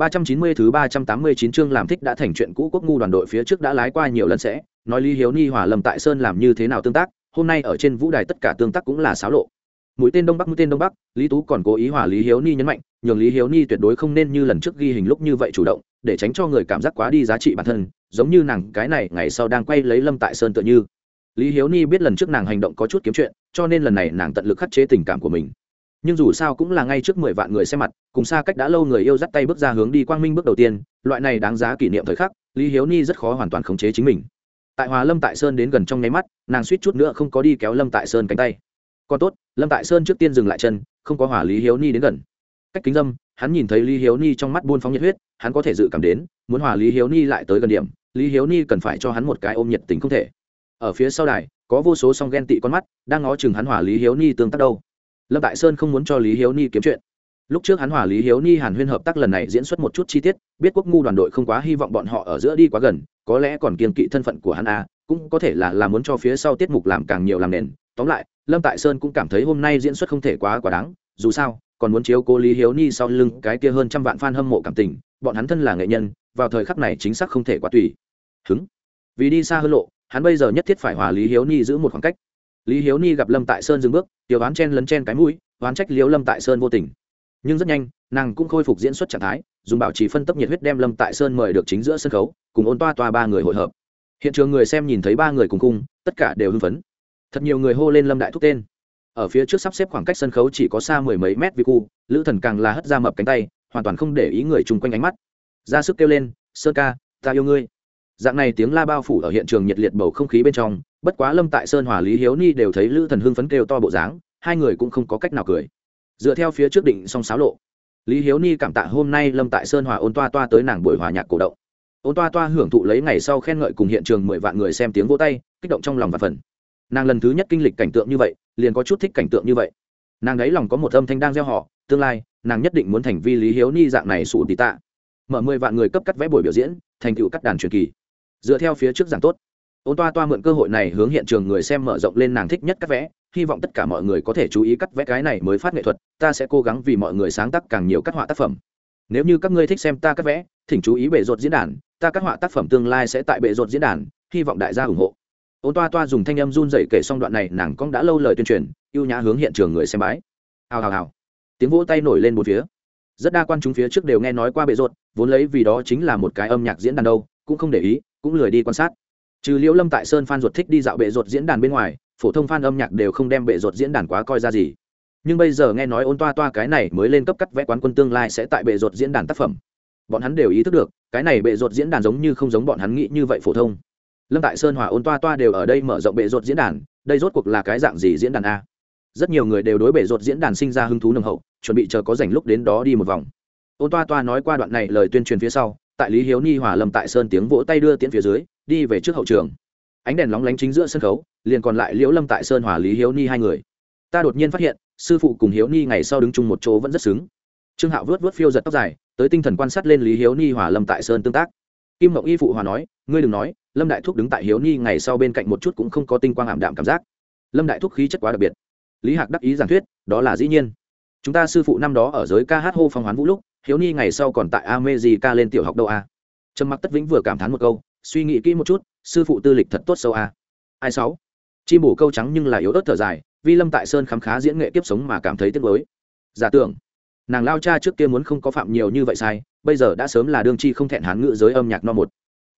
390 thứ 389 chương làm thích đã thành chuyện cũ quốc ngu đoàn đội phía trước đã lái qua nhiều lần sẽ, nói Lý Hiếu Ni hòa Lâm Tại Sơn làm như thế nào tương tác, hôm nay ở trên vũ đài tất cả tương tác cũng là xáo lộ. Mũi tên đông bắc mũi tên đông bắc, Lý Tú còn cố ý hòa Lý Hiếu Ni nhấn mạnh, nhường Lý Hiếu Ni tuyệt đối không nên như lần trước ghi hình lúc như vậy chủ động, để tránh cho người cảm giác quá đi giá trị bản thân, giống như nàng cái này ngày sau đang quay lấy Lâm Tại Sơn tựa như. Lý Hiếu Ni biết lần trước nàng hành động có chút kiếm chuyện, cho nên lần này nàng tận lực khắc chế tình cảm của mình nhưng dù sao cũng là ngay trước mười vạn người xem mặt, cùng xa cách đã lâu người yêu dắt tay bước ra hướng đi quang minh bước đầu tiên, loại này đáng giá kỷ niệm thời khắc, lý hiếu ni rất khó hoàn toàn khống chế chính mình. Tại hòa lâm tại sơn đến gần trong nháy mắt, nàng suýt chút nữa không có đi kéo lâm tại sơn cánh tay. Còn tốt, lâm tại sơn trước tiên dừng lại chân, không có hỏa lý hiếu ni đến gần. Cách kính dâm, hắn nhìn thấy lý hiếu ni trong mắt buôn phóng nhiệt huyết, hắn có thể dự cảm đến, muốn hòa lý hiếu ni lại tới gần điểm, lý hiếu ni cần phải cho hắn một cái ôm nhiệt tình không thể. Ở phía sau đài, có vô số song ghen tị con mắt, đang ngó chừng hắn hòa lý hiếu ni tương tác đâu lâm tại sơn không muốn cho lý hiếu ni kiếm chuyện. Lúc trước hắn hòa lý hiếu ni hàn huyên hợp tác lần này diễn xuất một chút chi tiết, biết quốc ngu đoàn đội không quá hy vọng bọn họ ở giữa đi quá gần, có lẽ còn kiên kỵ thân phận của hắn a cũng có thể là là muốn cho phía sau tiết mục làm càng nhiều làm nền. Tóm lại, lâm tại sơn cũng cảm thấy hôm nay diễn xuất không thể quá quá đáng, dù sao, còn muốn chiếu cố lý hiếu ni sau lưng cái kia hơn trăm vạn f a n hâm mộ cảm tình, bọn hắn thân là nghệ nhân, vào thời khắc này chính xác không thể quá tùy. Hứng. Vì đi xa hơn lộ, hắn bây giờ nhất thiết phải hòa lý hiếu ni giữ một khoảng cách lý hiếu ni gặp lâm tại sơn dừng bước, tiểu oán chen lấn chen cái mũi, oán trách liếu lâm tại sơn vô tình. Nhưng rất nhanh, nàng cũng khôi phục diễn xuất trạng thái, dùng bảo trì phân tấp nhiệt huyết đem lâm tại sơn mời được chính giữa sân khấu, cùng ôn toa toa ba người hội hợp. Hiện trường người xem nhìn thấy ba người cùng cung tất cả đều hưng phấn. Thật nhiều người hô lên lâm đại thúc tên. Ở phía trước sắp xếp khoảng cách sân khấu chỉ có xa mười mấy mét vì cu lữ thần càng là hất ra mập cánh tay, hoàn toàn không để ý người chung quanh ánh mắt. Ra sức kêu lên, sơn ca, ta yêu ngươi dạng này tiếng la bao phủ ở hiện trường nhiệt liệt bầu không khí bên trong, bất quá lâm tại sơn hòa lý hiếu ni đều thấy lữ thần hưng phấn kêu to bộ dáng, hai người cũng không có cách nào cười. Dựa theo phía trước định song sáo lộ, lý hiếu ni cảm tạ hôm nay lâm tại sơn hòa ôn toa toa tới nàng buổi hòa nhạc cổ động. Ôn toa toa hưởng thụ lấy ngày sau khen ngợi cùng hiện trường mười vạn người xem tiếng vỗ tay, kích động trong lòng và phần. Nàng lần thứ nhất kinh lịch cảnh tượng như vậy, liền có chút thích cảnh tượng như vậy. Nàng ấy lòng có một âm thanh đang gieo họ, tương lai, nàng nhất định muốn thành vi lý hiếu ni dạng này sụ tì tạ. Mở mười vạn người cấp cắt vẽ buổi biểu diễn, thành tựu cắt đàn truyền kỳ dựa theo phía trước giảng tốt. Ôn toa toa mượn cơ hội này hướng hiện trường người xem mở rộng lên nàng thích nhất cắt vẽ, hy vọng tất cả mọi người có thể chú ý cắt vẽ cái này mới phát nghệ thuật, ta sẽ cố gắng vì mọi người sáng tác càng nhiều các họa tác phẩm. Nếu như các ngươi thích xem ta cắt vẽ, thỉnh chú ý bệ rột diễn đàn, ta các họa tác phẩm tương lai sẽ tại bệ rột diễn đàn, hy vọng đại gia ủng hộ. Ôn toa toa dùng thanh âm run dậy kể xong đoạn này, nàng cũng đã lâu lời tuyên truyền, ưu nhã hướng hiện trường người xem bái. Hào hào hào. Tiếng vỗ tay nổi lên một phía. Rất đa quan chúng phía trước đều nghe nói qua bệ rột vốn lấy vì đó chính là một cái âm nhạc diễn đàn đâu, cũng không để ý cũng lười đi quan sát. Trừ liễu lâm tại sơn phan ruột thích đi dạo bệ ruột diễn đàn bên ngoài, phổ thông Phan âm nhạc đều không đem bệ ruột diễn đàn quá coi ra gì. Nhưng bây giờ nghe nói ôn toa toa cái này mới lên cấp cắt vẽ quán quân tương lai sẽ tại bệ ruột diễn đàn tác phẩm. Bọn hắn đều ý thức được, cái này bệ ruột diễn đàn giống như không giống bọn hắn nghĩ như vậy phổ thông. Lâm tại sơn hòa ôn toa toa đều ở đây mở rộng bệ ruột diễn đàn, đây rốt cuộc là cái dạng gì diễn đàn a? Rất nhiều người đều đối bệ ruột diễn đàn sinh ra hứng thú nồng hậu, chuẩn bị chờ có dành lúc đến đó đi một vòng. Ôn toa toa nói qua đoạn này lời tuyên truyền phía sau tại lý hiếu ni hòa lâm tại sơn tiếng vỗ tay đưa tiễn phía dưới, đi về trước hậu trường. Ánh đèn lóng lánh chính giữa sân khấu, liền còn lại liễu lâm tại sơn hòa lý hiếu ni hai người. Ta đột nhiên phát hiện, sư phụ cùng hiếu ni ngày sau đứng chung một chỗ vẫn rất xứng. Trương hạo vớt vớt phiêu giật tóc dài, tới tinh thần quan sát lên lý hiếu ni hòa lâm tại sơn tương tác. Kim mộng y phụ hòa nói, ngươi đừng nói, lâm đại thúc đứng tại hiếu ni ngày sau bên cạnh một chút cũng không có tinh quang ảm đạm cảm giác. Lâm đại thúc khí chất quá đặc biệt. Lý hạc đắc ý giảng thuyết, đó là dĩ nhiên. Chúng ta sư phụ năm đó ở giới ca hát hô phong hoán vũ lúc hiếu ni ngày sau còn tại a mê gì ca lên tiểu học đâu a trầm mặc tất vĩnh vừa cảm thán một câu, suy nghĩ kỹ một chút, sư phụ tư lịch thật tốt sâu a à? ai sáu? Chim bổ câu trắng nhưng là yếu ớt thở dài, vi lâm tại sơn khám khá diễn nghệ kiếp sống mà cảm thấy tiếc lối giả tưởng, nàng lao cha trước kia muốn không có phạm nhiều như vậy sai, bây giờ đã sớm là đương chi không thẹn hán ngự giới âm nhạc no một.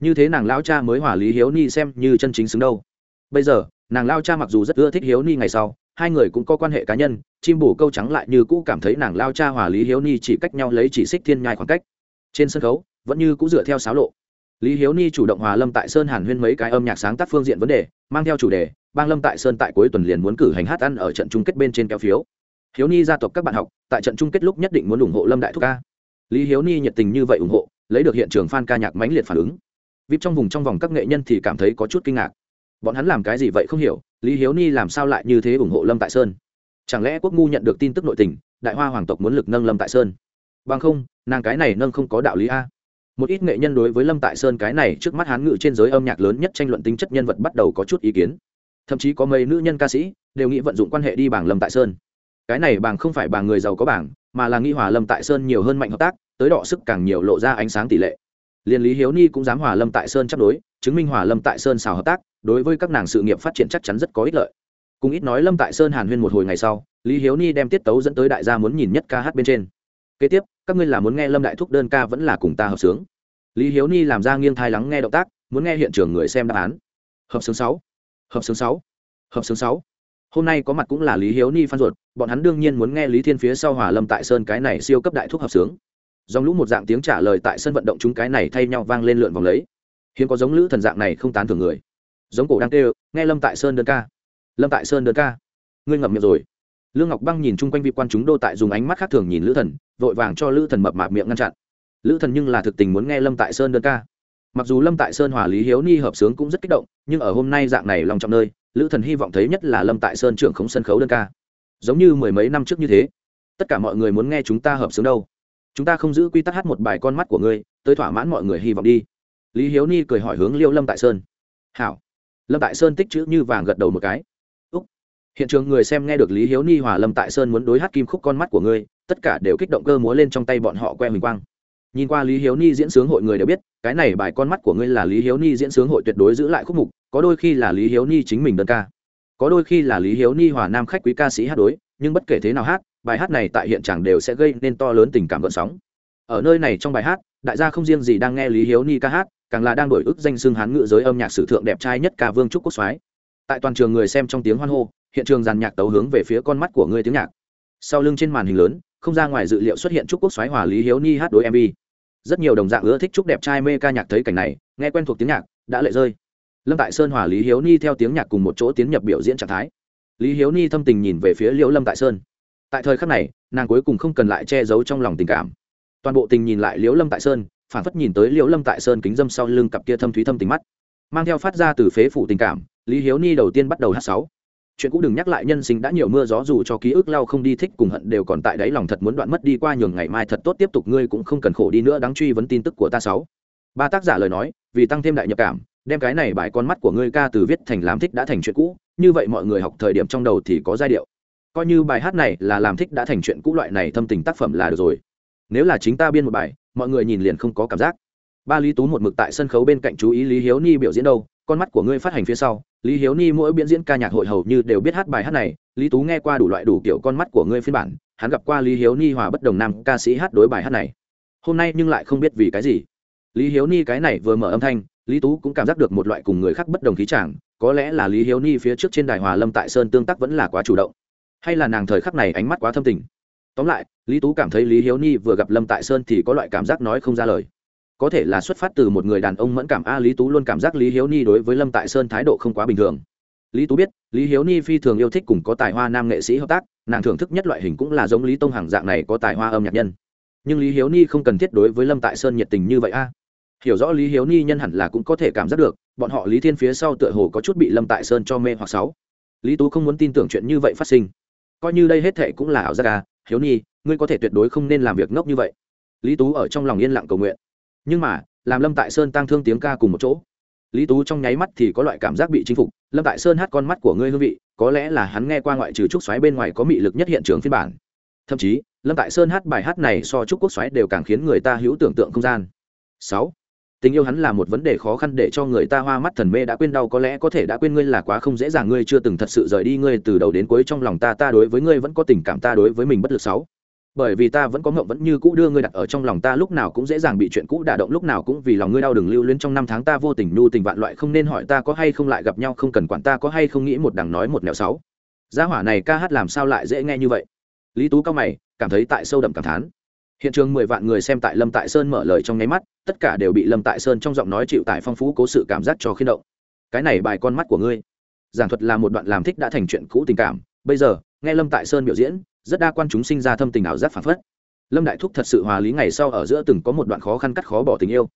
Như thế nàng lao cha mới hỏa lý hiếu ni xem như chân chính xứng đâu. Bây giờ, nàng lao cha mặc dù rất ưa thích hiếu ni ngày sau hai người cũng có quan hệ cá nhân, chim bổ câu trắng lại như cũ cảm thấy nàng lao cha hòa lý hiếu ni chỉ cách nhau lấy chỉ xích thiên nhai khoảng cách. Trên sân khấu, vẫn như cũ dựa theo sáo lộ. Lý hiếu ni chủ động hòa lâm tại sơn hàn huyên mấy cái âm nhạc sáng tác phương diện vấn đề, mang theo chủ đề, bang lâm tại sơn tại cuối tuần liền muốn cử hành hát ăn ở trận chung kết bên trên kéo phiếu. Hiếu ni gia tộc các bạn học, tại trận chung kết lúc nhất định muốn ủng hộ lâm đại thúc ca. Lý hiếu ni nhiệt tình như vậy ủng hộ, lấy được hiện trường f a n ca nhạc mãnh liệt phản ứng. Vip trong vùng trong vòng các nghệ nhân thì cảm thấy có chút kinh ngạc. Bọn hắn làm cái gì vậy không hiểu lý hiếu ni làm sao lại như thế ủng hộ lâm tại sơn? Chẳng lẽ quốc ngu nhận được tin tức nội tình, đại hoa hoàng tộc muốn lực nâng lâm tại sơn? Bằng không, nàng cái này nâng không có đạo lý a. Một ít nghệ nhân đối với lâm tại sơn cái này trước mắt hán ngự trên giới âm nhạc lớn nhất tranh luận tính chất nhân vật bắt đầu có chút ý kiến. Thậm chí có mấy nữ nhân ca sĩ đều nghĩ vận dụng quan hệ đi bảng lâm tại sơn. Cái này bảng không phải bảng người giàu có bảng, mà là nghi hòa lâm tại sơn nhiều hơn mạnh hợp tác, tới đọ sức càng nhiều lộ ra ánh sáng tỷ lệ liên lý hiếu ni cũng dám hòa lâm tại sơn chấp đối, chứng minh hòa lâm tại sơn xào hợp tác, đối với các nàng sự nghiệp phát triển chắc chắn rất có ích lợi. Cùng ít nói lâm tại sơn hàn huyên một hồi ngày sau, lý hiếu ni đem tiết tấu dẫn tới đại gia muốn nhìn nhất ca hát bên trên. Kế tiếp, các ngươi là muốn nghe lâm đại thúc đơn ca vẫn là cùng ta hợp sướng? Lý hiếu ni làm ra nghiêng thai lắng nghe động tác, muốn nghe hiện trường người xem đáp án. Hợp sướng sáu, hợp sướng sáu, hợp sướng sáu. Hôm nay có mặt cũng là lý hiếu ni phan ruột, bọn hắn đương nhiên muốn nghe lý thiên phía sau hòa lâm tại sơn cái này siêu cấp đại thuốc hợp sướng dòng lũ một dạng tiếng trả lời tại sân vận động chúng cái này thay nhau vang lên lượn vòng lấy. Hiếm có giống lữ thần dạng này không tán thường người. Giống cổ đang kêu, nghe lâm tại sơn đơn ca. Lâm tại sơn đơn ca. Ngươi ngậm miệng rồi. Lương ngọc băng nhìn chung quanh vị quan chúng đô tại dùng ánh mắt khác thường nhìn lữ thần, vội vàng cho lữ thần mập mạp miệng ngăn chặn. Lữ thần nhưng là thực tình muốn nghe lâm tại sơn đơn ca. Mặc dù lâm tại sơn hòa lý hiếu ni hợp sướng cũng rất kích động, nhưng ở hôm nay dạng này lòng trọng nơi, lữ thần hy vọng thấy nhất là lâm tại sơn trưởng khống sân khấu đơn ca. Giống như mười mấy năm trước như thế. Tất cả mọi người muốn nghe chúng ta hợp sướng đâu chúng ta không giữ quy tắc hát một bài con mắt của ngươi, tới thỏa mãn mọi người hy vọng đi. Lý hiếu ni cười hỏi hướng liêu lâm tại sơn. Hảo. Lâm tại sơn tích chữ như vàng gật đầu một cái. Úc. Hiện trường người xem nghe được lý hiếu ni hòa lâm tại sơn muốn đối hát kim khúc con mắt của ngươi, tất cả đều kích động cơ múa lên trong tay bọn họ que mình quang. Nhìn qua lý hiếu ni diễn sướng hội người đều biết, cái này bài con mắt của ngươi là lý hiếu ni diễn sướng hội tuyệt đối giữ lại khúc mục, có đôi khi là lý hiếu ni chính mình đơn ca. Có đôi khi là lý hiếu ni hòa nam khách quý ca sĩ hát đối, nhưng bất kể thế nào hát bài hát này tại hiện trường đều sẽ gây nên to lớn tình cảm gợn sóng. Ở nơi này trong bài hát, đại gia không riêng gì đang nghe lý hiếu ni ca hát, càng là đang đổi ức danh xưng hán ngự giới âm nhạc sử thượng đẹp trai nhất ca vương trúc quốc soái. Tại toàn trường người xem trong tiếng hoan hô, hiện trường dàn nhạc tấu hướng về phía con mắt của người tiếng nhạc. Sau lưng trên màn hình lớn, không ra ngoài dự liệu xuất hiện trúc quốc soái hòa lý hiếu ni hát đối mv rất nhiều đồng dạng ưa thích trúc đẹp trai mê ca nhạc thấy cảnh này, nghe quen thuộc tiếng nhạc, đã lệ rơi. Lâm tại sơn hòa lý hiếu ni theo tiếng nhạc cùng một chỗ tiến nhập biểu diễn trạng thái. Lý hiếu ni thâm tình nhìn về phía liễu lâm tại sơn tại thời khắc này, nàng cuối cùng không cần lại che giấu trong lòng tình cảm. Toàn bộ tình nhìn lại liễu lâm tại sơn, phản phất nhìn tới liễu lâm tại sơn kính dâm sau lưng cặp kia thâm thúy thâm tình mắt. Mang theo phát ra từ phế phủ tình cảm, lý hiếu ni đầu tiên bắt đầu hát sáu. Chuyện cũ đừng nhắc lại nhân sinh đã nhiều mưa gió dù cho ký ức lao không đi thích cùng hận đều còn tại đáy lòng thật muốn đoạn mất đi qua nhường ngày mai thật tốt tiếp tục ngươi cũng không cần khổ đi nữa đáng truy vấn tin tức của ta sáu. Ba tác giả lời nói, vì tăng thêm đại nhập cảm, đem cái này bài con mắt của ngươi ca từ viết thành làm thích đã thành chuyện cũ, như vậy mọi người học thời điểm trong đầu thì có giai điệu coi như bài hát này là làm thích đã thành chuyện cũ loại này thâm tình tác phẩm là được rồi. Nếu là chính ta biên một bài, mọi người nhìn liền không có cảm giác. Ba lý tú một mực tại sân khấu bên cạnh chú ý lý hiếu ni biểu diễn đâu, con mắt của ngươi phát hành phía sau, lý hiếu ni mỗi biên diễn ca nhạc hội hầu như đều biết hát bài hát này, lý tú nghe qua đủ loại đủ kiểu con mắt của ngươi phiên bản, hắn gặp qua lý hiếu ni hòa bất đồng nam ca sĩ hát đối bài hát này. Hôm nay nhưng lại không biết vì cái gì. Lý hiếu ni cái này vừa mở âm thanh, lý tú cũng cảm giác được một loại cùng người khác bất đồng khí chàng, có lẽ là lý hiếu ni phía trước trên đài hòa lâm tại sơn tương tác vẫn là quá chủ động hay là nàng thời khắc này ánh mắt quá thâm tình? Tóm lại, lý tú cảm thấy lý hiếu ni vừa gặp lâm tại sơn thì có loại cảm giác nói không ra lời. Có thể là xuất phát từ một người đàn ông mẫn cảm, a, lý tú luôn cảm giác lý hiếu ni đối với lâm tại sơn thái độ không quá bình thường. Lý tú biết, lý hiếu ni phi thường yêu thích cùng có tài hoa nam nghệ sĩ hợp tác, nàng thưởng thức nhất loại hình cũng là giống lý tông hàng dạng này có tài hoa âm nhạc nhân. Nhưng lý hiếu ni không cần thiết đối với lâm tại sơn nhiệt tình như vậy, a. Hiểu rõ lý hiếu ni nhân hẳn là cũng có thể cảm giác được, bọn họ lý thiên phía sau tựa hồ có chút bị lâm tại sơn cho mê hoặc sáu. Lý tú không muốn tin tưởng chuyện như vậy phát sinh coi như đây hết thệ cũng là ảo giác à hiếu nhi, ngươi có thể tuyệt đối không nên làm việc ngốc như vậy. Lý tú ở trong lòng yên lặng cầu nguyện. Nhưng mà làm lâm tại sơn tăng thương tiếng ca cùng một chỗ. Lý tú trong nháy mắt thì có loại cảm giác bị chinh phục lâm tại sơn hát con mắt của ngươi hương vị có lẽ là hắn nghe qua ngoại trừ trúc xoáy bên ngoài có mị lực nhất hiện trường phiên bản. Thậm chí lâm tại sơn hát bài hát này so trúc quốc xoáy đều càng khiến người ta hữu tưởng tượng không gian. Sáu tình yêu hắn là một vấn đề khó khăn để cho người ta hoa mắt thần mê đã quên đau, có lẽ có thể đã quên ngươi là quá không dễ dàng, ngươi chưa từng thật sự rời đi, ngươi từ đầu đến cuối trong lòng ta ta đối với ngươi vẫn có tình cảm, ta đối với mình bất lực sáu. Bởi vì ta vẫn có ngộng vẫn như cũ đưa ngươi đặt ở trong lòng ta, lúc nào cũng dễ dàng bị chuyện cũ đả động, lúc nào cũng vì lòng ngươi đau đừng lưu luyến trong năm tháng ta vô tình nhu tình vạn loại, không nên hỏi ta có hay không lại gặp nhau, không cần quản ta, có hay không nghĩ một đằng nói một nẻo sáu. Gia hỏa này ca hát làm sao lại dễ nghe như vậy? Lý tú cao mày, cảm thấy tại sâu đậm cảm thán hiện trường mười vạn người xem tại lâm tại sơn mở lời trong nháy mắt, tất cả đều bị lâm tại sơn trong giọng nói chịu tại phong phú cố sự cảm giác cho khiên động. Cái này bài con mắt của ngươi. Giảng thuật là một đoạn làm thích đã thành chuyện cũ tình cảm. Bây giờ, nghe lâm tại sơn biểu diễn, rất đa quan chúng sinh ra thâm tình ảo giác phản phất. Lâm đại thúc thật sự hòa lý ngày sau ở giữa từng có một đoạn khó khăn cắt khó bỏ tình yêu.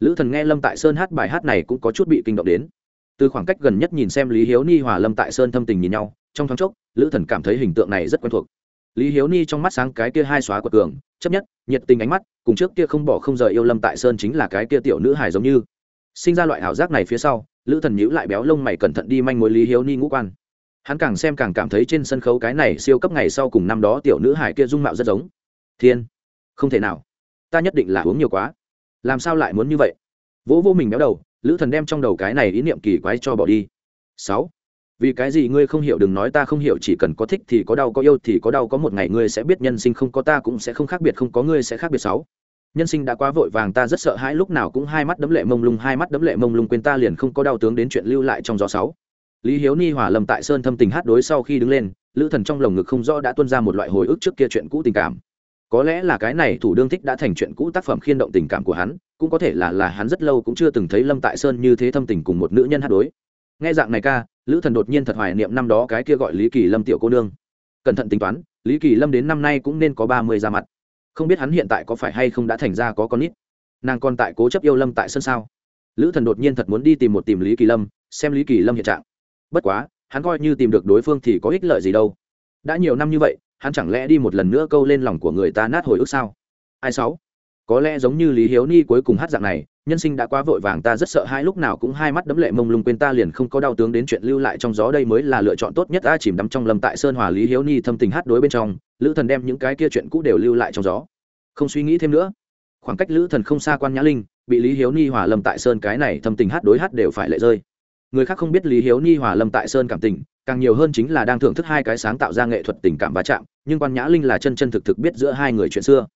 Lữ thần nghe lâm tại sơn hát bài hát này cũng có chút bị kinh động đến. Từ khoảng cách gần nhất nhìn xem lý hiếu ni hòa lâm tại sơn thâm tình nhìn nhau, trong thoáng chốc, lữ thần cảm thấy hình tượng này rất quen thuộc lý hiếu ni trong mắt sáng cái kia hai xóa của cường, chấp nhất, nhiệt tình ánh mắt, cùng trước kia không bỏ không rời yêu lâm tại sơn chính là cái kia tiểu nữ hài giống như. Sinh ra loại ảo giác này phía sau, lữ thần nhữ lại béo lông mày cẩn thận đi manh mối lý hiếu ni ngũ quan. Hắn càng xem càng cảm thấy trên sân khấu cái này siêu cấp ngày sau cùng năm đó tiểu nữ hải kia dung mạo rất giống. Thiên, không thể nào. Ta nhất định là uống nhiều quá. Làm sao lại muốn như vậy? Vỗ vô mình béo đầu, lữ thần đem trong đầu cái này ý niệm kỳ quái cho bỏ đi. Sáu vì cái gì ngươi không hiểu, đừng nói ta không hiểu, chỉ cần có thích thì có đau, có yêu thì có đau, có một ngày ngươi sẽ biết nhân sinh không có ta cũng sẽ không khác biệt, không có ngươi sẽ khác biệt sáu. Nhân sinh đã quá vội vàng, ta rất sợ hãi, lúc nào cũng hai mắt đấm lệ mông lung, hai mắt đấm lệ mông lung, quên ta liền không có đau, tướng đến chuyện lưu lại trong gió sáu. Lý hiếu ni hỏa lầm tại sơn thâm tình hát đối sau khi đứng lên, lữ thần trong lồng ngực không rõ đã tuân ra một loại hồi ức trước kia chuyện cũ tình cảm. Có lẽ là cái này thủ đương thích đã thành chuyện cũ tác phẩm khiên động tình cảm của hắn, cũng có thể là là hắn rất lâu cũng chưa từng thấy lâm tại sơn như thế thâm tình cùng một nữ nhân hát đối. Nghe dạng này ca lữ thần đột nhiên thật hoài niệm năm đó cái kia gọi lý kỳ lâm tiểu cô nương. Cẩn thận tính toán, lý kỳ lâm đến năm nay cũng nên có ba mươi ra mặt. Không biết hắn hiện tại có phải hay không đã thành ra có con ít nàng còn tại cố chấp yêu lâm tại sân sao? Lữ thần đột nhiên thật muốn đi tìm một tìm lý kỳ lâm, xem lý kỳ lâm hiện trạng. Bất quá, hắn coi như tìm được đối phương thì có ích lợi gì đâu. Đã nhiều năm như vậy, hắn chẳng lẽ đi một lần nữa câu lên lòng của người ta nát hồi ức sao? Ai sáu? Có lẽ giống như lý hiếu ni cuối cùng hát dạng này nhân sinh đã quá vội vàng, ta rất sợ hai lúc nào cũng hai mắt đấm lệ mông lung quên ta liền không có đau tướng đến chuyện lưu lại trong gió đây mới là lựa chọn tốt nhất. Ta chìm đắm trong lâm tại sơn hòa lý hiếu ni thâm tình hát đối bên trong, lữ thần đem những cái kia chuyện cũ đều lưu lại trong gió. Không suy nghĩ thêm nữa. Khoảng cách lữ thần không xa quan nhã linh, bị lý hiếu ni hòa lâm tại sơn cái này thâm tình hát đối hát đều phải lệ rơi. Người khác không biết lý hiếu ni hòa lâm tại sơn cảm tình, càng nhiều hơn chính là đang thưởng thức hai cái sáng tạo ra nghệ thuật tình cảm va chạm, nhưng quan nhã linh là chân chân thực thực biết giữa hai người chuyện xưa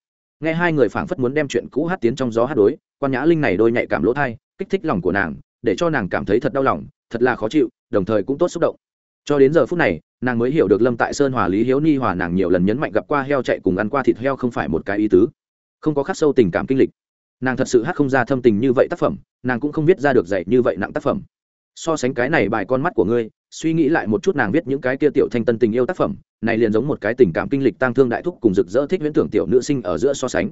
nghe hai người phảng phất muốn đem chuyện cũ hát tiến trong gió hát đối, quan nhã linh này đôi nhạy cảm lỗ thai, kích thích lòng của nàng, để cho nàng cảm thấy thật đau lòng, thật là khó chịu, đồng thời cũng tốt xúc động. Cho đến giờ phút này, nàng mới hiểu được lâm tại sơn hòa lý hiếu ni hòa nàng nhiều lần nhấn mạnh gặp qua heo chạy cùng ăn qua thịt heo không phải một cái ý tứ. Không có khắc sâu tình cảm kinh lịch. Nàng thật sự hát không ra thâm tình như vậy tác phẩm, nàng cũng không viết ra được dạy như vậy nặng tác phẩm so sánh cái này bài con mắt của ngươi, suy nghĩ lại một chút nàng viết những cái kia tiểu thanh tân tình yêu tác phẩm, này liền giống một cái tình cảm kinh lịch tăng thương đại thúc cùng rực rỡ thích viễn tưởng tiểu nữ sinh ở giữa so sánh.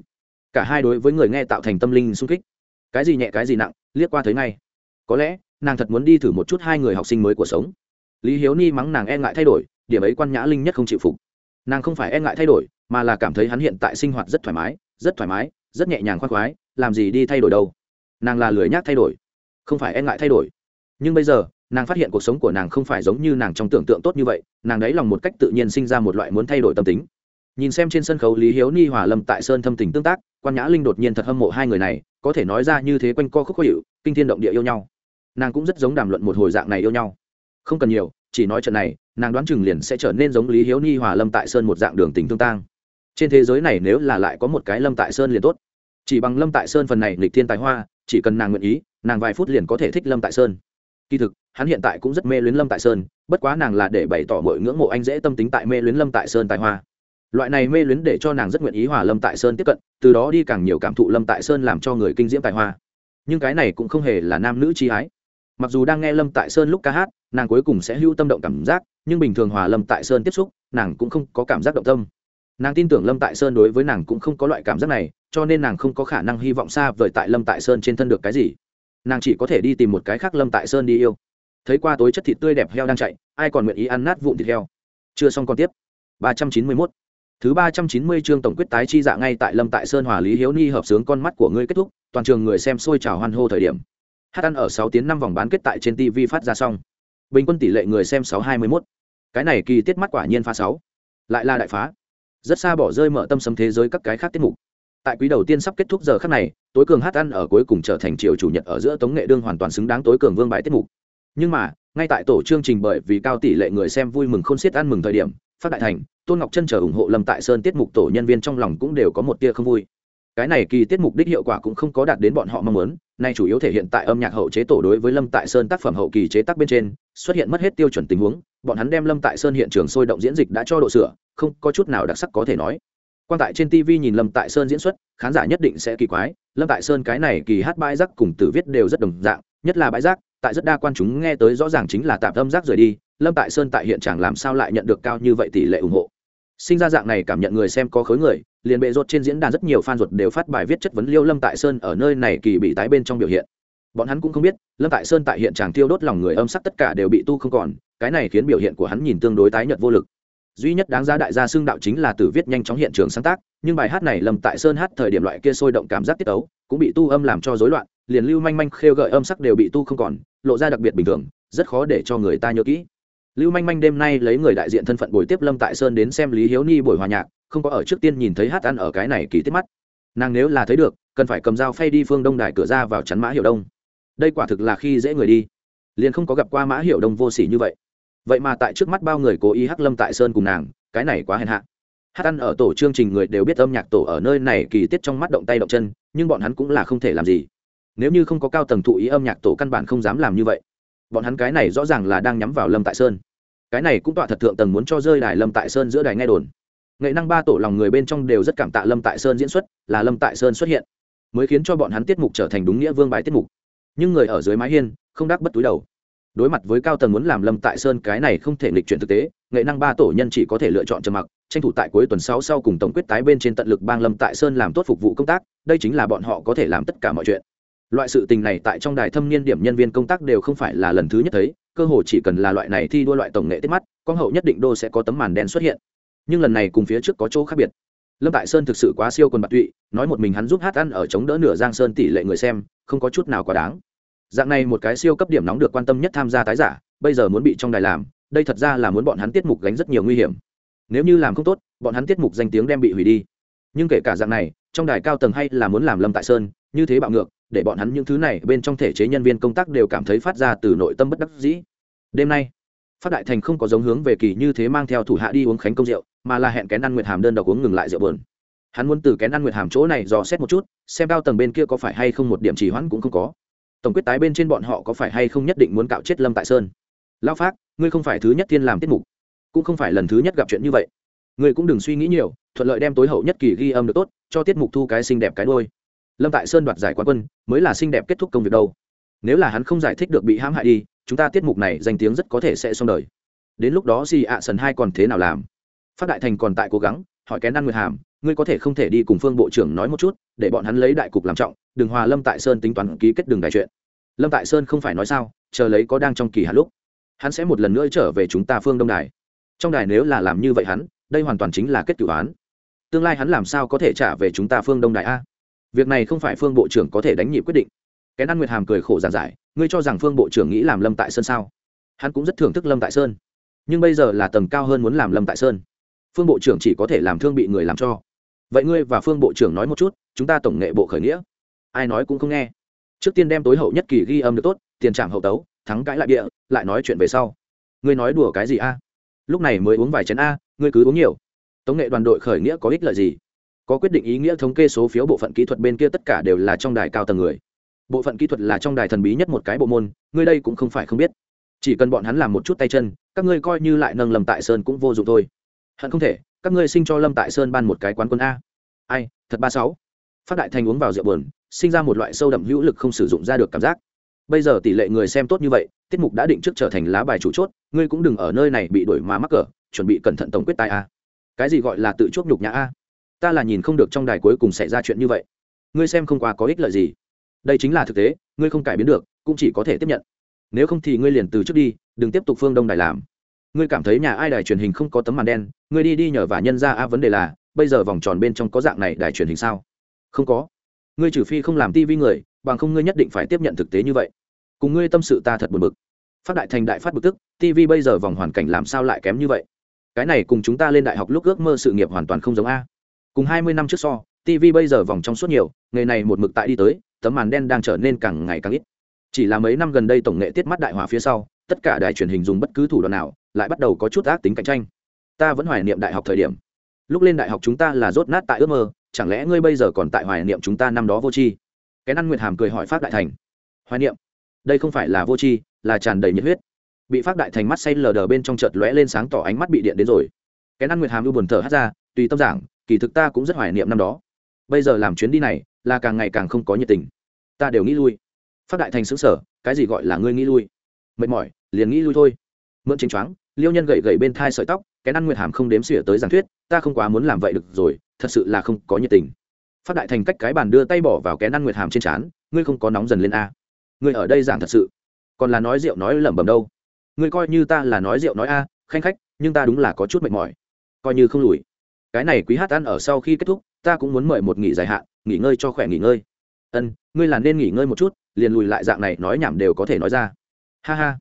Cả hai đối với người nghe tạo thành tâm linh sung kích. Cái gì nhẹ, cái gì nặng, liếc qua thấy ngay. Có lẽ, nàng thật muốn đi thử một chút hai người học sinh mới của sống. Lý hiếu ni mắng nàng e ngại thay đổi, điểm ấy quan nhã linh nhất không chịu phục. Nàng không phải e ngại thay đổi, mà là cảm thấy hắn hiện tại sinh hoạt rất thoải mái, rất thoải mái, rất nhẹ nhàng khoan khoái, làm gì đi thay đổi đâu. Nàng là lười nhác thay đổi, không phải e ngại thay đổi nhưng bây giờ, nàng phát hiện cuộc sống của nàng không phải giống như nàng trong tưởng tượng tốt như vậy, nàng đáy lòng một cách tự nhiên sinh ra một loại muốn thay đổi tâm tính. Nhìn xem trên sân khấu lý hiếu ni hòa lâm tại sơn thâm tình tương tác, quan nhã linh đột nhiên thật hâm mộ hai người này, có thể nói ra như thế quanh co khúc khó hiệu kinh thiên động địa yêu nhau. Nàng cũng rất giống đàm luận một hồi dạng này yêu nhau. Không cần nhiều, chỉ nói trận này, nàng đoán chừng liền sẽ trở nên giống lý hiếu ni hòa lâm tại sơn một dạng đường tình tương tang. Trên thế giới này nếu là lại có một cái lâm tại sơn liền tốt. Chỉ bằng lâm tại sơn phần này lịch thiên tài hoa, chỉ cần nàng nguyện ý, nàng vài phút liền có thể thích lâm tại sơn kỳ thực, hắn hiện tại cũng rất mê luyến lâm tại sơn, bất quá nàng là để bày tỏ mọi ngưỡng mộ anh dễ tâm tính tại mê luyến lâm tại sơn tài hoa. Loại này mê luyến để cho nàng rất nguyện ý hòa lâm tại sơn tiếp cận, từ đó đi càng nhiều cảm thụ lâm tại sơn làm cho người kinh diễm tài hoa. Nhưng cái này cũng không hề là nam nữ chi ái. Mặc dù đang nghe lâm tại sơn lúc ca hát, nàng cuối cùng sẽ hưu tâm động cảm giác, nhưng bình thường hòa lâm tại sơn tiếp xúc, nàng cũng không có cảm giác động tâm. Nàng tin tưởng lâm tại sơn đối với nàng cũng không có loại cảm giác này, cho nên nàng không có khả năng hy vọng xa vời tại lâm tại sơn trên thân được cái gì nàng chỉ có thể đi tìm một cái khác lâm tại sơn đi yêu. Thấy qua tối chất thịt tươi đẹp heo đang chạy, ai còn nguyện ý ăn nát vụn thịt heo? Chưa xong còn tiếp. ba trăm chín mươi mốt. Thứ ba trăm chín mươi chương tổng quyết tái chi dạ ngay tại lâm tại sơn hòa lý hiếu ni hợp sướng con mắt của ngươi kết thúc, toàn trường người xem sôi trào hoan hô thời điểm. Hát ăn ở sáu tiếng năm vòng bán kết tại trên tv phát ra xong. Bình quân tỷ lệ người xem sáu hai mươi mốt. Cái này kỳ tiết mắt quả nhiên phá sáu. Lại là đại phá. Rất xa bỏ rơi mở tâm sấm thế giới các cái khác tiết mục tại quý đầu tiên sắp kết thúc giờ khắc này, tối cường hát ăn ở cuối cùng trở thành chiều chủ nhật ở giữa tống nghệ đương hoàn toàn xứng đáng tối cường vương bài tiết mục. Nhưng mà, ngay tại tổ chương trình bởi vì cao tỷ lệ người xem vui mừng không xiết ăn mừng thời điểm, phát đại thành, tôn ngọc chân chờ ủng hộ lâm tại sơn tiết mục tổ nhân viên trong lòng cũng đều có một tia không vui. Cái này kỳ tiết mục đích hiệu quả cũng không có đạt đến bọn họ mong muốn, nay chủ yếu thể hiện tại âm nhạc hậu chế tổ đối với lâm tại sơn tác phẩm hậu kỳ chế tác bên trên, xuất hiện mất hết tiêu chuẩn tình huống, bọn hắn đem lâm tại sơn hiện trường sôi động diễn dịch đã cho độ sửa, không có chút nào đặc sắc có thể nói quan tại trên tv nhìn lâm tại sơn diễn xuất, khán giả nhất định sẽ kỳ quái. Lâm tại sơn cái này kỳ hát bãi rác cùng tử viết đều rất đồng dạng, nhất là bãi rác, tại rất đa quan chúng nghe tới rõ ràng chính là tạm âm rác rời đi. Lâm tại sơn tại hiện trạng làm sao lại nhận được cao như vậy tỷ lệ ủng hộ? Sinh ra dạng này cảm nhận người xem có khối người, liền bệ rột trên diễn đàn rất nhiều fan ruột đều phát bài viết chất vấn liêu lâm tại sơn ở nơi này kỳ bị tái bên trong biểu hiện. Bọn hắn cũng không biết, lâm tại sơn tại hiện trạng tiêu đốt lòng người âm sắc tất cả đều bị tu không còn, cái này khiến biểu hiện của hắn nhìn tương đối tái nhợt vô lực duy nhất đáng giá đại gia xương đạo chính là từ viết nhanh chóng hiện trường sáng tác, nhưng bài hát này lâm tại sơn hát thời điểm loại kia sôi động cảm giác tiết ấu cũng bị tu âm làm cho rối loạn, liền lưu manh manh khêu gợi âm sắc đều bị tu không còn, lộ ra đặc biệt bình thường, rất khó để cho người ta nhớ kỹ. Lưu manh manh đêm nay lấy người đại diện thân phận buổi tiếp lâm tại sơn đến xem lý hiếu ni buổi hòa nhạc, không có ở trước tiên nhìn thấy hát ăn ở cái này kỳ tiết mắt. Nàng nếu là thấy được, cần phải cầm dao phay đi phương đông đài cửa ra vào chắn mã hiệu đông. Đây quả thực là khi dễ người đi. Liền không có gặp qua mã hiệu đông vô s ỉ như vậy vậy mà tại trước mắt bao người cố ý hắc lâm tại sơn cùng nàng, cái này quá hèn hạ. Hát ăn ở tổ chương trình người đều biết âm nhạc tổ ở nơi này kỳ tiết trong mắt động tay động chân, nhưng bọn hắn cũng là không thể làm gì. Nếu như không có cao tầng thụ ý âm nhạc tổ căn bản không dám làm như vậy. Bọn hắn cái này rõ ràng là đang nhắm vào lâm tại sơn. Cái này cũng tọa thật thượng tầng muốn cho rơi đài lâm tại sơn giữa đài nghe đồn. Nghệ năng ba tổ lòng người bên trong đều rất cảm tạ lâm tại sơn diễn xuất, là lâm tại sơn xuất hiện. Mới khiến cho bọn hắn tiết mục trở thành đúng nghĩa vương bái tiết mục. Nhưng người ở dưới mái hiên, không đắc bất túi đầu đối mặt với cao tầng muốn làm lâm tại sơn cái này không thể lịch chuyển thực tế, nghệ năng ba tổ nhân chỉ có thể lựa chọn trầm mặc, tranh thủ tại cuối tuần sáu sau cùng tổng quyết tái bên trên tận lực bang lâm tại sơn làm tốt phục vụ công tác, đây chính là bọn họ có thể làm tất cả mọi chuyện. Loại sự tình này tại trong đài thâm niên điểm nhân viên công tác đều không phải là lần thứ nhất thấy, cơ hội chỉ cần là loại này thi đua loại tổng nghệ tiết mắt, con hậu nhất định đô sẽ có tấm màn đen xuất hiện. Nhưng lần này cùng phía trước có chỗ khác biệt. Lâm tại sơn thực sự quá siêu quần bạc tụy, nói một mình hắn giúp hát ăn ở chống đỡ nửa giang sơn tỷ lệ người xem, không có chút nào quá đáng dạng này một cái siêu cấp điểm nóng được quan tâm nhất tham gia tái giả, bây giờ muốn bị trong đài làm, đây thật ra là muốn bọn hắn tiết mục gánh rất nhiều nguy hiểm. Nếu như làm không tốt, bọn hắn tiết mục danh tiếng đem bị hủy đi. Nhưng kể cả dạng này, trong đài cao tầng hay là muốn làm lâm tại sơn, như thế bạo ngược, để bọn hắn những thứ này bên trong thể chế nhân viên công tác đều cảm thấy phát ra từ nội tâm bất đắc dĩ. Đêm nay, phát đại thành không có giống hướng về kỳ như thế mang theo thủ hạ đi uống khánh công rượu, mà là hẹn kén ăn nguyệt hàm đơn độc uống ngừng lại rượu bờn hắn muốn từ kén ăn nguyệt hàm chỗ này dò xét một chút, xem cao tầng bên kia có phải hay không một điểm trì hoãn cũng không có tổng quyết tái bên trên bọn họ có phải hay không nhất định muốn cạo chết lâm tại sơn? Lao phát ngươi không phải thứ nhất thiên làm tiết mục, cũng không phải lần thứ nhất gặp chuyện như vậy. Ngươi cũng đừng suy nghĩ nhiều, thuận lợi đem tối hậu nhất kỳ ghi âm được tốt, cho tiết mục thu cái xinh đẹp cái đôi lâm tại sơn đoạt giải quán quân, mới là xinh đẹp kết thúc công việc đâu. Nếu là hắn không giải thích được bị hãm hại đi, chúng ta tiết mục này danh tiếng rất có thể sẽ xong đời. Đến lúc đó gì ạ sần hai còn thế nào làm? Phát đại thành còn tại cố gắng, hỏi kén ăn nguyệt hàm, ngươi có thể không thể đi cùng phương bộ trưởng nói một chút, để bọn hắn lấy đại cục làm trọng đừng hòa lâm tại sơn tính toán ký kết đường đại chuyện. Lâm tại sơn không phải nói sao, chờ lấy có đang trong kỳ hạn lúc, hắn sẽ một lần nữa trở về chúng ta phương đông đài. Trong đài nếu là làm như vậy hắn, đây hoàn toàn chính là kết cựu án. Tương lai hắn làm sao có thể trả về chúng ta phương đông đài a? Việc này không phải phương bộ trưởng có thể đánh nhị quyết định. Cái ăn nguyệt hàm cười khổ giản giải, ngươi cho rằng phương bộ trưởng nghĩ làm lâm tại sơn sao? Hắn cũng rất thưởng thức lâm tại sơn. Nhưng bây giờ là tầng cao hơn muốn làm lâm tại sơn. Phương bộ trưởng chỉ có thể làm thương bị người làm cho. Vậy ngươi và phương bộ trưởng nói một chút, chúng ta tổng nghệ bộ khởi nghĩa ai nói cũng không nghe. Trước tiên đem tối hậu nhất kỳ ghi âm được tốt, tiền trạm hậu tấu, thắng cãi lại địa, lại nói chuyện về sau. Ngươi nói đùa cái gì a? Lúc này mới uống vài chén a, ngươi cứ uống nhiều. Tống nghệ đoàn đội khởi nghĩa có ích lợi gì? Có quyết định ý nghĩa thống kê số phiếu bộ phận kỹ thuật bên kia tất cả đều là trong đài cao tầng người. Bộ phận kỹ thuật là trong đài thần bí nhất một cái bộ môn, ngươi đây cũng không phải không biết. Chỉ cần bọn hắn làm một chút tay chân, các ngươi coi như lại nâng lâm tại sơn cũng vô dụng thôi. Hận không thể, các ngươi sinh cho lâm tại sơn ban một cái quán quân a. Ai, thật ba sáu. Phát đại thành uống vào rượu buồn sinh ra một loại sâu đậm hữu lực không sử dụng ra được cảm giác. Bây giờ tỷ lệ người xem tốt như vậy, tiết mục đã định trước trở thành lá bài chủ chốt, ngươi cũng đừng ở nơi này bị đổi mà mắc cỡ, chuẩn bị cẩn thận tổng quyết tài a. Cái gì gọi là tự chuốc nhục nhã a? Ta là nhìn không được trong đài cuối cùng xảy ra chuyện như vậy. Ngươi xem không qua có ích lợi gì. Đây chính là thực tế, ngươi không cải biến được, cũng chỉ có thể tiếp nhận. Nếu không thì ngươi liền từ trước đi, đừng tiếp tục phương đông đài làm. Ngươi cảm thấy nhà ai đài truyền hình không có tấm màn đen, ngươi đi đi nhờ và nhân ra a, vấn đề là, bây giờ vòng tròn bên trong có dạng này đài truyền hình sao? Không có ngươi trừ phi không làm Ti Vi người, bằng không ngươi nhất định phải tiếp nhận thực tế như vậy. Cùng ngươi tâm sự ta thật buồn bực. Phát đại thành đại phát bực tức, Ti Vi bây giờ vòng hoàn cảnh làm sao lại kém như vậy? Cái này cùng chúng ta lên đại học lúc ước mơ sự nghiệp hoàn toàn không giống a. Cùng hai mươi năm trước so tv bây giờ vòng trong suốt nhiều, nghề này một mực tại đi tới, tấm màn đen đang trở nên càng ngày càng ít. Chỉ là mấy năm gần đây tổng nghệ tiết mắt đại hỏa phía sau, tất cả đài truyền hình dùng bất cứ thủ đoạn nào, lại bắt đầu có chút ác tính cạnh tranh. Ta vẫn hoài niệm đại học thời điểm. Lúc lên đại học chúng ta là rốt nát tại ước mơ chẳng lẽ ngươi bây giờ còn tại hoài niệm chúng ta năm đó vô tri? Cái năn nguyệt hàm cười hỏi Pháp đại thành. Hoài niệm? Đây không phải là vô tri, là tràn đầy nhiệt huyết. Bị Pháp đại thành mắt say lờ đờ bên trong chợt lóe lên sáng tỏ ánh mắt bị điện đến rồi. Cái năn nguyệt hàm ưu buồn thở hát ra, tùy tâm giảng, kỳ thực ta cũng rất hoài niệm năm đó. Bây giờ làm chuyến đi này, là càng ngày càng không có nhiệt tình. Ta đều nghĩ lui. Phát đại thành xứng sở cái gì gọi là ngươi nghĩ lui? Mệt mỏi, liền nghĩ lui thôi. Mượn chính choáng, liêu nhân gậy gậy bên thai sợi tóc cái năn nguyệt hàm không đếm xỉa tới giảng thuyết, ta không quá muốn làm vậy được rồi thật sự là không có nhiệt tình. Phát đại thành cách cái bàn đưa tay bỏ vào kén năn nguyệt hàm trên trán, ngươi không có nóng dần lên a. Ngươi ở đây giảng thật sự. Còn là nói rượu nói lẩm bẩm đâu. Ngươi coi như ta là nói rượu nói a, khanh khách, nhưng ta đúng là có chút mệt mỏi. Coi như không lùi. Cái này quý hát ăn ở sau khi kết thúc, ta cũng muốn mời một nghỉ dài hạn, nghỉ ngơi cho khỏe nghỉ ngơi. Ân, ngươi là nên nghỉ ngơi một chút, liền lùi lại dạng này nói nhảm đều có thể nói ra. Ha ha.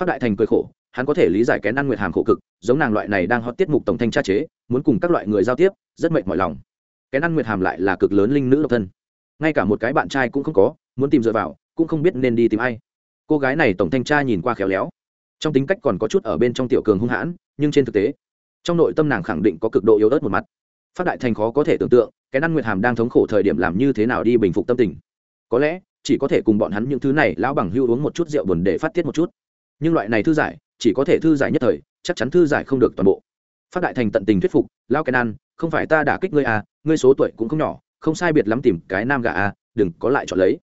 Phát đại thành cười khổ, hắn có thể lý giải kén ăn nguyệt hàm khổ cực, giống nàng loại này đang hot tiết mục tổng thanh tra chế muốn cùng các loại người giao tiếp, rất mệt mỏi lòng. Cái ăn nguyệt hàm lại là cực lớn linh nữ độc thân. Ngay cả một cái bạn trai cũng không có, muốn tìm dựa vào, cũng không biết nên đi tìm ai. Cô gái này tổng thanh tra nhìn qua khéo léo. Trong tính cách còn có chút ở bên trong tiểu cường hung hãn, nhưng trên thực tế, trong nội tâm nàng khẳng định có cực độ yếu ớt một mặt. Phát đại thành khó có thể tưởng tượng cái năn nguyệt hàm đang thống khổ thời điểm làm như thế nào đi bình phục tâm tình. Có lẽ, chỉ có thể cùng bọn hắn những thứ này lão bằng hưu uống một chút rượu buồn để phát tiết một chút. Nhưng loại này thư giải, chỉ có thể thư giải nhất thời, chắc chắn thư giải không được toàn bộ phát đại thành tận tình thuyết phục lao cái Nan, không phải ta đả kích ngươi à ngươi số tuổi cũng không nhỏ không sai biệt lắm tìm cái nam gà à đừng có lại chọn lấy.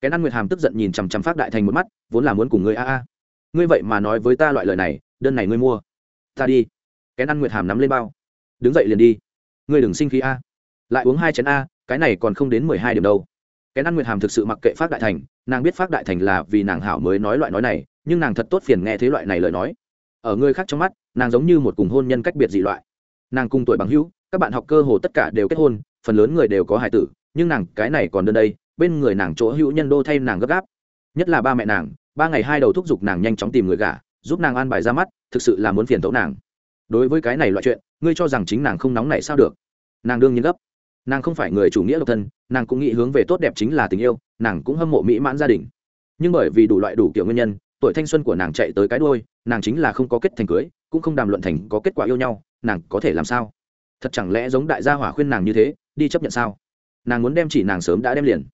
Cái Nan nguyệt hàm tức giận nhìn chằm chằm phát đại thành một mắt vốn là muốn cùng ngươi a a. Ngươi vậy mà nói với ta loại lời này đơn này ngươi mua. Ta đi. Cái Nan nguyệt hàm nắm lên bao. Đứng dậy liền đi. Ngươi đừng sinh khí a. Lại uống hai chén a cái này còn không đến mười hai điểm đâu. Cái Nan nguyệt hàm thực sự mặc kệ phát đại thành nàng biết phát đại thành là vì nàng hảo mới nói loại nói này nhưng nàng thật tốt phiền nghe thế loại này lời nói. Ở người khác trong mắt nàng giống như một cùng hôn nhân cách biệt dị loại. Nàng cùng tuổi bằng hữu, các bạn học cơ hồ tất cả đều kết hôn, phần lớn người đều có hài tử, nhưng nàng cái này còn đơn đây, bên người nàng chỗ hữu nhân đô thay nàng gấp gáp. Nhất là ba mẹ nàng, ba ngày hai đầu thúc giục nàng nhanh chóng tìm người gả, giúp nàng an bài ra mắt, thực sự là muốn phiền tấu nàng. Đối với cái này loại chuyện, ngươi cho rằng chính nàng không nóng này sao được? Nàng đương nhiên gấp. Nàng không phải người chủ nghĩa độc thân, nàng cũng nghĩ hướng về tốt đẹp chính là tình yêu, nàng cũng hâm mộ mỹ mãn gia đình. Nhưng bởi vì đủ loại đủ kiểu nguyên nhân, tuổi thanh xuân của nàng chạy tới cái đôi nàng chính là không có kết thành cưới cũng không đàm luận thành có kết quả yêu nhau, nàng có thể làm sao? Thật chẳng lẽ giống đại gia hỏa khuyên nàng như thế, đi chấp nhận sao? Nàng muốn đem chỉ nàng sớm đã đem liền.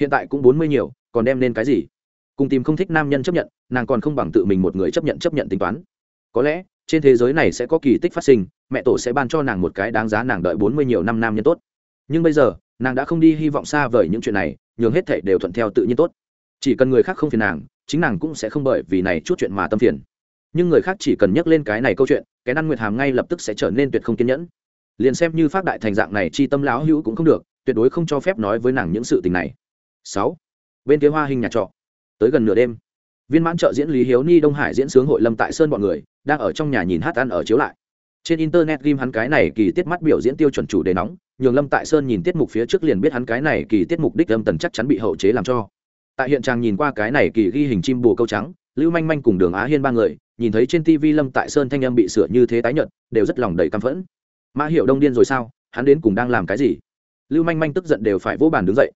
Hiện tại cũng bốn mươi nhiều, còn đem nên cái gì? Cùng tìm không thích nam nhân chấp nhận, nàng còn không bằng tự mình một người chấp nhận chấp nhận tính toán. Có lẽ, trên thế giới này sẽ có kỳ tích phát sinh, mẹ tổ sẽ ban cho nàng một cái đáng giá nàng đợi bốn mươi nhiều năm nam nhân tốt. Nhưng bây giờ, nàng đã không đi hy vọng xa vời những chuyện này, nhường hết thảy đều thuận theo tự nhiên tốt. Chỉ cần người khác không phiền nàng, chính nàng cũng sẽ không bởi vì này chút chuyện mà tâm phiền nhưng người khác chỉ cần nhắc lên cái này câu chuyện, cái năn nguyệt hàm ngay lập tức sẽ trở nên tuyệt không kiên nhẫn. Liền xem như phát đại thành dạng này chi tâm lão hữu cũng không được, tuyệt đối không cho phép nói với nàng những sự tình này. Sáu, bên kia hoa hình nhà trọ. Tới gần nửa đêm, viên mãn trợ diễn lý hiếu ni đông hải diễn sướng hội lâm tại sơn bọn người, đang ở trong nhà nhìn hát ăn ở chiếu lại. Trên internet ghim hắn cái này kỳ tiết mắt biểu diễn tiêu chuẩn chủ đề nóng, nhường lâm tại sơn nhìn tiết mục phía trước liền biết hắn cái này kỳ tiết mục đích lâm tần chắc chắn bị hậu chế làm cho. Tại hiện trang nhìn qua cái này kỳ ghi hình chim bồ câu trắng, lưu manh manh cùng đường á hiên ba người nhìn thấy trên tv lâm tại sơn thanh âm bị sửa như thế tái nhợt, đều rất lòng đầy căm phẫn. Mã hiệu đông điên rồi sao? Hắn đến cùng đang làm cái gì? Lưu manh manh tức giận đều phải vỗ bàn đứng dậy.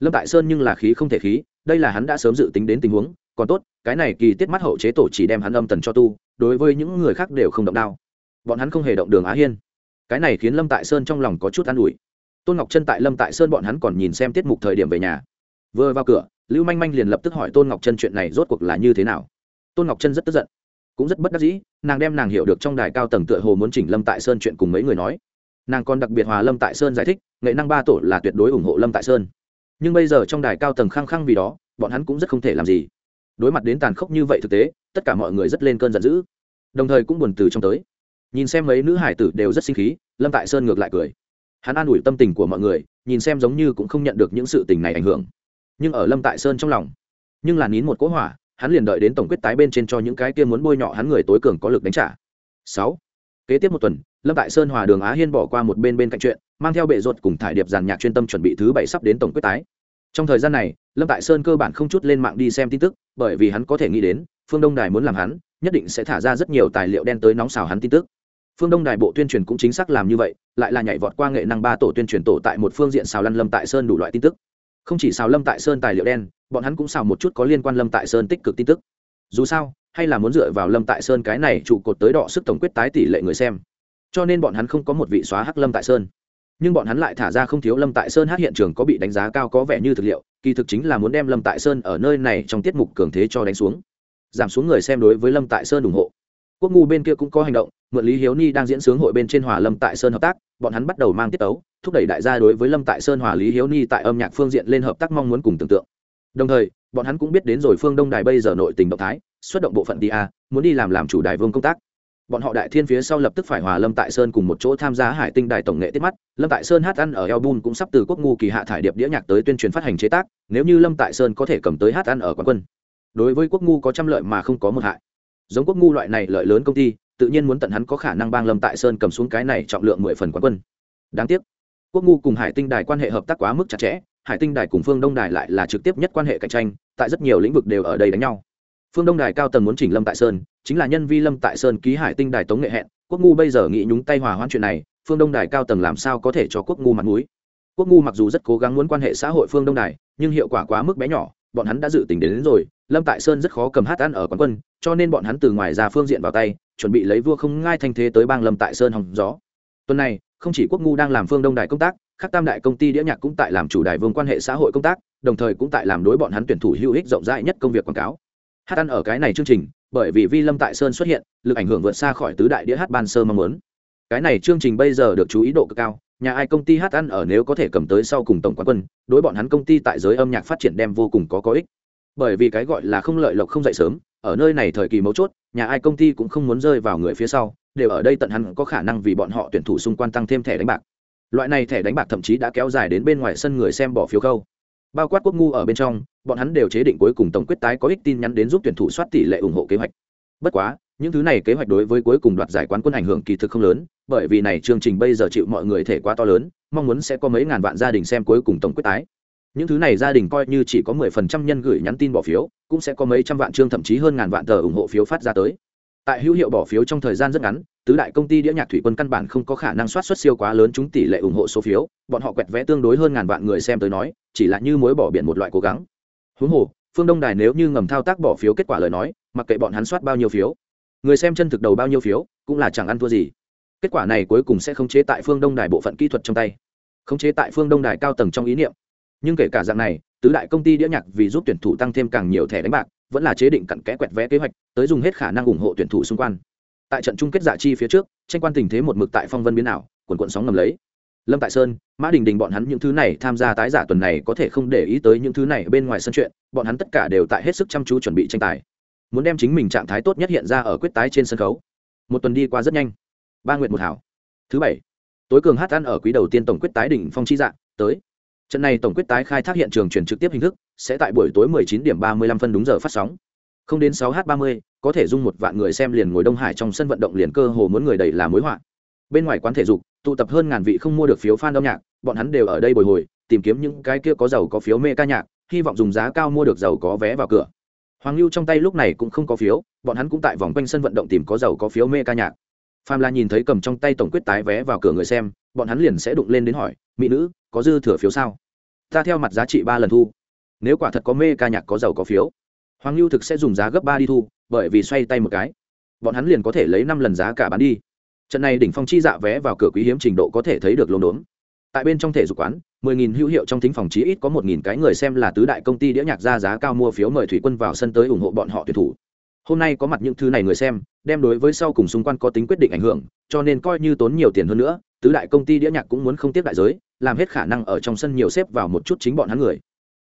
Lâm tại sơn nhưng là khí không thể khí, đây là hắn đã sớm dự tính đến tình huống, còn tốt, cái này kỳ tiết mắt hậu chế tổ chỉ đem hắn âm tần cho tu, đối với những người khác đều không động đao. Bọn hắn không hề động đường á hiên. Cái này khiến lâm tại sơn trong lòng có chút an ủi. Tôn ngọc chân tại lâm tại sơn bọn hắn còn nhìn xem tiết mục thời điểm về nhà. Vừa vào cửa, lưu manh manh liền lập tức hỏi tôn ngọc chân chuyện này rốt cuộc là như thế nào. Tôn ngọc chân rất tức giận cũng rất bất đắc dĩ, nàng đem nàng hiểu được trong đài cao tầng tựa hồ muốn chỉnh lâm tại sơn chuyện cùng mấy người nói. Nàng còn đặc biệt hòa lâm tại sơn giải thích, nghệ năng ba tổ là tuyệt đối ủng hộ lâm tại sơn. Nhưng bây giờ trong đài cao tầng khăng khăng vì đó, bọn hắn cũng rất không thể làm gì. Đối mặt đến tàn khốc như vậy thực tế, tất cả mọi người rất lên cơn giận dữ. Đồng thời cũng buồn từ trong tới. Nhìn xem mấy nữ hải tử đều rất sinh khí, lâm tại sơn ngược lại cười. Hắn an ủi tâm tình của mọi người, nhìn xem giống như cũng không nhận được những sự tình này ảnh hưởng. Nhưng ở lâm tại sơn trong lòng, nhưng là nín một cỗ hỏa hắn liền đợi đến tổng quyết tái bên trên cho những cái kia muốn bôi nhọ hắn người tối cường có lực đánh trả. Sáu. Kế tiếp một tuần, lâm tại sơn hòa đường á hiên bỏ qua một bên bên cạnh chuyện, mang theo bệ ruột cùng thải điệp giàn nhạc chuyên tâm chuẩn bị thứ bảy sắp đến tổng quyết tái. Trong thời gian này, lâm tại sơn cơ bản không chút lên mạng đi xem tin tức, bởi vì hắn có thể nghĩ đến, phương đông đài muốn làm hắn, nhất định sẽ thả ra rất nhiều tài liệu đen tới nóng xào hắn tin tức. Phương đông đài bộ tuyên truyền cũng chính xác làm như vậy, lại là nhảy vọt qua nghệ năng ba tổ tuyên truyền tổ tại một phương diện xào lăn lâm tại sơn đủ loại tin tức. Không chỉ xào lâm tại sơn tài liệu đen bọn hắn cũng xào một chút có liên quan lâm tại sơn tích cực tin tức. Dù sao, hay là muốn dựa vào lâm tại sơn cái này trụ cột tới đọ sức tổng quyết tái tỷ lệ người xem. Cho nên bọn hắn không có một vị xóa hắc lâm tại sơn. Nhưng bọn hắn lại thả ra không thiếu lâm tại sơn hát hiện trường có bị đánh giá cao có vẻ như thực liệu, kỳ thực chính là muốn đem lâm tại sơn ở nơi này trong tiết mục cường thế cho đánh xuống. Giảm xuống người xem đối với lâm tại sơn ủng hộ. Quốc ngu bên kia cũng có hành động, mượn lý hiếu ni đang diễn sướng hội bên trên hòa lâm tại sơn hợp tác, bọn hắn bắt đầu mang tiết tấu, thúc đẩy đại gia đối với lâm tại sơn hòa lý hiếu ni tại âm nhạc phương diện lên hợp tác mong muốn cùng tưởng tượng đồng thời, bọn hắn cũng biết đến rồi phương đông đài bây giờ nội tình động thái, xuất động bộ phận tia muốn đi làm làm chủ đài vương công tác. Bọn họ đại thiên phía sau lập tức phải hòa lâm tại sơn cùng một chỗ tham gia hải tinh đài tổng nghệ tiết mắt. Lâm tại sơn hát ăn ở album cũng sắp từ quốc ngu kỳ hạ thải điệp đĩa nhạc tới tuyên truyền phát hành chế tác, nếu như lâm tại sơn có thể cầm tới hát ăn ở quán quân. Đối với quốc ngu có trăm lợi mà không có một hại. Giống quốc ngu loại này lợi lớn công ty, tự nhiên muốn tận hắn có khả năng bang lâm tại sơn cầm xuống cái này trọng lượng mười phần quán quân. Đáng tiếc, quốc ngu cùng hải tinh đài quan hệ hợp tác quá mức chặt chẽ hải tinh đài cùng phương đông đài lại là trực tiếp nhất quan hệ cạnh tranh tại rất nhiều lĩnh vực đều ở đây đánh nhau. Phương đông đài cao tầng muốn chỉnh lâm tại sơn chính là nhân vi lâm tại sơn ký hải tinh đài tống nghệ hẹn quốc ngu bây giờ nghĩ nhúng tay hòa hoãn chuyện này phương đông đài cao tầng làm sao có thể cho quốc ngu mặt mũi? Quốc ngu mặc dù rất cố gắng muốn quan hệ xã hội phương đông đài nhưng hiệu quả quá mức bé nhỏ bọn hắn đã dự tính đến, đến rồi lâm tại sơn rất khó cầm hát ăn ở quán quân cho nên bọn hắn từ ngoài ra phương diện vào tay chuẩn bị lấy vua không ngai thanh thế tới bang lâm tại sơn hòng gió. Tuần này không chỉ quốc ngu đang làm phương đông đài công tác các tam đại công ty đĩa nhạc cũng tại làm chủ đài vương quan hệ xã hội công tác, đồng thời cũng tại làm đối bọn hắn tuyển thủ hữu ích rộng rãi nhất công việc quảng cáo. Hát ăn ở cái này chương trình, bởi vì vi lâm tại sơn xuất hiện, lực ảnh hưởng vượt xa khỏi tứ đại đĩa hát ban sơ mong muốn. Cái này chương trình bây giờ được chú ý độ cực cao, nhà ai công ty hát ăn ở nếu có thể cầm tới sau cùng tổng quán quân, đối bọn hắn công ty tại giới âm nhạc phát triển đem vô cùng có có ích. Bởi vì cái gọi là không lợi lộc không dậy sớm, ở nơi này thời kỳ mấu chốt, nhà ai công ty cũng không muốn rơi vào người phía sau, đều ở đây tận hắn có khả năng vì bọn họ tuyển thủ xung quanh tăng thêm thẻ đánh bạc loại này thẻ đánh bạc thậm chí đã kéo dài đến bên ngoài sân người xem bỏ phiếu khâu. Bao quát quốc ngu ở bên trong, bọn hắn đều chế định cuối cùng tổng quyết tái có ích tin nhắn đến giúp tuyển thủ soát tỷ lệ ủng hộ kế hoạch. Bất quá, những thứ này kế hoạch đối với cuối cùng đoạt giải quán quân ảnh hưởng kỳ thực không lớn, bởi vì này chương trình bây giờ chịu mọi người thể quá to lớn, mong muốn sẽ có mấy ngàn vạn gia đình xem cuối cùng tổng quyết tái. Những thứ này gia đình coi như chỉ có mười phần trăm nhân gửi nhắn tin bỏ phiếu, cũng sẽ có mấy trăm vạn chương thậm chí hơn ngàn vạn tờ ủng hộ phiếu phát ra tới tại hữu hiệu bỏ phiếu trong thời gian rất ngắn, tứ đại công ty đĩa nhạc thủy quân căn bản không có khả năng soát xuất siêu quá lớn chúng tỷ lệ ủng hộ số phiếu, bọn họ quẹt vẽ tương đối hơn ngàn vạn người xem tới nói, chỉ là như mối bỏ biển một loại cố gắng. Huống hồ, phương đông đài nếu như ngầm thao tác bỏ phiếu kết quả lời nói, mặc kệ bọn hắn soát bao nhiêu phiếu, người xem chân thực đầu bao nhiêu phiếu, cũng là chẳng ăn thua gì. Kết quả này cuối cùng sẽ khống chế tại phương đông đài bộ phận kỹ thuật trong tay. Khống chế tại phương đông đài cao tầng trong ý niệm. Nhưng kể cả dạng này, tứ đại công ty đĩa nhạc vì giúp tuyển thủ tăng thêm càng nhiều thẻ đánh bạc vẫn là chế định cặn kẽ quẹt vé kế hoạch, tới dùng hết khả năng ủng hộ tuyển thủ xung quanh. Tại trận chung kết giả chi phía trước, tranh quan tình thế một mực tại phong vân biến ảo, quần quận sóng ngầm lấy. Lâm tại sơn, mã đình đình bọn hắn những thứ này tham gia tái giả tuần này có thể không để ý tới những thứ này bên ngoài sân chuyện, bọn hắn tất cả đều tại hết sức chăm chú chuẩn bị tranh tài. Muốn đem chính mình trạng thái tốt nhất hiện ra ở quyết tái trên sân khấu. Một tuần đi qua rất nhanh. Ba nguyện một hảo. Thứ bảy, tối cường hát ăn ở quý đầu tiên tổng quyết tái đỉnh phong chi dạng tới trận này tổng quyết tái khai thác hiện trường truyền trực tiếp hình thức sẽ tại buổi tối 19 điểm 35 phân đúng giờ phát sóng. Không đến 6 h 30 có thể dung một vạn người xem liền ngồi đông hải trong sân vận động liền cơ hồ muốn người đầy là mối họa. Bên ngoài quán thể dục, tụ tập hơn ngàn vị không mua được phiếu fan âm nhạc, bọn hắn đều ở đây bồi hồi, tìm kiếm những cái kia có giàu có phiếu mê ca nhạc, hy vọng dùng giá cao mua được giàu có vé vào cửa. Hoàng lưu trong tay lúc này cũng không có phiếu, bọn hắn cũng tại vòng quanh sân vận động tìm có giàu có phiếu mê ca nhạc. Phàm là nhìn thấy cầm trong tay tổng quyết tái vé vào cửa người xem, bọn hắn liền sẽ đụng lên đến hỏi, mỹ nữ có dư thừa phiếu sao? Ta theo mặt giá trị ba lần thu. Nếu quả thật có mê ca nhạc có giàu có phiếu, hoàng lưu thực sẽ dùng giá gấp ba đi thu, bởi vì xoay tay một cái, bọn hắn liền có thể lấy năm lần giá cả bán đi. Trận này đỉnh phong chi dạ vé vào cửa quý hiếm trình độ có thể thấy được lồn đốn tại bên trong thể dục quán, mười nghìn hữu hiệu trong thính phòng chí ít có một nghìn cái người xem là tứ đại công ty đĩa nhạc ra giá cao mua phiếu mời thủy quân vào sân tới ủng hộ bọn họ tuyển thủ. Hôm nay có mặt những thứ này người xem, đem đối với sau cùng xung quanh có tính quyết định ảnh hưởng, cho nên coi như tốn nhiều tiền hơn nữa, tứ đại công ty đĩa nhạc cũng muốn không tiếp đại giới làm hết khả năng ở trong sân nhiều xếp vào một chút chính bọn hắn người.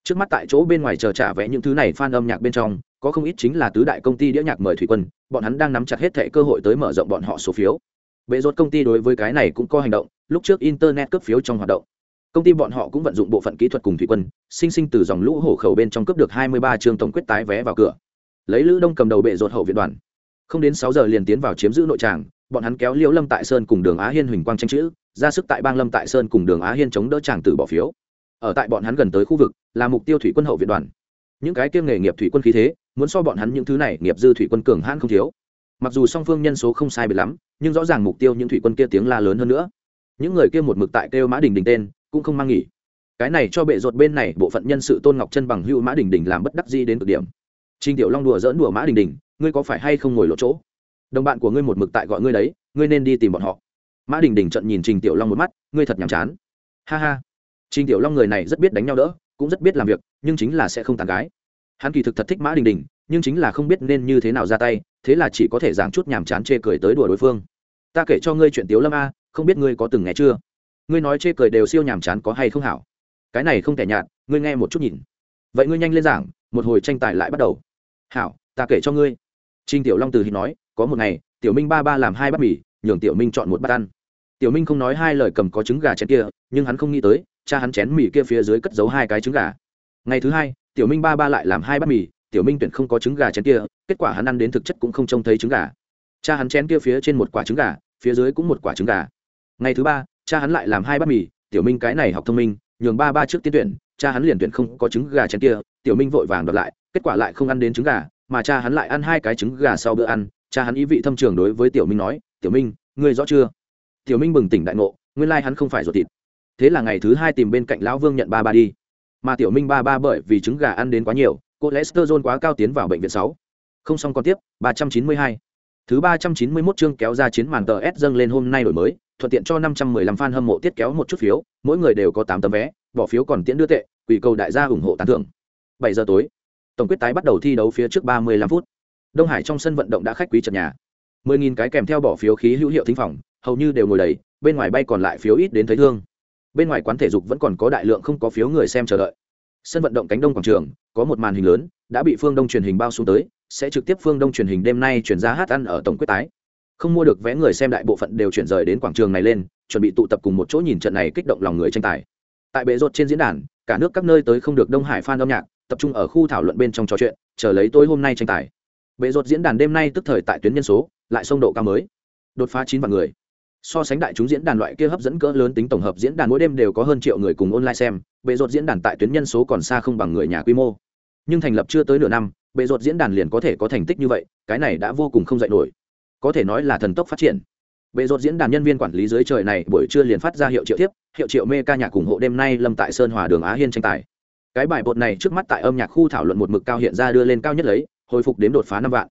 Trước mắt tại chỗ bên ngoài chờ trả vẽ những thứ này fan âm nhạc bên trong, có không ít chính là tứ đại công ty đĩa nhạc mời thủy quân, bọn hắn đang nắm chặt hết thệ cơ hội tới mở rộng bọn họ số phiếu. Bệ rốt công ty đối với cái này cũng có hành động, lúc trước internet cấp phiếu trong hoạt động. Công ty bọn họ cũng vận dụng bộ phận kỹ thuật cùng thủy quân, sinh sinh từ dòng lũ hổ khẩu bên trong cấp được 23 trường tổng quyết tái vé vào cửa. Lấy lữ đông cầm đầu bệ rột hậu viện đoàn. Không đến 6 giờ liền tiến vào chiếm giữ nội tràng, bọn hắn kéo liễu lâm tại sơn cùng đường á hiên huỳnh quang tranh chữ ra sức tại bang lâm tại sơn cùng đường á hiên chống đỡ tràng tử bỏ phiếu. Ở tại bọn hắn gần tới khu vực là mục tiêu thủy quân hậu viện đoàn. Những cái kiêng nghề nghiệp thủy quân khí thế muốn so bọn hắn những thứ này nghiệp dư thủy quân cường hãn không thiếu. Mặc dù song phương nhân số không sai biệt lắm nhưng rõ ràng mục tiêu những thủy quân kia tiếng la lớn hơn nữa. Những người kia một mực tại kêu mã đình đình tên cũng không mang nghỉ. Cái này cho bệ ruột bên này bộ phận nhân sự tôn ngọc chân bằng hưu mã đình đình làm bất đắc di đến cực điểm. Trình Tiểu Long đùa dỡn đùa Mã Đình Đình, ngươi có phải hay không ngồi lộ chỗ? Đồng bạn của ngươi một mực tại gọi ngươi đấy, ngươi nên đi tìm bọn họ. Mã Đình Đình trận nhìn Trình Tiểu Long một mắt, ngươi thật nhàm chán. Ha ha. Trình Tiểu Long người này rất biết đánh nhau đỡ, cũng rất biết làm việc, nhưng chính là sẽ không tàn gái. Hắn kỳ thực thật thích Mã Đình Đình, nhưng chính là không biết nên như thế nào ra tay, thế là chỉ có thể giảng chút nhàm chán chê cười tới đùa đối phương. Ta kể cho ngươi chuyện Tiểu Lâm a, không biết ngươi có từng nghe chưa? Ngươi nói chê cười đều siêu nhàm chán có hay không hảo? Cái này không thể nhạt, ngươi nghe một chút nhìn. Vậy ngươi nhanh lên giảng, một hồi tranh tài lại bắt đầu hảo ta kể cho ngươi trinh tiểu long từ thì nói có một ngày tiểu minh ba ba làm hai bát mì nhường tiểu minh chọn một bát ăn tiểu minh không nói hai lời cầm có trứng gà chén kia, nhưng hắn không nghĩ tới, cha hắn chén mì kia phía dưới cất giấu hai cái trứng gà. Ngày thứ hai, tiểu minh ba ba lại làm hai bát mì, tiểu minh tuyển không có trứng gà chén kia, kết quả hắn ăn đến thực chất cũng không trông thấy trứng gà. Cha hắn chén kia phía trên một quả trứng gà, phía dưới cũng một quả trứng gà. Ngày thứ ba, cha hắn lại làm hai bát mì, tiểu minh cái này học thông minh, nhường ba ba trước tiên tuyển, cha hắn liền tuyển không có trứng gà chén kia, tiểu minh vội vàng đọc lại, kết quả lại không ăn đến trứng gà, mà cha hắn lại ăn hai cái trứng gà sau bữa ăn. Cha hắn ý vị thâm trường đối với tiểu minh nói, tiểu minh, ngươi rõ chưa? Tiểu minh bừng tỉnh đại ngộ, nguyên lai hắn không phải ruột thịt. Thế là ngày thứ hai tìm bên cạnh lão vương nhận ba ba đi. Mà tiểu minh ba ba bởi vì trứng gà ăn đến quá nhiều cô lester quá cao tiến vào bệnh viện sáu. Không xong còn tiếp, ba trăm chín mươi hai. Thứ ba trăm chín mươi 391 chương kéo ra chiến màn tờ S dâng lên hôm nay đổi mới, thuận tiện cho năm trăm mười lăm fan hâm mộ tiết kéo một chút phiếu, mỗi người đều có tám tấm vé, bỏ phiếu còn tiễn đưa tệ, quỷ cầu đại gia ủng hộ tán thưởng. Bảy giờ tối, tổng quyết tái bắt đầu thi đấu phía trước ba mươi lăm phút. Đông hải trong sân vận động đã khách quý trận nhà. mười nghìn cái kèm theo bỏ phiếu khí hữu hiệu thính phòng hầu như đều ngồi đầy, bên ngoài bay còn lại phiếu ít đến thấy thương. Bên ngoài quán thể dục vẫn còn có đại lượng không có phiếu người xem chờ đợi. Sân vận động cánh đông quảng trường, có một màn hình lớn, đã bị phương đông truyền hình bao xuống tới, sẽ trực tiếp phương đông truyền hình đêm nay chuyển ra hát ăn ở tổng quyết tái. Không mua được vé người xem đại bộ phận đều chuyển rời đến quảng trường này lên, chuẩn bị tụ tập cùng một chỗ nhìn trận này kích động lòng người tranh tài. Tại bệ rột trên diễn đàn, cả nước các nơi tới không được đông hải f a n âm nhạc, tập trung ở khu thảo luận bên trong trò chuyện, chờ lấy tối hôm nay tranh tài. Bệ rột diễn đàn đêm nay tức thời tại tuyến nhân số, lại sông độ cao mới. Đột phá chín vạn người so sánh đại chúng diễn đàn loại kia hấp dẫn cỡ lớn tính tổng hợp diễn đàn mỗi đêm đều có hơn triệu người cùng online xem, bệ rột diễn đàn tại tuyến nhân số còn xa không bằng người nhà quy mô. Nhưng thành lập chưa tới nửa năm, bệ rột diễn đàn liền có thể có thành tích như vậy, cái này đã vô cùng không dạy nổi. Có thể nói là thần tốc phát triển. Bệ rột diễn đàn nhân viên quản lý dưới trời này buổi trưa liền phát ra hiệu triệu tiếp, hiệu triệu mê ca nhạc ủng hộ đêm nay lâm tại sơn hòa đường á hiên tranh tài. Cái bài bột này trước mắt tại âm nhạc khu thảo luận một mực cao hiện ra đưa lên cao nhất lấy, hồi phục đến đột phá năm vạn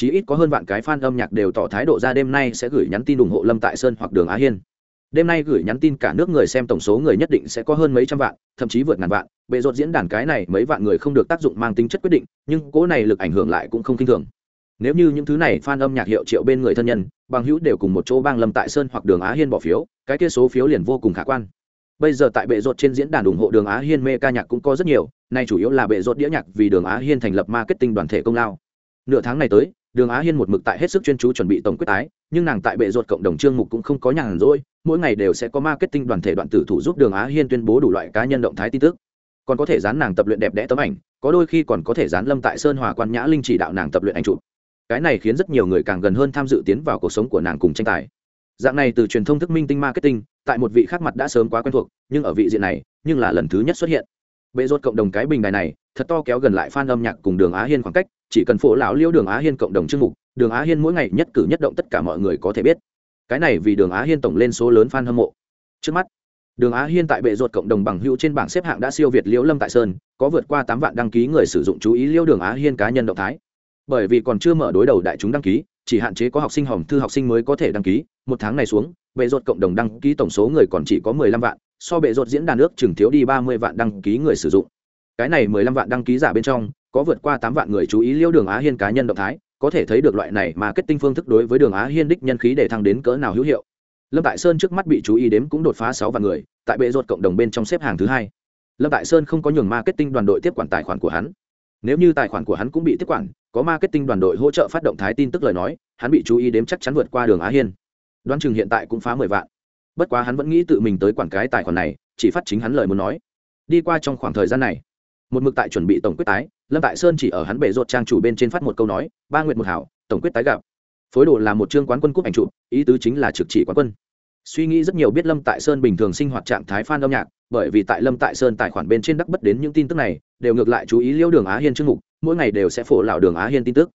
chí ít có hơn vạn cái fan âm nhạc đều tỏ thái độ ra đêm nay sẽ gửi nhắn tin ủng hộ lâm tại sơn hoặc đường á hiên. Đêm nay gửi nhắn tin cả nước người xem tổng số người nhất định sẽ có hơn mấy trăm vạn, thậm chí vượt ngàn vạn. Bệ rột diễn đàn cái này mấy vạn người không được tác dụng mang tính chất quyết định, nhưng cố này lực ảnh hưởng lại cũng không kinh thường. Nếu như những thứ này fan âm nhạc hiệu triệu bên người thân nhân, bằng hữu đều cùng một chỗ bang lâm tại sơn hoặc đường á hiên bỏ phiếu, cái kia số phiếu liền vô cùng khả quan. Bây giờ tại bệ rột trên diễn đàn ủng hộ đường á hiên mê ca nhạc cũng có rất nhiều, nay chủ yếu là bệ rột đĩa nhạc vì đường á hiên thành lập marketing đoàn thể công lao. Nửa tháng này tới đường á hiên một mực tại hết sức chuyên chú chuẩn bị tổng quyết tái, nhưng nàng tại bệ ruột cộng đồng chương mục cũng không có nhàn rỗi, mỗi ngày đều sẽ có marketing đoàn thể đoạn tử thủ giúp đường á hiên tuyên bố đủ loại cá nhân động thái tin tức. Còn có thể dán nàng tập luyện đẹp đẽ tấm ảnh, có đôi khi còn có thể dán lâm tại sơn hòa quan nhã linh chỉ đạo nàng tập luyện ảnh chụp. Cái này khiến rất nhiều người càng gần hơn tham dự tiến vào cuộc sống của nàng cùng tranh tài. Dạng này từ truyền thông thức minh tinh marketing, tại một vị khác mặt đã sớm quá quen thuộc, nhưng ở vị diện này, nhưng là lần thứ nhất xuất hiện. Bệ rốt cộng đồng cái bình đài này, thật to kéo gần lại fan âm nhạc cùng đường á hiên khoảng cách chỉ cần phổ lão liêu đường á hiên cộng đồng chương mục, đường á hiên mỗi ngày nhất cử nhất động tất cả mọi người có thể biết. Cái này vì đường á hiên tổng lên số lớn fan hâm mộ. Trước mắt, đường á hiên tại bệ ruột cộng đồng bằng hữu trên bảng xếp hạng đã siêu việt liễu lâm tại sơn, có vượt qua tám vạn đăng ký người sử dụng chú ý liêu đường á hiên cá nhân động thái. Bởi vì còn chưa mở đối đầu đại chúng đăng ký, chỉ hạn chế có học sinh hỏng thư học sinh mới có thể đăng ký, một tháng này xuống, bệ ruột cộng đồng đăng ký tổng số người còn chỉ có mười lăm vạn, so bệ ruột diễn đàn nước chừng thiếu đi ba mươi vạn đăng ký người sử dụng. Cái này mười lăm vạn đăng ký giả bên trong có vượt qua tám vạn người chú ý liêu đường á hiên cá nhân động thái, có thể thấy được loại này mà kết tinh phương thức đối với đường á hiên đích nhân khí để thăng đến cỡ nào hữu hiệu. Lâm tại sơn trước mắt bị chú ý đếm cũng đột phá sáu vạn người, tại bệ ruột cộng đồng bên trong xếp hàng thứ hai. Lâm tại sơn không có nhường marketing đoàn đội tiếp quản tài khoản của hắn. Nếu như tài khoản của hắn cũng bị tiếp quản, có marketing đoàn đội hỗ trợ phát động thái tin tức lời nói, hắn bị chú ý đếm chắc chắn vượt qua đường á hiên. Đoán chừng hiện tại cũng phá mười vạn. Bất quá hắn vẫn nghĩ tự mình tới quản cái tài khoản này, chỉ phát chính hắn lời muốn nói. Đi qua trong khoảng thời gian này một mực tại chuẩn bị tổng quyết tái, lâm tại sơn chỉ ở hắn bể rột trang chủ bên trên phát một câu nói, ba nguyện một hảo, tổng quyết tái gặp. Phối đồ là một chương quán quân cúp ảnh trụ ý tứ chính là trực chỉ quán quân. Suy nghĩ rất nhiều biết lâm tại sơn bình thường sinh hoạt trạng thái fan âm nhạc, bởi vì tại lâm tại sơn tài khoản bên trên đắc bất đến những tin tức này, đều ngược lại chú ý liêu đường á hiên chương mục, mỗi ngày đều sẽ phổ lão đường á hiên tin tức.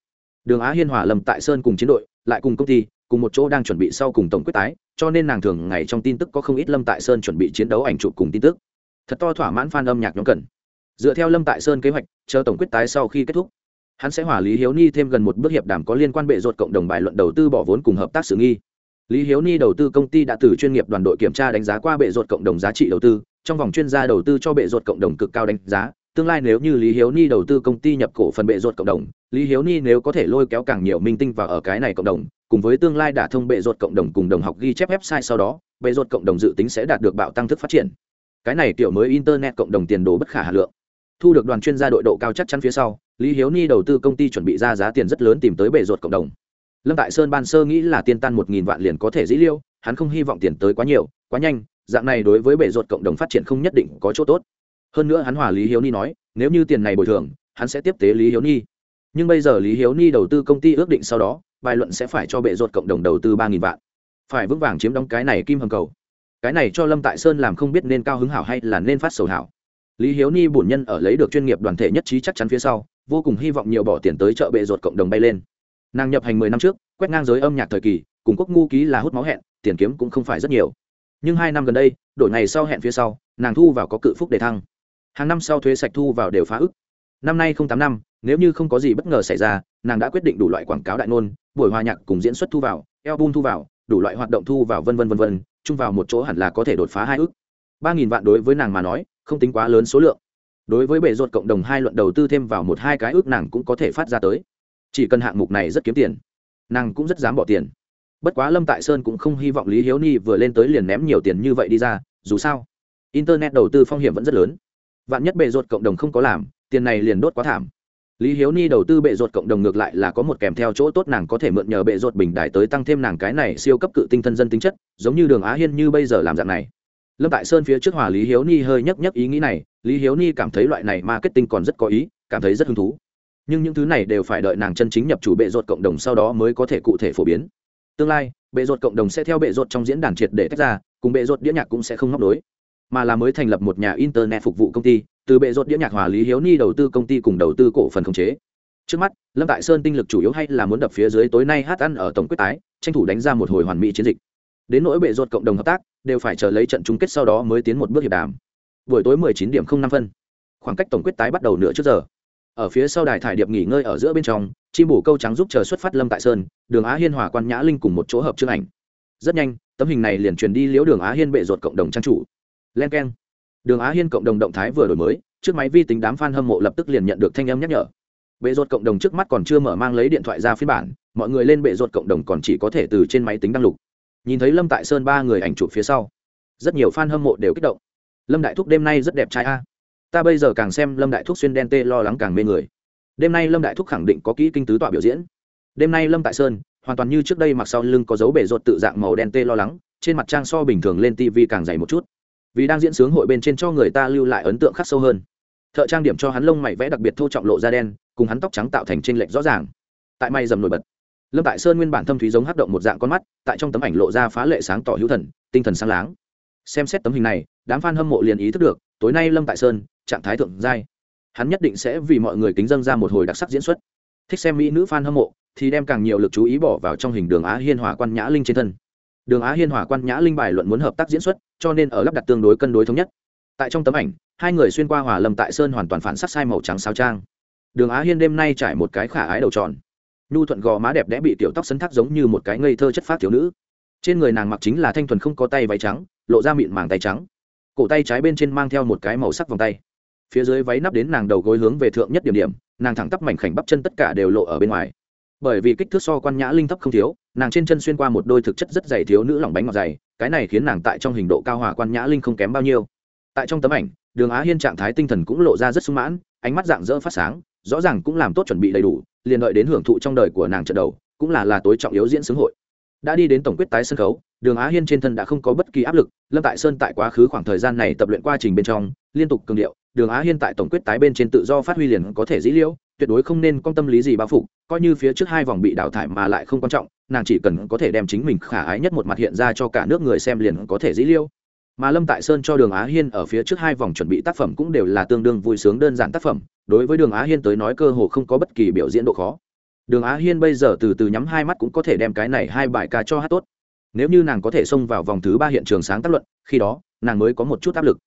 Đường á hiên hòa lâm tại sơn cùng chiến đội, lại cùng công ty, cùng một chỗ đang chuẩn bị sau cùng tổng quyết tái, cho nên nàng thường ngày trong tin tức có không ít lâm tại sơn chuẩn bị chiến đấu ảnh chụp cùng tin tức. Thật to thỏa mãn fan âm nhạc nhóm cần dựa theo lâm tại sơn kế hoạch, chờ tổng quyết tái sau khi kết thúc, hắn sẽ hỏa lý hiếu ni thêm gần một bước hiệp đàm có liên quan bệ ruột cộng đồng bài luận đầu tư bỏ vốn cùng hợp tác sự nghi. Lý hiếu ni đầu tư công ty đã từ chuyên nghiệp đoàn đội kiểm tra đánh giá qua bệ ruột cộng đồng giá trị đầu tư, trong vòng chuyên gia đầu tư cho bệ ruột cộng đồng cực cao đánh giá, tương lai nếu như lý hiếu ni đầu tư công ty nhập cổ phần bệ ruột cộng đồng, lý hiếu ni nếu có thể lôi kéo càng nhiều minh tinh vào ở cái này cộng đồng, cùng với tương lai đả thông bệ ruột cộng đồng cùng đồng học ghi chép website sau đó, bệ ruột cộng đồng dự tính sẽ đạt được bạo tăng thức phát triển. Cái này kiểu mới internet cộng đồng tiền đồ bất khả hà lượng thu được đoàn chuyên gia đội độ cao chắc chắn phía sau, lý hiếu ni đầu tư công ty chuẩn bị ra giá tiền rất lớn tìm tới bể ruột cộng đồng. Lâm tại sơn ban sơ nghĩ là tiên tan một nghìn vạn liền có thể dĩ liêu, hắn không hy vọng tiền tới quá nhiều, quá nhanh, dạng này đối với bể ruột cộng đồng phát triển không nhất định có chỗ tốt. Hơn nữa hắn hòa lý hiếu ni nói, nếu như tiền này bồi thường, hắn sẽ tiếp tế lý hiếu ni. Nhưng bây giờ lý hiếu ni đầu tư công ty ước định sau đó, bài luận sẽ phải cho bệ ruột cộng đồng đầu tư ba nghìn vạn. Phải vững vàng chiếm đóng cái này kim hầm cầu. Cái này cho lâm tại sơn làm không biết nên cao hứng hảo hay là nên phát sầu hảo lý hiếu ni bổn nhân ở lấy được chuyên nghiệp đoàn thể nhất trí chắc chắn phía sau, vô cùng hy vọng nhiều bỏ tiền tới chợ bệ ruột cộng đồng bay lên. Nàng nhập hành mười năm trước, quét ngang giới âm nhạc thời kỳ, cùng quốc ngu ký là hút máu hẹn, tiền kiếm cũng không phải rất nhiều. Nhưng hai năm gần đây, đổi ngày sau hẹn phía sau, nàng thu vào có cự phúc để thăng. Hàng năm sau thuế sạch thu vào đều phá ức. Năm nay không tám năm, nếu như không có gì bất ngờ xảy ra, nàng đã quyết định đủ loại quảng cáo đại ngôn, buổi hòa nhạc cùng diễn xuất thu vào, album thu vào, đủ loại hoạt động thu vào vân vân vân vân, chung vào một chỗ hẳn là có thể đột phá hai ước ba nghìn vạn đối với nàng mà nói không tính quá lớn số lượng. Đối với bệ ruột cộng đồng hai luận đầu tư thêm vào một hai cái ước nàng cũng có thể phát ra tới. Chỉ cần hạng mục này rất kiếm tiền, nàng cũng rất dám bỏ tiền. Bất quá lâm tại sơn cũng không hy vọng lý hiếu ni vừa lên tới liền ném nhiều tiền như vậy đi ra, dù sao, internet đầu tư phong hiểm vẫn rất lớn. Vạn nhất bệ ruột cộng đồng không có làm, tiền này liền đốt quá thảm. Lý hiếu ni đầu tư bệ ruột cộng đồng ngược lại là có một kèm theo chỗ tốt nàng có thể mượn nhờ bệ ruột bình đại tới tăng thêm nàng cái này siêu cấp cự tinh thân dân tính chất, giống như đường á hiên như bây giờ làm dạng này lâm tại sơn phía trước hòa lý hiếu ni hơi nhấc nhấc ý nghĩ này, lý hiếu ni cảm thấy loại này marketing còn rất có ý, cảm thấy rất hứng thú. Nhưng những thứ này đều phải đợi nàng chân chính nhập chủ bệ ruột cộng đồng sau đó mới có thể cụ thể phổ biến. Tương lai, bệ ruột cộng đồng sẽ theo bệ ruột trong diễn đàn triệt để tách ra, cùng bệ ruột đĩa nhạc cũng sẽ không móc đối. Mà là mới thành lập một nhà internet phục vụ công ty, từ bệ ruột đĩa nhạc hòa lý hiếu ni đầu tư công ty cùng đầu tư cổ phần khống chế. Trước mắt, lâm tại sơn tinh lực chủ yếu hay là muốn đập phía dưới tối nay hát ăn ở tổng quyết tái, tranh thủ đánh ra một hồi hoàn mỹ chiến dịch đến nỗi bệ ruột cộng đồng hợp tác, đều phải chờ lấy trận chung kết sau đó mới tiến một bước hiệp đàm. Buổi tối 19 điểm không năm phân. Khoảng cách tổng quyết tái bắt đầu nửa trước giờ. Ở phía sau đài thải điệp nghỉ ngơi ở giữa bên trong, chim bổ câu trắng giúp chờ xuất phát lâm tại sơn, đường á hiên hòa quan nhã linh cùng một chỗ hợp chương ảnh. Rất nhanh, tấm hình này liền truyền đi liễu đường á hiên bệ ruột cộng đồng trang chủ. Len keng. Đường á hiên cộng đồng động thái vừa đổi mới, trước máy vi tính đám f a n hâm mộ lập tức liền nhận được thanh âm nhắc nhở. Bệ ruột cộng đồng trước mắt còn chưa mở mang lấy điện thoại ra phiên bản, mọi người lên bệ ruột cộng đồng còn chỉ có thể từ trên máy tính đăng lục nhìn thấy lâm tại sơn ba người ảnh chụp phía sau rất nhiều f a n hâm mộ đều kích động lâm đại thúc đêm nay rất đẹp trai a ta bây giờ càng xem lâm đại thúc xuyên đen tê lo lắng càng mê người đêm nay lâm đại thúc khẳng định có kỹ kinh tứ tọa biểu diễn đêm nay lâm tại sơn hoàn toàn như trước đây mặc sau lưng có dấu bể rột tự dạng màu đen tê lo lắng trên mặt trang so bình thường lên tv càng dày một chút vì đang diễn sướng hội bên trên cho người ta lưu lại ấn tượng khắc sâu hơn thợ trang điểm cho hắn lông mày vẽ đặc biệt thô trọng lộ da đen cùng hắn tóc trắng tạo thành tranh lệch rõ ràng tại may dầm nổi bật lâm tại sơn nguyên bản thâm thúy giống hắc động một dạng con mắt, tại trong tấm ảnh lộ ra phá lệ sáng tỏ hữu thần, tinh thần sáng láng. Xem xét tấm hình này, đám f a n hâm mộ liền ý thức được, tối nay lâm tại sơn, trạng thái thượng giai. Hắn nhất định sẽ vì mọi người kính dân ra một hồi đặc sắc diễn xuất. Thích xem mỹ nữ f a n hâm mộ, thì đem càng nhiều lực chú ý bỏ vào trong hình đường á hiên hòa quan nhã linh trên thân. Đường á hiên hòa quan nhã linh bài luận muốn hợp tác diễn xuất, cho nên ở lắp đặt tương đối cân đối thống nhất. Tại trong tấm ảnh, hai người xuyên qua hòa lâm tại sơn hoàn toàn phản sắc sai màu trắng sao trang. Đường á hiên đêm nay trải một cái khả ái đầu tròn nhu thuận gò má đẹp đẽ bị tiểu tóc sấn thác giống như một cái ngây thơ chất phát thiếu nữ. Trên người nàng mặc chính là thanh thuần không có tay váy trắng, lộ ra mịn màng tay trắng. Cổ tay trái bên trên mang theo một cái màu sắc vòng tay. Phía dưới váy nắp đến nàng đầu gối hướng về thượng nhất điểm điểm, nàng thẳng tắp mảnh khảnh bắp chân tất cả đều lộ ở bên ngoài. Bởi vì kích thước so quan nhã linh thấp không thiếu, nàng trên chân xuyên qua một đôi thực chất rất dày thiếu nữ lỏng bánh ngọt dày, cái này khiến nàng tại trong hình độ cao hòa quan nhã linh không kém bao nhiêu. Tại trong tấm ảnh, đường á hiên trạng thái tinh thần cũng lộ ra rất sung mãn, ánh mắt dạng dỡ phát sáng, rõ ràng cũng làm tốt chuẩn bị đầy đủ liền đợi đến hưởng thụ trong đời của nàng trận đầu, cũng là là tối trọng yếu diễn xướng hội. Đã đi đến tổng quyết tái sân khấu, đường á hiên trên thân đã không có bất kỳ áp lực, lâm tại sơn tại quá khứ khoảng thời gian này tập luyện quá trình bên trong, liên tục cường điệu, đường á hiên tại tổng quyết tái bên trên tự do phát huy liền có thể dĩ liễu, tuyệt đối không nên có tâm lý gì bao phục coi như phía trước hai vòng bị đào thải mà lại không quan trọng, nàng chỉ cần có thể đem chính mình khả ái nhất một mặt hiện ra cho cả nước người xem liền có thể dĩ liễu mà lâm tại sơn cho đường á hiên ở phía trước hai vòng chuẩn bị tác phẩm cũng đều là tương đương vui sướng đơn giản tác phẩm, đối với đường á hiên tới nói cơ hồ không có bất kỳ biểu diễn độ khó. Đường á hiên bây giờ từ từ nhắm hai mắt cũng có thể đem cái này hai bài ca cho hát tốt. Nếu như nàng có thể xông vào vòng thứ ba hiện trường sáng tác luận, khi đó, nàng mới có một chút áp lực.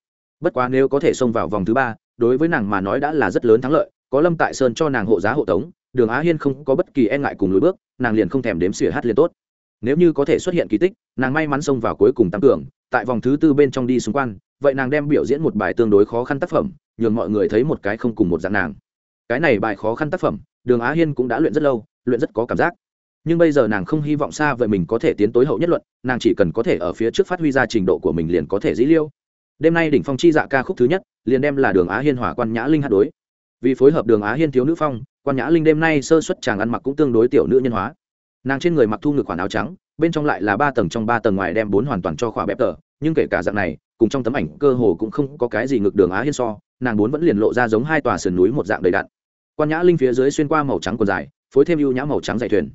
Bất quá nếu có thể xông vào vòng thứ ba, đối với nàng mà nói đã là rất lớn thắng lợi, có lâm tại sơn cho nàng hộ giá hộ tống, đường á hiên không có bất kỳ e ngại cùng lối bước, nàng liền không thèm đếm xỉa hát liền tốt nếu như có thể xuất hiện kỳ tích, nàng may mắn xông vào cuối cùng tăng cường tại vòng thứ tư bên trong đi xung quanh, vậy nàng đem biểu diễn một bài tương đối khó khăn tác phẩm, nhường mọi người thấy một cái không cùng một dạng nàng. Cái này bài khó khăn tác phẩm, đường á hiên cũng đã luyện rất lâu, luyện rất có cảm giác. Nhưng bây giờ nàng không hy vọng xa vậy mình có thể tiến tối hậu nhất luận, nàng chỉ cần có thể ở phía trước phát huy ra trình độ của mình liền có thể dĩ liêu. Đêm nay đỉnh phong chi dạ ca khúc thứ nhất, liền đem là đường á hiên hỏa quan nhã linh hát đối. Vì phối hợp đường á hiên thiếu nữ phong, quan nhã linh đêm nay sơ xuất chàng ăn mặc cũng tương đối tiểu nữ nhân hóa nàng trên người mặc thu ngực khoản áo trắng, bên trong lại là ba tầng trong ba tầng ngoài đem bốn hoàn toàn cho khỏa bẹp tờ, nhưng kể cả dạng này, cùng trong tấm ảnh cơ hồ cũng không có cái gì ngược đường á hiên so, nàng bốn vẫn liền lộ ra giống hai tòa sườn núi một dạng đầy đặn. Quan nhã linh phía dưới xuyên qua màu trắng còn dài, phối thêm ưu nhã màu trắng dày thuyền.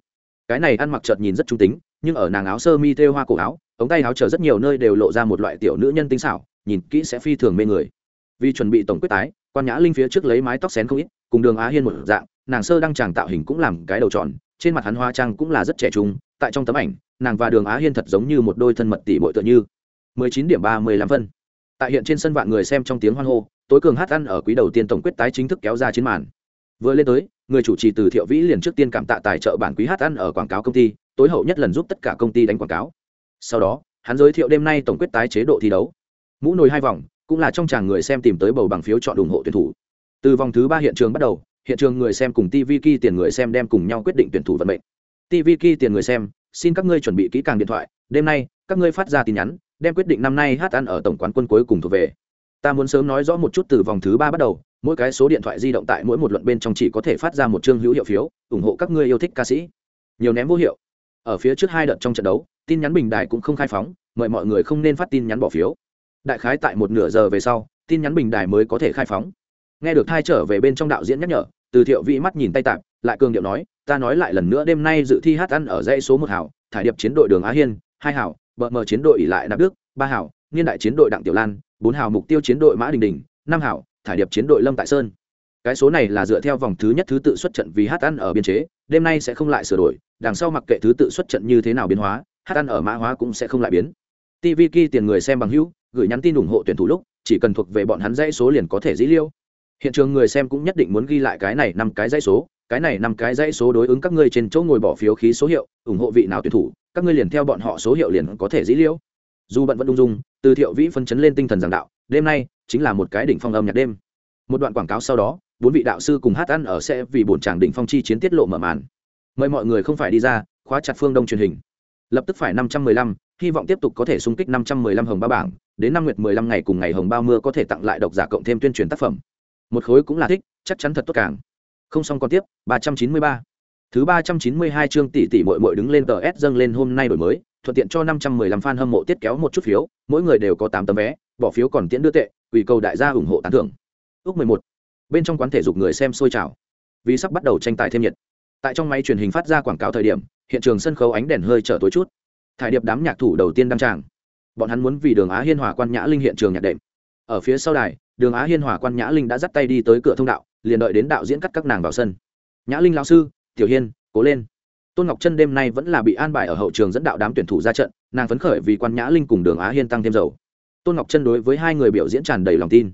Cái này ăn mặc chợt nhìn rất trung tính, nhưng ở nàng áo sơ mi thêu hoa cổ áo, ống tay áo chờ rất nhiều nơi đều lộ ra một loại tiểu nữ nhân tinh xảo, nhìn kỹ sẽ phi thường mê người. Vì chuẩn bị tổng quyết tái, quan nhã linh phía trước lấy mái tóc xén không ít, cùng đường á hiên một dạng, nàng sơ đăng chàng tạo hình cũng làm cái đầu tròn trên mặt hắn hoa trang cũng là rất trẻ trung, tại trong tấm ảnh, nàng và đường á hiên thật giống như một đôi thân mật tỷ bội tựa như. 19 điểm 35 phân. Tại hiện trên sân vạn người xem trong tiếng hoan hô, tối cường hát ăn ở quý đầu tiên tổng quyết tái chính thức kéo ra chiến màn. Vừa lên tới, người chủ trì từ thiệu vĩ liền trước tiên cảm tạ tài trợ bản quý hát ăn ở quảng cáo công ty, tối hậu nhất lần giúp tất cả công ty đánh quảng cáo. Sau đó, hắn giới thiệu đêm nay tổng quyết tái chế độ thi đấu. Mũ nồi hai vòng, cũng là trong chàng người xem tìm tới bầu bằng phiếu chọn ủng hộ tuyển thủ. Từ vòng thứ ba hiện trường bắt đầu hiện trường người xem cùng tv ki tiền người xem đem cùng nhau quyết định tuyển thủ vận mệnh. Tv ki tiền người xem, xin các ngươi chuẩn bị kỹ càng điện thoại, đêm nay, các ngươi phát ra tin nhắn, đem quyết định năm nay hát ăn ở tổng quán quân cuối cùng thuộc về. Ta muốn sớm nói rõ một chút từ vòng thứ ba bắt đầu, mỗi cái số điện thoại di động tại mỗi một luận bên trong chỉ có thể phát ra một chương hữu hiệu phiếu, ủng hộ các ngươi yêu thích ca sĩ. Nhiều ném vô hiệu. Ở phía trước hai đợt trong trận đấu, tin nhắn bình đài cũng không khai phóng, mời mọi người không nên phát tin nhắn bỏ phiếu. Đại khái tại một nửa giờ về sau, tin nhắn bình đài mới có thể khai phóng nghe được thai trở về bên trong đạo diễn nhắc nhở, từ thiệu vị mắt nhìn tay tạp, lại cường điệu nói, ta nói lại lần nữa, đêm nay dự thi hát ăn ở dãy số một hảo, thải điệp chiến đội đường á hiên, hai hảo, bờ mờ chiến đội ỉ lại nạp đức, ba hảo, niên đại chiến đội đặng tiểu lan, bốn hảo mục tiêu chiến đội mã đình đình, năm hảo, thải điệp chiến đội lâm tại sơn. Cái số này là dựa theo vòng thứ nhất thứ tự xuất trận vì hát ăn ở biên chế, đêm nay sẽ không lại sửa đổi, đằng sau mặc kệ thứ tự xuất trận như thế nào biến hóa, hát ăn ở mã hóa cũng sẽ không lại biến. Tv ki tiền người xem bằng hữu, gửi nhắn tin ủng hộ tuyển thủ lúc, chỉ cần thuộc về bọn hắn dãy số liền có thể dĩ liêu hiện trường người xem cũng nhất định muốn ghi lại cái này năm cái dãy số, cái này năm cái dãy số đối ứng các ngươi trên chỗ ngồi bỏ phiếu khí số hiệu, ủng hộ vị nào tuyển thủ, các ngươi liền theo bọn họ số hiệu liền có thể dĩ liễu. Dù bận vẫn ung dung, từ thiệu vĩ phân chấn lên tinh thần giảng đạo, đêm nay chính là một cái đỉnh phong âm nhạc đêm. Một đoạn quảng cáo sau đó, bốn vị đạo sư cùng hát ăn ở sẽ vì bổn tràng đỉnh phong chi chiến tiết lộ mở màn. Mời mọi người không phải đi ra, khóa chặt phương đông truyền hình. Lập tức phải năm trăm mười lăm, hy vọng tiếp tục có thể xung kích năm trăm mười lăm hồng ba bảng, đến năm nguyệt mười lăm ngày cùng ngày hồng ba mưa có thể tặng lại độc giả cộng thêm tuyên truyền tác phẩm một khối cũng là thích, chắc chắn thật tốt càng. Không xong còn tiếp, ba trăm chín mươi ba. Thứ ba trăm chín mươi hai chương tỷ tỷ mội mội đứng lên tờ s dâng lên hôm nay đổi mới, thuận tiện cho năm trăm mười lăm fan hâm mộ tiết kéo một chút phiếu, mỗi người đều có tám tấm vé, bỏ phiếu còn tiễn đưa tệ, ủy cầu đại gia ủng hộ tán thưởng. Ước mười một. Bên trong quán thể dục người xem sôi trào. Vì sắp bắt đầu tranh tài thêm nhiệt. Tại trong máy truyền hình phát ra quảng cáo thời điểm, hiện trường sân khấu ánh đèn hơi trở tối chút. Thải điệp đám nhạc thủ đầu tiên đăng tràng. Bọn hắn muốn vì đường á hiên hòa quan nhã linh hiện trường nhạc đệm ở phía sau đài, đường á hiên hòa quan nhã linh đã dắt tay đi tới cửa thông đạo, liền đợi đến đạo diễn cắt các nàng vào sân. Nhã linh lão sư, tiểu hiên, cố lên. Tôn ngọc chân đêm nay vẫn là bị an bài ở hậu trường dẫn đạo đám tuyển thủ ra trận, nàng phấn khởi vì quan nhã linh cùng đường á hiên tăng thêm dầu. Tôn ngọc chân đối với hai người biểu diễn tràn đầy lòng tin.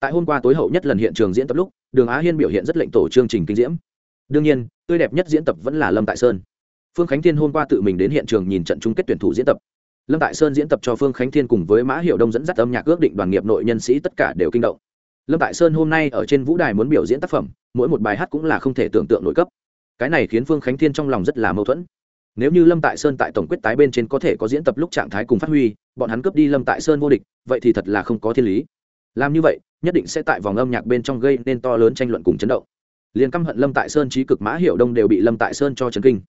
Tại hôm qua tối hậu nhất lần hiện trường diễn tập lúc, đường á hiên biểu hiện rất lệnh tổ chương trình kinh diễm. Đương nhiên, tươi đẹp nhất diễn tập vẫn là lâm tại sơn. Phương khánh thiên hôm qua tự mình đến hiện trường nhìn trận chung kết tuyển thủ diễn tập lâm tại sơn diễn tập cho phương khánh thiên cùng với mã hiệu đông dẫn dắt âm nhạc ước định đoàn nghiệp nội nhân sĩ tất cả đều kinh động. Lâm tại sơn hôm nay ở trên vũ đài muốn biểu diễn tác phẩm, mỗi một bài hát cũng là không thể tưởng tượng nội cấp. Cái này khiến phương khánh thiên trong lòng rất là mâu thuẫn. Nếu như lâm tại sơn tại tổng quyết tái bên trên có thể có diễn tập lúc trạng thái cùng phát huy, bọn hắn cướp đi lâm tại sơn vô địch, vậy thì thật là không có thiên lý. Làm như vậy, nhất định sẽ tại vòng âm nhạc bên trong gây nên to lớn tranh luận cùng chấn động. Liền căm hận lâm tại sơn trí cực mã hiệu đông đều bị lâm tại sơn cho chấn kinh.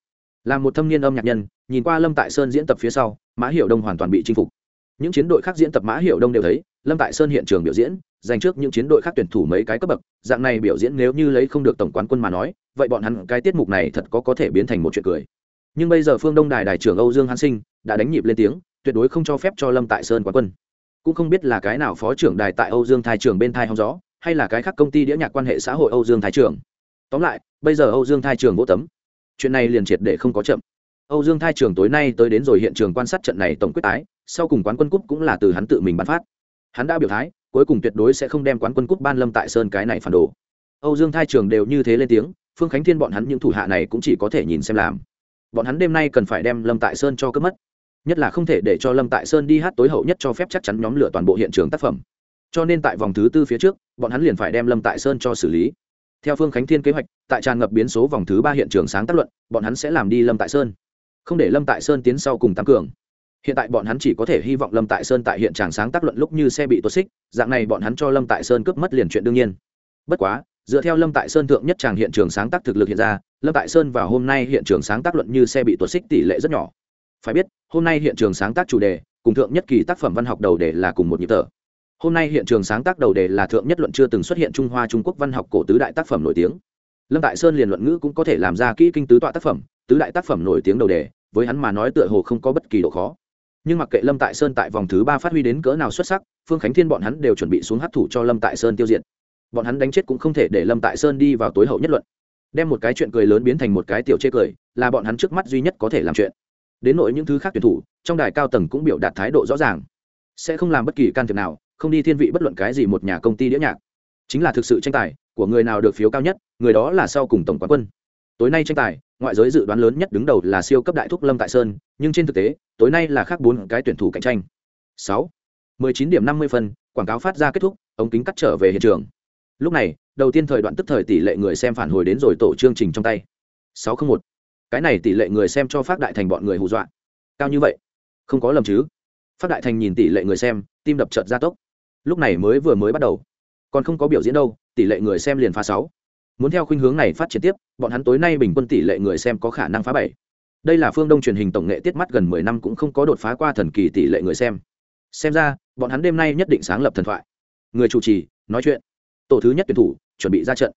Là một thâm niên âm nhạc nhân nhìn qua lâm tại sơn diễn tập phía sau, mã hiệu đông hoàn toàn bị chinh phục. Những chiến đội khác diễn tập mã hiệu đông đều thấy, lâm tại sơn hiện trường biểu diễn, dành trước những chiến đội khác tuyển thủ mấy cái cấp bậc, dạng này biểu diễn nếu như lấy không được tổng quán quân mà nói, vậy bọn hắn cái tiết mục này thật có có thể biến thành một chuyện cười. Nhưng bây giờ phương đông đài đài trưởng âu dương hán sinh đã đánh nhịp lên tiếng, tuyệt đối không cho phép cho lâm tại sơn quán quân. Cũng không biết là cái nào phó trưởng đài tại âu dương thái trường bên thai hóng gió, hay là cái khác công ty đĩa nhạc quan hệ xã hội âu dương thái trường. Tóm lại, bây giờ âu dương thái trường vô tấm. Chuyện này liền triệt để không có chậm âu dương Thai trường tối nay tới đến rồi hiện trường quan sát trận này tổng quyết tái, sau cùng quán quân cúp cũng là từ hắn tự mình ban phát. Hắn đã biểu thái, cuối cùng tuyệt đối sẽ không đem quán quân cúp ban lâm tại sơn cái này phản đồ. Âu dương Thai trường đều như thế lên tiếng, phương khánh thiên bọn hắn những thủ hạ này cũng chỉ có thể nhìn xem làm. Bọn hắn đêm nay cần phải đem lâm tại sơn cho cướp mất. Nhất là không thể để cho lâm tại sơn đi hát tối hậu nhất cho phép chắc chắn nhóm lửa toàn bộ hiện trường tác phẩm. Cho nên tại vòng thứ tư phía trước, bọn hắn liền phải đem lâm tại sơn cho xử lý. Theo phương khánh thiên kế hoạch, tại tràn ngập biến số vòng thứ ba hiện trường sáng tác luận, bọn hắn sẽ làm đi lâm tại sơn không để lâm tại sơn tiến sau cùng tăng cường. Hiện tại bọn hắn chỉ có thể hy vọng lâm tại sơn tại hiện trường sáng tác luận lúc như xe bị tuột xích, dạng này bọn hắn cho lâm tại sơn cướp mất liền chuyện đương nhiên. Bất quá, dựa theo lâm tại sơn thượng nhất tràng hiện trường sáng tác thực lực hiện ra, lâm tại sơn vào hôm nay hiện trường sáng tác luận như xe bị tuột xích tỷ lệ rất nhỏ. Phải biết, hôm nay hiện trường sáng tác chủ đề, cùng thượng nhất kỳ tác phẩm văn học đầu đề là cùng một nhịp thở. Hôm nay hiện trường sáng tác đầu đề là thượng nhất luận chưa từng xuất hiện trung hoa trung quốc văn học cổ tứ đại tác phẩm nổi tiếng. Lâm tại sơn liền luận ngữ cũng có thể làm ra kỹ kinh tứ tọa tác phẩm tứ đại tác phẩm nổi tiếng đầu đề, với hắn mà nói tựa hồ không có bất kỳ độ khó. Nhưng mặc kệ lâm tại sơn tại vòng thứ ba phát huy đến cỡ nào xuất sắc, phương khánh thiên bọn hắn đều chuẩn bị xuống hát thủ cho lâm tại sơn tiêu diệt. Bọn hắn đánh chết cũng không thể để lâm tại sơn đi vào tối hậu nhất luận. Đem một cái chuyện cười lớn biến thành một cái tiểu chê cười, là bọn hắn trước mắt duy nhất có thể làm chuyện. Đến nội những thứ khác tuyển thủ, trong đài cao tầng cũng biểu đạt thái độ rõ ràng. Sẽ không làm bất kỳ can thiệp nào, không đi thiên vị bất luận cái gì một nhà công ty đĩa nhạc. Chính là thực sự tranh tài, của người nào được phiếu cao nhất, người đó là sau cùng tổng quán quân. Tối nay tranh tài ngoại giới dự đoán lớn nhất đứng đầu là siêu cấp đại thúc lâm tại sơn, nhưng trên thực tế, tối nay là khác bốn cái tuyển thủ cạnh tranh. Sáu. Mười chín điểm năm mươi phân, quảng cáo phát ra kết thúc, ống kính cắt trở về hiện trường. Lúc này, đầu tiên thời đoạn tức thời tỷ lệ người xem phản hồi đến rồi tổ chương trình trong tay. Sáu không một. Cái này tỷ lệ người xem cho phát đại thành bọn người hù dọa. Cao như vậy? Không có lầm chứ. Phát đại thành nhìn tỷ lệ người xem, tim đập chợt gia tốc. Lúc này mới vừa mới bắt đầu. Còn không có biểu diễn đâu, tỷ lệ người xem liền phá sáu muốn theo khuynh hướng này phát triển tiếp, bọn hắn tối nay bình quân tỷ lệ người xem có khả năng phá bảy. Đây là phương đông truyền hình tổng nghệ tiết mắt gần mười năm cũng không có đột phá qua thần kỳ tỷ lệ người xem. Xem ra, bọn hắn đêm nay nhất định sáng lập thần thoại. Người chủ trì, nói chuyện. Tổ thứ nhất tuyển thủ, chuẩn bị ra trận.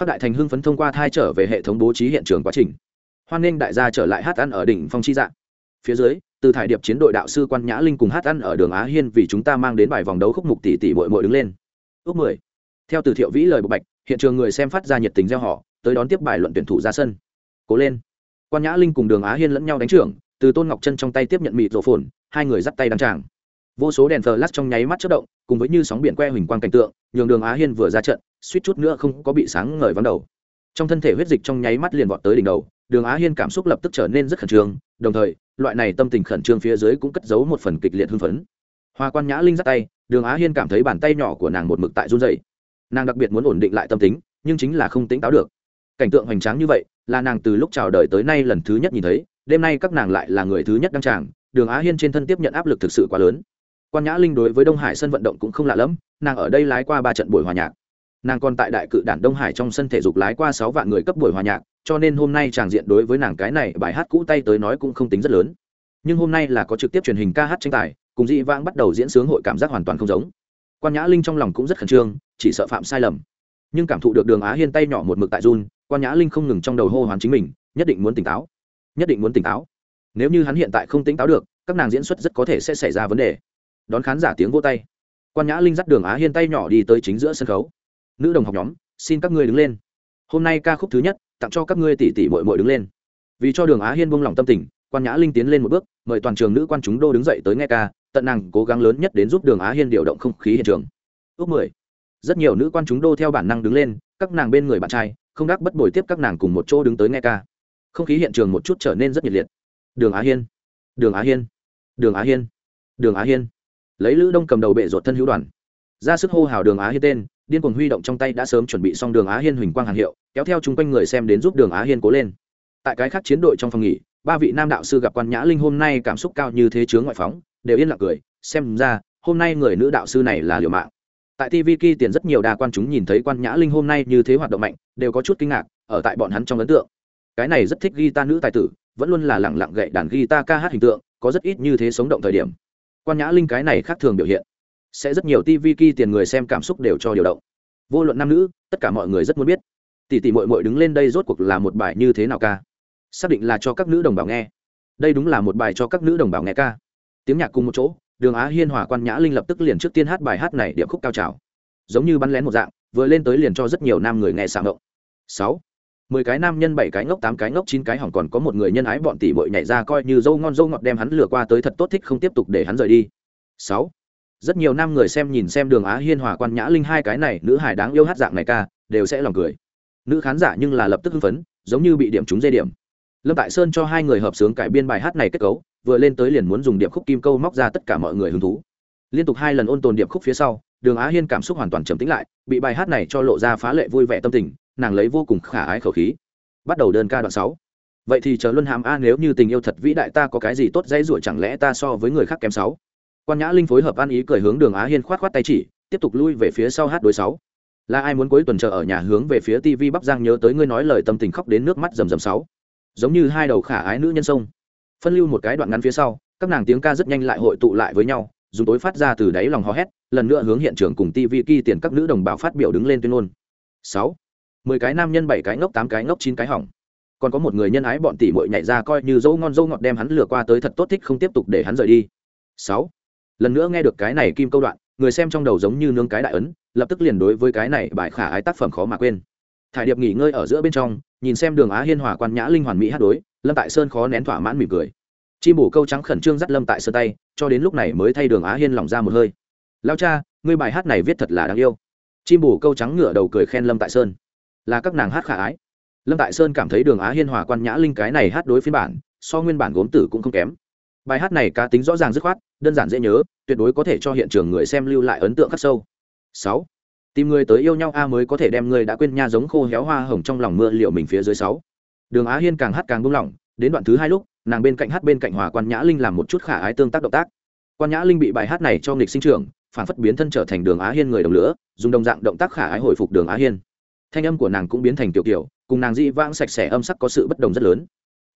Phát đại thành hưng phấn thông qua thai trở về hệ thống bố trí hiện trường quá trình. Hoan nghênh đại gia trở lại hát ăn ở đỉnh phong chi dạng. Phía dưới, từ thải điệp chiến đội đạo sư quan nhã linh cùng hát ăn ở đường á hiên vì chúng ta mang đến bài vòng đấu khúc mục tỷ tỷ bội bội đứng lên. Ước mười. Theo từ thiệu vĩ lời bộ bạch hiện trường người xem phát ra nhiệt tình gieo họ, tới đón tiếp bài luận tuyển thủ ra sân. Cố lên. Quan nhã linh cùng đường á hiên lẫn nhau đánh trưởng, từ tôn ngọc chân trong tay tiếp nhận mịt rổ phồn, hai người dắt tay đăng tràng. Vô số đèn thờ lát trong nháy mắt chất động, cùng với như sóng biển que huỳnh quang cảnh tượng, nhường đường á hiên vừa ra trận, suýt chút nữa không có bị sáng ngời vắng đầu. Trong thân thể huyết dịch trong nháy mắt liền vọt tới đỉnh đầu, đường á hiên cảm xúc lập tức trở nên rất khẩn trương, đồng thời, loại này tâm tình khẩn trương phía dưới cũng cất giấu một phần kịch liệt hưng phấn. Hoa quan nhã linh dắt tay, đường á hiên cảm thấy bàn tay nhỏ của nàng một mực tại run dày nàng đặc biệt muốn ổn định lại tâm tính, nhưng chính là không tỉnh táo được. Cảnh tượng hoành tráng như vậy, là nàng từ lúc chào đời tới nay lần thứ nhất nhìn thấy, đêm nay các nàng lại là người thứ nhất đăng tràng, đường á hiên trên thân tiếp nhận áp lực thực sự quá lớn. Quan nhã linh đối với đông hải sân vận động cũng không lạ lẫm, nàng ở đây lái qua ba trận buổi hòa nhạc. Nàng còn tại đại cự đản đông hải trong sân thể dục lái qua sáu vạn người cấp buổi hòa nhạc, cho nên hôm nay tràng diện đối với nàng cái này bài hát cũ tay tới nói cũng không tính rất lớn. Nhưng hôm nay là có trực tiếp truyền hình ca hát tranh tài, cùng dị vãng bắt đầu diễn sướng hội cảm giác hoàn toàn không giống quan nhã linh trong lòng cũng rất khẩn trương, chỉ sợ phạm sai lầm. Nhưng cảm thụ được đường á hiên tay nhỏ một mực tại run, quan nhã linh không ngừng trong đầu hô hoán chính mình, nhất định muốn tỉnh táo. Nhất định muốn tỉnh táo. Nếu như hắn hiện tại không tỉnh táo được, các nàng diễn xuất rất có thể sẽ xảy ra vấn đề. Đón khán giả tiếng vô tay. Quan nhã linh dắt đường á hiên tay nhỏ đi tới chính giữa sân khấu. Nữ đồng học nhóm, xin các ngươi đứng lên. Hôm nay ca khúc thứ nhất, tặng cho các ngươi tỷ tỷ mội mội đứng lên. Vì cho đường á hiên buông lòng tâm tình quan nhã linh tiến lên một bước, mời toàn trường nữ quan chúng đô đứng dậy tới nghe ca, tận nàng cố gắng lớn nhất đến giúp đường á hiên điều động không khí hiện trường. Ước mười. Rất nhiều nữ quan chúng đô theo bản năng đứng lên, các nàng bên người bạn trai, không đắc bất bồi tiếp các nàng cùng một chỗ đứng tới nghe ca. Không khí hiện trường một chút trở nên rất nhiệt liệt. Đường á hiên, đường á hiên, đường á hiên, đường á hiên. Lấy lữ đông cầm đầu bệ ruột thân hữu đoàn. Ra sức hô hào đường á hiên tên, điên cuồng huy động trong tay đã sớm chuẩn bị xong đường á hiên huỳnh quang hàng hiệu, kéo theo chung quanh người xem đến giúp đường á hiên cố lên. Tại cái khác chiến đội trong phòng nghỉ ba vị nam đạo sư gặp quan nhã linh hôm nay cảm xúc cao như thế chướng ngoại phóng, đều yên lặng cười, xem ra, hôm nay người nữ đạo sư này là liều mạng. Tại tv ki tiền rất nhiều đa quan chúng nhìn thấy quan nhã linh hôm nay như thế hoạt động mạnh, đều có chút kinh ngạc, ở tại bọn hắn trong ấn tượng. Cái này rất thích ghi ta nữ tài tử, vẫn luôn là lẳng lặng gậy đàn ghi ta ca hát hình tượng, có rất ít như thế sống động thời điểm. Quan nhã linh cái này khác thường biểu hiện. Sẽ rất nhiều tv ki tiền người xem cảm xúc đều cho điều động. Vô luận nam nữ, tất cả mọi người rất muốn biết. Tỷ tỷ mội mội đứng lên đây rốt cuộc là một bài như thế nào ca? Xác định là cho các nữ đồng bào nghe. Đây đúng là một bài cho các nữ đồng bào nghe ca. Tiếng nhạc cùng một chỗ, đường á hiên hòa quan nhã linh lập tức liền trước tiên hát bài hát này điệp khúc cao trào. Giống như bắn lén một dạng, vừa lên tới liền cho rất nhiều nam người nghe sảng ngộng sáu. Mười cái nam nhân, bảy cái ngốc, tám cái ngốc, chín cái hỏng còn có một người nhân ái bọn tỷ bội nhảy ra coi như dâu ngon dâu ngọt đem hắn lừa qua tới thật tốt thích không tiếp tục để hắn rời đi. Sáu. Rất nhiều nam người xem nhìn xem đường á hiên hòa quan nhã linh hai cái này, nữ hài đáng yêu hát dạng này ca, đều sẽ lòng cười. Nữ khán giả nhưng là lập tức hưng phấn, giống như bị điểm trúng dây điểm lâm tại sơn cho hai người hợp sướng cải biên bài hát này kết cấu, vừa lên tới liền muốn dùng điệp khúc kim câu móc ra tất cả mọi người hứng thú. Liên tục hai lần ôn tồn điệp khúc phía sau, đường á hiên cảm xúc hoàn toàn trầm tĩnh lại, bị bài hát này cho lộ ra phá lệ vui vẻ tâm tình, nàng lấy vô cùng khả ái khẩu khí. Bắt đầu đơn ca đoạn sáu. Vậy thì chờ luân hàm a nếu như tình yêu thật vĩ đại ta có cái gì tốt dễ ruổi chẳng lẽ ta so với người khác kém sáu? Quan nhã linh phối hợp ăn ý cười hướng đường á hiên khoát khoát tay chỉ, tiếp tục lui về phía sau hát đối sáu. Là ai muốn cuối tuần chờ ở nhà hướng về phía tv bắc giang nhớ tới ngươi nói lời tâm tình khóc đến nước mắt rầm rầm sáu giống như hai đầu khả ái nữ nhân sông. Phân lưu một cái đoạn ngắn phía sau, các nàng tiếng ca rất nhanh lại hội tụ lại với nhau, dùng tối phát ra từ đáy lòng hò hét, lần nữa hướng hiện trường cùng tv ki tiền các nữ đồng bào phát biểu đứng lên tuyên ngôn. Sáu. Mười cái nam nhân, bảy cái ngốc, tám cái ngốc, chín cái hỏng. Còn có một người nhân ái bọn tỷ muội nhảy ra coi như dâu ngon dâu ngọt đem hắn lừa qua tới thật tốt thích không tiếp tục để hắn rời đi. Sáu. Lần nữa nghe được cái này kim câu đoạn, người xem trong đầu giống như nương cái đại ấn, lập tức liền đối với cái này bài khả ái tác phẩm khó mà quên. Thải điệp nghỉ ngơi ở giữa bên trong nhìn xem đường á hiên hòa quan nhã linh hoàn mỹ hát đối, lâm tại sơn khó nén thỏa mãn mỉm cười. Chim bổ câu trắng khẩn trương dắt lâm tại sơ tay, cho đến lúc này mới thay đường á hiên lỏng ra một hơi. Lao cha, ngươi bài hát này viết thật là đáng yêu. Chim bổ câu trắng ngựa đầu cười khen lâm tại sơn. Là các nàng hát khả ái. Lâm tại sơn cảm thấy đường á hiên hòa quan nhã linh cái này hát đối phiên bản, so nguyên bản gốm tử cũng không kém. Bài hát này cá tính rõ ràng dứt khoát, đơn giản dễ nhớ, tuyệt đối có thể cho hiện trường người xem lưu lại ấn tượng khắc sâu. Sáu tìm người tới yêu nhau a mới có thể đem người đã quên nha giống khô héo hoa hồng trong lòng mưa liệu mình phía dưới sáu. Đường á hiên càng hát càng buông lỏng, đến đoạn thứ hai lúc, nàng bên cạnh hát bên cạnh hòa quan nhã linh làm một chút khả ái tương tác động tác. Quan nhã linh bị bài hát này cho nghịch sinh trưởng, phản phất biến thân trở thành đường á hiên người đồng lửa, dùng đồng dạng động tác khả ái hồi phục đường á hiên. Thanh âm của nàng cũng biến thành tiểu kiểu, cùng nàng dị vãng sạch sẽ âm sắc có sự bất đồng rất lớn.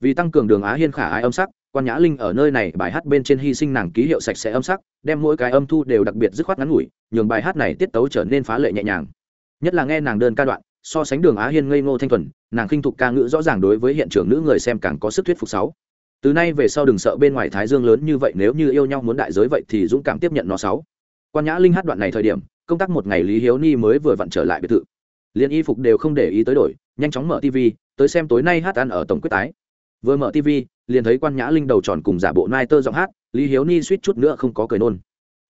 Vì tăng cường đường á hiên khả ái âm sắc quan nhã linh ở nơi này bài hát bên trên hy sinh nàng ký hiệu sạch sẽ âm sắc, đem mỗi cái âm thu đều đặc biệt dứt khoát ngắn ngủi, nhường bài hát này tiết tấu trở nên phá lệ nhẹ nhàng. Nhất là nghe nàng đơn ca đoạn, so sánh đường á hiên ngây ngô thanh thuần, nàng khinh thục ca ngữ rõ ràng đối với hiện trường nữ người xem càng có sức thuyết phục sáu. Từ nay về sau đừng sợ bên ngoài thái dương lớn như vậy, nếu như yêu nhau muốn đại giới vậy thì dũng cảm tiếp nhận nó sáu. Quan nhã linh hát đoạn này thời điểm, công tác một ngày lý hiếu ni mới vừa vặn trở lại biệt thự. Liền y phục đều không để ý tới đổi, nhanh chóng mở tv tới xem tối nay hát ăn ở tổng quyết tái. Vừa mở tv liền thấy quan nhã linh đầu tròn cùng giả bộ nai tơ giọng hát lý hiếu ni suýt chút nữa không có cười nôn.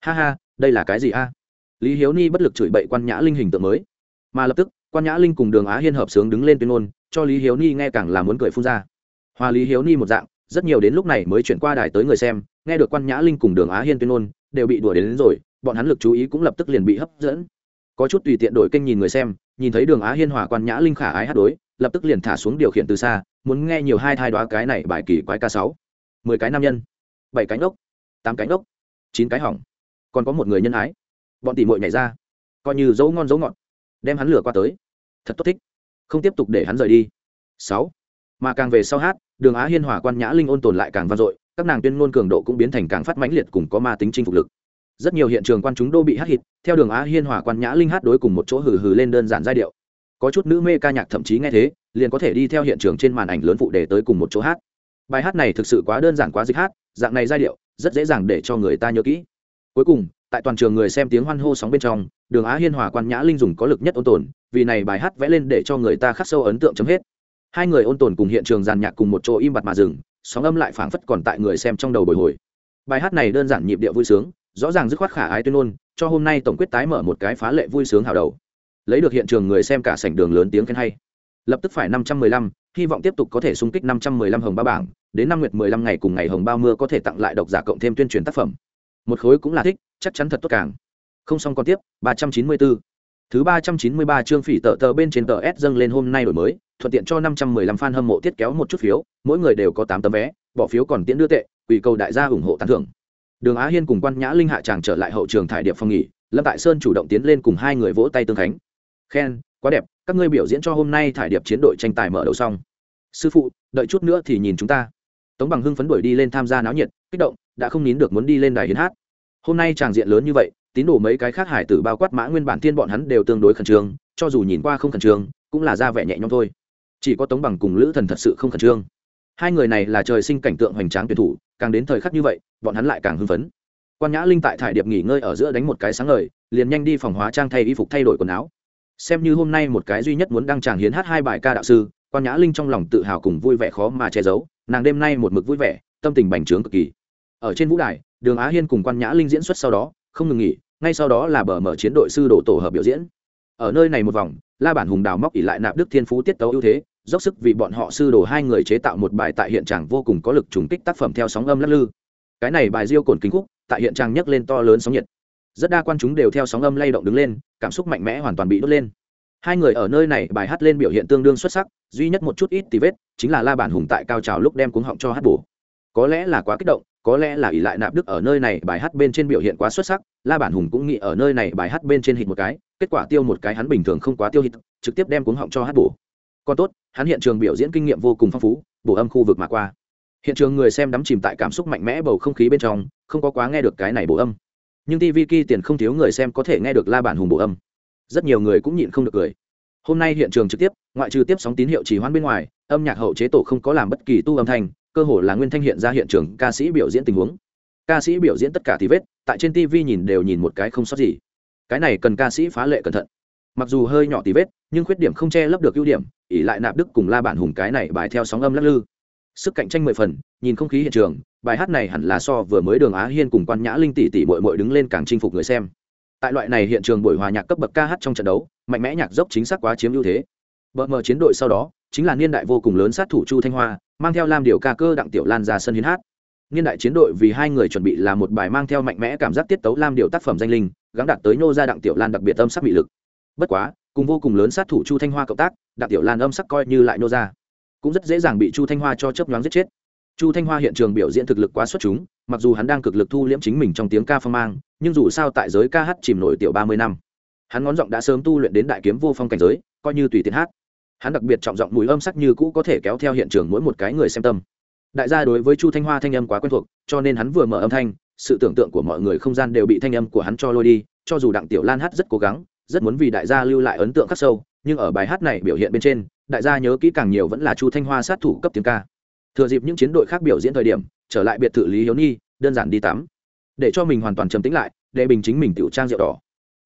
Ha ha đây là cái gì a? Lý hiếu ni bất lực chửi bậy quan nhã linh hình tượng mới. Mà lập tức quan nhã linh cùng đường á hiên hợp sướng đứng lên tuyên ngôn cho lý hiếu ni nghe càng là muốn cười phun ra. Hòa lý hiếu ni một dạng rất nhiều đến lúc này mới chuyển qua đài tới người xem nghe được quan nhã linh cùng đường á hiên tuyên ngôn đều bị đuổi đến, đến rồi bọn hắn lực chú ý cũng lập tức liền bị hấp dẫn. Có chút tùy tiện đổi kênh nhìn người xem nhìn thấy đường á hiên hòa quan nhã linh khả ái hát đối lập tức liền thả xuống điều khiển từ xa muốn nghe nhiều hai thai đoá cái này bài kỳ quái ca sáu. Mười cái nam nhân, bảy cánh ốc tám cánh ốc chín cái hỏng. Còn có một người nhân ái. Bọn tỉ mội nhảy ra, coi như dấu ngon dấu ngọt, đem hắn lửa qua tới. Thật tốt thích. Không tiếp tục để hắn rời đi. Sáu. Mà càng về sau hát, đường á hiên hòa quan nhã linh ôn tồn lại càng vang dội, các nàng tuyên ngôn cường độ cũng biến thành càng phát mãnh liệt cùng có ma tính chinh phục lực. Rất nhiều hiện trường quan chúng đô bị hát hít theo đường á hiên hòa quan nhã linh hát đối cùng một chỗ hừ hừ lên đơn giản giai điệu có chút nữ mê ca nhạc thậm chí nghe thế, liền có thể đi theo hiện trường trên màn ảnh lớn phụ đề tới cùng một chỗ hát. Bài hát này thực sự quá đơn giản quá dịch hát, dạng này giai điệu, rất dễ dàng để cho người ta nhớ kỹ. Cuối cùng, tại toàn trường người xem tiếng hoan hô sóng bên trong, đường á hiên hòa quan nhã linh dùng có lực nhất ôn tồn, vì này bài hát vẽ lên để cho người ta khắc sâu ấn tượng chấm hết. Hai người ôn tồn cùng hiện trường giàn nhạc cùng một chỗ im bặt mà dừng, sóng âm lại phảng phất còn tại người xem trong đầu bồi hồi. Bài hát này đơn giản nhịp điệu vui sướng, rõ ràng dứt khoát khả ái tuyên ôn cho hôm nay tổng quyết tái mở một cái phá lệ vui sướng hào đầu lấy được hiện trường người xem cả sảnh đường lớn tiếng khen hay. Lập tức phải năm trăm mười lăm, hy vọng tiếp tục có thể xung kích năm trăm mười lăm hồng ba bảng, đến năm nguyệt mười lăm ngày cùng ngày hồng ba mưa có thể tặng lại độc giả cộng thêm tuyên truyền tác phẩm. Một khối cũng là thích, chắc chắn thật tốt càng. Không xong còn tiếp, ba trăm chín mươi bốn thứ ba trăm chín mươi ba chương phỉ tờ tờ bên trên tờ s dâng lên hôm nay đổi mới, thuận tiện cho năm trăm mười lăm fan hâm mộ tiết kéo một chút phiếu, mỗi người đều có tám tấm vé, bỏ phiếu còn tiễn đưa tệ quỷ cầu đại gia ủng hộ tán thưởng. Đường á hiên cùng quan nhã linh hạ tràng trở lại hậu trường thải điệp phong nghỉ, lâm tại sơn chủ động tiến lên cùng hai người vỗ tay tương khánh khen, quá đẹp, các ngươi biểu diễn cho hôm nay thải điệp chiến đội tranh tài mở đầu xong. Sư phụ, đợi chút nữa thì nhìn chúng ta. Tống bằng hưng phấn đuổi đi lên tham gia náo nhiệt, kích động, đã không nín được muốn đi lên đài hiến hát. Hôm nay tràng diện lớn như vậy, tín đồ mấy cái khác hải tử bao quát mã nguyên bản tiên bọn hắn đều tương đối khẩn trương, cho dù nhìn qua không khẩn trương, cũng là ra vẻ nhẹ nhõm thôi. Chỉ có tống bằng cùng lữ thần thật sự không khẩn trương. Hai người này là trời sinh cảnh tượng hoành tráng tuyển thủ, càng đến thời khắc như vậy, bọn hắn lại càng hưng phấn. Quan nhã linh tại thải điệp nghỉ ngơi ở giữa đánh một cái sáng ngời, liền nhanh đi phòng hóa trang thay y phục thay đổi quần áo xem như hôm nay một cái duy nhất muốn đăng tràng hiến hát hai bài ca đạo sư, quan nhã linh trong lòng tự hào cùng vui vẻ khó mà che giấu, nàng đêm nay một mực vui vẻ, tâm tình bành trướng cực kỳ. Ở trên vũ đài, đường á hiên cùng quan nhã linh diễn xuất sau đó, không ngừng nghỉ, ngay sau đó là bờ mở chiến đội sư đổ tổ hợp biểu diễn. Ở nơi này một vòng, la bản hùng đào móc ỉ lại nạp đức thiên phú tiết tấu ưu thế, dốc sức vì bọn họ sư đồ hai người chế tạo một bài tại hiện trạng vô cùng có lực trùng kích tác phẩm theo sóng âm lắc lư. Cái này bài diêu cồn kính khúc, tại hiện trạng nhấc lên to lớn sóng nhiệt rất đa quan chúng đều theo sóng âm lay động đứng lên, cảm xúc mạnh mẽ hoàn toàn bị đốt lên. Hai người ở nơi này, bài hát lên biểu hiện tương đương xuất sắc, duy nhất một chút ít tí vết, chính là la bản hùng tại cao trào lúc đem cuống họng cho hát bổ. Có lẽ là quá kích động, có lẽ là ỷ lại nạp đức ở nơi này, bài hát bên trên biểu hiện quá xuất sắc, la bản hùng cũng nghĩ ở nơi này, bài hát bên trên hít một cái, kết quả tiêu một cái hắn bình thường không quá tiêu hít trực tiếp đem cuống họng cho hát bổ. Còn tốt, hắn hiện trường biểu diễn kinh nghiệm vô cùng phong phú, bổ âm khu vực mà qua. Hiện trường người xem đắm chìm tại cảm xúc mạnh mẽ bầu không khí bên trong, không có quá nghe được cái này bổ âm nhưng tv ki tiền không thiếu người xem có thể nghe được la bản hùng bổ âm. Rất nhiều người cũng nhịn không được cười. Hôm nay hiện trường trực tiếp, ngoại trừ tiếp sóng tín hiệu chỉ hoãn bên ngoài, âm nhạc hậu chế tổ không có làm bất kỳ tu âm thanh, cơ hồ là nguyên thanh hiện ra hiện trường ca sĩ biểu diễn tình huống. Ca sĩ biểu diễn tất cả thì vết, tại trên tv nhìn đều nhìn một cái không sót gì. Cái này cần ca sĩ phá lệ cẩn thận. Mặc dù hơi nhỏ tí vết, nhưng khuyết điểm không che lấp được ưu điểm ỉ lại nạp đức cùng la bản hùng cái này bài theo sóng âm lắc lư sức cạnh tranh mười phần, nhìn không khí hiện trường, bài hát này hẳn là so vừa mới đường á hiên cùng quan nhã linh tỷ tỷ mội mội đứng lên càng chinh phục người xem. Tại loại này hiện trường buổi hòa nhạc cấp bậc ca hát trong trận đấu, mạnh mẽ nhạc dốc chính xác quá chiếm ưu thế. Vợ mờ chiến đội sau đó, chính là niên đại vô cùng lớn sát thủ chu thanh hoa, mang theo lam điều ca cơ đặng tiểu lan ra sân hiến hát. Niên đại chiến đội vì hai người chuẩn bị là một bài mang theo mạnh mẽ cảm giác tiết tấu lam điều tác phẩm danh linh gắn đạt tới nô ra đặng tiểu lan đặc biệt âm sắc bị lực. Bất quá, cùng vô cùng lớn sát thủ chu thanh hoa cộng tác, đặng tiểu lan âm sắc coi như lại nô ra cũng rất dễ dàng bị chu thanh hoa cho chấp nhoáng giết chết. Chu thanh hoa hiện trường biểu diễn thực lực quá xuất chúng, mặc dù hắn đang cực lực thu liễm chính mình trong tiếng ca phong mang, nhưng dù sao tại giới ca hát chìm nổi tiểu ba mươi năm, hắn ngón giọng đã sớm tu luyện đến đại kiếm vô phong cảnh giới, coi như tùy tiện hát. Hắn đặc biệt trọng giọng mùi âm sắc như cũ có thể kéo theo hiện trường mỗi một cái người xem tâm. Đại gia đối với chu thanh hoa thanh âm quá quen thuộc, cho nên hắn vừa mở âm thanh, sự tưởng tượng của mọi người không gian đều bị thanh âm của hắn cho lôi đi, cho dù đặng tiểu lan hát rất cố gắng, rất muốn vì đại gia lưu lại ấn tượng khắc sâu nhưng ở bài hát này biểu hiện bên trên, đại gia nhớ kỹ càng nhiều vẫn là chu thanh hoa sát thủ cấp tiếng ca. Thừa dịp những chiến đội khác biểu diễn thời điểm, trở lại biệt thự lý hiếu nhi, đơn giản đi tắm. Để cho mình hoàn toàn trầm tĩnh lại, để bình chính mình tiểu trang rượu đỏ.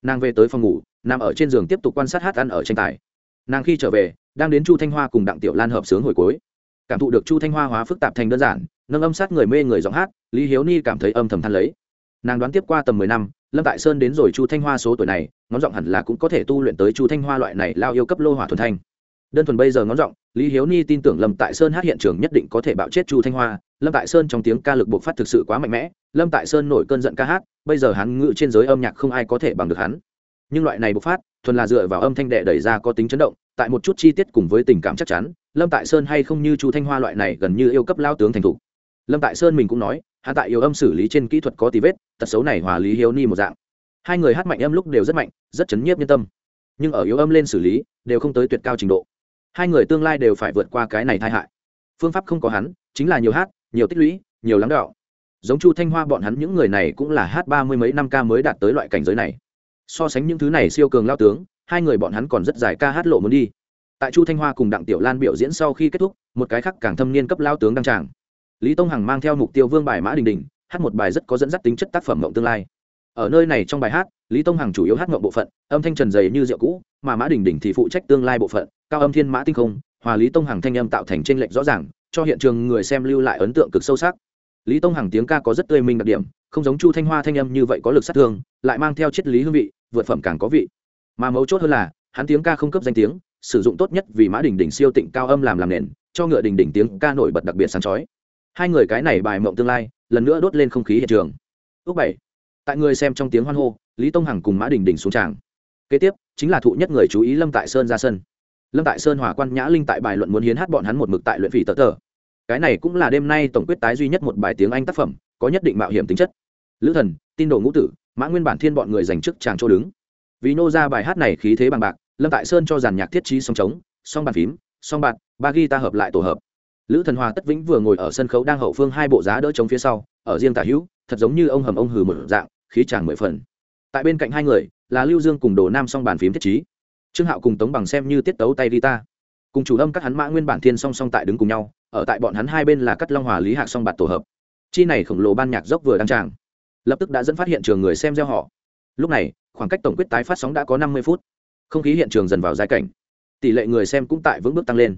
Nàng về tới phòng ngủ, nằm ở trên giường tiếp tục quan sát hát ăn ở tranh tài. Nàng khi trở về, đang đến chu thanh hoa cùng đặng tiểu lan hợp sướng hồi cuối. Cảm thụ được chu thanh hoa hóa phức tạp thành đơn giản, nâng âm sát người mê người giọng hát, lý hiếu ni cảm thấy âm thầm than lấy. Nàng đoán tiếp qua tầm mười năm, lâm tại sơn đến rồi chu thanh hoa số tuổi này ngón giọng hẳn là cũng có thể tu luyện tới chu thanh hoa loại này lao yêu cấp lô hỏa thuần thanh. Đơn thuần bây giờ ngón giọng, lý hiếu ni tin tưởng lâm tại sơn hát hiện trường nhất định có thể bạo chết chu thanh hoa. Lâm tại sơn trong tiếng ca lực bộc phát thực sự quá mạnh mẽ. Lâm tại sơn nổi cơn giận ca hát, bây giờ hắn ngự trên giới âm nhạc không ai có thể bằng được hắn. Nhưng loại này bộc phát, thuần là dựa vào âm thanh đệ đẩy ra có tính chấn động, tại một chút chi tiết cùng với tình cảm chắc chắn, lâm tại sơn hay không như chu thanh hoa loại này gần như yêu cấp lao tướng thành thục. Lâm tại sơn mình cũng nói hạ tại yêu âm xử lý trên kỹ thuật có tí vết, tật xấu này hòa lý hiếu ni một dạng hai người hát mạnh âm lúc đều rất mạnh, rất chấn nhiếp nhân tâm. Nhưng ở yếu âm lên xử lý, đều không tới tuyệt cao trình độ. Hai người tương lai đều phải vượt qua cái này tai hại. Phương pháp không có hắn, chính là nhiều hát, nhiều tích lũy, nhiều lắng đạo giống chu thanh hoa bọn hắn những người này cũng là hát ba mươi mấy năm ca mới đạt tới loại cảnh giới này. So sánh những thứ này siêu cường lao tướng, hai người bọn hắn còn rất dài ca hát lộ muốn đi. Tại chu thanh hoa cùng đặng tiểu lan biểu diễn sau khi kết thúc, một cái khác càng thâm niên cấp lao tướng đăng tràng. Lý tông hằng mang theo mục tiêu vương bài mã đình đình, hát một bài rất có dẫn dắt tính chất tác phẩm mộng tương lai ở nơi này trong bài hát, lý tông hằng chủ yếu hát ngậm bộ phận, âm thanh trần dày như rượu cũ, mà mã đình đình thì phụ trách tương lai bộ phận, cao âm thiên mã tinh không, hòa lý tông hằng thanh âm tạo thành t r ê n lệch rõ ràng, cho hiện trường người xem lưu lại ấn tượng cực sâu sắc. Lý tông hằng tiếng ca có rất tươi minh đặc điểm, không giống chu thanh hoa thanh âm như vậy có lực sát thương, lại mang theo triết lý hương vị, vượt phẩm càng có vị. Mà mấu chốt hơn là, hắn tiếng ca không cấp danh tiếng, sử dụng tốt nhất vì mã đình đình siêu tịnh cao âm làm làm nền, cho ngựa đình đình tiếng ca nổi bật đặc biệt sáng chói. Hai người cái này bài mộng tương lai, lần nữa đốt lên không khí hiện trường. Ước bảy tại người xem trong tiếng hoan hô, lý tông hằng cùng mã đình đình xuống tràng. Kế tiếp, chính là thụ nhất người chú ý lâm tại sơn ra sân. Lâm tại sơn hòa quan nhã linh tại bài luận muốn hiến hát bọn hắn một mực tại luyện phỉ tờ tờ. Cái này cũng là đêm nay tổng quyết tái duy nhất một bài tiếng anh tác phẩm, có nhất định mạo hiểm tính chất. Lữ thần, tin đồ ngũ tử, mã nguyên bản thiên bọn người dành chức tràng chỗ đứng. Vì nô ra bài hát này khí thế bằng bạc, lâm tại sơn cho giàn nhạc thiết trí song trống, song bàn phím, song bạt ba ghi ta hợp lại tổ hợp. Lữ thần hòa tất vĩnh vừa ngồi ở sân khấu đang hậu phương hai bộ giá đỡ trống phía sau, ở riêng tả hữu thật giống như ông hầm ông hừ một dạng, khí chàng mười phần. Tại bên cạnh hai người, là lưu dương cùng đồ nam song bàn phím thiết trí. Trương hạo cùng tống bằng xem như tiết tấu tay guitar. Cùng chủ âm các hắn mã nguyên bản thiên song song tại đứng cùng nhau, ở tại bọn hắn hai bên là cắt long hòa lý hạc song bạt tổ hợp. Chi này khổng lồ ban nhạc dốc vừa đăng tràng. Lập tức đã dẫn phát hiện trường người xem gieo họ. Lúc này, khoảng cách tổng quyết tái phát sóng đã có năm mươi phút. Không khí hiện trường dần vào giai cảnh. Tỷ lệ người xem cũng tại vững bước tăng lên.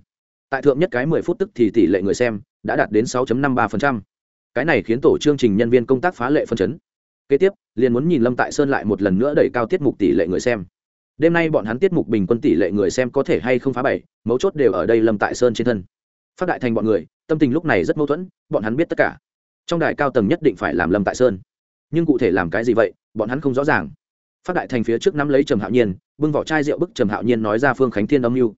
Tại thượng nhất cái mười phút tức thì tỷ lệ người xem đã đạt đến sáu năm ba cái này khiến tổ chương trình nhân viên công tác phá lệ phân chấn. Kế tiếp, liền muốn nhìn lâm tại sơn lại một lần nữa đẩy cao tiết mục tỷ lệ người xem. Đêm nay bọn hắn tiết mục bình quân tỷ lệ người xem có thể hay không phá bảy, mấu chốt đều ở đây lâm tại sơn trên thân. Phát đại thành bọn người, tâm tình lúc này rất mâu thuẫn, bọn hắn biết tất cả. Trong đài cao tầng nhất định phải làm lâm tại sơn. Nhưng cụ thể làm cái gì vậy, bọn hắn không rõ ràng. Phát đại thành phía trước nắm lấy trầm hạo nhiên, bưng vỏ chai rượu bức trầm hạo nhiên nói ra phương khánh thiên âm mưu.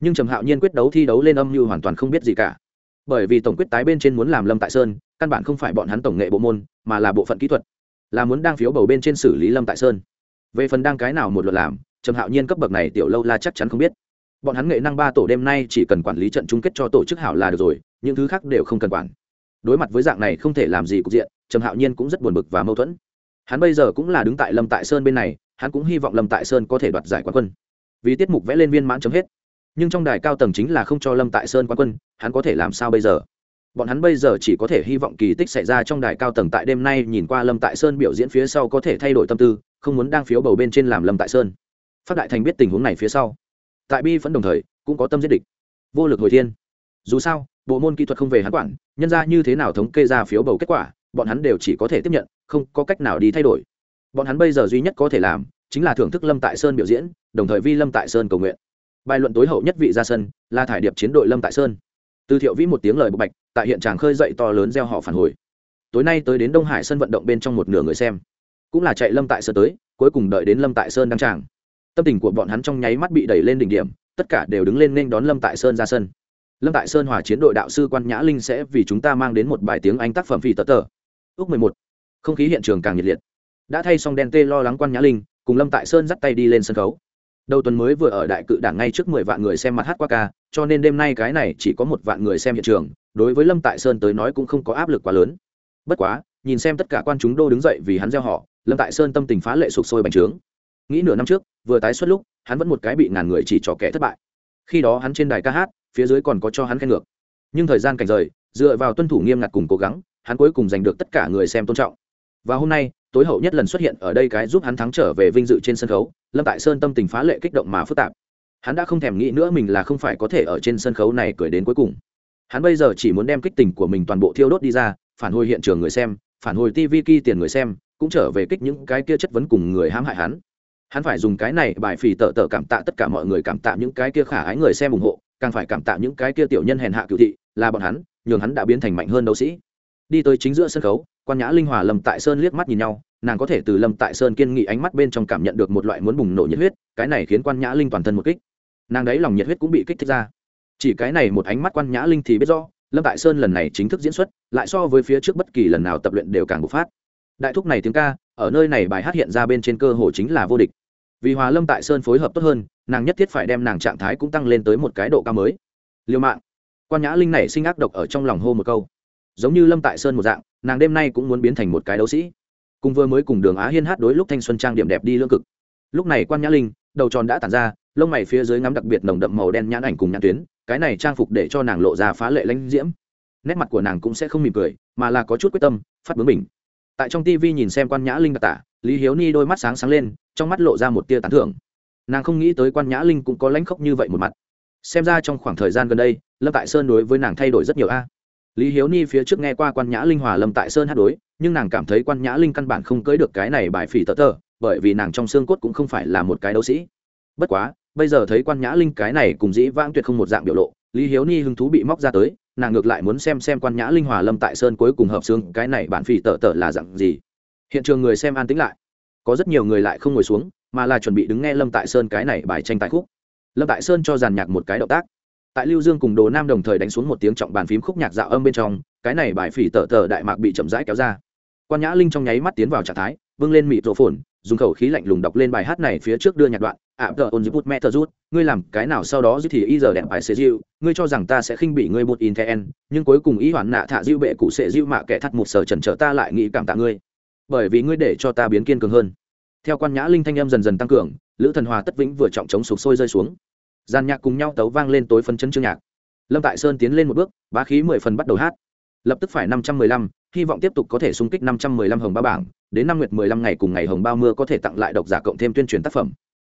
Nhưng trầm hạo nhiên quyết đấu thi đấu lên âm mưu hoàn toàn không biết gì cả bởi vì tổng quyết tái bên trên muốn làm lâm tại sơn, căn bản không phải bọn hắn tổng nghệ bộ môn, mà là bộ phận kỹ thuật, là muốn đang phiếu bầu bên trên xử lý lâm tại sơn. Về phần đang cái nào một luật làm, trầm hạo nhiên cấp bậc này tiểu lâu la chắc chắn không biết. Bọn hắn nghệ năng ba tổ đêm nay chỉ cần quản lý trận chung kết cho tổ chức hảo là được rồi, những thứ khác đều không cần quản. Đối mặt với dạng này không thể làm gì cục diện, trầm hạo nhiên cũng rất buồn bực và mâu thuẫn. Hắn bây giờ cũng là đứng tại lâm tại sơn bên này, hắn cũng hy vọng lâm tại sơn có thể đoạt giải quán quân. Vì tiết mục vẽ lên viên mãn chấm hết nhưng trong đài cao tầng chính là không cho lâm tại sơn quan quân, hắn có thể làm sao bây giờ? Bọn hắn bây giờ chỉ có thể hy vọng kỳ tích xảy ra trong đài cao tầng tại đêm nay, nhìn qua lâm tại sơn biểu diễn phía sau có thể thay đổi tâm tư, không muốn đang phiếu bầu bên trên làm lâm tại sơn. Phát đại thành biết tình huống này phía sau. Tại bi vẫn đồng thời, cũng có tâm giết địch. Vô lực hồi thiên. Dù sao, bộ môn kỹ thuật không về hắn quản, nhân ra như thế nào thống kê ra phiếu bầu kết quả, bọn hắn đều chỉ có thể tiếp nhận, không có cách nào đi thay đổi. Bọn hắn bây giờ duy nhất có thể làm, chính là thưởng thức lâm tại sơn biểu diễn, đồng thời vi lâm tại sơn cầu nguyện bài luận tối hậu nhất vị ra sân là thải điệp chiến đội lâm tại sơn từ thiệu vĩ một tiếng lời bộc bạch tại hiện tràng khơi dậy to lớn gieo họ phản hồi tối nay tới đến đông hải sân vận động bên trong một nửa người xem cũng là chạy lâm tại sơn tới cuối cùng đợi đến lâm tại sơn đăng tràng tâm tình của bọn hắn trong nháy mắt bị đẩy lên đỉnh điểm tất cả đều đứng lên nên đón lâm tại sơn ra sân lâm tại sơn hòa chiến đội đạo sư quan nhã linh sẽ vì chúng ta mang đến một bài tiếng anh tác phẩm phi tờ tờ ước mười một không khí hiện trường càng nhiệt liệt đã thay xong đen tê lo lắng quan nhã linh cùng lâm tại sơn dắt tay đi lên sân khấu đầu tuần mới vừa ở đại cự đảng ngay trước mười vạn người xem mặt hát qua ca, cho nên đêm nay cái này chỉ có một vạn người xem hiện trường, đối với lâm tại sơn tới nói cũng không có áp lực quá lớn. Bất quá, nhìn xem tất cả quan chúng đô đứng dậy vì hắn gieo họ, lâm tại sơn tâm tình phá lệ sụp sôi bành trướng. Nghĩ nửa năm trước, vừa tái xuất lúc, hắn vẫn một cái bị ngàn người chỉ trỏ kẻ thất bại. Khi đó hắn trên đài ca hát, phía dưới còn có cho hắn khen ngược. Nhưng thời gian cảnh rời, dựa vào tuân thủ nghiêm ngặt cùng cố gắng, hắn cuối cùng giành được tất cả người xem tôn trọng và hôm nay, tối hậu nhất lần xuất hiện ở đây cái giúp hắn thắng trở về vinh dự trên sân khấu, lâm tại sơn tâm tình phá lệ kích động mà phức tạp. Hắn đã không thèm nghĩ nữa mình là không phải có thể ở trên sân khấu này cười đến cuối cùng. Hắn bây giờ chỉ muốn đem kích tình của mình toàn bộ thiêu đốt đi ra, phản hồi hiện trường người xem, phản hồi tv ki tiền người xem, cũng trở về kích những cái kia chất vấn cùng người hãm hại hắn. Hắn phải dùng cái này bài phì tợ tợ cảm tạ tất cả mọi người, cảm tạ những cái kia khả ái người xem ủng hộ, càng phải cảm tạ những cái kia tiểu nhân hèn hạ cựu thị, là bọn hắn, nhường hắn đã biến thành mạnh hơn đấu sĩ. Đi tới chính giữa sân khấu quan nhã linh hòa lâm tại sơn liếc mắt nhìn nhau, nàng có thể từ lâm tại sơn kiên nghị ánh mắt bên trong cảm nhận được một loại muốn bùng nổ nhiệt huyết, cái này khiến quan nhã linh toàn thân một kích. Nàng đấy lòng nhiệt huyết cũng bị kích thích ra. Chỉ cái này một ánh mắt quan nhã linh thì biết rõ, lâm tại sơn lần này chính thức diễn xuất, lại so với phía trước bất kỳ lần nào tập luyện đều càng bộc phát. Đại thúc này tiếng ca, ở nơi này bài hát hiện ra bên trên cơ hồ chính là vô địch. Vì hòa lâm tại sơn phối hợp tốt hơn, nàng nhất thiết phải đem nàng trạng thái cũng tăng lên tới một cái độ cao mới. Liêu mạng. Quan nhã linh này sinh ác độc ở trong lòng hô một câu giống như lâm tại sơn một dạng, nàng đêm nay cũng muốn biến thành một cái đấu sĩ. Cùng vừa mới cùng đường á hiên hát đối lúc thanh xuân trang điểm đẹp đi lương cực. Lúc này quan nhã linh, đầu tròn đã tàn ra, lông mày phía dưới ngắm đặc biệt nồng đậm màu đen nhãn ảnh cùng nhãn tuyến, cái này trang phục để cho nàng lộ ra phá lệ lãnh diễm. Nét mặt của nàng cũng sẽ không mỉm cười, mà là có chút quyết tâm, phát bướng mình tại trong tv nhìn xem quan nhã linh đặc tả, lý hiếu ni đôi mắt sáng sáng lên, trong mắt lộ ra một tia tán thưởng. Nàng không nghĩ tới quan nhã linh cũng có lãnh khốc như vậy một mặt. Xem ra trong khoảng thời gian gần đây, lâm tại sơn đối với nàng thay đổi rất nhiều a lý hiếu ni phía trước nghe qua quan nhã linh hòa lâm tại sơn hát đối, nhưng nàng cảm thấy quan nhã linh căn bản không cưới được cái này bài phỉ tờ tờ, bởi vì nàng trong xương cốt cũng không phải là một cái đấu sĩ. Bất quá, bây giờ thấy quan nhã linh cái này cùng dĩ vãng tuyệt không một dạng biểu lộ, lý hiếu ni hứng thú bị móc ra tới, nàng ngược lại muốn xem xem quan nhã linh hòa lâm tại sơn cuối cùng hợp xương cái này bản phỉ tờ tờ là dạng gì. Hiện trường người xem an tĩnh lại. Có rất nhiều người lại không ngồi xuống, mà là chuẩn bị đứng nghe lâm tại sơn cái này bài tranh tài khúc. Lâm tại sơn cho giàn nhạc một cái động tác tại lưu dương cùng đồ nam đồng thời đánh xuống một tiếng trọng bàn phím khúc nhạc dạo âm bên trong, cái này bài phỉ tờ tờ đại mạc bị chậm rãi kéo ra. Quan nhã linh trong nháy mắt tiến vào trạng thái vâng lên mịt rổ phồn dùng khẩu khí lạnh lùng đọc lên bài hát này phía trước đưa nhạc đoạn ạ tờ ôn bút mẹ tờ rút, ngươi làm cái nào sau đó dư thì y giờ đèn bài sẽ diệu ngươi cho rằng ta sẽ khinh bị ngươi một in then nhưng cuối cùng ý hoàn nạ thạ diệu bệ cụ sẽ diệu mạ kẻ thắt một sở trần trở ta lại nghĩ cảm tạ ngươi, bởi vì ngươi để cho ta biến kiên cường hơn. Theo quan nhã linh thanh âm dần dần tăng cường, lữ thần hòa tất vĩnh vừa trọng chống sụp sôi rơi xuống gian nhạc cùng nhau tấu vang lên tối phân chân chương nhạc. Lâm tại sơn tiến lên một bước, bá khí mười phần bắt đầu hát. Lập tức phải năm trăm mười lăm, hy vọng tiếp tục có thể xung kích năm trăm mười lăm hồng ba bảng, đến năm nguyệt mười lăm ngày cùng ngày hồng bao mưa có thể tặng lại độc giả cộng thêm tuyên truyền tác phẩm.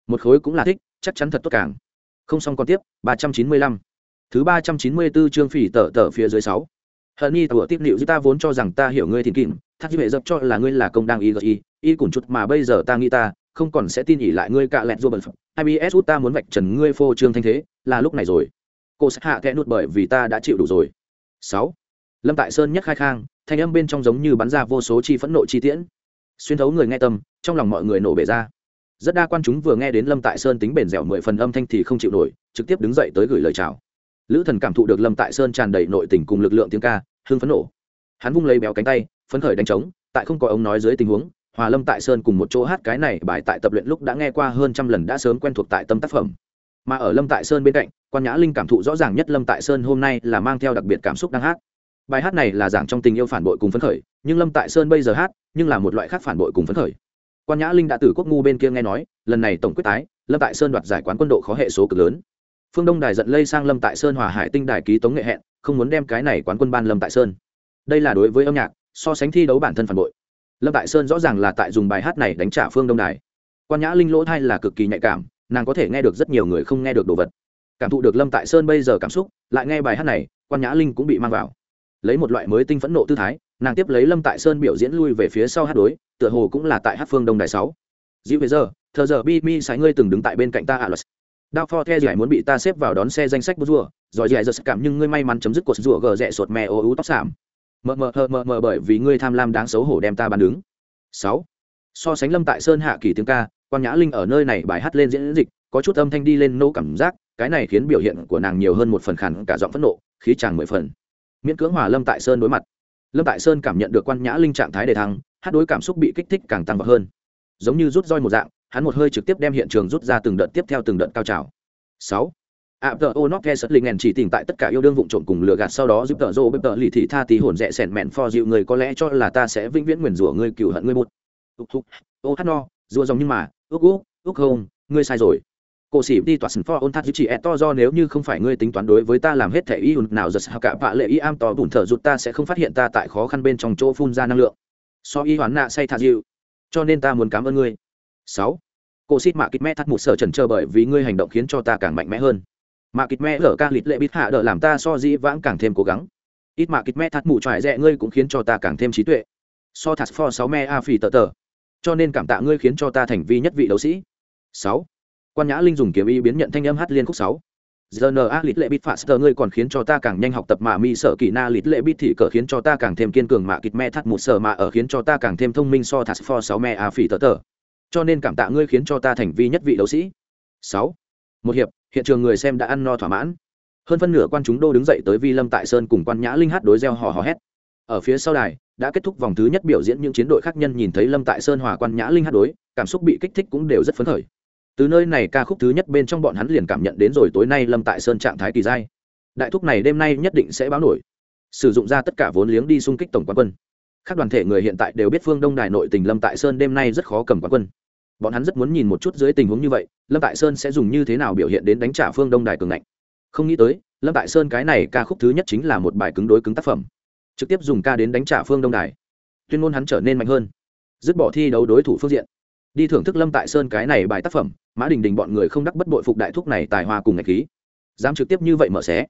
Một khối cũng là thích, chắc chắn thật tốt càng. Không xong còn tiếp, ba trăm chín mươi lăm. Thứ ba trăm chín mươi bốn chương phỉ tở tở phía dưới sáu. Hận nhi tủa tiếp liệu giúp ta vốn cho rằng ta hiểu ngươi thì kìm, thắt như hệ dập cho là ngươi là công đang y y y củn chút mà bây giờ ta nghĩ ta không còn sẽ tin ỉ lại ngươi cạ lẹt du bẩn phẩm ibs út ta muốn vạch trần ngươi phô trương thanh thế, là lúc này rồi. Cô sẽ hạ thẹ nút bởi vì ta đã chịu đủ rồi. Sáu. Lâm tại sơn nhất khai khang, thanh âm bên trong giống như bắn ra vô số chi phẫn nộ chi tiễn. Xuyên thấu người nghe tâm, trong lòng mọi người nổ bể ra. Rất đa quan chúng vừa nghe đến lâm tại sơn tính bền dẻo mười phần âm thanh thì không chịu nổi, trực tiếp đứng dậy tới gửi lời chào. Lữ thần cảm thụ được lâm tại sơn tràn đầy nội tình cùng lực lượng tiếng ca, hưng phấn nổ. Hắn vung lấy béo cánh tay, phấn khởi đánh trống, tại không có ống nói dưới tình huống hòa lâm tại sơn cùng một chỗ hát cái này bài tại tập luyện lúc đã nghe qua hơn trăm lần đã sớm quen thuộc tại tâm tác phẩm. Mà ở lâm tại sơn bên cạnh, quan nhã linh cảm thụ rõ ràng nhất lâm tại sơn hôm nay là mang theo đặc biệt cảm xúc đang hát. Bài hát này là giảng trong tình yêu phản bội cùng phấn khởi, nhưng lâm tại sơn bây giờ hát, nhưng là một loại khác phản bội cùng phấn khởi. Quan nhã linh đã từ quốc ngu bên kia nghe nói, lần này tổng quyết tái, lâm tại sơn đoạt giải quán quân độ khó hệ số cực lớn. Phương đông đài giận lây sang lâm tại sơn hòa hải tinh đài ký tống nghệ hẹn, không muốn đem cái này quán quân ban lâm tại sơn. Đây là đối với âm nhạc, so sánh thi đấu bản thân phản bội lâm tại sơn rõ ràng là tại dùng bài hát này đánh trả phương đông đài. Quan nhã linh lỗ thai là cực kỳ nhạy cảm, nàng có thể nghe được rất nhiều người không nghe được đồ vật. Cảm thụ được lâm tại sơn bây giờ cảm xúc, lại nghe bài hát này, quan nhã linh cũng bị mang vào. Lấy một loại mới tinh phẫn nộ tư thái, nàng tiếp lấy lâm tại sơn biểu diễn lui về phía sau hát đối, tựa hồ cũng là tại hát phương đông đài sáu. Dĩ về giờ, thờ giờ bi mi sái ngươi từng đứng tại bên cạnh ta ạ luật. Đao pho the giải muốn bị ta xếp vào đón xe danh sách bút rùa, giỏi dẻ giật cảm nhưng ngươi may mắn chấm dứt cuộc rùa gờ rẽ sột mè ô ú tóc xảm mờ mờ, hờ, mờ mờ bởi vì ngươi tham lam đáng xấu hổ đem ta bàn đứng. Sáu. So sánh lâm tại sơn hạ kỳ tiếng ca, quan nhã linh ở nơi này bài hát lên diễn dịch, có chút âm thanh đi lên nô cảm giác, cái này khiến biểu hiện của nàng nhiều hơn một phần khẳng cả giọng phẫn nộ, khí chàng mười phần. Miễn cưỡng hòa lâm tại sơn đối mặt. Lâm tại sơn cảm nhận được quan nhã linh trạng thái đề thăng, hát đối cảm xúc bị kích thích càng tăng vào hơn. Giống như rút roi một dạng, hắn một hơi trực tiếp đem hiện trường rút ra từng đợt tiếp theo từng đợt cao trào. Sáu ạ tờ ô nóc nghe sật linh chỉ tình tại tất cả yêu đương vụ trộm cùng lừa gạt sau đó giúp tờ rô bếp tờ lì thị tha tí hồn rẽ sẻn mẹn pho dịu người có lẽ cho là ta sẽ vĩnh viễn nguyền rủa ngươi cựu hận ngươi một. Ô hát no, rùa dòng nhưng mà ước úc ước không, ngươi sai rồi. Cổ sĩ đi tỏa sân pho ôn thắt chỉ e to do nếu như không phải ngươi tính toán đối với ta làm hết thể y hùn nào giật sao cả vạ lệ y am to bùn thở rụt ta sẽ không phát hiện ta tại khó khăn bên trong chỗ phun ra năng lượng. So y hoán nạ say thà dịu, cho nên ta muốn cảm ơn ngươi. Sáu, cô xít mạ kích mẹ thắt một sở trần chờ bởi vì ngươi hành động khiến cho ta càng mạnh mẽ hơn mà kịch mẹ ở ca lịt lệ bít hạ đỡ làm ta so dĩ vãng càng thêm cố gắng. Ít mà kịch mẹ thắt mụ trải rẽ ngươi cũng khiến cho ta càng thêm trí tuệ. So thắt for sáu me a phì tờ tờ. Cho nên cảm tạ ngươi khiến cho ta thành vi nhất vị đấu sĩ. Sáu. Quan nhã linh dùng kiếm y biến nhận thanh âm hát liên khúc sáu. Giờ n a lít lệ bít phạt sờ ngươi còn khiến cho ta càng nhanh học tập mà mi sở kỳ na lít lệ bít thị cờ khiến cho ta càng thêm kiên cường mà kịch mẹ thắt một sở mà ở khiến cho ta càng thêm thông minh so thắt for sáu me a phì tờ tờ. Cho nên cảm tạ ngươi khiến cho ta thành vi nhất vị đấu sĩ. Sáu một hiệp, hiện trường người xem đã ăn no thỏa mãn. Hơn phân nửa quan chúng đô đứng dậy tới vi lâm tại sơn cùng quan nhã linh hát đối gieo hò hò hét. Ở phía sau đài, đã kết thúc vòng thứ nhất biểu diễn những chiến đội khác nhân nhìn thấy lâm tại sơn hòa quan nhã linh hát đối, cảm xúc bị kích thích cũng đều rất phấn khởi. Từ nơi này ca khúc thứ nhất bên trong bọn hắn liền cảm nhận đến rồi tối nay lâm tại sơn trạng thái kỳ giai đại thúc này đêm nay nhất định sẽ báo nổi. Sử dụng ra tất cả vốn liếng đi xung kích tổng quán quân. Các đoàn thể người hiện tại đều biết phương đông đài nội tình lâm tại sơn đêm nay rất khó cầm quán quân bọn hắn rất muốn nhìn một chút dưới tình huống như vậy, lâm tại sơn sẽ dùng như thế nào biểu hiện đến đánh trả phương đông đài cường ngạnh. Không nghĩ tới, lâm tại sơn cái này ca khúc thứ nhất chính là một bài cứng đối cứng tác phẩm. Trực tiếp dùng ca đến đánh trả phương đông đài. Tuyên ngôn hắn trở nên mạnh hơn. Dứt bỏ thi đấu đối thủ phương diện. Đi thưởng thức lâm tại sơn cái này bài tác phẩm, mã đình đình bọn người không đắc bất bội phục đại thúc này tài hoa cùng ngạch khí. Dám trực tiếp như vậy mở xé.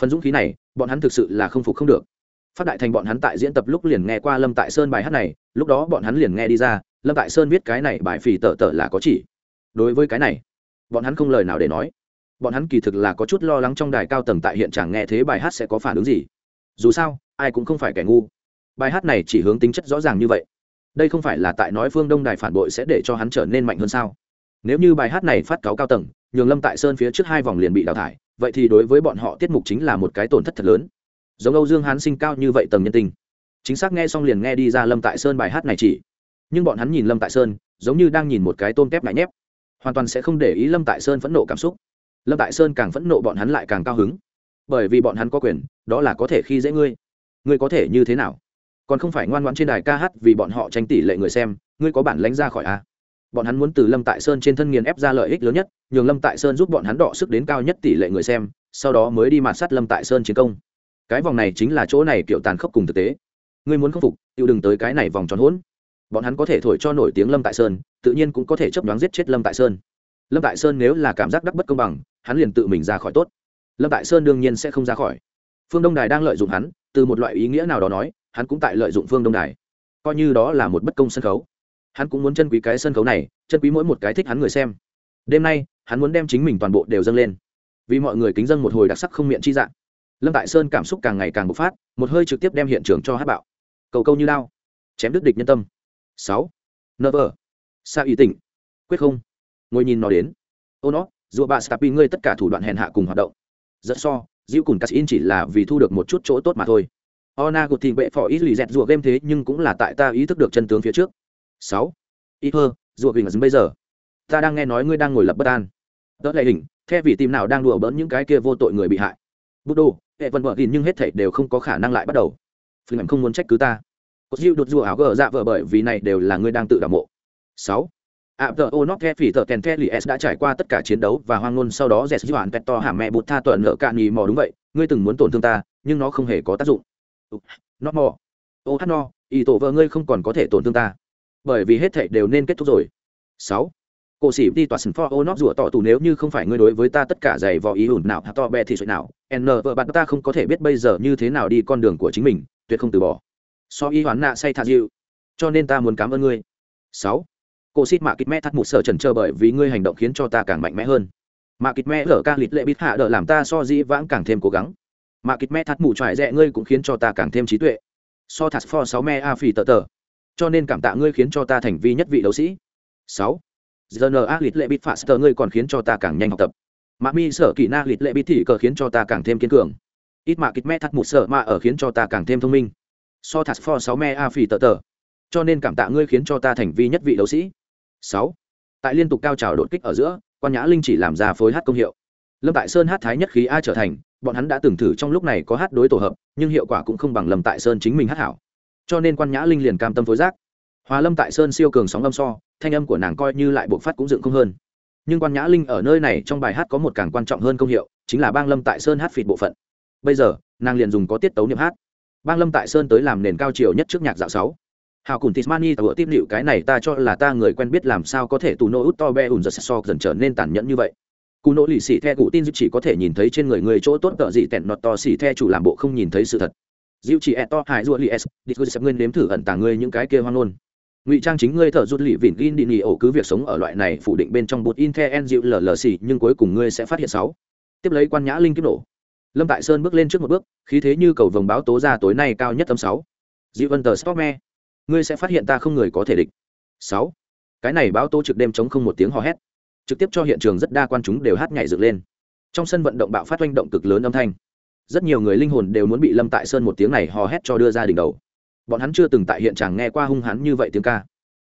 Phần dũng khí này, bọn hắn thực sự là không phục không được phát đại thành bọn hắn tại diễn tập lúc liền nghe qua lâm tại sơn bài hát này, lúc đó bọn hắn liền nghe đi ra, lâm tại sơn viết cái này bài phì tờ tờ là có chỉ. Đối với cái này, bọn hắn không lời nào để nói. Bọn hắn kỳ thực là có chút lo lắng trong đài cao tầng tại hiện trạng nghe thế bài hát sẽ có phản ứng gì. Dù sao, ai cũng không phải kẻ ngu. Bài hát này chỉ hướng tính chất rõ ràng như vậy. Đây không phải là tại nói phương đông đài phản bội sẽ để cho hắn trở nên mạnh hơn sao? Nếu như bài hát này phát cáo cao tầng, nhường lâm tại sơn phía trước hai vòng liền bị đào thải, vậy thì đối với bọn họ tiết mục chính là một cái tổn thất thật lớn giống âu dương hán sinh cao như vậy tầng nhân tình. Chính xác nghe xong liền nghe đi ra lâm tại sơn bài hát này chỉ. Nhưng bọn hắn nhìn lâm tại sơn, giống như đang nhìn một cái tôm tép ngại nhép. Hoàn toàn sẽ không để ý lâm tại sơn phẫn nộ cảm xúc. Lâm tại sơn càng phẫn nộ bọn hắn lại càng cao hứng. Bởi vì bọn hắn có quyền, đó là có thể khi dễ ngươi. Ngươi có thể như thế nào? Còn không phải ngoan ngoãn trên đài ca hát vì bọn họ tranh tỷ lệ người xem, ngươi có bản lánh ra khỏi a? Bọn hắn muốn từ lâm tại sơn trên thân nghiền ép ra lợi ích lớn nhất, nhường lâm tại sơn giúp bọn hắn đọ sức đến cao nhất tỷ lệ người xem, sau đó mới đi mạt sát lâm tại sơn chiến công cái vòng này chính là chỗ này kiểu tàn khốc cùng thực tế. Ngươi muốn khắc phục tự đừng tới cái này vòng tròn hỗn. Bọn hắn có thể thổi cho nổi tiếng lâm tại sơn, tự nhiên cũng có thể chấp đoán giết chết lâm tại sơn. Lâm tại sơn nếu là cảm giác đắc bất công bằng, hắn liền tự mình ra khỏi tốt. Lâm tại sơn đương nhiên sẽ không ra khỏi. Phương đông đài đang lợi dụng hắn, từ một loại ý nghĩa nào đó nói, hắn cũng tại lợi dụng phương đông đài. Coi như đó là một bất công sân khấu. Hắn cũng muốn chân quý cái sân khấu này, chân quý mỗi một cái thích hắn người xem. Đêm nay, hắn muốn đem chính mình toàn bộ đều dâng lên. Vì mọi người kính dân một hồi đặc sắc không miệng chi dạng lâm tại sơn cảm xúc càng ngày càng bộc phát một hơi trực tiếp đem hiện trường cho hát bạo cầu câu như lao chém đứt địch nhân tâm sáu nơ vờ xa ý tỉnh quyết không ngồi nhìn nó đến ô nó dù bà stapi ngươi tất cả thủ đoạn hèn hạ cùng hoạt động rất so dịu cùng cassin chỉ là vì thu được một chút chỗ tốt mà thôi ona gột thì vệ phỏ ít lì dẹt rùa game thế nhưng cũng là tại ta ý thức được chân tướng phía trước sáu ít hơ rùa gừng bây giờ ta đang nghe nói ngươi đang ngồi lập bất an đỡ lệ hình theo vị tìm nào đang đùa bỡn những cái kia vô tội người bị hại. Bút đô hệ vân vợ gìn nhưng hết thảy đều không có khả năng lại bắt đầu. Phim ảnh không muốn trách cứ ta. Có dịu đột rùa áo gờ dạ vợ bởi vì này đều là ngươi đang tự đảo mộ. Sáu. Ạ, tờ ô nóc the phỉ tờ kèn the li s đã trải qua tất cả chiến đấu và hoang ngôn, sau đó dẹt dịu hạn pet to hàm mẹ bụt tha tuần nợ cạn nghỉ mò đúng vậy, ngươi từng muốn tổn thương ta, nhưng nó không hề có tác dụng. Nó mò. Ô hát no, ý tổ vợ ngươi không còn có thể tổn thương ta. Bởi vì hết thảy đều nên kết thúc rồi. Sáu cổ sĩ đi tòa sừng for ô nóc rủa tỏ tù nếu như không phải ngươi đối với ta tất cả giày vò ý ủn nào to bè thì sợi nào. N, vợ bạn ta không có thể biết bây giờ như thế nào đi con đường của chính mình, tuyệt không từ bỏ. So y hoán nạ say thà dịu. Cho nên ta muốn cảm ơn ngươi. Sáu. Cô xít mạ kịch mẹ thắt một sở trần trơ bởi vì ngươi hành động khiến cho ta càng mạnh mẽ hơn. Mạ kịch mẹ lở ca lịt lệ bít hạ đỡ làm ta so dĩ vãng càng thêm cố gắng. Mạ kịch mẹ thắt mù trải rẽ ngươi cũng khiến cho ta càng thêm trí tuệ. So thắt pho sáu me a phì tờ tờ. Cho nên cảm tạ ngươi khiến cho ta thành vi nhất vị đấu sĩ. Sáu giờ a lịt lệ bít phạt tờ ngươi còn khiến cho ta càng nhanh học tập. Mạ mi sở kỳ na lịt lệ bít thì cờ khiến cho ta càng thêm kiên cường. Ít mạ kịch mẹ thắt một sở mạ ở khiến cho ta càng thêm thông minh. So thắt for sáu me a phì tờ tờ. Cho nên cảm tạ ngươi khiến cho ta thành vi nhất vị đấu sĩ. Sáu. Tại liên tục cao trào đột kích ở giữa, quan nhã linh chỉ làm ra phối hát công hiệu. Lâm tại sơn hát thái nhất khí a trở thành, bọn hắn đã từng thử trong lúc này có hát đối tổ hợp, nhưng hiệu quả cũng không bằng lâm tại sơn chính mình hát hảo. Cho nên quan nhã linh liền cam tâm phối giác. Hòa lâm tại sơn siêu cường sóng âm so thanh âm của nàng coi như lại buộc phát cũng dựng không hơn. Nhưng quan nhã linh ở nơi này trong bài hát có một càng quan trọng hơn công hiệu, chính là bang lâm tại sơn hát phịt bộ phận. Bây giờ, nàng liền dùng có tiết tấu niệm hát. Bang lâm tại sơn tới làm nền cao chiều nhất trước nhạc dạo sáu. Hào cùng tismani tàu tiếp liệu cái này ta cho là ta người quen biết làm sao có thể tù nô út to be ùn giật so dần trở nên tàn nhẫn như vậy. Cụ nỗ lì xì the cụ tin chỉ có thể nhìn thấy trên người người chỗ tốt tợ gì tẹn nọt to xì the chủ làm bộ không nhìn thấy sự thật. Diệu chỉ e to hại ruột li s, đi cứ sắp nguyên nếm thử ẩn tàng ngươi những cái kia hoang ngôn ngụy trang chính ngươi thợ rút lì vịn gin đi nghỉ ổ cứ việc sống ở loại này phủ định bên trong bột in the en dịu lờ xì, nhưng cuối cùng ngươi sẽ phát hiện sáu. Tiếp lấy quan nhã linh kiếp nổ. Lâm tại sơn bước lên trước một bước, khí thế như cầu vồng báo tố ra tối nay cao nhất tâm sáu. Dịu vân tờ stop me. Ngươi sẽ phát hiện ta không người có thể địch. Sáu. Cái này báo tố trực đêm chống không một tiếng hò hét. Trực tiếp cho hiện trường rất đa quan chúng đều hát nhảy dựng lên. Trong sân vận động bạo phát oanh động cực lớn âm thanh. Rất nhiều người linh hồn đều muốn bị lâm tại sơn một tiếng này hò hét cho đưa ra đỉnh đầu bọn hắn chưa từng tại hiện trường nghe qua hung hắn như vậy tiếng ca.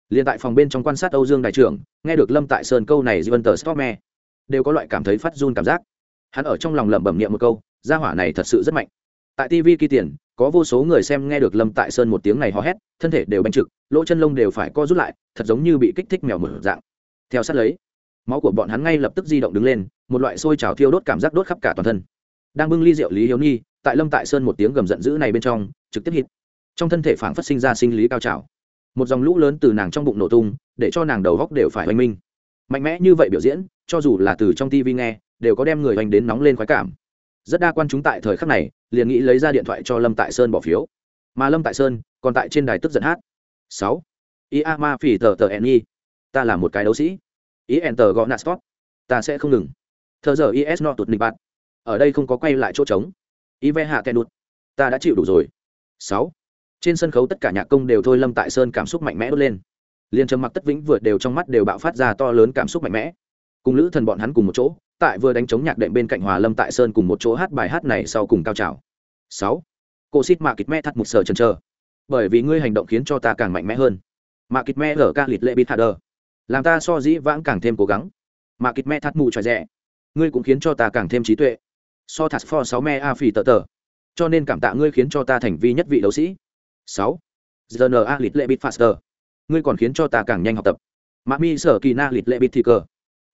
Liền tại phòng bên trong quan sát âu dương đại trưởng, nghe được lâm tại sơn câu này vân tờ stop đều có loại cảm thấy phát run cảm giác. Hắn ở trong lòng lẩm bẩm niệm một câu, gia hỏa này thật sự rất mạnh. Tại tv kỳ tiền, có vô số người xem nghe được lâm tại sơn một tiếng này hò hét, thân thể đều bành trực, lỗ chân lông đều phải co rút lại, thật giống như bị kích thích mèo mở dạng. Theo sát lấy, máu của bọn hắn ngay lập tức di động đứng lên, một loại sôi trào thiêu đốt cảm giác đốt khắp cả toàn thân. Đang bưng ly rượu lý hiếu nhi, tại lâm tại sơn một tiếng gầm giận dữ này bên trong, trực tiếp hít trong thân thể phảng phát sinh ra sinh lý cao trào. Một dòng lũ lớn từ nàng trong bụng nổ tung, để cho nàng đầu góc đều phải oanh minh. Mạnh mẽ như vậy biểu diễn, cho dù là từ trong tv nghe, đều có đem người oanh đến nóng lên khoái cảm. Rất đa quan chúng tại thời khắc này, liền nghĩ lấy ra điện thoại cho lâm tại sơn bỏ phiếu. Mà lâm tại sơn còn tại trên đài tức giận hát. Sáu. Ia ma phỉ tờ tờ ni ta là một cái đấu sĩ. Ý enter gõ nạt stop. Ta sẽ không ngừng. Thờ giờ is not tụt nịch bạn ở đây không có quay lại chỗ trống. Ý ve hạ kẻ đụt ta đã chịu đủ rồi. Sáu trên sân khấu tất cả nhạc công đều thôi lâm tại sơn cảm xúc mạnh mẽ đốt lên. Liên trầm mặc tất vĩnh vượt đều trong mắt đều bạo phát ra to lớn cảm xúc mạnh mẽ. Cùng lữ thần bọn hắn cùng một chỗ, tại vừa đánh chống nhạc đệm bên cạnh hòa lâm tại sơn cùng một chỗ hát bài hát này sau cùng cao trào. Sáu. Cô xít mạ kịch me thắt một sờ chân chờ bởi vì ngươi hành động khiến cho ta càng mạnh mẽ hơn. Mạ kịch me ở ca lịt lệ bít hạ đờ. Làm ta so dĩ vãng càng thêm cố gắng. Mạ kịch me thắt mù tròi rẻ. Ngươi cũng khiến cho ta càng thêm trí tuệ. So thắt for sáu me a phì tờ tờ. Cho nên cảm tạ ngươi khiến cho ta thành vi nhất vị đấu sĩ sáu. Giờ a lịt lệ bít faster. Ngươi còn khiến cho ta càng nhanh học tập. Mạ mi sở kỳ na lịt lệ bít thì cờ.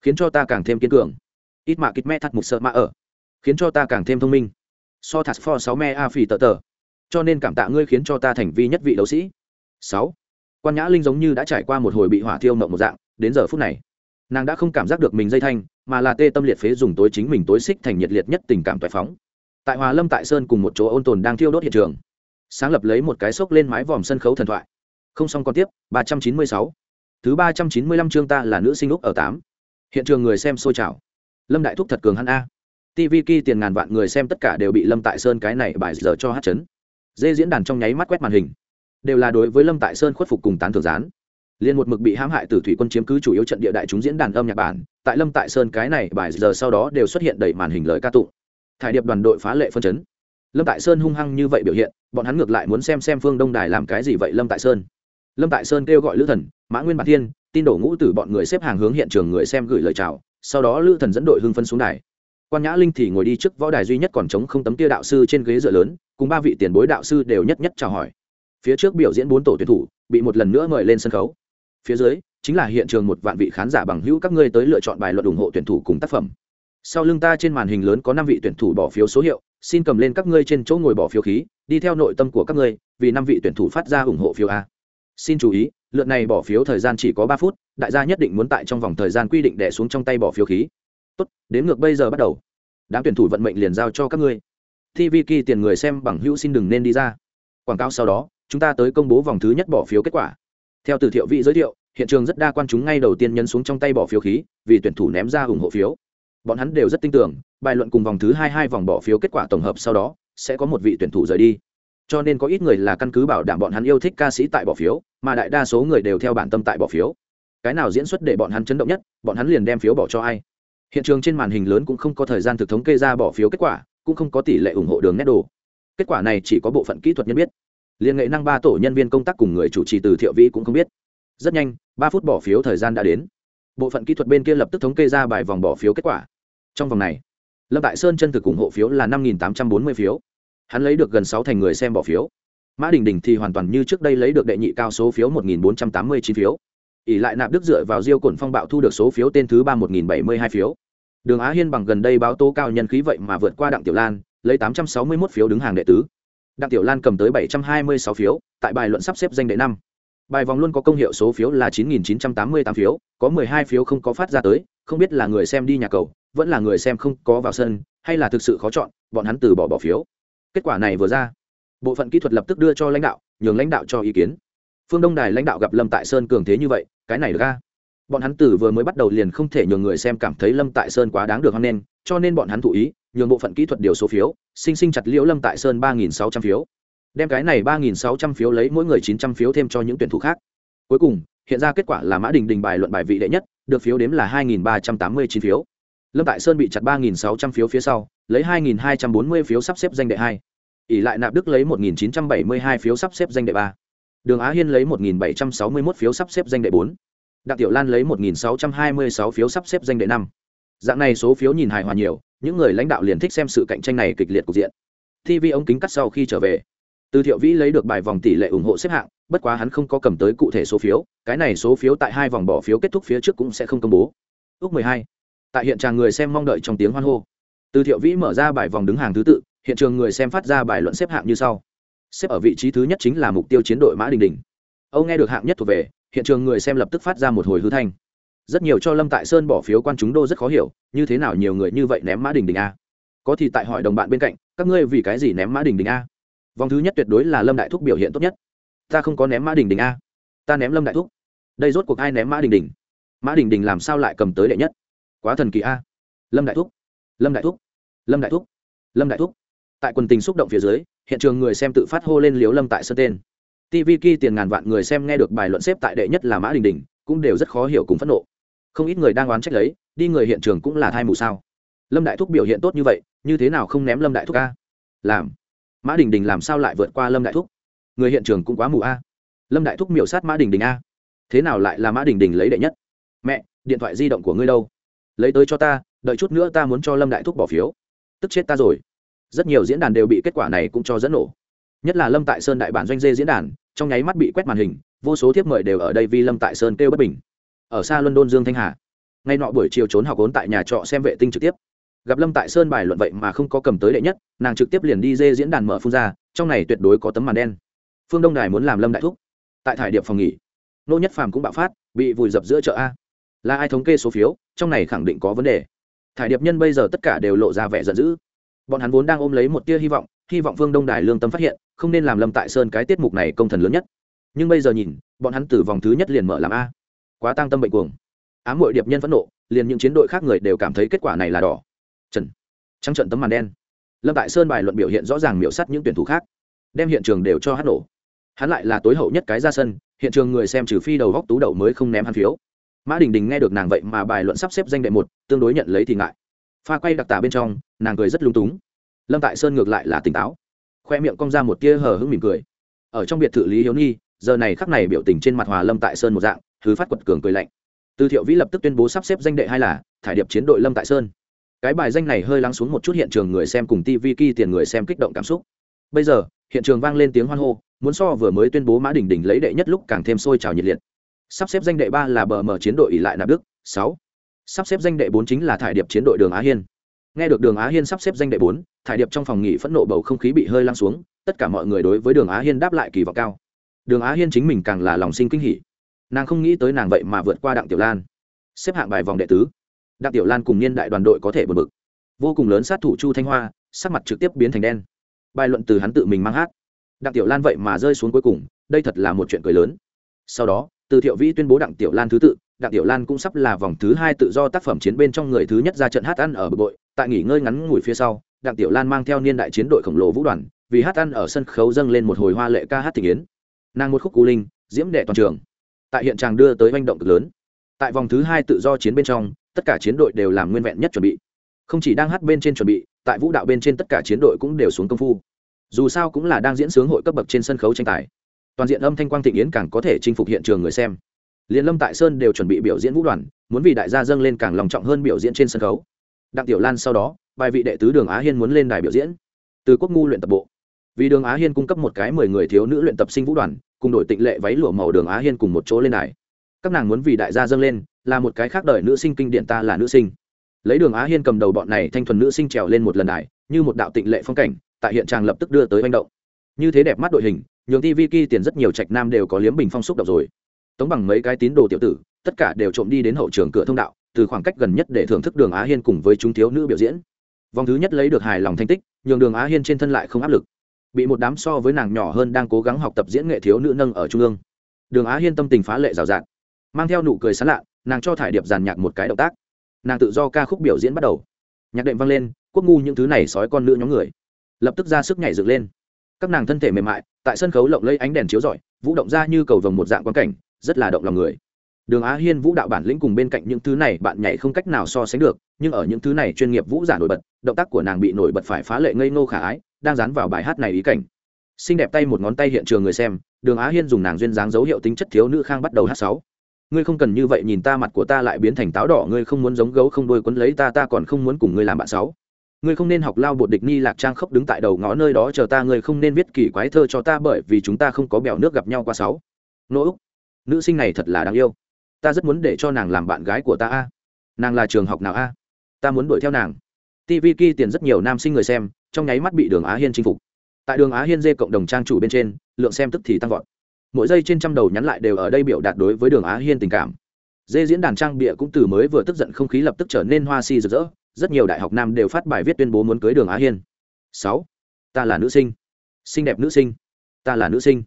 Khiến cho ta càng thêm kiên cường. Ít mạ kịch me thắt mục sợ mạ ở. Khiến cho ta càng thêm thông minh. So thật for sáu me a phì tờ tờ. Cho nên cảm tạ ngươi khiến cho ta thành vi nhất vị đấu sĩ. Sáu. Quan nhã linh giống như đã trải qua một hồi bị hỏa thiêu mộng một dạng, đến giờ phút này, nàng đã không cảm giác được mình dây thanh, mà là tê tâm liệt phế dùng tối chính mình tối xích thành nhiệt liệt nhất tình cảm toại phóng. Tại hòa lâm tại sơn cùng một chỗ ôn tồn đang thiêu đốt hiện trường sáng lập lấy một cái sốc lên mái vòm sân khấu thần thoại. Không xong còn tiếp, ba trăm chín mươi sáu. Thứ ba trăm chín mươi lăm chương ta là nữ sinh úc ở tám. Hiện trường người xem sôi trào. Lâm đại thúc thật cường hắn a. Tv ki tiền ngàn vạn người xem tất cả đều bị lâm tại sơn cái này bài giờ cho hát chấn. Dê diễn đàn trong nháy mắt quét màn hình. Đều là đối với lâm tại sơn khuất phục cùng tán thưởng gián. Liên một mực bị hãm hại từ thủy quân chiếm cứ chủ yếu trận địa đại chúng diễn đàn âm nhạc bản. Tại lâm tại sơn cái này bài giờ sau đó đều xuất hiện đầy màn hình lời ca tụng. Thải điệp đoàn đội phá lệ phân chấn lâm tại sơn hung hăng như vậy biểu hiện, bọn hắn ngược lại muốn xem xem phương đông đài làm cái gì vậy lâm tại sơn. Lâm tại sơn kêu gọi lữ thần, mã nguyên bản thiên, tin đổ ngũ tử bọn người xếp hàng hướng hiện trường người xem gửi lời chào. Sau đó lữ thần dẫn đội hưng phân xuống đài. Quan nhã linh thì ngồi đi trước võ đài duy nhất còn chống không tấm tia đạo sư trên ghế dựa lớn, cùng ba vị tiền bối đạo sư đều nhất nhất chào hỏi. Phía trước biểu diễn bốn tổ tuyển thủ, bị một lần nữa mời lên sân khấu. Phía dưới, chính là hiện trường một vạn vị khán giả bằng hữu các ngươi tới lựa chọn bài luận ủng hộ tuyển thủ cùng tác phẩm. Sau lưng ta trên màn hình lớn có năm vị tuyển thủ bỏ phiếu số hiệu xin cầm lên các ngươi trên chỗ ngồi bỏ phiếu khí, đi theo nội tâm của các ngươi, vì năm vị tuyển thủ phát ra ủng hộ phiếu a. Xin chú ý, lượt này bỏ phiếu thời gian chỉ có ba phút, đại gia nhất định muốn tại trong vòng thời gian quy định đẻ xuống trong tay bỏ phiếu khí. Tốt, đến ngược bây giờ bắt đầu. Đám tuyển thủ vận mệnh liền giao cho các ngươi. Tv kỳ tiền người xem bằng hữu xin đừng nên đi ra. Quảng cáo sau đó, chúng ta tới công bố vòng thứ nhất bỏ phiếu kết quả. Theo từ thiệu vị giới thiệu, hiện trường rất đa quan chúng ngay đầu tiên nhấn xuống trong tay bỏ phiếu khí, vì tuyển thủ ném ra ủng hộ phiếu. Bọn hắn đều rất tin tưởng bài luận cùng vòng thứ hai hai vòng bỏ phiếu kết quả tổng hợp sau đó, sẽ có một vị tuyển thủ rời đi. Cho nên có ít người là căn cứ bảo đảm bọn hắn yêu thích ca sĩ tại bỏ phiếu, mà đại đa số người đều theo bản tâm tại bỏ phiếu. Cái nào diễn xuất để bọn hắn chấn động nhất, bọn hắn liền đem phiếu bỏ cho ai. Hiện trường trên màn hình lớn cũng không có thời gian thực thống kê ra bỏ phiếu kết quả, cũng không có tỷ lệ ủng hộ đường nét đồ. Kết quả này chỉ có bộ phận kỹ thuật nhân biết. Liên nghệ năng ba tổ nhân viên công tác cùng người chủ trì từ thiệu vĩ cũng không biết. Rất nhanh, ba phút bỏ phiếu thời gian đã đến. Bộ phận kỹ thuật bên kia lập tức thống kê ra bài vòng bỏ phiếu kết quả. Trong vòng này lâm tại sơn chân thực ủng hộ phiếu là năm tám trăm bốn mươi phiếu. Hắn lấy được gần sáu thành người xem bỏ phiếu. Mã đình đình thì hoàn toàn như trước đây lấy được đệ nhị cao số phiếu một nghìn bốn trăm tám mươi chín phiếu. Ỉ lại nạp đức dựa vào diêu cổn phong bạo thu được số phiếu tên thứ ba một nghìn bảy mươi hai phiếu. Đường á hiên bằng gần đây báo tố cao nhân khí vậy mà vượt qua đặng tiểu lan, lấy tám trăm sáu mươi một phiếu đứng hàng đệ tứ. Đặng tiểu lan cầm tới bảy trăm hai mươi sáu phiếu, tại bài luận sắp xếp danh đệ năm. Bài vòng luôn có công hiệu số phiếu là chín nghìn chín trăm tám mươi tám phiếu, có mười hai phiếu không có phát ra tới, không biết là người xem đi nhà cầu vẫn là người xem không có vào sân, hay là thực sự khó chọn, bọn hắn từ bỏ bỏ phiếu. Kết quả này vừa ra, bộ phận kỹ thuật lập tức đưa cho lãnh đạo, nhường lãnh đạo cho ý kiến. Phương đông đài lãnh đạo gặp lâm tại sơn cường thế như vậy, cái này ra bọn hắn từ vừa mới bắt đầu liền không thể nhường người xem cảm thấy lâm tại sơn quá đáng được hoan nghênh, cho nên bọn hắn thụ ý, nhường bộ phận kỹ thuật điều số phiếu, sinh sinh chặt liễu lâm tại sơn ba nghìn sáu trăm phiếu. Đem cái này ba nghìn sáu trăm phiếu lấy mỗi người chín trăm phiếu thêm cho những tuyển thủ khác. Cuối cùng, hiện ra kết quả là mã đình đình bài luận bài vị đệ nhất, được phiếu đếm là hai nghìn ba trăm tám mươi chín phiếu lâm tại sơn bị chặt ba nghìn sáu trăm phiếu phía sau, lấy hai nghìn hai trăm bốn mươi phiếu sắp xếp danh đệ hai. Ỷ lại nạp đức lấy một nghìn chín trăm bảy mươi hai phiếu sắp xếp danh đệ ba. Đường á hiên lấy một nghìn bảy trăm sáu mươi một phiếu sắp xếp danh đệ bốn. Đặng tiểu lan lấy một nghìn sáu trăm hai mươi sáu phiếu sắp xếp danh đệ năm. Dạng này số phiếu nhìn hài hòa nhiều, những người lãnh đạo liền thích xem sự cạnh tranh này kịch liệt cục diện. Tv ống kính cắt sau khi trở về, từ thiệu vĩ lấy được bài vòng tỷ lệ ủng hộ xếp hạng, bất quá hắn không có cầm tới cụ thể số phiếu, cái này số phiếu tại hai vòng bỏ phiếu kết thúc phía trước cũng sẽ không công bố. Ước mười hai tại hiện tràng người xem mong đợi trong tiếng hoan hô. Từ thiệu vĩ mở ra bài vòng đứng hàng thứ tự, hiện trường người xem phát ra bài luận xếp hạng như sau. Xếp ở vị trí thứ nhất chính là mục tiêu chiến đội mã đình đình. Âu nghe được hạng nhất thuộc về, hiện trường người xem lập tức phát ra một hồi hư thanh. Rất nhiều cho lâm tại sơn bỏ phiếu quan chúng đô rất khó hiểu, như thế nào nhiều người như vậy ném mã đình đình a? Có thì tại hỏi đồng bạn bên cạnh, các ngươi vì cái gì ném mã đình đình a? Vòng thứ nhất tuyệt đối là lâm đại thúc biểu hiện tốt nhất. Ta không có ném mã đình đình a. Ta ném lâm đại thúc. Đây rốt cuộc ai ném mã đình đình? Mã đình đình làm sao lại cầm tới đệ nhất? Quá thần kỳ a. Lâm đại thúc, lâm đại thúc, lâm đại thúc, lâm đại thúc. Tại quần tình xúc động phía dưới, hiện trường người xem tự phát hô lên liếu lâm tại sân tên. Tv ki tiền ngàn vạn người xem nghe được bài luận xếp tại đệ nhất là mã đình đình, cũng đều rất khó hiểu cùng phẫn nộ. Không ít người đang oán trách lấy, đi người hiện trường cũng là thai mù sao. Lâm đại thúc biểu hiện tốt như vậy, như thế nào không ném lâm đại thúc a? Làm. Mã đình đình làm sao lại vượt qua lâm đại thúc? Người hiện trường cũng quá mù a. Lâm đại thúc miểu sát mã đình đình a. Thế nào lại là mã đình đình lấy đệ nhất? Mẹ, điện thoại di động của ngươi đâu? Lấy tới cho ta, đợi chút nữa ta muốn cho lâm đại thúc bỏ phiếu. Tức chết ta rồi. Rất nhiều diễn đàn đều bị kết quả này cũng cho dẫn nổ. Nhất là lâm tại sơn đại bản doanh dê diễn đàn, trong nháy mắt bị quét màn hình, vô số thiếp mời đều ở đây vì lâm tại sơn kêu bất bình. Ở xa london, dương thanh hà. Ngay nọ buổi chiều trốn học ốn tại nhà trọ xem vệ tinh trực tiếp. Gặp lâm tại sơn bài luận vậy mà không có cầm tới đệ nhất, nàng trực tiếp liền đi dê diễn đàn mở phun ra, trong này tuyệt đối có tấm màn đen. Phương đông đài muốn làm lâm đại thúc. Tại thải điệp phòng nghỉ. Nô nhất phàm cũng bạo phát, bị vùi dập giữa chợ a là ai thống kê số phiếu, trong này khẳng định có vấn đề. Thải điệp nhân bây giờ tất cả đều lộ ra vẻ giận dữ. Bọn hắn vốn đang ôm lấy một tia hy vọng hy vọng phương đông đài lương tâm phát hiện, không nên làm lâm tại sơn cái tiết mục này công thần lớn nhất. Nhưng bây giờ nhìn, bọn hắn từ vòng thứ nhất liền mở làm a. Quá tăng tâm bệnh cuồng. Ám hội điệp nhân phẫn nộ, liền những chiến đội khác người đều cảm thấy kết quả này là đỏ. Trần. Trắng trận tấm màn đen. Lâm tại sơn bài luận biểu hiện rõ ràng miễu sắt những tuyển thủ khác, đem hiện trường đều cho hát nổ. Hắn lại là tối hậu nhất cái ra sân, hiện trường người xem trừ phi đầu góc tú đậu mới không ném hắn phiếu mã đình đình nghe được nàng vậy mà bài luận sắp xếp danh đệ một, tương đối nhận lấy thì ngại. Pha quay đặc tả bên trong, nàng cười rất lung túng. Lâm tại sơn ngược lại là tỉnh táo. Khoe miệng cong ra một tia hờ hững mỉm cười. Ở trong biệt thự lý hiếu nhi, giờ này khắc này biểu tình trên mặt hòa lâm tại sơn một dạng, thứ phát quật cường cười lạnh. Từ thiệu vĩ lập tức tuyên bố sắp xếp danh đệ hai là thải điệp chiến đội lâm tại sơn. Cái bài danh này hơi lắng xuống một chút hiện trường người xem cùng tv ki tiền người xem kích động cảm xúc. Bây giờ, hiện trường vang lên tiếng hoan hô, muốn so vừa mới tuyên bố mã đình đình lấy đệ nhất lúc càng thêm sôi trào nhiệt liệt sắp xếp danh đệ ba là bờ mở chiến đội ỉ lại nạp đức, sáu. Sắp xếp danh đệ bốn chính là thải điệp chiến đội đường á hiên. Nghe được đường á hiên sắp xếp danh đệ bốn, thải điệp trong phòng nghỉ phẫn nộ bầu không khí bị hơi lăng xuống, tất cả mọi người đối với đường á hiên đáp lại kỳ vọng cao. Đường á hiên chính mình càng là lòng sinh kinh hỉ. Nàng không nghĩ tới nàng vậy mà vượt qua đặng tiểu lan. Xếp hạng bài vòng đệ tứ. Đặng tiểu lan cùng niên đại đoàn đội có thể bật mực vô cùng lớn sát thủ chu thanh hoa, sắc mặt trực tiếp biến thành đen. Bài luận từ hắn tự mình mang hát. Đặng tiểu lan vậy mà rơi xuống cuối cùng, đây thật là một chuyện cười lớn. Sau đó từ thiệu vĩ tuyên bố đặng tiểu lan thứ tự, đặng tiểu lan cũng sắp là vòng thứ hai tự do tác phẩm chiến bên trong người thứ nhất ra trận hát ăn ở bực bội. Tại nghỉ ngơi ngắn ngủi phía sau, đặng tiểu lan mang theo niên đại chiến đội khổng lồ vũ đoàn, vì hát ăn ở sân khấu dâng lên một hồi hoa lệ ca hát thị yến. Nàng một khúc cú linh, diễm đệ toàn trường. Tại hiện tràng đưa tới manh động cực lớn. Tại vòng thứ hai tự do chiến bên trong, tất cả chiến đội đều làm nguyên vẹn nhất chuẩn bị. Không chỉ đang hát bên trên chuẩn bị, tại vũ đạo bên trên tất cả chiến đội cũng đều xuống công phu. Dù sao cũng là đang diễn sướng hội cấp bậc trên sân khấu tranh tài toàn diện âm thanh quang thịnh yến càng có thể chinh phục hiện trường người xem. Liên lâm tại sơn đều chuẩn bị biểu diễn vũ đoàn, muốn vì đại gia dâng lên càng lòng trọng hơn biểu diễn trên sân khấu. Đặng tiểu lan sau đó, bài vị đệ tứ đường á hiên muốn lên đài biểu diễn. Từ quốc ngu luyện tập bộ. Vì đường á hiên cung cấp một cái mười người thiếu nữ luyện tập sinh vũ đoàn, cùng đội tịnh lệ váy lụa màu đường á hiên cùng một chỗ lên đài. Các nàng muốn vì đại gia dâng lên, là một cái khác đời nữ sinh kinh điển ta là nữ sinh. Lấy đường á hiên cầm đầu bọn này thanh thuần nữ sinh trèo lên một lần đài, như một đạo tịnh lệ phong cảnh, tại hiện tràng lập tức đưa tới manh động như thế đẹp mắt đội hình, nhường tv ki tiền rất nhiều trạch nam đều có liếm bình phong xúc động rồi. Tống bằng mấy cái tín đồ tiểu tử, tất cả đều trộm đi đến hậu trường cửa thông đạo, từ khoảng cách gần nhất để thưởng thức đường á hiên cùng với chúng thiếu nữ biểu diễn. Vòng thứ nhất lấy được hài lòng thành tích, nhường đường á hiên trên thân lại không áp lực. Bị một đám so với nàng nhỏ hơn đang cố gắng học tập diễn nghệ thiếu nữ nâng ở trung ương. Đường á hiên tâm tình phá lệ rào rạt, mang theo nụ cười sán lạ, nàng cho thải điệp giàn nhạc một cái động tác. Nàng tự do ca khúc biểu diễn bắt đầu. Nhạc đệm vang lên, quốc ngu những thứ này sói con nữ nhóm người. Lập tức ra sức nhảy dựng lên các nàng thân thể mềm mại, tại sân khấu lộng lấy ánh đèn chiếu rọi, vũ động ra như cầu vồng một dạng quan cảnh, rất là động lòng người. Đường á hiên, vũ đạo bản lĩnh cùng bên cạnh những thứ này bạn nhảy không cách nào so sánh được, nhưng ở những thứ này chuyên nghiệp vũ giả nổi bật, động tác của nàng bị nổi bật phải phá lệ ngây ngô khả ái, đang dán vào bài hát này ý cảnh. Xinh đẹp tay một ngón tay hiện trường người xem, đường á hiên dùng nàng duyên dáng dấu hiệu tính chất thiếu nữ khang bắt đầu hát sáu. Ngươi không cần như vậy nhìn ta, mặt của ta lại biến thành táo đỏ, ngươi không muốn giống gấu không đôi quấn lấy ta ta còn không muốn cùng ngươi làm bạn sáu ngươi không nên học lao bột địch ni lạc trang khốc đứng tại đầu ngõ nơi đó chờ ta, ngươi không nên viết kỳ quái thơ cho ta bởi vì chúng ta không có bèo nước gặp nhau qua sáu. Nỗ úc, nữ sinh này thật là đáng yêu. Ta rất muốn để cho nàng làm bạn gái của ta a. Nàng là trường học nào a? Ta muốn đuổi theo nàng. Tv ki tiền rất nhiều nam sinh người xem, trong nháy mắt bị đường á hiên chinh phục. Tại đường á hiên dê cộng đồng trang chủ bên trên, lượng xem tức thì tăng vọt. Mỗi giây trên trăm đầu nhắn lại đều ở đây biểu đạt đối với đường á hiên tình cảm. Dê diễn đàn trang bịa cũng từ mới vừa tức giận không khí lập tức trở nên hoa si rực rỡ rất nhiều đại học nam đều phát bài viết tuyên bố muốn cưới đường á hiên. Sáu, ta là nữ sinh. Xinh đẹp nữ sinh. Ta là nữ sinh.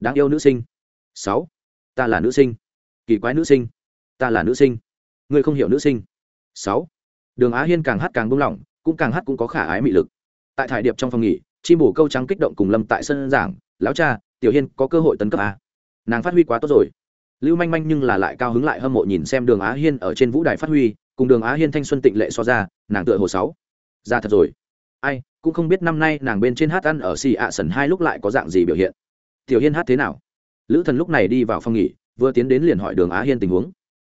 Đáng yêu nữ sinh. Sáu, ta là nữ sinh. Kỳ quái nữ sinh. Ta là nữ sinh. Ngươi không hiểu nữ sinh. Sáu, đường á hiên càng hát càng buông lỏng, cũng càng hát cũng có khả ái mị lực. Tại thải điệp trong phòng nghỉ, chim bổ câu trắng kích động cùng lâm tại sân giảng, lão cha, tiểu hiên có cơ hội tấn cấp à? nàng phát huy quá tốt rồi. Lưu manh manh nhưng là lại cao hứng lại hâm mộ nhìn xem đường á hiên ở trên vũ đài phát huy cùng đường á hiên thanh xuân tịnh lệ so ra nàng tựa hồ sáu. Ra thật rồi. Ai cũng không biết năm nay nàng bên trên hát ăn ở xì ạ sần hai lúc lại có dạng gì biểu hiện. Tiểu hiên hát thế nào? Lữ thần lúc này đi vào phòng nghỉ vừa tiến đến liền hỏi đường á hiên tình huống.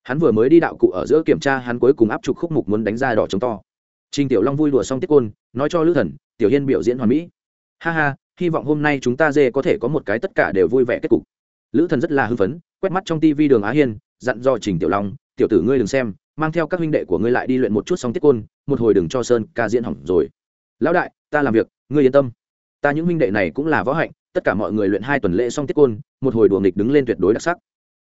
Hắn vừa mới đi đạo cụ ở giữa kiểm tra hắn cuối cùng áp trục khúc mục muốn đánh ra đỏ trống to. Trình Tiểu Long vui đùa xong tiết côn, nói cho Lữ Thần, Tiểu Hiên biểu diễn hoàn mỹ. Ha ha, hy vọng hôm nay chúng ta dê có thể có một cái tất cả đều vui vẻ kết cục. Lữ Thần rất là hưng phấn, quét mắt trong tivi Đường Á Hiên, dặn do Trình Tiểu Long, "Tiểu tử ngươi đừng xem, mang theo các huynh đệ của ngươi lại đi luyện một chút xong tiết côn, một hồi đừng cho Sơn ca diễn hỏng rồi." "Lão đại, ta làm việc, ngươi yên tâm. Ta những huynh đệ này cũng là võ hạnh, tất cả mọi người luyện hai tuần lễ xong tiết côn, một hồi đùa nghịch đứng lên tuyệt đối đặc sắc."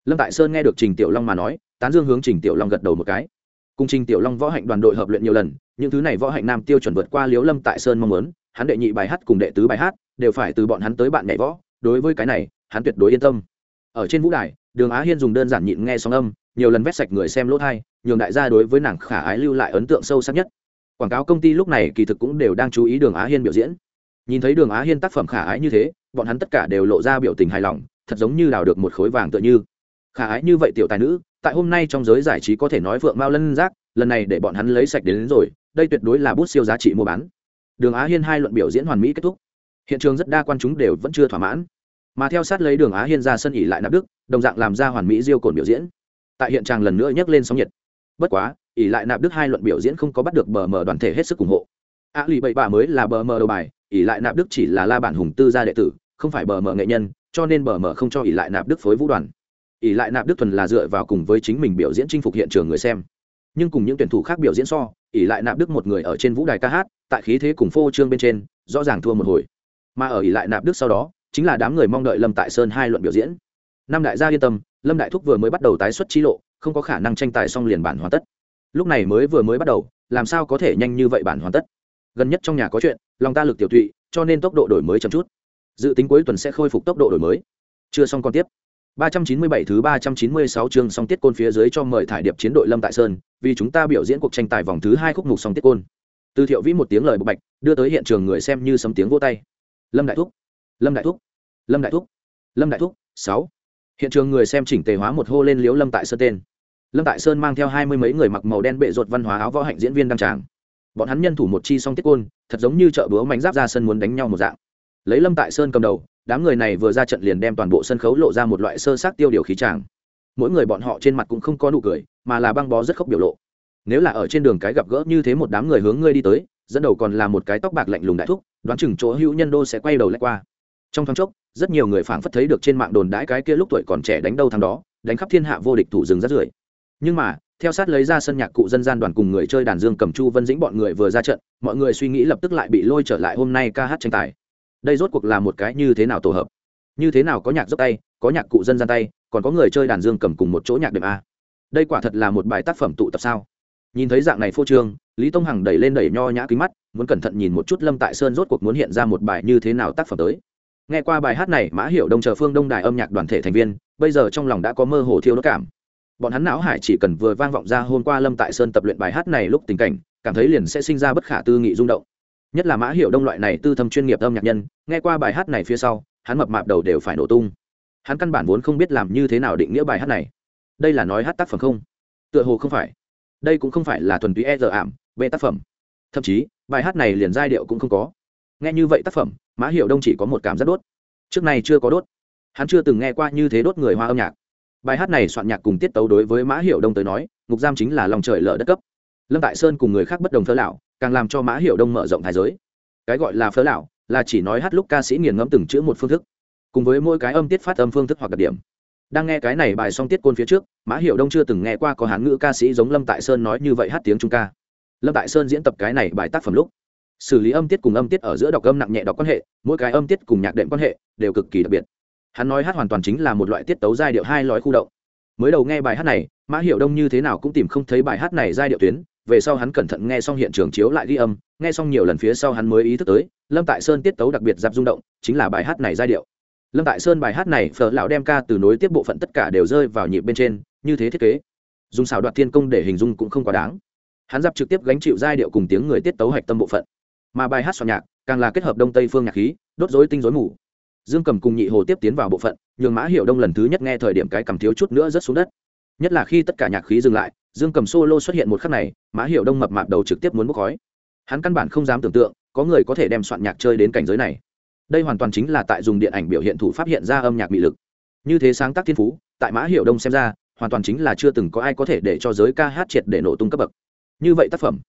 Lâm Tại Sơn nghe được Trình Tiểu Long mà nói, tán dương hướng Trình Tiểu Long gật đầu một cái. Cùng Trình Tiểu Long võ hạnh đoàn đội hợp luyện nhiều lần, những thứ này võ hạnh nam tiêu chuẩn vượt qua liếu lâm tại sơn mong muốn hắn đệ nhị bài hát cùng đệ tứ bài hát đều phải từ bọn hắn tới bạn nhảy võ đối với cái này hắn tuyệt đối yên tâm ở trên vũ đài đường á hiên dùng đơn giản nhịn nghe sóng âm nhiều lần vét sạch người xem lỗ thai nhường đại gia đối với nàng khả ái lưu lại ấn tượng sâu sắc nhất. Quảng cáo công ty lúc này kỳ thực cũng đều đang chú ý đường á hiên biểu diễn. Nhìn thấy đường á hiên tác phẩm khả ái như thế bọn hắn tất cả đều lộ ra biểu tình hài lòng thật giống như đào được một khối vàng tựa như. Khả ái như vậy tiểu tài nữ tại hôm nay trong giới giải trí có thể nói phượng mao lân giác lần này để bọn hắn lấy sạch đến, đến rồi đây tuyệt đối là bút siêu giá trị mua bán. Đường á hiên hai luận biểu diễn hoàn mỹ kết thúc. Hiện trường rất đa quan chúng đều vẫn chưa thỏa mãn. Mà theo sát lấy đường á hiên ra sân ỉ lại nạp đức đồng dạng làm ra hoàn mỹ diêu cồn biểu diễn. Tại hiện trường lần nữa nhấc lên sóng nhiệt bất quá ỉ lại nạp đức hai luận biểu diễn không có bắt được bờ mờ đoàn thể hết sức ủng hộ. A lì bậy bà mới là bờ mờ đầu bài ỉ lại nạp đức chỉ là la bản hùng tư gia đệ tử, không phải bờ mờ nghệ nhân, cho nên bờ mờ không cho ỉ lại nạp đức phối vũ đoàn. Ỉ lại nạp đức thuần là dựa vào cùng với chính mình biểu diễn chinh phục hiện trường người xem. Nhưng cùng những tuyển thủ khác biểu diễn so ỉ lại nạp đức một người ở trên vũ đài ca hát, tại khí thế cùng phô trương bên trên, rõ ràng thua một hồi. Mà ở ỉ lại nạp đức sau đó, chính là đám người mong đợi lâm tại sơn hai luận biểu diễn. Năm đại gia yên tâm, lâm đại thúc vừa mới bắt đầu tái xuất chi lộ không có khả năng tranh tài xong liền bản hoàn tất. Lúc này mới vừa mới bắt đầu làm sao có thể nhanh như vậy bản hoàn tất? Gần nhất trong nhà có chuyện lòng ta lực tiểu thụy cho nên tốc độ đổi mới chậm chút. Dự tính cuối tuần sẽ khôi phục tốc độ đổi mới. Chưa xong còn tiếp. 397 thứ 396 chương song tiết côn phía dưới cho mời thải điệp chiến đội Lâm Tại Sơn, vì chúng ta biểu diễn cuộc tranh tài vòng thứ hai khúc mục song tiết côn. Từ Thiệu Vĩ một tiếng lời bộc bạch, đưa tới hiện trường người xem như sấm tiếng vỗ tay. Lâm Đại Thúc, Lâm Đại Thúc, Lâm Đại Thúc, Lâm Đại Thúc, 6. Hiện trường người xem chỉnh tề hóa một hô lên liếu Lâm Tại Sơn tên. Lâm Tại Sơn mang theo hai mươi mấy người mặc màu đen bệ rột văn hóa áo võ hạnh diễn viên đăng tràng. Bọn hắn nhân thủ một chi song tiết côn, thật giống như chợ búa mảnh giáp ra sân muốn đánh nhau một dạng. Lấy Lâm Tại Sơn cầm đầu, đám người này vừa ra trận liền đem toàn bộ sân khấu lộ ra một loại sơ sát tiêu điều khí tràng mỗi người bọn họ trên mặt cũng không có nụ cười mà là băng bó rất khốc biểu lộ nếu là ở trên đường cái gặp gỡ như thế một đám người hướng ngươi đi tới dẫn đầu còn là một cái tóc bạc lạnh lùng đại thúc đoán chừng chỗ hữu nhân đô sẽ quay đầu lách qua trong thoáng chốc rất nhiều người phảng phất thấy được trên mạng đồn đãi cái kia lúc tuổi còn trẻ đánh đâu thằng đó, đánh khắp thiên hạ vô địch thủ rừng rất rưởi. Nhưng mà, theo sát lấy ra sân nhạc cụ dân gian đoàn cùng người chơi đàn dương cầm chu vân dĩnh bọn người vừa ra trận, mọi người suy nghĩ lập tức lại bị lôi trở lại hôm nay ca hát tranh tài. Đây rốt cuộc là một cái như thế nào tổ hợp? Như thế nào có nhạc dốc tay, có nhạc cụ dân gian tay, còn có người chơi đàn dương cầm cùng một chỗ nhạc đệm a? Đây quả thật là một bài tác phẩm tụ tập sao? Nhìn thấy dạng này phô trương, lý tông hằng đẩy lên đẩy nho nhã kính mắt, muốn cẩn thận nhìn một chút lâm tại sơn rốt cuộc muốn hiện ra một bài như thế nào tác phẩm tới nghe qua bài hát này, mã hiểu đông chờ phương đông đài âm nhạc đoàn thể thành viên, bây giờ trong lòng đã có mơ hồ thiêu đốt cảm. Bọn hắn não hải chỉ cần vừa vang vọng ra hôm qua lâm tại sơn tập luyện bài hát này lúc tình cảnh, cảm thấy liền sẽ sinh ra bất khả tư nghị rung động. Nhất là mã hiệu đông loại này tư thâm chuyên nghiệp âm nhạc nhân, nghe qua bài hát này phía sau, hắn mập mạp đầu đều phải nổ tung. Hắn căn bản vốn không biết làm như thế nào định nghĩa bài hát này. Đây là nói hát tác phẩm không? Tựa hồ không phải. Đây cũng không phải là thuần túy e dở ảm về tác phẩm. Thậm chí, bài hát này liền giai điệu cũng không có nghe như vậy tác phẩm, mã hiệu đông chỉ có một cảm giác đốt. Trước này chưa có đốt. Hắn chưa từng nghe qua như thế đốt người hoa âm nhạc. Bài hát này soạn nhạc cùng tiết tấu đối với mã hiệu đông tới nói, ngục giam chính là lòng trời lở đất cấp. Lâm tại sơn cùng người khác bất đồng thơ lão càng làm cho mã hiệu đông mở rộng thái giới. Cái gọi là phớ lão là chỉ nói hát lúc ca sĩ nghiền ngẫm từng chữ một phương thức, cùng với mỗi cái âm tiết phát âm phương thức hoặc đặc điểm. Đang nghe cái này bài song tiết côn phía trước, mã hiệu đông chưa từng nghe qua có hán ngữ ca sĩ giống lâm tại sơn nói như vậy hát tiếng trung ca. Lâm tại sơn diễn tập cái này bài tác phẩm lúc xử lý âm tiết cùng âm tiết ở giữa đọc âm nặng nhẹ đọc quan hệ, mỗi cái âm tiết cùng nhạc đệm quan hệ đều cực kỳ đặc biệt. Hắn nói hát hoàn toàn chính là một loại tiết tấu giai điệu hai lõi khu động. Mới đầu nghe bài hát này, mã hiệu đông như thế nào cũng tìm không thấy bài hát này giai điệu tuyến, về sau hắn cẩn thận nghe xong hiện trường chiếu lại ghi âm, nghe xong nhiều lần phía sau hắn mới ý thức tới, lâm tại sơn tiết tấu đặc biệt giáp rung động, chính là bài hát này giai điệu. Lâm tại sơn bài hát này, phở lão đem ca từ nối tiếp bộ phận tất cả đều rơi vào nhịp bên trên, như thế thiết kế. Dùng xào đoạt thiên công để hình dung cũng không quá đáng. Hắn giáp trực tiếp gánh chịu giai điệu cùng tiếng người tiết tấu hạch tâm bộ phận mà bài hát soạn nhạc càng là kết hợp đông tây phương nhạc khí, đốt dối tinh dối mù. Dương cầm cùng nhị hồ tiếp tiến vào bộ phận, nhường mã hiệu đông lần thứ nhất nghe thời điểm cái cầm thiếu chút nữa rất xuống đất. Nhất là khi tất cả nhạc khí dừng lại, dương cầm solo xuất hiện một khắc này, mã hiệu đông mập mạp đầu trực tiếp muốn bốc khói. Hắn căn bản không dám tưởng tượng, có người có thể đem soạn nhạc chơi đến cảnh giới này. Đây hoàn toàn chính là tại dùng điện ảnh biểu hiện thủ pháp hiện ra âm nhạc bị lực. Như thế sáng tác thiên phú, tại mã hiệu đông xem ra, hoàn toàn chính là chưa từng có ai có thể để cho giới ca hát triệt để nổ tung cấp bậc. Như vậy tác phẩm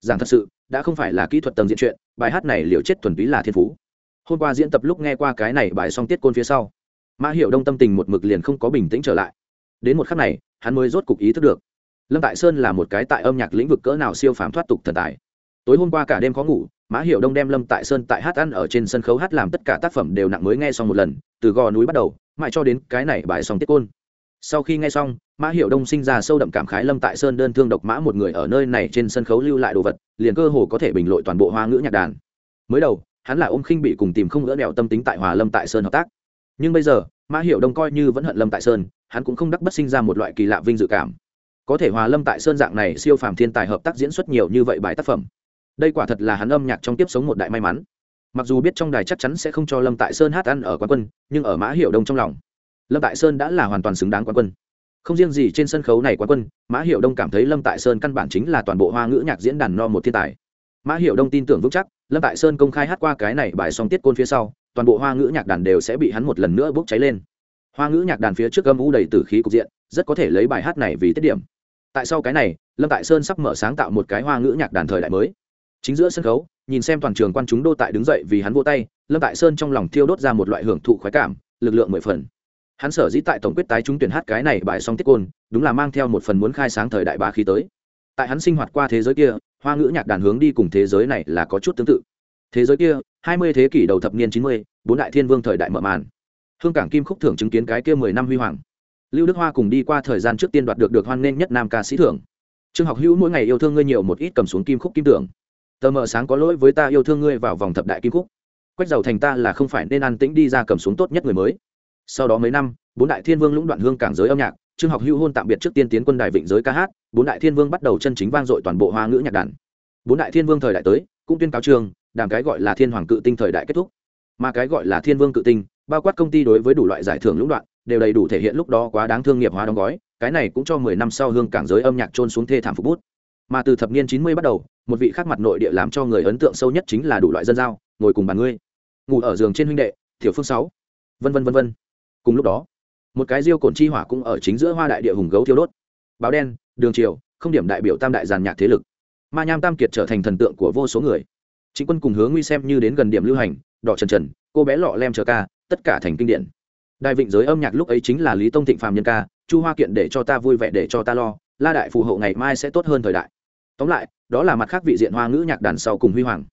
rằng thật sự, đã không phải là kỹ thuật tầng diện chuyện, bài hát này liệu chết thuần túy là thiên phú. Hôm qua diễn tập lúc nghe qua cái này bài xong tiết côn phía sau, mã hiệu đông tâm tình một mực liền không có bình tĩnh trở lại. Đến một khắc này, hắn mới rốt cục ý thức được, lâm tại sơn là một cái tại âm nhạc lĩnh vực cỡ nào siêu phàm thoát tục thần tài. Tối hôm qua cả đêm khó ngủ, mã hiệu đông đem lâm tại sơn tại hát ăn ở trên sân khấu hát làm tất cả tác phẩm đều nặng mới nghe xong một lần, từ gò núi bắt đầu, mãi cho đến cái này bài xong tiết côn. Sau khi nghe xong mã hiệu đông sinh ra sâu đậm cảm khái lâm tại sơn đơn thương độc mã một người ở nơi này trên sân khấu lưu lại đồ vật, liền cơ hồ có thể bình lội toàn bộ hoa ngữ nhạc đàn. Mới đầu, hắn là ôm khinh bị cùng tìm không gỡ đèo tâm tính tại hòa lâm tại sơn hợp tác. Nhưng bây giờ, mã hiệu đông coi như vẫn hận lâm tại sơn, hắn cũng không đắc bất sinh ra một loại kỳ lạ vinh dự cảm. Có thể hòa lâm tại sơn dạng này siêu phàm thiên tài hợp tác diễn xuất nhiều như vậy bài tác phẩm. Đây quả thật là hắn âm nhạc trong tiếp sống một đại may mắn. Mặc dù biết trong đài chắc chắn sẽ không cho lâm tại sơn hát ăn ở quán quân, nhưng ở mã hiệu đông trong lòng, lâm tại sơn đã là hoàn toàn xứng đáng quán quân không riêng gì trên sân khấu này quán quân, mã hiệu đông cảm thấy lâm tại sơn căn bản chính là toàn bộ hoa ngữ nhạc diễn đàn no một thiên tài. Mã hiệu đông tin tưởng vững chắc, lâm tại sơn công khai hát qua cái này bài song tiết côn phía sau, toàn bộ hoa ngữ nhạc đàn đều sẽ bị hắn một lần nữa bốc cháy lên. Hoa ngữ nhạc đàn phía trước âm u đầy t khí cục diện, rất có thể lấy bài hát này vì tiết điểm. Tại sau cái này, lâm tại sơn sắp mở sáng tạo một cái hoa ngữ nhạc đàn thời đại mới. Chính giữa sân khấu, nhìn xem toàn trường quan chúng đô tại đứng dậy vì hắn vô tay, lâm tại sơn trong lòng thiêu đốt ra một loại hưởng thụ khoái cảm, lực lượng mười phần hắn sở dĩ tại tổng quyết tái chúng tuyển hát cái này bài song tiết côn, đúng là mang theo một phần muốn khai sáng thời đại bá khí tới. Tại hắn sinh hoạt qua thế giới kia, hoa ngữ nhạc đàn hướng đi cùng thế giới này là có chút tương tự. Thế giới kia, hai mươi thế kỷ đầu thập niên chín mươi, bốn đại thiên vương thời đại mở màn. Hương cảng kim khúc thưởng chứng kiến cái kia mười năm huy hoàng. Lưu đức hoa cùng đi qua thời gian trước tiên đoạt được được hoan nghênh nhất nam ca sĩ thưởng. Trương học hữu mỗi ngày yêu thương ngươi nhiều một ít cầm xuống kim khúc kim tưởng. Tờ mờ sáng có lỗi với ta yêu thương ngươi vào vòng thập đại kim khúc. Quách giàu thành ta là không phải nên an tĩnh đi ra cầm xuống tốt nhất người mới sau đó mấy năm, bốn đại thiên vương lũng đoạn hương cảng giới âm nhạc, trương học hữu hôn tạm biệt trước tiên tiến quân đài vịnh giới ca hát, bốn đại thiên vương bắt đầu chân chính vang dội toàn bộ hoa ngữ nhạc đàn. Bốn đại thiên vương thời đại tới, cũng tuyên cáo trường đàm cái gọi là thiên hoàng cự tinh thời đại kết thúc. Mà cái gọi là thiên vương cự tinh, bao quát công ty đối với đủ loại giải thưởng lũng đoạn, đều đầy đủ thể hiện lúc đó quá đáng thương nghiệp hóa đóng gói, cái này cũng cho mười năm sau hương cảng giới âm nhạc trôn xuống thê thảm phục bút. Mà từ thập niên chín mươi bắt đầu, một vị khác mặt nội địa làm cho người ấn tượng sâu nhất chính là đủ loại dân giao, ngồi cùng bàn ngươi. Ngủ ở giường trên huynh đệ thiểu phương sáu. Vân vân vân vân cùng lúc đó, một cái diêu cồn chi hỏa cũng ở chính giữa hoa đại địa hùng gấu thiêu đốt. Báo đen, đường triều, không điểm đại biểu tam đại giàn nhạc thế lực. Ma nham tam kiệt trở thành thần tượng của vô số người. Chính quân cùng hướng nguy xem như đến gần điểm lưu hành, đỏ trần trần, cô bé lọ lem chờ ca, tất cả thành kinh điển. Đại vịnh giới âm nhạc lúc ấy chính là lý tông thịnh phàm nhân ca, chu hoa kiện để cho ta vui vẻ, để cho ta lo, la đại phù hộ ngày mai sẽ tốt hơn thời đại. Tóm lại, đó là mặt khác vị diện hoa ngữ nhạc đàn sau cùng huy hoàng.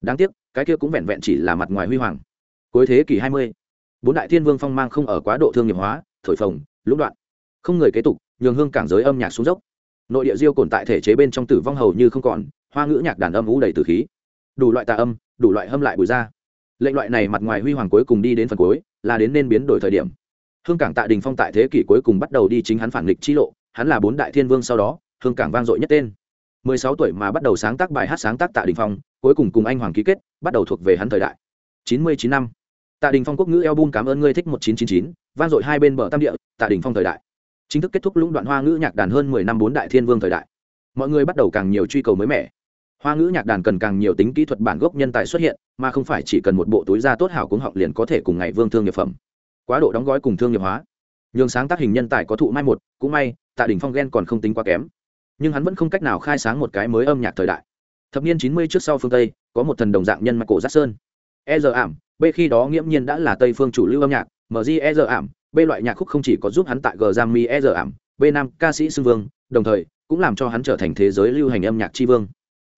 Đáng tiếc, cái kia cũng vẹn vẹn chỉ là mặt ngoài huy hoàng. Cuối thế kỷ hai mươi bốn đại thiên vương phong mang không ở quá độ thương nghiệp hóa, thổi phồng, lũng đoạn. Không người kế tục, nhường hương cảng giới âm nhạc xuống dốc. Nội địa diêu cồn tại thể chế bên trong tử vong hầu như không còn, hoa ngữ nhạc đàn âm ú đầy từ khí. Đủ loại tà âm, đủ loại hâm lại bùi ra. Lệnh loại này mặt ngoài huy hoàng cuối cùng đi đến phần cuối, là đến nên biến đổi thời điểm. Hương cảng tạ đình phong tại thế kỷ cuối cùng bắt đầu đi chính hắn phản nghịch chi lộ, hắn là bốn đại thiên vương sau đó, hương cảng vang dội nhất tên. 16 tuổi mà bắt đầu sáng tác bài hát sáng tác tạ đình phong, cuối cùng cùng anh hoàng ký kết, bắt đầu thuộc về hắn thời đại. 99 năm tạ đình phong quốc ngữ album cảm ơn ngươi thích 1999, vang dội hai bên bờ tam địa tạ đình phong thời đại. Chính thức kết thúc lũng đoạn hoa ngữ nhạc đàn hơn 10 năm bốn đại thiên vương thời đại. Mọi người bắt đầu càng nhiều truy cầu mới mẻ. Hoa ngữ nhạc đàn cần càng nhiều tính kỹ thuật bản gốc nhân tài xuất hiện mà không phải chỉ cần một bộ túi da tốt hảo cũng học liền có thể cùng ngày vương thương nghiệp phẩm. Quá độ đóng gói cùng thương nghiệp hóa. Nhường sáng tác hình nhân tài có thụ mai một cũng may tạ đình phong ghen còn không tính quá kém. Nhưng hắn vẫn không cách nào khai sáng một cái mới âm nhạc thời đại. Thập niên chín mươi trước sau phương tây có một thần đồng dạng nhân Michael cổ sơn e giờ ảm, b khi đó nghiễm nhiên đã là tây phương chủ lưu âm nhạc mg e giờ ảm, b loại nhạc khúc không chỉ có giúp hắn tại g mi e giờ ảm, b nam ca sĩ xưng vương, đồng thời cũng làm cho hắn trở thành thế giới lưu hành âm nhạc tri vương.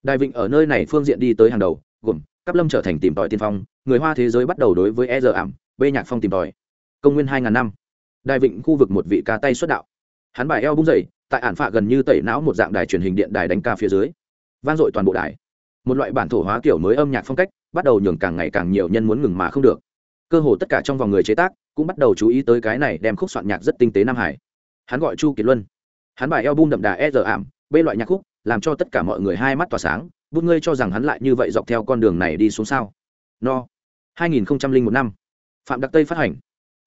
Đại vịnh ở nơi này phương diện đi tới hàng đầu, gồm cắp lâm trở thành tìm tòi tiên phong, người hoa thế giới bắt đầu đối với e giờ ảm, b nhạc phong tìm tòi. Công nguyên hai ngàn năm. Đại vịnh khu vực một vị ca tay xuất đạo. Hắn bài eo bung dậy tại ản phạ gần như tẩy não một dạng đài truyền hình điện đài đánh ca phía dưới. Vang dội toàn bộ đài một loại bản thổ hóa kiểu mới âm nhạc phong cách, bắt đầu nhường càng ngày càng nhiều nhân muốn ngừng mà không được. Cơ hồ tất cả trong vòng người chế tác cũng bắt đầu chú ý tới cái này đem khúc soạn nhạc rất tinh tế nam hải. Hắn gọi chu kiệt luân. Hắn bài album đậm đà e giờ ảm, b loại nhạc khúc, làm cho tất cả mọi người hai mắt tỏa sáng, bút ngươi cho rằng hắn lại như vậy dọc theo con đường này đi xuống sao? No. 2001 năm. Phạm đặc tây phát hành.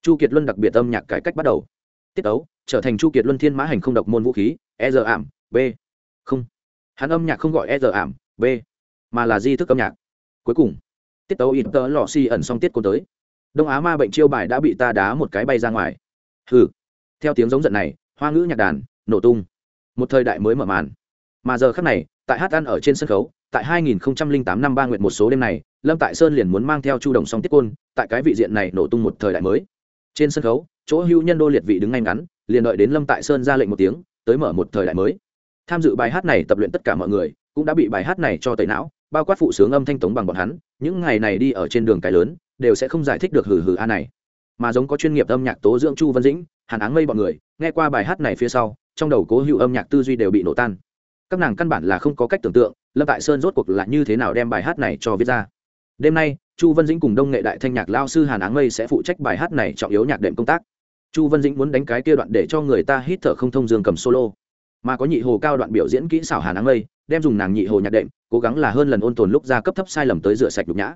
Chu kiệt luân đặc biệt âm nhạc cải cách bắt đầu. Tiết ấu, trở thành chu kiệt luân thiên mã hành không độc môn vũ khí e r ảm, b. Không. Hắn âm nhạc không gọi e r ảm, b mà là di thức âm nhạc. Cuối cùng, tiết tấu ít tớ lò xi ẩn xong tiết cô tới. Đông á ma bệnh chiêu bài đã bị ta đá một cái bay ra ngoài. Hừ. Theo tiếng giống giận này, hoa ngữ nhạc đàn, nổ tung. Một thời đại mới mở màn. Mà giờ khác này, tại hát ăn ở trên sân khấu, tại 2008 năm ba nguyệt một số đêm này, lâm tại sơn liền muốn mang theo chu đồng song tiết côn, tại cái vị diện này nổ tung một thời đại mới. Trên sân khấu, chỗ hưu nhân đô liệt vị đứng ngay ngắn, liền đợi đến lâm tại sơn ra lệnh một tiếng, tới mở một thời đại mới. Tham dự bài hát này tập luyện tất cả mọi người, cũng đã bị bài hát này cho tẩy não bao quát phụ sướng âm thanh tống bằng bọn hắn, những ngày này đi ở trên đường cái lớn, đều sẽ không giải thích được hừ hừ a này. Mà giống có chuyên nghiệp âm nhạc tố dưỡng chu văn dĩnh, hàn áng mây bọn người, nghe qua bài hát này phía sau, trong đầu cố hữu âm nhạc tư duy đều bị nổ tan. Các nàng căn bản là không có cách tưởng tượng, lâm tại sơn rốt cuộc là như thế nào đem bài hát này cho viết ra. Đêm nay, chu Văn dĩnh cùng đông nghệ đại thanh nhạc lao sư hàn áng mây sẽ phụ trách bài hát này trọng yếu nhạc đệm công tác. Chu Văn dĩnh muốn đánh cái kia đoạn để cho người ta hít thở không thông dương cầm solo. Mà có nhị hồ cao đoạn biểu diễn kỹ xảo hàn áng mây đem dùng nàng nhị hồ nhạc đệm, cố gắng là hơn lần ôn tồn lúc ra cấp thấp sai lầm tới rửa sạch nhục nhã.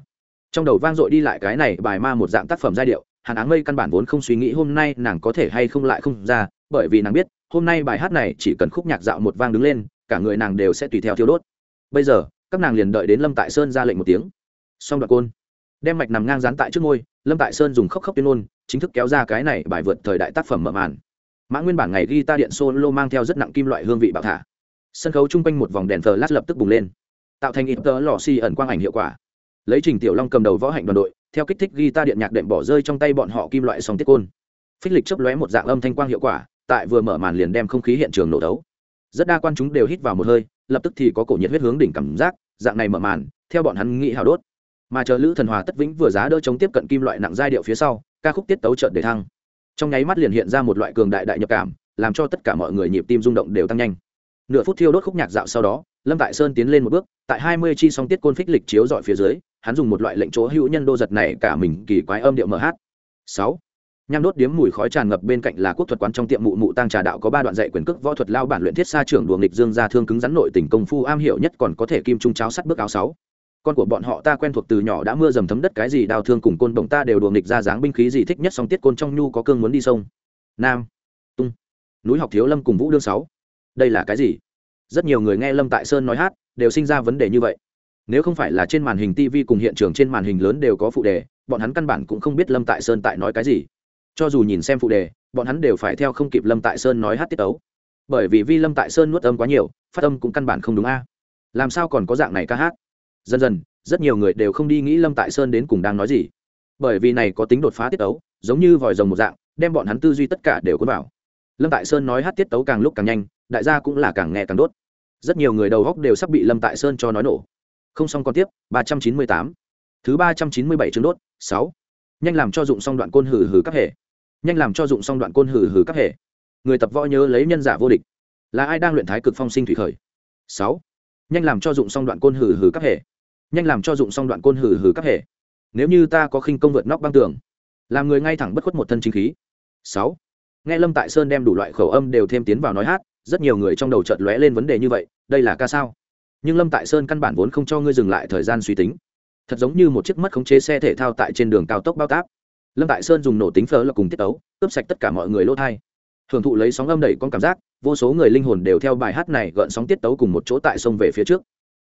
Trong đầu vang dội đi lại cái này bài ma một dạng tác phẩm giai điệu, hàn áng mây căn bản vốn không suy nghĩ hôm nay nàng có thể hay không lại không ra, bởi vì nàng biết, hôm nay bài hát này chỉ cần khúc nhạc dạo một vang đứng lên, cả người nàng đều sẽ tùy theo thiêu đốt. Bây giờ, các nàng liền đợi đến lâm tại sơn ra lệnh một tiếng. Xong đoạn côn. Đem mạch nằm ngang dán tại trước ngôi, lâm tại sơn dùng khóc khóc tuyên ngôn, chính thức kéo ra cái này bài vượt thời đại tác phẩm mở màn. Mã nguyên bản ngày ghi ta điện solo mang theo rất nặng kim loại hương vị bạo thả sân khấu chung quanh một vòng đèn thờ lát lập tức bùng lên, tạo thành ít tớ lò xi ẩn quang ảnh hiệu quả. Lấy trình tiểu long cầm đầu võ hạnh đoàn đội, theo kích thích ghi ta điện nhạc đệm bỏ rơi trong tay bọn họ kim loại song tiết côn. Phích lịch chấp lóe một dạng âm thanh quang hiệu quả, tại vừa mở màn liền đem không khí hiện trường nổ đấu rất đa quan chúng đều hít vào một hơi, lập tức thì có cổ nhiệt huyết hướng đỉnh cảm giác, dạng này mở màn, theo bọn hắn nghĩ hào đốt. Mà chờ lữ thần hòa tất vĩnh vừa giá đỡ chống tiếp cận kim loại nặng giai điệu phía sau, ca khúc tiết tấu trợn để thăng. Trong nháy mắt liền hiện ra một loại cường đại đại nhập cảm, làm cho tất cả mọi người nhịp tim rung động đều tăng nhanh nửa phút thiêu đốt khúc nhạc dạo sau đó, lâm tại sơn tiến lên một bước, tại hai mươi chi song tiết côn phích lịch chiếu dọi phía dưới, hắn dùng một loại lệnh chỗ hữu nhân đô giật này cả mình kỳ quái âm điệu mh sáu. Nham đốt điếm mùi khói tràn ngập bên cạnh là quốc thuật quán trong tiệm mụ mụ tăng trà đạo có ba đoạn dạy quyền cước võ thuật lao bản luyện thiết xa trưởng đùa nghịch dương ra thương cứng rắn nội tình công phu am hiểu nhất còn có thể kim trung cháo sắt bước áo sáu. Con của bọn họ ta quen thuộc từ nhỏ đã mưa dầm thấm đất cái gì đào thương cùng côn đồng ta đều đùa nghịch ra dáng binh khí gì thích nhất song tiết côn trong nhu có cương muốn đi sông. Nam. Tung. Núi học thiếu lâm cùng vũ đương sáu đây là cái gì? Rất nhiều người nghe lâm tại sơn nói hát, đều sinh ra vấn đề như vậy. Nếu không phải là trên màn hình tv cùng hiện trường trên màn hình lớn đều có phụ đề, bọn hắn căn bản cũng không biết lâm tại sơn tại nói cái gì. Cho dù nhìn xem phụ đề, bọn hắn đều phải theo không kịp lâm tại sơn nói hát tiết ấu bởi vì vi lâm tại sơn nuốt âm quá nhiều, phát âm cũng căn bản không đúng a. Làm sao còn có dạng này ca hát? Dần dần, rất nhiều người đều không đi nghĩ lâm tại sơn đến cùng đang nói gì. Bởi vì này có tính đột phá tiết ấu giống như vòi rồng một dạng, đem bọn hắn tư duy tất cả đều cuốn vào lâm tại sơn nói hát tiết tấu càng lúc càng nhanh, đại gia cũng là càng nghe càng đốt. Rất nhiều người đầu góc đều sắp bị lâm tại sơn cho nói nổ. Không xong còn tiếp, ba trăm chín mươi tám. Thứ ba trăm chín mươi bảy chương đốt, sáu. Nhanh làm cho dụng xong đoạn côn hừ hừ các hệ. Nhanh làm cho dụng xong đoạn côn hừ hừ các hệ. Người tập võ nhớ lấy nhân giả vô địch. Là ai đang luyện thái cực phong sinh thủy khởi? Sáu. Nhanh làm cho dụng xong đoạn côn hừ hừ các hệ. Nhanh làm cho dụng xong đoạn côn hừ hừ các hệ. Nếu như ta có khinh công vượt nóc băng tường, làm người ngay thẳng bất khuất một thân chính khí. Sáu nghe lâm tại sơn đem đủ loại khẩu âm đều thêm tiến vào nói hát, rất nhiều người trong đầu chợt lóe lên vấn đề như vậy, đây là ca sao? Nhưng lâm tại sơn căn bản vốn không cho ngươi dừng lại thời gian suy tính. Thật giống như một chiếc mất khống chế xe thể thao tại trên đường cao tốc bao táp. Lâm tại sơn dùng nổ tính phở là cùng tiết ấu cướp sạch tất cả mọi người lỗ thai. Hưởng thụ lấy sóng âm đẩy con cảm giác, vô số người linh hồn đều theo bài hát này gợn sóng tiết tấu cùng một chỗ tại sông về phía trước.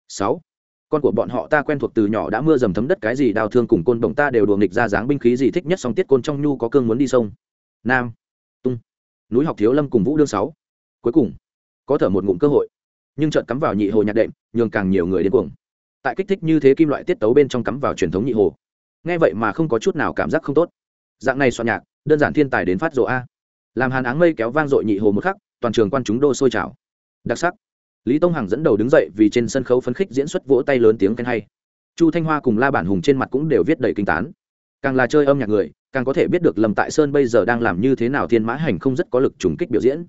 Sáu, con của bọn họ ta quen thuộc từ nhỏ đã mưa dầm thấm đất, cái gì đau thương cùng côn bồng ta đều đùa nghịch ra dáng binh khí gì thích nhất, song tiết côn trong nhu có cương muốn đi sông. Nam tung. Núi học thiếu lâm cùng vũ đương sáu. Cuối cùng, có thở một ngụm cơ hội, nhưng chợt cắm vào nhị hồ nhạc đệm, nhường càng nhiều người đến cuồng. Tại kích thích như thế kim loại tiết tấu bên trong cắm vào truyền thống nhị hồ. Nghe vậy mà không có chút nào cảm giác không tốt. Dạng này soạn nhạc, đơn giản thiên tài đến phát rộ a. Làm hàn áng mây kéo vang dội nhị hồ một khắc, toàn trường quan chúng đô sôi trào. Đặc sắc. Lý tông hằng dẫn đầu đứng dậy vì trên sân khấu phấn khích diễn xuất vỗ tay lớn tiếng khen hay. Chu thanh hoa cùng la bản hùng trên mặt cũng đều viết đầy kinh tán càng là chơi âm nhạc người, càng có thể biết được lâm tại sơn bây giờ đang làm như thế nào thiên mã hành không rất có lực trùng kích biểu diễn.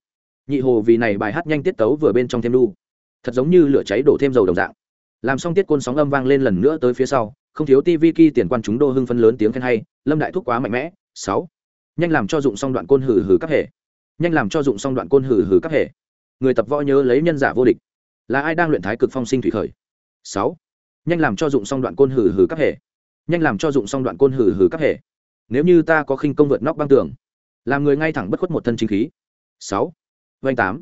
Nhị hồ vì này bài hát nhanh tiết tấu vừa bên trong thêm đu thật giống như lửa cháy đổ thêm dầu đồng dạng. Làm xong tiết côn sóng âm vang lên lần nữa tới phía sau, không thiếu tv ki tiền quan chúng đô hưng phân lớn tiếng khen hay, lâm đại thúc quá mạnh mẽ, sáu. Nhanh làm cho dụng xong đoạn côn hử hử các hệ. Nhanh làm cho dụng xong đoạn côn hử hử các hệ. Người tập võ nhớ lấy nhân giả vô địch. Là ai đang luyện thái cực phong sinh thủy khởi? Sáu. Nhanh làm cho dụng xong đoạn côn hử hử các hệ nhanh làm cho dụng xong đoạn côn hừ hừ các hệ. Nếu như ta có khinh công vượt nóc băng tường, làm người ngay thẳng bất khuất một thân chính khí. Sáu vanh tám.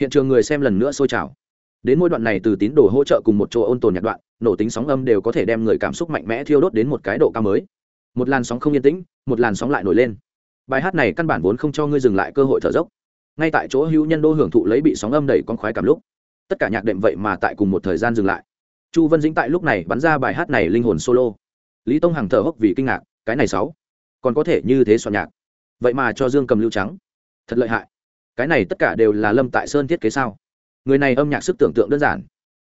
Hiện trường người xem lần nữa sôi trào. Đến mỗi đoạn này từ tín đồ hỗ trợ cùng một chỗ ôn tồn nhạc đoạn, nổ tính sóng âm đều có thể đem người cảm xúc mạnh mẽ thiêu đốt đến một cái độ cao mới. Một làn sóng không yên tĩnh, một làn sóng lại nổi lên. Bài hát này căn bản vốn không cho ngươi dừng lại cơ hội thở dốc. Ngay tại chỗ hữu nhân đô hưởng thụ lấy bị sóng âm đẩy con khoái cảm lúc, tất cả nhạc đệm vậy mà tại cùng một thời gian dừng lại. Chu vân dĩnh tại lúc này bắn ra bài hát này linh hồn solo lý tông hằng thở hốc vì kinh ngạc, cái này sáu, còn có thể như thế soạn nhạc. Vậy mà cho dương cầm lưu trắng. Thật lợi hại. Cái này tất cả đều là lâm tại sơn thiết kế sao? Người này âm nhạc sức tưởng tượng đơn giản.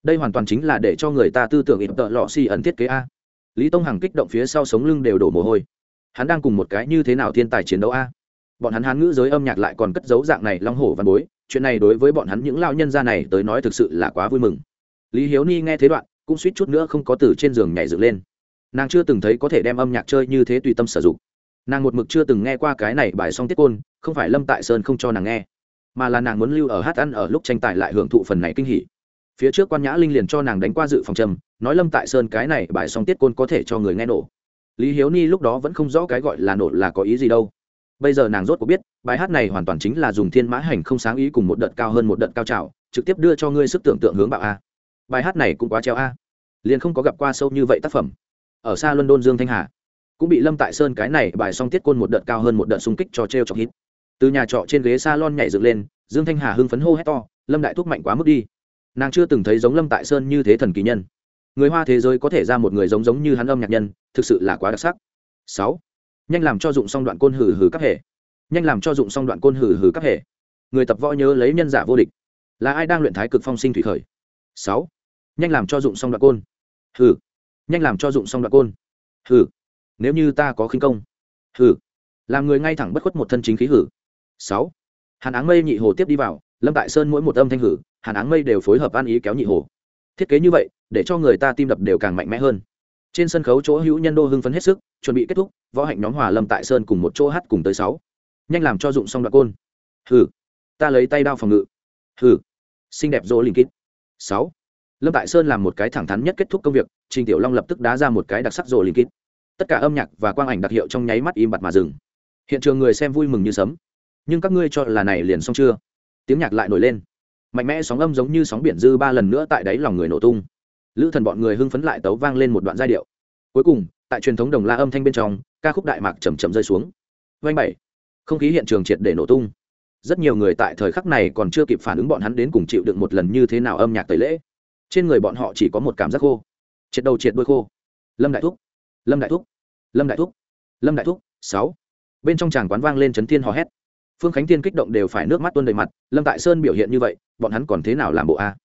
Đây hoàn toàn chính là để cho người ta tư tưởng ít tợ lọ xì ẩn thiết kế a. Lý tông hằng kích động phía sau sống lưng đều đổ mồ hôi. Hắn đang cùng một cái như thế nào thiên tài chiến đấu a? Bọn hắn hán ngữ giới âm nhạc lại còn cất dấu dạng này long hổ văn bối, chuyện này đối với bọn hắn những lao nhân gia này tới nói thực sự là quá vui mừng. Lý hiếu ni nghe thế đoạn, cũng suýt chút nữa không có từ trên giường nhảy dựng lên nàng chưa từng thấy có thể đem âm nhạc chơi như thế tùy tâm sử dụng. Nàng một mực chưa từng nghe qua cái này bài song tiết côn, không phải lâm tại sơn không cho nàng nghe, mà là nàng muốn lưu ở hát ăn ở lúc tranh tài lại hưởng thụ phần này kinh hỉ. Phía trước quan nhã linh liền cho nàng đánh qua dự phòng trầm, nói lâm tại sơn cái này bài song tiết côn có thể cho người nghe nổ. Lý hiếu ni lúc đó vẫn không rõ cái gọi là nổ là có ý gì đâu. Bây giờ nàng rốt có biết, bài hát này hoàn toàn chính là dùng thiên mã hành không sáng ý cùng một đợt cao hơn một đợt cao trào, trực tiếp đưa cho ngươi sức tưởng tượng hướng bạo a. Bài hát này cũng quá treo a. Liền không có gặp qua sâu như vậy tác phẩm ở xa london dương thanh hà. Cũng bị lâm tại sơn cái này bài song tiết côn một đợt cao hơn một đợt xung kích cho t r e o chọc hít từ nhà trọ trên ghế s a lon nhảy dựng lên, dương thanh hà hưng phấn hô hét to, lâm đại thúc mạnh quá mức đi. Nàng chưa từng thấy giống lâm tại sơn như thế thần kỳ nhân. Người hoa thế giới có thể ra một người giống giống như hắn âm nhạc nhân, thực sự là quá đặc sắc. Sáu, nhanh làm cho dụng xong đoạn côn hừ hừ các hệ. Nhanh làm cho dụng xong đoạn côn hừ hừ các hệ. Người tập võ nhớ lấy nhân giả vô địch. Là ai đang luyện thái cực phong sinh thủy khởi? Sáu, nhanh làm cho dụng xong đoạn côn. Hừ nhanh làm cho dụng xong đoạn côn. Hừ. Nếu như ta có khinh công. Hừ. Làm người ngay thẳng bất khuất một thân chính khí hử. Sáu. Hàn áng mây nhị hồ tiếp đi vào lâm tại sơn mỗi một âm thanh hử hàn áng mây đều phối hợp ăn ý kéo nhị hồ. Thiết kế như vậy để cho người ta tim đập đều càng mạnh mẽ hơn. Trên sân khấu chỗ hữu nhân đô hưng phấn hết sức chuẩn bị kết thúc võ hạnh nhóm hòa lâm tại sơn cùng một chỗ hát cùng tới sáu. Nhanh làm cho dụng xong đoạn côn. Hử, ta lấy tay đao phòng ngự. Hử, xinh đẹp dỗ linh kít sáu lâm tại sơn làm một cái thẳng thắn nhất kết thúc công việc, trình tiểu long lập tức đá ra một cái đặc sắc rồ linh kít. Tất cả âm nhạc và quang ảnh đặc hiệu trong nháy mắt im bặt mà dừng. Hiện trường người xem vui mừng như sấm. Nhưng các ngươi cho là này liền xong chưa? Tiếng nhạc lại nổi lên. Mạnh mẽ sóng âm giống như sóng biển dư ba lần nữa tại đáy lòng người nổ tung. Lữ thần bọn người hưng phấn lại tấu vang lên một đoạn giai điệu. Cuối cùng, tại truyền thống đồng la âm thanh bên trong, ca khúc đại mạc chầm chậm rơi xuống. Vanh bảy. Không khí hiện trường triệt để nổ tung. Rất nhiều người tại thời khắc này còn chưa kịp phản ứng bọn hắn đến cùng chịu đựng một lần như thế nào âm nhạc tẩy lễ trên người bọn họ chỉ có một cảm giác khô. Triệt đầu triệt đuôi khô. Lâm đại thúc. Lâm đại thúc. Lâm đại thúc. Lâm đại thúc, sáu. Bên trong tràng quán vang lên chấn thiên hò hét. Phương khánh tiên kích động đều phải nước mắt tuôn đầy mặt, lâm tại sơn biểu hiện như vậy, bọn hắn còn thế nào làm bộ a?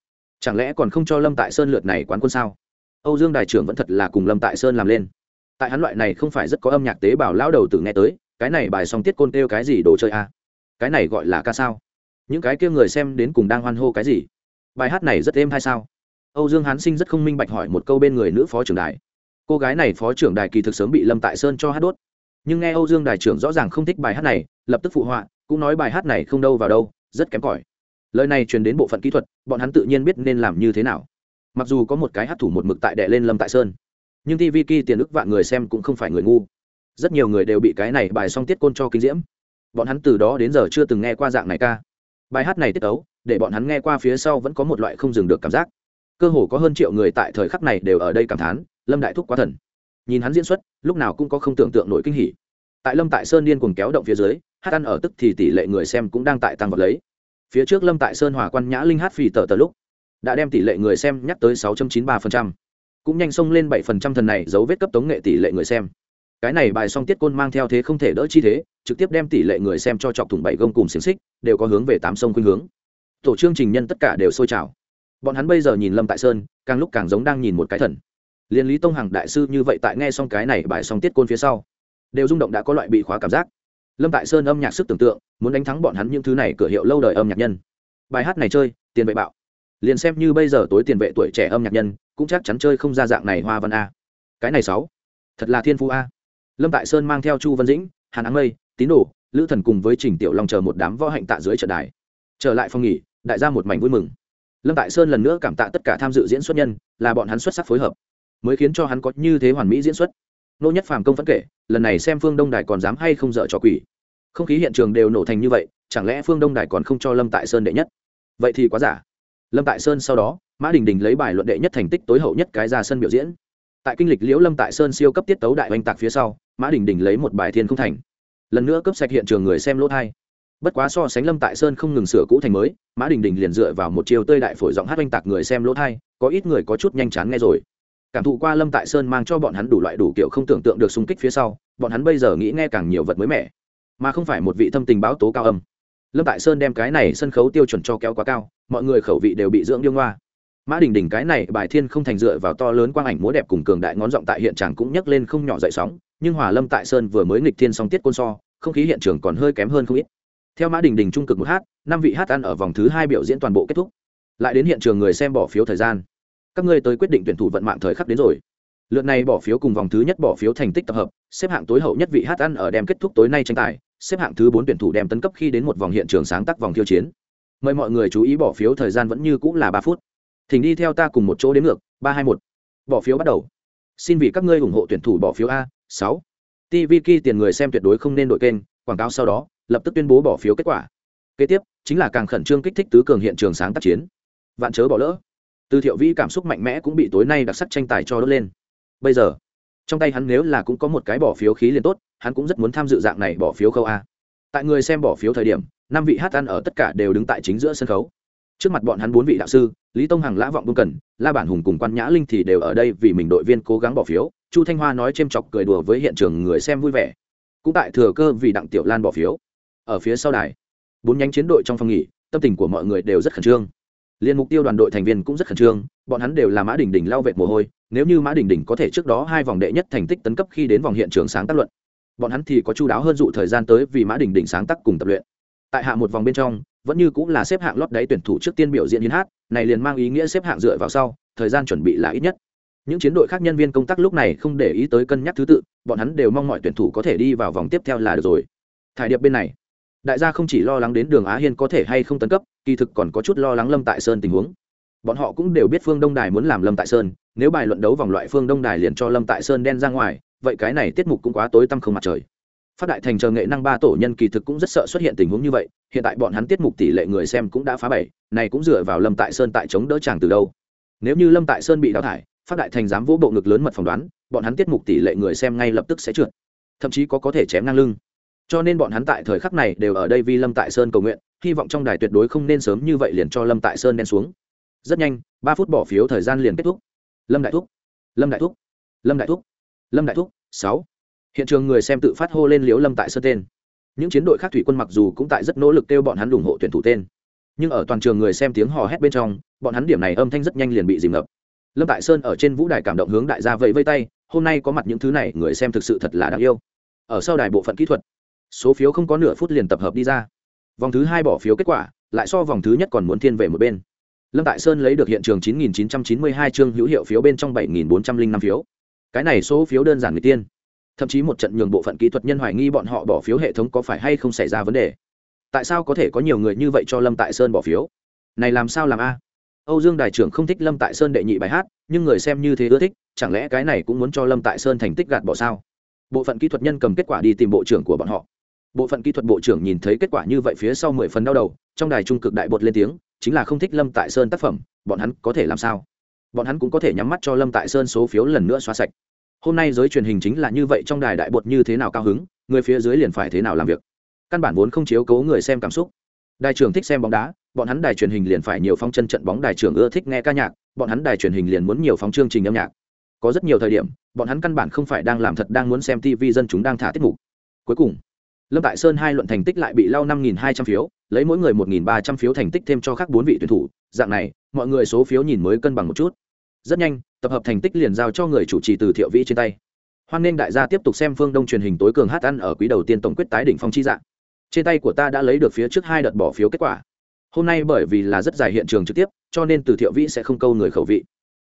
Chẳng lẽ còn không cho lâm tại sơn lượt này quán quân sao? Âu dương đại trưởng vẫn thật là cùng lâm tại sơn làm lên. Tại hắn loại này không phải rất có âm nhạc tế bào lão đầu từ nghe tới, cái này bài song tiết côn kêu cái gì đồ chơi a? Cái này gọi là ca sao? Những cái kia người xem đến cùng đang hoan hô cái gì? Bài hát này rất êm hay sao? Âu dương hán sinh rất không minh bạch hỏi một câu bên người nữ phó trưởng đài. Cô gái này phó trưởng đài kỳ thực sớm bị lâm tại sơn cho hát đốt. Nhưng nghe âu dương đài trưởng rõ ràng không thích bài hát này, lập tức phụ họa, cũng nói bài hát này không đâu vào đâu, rất kém cỏi. Lời này truyền đến bộ phận kỹ thuật, bọn hắn tự nhiên biết nên làm như thế nào. Mặc dù có một cái hát thủ một mực tại đệ lên lâm tại sơn, nhưng tv ki tiền ức vạn người xem cũng không phải người ngu. Rất nhiều người đều bị cái này bài song tiết côn cho kinh diễm. Bọn hắn từ đó đến giờ chưa từng nghe qua dạng này ca. Bài hát này tiết ấu, để bọn hắn nghe qua phía sau vẫn có một loại không dừng được cảm giác cơ hồ có hơn triệu người tại thời khắc này đều ở đây cảm thán, lâm đại thúc quá thần. Nhìn hắn diễn xuất, lúc nào cũng có không tưởng tượng nổi kinh hỉ. Tại lâm tại sơn điên cuồng kéo động phía dưới, hát ăn ở tức thì tỷ lệ người xem cũng đang tại tăng vật lấy. Phía trước lâm tại sơn hòa quan nhã linh hát phì tờ tờ lúc, đã đem tỷ lệ người xem nhắc tới 6.93%. cũng nhanh xông lên 7% thần này dấu vết cấp tống nghệ tỷ lệ người xem. Cái này bài song tiết côn mang theo thế không thể đỡ chi thế, trực tiếp đem tỷ lệ người xem cho chọc thủng bảy gông cùng xiềng xích, đều có hướng về tám sông khuynh hướng. Tổ chương trình nhân tất cả đều sôi trào bọn hắn bây giờ nhìn lâm tại sơn, càng lúc càng giống đang nhìn một cái thần. Liên lý tông hằng đại sư như vậy tại nghe xong cái này bài song tiết côn phía sau, đều rung động đã có loại bị khóa cảm giác. Lâm tại sơn âm nhạc sức tưởng tượng, muốn đánh thắng bọn hắn những thứ này cửa hiệu lâu đời âm nhạc nhân. Bài hát này chơi, tiền vệ bạo. Liền xem như bây giờ tối tiền vệ tuổi trẻ âm nhạc nhân, cũng chắc chắn chơi không ra dạng này hoa văn a. Cái này sáu. Thật là thiên phú a. Lâm tại sơn mang theo chu văn dĩnh, hàn áng mây, tín đồ, lữ thần cùng với trình tiểu long chờ một đám võ hạnh tạ dưới trận đài. Trở lại phòng nghỉ, đại gia một mảnh vui mừng lâm tại sơn lần nữa cảm tạ tất cả tham dự diễn xuất nhân, là bọn hắn xuất sắc phối hợp, mới khiến cho hắn có như thế hoàn mỹ diễn xuất. Nô nhất phàm công vẫn kể, lần này xem phương đông đài còn dám hay không dở trò quỷ. Không khí hiện trường đều nổ thành như vậy, chẳng lẽ phương đông đài còn không cho lâm tại sơn đệ nhất? Vậy thì quá giả. Lâm tại sơn sau đó, mã đình đình lấy bài luận đệ nhất thành tích tối hậu nhất cái ra sân biểu diễn. Tại kinh lịch liễu lâm tại sơn siêu cấp tiết tấu đại oanh tạc phía sau, mã đình đình lấy một bài thiên không thành. Lần nữa cấp sạch hiện trường người xem lỗ thai bất quá so sánh lâm tại sơn không ngừng sửa cũ thành mới, mã đình đình liền dựa vào một chiều tơi đại phổi giọng hát oanh tạc người xem lỗ thai, có ít người có chút nhanh chán nghe rồi. Cảm thụ qua lâm tại sơn mang cho bọn hắn đủ loại đủ kiểu không tưởng tượng được xung kích phía sau, bọn hắn bây giờ nghĩ nghe càng nhiều vật mới mẻ, mà không phải một vị thâm tình báo tố cao âm. Lâm tại sơn đem cái này sân khấu tiêu chuẩn cho kéo quá cao, mọi người khẩu vị đều bị dưỡng điêu ngoa. Mã đình đình cái này bài thiên không thành dựa vào to lớn quang ảnh múa đẹp cùng cường đại ngón giọng tại hiện tràng cũng nhấc lên không nhỏ dậy sóng, nhưng hòa lâm tại sơn vừa mới nghịch thiên song tiết côn so, không khí hiện trường còn hơi kém hơn không ít theo mã đình đình trung cực một hát, năm vị hát ăn ở vòng thứ hai biểu diễn toàn bộ kết thúc. Lại đến hiện trường người xem bỏ phiếu thời gian. Các ngươi tới quyết định tuyển thủ vận mạng thời khắc đến rồi. Lượt này bỏ phiếu cùng vòng thứ nhất bỏ phiếu thành tích tập hợp, xếp hạng tối hậu nhất vị hát ăn ở đem kết thúc tối nay tranh tài, xếp hạng thứ bốn tuyển thủ đem tấn cấp khi đến một vòng hiện trường sáng tác vòng thiêu chiến. Mời mọi người chú ý bỏ phiếu thời gian vẫn như cũng là ba phút. Thỉnh đi theo ta cùng một chỗ đến ngược, ba hai một. Bỏ phiếu bắt đầu. Xin vì các ngươi ủng hộ tuyển thủ bỏ phiếu a, sáu. Tv tiền người xem tuyệt đối không nên đổi kênh, quảng cáo sau đó lập tức tuyên bố bỏ phiếu kết quả. Kế tiếp, chính là càng khẩn trương kích thích tứ cường hiện trường sáng tác chiến. Vạn chớ bỏ lỡ. Từ thiệu vĩ cảm xúc mạnh mẽ cũng bị tối nay đặc sắc tranh tài cho đốt lên. Bây giờ, trong tay hắn nếu là cũng có một cái bỏ phiếu khí liền tốt, hắn cũng rất muốn tham dự dạng này bỏ phiếu khâu a. Tại người xem bỏ phiếu thời điểm, năm vị hát ăn ở tất cả đều đứng tại chính giữa sân khấu. Trước mặt bọn hắn bốn vị đạo sư, lý tông hằng, lã vọng vương cần, la bản hùng cùng quan nhã linh thì đều ở đây vì mình đội viên cố gắng bỏ phiếu. Chu thanh hoa nói c h ê m chọc cười đùa với hiện trường người xem vui vẻ. Cũng tại thừa cơ vì đặng tiểu lan bỏ phiếu ở phía sau đài. Bốn nhánh chiến đội trong phòng nghỉ, tâm tình của mọi người đều rất khẩn trương. Liên mục tiêu đoàn đội thành viên cũng rất khẩn trương, bọn hắn đều là mã đình đình lao vệt mồ hôi, nếu như mã đình đình có thể trước đó hai vòng đệ nhất thành tích tấn cấp khi đến vòng hiện trường sáng tác luận, bọn hắn thì có chú đáo hơn dụ thời gian tới vì mã đình đình sáng tác cùng tập luyện. Tại hạ một vòng bên trong, vẫn như cũng là xếp hạng lót đáy tuyển thủ trước tiên biểu diễn hiến hát, này liền mang ý nghĩa xếp hạng dựa vào sau, thời gian chuẩn bị là ít nhất. Những chiến đội khác nhân viên công tác lúc này không để ý tới cân nhắc thứ tự, bọn hắn đều mong mọi tuyển thủ có thể đi vào vòng tiếp theo là được rồi. Thải điệp bên này đại gia không chỉ lo lắng đến đường á hiên có thể hay không tấn cấp, kỳ thực còn có chút lo lắng lâm tại sơn tình huống. Bọn họ cũng đều biết phương đông đài muốn làm lâm tại sơn, nếu bài luận đấu vòng loại phương đông đài liền cho lâm tại sơn đen ra ngoài, vậy cái này tiết mục cũng quá tối tăm không mặt trời. Phát đại thành chờ nghệ năng ba tổ nhân kỳ thực cũng rất sợ xuất hiện tình huống như vậy, hiện tại bọn hắn tiết mục tỷ lệ người xem cũng đã phá bảy, này cũng dựa vào lâm tại sơn tại chống đỡ chàng từ đâu. Nếu như lâm tại sơn bị đào thải, phát đại thành dám vỗ bộ ngực lớn mật phỏng đoán, bọn hắn tiết mục tỷ lệ người xem ngay lập tức sẽ trượt, thậm chí có có thể chém ngang lưng cho nên bọn hắn tại thời khắc này đều ở đây vì lâm tại sơn cầu nguyện, hy vọng trong đài tuyệt đối không nên sớm như vậy liền cho lâm tại sơn đen xuống. Rất nhanh, ba phút bỏ phiếu thời gian liền kết thúc. Lâm đại thúc, lâm đại thúc, lâm đại thúc, lâm đại thúc, sáu. Hiện trường người xem tự phát hô lên liếu lâm tại sơn tên. Những chiến đội khác thủy quân mặc dù cũng tại rất nỗ lực kêu bọn hắn ủng hộ tuyển thủ tên. Nhưng ở toàn trường người xem tiếng hò hét bên trong, bọn hắn điểm này âm thanh rất nhanh liền bị dìm ngập. Lâm tại sơn ở trên vũ đài cảm động hướng đại gia vẫy vây tay, hôm nay có mặt những thứ này, người xem thực sự thật là đáng yêu. Ở sau đài bộ phận kỹ thuật số phiếu không có nửa phút liền tập hợp đi ra. Vòng thứ hai bỏ phiếu kết quả, lại so vòng thứ nhất còn muốn thiên về một bên. Lâm tại sơn lấy được hiện trường 9.992 chương hữu hiệu phiếu bên trong 7.405 phiếu. Cái này số phiếu đơn giản người tiên. Thậm chí một trận nhường bộ phận kỹ thuật nhân hoài nghi bọn họ bỏ phiếu hệ thống có phải hay không xảy ra vấn đề. Tại sao có thể có nhiều người như vậy cho lâm tại sơn bỏ phiếu? Này làm sao làm a? Âu dương đại trưởng không thích lâm tại sơn đệ nhị bài hát, nhưng người xem như thế ưa thích, chẳng lẽ cái này cũng muốn cho lâm tại sơn thành tích gạt bỏ sao? Bộ phận kỹ thuật nhân cầm kết quả đi tìm bộ trưởng của bọn họ bộ phận kỹ thuật bộ trưởng nhìn thấy kết quả như vậy phía sau mười phần đau đầu, trong đài trung cực đại bột lên tiếng, chính là không thích lâm tại sơn tác phẩm, bọn hắn có thể làm sao? Bọn hắn cũng có thể nhắm mắt cho lâm tại sơn số phiếu lần nữa xóa sạch. Hôm nay giới truyền hình chính là như vậy trong đài đại bột như thế nào cao hứng, người phía dưới liền phải thế nào làm việc? Căn bản vốn không chiếu cố người xem cảm xúc. Đài trưởng thích xem bóng đá, bọn hắn đài truyền hình liền phải nhiều phong chân trận bóng đài trưởng ưa thích nghe ca nhạc, bọn hắn đài truyền hình liền muốn nhiều phóng chương trình âm nhạc. Có rất nhiều thời điểm, bọn hắn căn bản không phải đang làm thật đang muốn xem tv dân chúng đang thả tiết mục. Cuối cùng lâm tại sơn hai luận thành tích lại bị lao năm nghìn hai trăm phiếu, lấy mỗi người một nghìn ba trăm phiếu thành tích thêm cho các bốn vị tuyển thủ. Dạng này, mọi người số phiếu nhìn mới cân bằng một chút. Rất nhanh, tập hợp thành tích liền giao cho người chủ trì từ thiệu vĩ trên tay. Hoan nghênh đại gia tiếp tục xem phương đông truyền hình tối cường hát ăn ở quý đầu tiên tổng quyết tái đỉnh phong chi dạng. Trên tay của ta đã lấy được phía trước hai đợt bỏ phiếu kết quả. Hôm nay bởi vì là rất dài hiện trường trực tiếp, cho nên từ thiệu vĩ sẽ không câu người khẩu vị.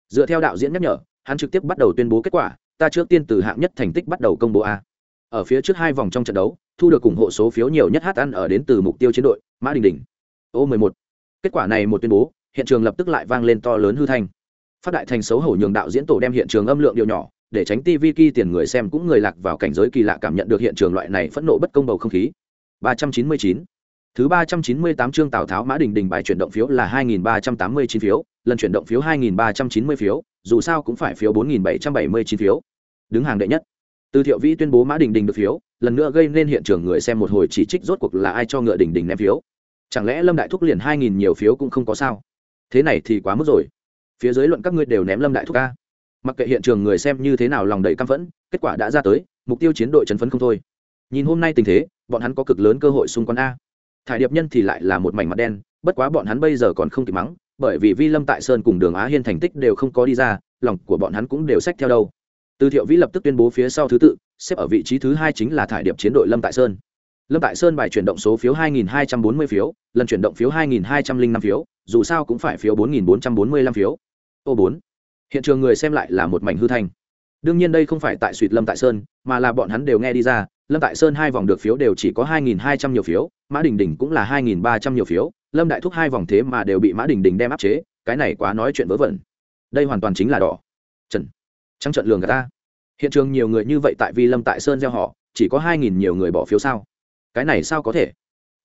Dựa theo đạo diễn nhắc nhở, hắn trực tiếp bắt đầu tuyên bố kết quả, ta trước tiên từ hạng nhất thành tích bắt đầu công bố a ở phía trước hai vòng trong trận đấu thu được ủng hộ số phiếu nhiều nhất hát ăn ở đến từ mục tiêu chiến đội mã đình đình ô 11. kết quả này một tuyên bố hiện trường lập tức lại vang lên to lớn hư thanh phát đại thành xấu hổ nhường đạo diễn tổ đem hiện trường âm lượng điều nhỏ để tránh tv ki tiền người xem cũng người lạc vào cảnh giới kỳ lạ cảm nhận được hiện trường loại này phẫn nộ bất công bầu không khí 399. Thứ 398 chương Tào Tháo Mã Đình Đình bài chuyển động phiếu là 2389 phiếu, lần chuyển động phiếu 2390 phiếu, dù sao cũng phải phiếu 4779 phiếu. Đứng hàng đệ nhất. Từ Thiệu Vĩ tuyên bố Mã Đình Đình được phiếu, lần nữa gây nên hiện trường người xem một hồi chỉ trích rốt cuộc là ai cho ngựa Đình Đình ném phiếu. Chẳng lẽ Lâm Đại Thúc liền 2000 nhiều phiếu cũng không có sao? Thế này thì quá mức rồi. Phía dưới luận các ngươi đều ném Lâm Đại Thúc ca Mặc kệ hiện trường người xem như thế nào lòng đầy căm phẫn, kết quả đã ra tới, mục tiêu chiến đội chấn phấn không thôi. Nhìn hôm nay tình thế, bọn hắn có cực lớn cơ hội xung quanh a thải điệp nhân thì lại là một mảnh mặt đen bất quá bọn hắn bây giờ còn không kịp mắng bởi vì vi lâm tại sơn cùng đường á hiên thành tích đều không có đi ra lòng của bọn hắn cũng đều sách theo đâu từ thiệu vĩ lập tức tuyên bố phía sau thứ tự, xếp ở vị trí thứ hai chính là thải điệp chiến đội lâm tại sơn. Lâm tại sơn bài chuyển động số phiếu 2.240 phiếu, lần chuyển động phiếu 2.205 phiếu, dù sao cũng phải phiếu 4.445 phiếu. Ô bốn. Hiện trường người xem lại là một mảnh hư thanh. Đương nhiên đây không phải tại suỵt lâm tại sơn, mà là bọn hắn đều nghe đi ra, lâm tại sơn hai vòng được phiếu đều chỉ có 2.200 nhiều phiếu, mã đình đình cũng là 2.300 nhiều phiếu, lâm đại thúc hai vòng thế mà đều bị mã đình đình đem áp chế, cái này quá nói chuyện vớ vẩn. Đây hoàn toàn chính là đỏ. Trần trắng trận lường gà ta. Hiện trường nhiều người như vậy tại Vi lâm tại sơn gieo họ, chỉ có 2.000 nhiều người bỏ phiếu sao? Cái này sao có thể?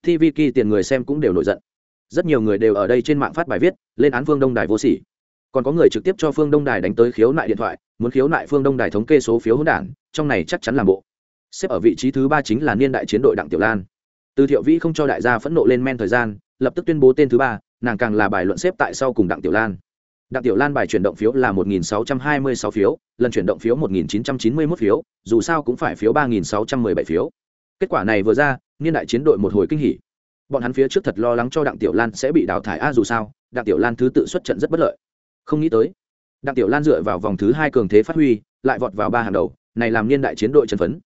Tv kỳ tiền người xem cũng đều nổi giận. Rất nhiều người đều ở đây trên mạng phát bài viết, lên án phương đông đài vô sỉ. Còn có người trực tiếp cho phương đông đài đánh tới khiếu nại điện thoại, muốn khiếu nại phương đông đài thống kê số phiếu hỗn đản trong này chắc chắn là bộ. Xếp ở vị trí thứ ba chính là niên đại chiến đội đặng tiểu lan. Từ thiệu vĩ không cho đại gia phẫn nộ lên men thời gian, lập tức tuyên bố tên thứ ba, nàng càng là bài luận xếp tại sau cùng đặng tiểu lan đặng tiểu lan bài chuyển động phiếu là 1.626 phiếu, lần chuyển động phiếu 1.991 phiếu, dù sao cũng phải phiếu 3.617 phiếu. Kết quả này vừa ra, niên đại chiến đội một hồi kinh hỉ. Bọn hắn phía trước thật lo lắng cho đặng tiểu lan sẽ bị đào thải. A, dù sao, đặng tiểu lan thứ tự xuất trận rất bất lợi. Không nghĩ tới, đặng tiểu lan dựa vào vòng thứ hai cường thế phát huy, lại vọt vào ba hàng đầu, này làm niên đại chiến đội chấn phấn.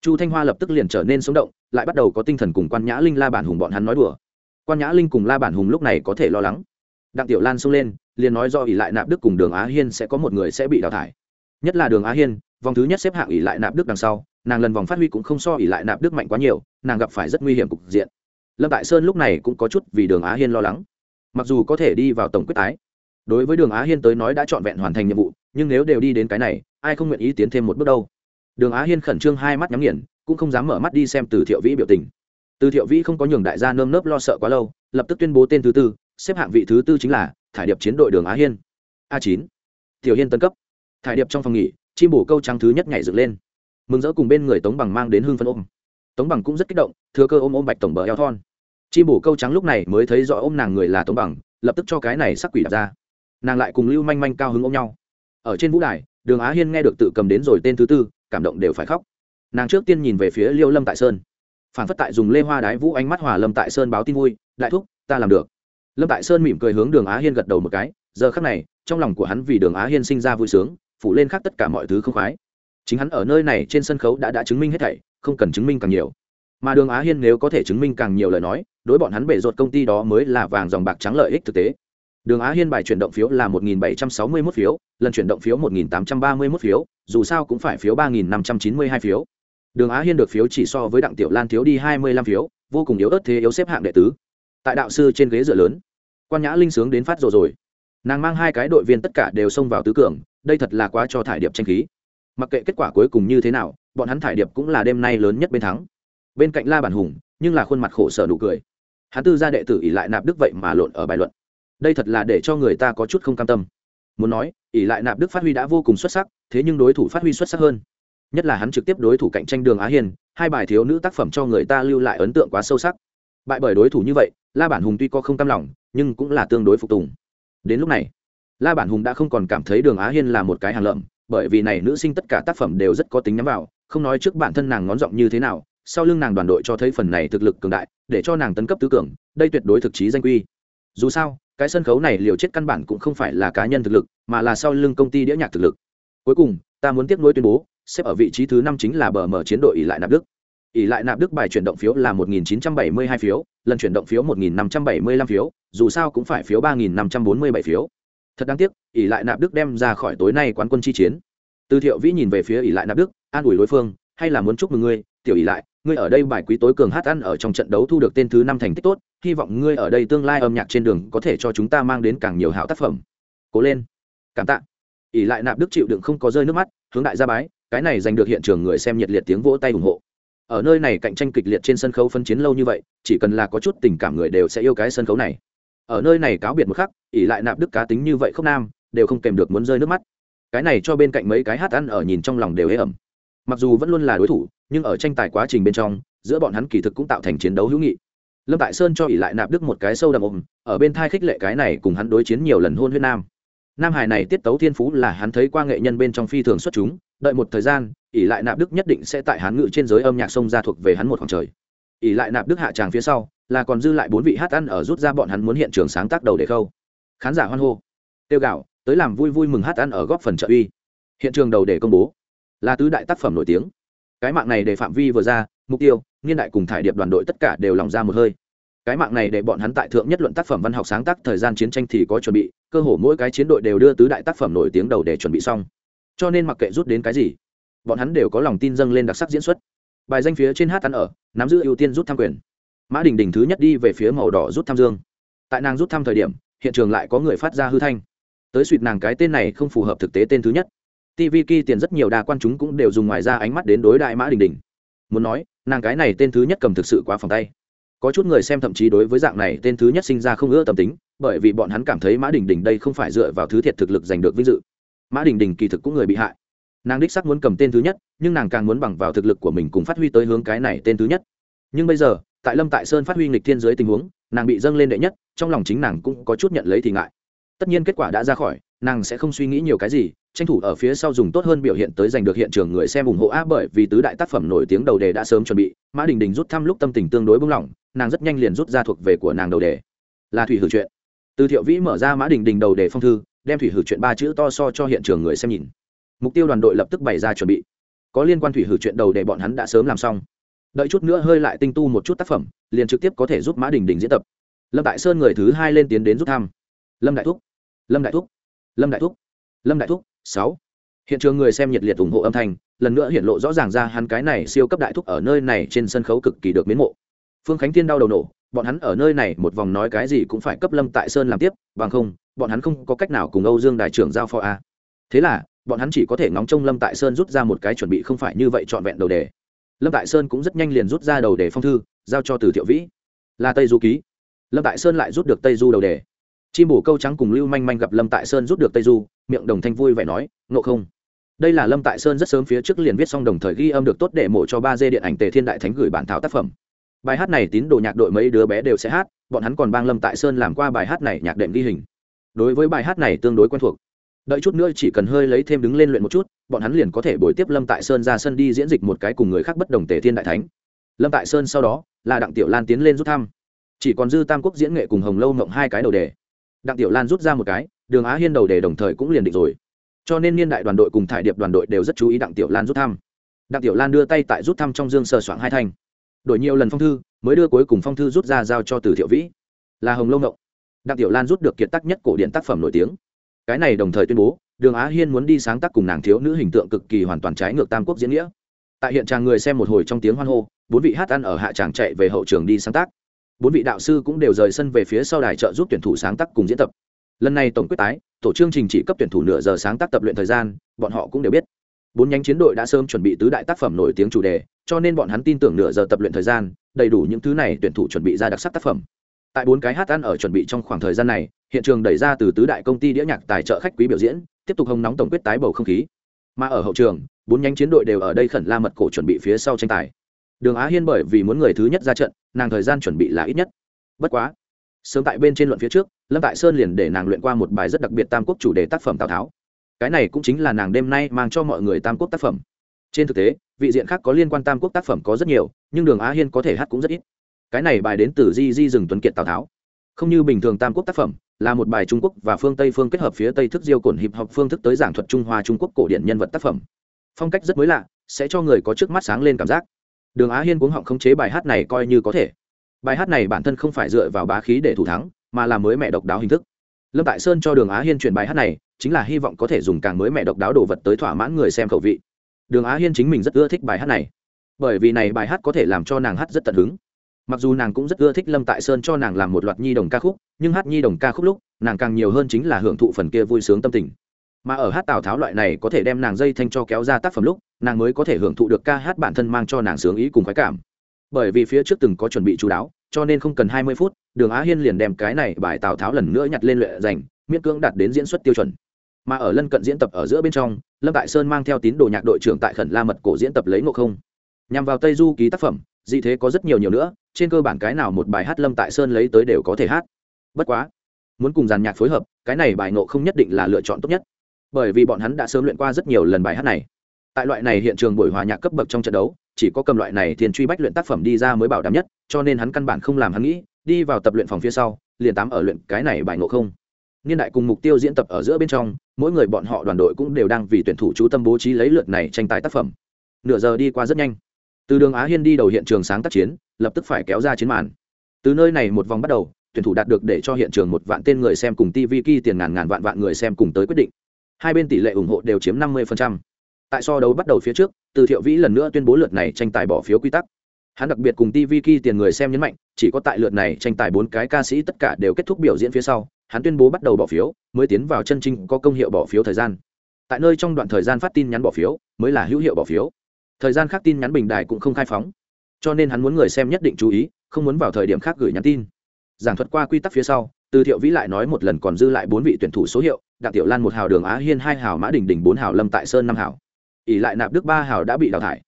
Chu thanh hoa lập tức liền trở nên sống động, lại bắt đầu có tinh thần cùng quan nhã linh la bản hùng bọn hắn nói đùa. Quan nhã linh cùng la bản hùng lúc này có thể lo lắng đặng tiểu lan xông lên, liền nói do ỷ lại nạp đức cùng đường á hiên sẽ có một người sẽ bị đào thải. Nhất là đường á hiên, vòng thứ nhất xếp hạng ỷ lại nạp đức đằng sau, nàng lần vòng phát huy cũng không so ỷ lại nạp đức mạnh quá nhiều, nàng gặp phải rất nguy hiểm cục diện. Lâm tại sơn lúc này cũng có chút vì đường á hiên lo lắng. Mặc dù có thể đi vào tổng quyết tái, đối với đường á hiên tới nói đã trọn vẹn hoàn thành nhiệm vụ, nhưng nếu đều đi đến cái này, ai không nguyện ý tiến thêm một bước đâu? Đường á hiên khẩn trương hai mắt nhắm nghiền, cũng không dám mở mắt đi xem từ thiệu vĩ biểu tình. Từ thiệu vĩ không có nhường đại gia nơm nớp lo sợ quá lâu, lập tức tuyên bố tên thứ tư xếp hạng vị thứ tư chính là thải điệp chiến đội đường á hiên, a chín, tiểu hiên tân cấp. Thải điệp trong phòng nghỉ, chim bổ câu trắng thứ nhất nhảy dựng lên. Mừng rỡ cùng bên người tống bằng mang đến hương phân ôm. Tống bằng cũng rất kích động, thừa cơ ôm ôm bạch tổng bờ eo thon. Chim bổ câu trắng lúc này mới thấy rõ ôm nàng người là tống bằng, lập tức cho cái này sắc quỷ đặt ra. Nàng lại cùng lưu manh manh cao hứng ôm nhau. Ở trên vũ đài, đường á hiên nghe được tự cầm đến rồi tên thứ tư, cảm động đều phải khóc. Nàng trước tiên nhìn về phía liêu lâm tại sơn. Phản phất tại dùng lê hoa đái vũ ánh mắt hòa lâm tại sơn báo tin vui, đại thúc, ta làm được lâm tại sơn mỉm cười hướng đường á hiên gật đầu một cái, giờ khắc này, trong lòng của hắn vì đường á hiên sinh ra vui sướng, phủ lên khác tất cả mọi thứ không khoái. Chính hắn ở nơi này trên sân khấu đã đã chứng minh hết thảy, không cần chứng minh càng nhiều. Mà đường á hiên nếu có thể chứng minh càng nhiều lời nói, đối bọn hắn bể ruột công ty đó mới là vàng dòng bạc trắng lợi ích thực tế. Đường á hiên bài chuyển động phiếu là 1.761 phiếu, lần chuyển động phiếu 1.831 phiếu, dù sao cũng phải phiếu 3.592 phiếu. Đường á hiên được phiếu chỉ so với đặng tiểu lan thiếu đi 25 phiếu, vô cùng yếu ớt thế yếu xếp hạng đệ tứ tại đạo sư trên ghế dựa lớn. Quan nhã linh sướng đến phát rồi rồi. Nàng mang hai cái đội viên tất cả đều xông vào tứ cường, đây thật là quá cho thải điệp tranh khí. Mặc kệ kết quả cuối cùng như thế nào, bọn hắn thải điệp cũng là đêm nay lớn nhất bên thắng. Bên cạnh la bản hùng, nhưng là khuôn mặt khổ sở nụ cười. Hắn tư gia đệ tử ỉ lại nạp đức vậy mà lộn ở bài luận. Đây thật là để cho người ta có chút không cam tâm. Muốn nói ỉ lại nạp đức phát huy đã vô cùng xuất sắc, thế nhưng đối thủ phát huy xuất sắc hơn. Nhất là hắn trực tiếp đối thủ cạnh tranh đường á hiền, hai bài thiếu nữ tác phẩm cho người ta lưu lại ấn tượng quá sâu sắc. Bại bởi đối thủ như vậy la bản hùng tuy có không cam lòng, nhưng cũng là tương đối phục tùng. Đến lúc này, la bản hùng đã không còn cảm thấy đường á hiên là một cái hàng lợm, bởi vì này nữ sinh tất cả tác phẩm đều rất có tính nhắm vào, không nói trước bản thân nàng ngón giọng như thế nào, sau lưng nàng đoàn đội cho thấy phần này thực lực cường đại, để cho nàng tấn cấp tứ cường đây tuyệt đối thực chí danh quy. Dù sao, cái sân khấu này liều chết căn bản cũng không phải là cá nhân thực lực, mà là sau lưng công ty đĩa nhạc thực lực. Cuối cùng, ta muốn tiếp nối tuyên bố, xếp ở vị trí thứ năm chính là bờ mở chiến đội ỷ lại nạp đức ỷ lại nạp đức bài chuyển động phiếu là 1.972 phiếu, lần chuyển động phiếu 1.575 phiếu, dù sao cũng phải phiếu 3.547 phiếu. Thật đáng tiếc, ỷ lại nạp đức đem ra khỏi tối nay quán quân chi chiến. Từ thiệu vĩ nhìn về phía ỷ lại nạp đức, an ủi đối phương, hay là muốn chúc mừng ngươi, tiểu ỷ lại, ngươi ở đây bài quý tối cường hát ăn ở trong trận đấu thu được tên thứ năm thành tích tốt, hy vọng ngươi ở đây tương lai âm nhạc trên đường có thể cho chúng ta mang đến càng nhiều hảo tác phẩm. Cố lên. Cảm tạ. Ỷ lại nạp đức chịu đựng không có rơi nước mắt, hướng đại gia bái, cái này giành được hiện trường người xem nhiệt liệt tiếng vỗ tay ủng hộ ở nơi này cạnh tranh kịch liệt trên sân khấu phân chiến lâu như vậy, chỉ cần là có chút tình cảm người đều sẽ yêu cái sân khấu này. Ở nơi này cáo biệt một khắc ỉ lại nạp đức cá tính như vậy không nam, đều không kèm được muốn rơi nước mắt. Cái này cho bên cạnh mấy cái hát ăn ở nhìn trong lòng đều ế ẩm. Mặc dù vẫn luôn là đối thủ, nhưng ở tranh tài quá trình bên trong, giữa bọn hắn kỳ thực cũng tạo thành chiến đấu hữu nghị. Lâm tại sơn cho ỉ lại nạp đức một cái sâu đậm ôm, ở bên thai khích lệ cái này cùng hắn đối chiến nhiều lần hôn huyết nam nam hải này tiết tấu thiên phú là hắn thấy qua nghệ nhân bên trong phi thường xuất chúng, đợi một thời gian, ỷ lại nạp đức nhất định sẽ tại hán ngự trên giới âm nhạc sông ra thuộc về hắn một khoảng trời. Ỷ lại nạp đức hạ tràng phía sau, là còn dư lại bốn vị hát ăn ở rút ra bọn hắn muốn hiện trường sáng tác đầu để khâu. Khán giả hoan hô. Tiêu gạo, tới làm vui vui mừng hát ăn ở góp phần trợ uy. Hiện trường đầu để công bố. Là tứ đại tác phẩm nổi tiếng. Cái mạng này để phạm vi vừa ra, mục tiêu, niên đại cùng thải điệp đoàn đội tất cả đều lòng ra một hơi cái mạng này để bọn hắn tại thượng nhất luận tác phẩm văn học sáng tác thời gian chiến tranh thì có chuẩn bị, cơ hồ mỗi cái chiến đội đều đưa tứ đại tác phẩm nổi tiếng đầu để chuẩn bị xong. Cho nên mặc kệ rút đến cái gì, bọn hắn đều có lòng tin dâng lên đặc sắc diễn xuất. Bài danh phía trên hát ăn ở, nắm giữ ưu tiên rút tham quyền. Mã đình đình thứ nhất đi về phía màu đỏ rút tham dương. Tại nàng rút thăm thời điểm, hiện trường lại có người phát ra hư thanh. Tới suỵt nàng cái tên này không phù hợp thực tế tên thứ nhất. Tv ki tiền rất nhiều đa quan chúng cũng đều dùng ngoài ra ánh mắt đến đối đại mã đình đình. Muốn nói, nàng cái này tên thứ nhất cầm thực sự quá phòng tay có chút người xem thậm chí đối với dạng này tên thứ nhất sinh ra không ưa tâm tính, bởi vì bọn hắn cảm thấy mã đình đình đây không phải dựa vào thứ thiệt thực lực giành được vinh dự. Mã đình đình kỳ thực cũng người bị hại. Nàng đích sắc muốn cầm tên thứ nhất, nhưng nàng càng muốn bằng vào thực lực của mình cùng phát huy tới hướng cái này tên thứ nhất. Nhưng bây giờ, tại lâm tại sơn phát huy nghịch thiên dưới tình huống, nàng bị dâng lên đệ nhất, trong lòng chính nàng cũng có chút nhận lấy thì ngại. Tất nhiên kết quả đã ra khỏi, nàng sẽ không suy nghĩ nhiều cái gì tranh thủ ở phía sau dùng tốt hơn biểu hiện tới giành được hiện trường người xem ủng hộ á, bởi vì tứ đại tác phẩm nổi tiếng đầu đề đã sớm chuẩn bị. Mã đình đình rút thăm lúc tâm tình tương đối bung lỏng, nàng rất nhanh liền rút ra thuộc về của nàng đầu đề. Là thủy hử chuyện. Từ thiệu vĩ mở ra mã đình đình đầu đề phong thư, đem thủy hử chuyện ba chữ to so cho hiện trường người xem nhìn. Mục tiêu đoàn đội lập tức bày ra chuẩn bị. Có liên quan thủy hử chuyện đầu để bọn hắn đã sớm làm xong. Đợi chút nữa hơi lại tinh tu một chút tác phẩm, liền trực tiếp có thể giúp mã đình đình diễn tập. Lâm đại sơn người thứ hai lên tiến đến rút thăm. Lâm đại thúc. Lâm đại thúc. Lâm đại thúc. Lâm đại thúc sáu. Hiện trường người xem nhiệt liệt ủng hộ âm thanh, lần nữa hiện lộ rõ ràng ra hắn cái này siêu cấp đại thúc ở nơi này trên sân khấu cực kỳ được mến mộ. Phương khánh thiên đau đầu nổ, bọn hắn ở nơi này một vòng nói cái gì cũng phải cấp lâm tại sơn làm tiếp, bằng không, bọn hắn không có cách nào cùng âu dương đại trưởng giao phó a. Thế là, bọn hắn chỉ có thể ngóng trông lâm tại sơn rút ra một cái chuẩn bị không phải như vậy trọn vẹn đầu đề. Lâm tại sơn cũng rất nhanh liền rút ra đầu đề phong thư, giao cho từ thiệu vĩ. Là tây du ký. Lâm tại sơn lại rút được tây du đầu đề. Chim bổ câu trắng cùng lưu manh manh gặp lâm tại sơn rút được tây du miệng đồng thanh vui vẻ nói, ngộ không? Đây là lâm tại sơn rất sớm phía trước liền viết xong đồng thời ghi âm được tốt để mổ cho ba d điện ảnh tề thiên đại thánh gửi bản thảo tác phẩm. Bài hát này tín đồ nhạc đội mấy đứa bé đều sẽ hát, bọn hắn còn bang lâm tại sơn làm qua bài hát này nhạc đệm ghi hình. Đối với bài hát này tương đối quen thuộc. Đợi chút nữa chỉ cần hơi lấy thêm đứng lên luyện một chút, bọn hắn liền có thể bồi tiếp lâm tại sơn ra sân đi diễn dịch một cái cùng người khác bất đồng tề thiên đại thánh. Lâm tại sơn sau đó, là đặng tiểu lan tiến lên rút thăm. Chỉ còn dư tam quốc diễn nghệ cùng hồng lâu mộng hai cái đầu đề. Đặng tiểu lan rút ra một cái đường á hiên đầu đề đồng thời cũng liền định rồi cho nên niên đại đoàn đội cùng thải điệp đoàn đội đều rất chú ý đặng tiểu lan rút thăm đặng tiểu lan đưa tay tại rút thăm trong dương sờ soạng hai thanh đổi nhiều lần phong thư mới đưa cuối cùng phong thư rút ra giao cho từ thiệu vĩ là hồng lâu ngộng đặng tiểu lan rút được kiệt tác nhất cổ điện tác phẩm nổi tiếng cái này đồng thời tuyên bố đường á hiên muốn đi sáng tác cùng nàng thiếu nữ hình tượng cực kỳ hoàn toàn trái ngược tam quốc diễn nghĩa tại hiện tràng người xem một hồi trong tiếng hoan hô bốn vị hát ăn ở hạ tràng chạy về hậu trường đi sáng tác bốn vị đạo sư cũng đều rời sân về phía sau đài trợ giúp tuyển thủ sáng tác cùng diễn tập lần này tổng quyết tái, tổ chương trình chỉ cấp tuyển thủ nửa giờ sáng tác tập luyện thời gian, bọn họ cũng đều biết. Bốn nhánh chiến đội đã sớm chuẩn bị tứ đại tác phẩm nổi tiếng chủ đề, cho nên bọn hắn tin tưởng nửa giờ tập luyện thời gian, đầy đủ những thứ này tuyển thủ chuẩn bị ra đặc sắc tác phẩm. Tại bốn cái hát ăn ở chuẩn bị trong khoảng thời gian này, hiện trường đẩy ra từ tứ đại công ty đĩa nhạc tài trợ khách quý biểu diễn, tiếp tục hông nóng tổng quyết tái bầu không khí. Mà ở hậu trường, bốn nhánh chiến đội đều ở đây khẩn la mật cổ chuẩn bị phía sau tranh tài. Đường á hiên bởi vì muốn người thứ nhất ra trận, nàng thời gian chuẩn bị là ít nhất. Bất quá sớm tại bên trên luận phía trước, lâm tại sơn liền để nàng luyện qua một bài rất đặc biệt tam quốc chủ đề tác phẩm tào tháo. Cái này cũng chính là nàng đêm nay mang cho mọi người tam quốc tác phẩm. Trên thực tế, vị diện khác có liên quan tam quốc tác phẩm có rất nhiều, nhưng đường á hiên có thể hát cũng rất ít. Cái này bài đến từ di di rừng tuấn kiệt tào tháo. Không như bình thường tam quốc tác phẩm, là một bài trung quốc và phương tây phương kết hợp phía tây thức diêu cổn hiệp học phương thức tới giảng thuật trung hoa trung quốc cổ điển nhân vật tác phẩm. Phong cách rất mới lạ, sẽ cho người có trước mắt sáng lên cảm giác. Đường á hiên cuống họng khống chế bài hát này coi như có thể bài hát này bản thân không phải dựa vào bá khí để thủ thắng, mà là mới mẹ độc đáo hình thức. Lâm tại sơn cho đường á hiên chuyển bài hát này, chính là hy vọng có thể dùng càng mới mẹ độc đáo đồ vật tới thỏa mãn người xem khẩu vị. Đường á hiên chính mình rất ưa thích bài hát này. Bởi vì này bài hát có thể làm cho nàng hát rất tận hứng. Mặc dù nàng cũng rất ưa thích lâm tại sơn cho nàng làm một loạt nhi đồng ca khúc, nhưng hát nhi đồng ca khúc lúc, nàng càng nhiều hơn chính là hưởng thụ phần kia vui sướng tâm tình. Mà ở hát tào tháo loại này có thể đem nàng dây thanh cho kéo ra tác phẩm lúc, nàng mới có thể hưởng thụ được ca hát bản thân mang cho nàng sướng ý cùng khoái cảm. Bởi vì phía trước từng có chuẩn bị chú đáo cho nên không cần hai mươi phút, đường á hiên liền đem cái này bài tào tháo lần nữa nhặt lên luyện dành miễn cưỡng đạt đến diễn xuất tiêu chuẩn. Mà ở lân cận diễn tập ở giữa bên trong, lâm tại sơn mang theo tín đồ nhạc đội trưởng tại khẩn la mật cổ diễn tập lấy ngộ không. Nhằm vào tây du ký tác phẩm, dị thế có rất nhiều nhiều nữa, trên cơ bản cái nào một bài hát lâm tại sơn lấy tới đều có thể hát. Bất quá, muốn cùng giàn nhạc phối hợp, cái này bài ngộ không nhất định là lựa chọn tốt nhất. Bởi vì bọn hắn đã sớm luyện qua rất nhiều lần bài hát này. Tại loại này hiện trường buổi hòa nhạc cấp bậc trong trận đấu chỉ có cầm loại này thiên truy bách luyện tác phẩm đi ra mới bảo đảm nhất, cho nên hắn căn bản không làm hắn nghĩ, đi vào tập luyện phòng phía sau, liền tám ở luyện cái này bài ngộ không. Niên đại cùng mục tiêu diễn tập ở giữa bên trong, mỗi người bọn họ đoàn đội cũng đều đang vì tuyển thủ chú tâm bố trí lấy lượt này tranh tài tác phẩm. Nửa giờ đi qua rất nhanh. Từ đường á hiên đi đầu hiện trường sáng tác chiến, lập tức phải kéo ra chiến màn. Từ nơi này một vòng bắt đầu, tuyển thủ đạt được để cho hiện trường một vạn tên người xem cùng tv ki tiền ngàn ngàn vạn vạn người xem cùng tới quyết định. Hai bên tỷ lệ ủng hộ đều chiếm năm mươi tại so đấu bắt đầu phía trước từ thiệu vĩ lần nữa tuyên bố lượt này tranh tài bỏ phiếu quy tắc. Hắn đặc biệt cùng tv ki tiền người xem nhấn mạnh, chỉ có tại lượt này tranh tài bốn cái ca sĩ tất cả đều kết thúc biểu diễn phía sau, hắn tuyên bố bắt đầu bỏ phiếu, mới tiến vào chân trinh có công hiệu bỏ phiếu thời gian. Tại nơi trong đoạn thời gian phát tin nhắn bỏ phiếu, mới là hữu hiệu bỏ phiếu. Thời gian khác tin nhắn bình đài cũng không khai phóng. Cho nên hắn muốn người xem nhất định chú ý, không muốn vào thời điểm khác gửi nhắn tin. Giảng thuật qua quy tắc phía sau, từ thiệu vĩ lại nói một lần còn dư lại bốn vị tuyển thủ số hiệu, đặng tiểu lan một hào, đường á hiên hai hào, mã đình đình bốn hào, lâm tại sơn năm hào ỉ lại nạp đức ba hào đã bị đào thải.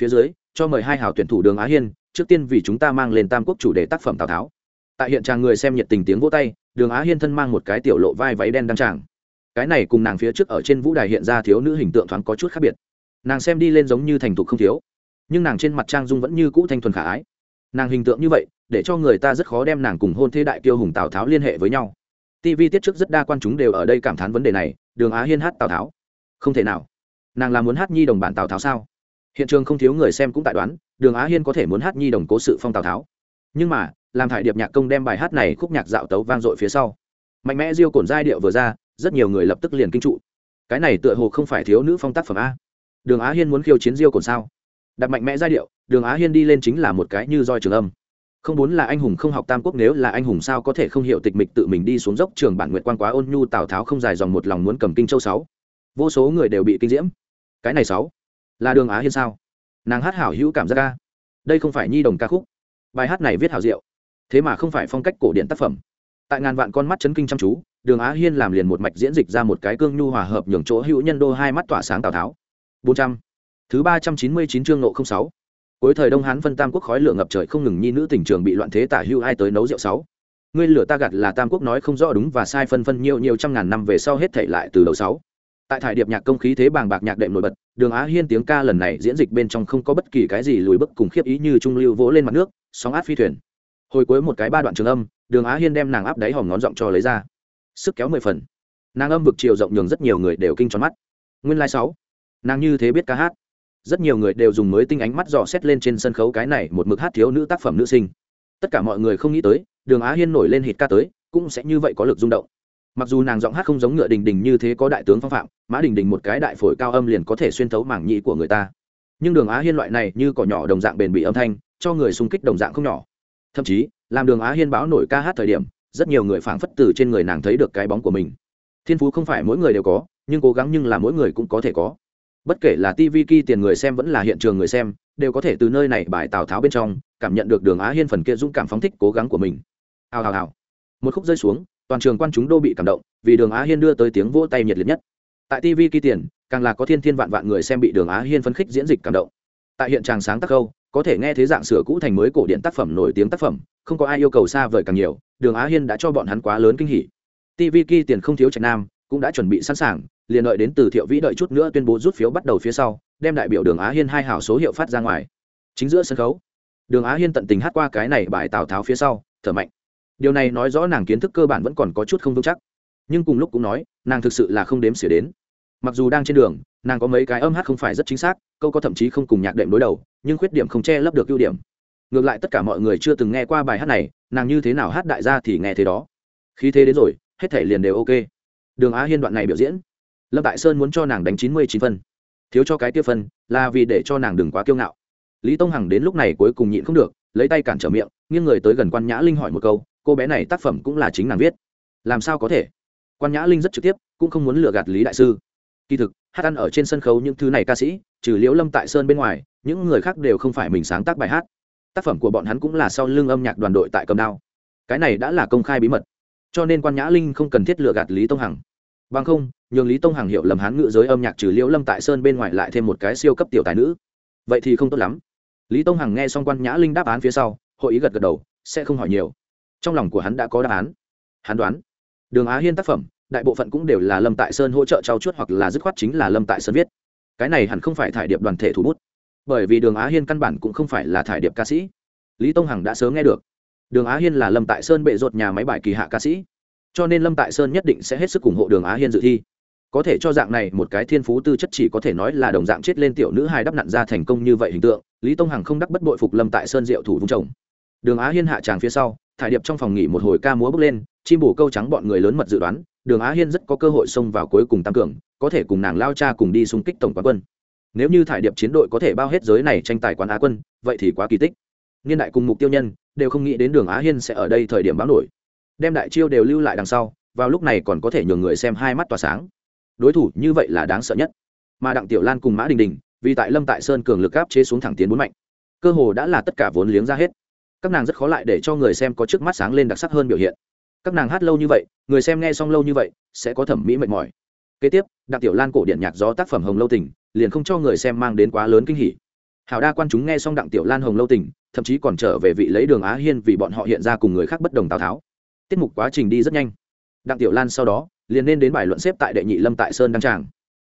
Phía dưới, cho mời hai hào tuyển thủ đường á hiên, trước tiên vì chúng ta mang lên tam quốc chủ đề tác phẩm tào tháo. Tại hiện tràng người xem nhiệt tình tiếng vỗ tay, đường á hiên thân mang một cái tiểu lộ vai váy đen đăng tràng. Cái này cùng nàng phía trước ở trên vũ đài hiện ra thiếu nữ hình tượng thoáng có chút khác biệt. Nàng xem đi lên giống như thành thục không thiếu, nhưng nàng trên mặt trang dung vẫn như cũ thanh thuần khả ái. Nàng hình tượng như vậy, để cho người ta rất khó đem nàng cùng hôn thế đại kiêu hùng tào tháo liên hệ với nhau. Tv tiết trước rất đa quan chúng đều ở đây cảm thán vấn đề này, đường á hiên hát tào tháo. Không thể nào nàng là muốn hát nhi đồng bản tào tháo sao? Hiện trường không thiếu người xem cũng tại đoán, đường á hiên có thể muốn hát nhi đồng cố sự phong tào tháo. Nhưng mà, làm thải điệp nhạc công đem bài hát này khúc nhạc dạo tấu vang dội phía sau. Mạnh mẽ diêu cổn giai điệu vừa ra, rất nhiều người lập tức liền kinh trụ. Cái này tựa hồ không phải thiếu nữ phong tác phẩm a. Đường á hiên muốn khiêu chiến diêu cổn sao? Đặt mạnh mẽ giai điệu, đường á hiên đi lên chính là một cái như roi trường âm. Không muốn là anh hùng không học tam quốc, nếu là anh hùng sao có thể không hiểu tịch mịch tự mình đi xuống dốc trường bản nguyện quan quá ôn nhu tào tháo không dài dòng một lòng muốn cầm kinh châu sáu. Vô số người đều bị kinh diễm cái này sáu, là đường á hiên sao? Nàng hát hảo hữu cảm giác ca đây không phải nhi đồng ca khúc. Bài hát này viết hảo diệu. Thế mà không phải phong cách cổ điển tác phẩm. Tại ngàn vạn con mắt chấn kinh chăm chú, đường á hiên làm liền một mạch diễn dịch ra một cái cương nhu hòa hợp nhường chỗ hữu nhân đô hai mắt tỏa sáng tào tháo. Bốn trăm, thứ ba trăm chín mươi chín chương nộ không sáu. Cuối thời đông hán phân tam quốc khói lửa ngập trời không ngừng nhi nữ tỉnh trường bị loạn thế tả hưu ai tới nấu rượu sáu. Ngươi lửa ta gặt là tam quốc nói không rõ đúng và sai phân phân nhiều nhiều trăm ngàn năm về sau hết thảy lại từ đầu sáu tại thải điệp nhạc công khí thế bàng bạc nhạc đệm nổi bật, đường á hiên tiếng ca lần này diễn dịch bên trong không có bất kỳ cái gì lùi bức cùng khiếp ý như trung lưu vỗ lên mặt nước, sóng át phi thuyền. Hồi cuối một cái ba đoạn trường âm, đường á hiên đem nàng áp đáy hòm ngón giọng cho lấy ra. Sức kéo mười phần. Nàng âm vực chiều rộng nhường rất nhiều người đều kinh tròn mắt. Nguyên lai sáu. Nàng như thế biết ca hát. Rất nhiều người đều dùng mới tinh ánh mắt dò xét lên trên sân khấu cái này một mực hát thiếu nữ tác phẩm nữ sinh. Tất cả mọi người không nghĩ tới, đường á hiên nổi lên hít ca tới, cũng sẽ như vậy có lực rung động mặc dù nàng giọng hát không giống ngựa đình đình như thế có đại tướng phong phạm, mã đình đình một cái đại phổi cao âm liền có thể xuyên thấu mảng nhĩ của người ta. Nhưng đường á hiên loại này như cỏ nhỏ đồng dạng bền bị âm thanh, cho người xung kích đồng dạng không nhỏ. Thậm chí, làm đường á hiên báo nổi ca hát thời điểm, rất nhiều người phảng phất từ trên người nàng thấy được cái bóng của mình. Thiên phú không phải mỗi người đều có, nhưng cố gắng nhưng là mỗi người cũng có thể có. Bất kể là tv ki tiền người xem vẫn là hiện trường người xem, đều có thể từ nơi này bài tào tháo bên trong, cảm nhận được đường á hiên phần kia dũng cảm phóng thích cố gắng của mình. Hào hào hào. Một khúc rơi xuống toàn trường quan chúng đô bị cảm động, vì đường á hiên đưa tới tiếng vỗ tay nhiệt liệt nhất. Tại tv kỳ tiền, càng là có thiên thiên vạn vạn người xem bị đường á hiên phấn khích diễn dịch cảm động. Tại hiện tràng sáng tác khâu, có thể nghe thế dạng sửa cũ thành mới cổ điện tác phẩm nổi tiếng tác phẩm, không có ai yêu cầu xa vời càng nhiều, đường á hiên đã cho bọn hắn quá lớn kinh hỉ. Tv kỳ tiền không thiếu trạch nam, cũng đã chuẩn bị sẵn sàng, liền đợi đến từ thiệu vĩ đợi chút nữa tuyên bố rút phiếu bắt đầu phía sau, đem đại biểu đường á hiên hai hảo số hiệu phát ra ngoài. Chính giữa sân khấu, đường á hiên tận tình hát qua cái này bài tào tháo phía sau, thở mạnh điều này nói rõ nàng kiến thức cơ bản vẫn còn có chút không vững chắc. Nhưng cùng lúc cũng nói, nàng thực sự là không đếm xỉa đến. Mặc dù đang trên đường, nàng có mấy cái âm hát không phải rất chính xác, câu có thậm chí không cùng nhạc đệm đối đầu, nhưng khuyết điểm không che lấp được ưu điểm. Ngược lại tất cả mọi người chưa từng nghe qua bài hát này, nàng như thế nào hát đại gia thì nghe thế đó. Khi thế đến rồi, hết thể liền đều ok. Đường á hiên đoạn này biểu diễn. Lâm tại sơn muốn cho nàng đánh chín mươi chín phân. Thiếu cho cái tiêu phân, là vì để cho nàng đừng quá kiêu ngạo. Lý tông hằng đến lúc này cuối cùng nhịn không được, lấy tay cản trở miệng, nghiêng người tới gần quan nhã linh hỏi một câu cô bé này tác phẩm cũng là chính nàng viết. Làm sao có thể? Quan nhã linh rất trực tiếp, cũng không muốn lừa gạt lý đại sư. Kỳ thực, hát ăn ở trên sân khấu những thứ này ca sĩ, trừ liễu lâm tại sơn bên ngoài, những người khác đều không phải mình sáng tác bài hát. Tác phẩm của bọn hắn cũng là sau lưng âm nhạc đoàn đội tại cầm đao. Cái này đã là công khai bí mật. Cho nên quan nhã linh không cần thiết lừa gạt lý tông hằng. Bằng không, nhường lý tông hằng hiểu lầm hán ngự giới âm nhạc trừ liễu lâm tại sơn bên ngoài lại thêm một cái siêu cấp tiểu tài nữ. Vậy thì không tốt lắm. Lý tông hằng nghe xong quan nhã linh đáp án phía sau, hội ý gật gật đầu, sẽ không hỏi nhiều trong lòng của hắn đã có đáp án. Hắn đoán, đường á hiên tác phẩm, đại bộ phận cũng đều là lâm tại sơn hỗ trợ trao chuốt hoặc là dứt khoát chính là lâm tại sơn viết. Cái này hẳn không phải thải điệp đoàn thể thủ bút. Bởi vì đường á hiên căn bản cũng không phải là thải điệp ca sĩ. Lý tông hằng đã sớm nghe được, đường á hiên là lâm tại sơn bệ rột nhà máy bài kỳ hạ ca sĩ. Cho nên lâm tại sơn nhất định sẽ hết sức ủng hộ đường á hiên dự thi. Có thể cho dạng này một cái thiên phú tư chất chỉ có thể nói là đồng dạng chết lên tiểu nữ hài đắp nặn ra thành công như vậy hình tượng, lý tông hằng không đắc bất bội phục lâm tại sơn diệu thủ vung chồng. Đường á hiên hạ tràng phía sau thải điệp trong phòng nghỉ một hồi ca múa bước lên, chim bổ câu trắng bọn người lớn mật dự đoán, đường á hiên rất có cơ hội xông vào cuối cùng tăng cường, có thể cùng nàng lao cha cùng đi xung kích tổng quán quân. Nếu như thải điệp chiến đội có thể bao hết giới này tranh tài quán á quân, vậy thì quá kỳ tích. Niên đại cùng mục tiêu nhân, đều không nghĩ đến đường á hiên sẽ ở đây thời điểm báo nổi. Đem đại chiêu đều lưu lại đằng sau, vào lúc này còn có thể nhường người xem hai mắt tỏa sáng. Đối thủ như vậy là đáng sợ nhất. Mà đặng tiểu lan cùng mã đình đình, vì tại lâm tại sơn cường lực áp chế xuống thẳng tiến bốn mạnh. Cơ hồ đã là tất cả vốn liếng ra hết các nàng rất khó lại để cho người xem có trước mắt sáng lên đặc sắc hơn biểu hiện. Các nàng hát lâu như vậy, người xem nghe xong lâu như vậy, sẽ có thẩm mỹ mệt mỏi. Kế tiếp, đặng tiểu lan cổ điện nhạc do tác phẩm hồng lâu tình, liền không cho người xem mang đến quá lớn kinh hỉ. Hào đa quan chúng nghe xong đặng tiểu lan hồng lâu tình, thậm chí còn trở về vị lấy đường á hiên vì bọn họ hiện ra cùng người khác bất đồng tào tháo. Tiết mục quá trình đi rất nhanh. Đặng tiểu lan sau đó, liền nên đến bài luận xếp tại đệ nhị lâm tại sơn đăng tràng.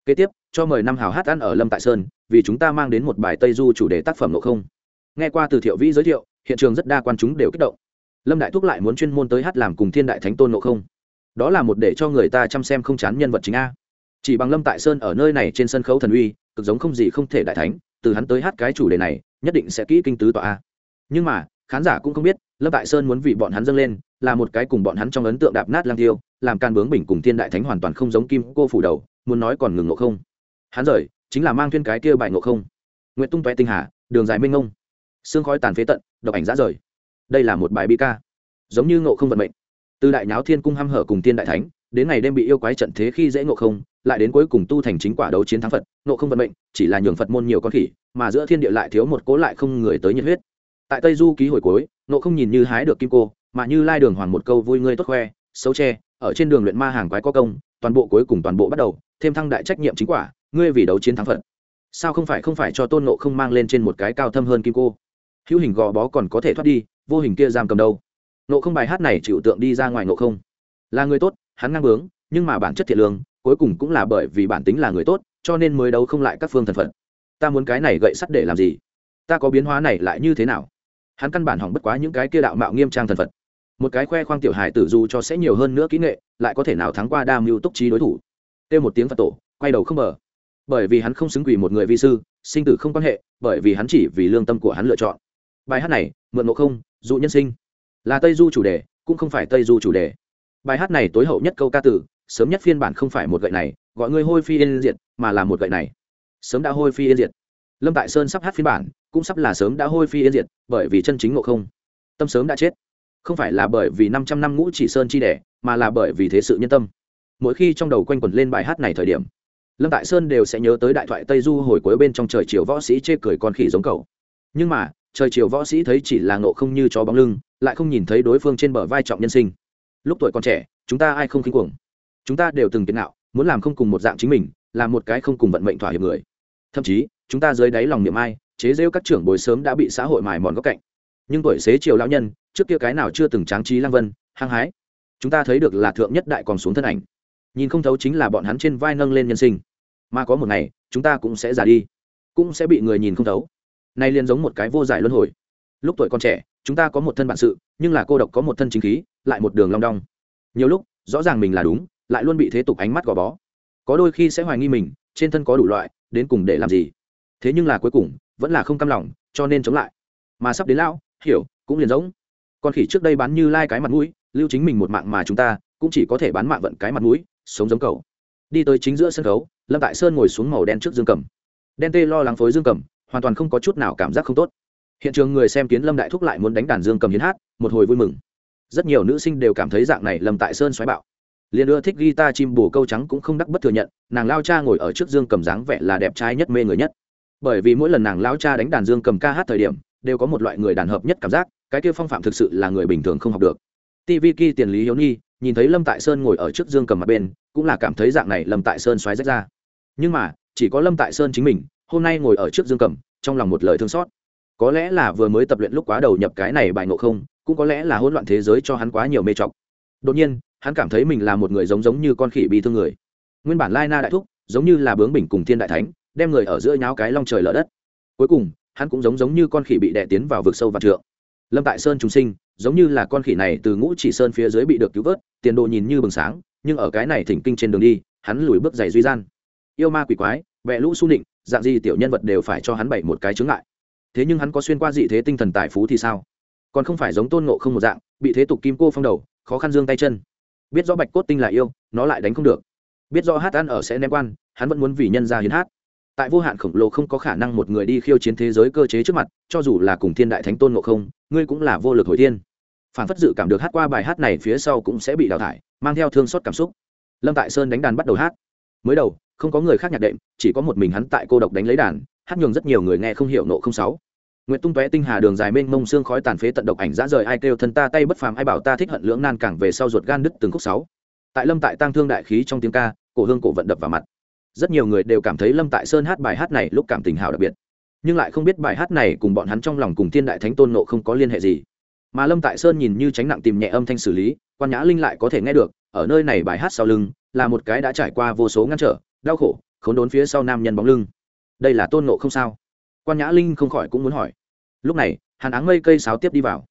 Kế tiếp, cho mời năm hào hát ăn ở lâm tại sơn, vì chúng ta mang đến một bài tây du chủ đề tác phẩm ngộ không. Nghe qua từ thiệu vĩ giới thiệu hiện trường rất đa quan chúng đều kích động. Lâm đại thúc lại muốn chuyên môn tới hát làm cùng thiên đại thánh tôn nộ không? Đó là một để cho người ta chăm xem không chán nhân vật chính a. Chỉ bằng lâm tại sơn ở nơi này trên sân khấu thần uy, cực giống không gì không thể đại thánh, từ hắn tới hát cái chủ đề này, nhất định sẽ kỹ kinh tứ tọa a. Nhưng mà, khán giả cũng không biết, lâm tại sơn muốn vì bọn hắn dâng lên, là một cái cùng bọn hắn trong ấn tượng đạp nát lang tiêu, làm can bướng bình cùng thiên đại thánh hoàn toàn không giống kim cô phủ đầu, muốn nói còn ngừng ngộ không. Hắn rời, chính là mang thuyên cái kia bại ngộ không. Nguyện tung toe tinh hà, đường dài minh ngông xương khói tàn phế tận, độc ảnh giã rời. Đây là một bài bi ca. Giống như ngộ không vận mệnh. Từ đại nháo thiên cung h hở cùng tiên đại thánh, đến ngày đêm bị yêu quái trận thế khi dễ ngộ không, lại đến cuối cùng tu thành chính quả đấu chiến thắng phật, ngộ không vận mệnh, chỉ là nhường phật môn nhiều con khỉ, mà giữa thiên địa lại thiếu một cố lại không người tới nhiệt huyết. Tại tây du ký hồi cuối, ngộ không nhìn như hái được kim cô, mà như lai đường hoàn một câu vui ngươi tốt khoe, xấu tre ở trên đường luyện ma hàng quái có công, toàn bộ cuối cùng toàn bộ bắt đầu, thêm thăng đại trách nhiệm chính quả, ngươi vì đấu chiến thắng phật. Sao không phải không phải cho tôn ngộ không mang lên trên một cái cao thâm hơn kim cô? Hữu hình gò bó còn có thể thoát đi, vô hình kia giam cầm đâu? Nộ không bài hát này chịu tượng đi ra ngoài nộ không? Là người tốt, hắn ngang bướng, nhưng mà bản chất thiện lương, cuối cùng cũng là bởi vì bản tính là người tốt, cho nên mới đấu không lại các phương thần phận. Ta muốn cái này gậy sắt để làm gì? Ta có biến hóa này lại như thế nào? Hắn căn bản hỏng bất quá những cái kia đạo mạo nghiêm trang thần phật một cái khoe khoang tiểu hài tử dù cho sẽ nhiều hơn nữa kỹ nghệ, lại có thể nào thắng qua đa mưu túc trí đối thủ? Kêu một tiếng phật tổ, quay đầu không mở. Bởi vì hắn không xứng quỷ một người vi sư, sinh tử không quan hệ, bởi vì hắn chỉ vì lương tâm của hắn lựa chọn bài hát này, mượn ngộ không, dụ nhân sinh. Là tây du chủ đề, cũng không phải tây du chủ đề. Bài hát này tối hậu nhất câu ca tử sớm nhất phiên bản không phải một gậy này, gọi người hôi phi yên diệt, mà là một gậy này. Sớm đã hôi phi yên diệt. Lâm tại sơn sắp hát phiên bản, cũng sắp là sớm đã hôi phi yên diệt, bởi vì chân chính ngộ không. Tâm sớm đã chết. Không phải là bởi vì năm trăm năm ngũ chỉ sơn chi đẻ, mà là bởi vì thế sự nhân tâm. Mỗi khi trong đầu quanh quẩn lên bài hát này thời điểm, lâm tại sơn đều sẽ nhớ tới đại thoại tây du hồi cuối bên trong trời chiều võ sĩ chê cười con khỉ giống cầu nhưng mà trời chiều võ sĩ thấy chỉ là ngộ không như chó bóng lưng lại không nhìn thấy đối phương trên bờ vai trọng nhân sinh. Lúc tuổi còn trẻ chúng ta ai không khinh cuồng? Chúng ta đều từng kiến ngạo, muốn làm không cùng một dạng chính mình làm một cái không cùng vận mệnh thỏa hiệp người. Thậm chí chúng ta dưới đáy lòng niệm ai chế rêu các trưởng bồi sớm đã bị xã hội mài mòn góc cạnh. Nhưng tuổi xế chiều lão nhân trước kia cái nào chưa từng tráng trí lang vân hăng hái. Chúng ta thấy được là thượng nhất đại còn xuống thân ảnh. Nhìn không thấu chính là bọn hắn trên vai nâng lên nhân sinh. Mà có một ngày chúng ta cũng sẽ già đi cũng sẽ bị người nhìn không thấu nay liền giống một cái vô giải luân hồi. Lúc tuổi còn trẻ, chúng ta có một thân bản sự, nhưng là cô độc có một thân chính khí, lại một đường long đong. Nhiều lúc, rõ ràng mình là đúng, lại luôn bị thế tục ánh mắt gò bó. Có đôi khi sẽ hoài nghi mình, trên thân có đủ loại, đến cùng để làm gì? Thế nhưng là cuối cùng, vẫn là không cam lòng, cho nên chống lại. Mà sắp đến lão, hiểu, cũng liền giống. Con khỉ trước đây bán như lai cái mặt mũi, lưu chính mình một mạng mà chúng ta, cũng chỉ có thể bán mạng vận cái mặt mũi, sống giống cầu đi tới chính giữa sân khấu, lâm tại sơn ngồi xuống màu đen trước dương cầm. Đen tê lo lắng phối dương cầm hoàn toàn không có chút nào cảm giác không tốt. Hiện trường người xem kiến lâm đại thúc lại muốn đánh đàn dương cầm hiến hát, một hồi vui mừng. Rất nhiều nữ sinh đều cảm thấy dạng này lâm tại sơn xoáy bạo. Liền ưa thích guitar chim bồ câu trắng cũng không đắc bất thừa nhận, nàng lao cha ngồi ở trước dương cầm dáng vẻ là đẹp trai nhất mê người nhất. Bởi vì mỗi lần nàng lao cha đánh đàn dương cầm ca hát thời điểm, đều có một loại người đàn hợp nhất cảm giác, cái kia phong phạm thực sự là người bình thường không học được. Tv ki tiền lý hiếu nhi, nhìn thấy lâm tại sơn ngồi ở trước dương cầm mặt bên, cũng là cảm thấy dạng này lâm tại sơn xoáy rách ra. Nhưng mà, chỉ có lâm tại sơn chính mình hôm nay ngồi ở trước dương cầm, trong lòng một lời thương xót. Có lẽ là vừa mới tập luyện lúc quá đầu nhập cái này bài ngộ không, cũng có lẽ là hỗn loạn thế giới cho hắn quá nhiều mê chọc. Đột nhiên, hắn cảm thấy mình là một người giống giống như con khỉ bị thương người. Nguyên bản lai na đại thúc, giống như là bướng bình cùng thiên đại thánh, đem người ở giữa nháo cái long trời lở đất. Cuối cùng, hắn cũng giống giống như con khỉ bị đè tiến vào vực sâu và trượng. Lâm tại sơn trùng sinh, giống như là con khỉ này từ ngũ chỉ sơn phía dưới bị được cứu vớt, tiền đồ nhìn như bừng sáng, nhưng ở cái này thỉnh kinh trên đường đi, hắn lùi bước dày duy gian. Yêu ma quỷ quái vẹ lũ su nịnh dạng gì tiểu nhân vật đều phải cho hắn bày một cái chướng ngại. Thế nhưng hắn có xuyên qua dị thế tinh thần tài phú thì sao? Còn không phải giống tôn ngộ không một dạng, bị thế tục kim cô phong đầu, khó khăn dương tay chân. Biết rõ bạch cốt tinh là yêu, nó lại đánh không được. Biết rõ hát ăn ở sẽ ném quan, hắn vẫn muốn vì nhân ra hiến hát. Tại vô hạn khổng lồ không có khả năng một người đi khiêu chiến thế giới cơ chế trước mặt, cho dù là cùng thiên đại thánh tôn ngộ không, ngươi cũng là vô lực hồi thiên. Phản phất dự cảm được hát qua bài hát này phía sau cũng sẽ bị đào thải, mang theo thương xót cảm xúc. Lâm tại sơn đánh đàn bắt đầu hát mới đầu, không có người khác nhạc đệm, chỉ có một mình hắn tại cô độc đánh lấy đàn, hát nhường rất nhiều người nghe không hiểu nộ không sáu. Nguyện tung tóe tinh hà đường dài mênh mông xương khói tàn phế tận độc ảnh dã rời ai kêu thân ta tay bất phàm, ai bảo ta thích hận lưỡng nan càng về sau ruột gan đứt từng khúc sáu. Tại lâm tại tăng thương đại khí trong tiếng ca, cổ hương cổ vận đập vào mặt. Rất nhiều người đều cảm thấy lâm tại sơn hát bài hát này lúc cảm tình hào đặc biệt. Nhưng lại không biết bài hát này cùng bọn hắn trong lòng cùng thiên đại thánh tôn nộ không có liên hệ gì. Mà lâm tại sơn nhìn như tránh nặng tìm nhẹ âm thanh xử lý, quan nhã linh lại có thể nghe được, ở nơi này bài hát sau lưng là một cái đã trải qua vô số ngăn trở, đau khổ, khốn đốn phía sau nam nhân bóng lưng. Đây là tôn nộ không sao? Quan nhã linh không khỏi cũng muốn hỏi. Lúc này hàn áng mây cây sáo tiếp đi vào.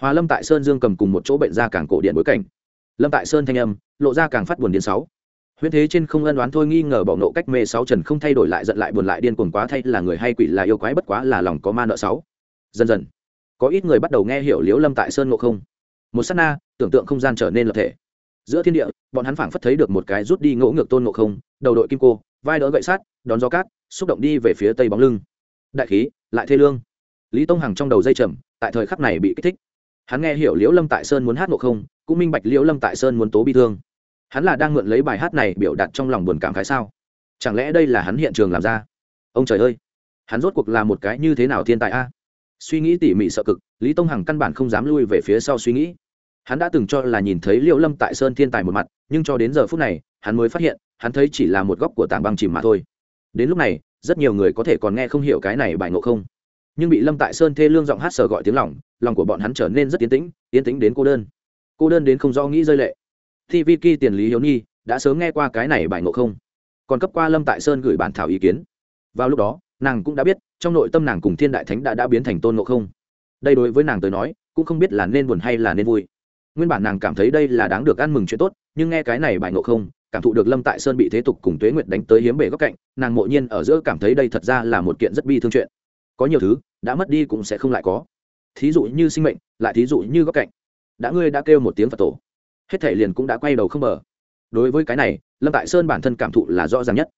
Hòa lâm tại sơn dương cầm cùng một chỗ bệnh ra càng cổ điện bối cảnh. Lâm tại sơn thanh âm, lộ ra càng phát buồn điện sáu. Huyễn thế trên không ân đoán thôi nghi ngờ bỏ nộ cách mê sáu trần không thay đổi lại giận lại buồn lại điên cuồng quá thay là người hay quỷ là yêu quái bất quá là lòng có ma nợ sáu. Dần dần, có ít người bắt đầu nghe hiểu liễu lâm tại sơn ngộ không. Một s á t na, tưởng tượng không gian trở nên lập thể giữa thiên địa, bọn hắn phảng phất thấy được một cái rút đi ngỗ ngược tôn ngộ không, đầu đội kim cô, vai đỡ gậy sát đón gió cát, xúc động đi về phía tây bóng lưng. Đại khí, lại thê lương. Lý tông hằng trong đầu dây trầm tại thời khắc này bị kích thích. Hắn nghe hiểu liễu lâm tại sơn muốn hát ngộ không, cũng minh bạch liễu lâm tại sơn muốn tố bi thương. Hắn là đang mượn lấy bài hát này biểu đạt trong lòng buồn cảm khái sao? Chẳng lẽ đây là hắn hiện trường làm ra? Ông trời ơi! Hắn rốt cuộc là một cái như thế nào thiên tài a? Suy nghĩ tỉ mỉ sợ cực, lý tông hằng căn bản không dám lui về phía sau suy nghĩ hắn đã từng cho là nhìn thấy liệu lâm tại sơn thiên tài một mặt, nhưng cho đến giờ phút này, hắn mới phát hiện, hắn thấy chỉ là một góc của tảng băng chìm mà thôi. Đến lúc này, rất nhiều người có thể còn nghe không hiểu cái này bài ngộ không. Nhưng bị lâm tại sơn thê lương giọng hát sờ gọi tiếng lòng lòng của bọn hắn trở nên rất tiến tĩnh tiến tĩnh đến cô đơn. Cô đơn đến không do nghĩ rơi lệ. Tv ki tiền lý hiếu nhi, đã sớm nghe qua cái này bài ngộ không? Còn cấp qua lâm tại sơn gửi bản thảo ý kiến. Vào lúc đó, nàng cũng đã biết, trong nội tâm nàng cùng thiên đại thánh đã đã biến thành tôn ngộ không. Đây đối với nàng tới nói, cũng không biết là nên buồn hay là nên vui nguyên bản nàng cảm thấy đây là đáng được ăn mừng chuyện tốt, nhưng nghe cái này bài ngộ không, cảm thụ được lâm tại sơn bị thế tục cùng tuế nguyệt đánh tới hiếm bể góc cạnh, nàng mộ nhiên ở giữa cảm thấy đây thật ra là một kiện rất bi thương chuyện. Có nhiều thứ, đã mất đi cũng sẽ không lại có. Thí dụ như sinh mệnh, lại thí dụ như góc cạnh. Đã ngươi đã kêu một tiếng phật tổ. Hết thể liền cũng đã quay đầu không bờ đối với cái này, lâm tại sơn bản thân cảm thụ là rõ ràng nhất.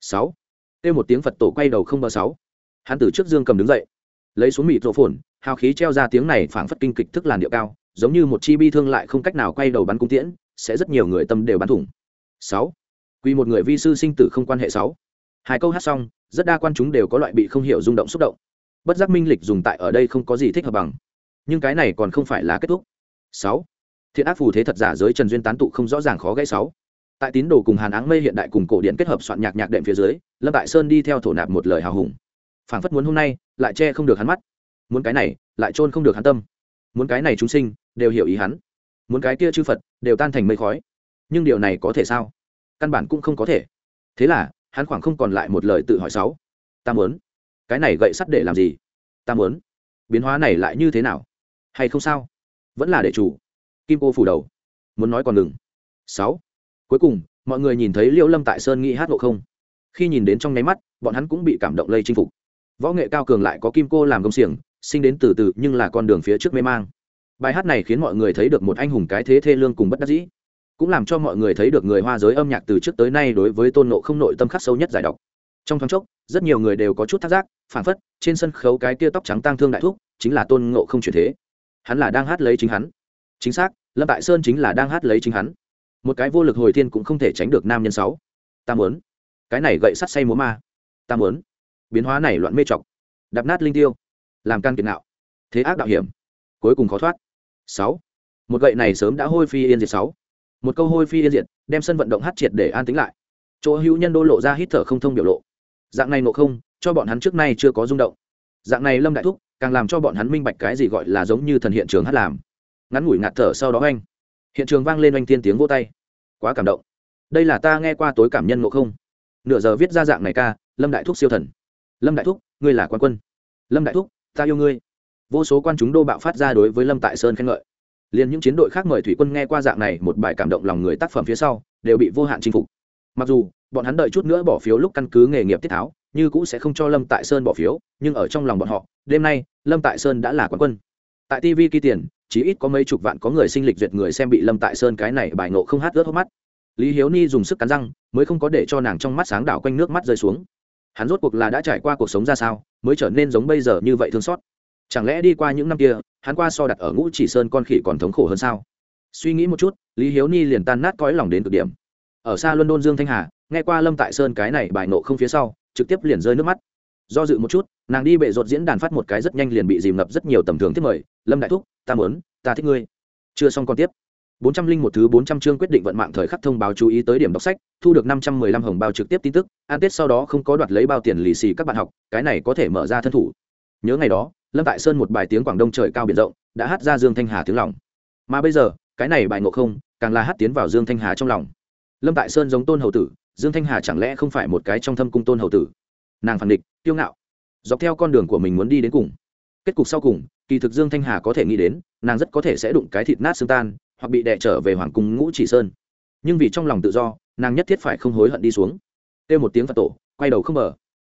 Sáu. Kêu một tiếng phật tổ quay đầu không bờ sáu. Hắn từ trước dương cầm đứng dậy. Lấy xuống mịt rộ phồn, hào khí treo ra tiếng này phảng phất kinh kịch thức làn điệu cao giống như một chi bi thương lại không cách nào quay đầu bắn cung tiễn, sẽ rất nhiều người tâm đều bắn thủng. Sáu. Quy một người vi sư sinh tử không quan hệ sáu. Hai câu hát xong, rất đa quan chúng đều có loại bị không hiểu rung động xúc động. Bất giác minh lịch dùng tại ở đây không có gì thích hợp bằng. Nhưng cái này còn không phải là kết thúc. Sáu. Thiện ác phù thế thật giả giới trần duyên tán tụ không rõ ràng khó gãy sáu. Tại tín đồ cùng hàn áng mây hiện đại cùng cổ điện kết hợp soạn nhạc nhạc đệm phía dưới, lâm tại sơn đi theo thổ nạp một lời hào hùng. Phảng phất muốn hôm nay, lại che không được hắn mắt. Muốn cái này, lại trôn không được hắn tâm. Muốn cái này chúng sinh đều hiểu ý hắn. Muốn cái kia chư phật, đều tan thành mây khói. Nhưng điều này có thể sao? Căn bản cũng không có thể. Thế là, hắn khoảng không còn lại một lời tự hỏi sáu. Ta muốn. Cái này gậy sắt để làm gì? Ta muốn. Biến hóa này lại như thế nào? Hay không sao? Vẫn là để chủ. Kim cô phủ đầu. Muốn nói còn ngừng. Sáu. Cuối cùng, mọi người nhìn thấy liễu lâm tại sơn nghĩ hát ngộ không. Khi nhìn đến trong nháy mắt, bọn hắn cũng bị cảm động lây chinh phục. Võ nghệ cao cường lại có kim cô làm công xiềng, sinh đến từ từ nhưng là con đường phía trước mê mang bài hát này khiến mọi người thấy được một anh hùng cái thế thê lương cùng bất đắc dĩ, cũng làm cho mọi người thấy được người hoa giới âm nhạc từ trước tới nay đối với tôn nộ không nội tâm khắc sâu nhất giải độc. Trong thoáng chốc, rất nhiều người đều có chút thắc giác, phản phất trên sân khấu cái kia tóc trắng tang thương đại thúc chính là tôn ngộ không chuyển thế. Hắn là đang hát lấy chính hắn. Chính xác, lâm tại sơn chính là đang hát lấy chính hắn. Một cái vô lực hồi thiên cũng không thể tránh được nam nhân sáu. Ta muốn. Cái này gậy sắt say múa ma. Ta muốn. Biến hóa này loạn mê chọc đạp nát linh tiêu. Làm can kiệt nạo. Thế ác đạo hiểm. Cuối cùng khó thoát sáu. Một gậy này sớm đã hôi phi yên diệt sáu. Một câu hôi phi yên diệt, đem sân vận động hát triệt để an tính lại. Chỗ hữu nhân đô lộ ra hít thở không thông biểu lộ. Dạng này nộ không, cho bọn hắn trước nay chưa có rung động. Dạng này lâm đại thúc, càng làm cho bọn hắn minh bạch cái gì gọi là giống như thần hiện trường hát làm. Ngắn ngủi ngạt thở sau đó anh hiện trường vang lên oanh thiên tiếng vô tay. Quá cảm động. Đây là ta nghe qua tối cảm nhân ngộ không. Nửa giờ viết ra dạng này ca, lâm đại thúc siêu thần. Lâm đại thúc, ngươi là quan quân. Lâm đại thúc, ta yêu ngươi vô số quan chúng đô bạo phát ra đối với lâm tại sơn khen ngợi. Liền những chiến đội khác mời thủy quân nghe qua dạng này một bài cảm động lòng người tác phẩm phía sau, đều bị vô hạn chinh phục. Mặc dù, bọn hắn đợi chút nữa bỏ phiếu lúc căn cứ nghề nghiệp tiết tháo, như cũ sẽ không cho lâm tại sơn bỏ phiếu, nhưng ở trong lòng bọn họ, đêm nay, lâm tại sơn đã là quán quân. Tại tv kỳ tiền, chỉ ít có mấy chục vạn có người sinh lịch duyệt người xem bị lâm tại sơn cái này bài nộ không hát ướt hốc mắt. Lý hiếu ni dùng sức cắn răng, mới không có để cho nàng trong mắt sáng đảo quanh nước mắt rơi xuống. Hắn rốt cuộc là đã trải qua cuộc sống ra sao, mới trở nên giống bây giờ như vậy thương xót chẳng lẽ đi qua những năm kia, hắn qua so đặt ở ngũ chỉ sơn con khỉ còn thống khổ hơn sao? Suy nghĩ một chút, lý hiếu ni liền tan nát cõi lòng đến cực điểm. Ở xa london dương thanh hà, nghe qua lâm tại sơn cái này bài nộ không phía sau, trực tiếp liền rơi nước mắt. Do dự một chút, nàng đi bệ rột diễn đàn phát một cái rất nhanh liền bị dìm ngập rất nhiều tầm thường thiết mời. Lâm đại thúc, ta muốn, ta thích ngươi. Chưa xong còn tiếp. Bốn trăm linh một thứ bốn trăm chương quyết định vận mạng thời khắc thông báo chú ý tới điểm đọc sách, thu được năm trăm mười lăm hồng bao trực tiếp tin tức. An tết sau đó không có đoạt lấy bao tiền lì xì các bạn học, cái này có thể mở ra thân thủ. Nhớ ngày đó lâm tại sơn một bài tiếng quảng đông trời cao biển rộng, đã hát ra dương thanh hà tiếng lòng. Mà bây giờ, cái này bài ngộ không, càng là hát tiến vào dương thanh hà trong lòng. Lâm tại sơn giống tôn hầu tử, dương thanh hà chẳng lẽ không phải một cái trong thâm cung tôn hầu tử? Nàng phản địch tiêu ngạo. Dọc theo con đường của mình muốn đi đến cùng. Kết cục sau cùng, kỳ thực dương thanh hà có thể nghĩ đến, nàng rất có thể sẽ đụng cái thịt nát xương tan, hoặc bị đệ trở về hoàng cung ngũ chỉ sơn. Nhưng vì trong lòng tự do, nàng nhất thiết phải không hối hận đi xuống. Kêu một tiếng phật tổ, quay đầu không mở.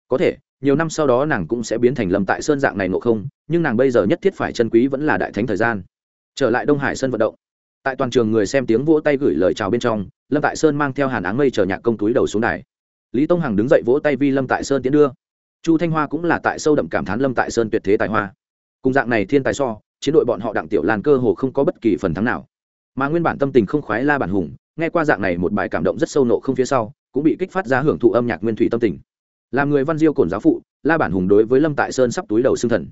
Có thể nhiều năm sau đó nàng cũng sẽ biến thành lâm tại sơn dạng này ngộ không, nhưng nàng bây giờ nhất thiết phải chân quý vẫn là đại thánh thời gian. Trở lại đông hải sân vận động. Tại toàn trường người xem tiếng vỗ tay gửi lời chào bên trong, lâm tại sơn mang theo hàn áng mây chờ nhạc công túi đầu xuống đài. Lý tông hằng đứng dậy vỗ tay vi lâm tại sơn tiến đưa. Chu thanh hoa cũng là tại sâu đậm cảm thán lâm tại sơn tuyệt thế tài hoa. Cùng dạng này thiên tài so, chiến đội bọn họ đặng tiểu lan cơ hồ không có bất kỳ phần thắng nào. Mà nguyên bản tâm tình không khoái la bản hùng, nghe qua dạng này một bài cảm động rất sâu nộ không phía sau, cũng bị kích phát ra hưởng thụ âm nhạc nguyên thủy tâm tình làm người văn diêu cổn giáo phụ, la bản hùng đối với lâm tại sơn sắp túi đầu xương thần.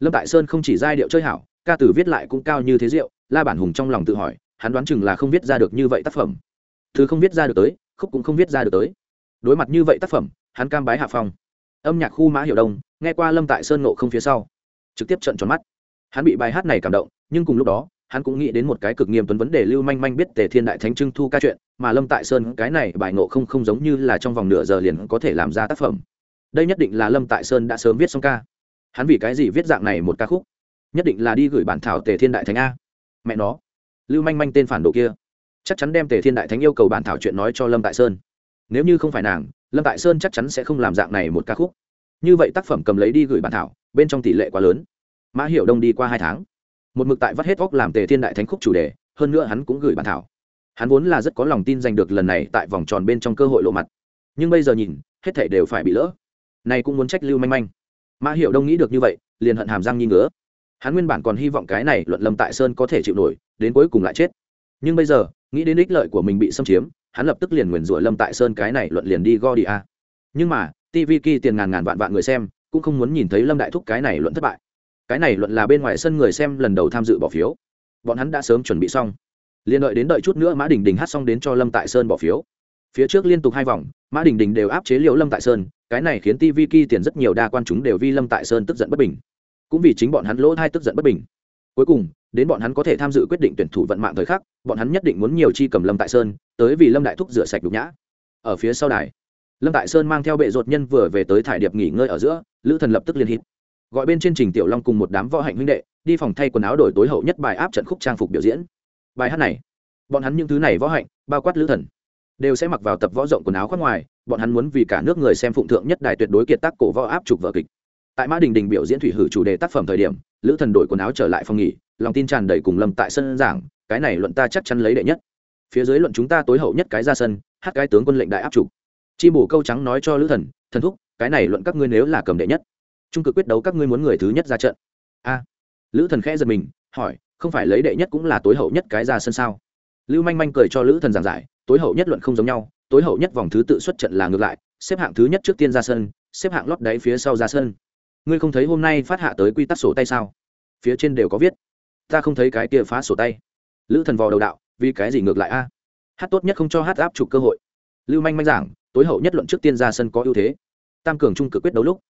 Lâm tại sơn không chỉ giai điệu chơi hảo, ca từ viết lại cũng cao như thế diệu, la bản hùng trong lòng tự hỏi, hắn đoán chừng là không viết ra được như vậy tác phẩm. Thứ không viết ra được tới, khúc cũng không viết ra được tới. Đối mặt như vậy tác phẩm, hắn cam bái hạ phong. Âm nhạc khu mã hiệu đông, nghe qua lâm tại sơn nộ không phía sau, trực tiếp trận tròn mắt. Hắn bị bài hát này cảm động, nhưng cùng lúc đó hắn cũng nghĩ đến một cái cực nghiêm tuấn vấn đề lưu manh manh biết tề thiên đại thánh trưng thu ca chuyện, mà lâm tại sơn cái này bài nộ không không giống như là trong vòng nửa giờ liền có thể làm ra tác phẩm. Đây nhất định là lâm tại sơn đã sớm viết xong ca. Hắn vì cái gì viết dạng này một ca khúc? Nhất định là đi gửi bản thảo tề thiên đại thánh a. Mẹ nó. Lưu manh manh tên phản đồ kia. Chắc chắn đem tề thiên đại thánh yêu cầu bản thảo chuyện nói cho lâm tại sơn. Nếu như không phải nàng, lâm tại sơn chắc chắn sẽ không làm dạng này một ca khúc. Như vậy tác phẩm cầm lấy đi gửi bản thảo, bên trong tỷ lệ quá lớn. Mã hiểu đông đi qua hai tháng một mực tại vắt hết óc làm tề thiên đại thánh khúc chủ đề, hơn nữa hắn cũng gửi bản thảo. Hắn vốn là rất có lòng tin giành được lần này tại vòng tròn bên trong cơ hội lộ mặt. Nhưng bây giờ nhìn, hết thảy đều phải bị lỡ. Này cũng muốn trách lưu manh manh. Mã hiệu đông nghĩ được như vậy, liền hận hàm răng nghi ngứa hắn nguyên bản còn hy vọng cái này luận lâm tại sơn có thể chịu nổi, đến cuối cùng lại chết. Nhưng bây giờ, nghĩ đến ích lợi của mình bị xâm chiếm, hắn lập tức liền nguyền rủa lâm tại sơn cái này luận liền đi go đi a nhưng mà tv kỳ tiền ngàn ngàn vạn vạn người xem, cũng không muốn nhìn thấy lâm đại thúc cái này luận thất bại cái này luận là bên ngoài sân người xem lần đầu tham dự bỏ phiếu. Bọn hắn đã sớm chuẩn bị xong. Liền đợi đến đợi chút nữa mã đình đình hát xong đến cho lâm tại sơn bỏ phiếu. Phía trước liên tục hai vòng, mã đình đình đều áp chế liệu lâm tại sơn, cái này khiến tv ki tiền rất nhiều đa quan chúng đều vi lâm tại sơn tức giận bất bình. Cũng vì chính bọn hắn lỗ hai tức giận bất bình. Cuối cùng, đến bọn hắn có thể tham dự quyết định tuyển thủ vận mạng thời khắc, bọn hắn nhất định muốn nhiều chi cầm lâm tại sơn, tới vì lâm đại thúc rửa sạch đục nhã. Ở phía sau đài, lâm tại sơn mang theo bệ ruột nhân vừa về tới thải điệp nghỉ ngơi ở giữa, lữ thần lập tức liên hít gọi bên trên trình tiểu long cùng một đám võ hạnh huynh đệ, đi phòng thay quần áo đổi tối hậu nhất bài áp trận khúc trang phục biểu diễn. Bài hát này, bọn hắn những thứ này võ hạnh, bao quát lữ thần, đều sẽ mặc vào tập võ rộng quần áo khoác ngoài, bọn hắn muốn vì cả nước người xem phụng thượng nhất đài tuyệt đối kiệt tác cổ võ áp trục vở kịch. Tại mã đình đình biểu diễn thủy hử chủ đề tác phẩm thời điểm, lữ thần đổi quần áo trở lại phòng nghỉ, lòng tin tràn đầy cùng lâm tại sân giảng, cái này luận ta chắc chắn lấy đệ nhất. Phía dưới luận chúng ta tối hậu nhất cái ra sân, hát cái tướng quân lệnh đại áp trục. Chi bổ câu trắng nói cho lữ thần thần thúc, cái này luận các ngươi nếu là cầm đệ nhất trung cực quyết đấu các ngươi muốn người thứ nhất ra trận. A. Lữ thần khẽ giật mình, hỏi, không phải lấy đệ nhất cũng là tối hậu nhất cái ra sân sao? Lưu manh manh cười cho lữ thần giảng giải, tối hậu nhất luận không giống nhau, tối hậu nhất vòng thứ tự xuất trận là ngược lại, xếp hạng thứ nhất trước tiên ra sân, xếp hạng lót đáy phía sau ra sân. Ngươi không thấy hôm nay phát hạ tới quy tắc sổ tay sao? Phía trên đều có viết. Ta không thấy cái kia phá sổ tay. Lữ thần vò đầu đạo, vì cái gì ngược lại a? Hát tốt nhất không cho hát áp chụp cơ hội. Lưu manh manh giảng, tối hậu nhất luận trước tiên ra sân có ưu thế. Tam cường trung cực quyết đấu lúc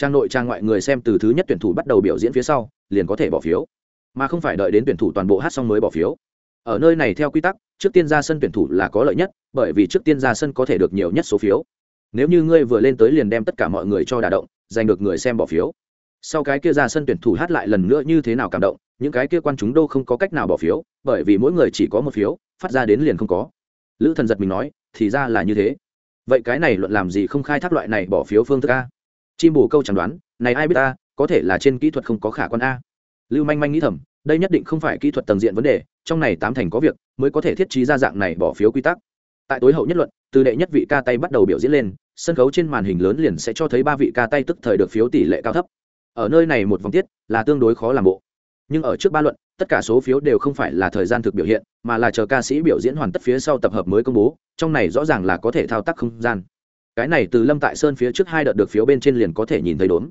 trang nội trang ngoại người xem từ thứ nhất tuyển thủ bắt đầu biểu diễn phía sau, liền có thể bỏ phiếu. Mà không phải đợi đến tuyển thủ toàn bộ hát xong mới bỏ phiếu. Ở nơi này theo quy tắc, trước tiên ra sân tuyển thủ là có lợi nhất, bởi vì trước tiên ra sân có thể được nhiều nhất số phiếu. Nếu như ngươi vừa lên tới liền đem tất cả mọi người cho đà động, giành được người xem bỏ phiếu. Sau cái kia ra sân tuyển thủ hát lại lần nữa như thế nào cảm động, những cái kia quan chúng đô không có cách nào bỏ phiếu, bởi vì mỗi người chỉ có một phiếu, phát ra đến liền không có. Lữ thần giật mình nói, thì ra là như thế. Vậy cái này luận làm gì không khai thác loại này bỏ phiếu phương thức a? Chim bồ câu chẳng đoán, này ai biết ta, có thể là trên kỹ thuật không có khả quan a. Lưu manh manh nghĩ thầm, đây nhất định không phải kỹ thuật tầng diện vấn đề, trong này tám thành có việc mới có thể thiết trí ra dạng này bỏ phiếu quy tắc. Tại tối hậu nhất luận, từ đệ nhất vị ca tay bắt đầu biểu diễn lên, sân khấu trên màn hình lớn liền sẽ cho thấy ba vị ca tay tức thời được phiếu tỷ lệ cao thấp. Ở nơi này một vòng tiết, là tương đối khó làm bộ. Nhưng ở trước ba luận, tất cả số phiếu đều không phải là thời gian thực biểu hiện, mà là chờ ca sĩ biểu diễn hoàn tất phía sau tập hợp mới công bố, trong này rõ ràng là có thể thao tác không gian cái này từ lâm tại sơn phía trước hai đợt được phiếu bên trên liền có thể nhìn thấy đốn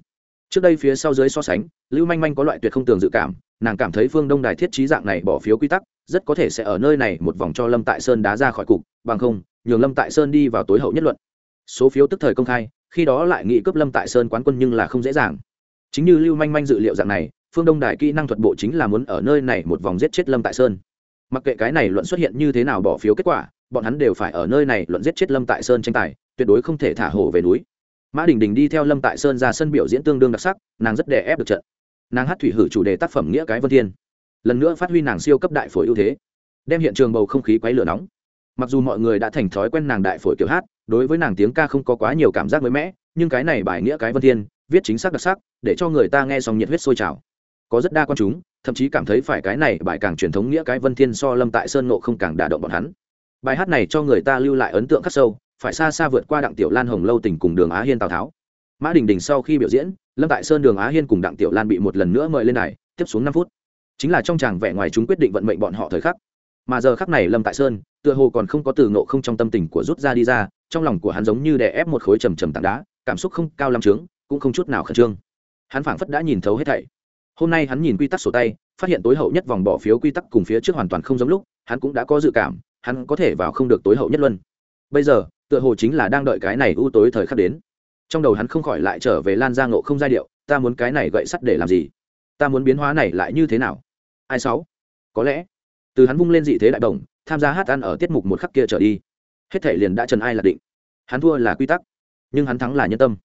trước đây phía sau dưới so sánh, lưu manh manh có loại tuyệt không tường dự cảm, nàng cảm thấy phương đông đài thiết trí dạng này bỏ phiếu quy tắc, rất có thể sẽ ở nơi này một vòng cho lâm tại sơn đá ra khỏi cục, bằng không, nhường lâm tại sơn đi vào tối hậu nhất luận. Số phiếu tức thời công khai, khi đó lại nghị cướp lâm tại sơn quán quân nhưng là không dễ dàng. Chính như lưu manh manh dự liệu dạng này, phương đông đài kỹ năng thuật bộ chính là muốn ở nơi này một vòng giết chết lâm tại sơn. Mặc kệ cái này luận xuất hiện như thế nào bỏ phiếu kết quả, bọn hắn đều phải ở nơi này luận giết chết lâm tại sơn tranh tài tuyệt đối không thể thả hổ về núi. Mã đình đình đi theo lâm tại sơn ra sân biểu diễn tương đương đặc sắc, nàng rất đè ép được trận. Nàng hát thủy hử chủ đề tác phẩm nghĩa cái vân thiên. Lần nữa phát huy nàng siêu cấp đại phổi ưu thế, đem hiện trường bầu không khí quấy lửa nóng. Mặc dù mọi người đã thành thói quen nàng đại phổi kiểu hát, đối với nàng tiếng ca không có quá nhiều cảm giác mới mẻ, nhưng cái này bài nghĩa cái vân thiên viết chính xác đặc sắc, để cho người ta nghe xong nhiệt huyết sôi trào. Có rất đa quan chúng, thậm chí cảm thấy phải cái này bài càng truyền thống nghĩa cái vân thiên so lâm tại sơn nộ không càng đả động bọn hắn. Bài hát này cho người ta lưu lại ấn tượng khắc sâu phải xa xa vượt qua đặng tiểu lan hồng lâu tình cùng đường á hiên tào tháo. Mã đình đình sau khi biểu diễn, lâm tại sơn, đường á hiên cùng đặng tiểu lan bị một lần nữa mời lên này tiếp xuống năm phút. Chính là trong tràng vẻ ngoài chúng quyết định vận mệnh bọn họ thời khắc. Mà giờ khắc này lâm tại sơn, tựa hồ còn không có từ nộ không trong tâm tình của rút ra đi ra, trong lòng của hắn giống như đè ép một khối trầm trầm tảng đá, cảm xúc không cao lắm trướng, cũng không chút nào khẩn trương. Hắn phảng phất đã nhìn thấu hết thảy. Hôm nay hắn nhìn quy tắc sổ tay, phát hiện tối hậu nhất vòng bỏ phiếu quy tắc cùng phía trước hoàn toàn không giống lúc, hắn cũng đã có dự cảm, hắn có thể vào không được tối hậu nhất luân. Bây giờ tựa hồ chính là đang đợi cái này u tối thời khắc đến. Trong đầu hắn không khỏi lại trở về lan ra ngộ không giai điệu, ta muốn cái này gậy sắt để làm gì? Ta muốn biến hóa này lại như thế nào? Ai sáu? Có lẽ, từ hắn vung lên dị thế đại đồng, tham gia hát ăn ở tiết mục một khắc kia trở đi, hết thể liền đã trần ai là định. Hắn thua là quy tắc, nhưng hắn thắng là nhân tâm.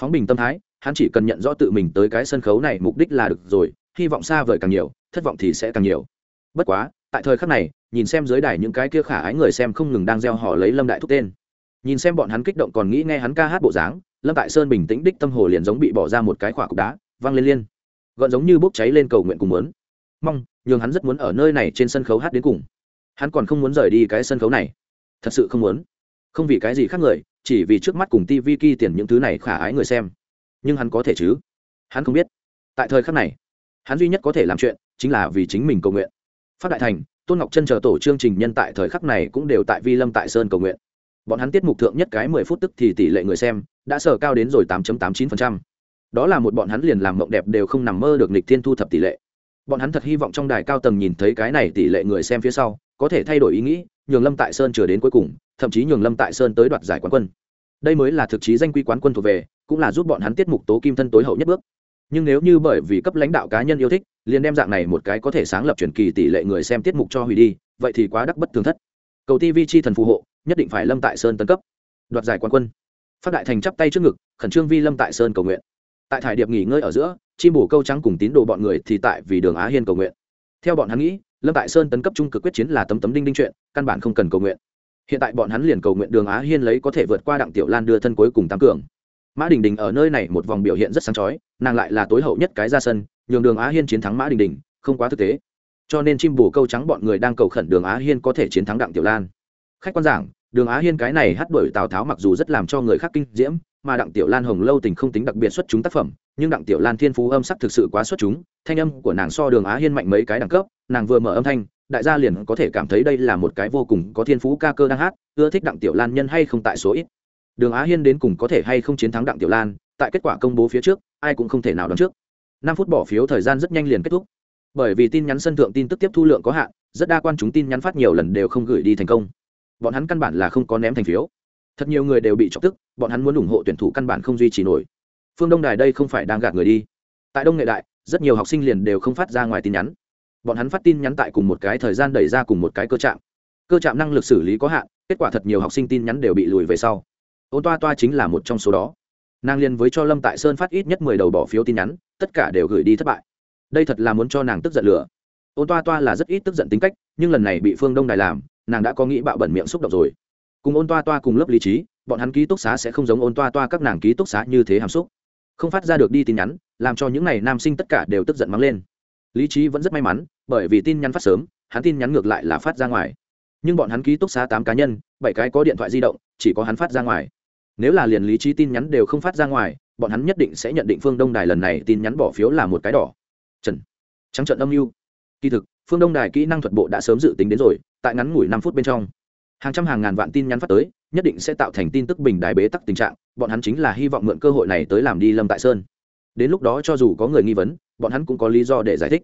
Phóng bình tâm thái, hắn chỉ cần nhận rõ tự mình tới cái sân khấu này mục đích là được rồi, hy vọng xa vời càng nhiều, thất vọng thì sẽ càng nhiều. Bất quá, tại thời khắc này, nhìn xem dưới đài những cái kia khả ái người xem không ngừng đang gieo họ lấy lâm đại thúc tên nhìn xem bọn hắn kích động còn nghĩ nghe hắn ca hát bộ dáng, lâm tại sơn bình tĩnh đích tâm hồ liền giống bị bỏ ra một cái khỏa cục đá văng lên liên. Gọn giống như bốc cháy lên cầu nguyện cùng muốn. Mong, nhường hắn rất muốn ở nơi này trên sân khấu hát đến cùng. Hắn còn không muốn rời đi cái sân khấu này. Thật sự không muốn. Không vì cái gì khác người, chỉ vì trước mắt cùng tv ki tiền những thứ này khả ái người xem. Nhưng hắn có thể chứ? Hắn không biết. Tại thời khắc này, hắn duy nhất có thể làm chuyện chính là vì chính mình cầu nguyện. Phát đại thành, tôn ngọc chân chờ tổ chương trình nhân tại thời khắc này cũng đều tại vi lâm tại sơn cầu nguyện bọn hắn tiết mục thượng nhất cái mười phút tức thì tỷ lệ người xem đã sở cao đến rồi tám tám chín phần trăm. Đó là một bọn hắn liền làm mộng đẹp đều không nằm mơ được nghịch thiên thu thập tỷ lệ. Bọn hắn thật hy vọng trong đài cao tầng nhìn thấy cái này tỷ lệ người xem phía sau, có thể thay đổi ý nghĩ, nhường lâm tại sơn chờ đến cuối cùng, thậm chí nhường lâm tại sơn tới đoạt giải quán quân. Đây mới là thực chí danh quy quán quân thuộc về, cũng là giúp bọn hắn tiết mục tố kim thân tối hậu nhất bước. Nhưng nếu như bởi vì cấp lãnh đạo cá nhân yêu thích, liền đem dạng này một cái có thể sáng lập truyền kỳ tỷ lệ người xem tiết mục cho hủy đi, vậy thì quá đắc bất thường thất. Cầu tv chi thần phù hộ nhất định phải lâm tại sơn tấn cấp. Đoạt giải quán quân. Phát đại thành chắp tay trước ngực, khẩn trương vi lâm tại sơn cầu nguyện. Tại thải điệp nghỉ ngơi ở giữa, chim bổ câu trắng cùng tín đồ bọn người thì tại vì đường á hiên cầu nguyện. Theo bọn hắn nghĩ, lâm tại sơn tấn cấp trung cực quyết chiến là tấm tấm đinh đinh chuyện, căn bản không cần cầu nguyện. Hiện tại bọn hắn liền cầu nguyện đường á hiên lấy có thể vượt qua đặng tiểu lan đưa thân cuối cùng tăng cường. Mã đình đình ở nơi này một vòng biểu hiện rất sáng chói, nàng lại là tối hậu nhất cái ra sân, nhường đường á hiên chiến thắng mã đình đình, không quá thực tế. Cho nên chim bù câu trắng bọn người đang cầu khẩn đường á hiên có thể chiến thắng đặng tiểu lan khách quan giảng, đường á hiên cái này hát đuổi tào tháo mặc dù rất làm cho người khác kinh diễm, mà đặng tiểu lan hồng lâu tình không tính đặc biệt xuất chúng tác phẩm, nhưng đặng tiểu lan thiên phú âm sắc thực sự quá xuất chúng, thanh âm của nàng so đường á hiên mạnh mấy cái đẳng cấp, nàng vừa mở âm thanh, đại gia liền có thể cảm thấy đây là một cái vô cùng có thiên phú ca cơ đang hát, ưa thích đặng tiểu lan nhân hay không tại số ít. Đường á hiên đến cùng có thể hay không chiến thắng đặng tiểu lan, tại kết quả công bố phía trước, ai cũng không thể nào đoán trước. Năm phút bỏ phiếu thời gian rất nhanh liền kết thúc. Bởi vì tin nhắn sân thượng tin tức tiếp thu lượng có hạn, rất đa quan chúng tin nhắn phát nhiều lần đều không gửi đi thành công bọn hắn căn bản là không có ném thành phiếu. Thật nhiều người đều bị chọc tức, bọn hắn muốn ủng hộ tuyển thủ căn bản không duy trì nổi. Phương đông đài đây không phải đang gạt người đi. Tại đông nghệ đại, rất nhiều học sinh liền đều không phát ra ngoài tin nhắn. Bọn hắn phát tin nhắn tại cùng một cái thời gian đẩy ra cùng một cái cơ trạm. Cơ trạm năng lực xử lý có hạn, kết quả thật nhiều học sinh tin nhắn đều bị lùi về sau. Ôn toa toa chính là một trong số đó. Nàng liền với cho lâm tại sơn phát ít nhất mười đầu bỏ phiếu tin nhắn, tất cả đều gửi đi thất bại. Đây thật là muốn cho nàng tức giận lửa. Ôn toa toa là rất ít tức giận tính cách, nhưng lần này bị phương đông đài làm nàng đã có nghĩ bạo bẩn miệng xúc động rồi. Cùng ôn toa toa cùng lớp lý trí, bọn hắn ký túc xá sẽ không giống ôn toa toa các nàng ký túc xá như thế hàm xúc. Không phát ra được đi tin nhắn, làm cho những n à y nam sinh tất cả đều tức giận mắng lên. Lý trí vẫn rất may mắn, bởi vì tin nhắn phát sớm, hắn tin nhắn ngược lại là phát ra ngoài. Nhưng bọn hắn ký túc xá tám cá nhân, bảy cái có điện thoại di động, chỉ có hắn phát ra ngoài. Nếu là liền lý trí tin nhắn đều không phát ra ngoài, bọn hắn nhất định sẽ nhận định phương đông đài lần này tin nhắn bỏ phiếu là một cái đỏ. Trần. Trắng trận âm mưu. Kỳ thực phương đông đài kỹ năng thuật bộ đã sớm dự tính đến rồi, tại ngắn ngủi năm phút bên trong. Hàng trăm hàng ngàn vạn tin nhắn phát tới, nhất định sẽ tạo thành tin tức bình đài bế tắc tình trạng, bọn hắn chính là hy vọng mượn cơ hội này tới làm đi lâm tại sơn. Đến lúc đó cho dù có người nghi vấn, bọn hắn cũng có lý do để giải thích.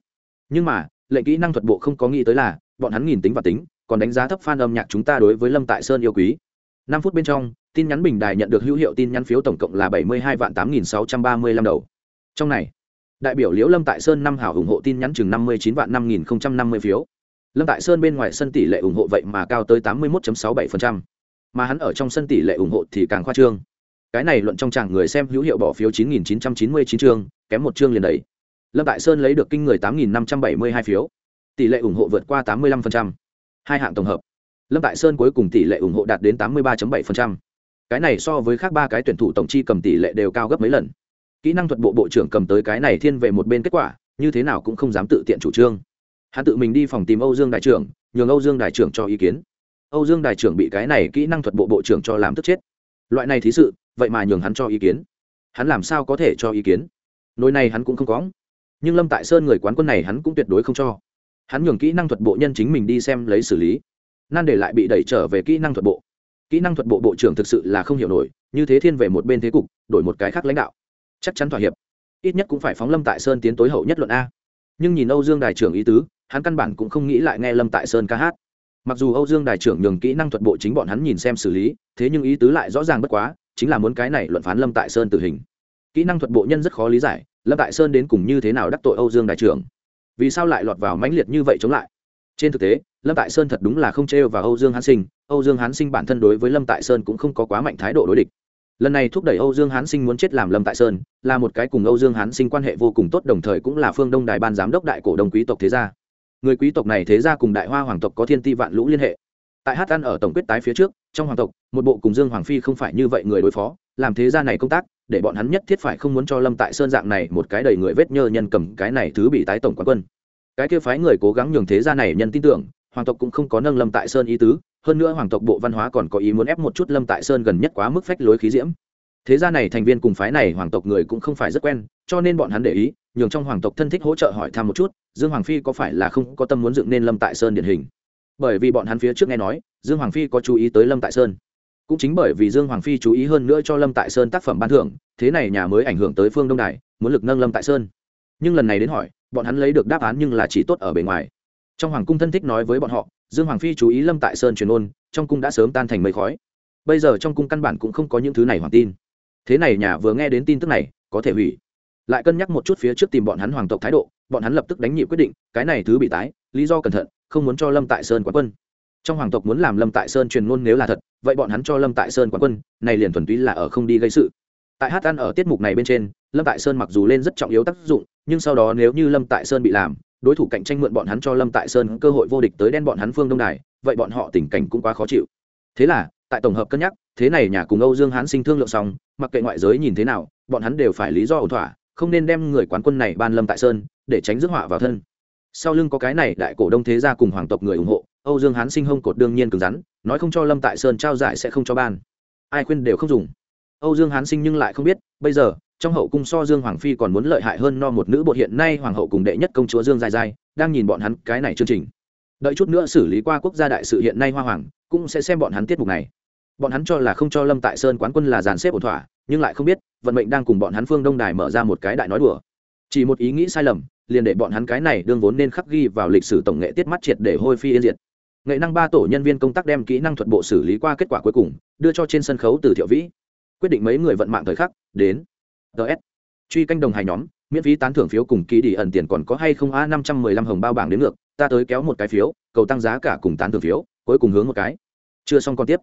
Nhưng mà, lệnh kỹ năng thuật bộ không có nghĩ tới là, bọn hắn nghìn tính và tính, còn đánh giá thấp f a n âm nhạc chúng ta đối với lâm tại sơn yêu quý. Năm phút bên trong, tin nhắn bình đài nhận được hữu hiệu tin nhắn phiếu tổng cộng là bảy mươi hai vạn tám nghìn sáu trăm ba mươi lăm đầu. Trong này đại biểu liễu lâm tại sơn năm hảo ủng hộ tin nhắn chừng năm mươi chín vạn năm nghìn năm mươi phiếu. Lâm tại sơn bên ngoài sân tỷ lệ ủng hộ vậy mà cao tới tám mươi một sáu bảy mà hắn ở trong sân tỷ lệ ủng hộ thì càng khoa trương. Cái này luận trong tràng người xem hữu hiệu bỏ phiếu chín nghìn chín trăm chín mươi chín chương, kém một chương liền đầy. Lâm tại sơn lấy được kinh người tám nghìn năm trăm bảy mươi hai phiếu. Tỷ lệ ủng hộ vượt qua tám mươi lăm hai hạng tổng hợp. Lâm tại sơn cuối cùng tỷ lệ ủng hộ đạt đến tám mươi ba bảy cái này so với khác ba cái tuyển thủ tổng chi cầm tỷ lệ đều cao gấp mấy lần kỹ năng thuật bộ bộ trưởng cầm tới cái này thiên về một bên kết quả, như thế nào cũng không dám tự tiện chủ trương. Hắn tự mình đi phòng tìm âu dương đại trưởng, nhường âu dương đại trưởng cho ý kiến. Âu dương đại trưởng bị cái này kỹ năng thuật bộ bộ trưởng cho làm tức chết. Loại này thí sự, vậy mà nhường hắn cho ý kiến. Hắn làm sao có thể cho ý kiến? Nỗi này hắn cũng không có. Nhưng lâm tại sơn người quán quân này hắn cũng tuyệt đối không cho. Hắn nhường kỹ năng thuật bộ nhân chính mình đi xem lấy xử lý. Nan để lại bị đẩy trở về kỹ năng thuật bộ. Kỹ năng thuật bộ bộ trưởng thực sự là không hiểu nổi, như thế thiên về một bên thế cục, đổi một cái khác lãnh đạo chắc chắn thỏa hiệp. Ít nhất cũng phải phóng lâm tại sơn tiến tối hậu nhất luận a. Nhưng nhìn âu dương đài trưởng ý tứ, hắn căn bản cũng không nghĩ lại nghe lâm tại sơn ca hát. Mặc dù âu dương đài trưởng nhường kỹ năng thuật bộ chính bọn hắn nhìn xem xử lý, thế nhưng ý tứ lại rõ ràng bất quá, chính là muốn cái này luận phán lâm tại sơn tử hình. Kỹ năng thuật bộ nhân rất khó lý giải, lâm tại sơn đến cùng như thế nào đắc tội âu dương đại trưởng? Vì sao lại lọt vào mãnh liệt như vậy chống lại? Trên thực tế, lâm tại sơn thật đúng là không trêu vào âu dương hán sinh, âu dương hán sinh bản thân đối với lâm tại sơn cũng không có quá mạnh thái độ đối địch lần này thúc đẩy âu dương hán sinh muốn chết làm lâm tại sơn, là một cái cùng âu dương hán sinh quan hệ vô cùng tốt, đồng thời cũng là phương đông đài ban giám đốc đại cổ đông quý tộc thế gia. Người quý tộc này thế gia cùng đại hoa hoàng tộc có thiên ti vạn lũ liên hệ. Tại hát ăn ở tổng quyết tái phía trước, trong hoàng tộc, một bộ cùng dương hoàng phi không phải như vậy người đối phó, làm thế gia này công tác, để bọn hắn nhất thiết phải không muốn cho lâm tại sơn dạng này một cái đầy người vết nhơ nhân cầm cái này thứ bị tái tổng quán quân. Cái kia phái người cố gắng nhường thế gia này nhân tin tưởng, hoàng tộc cũng không có nâng lâm tại sơn ý tứ hơn nữa hoàng tộc bộ văn hóa còn có ý muốn ép một chút lâm tại sơn gần nhất quá mức phách lối khí diễm. Thế gia này thành viên cùng phái này hoàng tộc người cũng không phải rất quen, cho nên bọn hắn để ý, nhường trong hoàng tộc thân thích hỗ trợ hỏi thăm một chút, dương hoàng phi có phải là không có tâm muốn dựng nên lâm tại sơn điển hình? Bởi vì bọn hắn phía trước nghe nói, dương hoàng phi có chú ý tới lâm tại sơn. Cũng chính bởi vì dương hoàng phi chú ý hơn nữa cho lâm tại sơn tác phẩm ban thưởng, thế này nhà mới ảnh hưởng tới phương đông đài, muốn lực nâng lâm tại sơn. Nhưng lần này đến hỏi, bọn hắn lấy được đáp án nhưng là chỉ tốt ở bề ngoài trong hoàng cung thân thích nói với bọn họ, dương hoàng phi chú ý lâm tại sơn truyền ôn, trong cung đã sớm tan thành mây khói. Bây giờ trong cung căn bản cũng không có những thứ này hoàng tin. Thế này nhà vừa nghe đến tin tức này, có thể hủy. Lại cân nhắc một chút phía trước tìm bọn hắn hoàng tộc thái độ, bọn hắn lập tức đánh nhị quyết định, cái này thứ bị tái, lý do cẩn thận, không muốn cho lâm tại sơn quán quân. Trong hoàng tộc muốn làm lâm tại sơn truyền ngôn nếu là thật, vậy bọn hắn cho lâm tại sơn quán quân, này liền thuần túy là ở không đi gây sự. Tại hát ăn ở tiết mục này bên trên, lâm tại sơn mặc dù lên rất trọng yếu tác dụng, nhưng sau đó nếu như lâm tại sơn bị làm đối thủ cạnh tranh mượn bọn hắn cho lâm tại sơn cơ hội vô địch tới đen bọn hắn phương đông đài, vậy bọn họ tình cảnh cũng quá khó chịu. Thế là, tại tổng hợp cân nhắc, thế này nhà cùng âu dương hán sinh thương lượng xong, mặc kệ ngoại giới nhìn thế nào, bọn hắn đều phải lý do ổn thỏa, không nên đem người quán quân này ban lâm tại sơn, để tránh rước họa vào thân. Sau lưng có cái này đại cổ đông thế gia cùng hoàng tộc người ủng hộ, âu dương hán sinh hông cột đương nhiên cứng rắn, nói không cho lâm tại sơn trao giải sẽ không cho ban. Ai khuyên đều không dùng. Âu dương hán sinh nhưng lại không biết, bây giờ trong hậu cung so dương hoàng phi còn muốn lợi hại hơn no một nữ bột hiện nay hoàng hậu cùng đệ nhất công chúa dương dài dài đang nhìn bọn hắn cái này chương trình. Đợi chút nữa xử lý qua quốc gia đại sự hiện nay hoa hoàng, cũng sẽ xem bọn hắn tiết mục này. Bọn hắn cho là không cho lâm tại sơn quán quân là dàn xếp ổn thỏa, nhưng lại không biết, vận mệnh đang cùng bọn hắn phương đông đài mở ra một cái đại nói đùa. Chỉ một ý nghĩ sai lầm, liền để bọn hắn cái này đương vốn nên khắc ghi vào lịch sử tổng nghệ tiết mắt triệt để hôi phi yên diệt. Nghệ năng ba tổ nhân viên công tác đem kỹ năng thuật bộ xử lý qua kết quả cuối cùng, đưa cho trên sân khấu từ thiệu vĩ. Quyết định mấy người vận mạng thời khắc, đến ts truy canh đồng hài nhóm miễn phí tán thưởng phiếu cùng ký đi ẩn tiền còn có hay không a năm trăm mười lăm hồng bao bảng đến ngược ta tới kéo một cái phiếu cầu tăng giá cả cùng tán thưởng phiếu cuối cùng hướng một cái chưa xong còn tiếp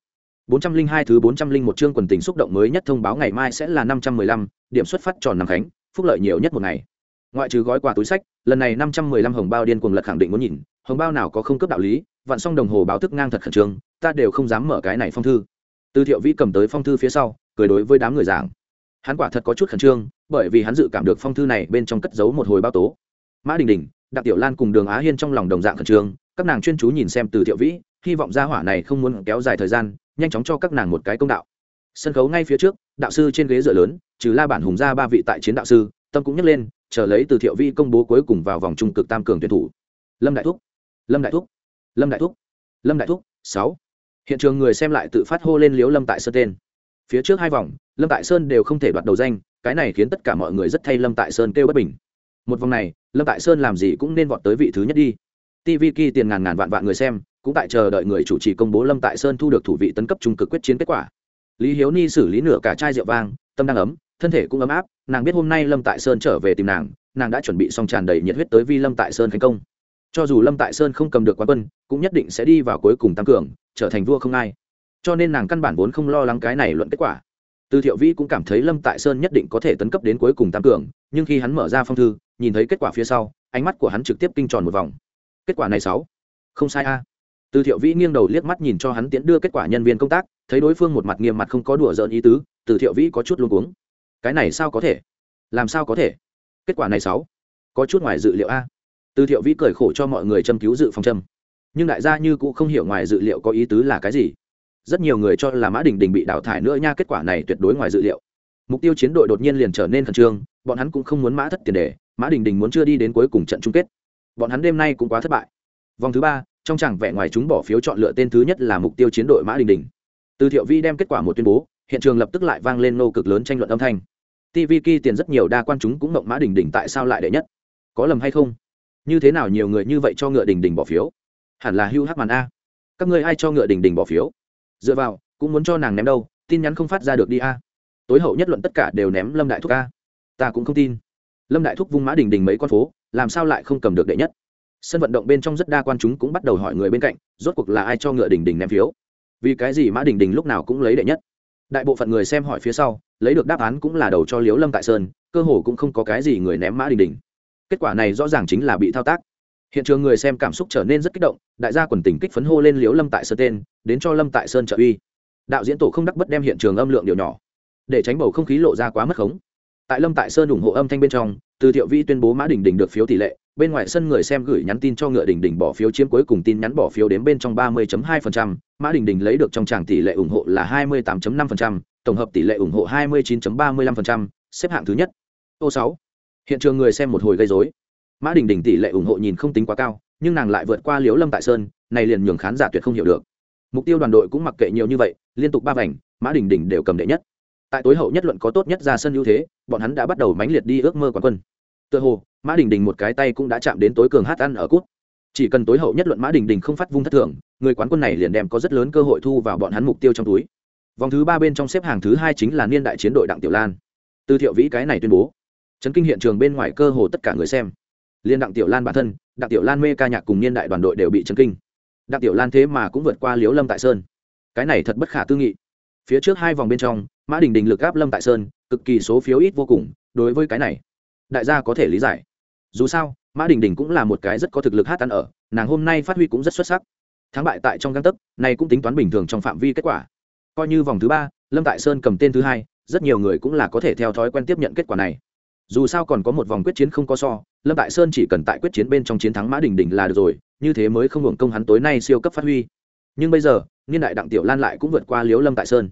402 thứ 401 chương quần tình xúc động mới nhất thông báo ngày mai sẽ là 515, điểm xuất phát tròn năm khánh, phúc lợi nhiều nhất một ngày. Ngoại trừ gói quà túi sách, lần này 515 hồng bao điên cuồng lật khẳng định muốn nhìn, hồng bao nào có không cấp đạo lý, vạn song đồng hồ báo thức ngang thật khẩn trương, ta đều không dám mở cái này phong thư. Từ Thiệu Vĩ cầm tới phong thư phía sau, cười đối với đám người giảng. Hắn quả thật có chút khẩn trương, bởi vì hắn dự cảm được phong thư này bên trong cất giấu một hồi bao tố. Mã Đình Đình, Đặng Tiểu Lan cùng Đường Á Hiên trong lòng đồng dạng khẩn trương, các nàng chuyên chú nhìn xem Từ Thiệu Vĩ, hy vọng gia hỏa này không muốn kéo dài thời gian, nhanh chóng cho các nàng một cái công đạo. Sân khấu ngay phía trước đạo sư trên ghế dựa lớn trừ la bản hùng ra ba vị tại chiến đạo sư tâm cũng nhấc lên chờ lấy từ thiệu vi công bố cuối cùng vào vòng trung cực tam cường tuyển thủ. Lâm đại thúc lâm đại thúc lâm đại thúc lâm đại thúc sáu. Hiện trường người xem lại tự phát hô lên liếu lâm tại sơ tên. Phía trước hai vòng lâm tại sơn đều không thể đoạt đầu danh, cái này khiến tất cả mọi người rất thay lâm tại sơn kêu bất bình. Một vòng này, lâm tại sơn làm gì cũng nên vọt tới vị thứ nhất đi. Tv ki tiền ngàn ngàn vạn vạn người xem, cũng tại chờ đợi người chủ trì công bố lâm tại sơn thu được thủ vị tấn cấp trung cực quyết chiến kết quả. Lý hiếu ni xử lý nửa cả chai rượu vang, tâm đang ấm, thân thể cũng ấm áp, nàng biết hôm nay lâm tại sơn trở về tìm nàng nàng đã chuẩn bị xong tràn đầy nhiệt huyết tới vi lâm tại sơn thành công. Cho dù lâm tại sơn không cầm được quán quân, cũng nhất định sẽ đi vào cuối cùng tăng cường, trở thành vua không ai. Cho nên nàng căn bản vốn không lo lắng cái này luận kết quả từ thiệu vĩ cũng cảm thấy lâm tại sơn nhất định có thể tấn cấp đến cuối cùng tam cường, nhưng khi hắn mở ra phong thư, nhìn thấy kết quả phía sau, ánh mắt của hắn trực tiếp kinh tròn một vòng. Kết quả này sáu. Không sai a. Từ thiệu vĩ nghiêng đầu liếc mắt nhìn cho hắn tiễn đưa kết quả nhân viên công tác, thấy đối phương một mặt nghiêm mặt không có đùa giỡn ý tứ, từ thiệu vĩ có chút luôn cuống. Cái này sao có thể? Làm sao có thể? Kết quả này sáu. Có chút ngoài dự liệu a. Từ thiệu vĩ cười khổ cho mọi người châm cứu dự phòng châm. Nhưng đại gia như cũng không hiểu ngoài dự liệu có ý tứ là cái gì rất nhiều người cho là mã đình đình bị đào thải nữa nha, kết quả này tuyệt đối ngoài dự liệu. Mục tiêu chiến đội đột nhiên liền trở nên khẩn trương, bọn hắn cũng không muốn mã thất tiền đề, mã đình đình muốn chưa đi đến cuối cùng trận chung kết. Bọn hắn đêm nay cũng quá thất bại. Vòng thứ ba, trong chẳng vẻ ngoài chúng bỏ phiếu chọn lựa tên thứ nhất là mục tiêu chiến đội mã đình đình từ thiệu vi đem kết quả một tuyên bố, hiện trường lập tức lại vang lên nô cực lớn tranh luận âm thanh. Tv ki tiền rất nhiều đa quan chúng cũng mộng mã đình đình tại sao lại đệ nhất? Có lầm hay không? Như thế nào nhiều người như vậy cho ngựa đình đình bỏ phiếu? Hẳn là hưu hắc màn a. Các ngươi ai cho ngựa đình đình bỏ phiếu? Dựa vào, cũng muốn cho nàng ném đâu, tin nhắn không phát ra được đi a. Tối hậu nhất luận tất cả đều ném lâm đại thúc a. Ta cũng không tin. Lâm đại thúc vung mã đình đình mấy con phố, làm sao lại không cầm được đệ nhất? Sân vận động bên trong rất đa quan chúng cũng bắt đầu hỏi người bên cạnh, rốt cuộc là ai cho ngựa đình đình ném phiếu? Vì cái gì mã đình đình lúc nào cũng lấy đệ nhất? Đại bộ phận người xem hỏi phía sau, lấy được đáp án cũng là đầu cho liếu lâm tại sơn cơ hồ cũng không có cái gì người ném mã đình đình. Kết quả này rõ ràng chính là bị thao tác hiện trường người xem cảm xúc trở nên rất kích động đại gia quần tỉnh kích phấn hô lên liếu lâm tại sơn tên đến cho lâm tại sơn trợ uy đạo diễn tổ không đắc bất đem hiện trường âm lượng điều nhỏ để tránh bầu không khí lộ ra quá mất khống tại lâm tại sơn ủng hộ âm thanh bên trong từ thiệu vi tuyên bố mã đình đình được phiếu tỷ lệ bên ngoài sân người xem gửi nhắn tin cho ngựa đình đình bỏ phiếu chiếm cuối cùng tin nhắn bỏ phiếu đến bên trong 30.2%, mã đình đình lấy được trong tràng tỷ lệ ủng hộ là 28.5%, tổng hợp tỷ lệ ủng hộ 29.35%, xếp hạng thứ nhất. Ô sáu. Hiện trường người xem một hồi gây rối. Mã Đình Đình tỷ lệ ủng hộ nhìn không tính quá cao, nhưng nàng lại vượt qua Liễu Lâm Tại Sơn, này liền nhường khán giả tuyệt không hiểu được. Mục tiêu đoàn đội cũng mặc kệ nhiều như vậy, liên tục ba vành, Mã Đình Đình đều cầm đệ nhất. Tại tối hậu nhất luận có tốt nhất ra sân ưu thế, bọn hắn đã bắt đầu mãnh liệt đi ước mơ quán quân. Tựa hồ, Mã Đình Đình một cái tay cũng đã chạm đến tối cường hát ăn ở cút. Chỉ cần tối hậu nhất luận Mã Đình Đình không phát vung thất thường, người quán quân này liền đem có rất lớn cơ hội thu vào bọn hắn mục tiêu trong túi. Vòng thứ ba bên trong xếp hàng thứ hai chính là niên đại chiến đội Đặng Tiểu Lan. Từ Thiệu Vĩ cái này tuyên bố, chấn kinh hiện trường bên ngoài cơ hồ tất cả người xem liên đặng tiểu lan bản thân, đặng tiểu lan mê ca nhạc cùng niên đại đoàn đội đều bị chấn kinh. Đặng tiểu lan thế mà cũng vượt qua liếu lâm tại sơn. Cái này thật bất khả tư nghị. Phía trước hai vòng bên trong, mã đình đình lực gáp lâm tại sơn, cực kỳ số phiếu ít vô cùng, đối với cái này, đại gia có thể lý giải. Dù sao, mã đình đình cũng là một cái rất có thực lực hát ăn ở, nàng hôm nay phát huy cũng rất xuất sắc. Thắng bại tại trong găng tấc, này cũng tính toán bình thường trong phạm vi kết quả. Coi như vòng thứ ba, lâm tại sơn cầm tên thứ hai, rất nhiều người cũng là có thể theo thói quen tiếp nhận kết quả này dù sao còn có một vòng quyết chiến không có so, lâm tại sơn chỉ cần tại quyết chiến bên trong chiến thắng mã đình đình là được rồi, như thế mới không hưởng công hắn tối nay siêu cấp phát huy. Nhưng bây giờ, niên đại đặng tiểu lan lại cũng vượt qua liếu lâm tại sơn.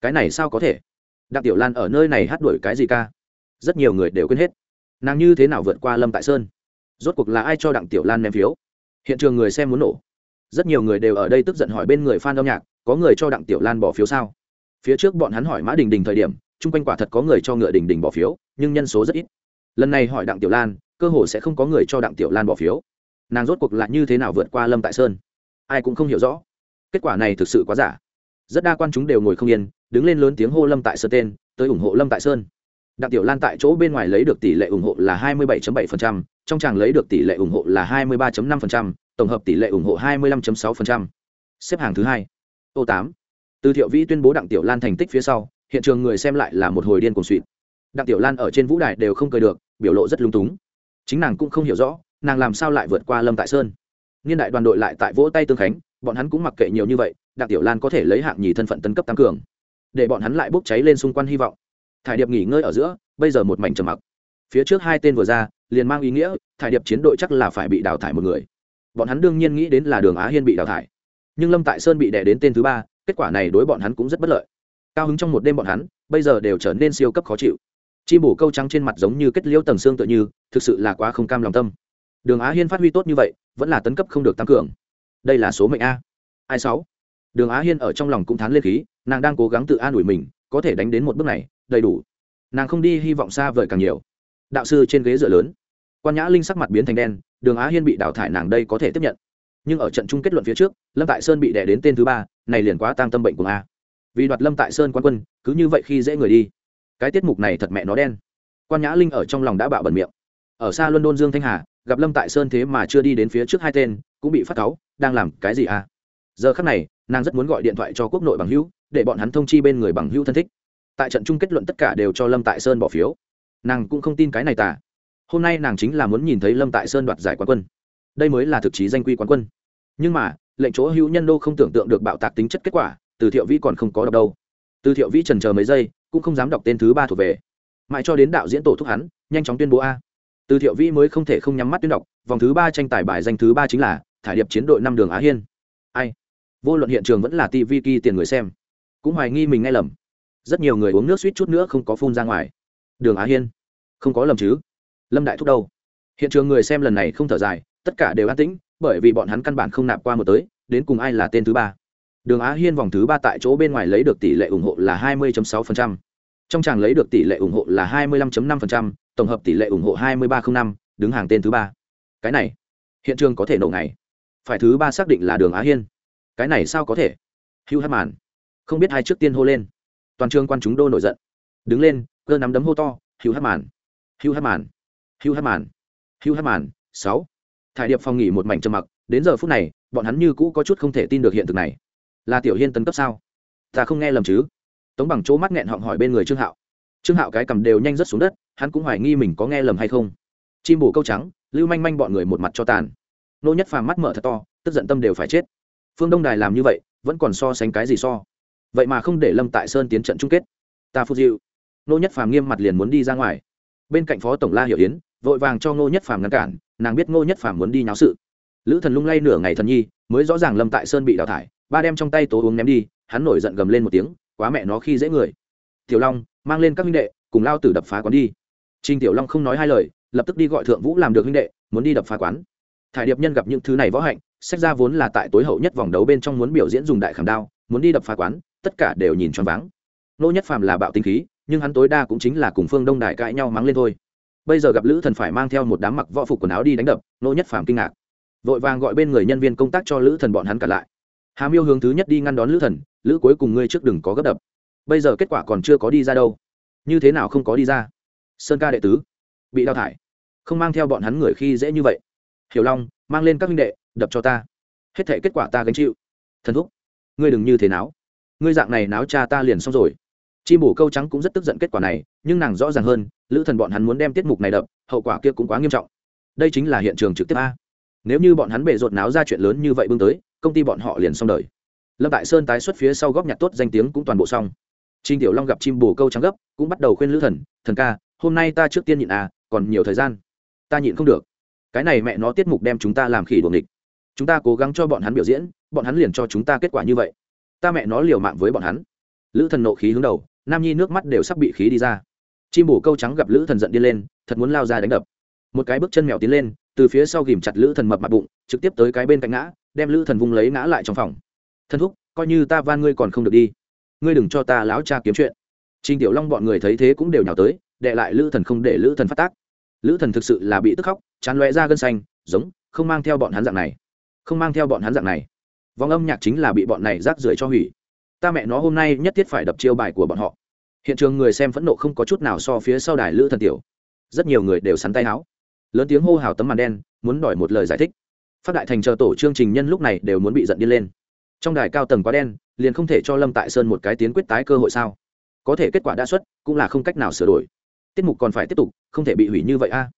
Cái này sao có thể? Đặng tiểu lan ở nơi này hát đuổi cái gì ca? Rất nhiều người đều quên hết. Nàng như thế nào vượt qua lâm tại sơn? Rốt cuộc là ai cho đặng tiểu lan ném phiếu? Hiện trường người xem muốn nổ. Rất nhiều người đều ở đây tức giận hỏi bên người f a n âm nhạc, có người cho đặng tiểu lan bỏ phiếu sao? Phía trước bọn hắn hỏi mã đình đình thời điểm, chung quanh quả thật có người cho ngựa đình đình bỏ phiếu nhưng nhân số rất ít. Lần này hỏi đặng tiểu lan cơ hồ sẽ không có người cho đặng tiểu lan bỏ phiếu. Nàng rốt cuộc lại như thế nào vượt qua lâm tại sơn? Ai cũng không hiểu rõ. Kết quả này thực sự quá giả. Rất đa quan chúng đều ngồi không yên đứng lên lớn tiếng hô lâm tại sơn tên tới ủng hộ lâm tại sơn. Đặng tiểu lan tại chỗ bên ngoài lấy được tỷ lệ ủng hộ là 27.7%, trong tràng lấy được tỷ lệ ủng hộ là 23.5%, tổng hợp tỷ lệ ủng hộ 25.6%. xếp hàng thứ hai. Ô tám. Từ thiệu vĩ tuyên bố đặng tiểu lan thành tích phía sau hiện trường người xem lại là một hồi điên cuồng suỵt đặng tiểu lan ở trên vũ đài đều không cười được, biểu lộ rất lung túng. Chính nàng cũng không hiểu rõ, nàng làm sao lại vượt qua lâm tại sơn. Niên đại đoàn đội lại tại vỗ tay tương khánh, bọn hắn cũng mặc kệ nhiều như vậy, đặng tiểu lan có thể lấy hạng nhì thân phận tấn cấp tăng cường. Để bọn hắn lại bốc cháy lên xung quanh hy vọng. Thải điệp nghỉ ngơi ở giữa, bây giờ một mảnh trầm mặc. Phía trước hai tên vừa ra, liền mang ý nghĩa, thải điệp chiến đội chắc là phải bị đào thải một người. Bọn hắn đương nhiên nghĩ đến là đường á hiên bị đào thải. Nhưng lâm tại sơn bị đè đến tên thứ ba, kết quả này đối bọn hắn cũng rất bất lợi. Cao hứng trong một đêm bọn hắn, bây giờ đều trở nên siêu cấp khó chịu chim bổ câu trắng trên mặt giống như kết liễu tầng xương tựa như, thực sự là quá không cam lòng tâm. Đường á hiên phát huy tốt như vậy, vẫn là tấn cấp không được tăng cường. Đây là số mệnh a. Ai sáu? Đường á hiên ở trong lòng cũng thán lên khí, nàng đang cố gắng tự an ủi mình, có thể đánh đến một bước này, đầy đủ. Nàng không đi hy vọng xa vời càng nhiều. Đạo sư trên ghế dựa lớn. Quan nhã linh sắc mặt biến thành đen, đường á hiên bị đào thải nàng đây có thể tiếp nhận. Nhưng ở trận chung kết luận phía trước, lâm tại sơn bị đẻ đến tên thứ ba, này liền quá tăng tâm bệnh của a. Vì đoạt lâm tại sơn quan quân, cứ như vậy khi dễ người đi cái tiết mục này thật mẹ nó đen. Quan nhã linh ở trong lòng đã bạo bẩn miệng. Ở xa london dương thanh hà, gặp lâm tại sơn thế mà chưa đi đến phía trước hai tên, cũng bị phát cáu, đang làm cái gì à? Giờ khắc này, nàng rất muốn gọi điện thoại cho quốc nội bằng hữu, để bọn hắn thông chi bên người bằng hữu thân thích. Tại trận chung kết luận tất cả đều cho lâm tại sơn bỏ phiếu. Nàng cũng không tin cái này tả hôm nay nàng chính là muốn nhìn thấy lâm tại sơn đoạt giải quán quân. Đây mới là thực chí danh quy quán quân. Nhưng mà, lệnh chỗ hữu nhân đô không tưởng tượng được bạo tạc tính chất kết quả, từ thiệu vĩ còn không có đọc đâu. Từ thiệu vĩ trần chờ mấy giây cũng không dám đọc tên thứ ba thuộc về. Mãi cho đến đạo diễn tổ thúc hắn, nhanh chóng tuyên bố a. Từ thiệu vĩ mới không thể không nhắm mắt tuyên đọc, vòng thứ ba tranh tài bài danh thứ ba chính là thải điệp chiến đội năm đường á hiên. Ai? Vô luận hiện trường vẫn là tv kỳ tiền người xem, cũng hoài nghi mình nghe lầm. Rất nhiều người uống nước suýt chút nữa không có phun ra ngoài. Đường á hiên? Không có lầm chứ. Lâm đại thúc đâu? Hiện trường người xem lần này không thở dài, tất cả đều an tĩnh, bởi vì bọn hắn căn bản không nạp qua một tới, đến cùng ai là tên thứ ba? Đường á hiên vòng thứ ba tại chỗ bên ngoài lấy được tỷ lệ ủng hộ là 20.6%. trong tràng lấy được tỷ lệ ủng hộ là 25.5%, tổng hợp tỷ lệ ủng hộ 2305, đứng hàng tên thứ ba. Cái này hiện trường có thể nổ ngày. Phải thứ ba xác định là đường á hiên. Cái này sao có thể? Hưu hát Mạn, không biết hai trước tiên hô lên. Toàn trường quan chúng đô nổi giận. Đứng lên cơ nắm đấm hô to hưu hát Mạn. hưu hát Mạn. hưu hát Mạn. hưu hát Mạn, sáu. Thải điệp phòng nghỉ một mảnh trầm mặc đến giờ phút này bọn hắn như cũ có chút không thể tin được hiện thực này là tiểu hiên tấn cấp sao? Ta không nghe lầm chứ? Tống bằng chỗ mắt nghẹn họng hỏi bên người trương hạo. Trương hạo cái cầm đều nhanh rất xuống đất, hắn cũng hoài nghi mình có nghe lầm hay không. Chim bù câu trắng, lưu manh manh bọn người một mặt cho tàn. Nô nhất phàm mắt mở thật to, tức giận tâm đều phải chết. Phương đông đài làm như vậy, vẫn còn so sánh cái gì so? Vậy mà không để lâm tại sơn tiến trận chung kết. Ta phu dịu nô nhất phàm nghiêm mặt liền muốn đi ra ngoài. Bên cạnh phó tổng la hiểu yến, vội vàng cho ngô nhất phàm ngăn cản, nàng biết ngô nhất phàm muốn đi nháo sự. Lữ thần lung lay nửa ngày thần nhi, mới rõ ràng lâm tại sơn bị đào thải ba đem trong tay tố uống ném đi, hắn nổi giận gầm lên một tiếng, quá mẹ nó khi dễ người. Tiểu long, mang lên các huynh đệ, cùng lao tử đập phá quán đi. Trình tiểu long không nói hai lời, lập tức đi gọi thượng vũ làm được huynh đệ, muốn đi đập phá quán. Thải điệp nhân gặp những thứ này võ hạnh, sách ra vốn là tại tối hậu nhất vòng đấu bên trong muốn biểu diễn dùng đại khảm đao, muốn đi đập phá quán, tất cả đều nhìn choáng váng. Nô nhất phàm là bạo tinh khí, nhưng hắn tối đa cũng chính là cùng phương đông đại cãi nhau mắng lên thôi. Bây giờ gặp lữ thần phải mang theo một đám mặc võ phục quần áo đi đánh đập, nô nhất phàm kinh ngạc. Vội vàng gọi bên người nhân viên công tác cho lữ thần bọn hắn cả lại hà miêu hướng thứ nhất đi ngăn đón lữ thần, lữ, cuối cùng ngươi trước đừng có gấp đập. Bây giờ kết quả còn chưa có đi ra đâu. Như thế nào không có đi ra? Sơn ca đệ tứ, bị đào thải. Không mang theo bọn hắn người khi dễ như vậy. Hiểu long, mang lên các minh đệ, đập cho ta. Hết thể kết quả ta gánh chịu. Thần thúc, ngươi đừng như thế nào ngươi dạng này náo cha ta liền xong rồi. Chim bổ câu trắng cũng rất tức giận kết quả này, nhưng nàng rõ ràng hơn, lữ thần bọn hắn muốn đem tiết mục này đập, hậu quả kia cũng quá nghiêm trọng. Đây chính là hiện trường trực tiếp a. Nếu như bọn hắn bể rột náo ra chuyện lớn như vậy bưng tới công ty bọn họ liền xong đời. Lâm tại sơn tái xuất phía sau góp nhặt tốt danh tiếng cũng toàn bộ xong. Trinh tiểu long gặp chim bồ câu trắng gấp, cũng bắt đầu khuyên lữ thần thần ca, hôm nay ta trước tiên nhịn à còn nhiều thời gian. Ta nhịn không được. Cái này mẹ nó tiết mục đem chúng ta làm khỉ đuồng địch chúng ta cố gắng cho bọn hắn biểu diễn, bọn hắn liền cho chúng ta kết quả như vậy. Ta mẹ nó liều mạng với bọn hắn. Lữ thần nộ khí hướng đầu, nam nhi nước mắt đều sắp bị khí đi ra. Chim bổ câu trắng gặp lữ thần giận đi lên, thật muốn lao ra đánh đập. Một cái bước chân mèo tiến lên, từ phía sau ghìm chặt lữ thần mập mặt bụng, trực tiếp tới cái bên cạnh ngã đem lữ thần vung lấy ngã lại trong phòng thân thúc coi như ta van ngươi còn không được đi ngươi đừng cho ta láo cha kiếm chuyện Trình Tiểu Long bọn người thấy thế cũng đều nhào tới, đệ lại Lữ Thần không để Lữ Thần phát tác. Lữ Thần thực sự là bị tức khóc, chán lóe ra gân xanh, giống, không mang theo bọn hắn dạng này. Không mang theo bọn hắn dạng này. Vòng âm nhạc chính là bị bọn này rác rưởi cho hủy. Ta mẹ nó hôm nay nhất thiết phải đập chiêu bài của bọn họ. Hiện trường người xem phẫn nộ không có chút nào so phía sau đài Lữ Thần tiểu. Rất nhiều người đều sắn tay áo. Lớn tiếng hô hào tấm màn đen, muốn đòi một lời giải thích. Phát đại thành chờ tổ chương trình nhân lúc này đều muốn bị giận điên lên. Trong đài cao tầng quá đen, liền không thể cho Lâm Tại Sơn một cái tiến quyết tái cơ hội sao? có thể kết quả đã xuất cũng là không cách nào sửa đổi. Tiết mục còn phải tiếp tục không thể bị hủy như vậy a.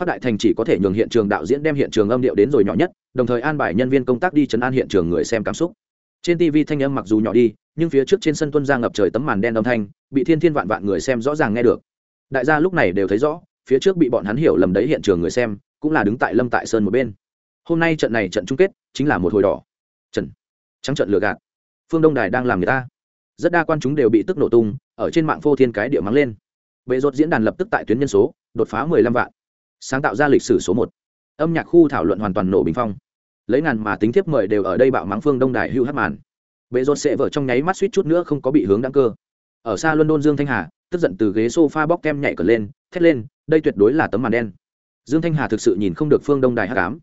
Phát đại thành chỉ có thể nhường hiện trường đạo diễn đem hiện trường âm điệu đến rồi nhỏ nhất đồng thời an bài nhân viên công tác đi chấn an hiện trường người xem cảm xúc. Trên tv thanh âm mặc dù nhỏ đi nhưng phía trước trên sân tuân ra ngập trời tấm màn đen âm thanh bị thiên thiên vạn vạn người xem rõ ràng nghe được. Đại gia lúc này đều thấy rõ phía trước bị bọn hắn hiểu lầm đấy hiện trường người xem cũng là đứng tại lâm tại sơn một bên hôm nay trận này trận chung kết chính là một hồi đỏ. Trận trắng trận lừa gạt. Phương đông đài đang làm người ta. Rất đa quan chúng đều bị tức nổ tung, ở trên mạng phô thiên cái địa mắng lên. Bệ Rốt diễn đàn lập tức tại tuyến nhân số, đột phá mười lăm vạn. Sáng tạo ra lịch sử số một. Âm nhạc khu thảo luận hoàn toàn nổ bình phong. Lấy ngàn mà tính thiếp mời đều ở đây bạo mắng phương đông đài hưu hát màn. Bệ Rốt sẽ vợ trong nháy mắt suýt chút nữa không có bị hướng đăng cơ. Ở xa london dương thanh hà, tức giận từ ghế s o f a bóc kem nhảy cờ lên, thét lên, đây tuyệt đối là tấm màn đen. Dương thanh hà thực sự nhìn không được phương đông đài hát cám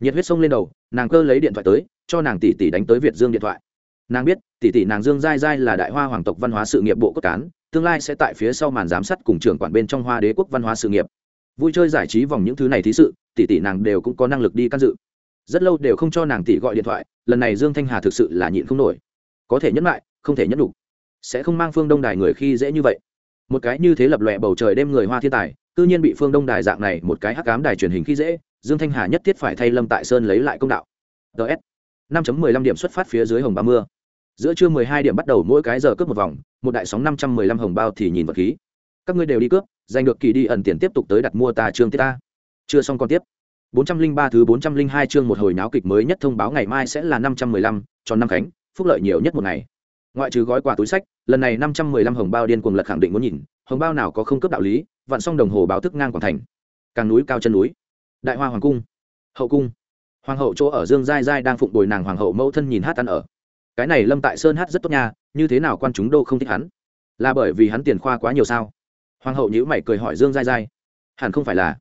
nhiệt huyết sông lên đầu, nàng cơ lấy điện thoại tới, cho nàng tỷ tỷ đánh tới việt dương điện thoại. Nàng biết, tỷ tỷ nàng dương giai giai là đại hoa hoàng tộc văn hóa sự nghiệp bộ cốt cán, tương lai sẽ tại phía sau màn giám sát cùng trưởng quản bên trong hoa đế quốc văn hóa sự nghiệp. Vui chơi giải trí vòng những thứ này thí sự, tỷ tỷ nàng đều cũng có năng lực đi can dự. Rất lâu đều không cho nàng tỷ gọi điện thoại, lần này dương thanh hà thực sự là nhịn không nổi. Có thể nhẫn lại không thể nhẫn đủ sẽ không mang phương đông đài người khi dễ như vậy. Một cái như thế lập lòe bầu trời đêm người hoa thiên tài tự nhiên bị phương đông đài dạng này, một cái hắc cám đài truyền hình khi dễ dương thanh hà nhất thiết phải thay lâm tại sơn lấy lại công đạo ts năm mười lăm điểm xuất phát phía dưới hồng ba mưa giữa trưa mười hai điểm bắt đầu mỗi cái giờ cướp một vòng một đại sóng năm trăm mười lăm hồng bao thì nhìn vật khí các ngươi đều đi cướp giành được kỳ đi ẩn tiền tiếp tục tới đặt mua ta trương tiết ta chưa xong còn tiếp 403 thứ 402 chương một hồi náo kịch mới nhất thông báo ngày mai sẽ là 515, cho năm khánh, phúc lợi nhiều nhất một ngày. Ngoại trừ gói quà túi sách, lần này 515 hồng bao điên cuồng lật khẳng định muốn nhìn, hồng bao nào có không cấp đạo lý, vặn xong đồng hồ báo thức ngang quảng thành. Càng núi cao chân núi. Đại Hoa hoàng cung. Hậu cung. Hoàng hậu chỗ ở Dương Giai Giai đang phụng bồi nàng hoàng hậu mẫu thân nhìn hát ăn ở. Cái này Lâm Tại Sơn hát rất tốt nha, như thế nào quan chúng đô không thích hắn? Là bởi vì hắn tiền khoa quá nhiều sao? Hoàng hậu nhíu mày cười hỏi Dương Giai Giai. Hẳn không phải là.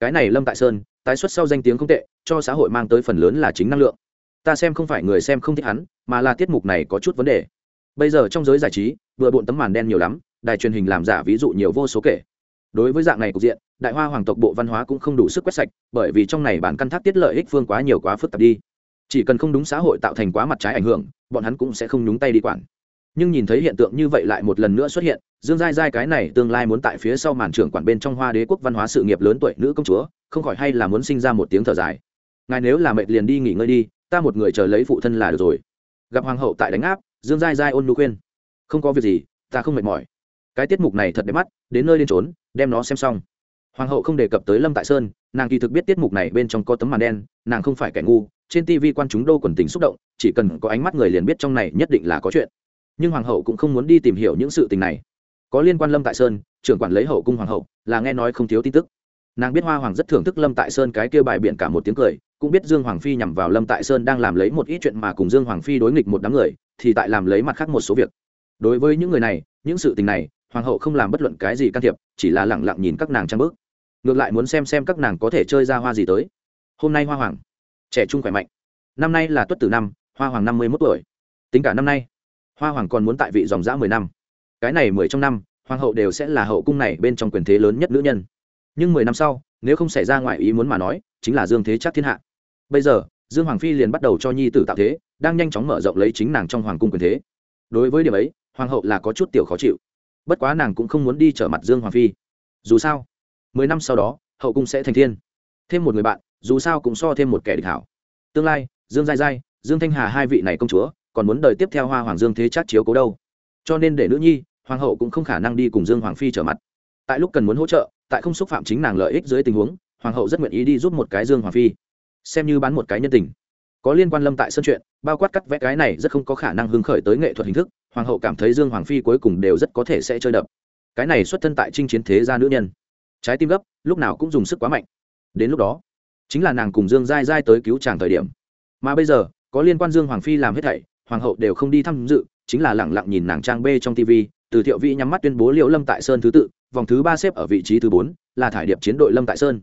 Cái này Lâm Tại Sơn, tái xuất sau danh tiếng không tệ cho xã hội mang tới phần lớn là chính năng lượng ta xem không phải người xem không thích hắn mà là tiết mục này có chút vấn đề bây giờ trong giới giải trí vừa bộn tấm màn đen nhiều lắm đài truyền hình làm giả ví dụ nhiều vô số kể đối với dạng này cục diện, đại hoa hoàng tộc bộ văn hóa cũng không đủ sức quét sạch, bởi vì trong này bản căn thác tiết lợi ích phương quá nhiều quá phức tạp đi. Chỉ cần không đúng xã hội tạo thành quá mặt trái ảnh hưởng, bọn hắn cũng sẽ không nhúng tay đi quản. Nhưng nhìn thấy hiện tượng như vậy lại một lần nữa xuất hiện, dương giai giai cái này tương lai muốn tại phía sau màn trưởng quản bên trong hoa đế quốc văn hóa sự nghiệp lớn tuổi nữ công chúa, không khỏi hay là muốn sinh ra một tiếng thở dài. Ngài nếu là mệt liền đi nghỉ ngơi đi, ta một người chờ lấy phụ thân là được rồi. Gặp hoàng hậu tại đánh áp, dương giai giai ôn nu khuyên. Không có việc gì, ta không mệt mỏi cái tiết mục này thật đẹp mắt, đến nơi lên trốn đem nó xem xong. Hoàng hậu không đề cập tới lâm tại sơn, nàng kỳ thực biết tiết mục này bên trong có tấm màn đen, nàng không phải kẻ ngu, trên tv quan chúng đô quần tình xúc động, chỉ cần có ánh mắt người liền biết trong này nhất định là có chuyện. Nhưng hoàng hậu cũng không muốn đi tìm hiểu những sự tình này. Có liên quan lâm tại sơn, trưởng quản lấy hậu cung hoàng hậu, là nghe nói không thiếu tin tức. Nàng biết hoa hoàng rất thưởng thức lâm tại sơn cái kia bài biện cả một tiếng cười, cũng biết dương hoàng phi nhằm vào lâm tại sơn đang làm lấy một ít chuyện mà cùng dương hoàng phi đối nghịch một đám người, thì tại làm lấy mặt khác một số việc. Đối với những người này, những sự tình này hoàng hậu không làm bất luận cái gì can thiệp, chỉ là lẳng lặng nhìn các nàng trang bước. Ngược lại muốn xem xem các nàng có thể chơi ra hoa gì tới. Hôm nay hoa hoàng, trẻ trung khỏe mạnh. Năm nay là tuất tử năm, hoa hoàng năm mươi mốt tuổi. Tính cả năm nay, hoa hoàng còn muốn tại vị dòng dã mười năm. Cái này mười trong năm, hoàng hậu đều sẽ là hậu cung này bên trong quyền thế lớn nhất nữ nhân. Nhưng mười năm sau, nếu không xảy ra ngoài ý muốn mà nói, chính là dương thế chắc thiên hạ. Bây giờ, dương hoàng phi liền bắt đầu cho nhi tử tạo thế, đang nhanh chóng mở rộng lấy chính nàng trong hoàng cung quyền thế. Đối với điểm ấy, hoàng hậu là có chút tiểu khó chịu bất quá nàng cũng không muốn đi trở mặt dương hoàng phi. Dù sao, mười năm sau đó, hậu cung sẽ thành thiên. Thêm một người bạn, dù sao cũng so thêm một kẻ địch hảo. Tương lai, dương giai giai, dương thanh hà hai vị này công chúa, còn muốn đời tiếp theo hoa hoàng dương thế chát chiếu cố đâu. Cho nên để nữ nhi, hoàng hậu cũng không khả năng đi cùng dương hoàng phi trở mặt. Tại lúc cần muốn hỗ trợ, tại không xúc phạm chính nàng lợi ích dưới tình huống, hoàng hậu rất nguyện ý đi giúp một cái dương hoàng phi. Xem như bán một cái nhân tình. Có liên quan lâm tại sân chuyện, bao quát cắt vẽ cái này rất không có khả năng hứng khởi tới nghệ thuật hình thức hoàng hậu cảm thấy dương hoàng phi cuối cùng đều rất có thể sẽ chơi đập. Cái này xuất thân tại chinh chiến thế gia nữ nhân. Trái tim gấp lúc nào cũng dùng sức quá mạnh. Đến lúc đó chính là nàng cùng dương dai dai tới cứu chàng thời điểm. Mà bây giờ có liên quan dương hoàng phi làm hết thảy hoàng hậu đều không đi tham dự chính là lẳng lặng nhìn nàng trang b trong tv từ thiệu vĩ nhắm mắt tuyên bố liệu lâm tại sơn thứ tự vòng thứ ba xếp ở vị trí thứ bốn là thải điệp chiến đội lâm tại sơn.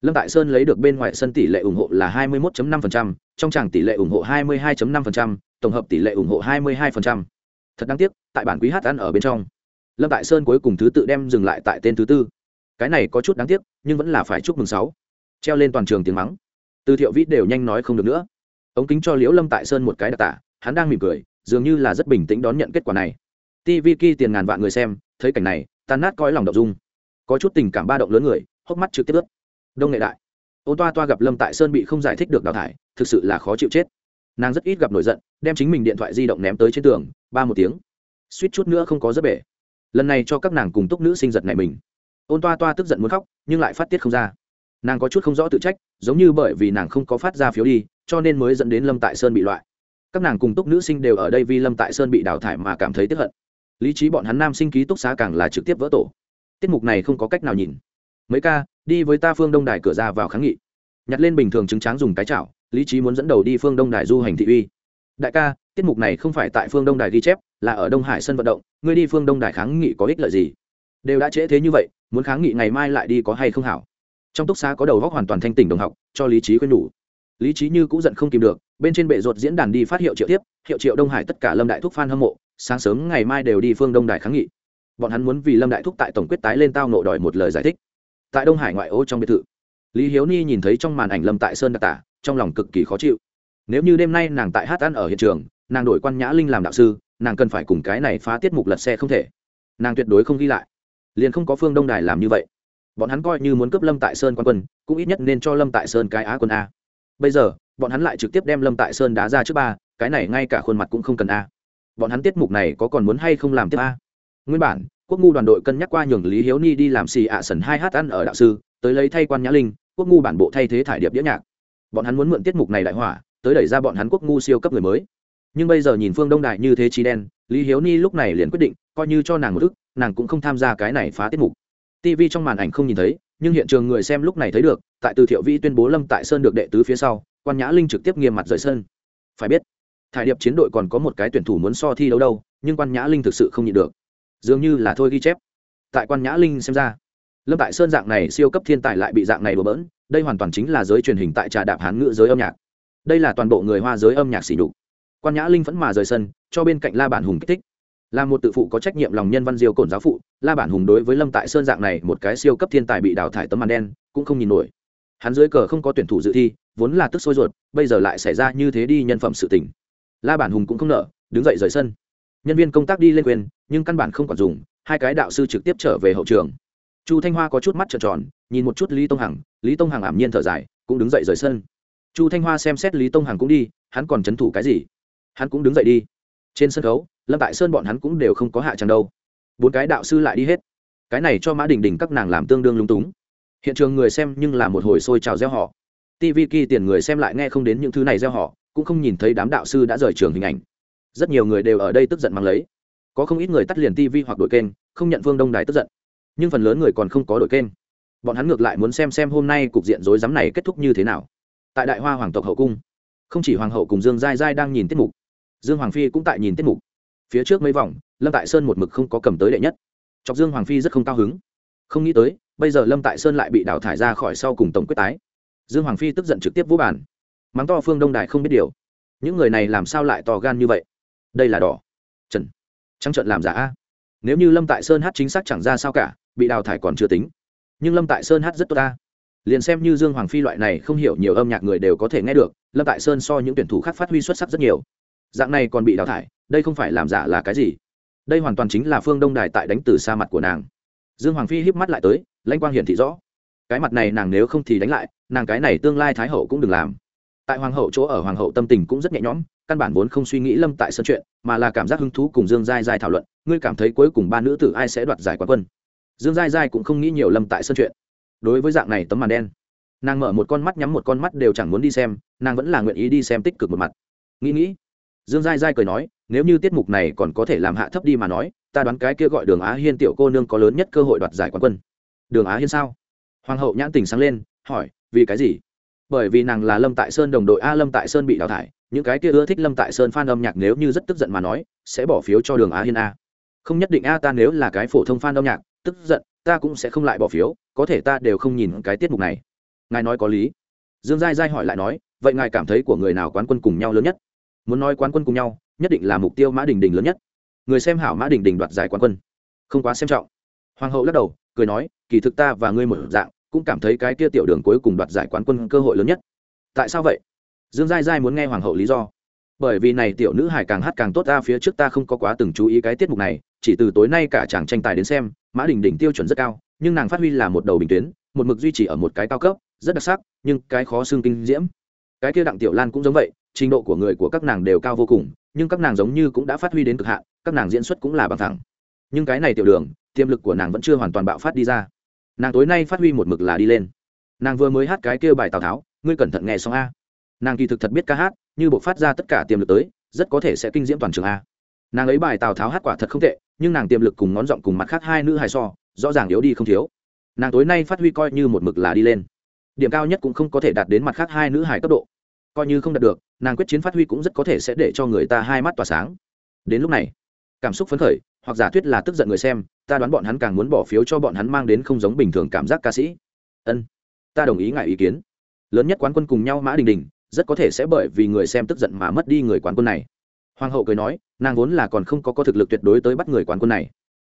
Lâm tại sơn lấy được bên ngoài sân tỷ lệ ủng hộ là 21.5%, trong tràng tỷ lệ ủng hộ 22.5%, tổng hợp tỷ lệ ủng hộ 22% thật đáng tiếc, tại bản quý hát ăn ở bên trong. Lâm tại sơn cuối cùng thứ tự đem dừng lại tại tên thứ tư. Cái này có chút đáng tiếc, nhưng vẫn là phải chúc mừng sáu. Treo lên toàn trường tiếng mắng. Từ thiệu vĩ đều nhanh nói không được nữa. Ống kính cho liễu lâm tại sơn một cái đặc tả, hắn đang mỉm cười, dường như là rất bình tĩnh đón nhận kết quả này. Tv ki tiền ngàn vạn người xem, thấy cảnh này, tan nát coi lòng đậu dung. Có chút tình cảm ba động lớn người, hốc mắt trực tiếp ướt. Đông nghệ đại. Ô toa toa gặp lâm tại sơn bị không giải thích được đào thải, thực sự là khó chịu chết nàng rất ít gặp nổi giận, đem chính mình điện thoại di động ném tới trên tường, ba một tiếng. Suýt chút nữa không có rất bể. Lần này cho các nàng cùng túc nữ sinh giật này mình. Ôn toa toa tức giận muốn khóc, nhưng lại phát tiết không ra. Nàng có chút không rõ tự trách, giống như bởi vì nàng không có phát ra phiếu đi, cho nên mới dẫn đến lâm tại sơn bị loại. Các nàng cùng túc nữ sinh đều ở đây vì lâm tại sơn bị đào thải mà cảm thấy tiếp hận. Lý trí bọn hắn nam sinh ký túc xá càng là trực tiếp vỡ tổ. Tiết mục này không có cách nào nhìn. Mấy ca, đi với ta phương đông đài cửa ra vào kháng nghị. Nhặt lên bình thường chứng tráng dùng cái chảo lý trí muốn dẫn đầu đi phương đông đài du hành thị uy. Đại ca, tiết mục này không phải tại phương đông đài ghi chép, là ở đông hải sân vận động, ngươi đi phương đông đài kháng nghị có ích lợi gì? Đều đã trễ thế như vậy, muốn kháng nghị ngày mai lại đi có hay không hảo? Trong túc xá có đầu góc hoàn toàn thanh tỉnh đồng học, cho lý trí khuyên đủ. lý trí như cũng giận không kìm được, bên trên bệ ruột diễn đàn đi phát hiệu triệu tiếp, hiệu triệu đông hải tất cả lâm đại thúc f hâm mộ, sáng sớm ngày mai đều đi phương đông đài kháng nghị. Bọn hắn muốn vì lâm đại thúc tại tổng quyết tái lên tao nộ đòi một lời giải thích. Tại đông hải ngoại ô trong biệt thự, lý hiếu ni nhìn thấy trong màn ảnh lâm tại sơn đặc tả trong lòng cực kỳ khó chịu. Nếu như đêm nay nàng tại hát ăn ở hiện trường, nàng đổi quan nhã linh làm đạo sư, nàng cần phải cùng cái này phá tiết mục lật xe không thể. Nàng tuyệt đối không ghi lại. Liền không có phương đông đài làm như vậy. Bọn hắn coi như muốn cướp lâm tại sơn quan quân, cũng ít nhất nên cho lâm tại sơn cái á quân a. Bây giờ, bọn hắn lại trực tiếp đem lâm tại sơn đá ra trước ba, cái này ngay cả khuôn mặt cũng không cần a. Bọn hắn tiết mục này có còn muốn hay không làm tiếp a? Nguyên bản, quốc ngu đoàn đội cân nhắc qua nhường lý hiếu ni đi làm xì ạ sần hai Hát ăn ở đạo sư, tới lấy thay quan nhã linh, quốc ngu bản bộ thay thế thải điệp đĩa nhạc bọn hắn muốn mượn tiết mục này đại hỏa, tới đẩy ra bọn hắn quốc ngu siêu cấp người mới. Nhưng bây giờ nhìn phương đông đại như thế chi đen, lý hiếu ni lúc này liền quyết định, coi như cho nàng một ức nàng cũng không tham gia cái này phá tiết mục. Tv trong màn ảnh không nhìn thấy, nhưng hiện trường người xem lúc này thấy được, tại từ thiệu vi tuyên bố lâm tại sơn được đệ tứ phía sau, quan nhã linh trực tiếp nghiêm mặt rời sân. Phải biết, thải điệp chiến đội còn có một cái tuyển thủ muốn so thi đấu đâu, nhưng quan nhã linh thực sự không nhịn được. Dường như là thôi ghi chép. Tại quan nhã linh xem ra, lâm tại sơn dạng này siêu cấp thiên tài lại bị dạng này đổ bỡn đây hoàn toàn chính là giới truyền hình tại trà đạp hán ngữ giới âm nhạc. Đây là toàn bộ người hoa giới âm nhạc xỉ đục quan nhã linh vẫn mà rời sân, cho bên cạnh la bản hùng kích thích. Là một tự phụ có trách nhiệm lòng nhân văn diêu cổn giáo phụ, la bản hùng đối với lâm tại sơn dạng này một cái siêu cấp thiên tài bị đào thải tấm màn đen, cũng không nhìn nổi. Hắn dưới cờ không có tuyển thủ dự thi, vốn là tức sôi ruột, bây giờ lại xảy ra như thế đi nhân phẩm sự tình. La bản hùng cũng không nợ, đứng dậy rời sân. Nhân viên công tác đi lên quyền, nhưng căn bản không còn dùng, hai cái đạo sư trực tiếp trở về hậu trường chu thanh hoa có chút mắt trợn tròn, nhìn một chút lý tông hằng, lý tông hằng ảm nhiên thở dài, cũng đứng dậy rời sân. Chu thanh hoa xem xét lý tông hằng cũng đi, hắn còn c h ấ n thủ cái gì? Hắn cũng đứng dậy đi. Trên sân khấu, lâm tại sơn bọn hắn cũng đều không có hạ tràng đâu. Bốn cái đạo sư lại đi hết. Cái này cho mã đình đình các nàng làm tương đương lung túng. Hiện trường người xem nhưng là một hồi sôi trào gieo họ. Tv kỳ tiền người xem lại nghe không đến những thứ này gieo họ, cũng không nhìn thấy đám đạo sư đã rời trường hình ảnh. Rất nhiều người đều ở đây tức giận mang lấy. Có không ít người tắt liền tv hoặc đội kênh, không nhận phương đông đài tức giận nhưng phần lớn người còn không có đội kênh. Bọn hắn ngược lại muốn xem xem hôm nay cục diện rối rắm này kết thúc như thế nào. Tại đại hoa hoàng tộc hậu cung, không chỉ hoàng hậu cùng dương giai giai đang nhìn tiết mục, dương hoàng phi cũng tại nhìn tiết mục. Phía trước mấy vòng, lâm tại sơn một mực không có cầm tới đệ nhất. Chọc dương hoàng phi rất không cao hứng. Không nghĩ tới, bây giờ lâm tại sơn lại bị đào thải ra khỏi sau cùng tổng quyết tái. Dương hoàng phi tức giận trực tiếp vũ bản mắng to phương đông đại không biết điều. Những người này làm sao lại to gan như vậy? Đây là đỏ. Trần. Trắng trận làm giả a. Nếu như lâm tại sơn hát chính xác chẳng ra sao cả bị đào thải còn chưa tính. Nhưng lâm tại sơn hát rất tốt ta. Liền xem như dương hoàng phi loại này không hiểu nhiều âm nhạc người đều có thể nghe được, lâm tại sơn so những tuyển thủ khác phát huy xuất sắc rất nhiều. Dạng này còn bị đào thải, đây không phải làm giả là cái gì? Đây hoàn toàn chính là phương đông đài tại đánh từ xa mặt của nàng. Dương hoàng phi híp mắt lại tới, lãnh quang hiển thị rõ. Cái mặt này nàng nếu không thì đánh lại, nàng cái này tương lai thái hậu cũng đừng làm. Tại hoàng hậu chỗ ở hoàng hậu tâm tình cũng rất nhẹ nhõm, căn bản vốn không suy nghĩ lâm tại sân chuyện, mà là cảm giác hứng thú cùng dương dai dai thảo luận, ngươi cảm thấy cuối cùng ba nữ tử ai sẽ đoạt giải quán quân? Dương dai dai cũng không nghĩ nhiều lâm tại sân chuyện. Đối với dạng này tấm màn đen, nàng mở một con mắt nhắm một con mắt đều chẳng muốn đi xem, nàng vẫn là nguyện ý đi xem tích cực một mặt. Nghĩ nghĩ, dương dai dai cười nói, nếu như tiết mục này còn có thể làm hạ thấp đi mà nói, ta đoán cái kia gọi đường á hiên tiểu cô nương có lớn nhất cơ hội đoạt giải quán quân. Đường á hiên sao? Hoàng hậu nhãn tình sáng lên, hỏi, vì cái gì? Bởi vì nàng là lâm tại sơn đồng đội, a, lâm tại sơn bị đào thải, những cái kia ưa thích lâm tại sơn f a n âm nhạc nếu như rất tức giận mà nói, sẽ bỏ phiếu cho đường á hiên a. Không nhất định a, ta nếu là cái phổ thông f a n âm nhạc tức giận, ta cũng sẽ không lại bỏ phiếu, có thể ta đều không nhìn cái tiết mục này. Ngài nói có lý. Dương giai giai hỏi lại nói, vậy ngài cảm thấy của người nào quán quân cùng nhau lớn nhất? Muốn nói quán quân cùng nhau, nhất định là mục tiêu mã đình đình lớn nhất. Người xem hảo mã đình đình đoạt giải quán quân. Không quá xem trọng. Hoàng hậu lắc đầu, cười nói, kỳ thực ta và ngươi một dạng, cũng cảm thấy cái kia tiểu đường cuối cùng đoạt giải quán quân cơ hội lớn nhất. Tại sao vậy? Dương giai giai muốn nghe hoàng hậu lý do bởi vì này tiểu nữ hải càng hát càng tốt ta phía trước ta không có quá từng chú ý cái tiết mục này, chỉ từ tối nay cả chàng tranh tài đến xem, mã đình đỉnh tiêu chuẩn rất cao, nhưng nàng phát huy là một đầu bình tuyến, một mực duy trì ở một cái cao cấp, rất đặc sắc, nhưng cái khó xương kinh diễm. Cái kia đặng tiểu lan cũng giống vậy, trình độ của người của các nàng đều cao vô cùng, nhưng các nàng giống như cũng đã phát huy đến cực hạn, các nàng diễn xuất cũng là bằng thẳng. Nhưng cái này tiểu đường, tiềm lực của nàng vẫn chưa hoàn toàn bạo phát đi ra. Nàng tối nay phát huy một mực là đi lên. Nàng vừa mới hát cái kêu bài tào tháo, ngươi cẩn thận nghe xong a. Nàng kỳ thực thật biết ca hát như buộc phát ra tất cả tiềm lực tới, rất có thể sẽ kinh diễm toàn trường a. Nàng ấy bài tào tháo hát quả thật không tệ, nhưng nàng tiềm lực cùng ngón giọng cùng mặt khác hai nữ hài so, rõ ràng yếu đi không thiếu. Nàng tối nay phát huy coi như một mực là đi lên. Điểm cao nhất cũng không có thể đạt đến mặt khác hai nữ hài cấp độ. Coi như không đạt được, nàng quyết chiến phát huy cũng rất có thể sẽ để cho người ta hai mắt tỏa sáng. Đến lúc này, cảm xúc phấn khởi, hoặc giả thuyết là tức giận người xem, ta đoán bọn hắn càng muốn bỏ phiếu cho bọn hắn mang đến không giống bình thường cảm giác ca sĩ. Ân, ta đồng ý ngại ý kiến. Lớn nhất quán quân cùng nhau mã đình đình rất có thể sẽ bởi vì người xem tức giận mà mất đi người quán quân này. Hoàng hậu cười nói, nàng vốn là còn không có có thực lực tuyệt đối tới bắt người quán quân này.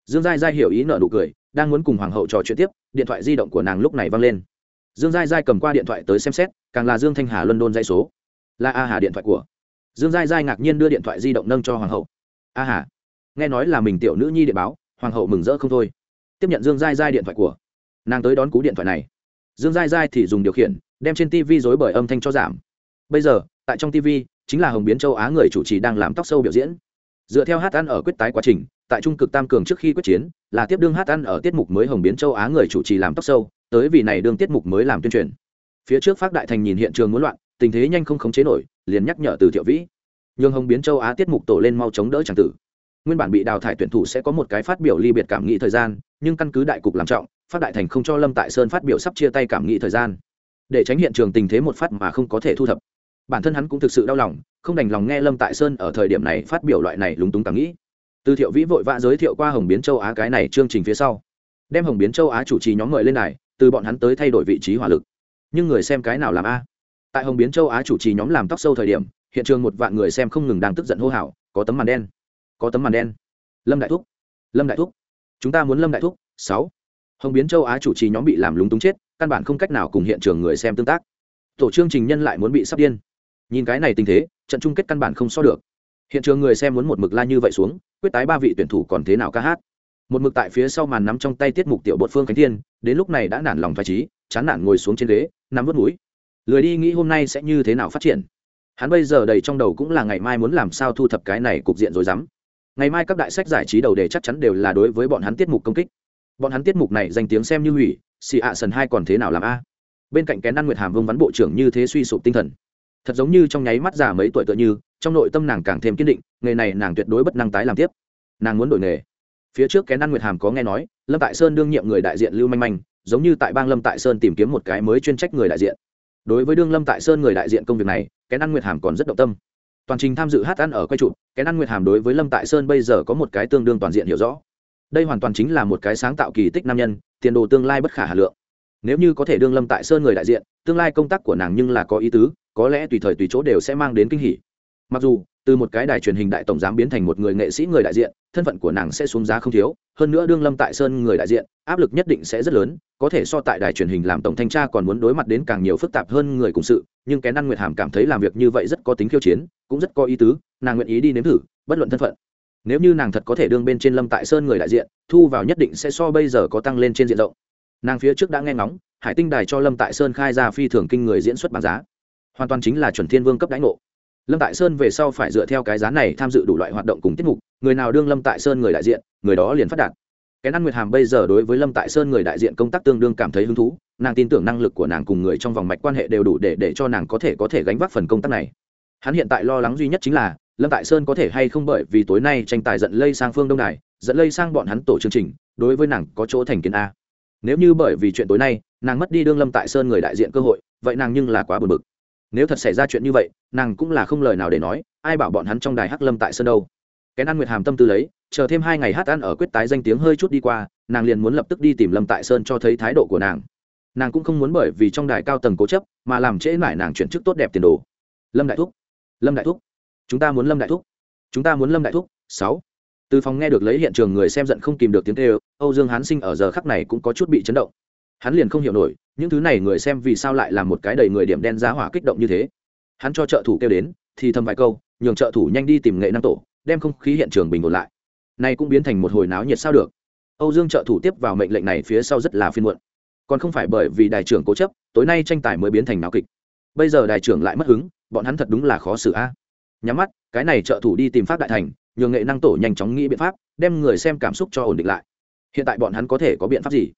Dương giai giai hiểu ý nợ nụ cười, đang muốn cùng hoàng hậu trò chuyện tiếp, điện thoại di động của nàng lúc này văng lên. Dương giai giai cầm qua điện thoại tới xem xét, càng là dương thanh hà luân đôn dây số. Là a hà điện thoại của. Dương giai giai ngạc nhiên đưa điện thoại di động nâng cho hoàng hậu. A hà. Nghe nói là mình tiểu nữ nhi điện báo, hoàng hậu mừng rỡ không thôi. Tiếp nhận dương giai giai điện thoại của. Nàng tới đón cú điện thoại này. Dương giai giai thì dùng điều khiển, đem trên tv dối bởi âm thanh cho giảm bây giờ, tại trong tv chính là hồng biến châu á người chủ trì đang làm tóc sâu biểu diễn. Dựa theo hát ăn ở quyết tái quá trình, tại trung cực tam cường trước khi quyết chiến, là tiếp đương hát ăn ở tiết mục mới hồng biến châu á người chủ trì làm tóc sâu, tới vì này đương tiết mục mới làm tuyên truyền. Phía trước phát đại thành nhìn hiện trường muốn loạn, tình thế nhanh không khống chế nổi, liền nhắc nhở từ thiệu vĩ. Nhường hồng biến châu á tiết mục tổ lên mau chống đỡ tràng tử. Nguyên bản bị đào thải tuyển thủ sẽ có một cái phát biểu ly biệt cảm nghĩ thời gian, nhưng căn cứ đại cục làm trọng phát đại thành không cho lâm tại sơn phát biểu sắp chia tay cảm nghĩ thời gian. Để tránh hiện trường tình thế một phát mà không có thể thu thập bản thân hắn cũng thực sự đau lòng, không đành lòng nghe lâm tại sơn ở thời điểm này phát biểu loại này lúng túng cảm nghĩ. Từ thiệu vĩ vội vã giới thiệu qua hồng biến châu á cái này chương trình phía sau. Đem hồng biến châu á chủ trì nhóm mời lên này từ bọn hắn tới thay đổi vị trí hỏa lực. Nhưng người xem cái nào làm a? Tại hồng biến châu á chủ trì nhóm làm tóc sâu thời điểm, hiện trường một vạn người xem không ngừng đang tức giận hô hào, có tấm màn đen, có tấm màn đen. Lâm đại thúc, lâm đại thúc, chúng ta muốn lâm đại thúc, sáu. Hồng biến châu á chủ trì nhóm bị làm lúng túng chết, căn bản không cách nào cùng hiện trường người xem tương tác. Tổ chương trình nhân lại muốn bị sắp điên nhìn cái này tình thế, trận chung kết căn bản không so được. Hiện trường người xem muốn một mực la như vậy xuống, quyết tái ba vị tuyển thủ còn thế nào ca hát. Một mực tại phía sau màn nắm trong tay tiết mục tiểu bột phương khánh thiên, đến lúc này đã nản lòng phải trí, chán nản ngồi xuống trên ghế nắm vớt mũi lười đi nghĩ hôm nay sẽ như thế nào phát triển. Hắn bây giờ đầy trong đầu cũng là ngày mai muốn làm sao thu thập cái này cục diện rồi dám. Ngày mai các đại sách giải trí đầu đề chắc chắn đều là đối với bọn hắn tiết mục công kích. Bọn hắn tiết mục này danh tiếng xem như hủy xì ạ sần hai còn thế nào làm a? Bên cạnh kén ăn nguyệt hàm vương vắn bộ trưởng như thế suy sụp tinh thần thật giống như trong nháy mắt già mấy tuổi tựa như, trong nội tâm nàng càng thêm kiên định, nghề này nàng tuyệt đối bất năng tái làm tiếp. Nàng muốn đổi nghề. Phía trước kén ăn nguyệt hàm có nghe nói, lâm tại sơn đương nhiệm người đại diện lưu manh manh, giống như tại bang lâm tại sơn tìm kiếm một cái mới chuyên trách người đại diện. Đối với đương lâm tại sơn người đại diện công việc này, kén ăn nguyệt hàm còn rất động tâm. Toàn trình tham dự hát ăn ở quay trụ, kén ăn nguyệt hàm đối với lâm tại sơn bây giờ có một cái tương đương toàn diện hiểu rõ. Đây hoàn toàn chính là một cái sáng tạo kỳ tích nam nhân, tiền đồ tương lai bất khả hà lượng. Nếu như có thể đương lâm tại sơn người đại diện, tương lai công tác của nàng nhưng là có ý tứ có lẽ tùy thời tùy chỗ đều sẽ mang đến kinh hỉ. Mặc dù, từ một cái đài truyền hình đại tổng giám biến thành một người nghệ sĩ người đại diện, thân phận của nàng sẽ xuống giá không thiếu, hơn nữa đương lâm tại sơn người đại diện, áp lực nhất định sẽ rất lớn, có thể so tại đài truyền hình làm tổng thanh tra còn muốn đối mặt đến càng nhiều phức tạp hơn người cùng sự, nhưng cái năng nguyệt hàm cảm thấy làm việc như vậy rất có tính khiêu chiến, cũng rất có ý tứ, nàng nguyện ý đi nếm thử, bất luận thân phận. Nếu như nàng thật có thể đương bên trên lâm tại sơn người đại diện, thu vào nhất định sẽ so bây giờ có tăng lên trên diện rộng. Nàng phía trước đã nghe ngóng, hải tinh đài cho lâm tại sơn khai ra phi thường kinh người diễn xuất bản giá hoàn toàn chính là chuẩn thiên vương cấp đánh ngộ. Lâm tại sơn về sau phải dựa theo cái giá này tham dự đủ loại hoạt động cùng tiết mục, người nào đương lâm tại sơn người đại diện, người đó liền phát đạt. Cái Năng nguyệt hàm bây giờ đối với lâm tại sơn người đại diện công tác tương đương cảm thấy hứng thú, nàng tin tưởng năng lực của nàng cùng người trong vòng mạch quan hệ đều đủ để để cho nàng có thể có thể gánh vác phần công tác này. Hắn hiện tại lo lắng duy nhất chính là, lâm tại sơn có thể hay không bởi vì tối nay tranh tài dẫn lây sang phương đông đài dẫn lây sang bọn hắn tổ chương trình, đối với nàng có chỗ thành kiến a. Nếu như bởi vì chuyện tối nay, nàng mất đi đương lâm tại sơn người đại diện cơ hội, vậy nàng nhưng là quá buồn bực nếu thật xảy ra chuyện như vậy, nàng cũng là không lời nào để nói, ai bảo bọn hắn trong đài hắc lâm tại sơn đâu. Cái ăn nguyệt hàm tâm tư lấy, chờ thêm hai ngày hát ăn ở quyết tái danh tiếng hơi chút đi qua, nàng liền muốn lập tức đi tìm lâm tại sơn cho thấy thái độ của nàng. Nàng cũng không muốn bởi vì trong đài cao tầng cố chấp, mà làm trễ mãi nàng chuyển chức tốt đẹp tiền đồ. Lâm đại thúc, lâm đại thúc, chúng ta muốn lâm đại thúc, chúng ta muốn lâm đại thúc, sáu. Từ phòng nghe được lấy hiện trường người xem giận không kìm được tiếng kêu, âu dương hán sinh ở giờ khắc này cũng có chút bị chấn động hắn liền không hiểu nổi, những thứ này người xem vì sao lại là một cái đầy người điểm đen giá hỏa kích động như thế. Hắn cho trợ thủ kêu đến, thì thầm vài câu, nhường trợ thủ nhanh đi tìm nghệ năng tổ, đem không khí hiện trường bình ổn lại. Nay cũng biến thành một hồi náo nhiệt sao được. Âu dương trợ thủ tiếp vào mệnh lệnh này phía sau rất là phiên muộn. Còn không phải bởi vì đại trưởng cố chấp, tối nay tranh tài mới biến thành náo kịch. Bây giờ đại trưởng lại mất hứng, bọn hắn thật đúng là khó xử a. Nhắm mắt, cái này trợ thủ đi tìm pháp đại thành, nhường nghệ năng tổ nhanh chóng nghĩ biện pháp, đem người xem cảm xúc cho ổn định lại. Hiện tại bọn hắn có thể có biện pháp gì?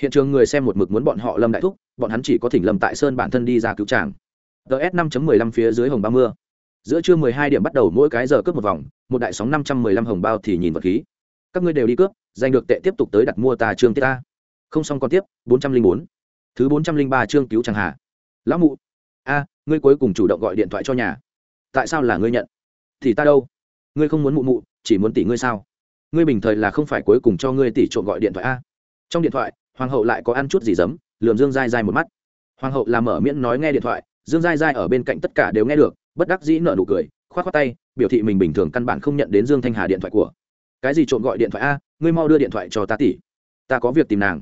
Hiện trường người xem một mực muốn bọn họ lâm đại thúc, bọn hắn chỉ có thỉnh lâm tại sơn bản thân đi ra cứu tràng ts năm mười lăm phía dưới hồng ba mưa. Giữa trưa mười hai điểm bắt đầu mỗi cái giờ cướp một vòng, một đại sóng năm trăm mười lăm hồng bao thì nhìn vật khí. Các ngươi đều đi cướp, giành được tệ tiếp tục tới đặt mua tà trương tiết ta không xong còn tiếp, bốn trăm linh bốn. Thứ bốn trăm linh ba trương cứu chẳng hà. Lão mụ. A, ngươi cuối cùng chủ động gọi điện thoại cho nhà. Tại sao là ngươi nhận? Thì ta đâu? Ngươi không muốn mụ mụ, chỉ muốn tỷ ngươi sao? Ngươi bình thời là không phải cuối cùng cho ngươi tỷ trộm gọi điện thoại a. Trong điện thoại hoàng hậu lại có ăn chút gì giấm, lườm dương dai dai một mắt. Hoàng hậu làm mở miễn nói nghe điện thoại, dương dai dai ở bên cạnh tất cả đều nghe được, bất đắc dĩ nợ nụ cười k h o á t k tay, biểu thị mình bình thường căn bản không nhận đến dương thanh hà điện thoại của. Cái gì trộm gọi điện thoại a, ngươi mau đưa điện thoại cho ta tỷ. Ta có việc tìm nàng.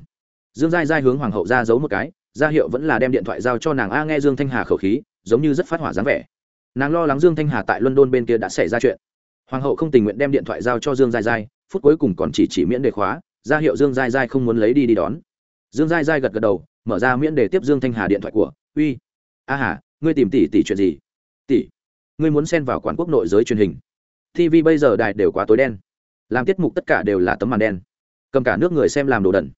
Dương dai dai hướng hoàng hậu ra giấu một cái, ra hiệu vẫn là đem điện thoại giao cho nàng a nghe dương thanh hà khẩu khí, giống như rất phát hỏa dáng vẻ. Nàng lo lắng dương thanh hà tại london bên kia đã xảy ra chuyện. Hoàng hậu không tình nguyện đem điện thoại giao cho dương dai dai phút cuối cùng còn chỉ chỉ miễn đề khóa ra hiệu dương dai dai không muốn lấy đi đi đón. Dương dai dai gật gật đầu, mở ra miễn để tiếp dương thanh hà điện thoại của, uy, a hà, ngươi tìm tỷ tỷ chuyện gì? Tỷ, ngươi muốn xen vào quản quốc nội giới truyền hình. Tv bây giờ đài đều quá tối đen. Làm tiết mục tất cả đều là tấm màn đen. Cầm cả nước người xem làm đồ đần.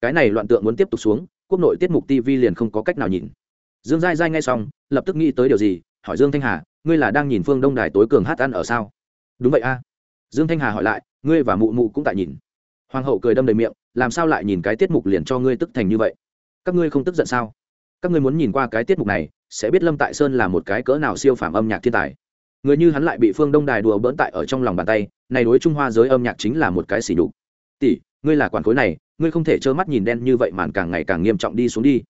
Cái này loạn tượng muốn tiếp tục xuống, quốc nội tiết mục tv liền không có cách nào nhìn. Dương giai giai ngay xong, lập tức nghĩ tới điều gì, hỏi dương thanh hà, ngươi là đang nhìn phương đông đài tối cường hát ăn ở sao? Đúng vậy a. Dương thanh hà hỏi lại, ngươi và mụ mụ cũng tại nhìn hoàng hậu cười đâm đầy miệng, làm sao lại nhìn cái tiết mục liền cho ngươi tức thành như vậy? Các ngươi không tức giận sao? Các ngươi muốn nhìn qua cái tiết mục này, sẽ biết lâm tại sơn là một cái cỡ nào siêu phàm âm nhạc thiên tài. Người như hắn lại bị phương đông đài đùa bỡn tại ở trong lòng bàn tay, này đối trung hoa giới âm nhạc chính là một cái xỉ đục tỷ, ngươi là quản khối này, ngươi không thể trơ mắt nhìn đen như vậy màn càng ngày càng nghiêm trọng đi xuống đi.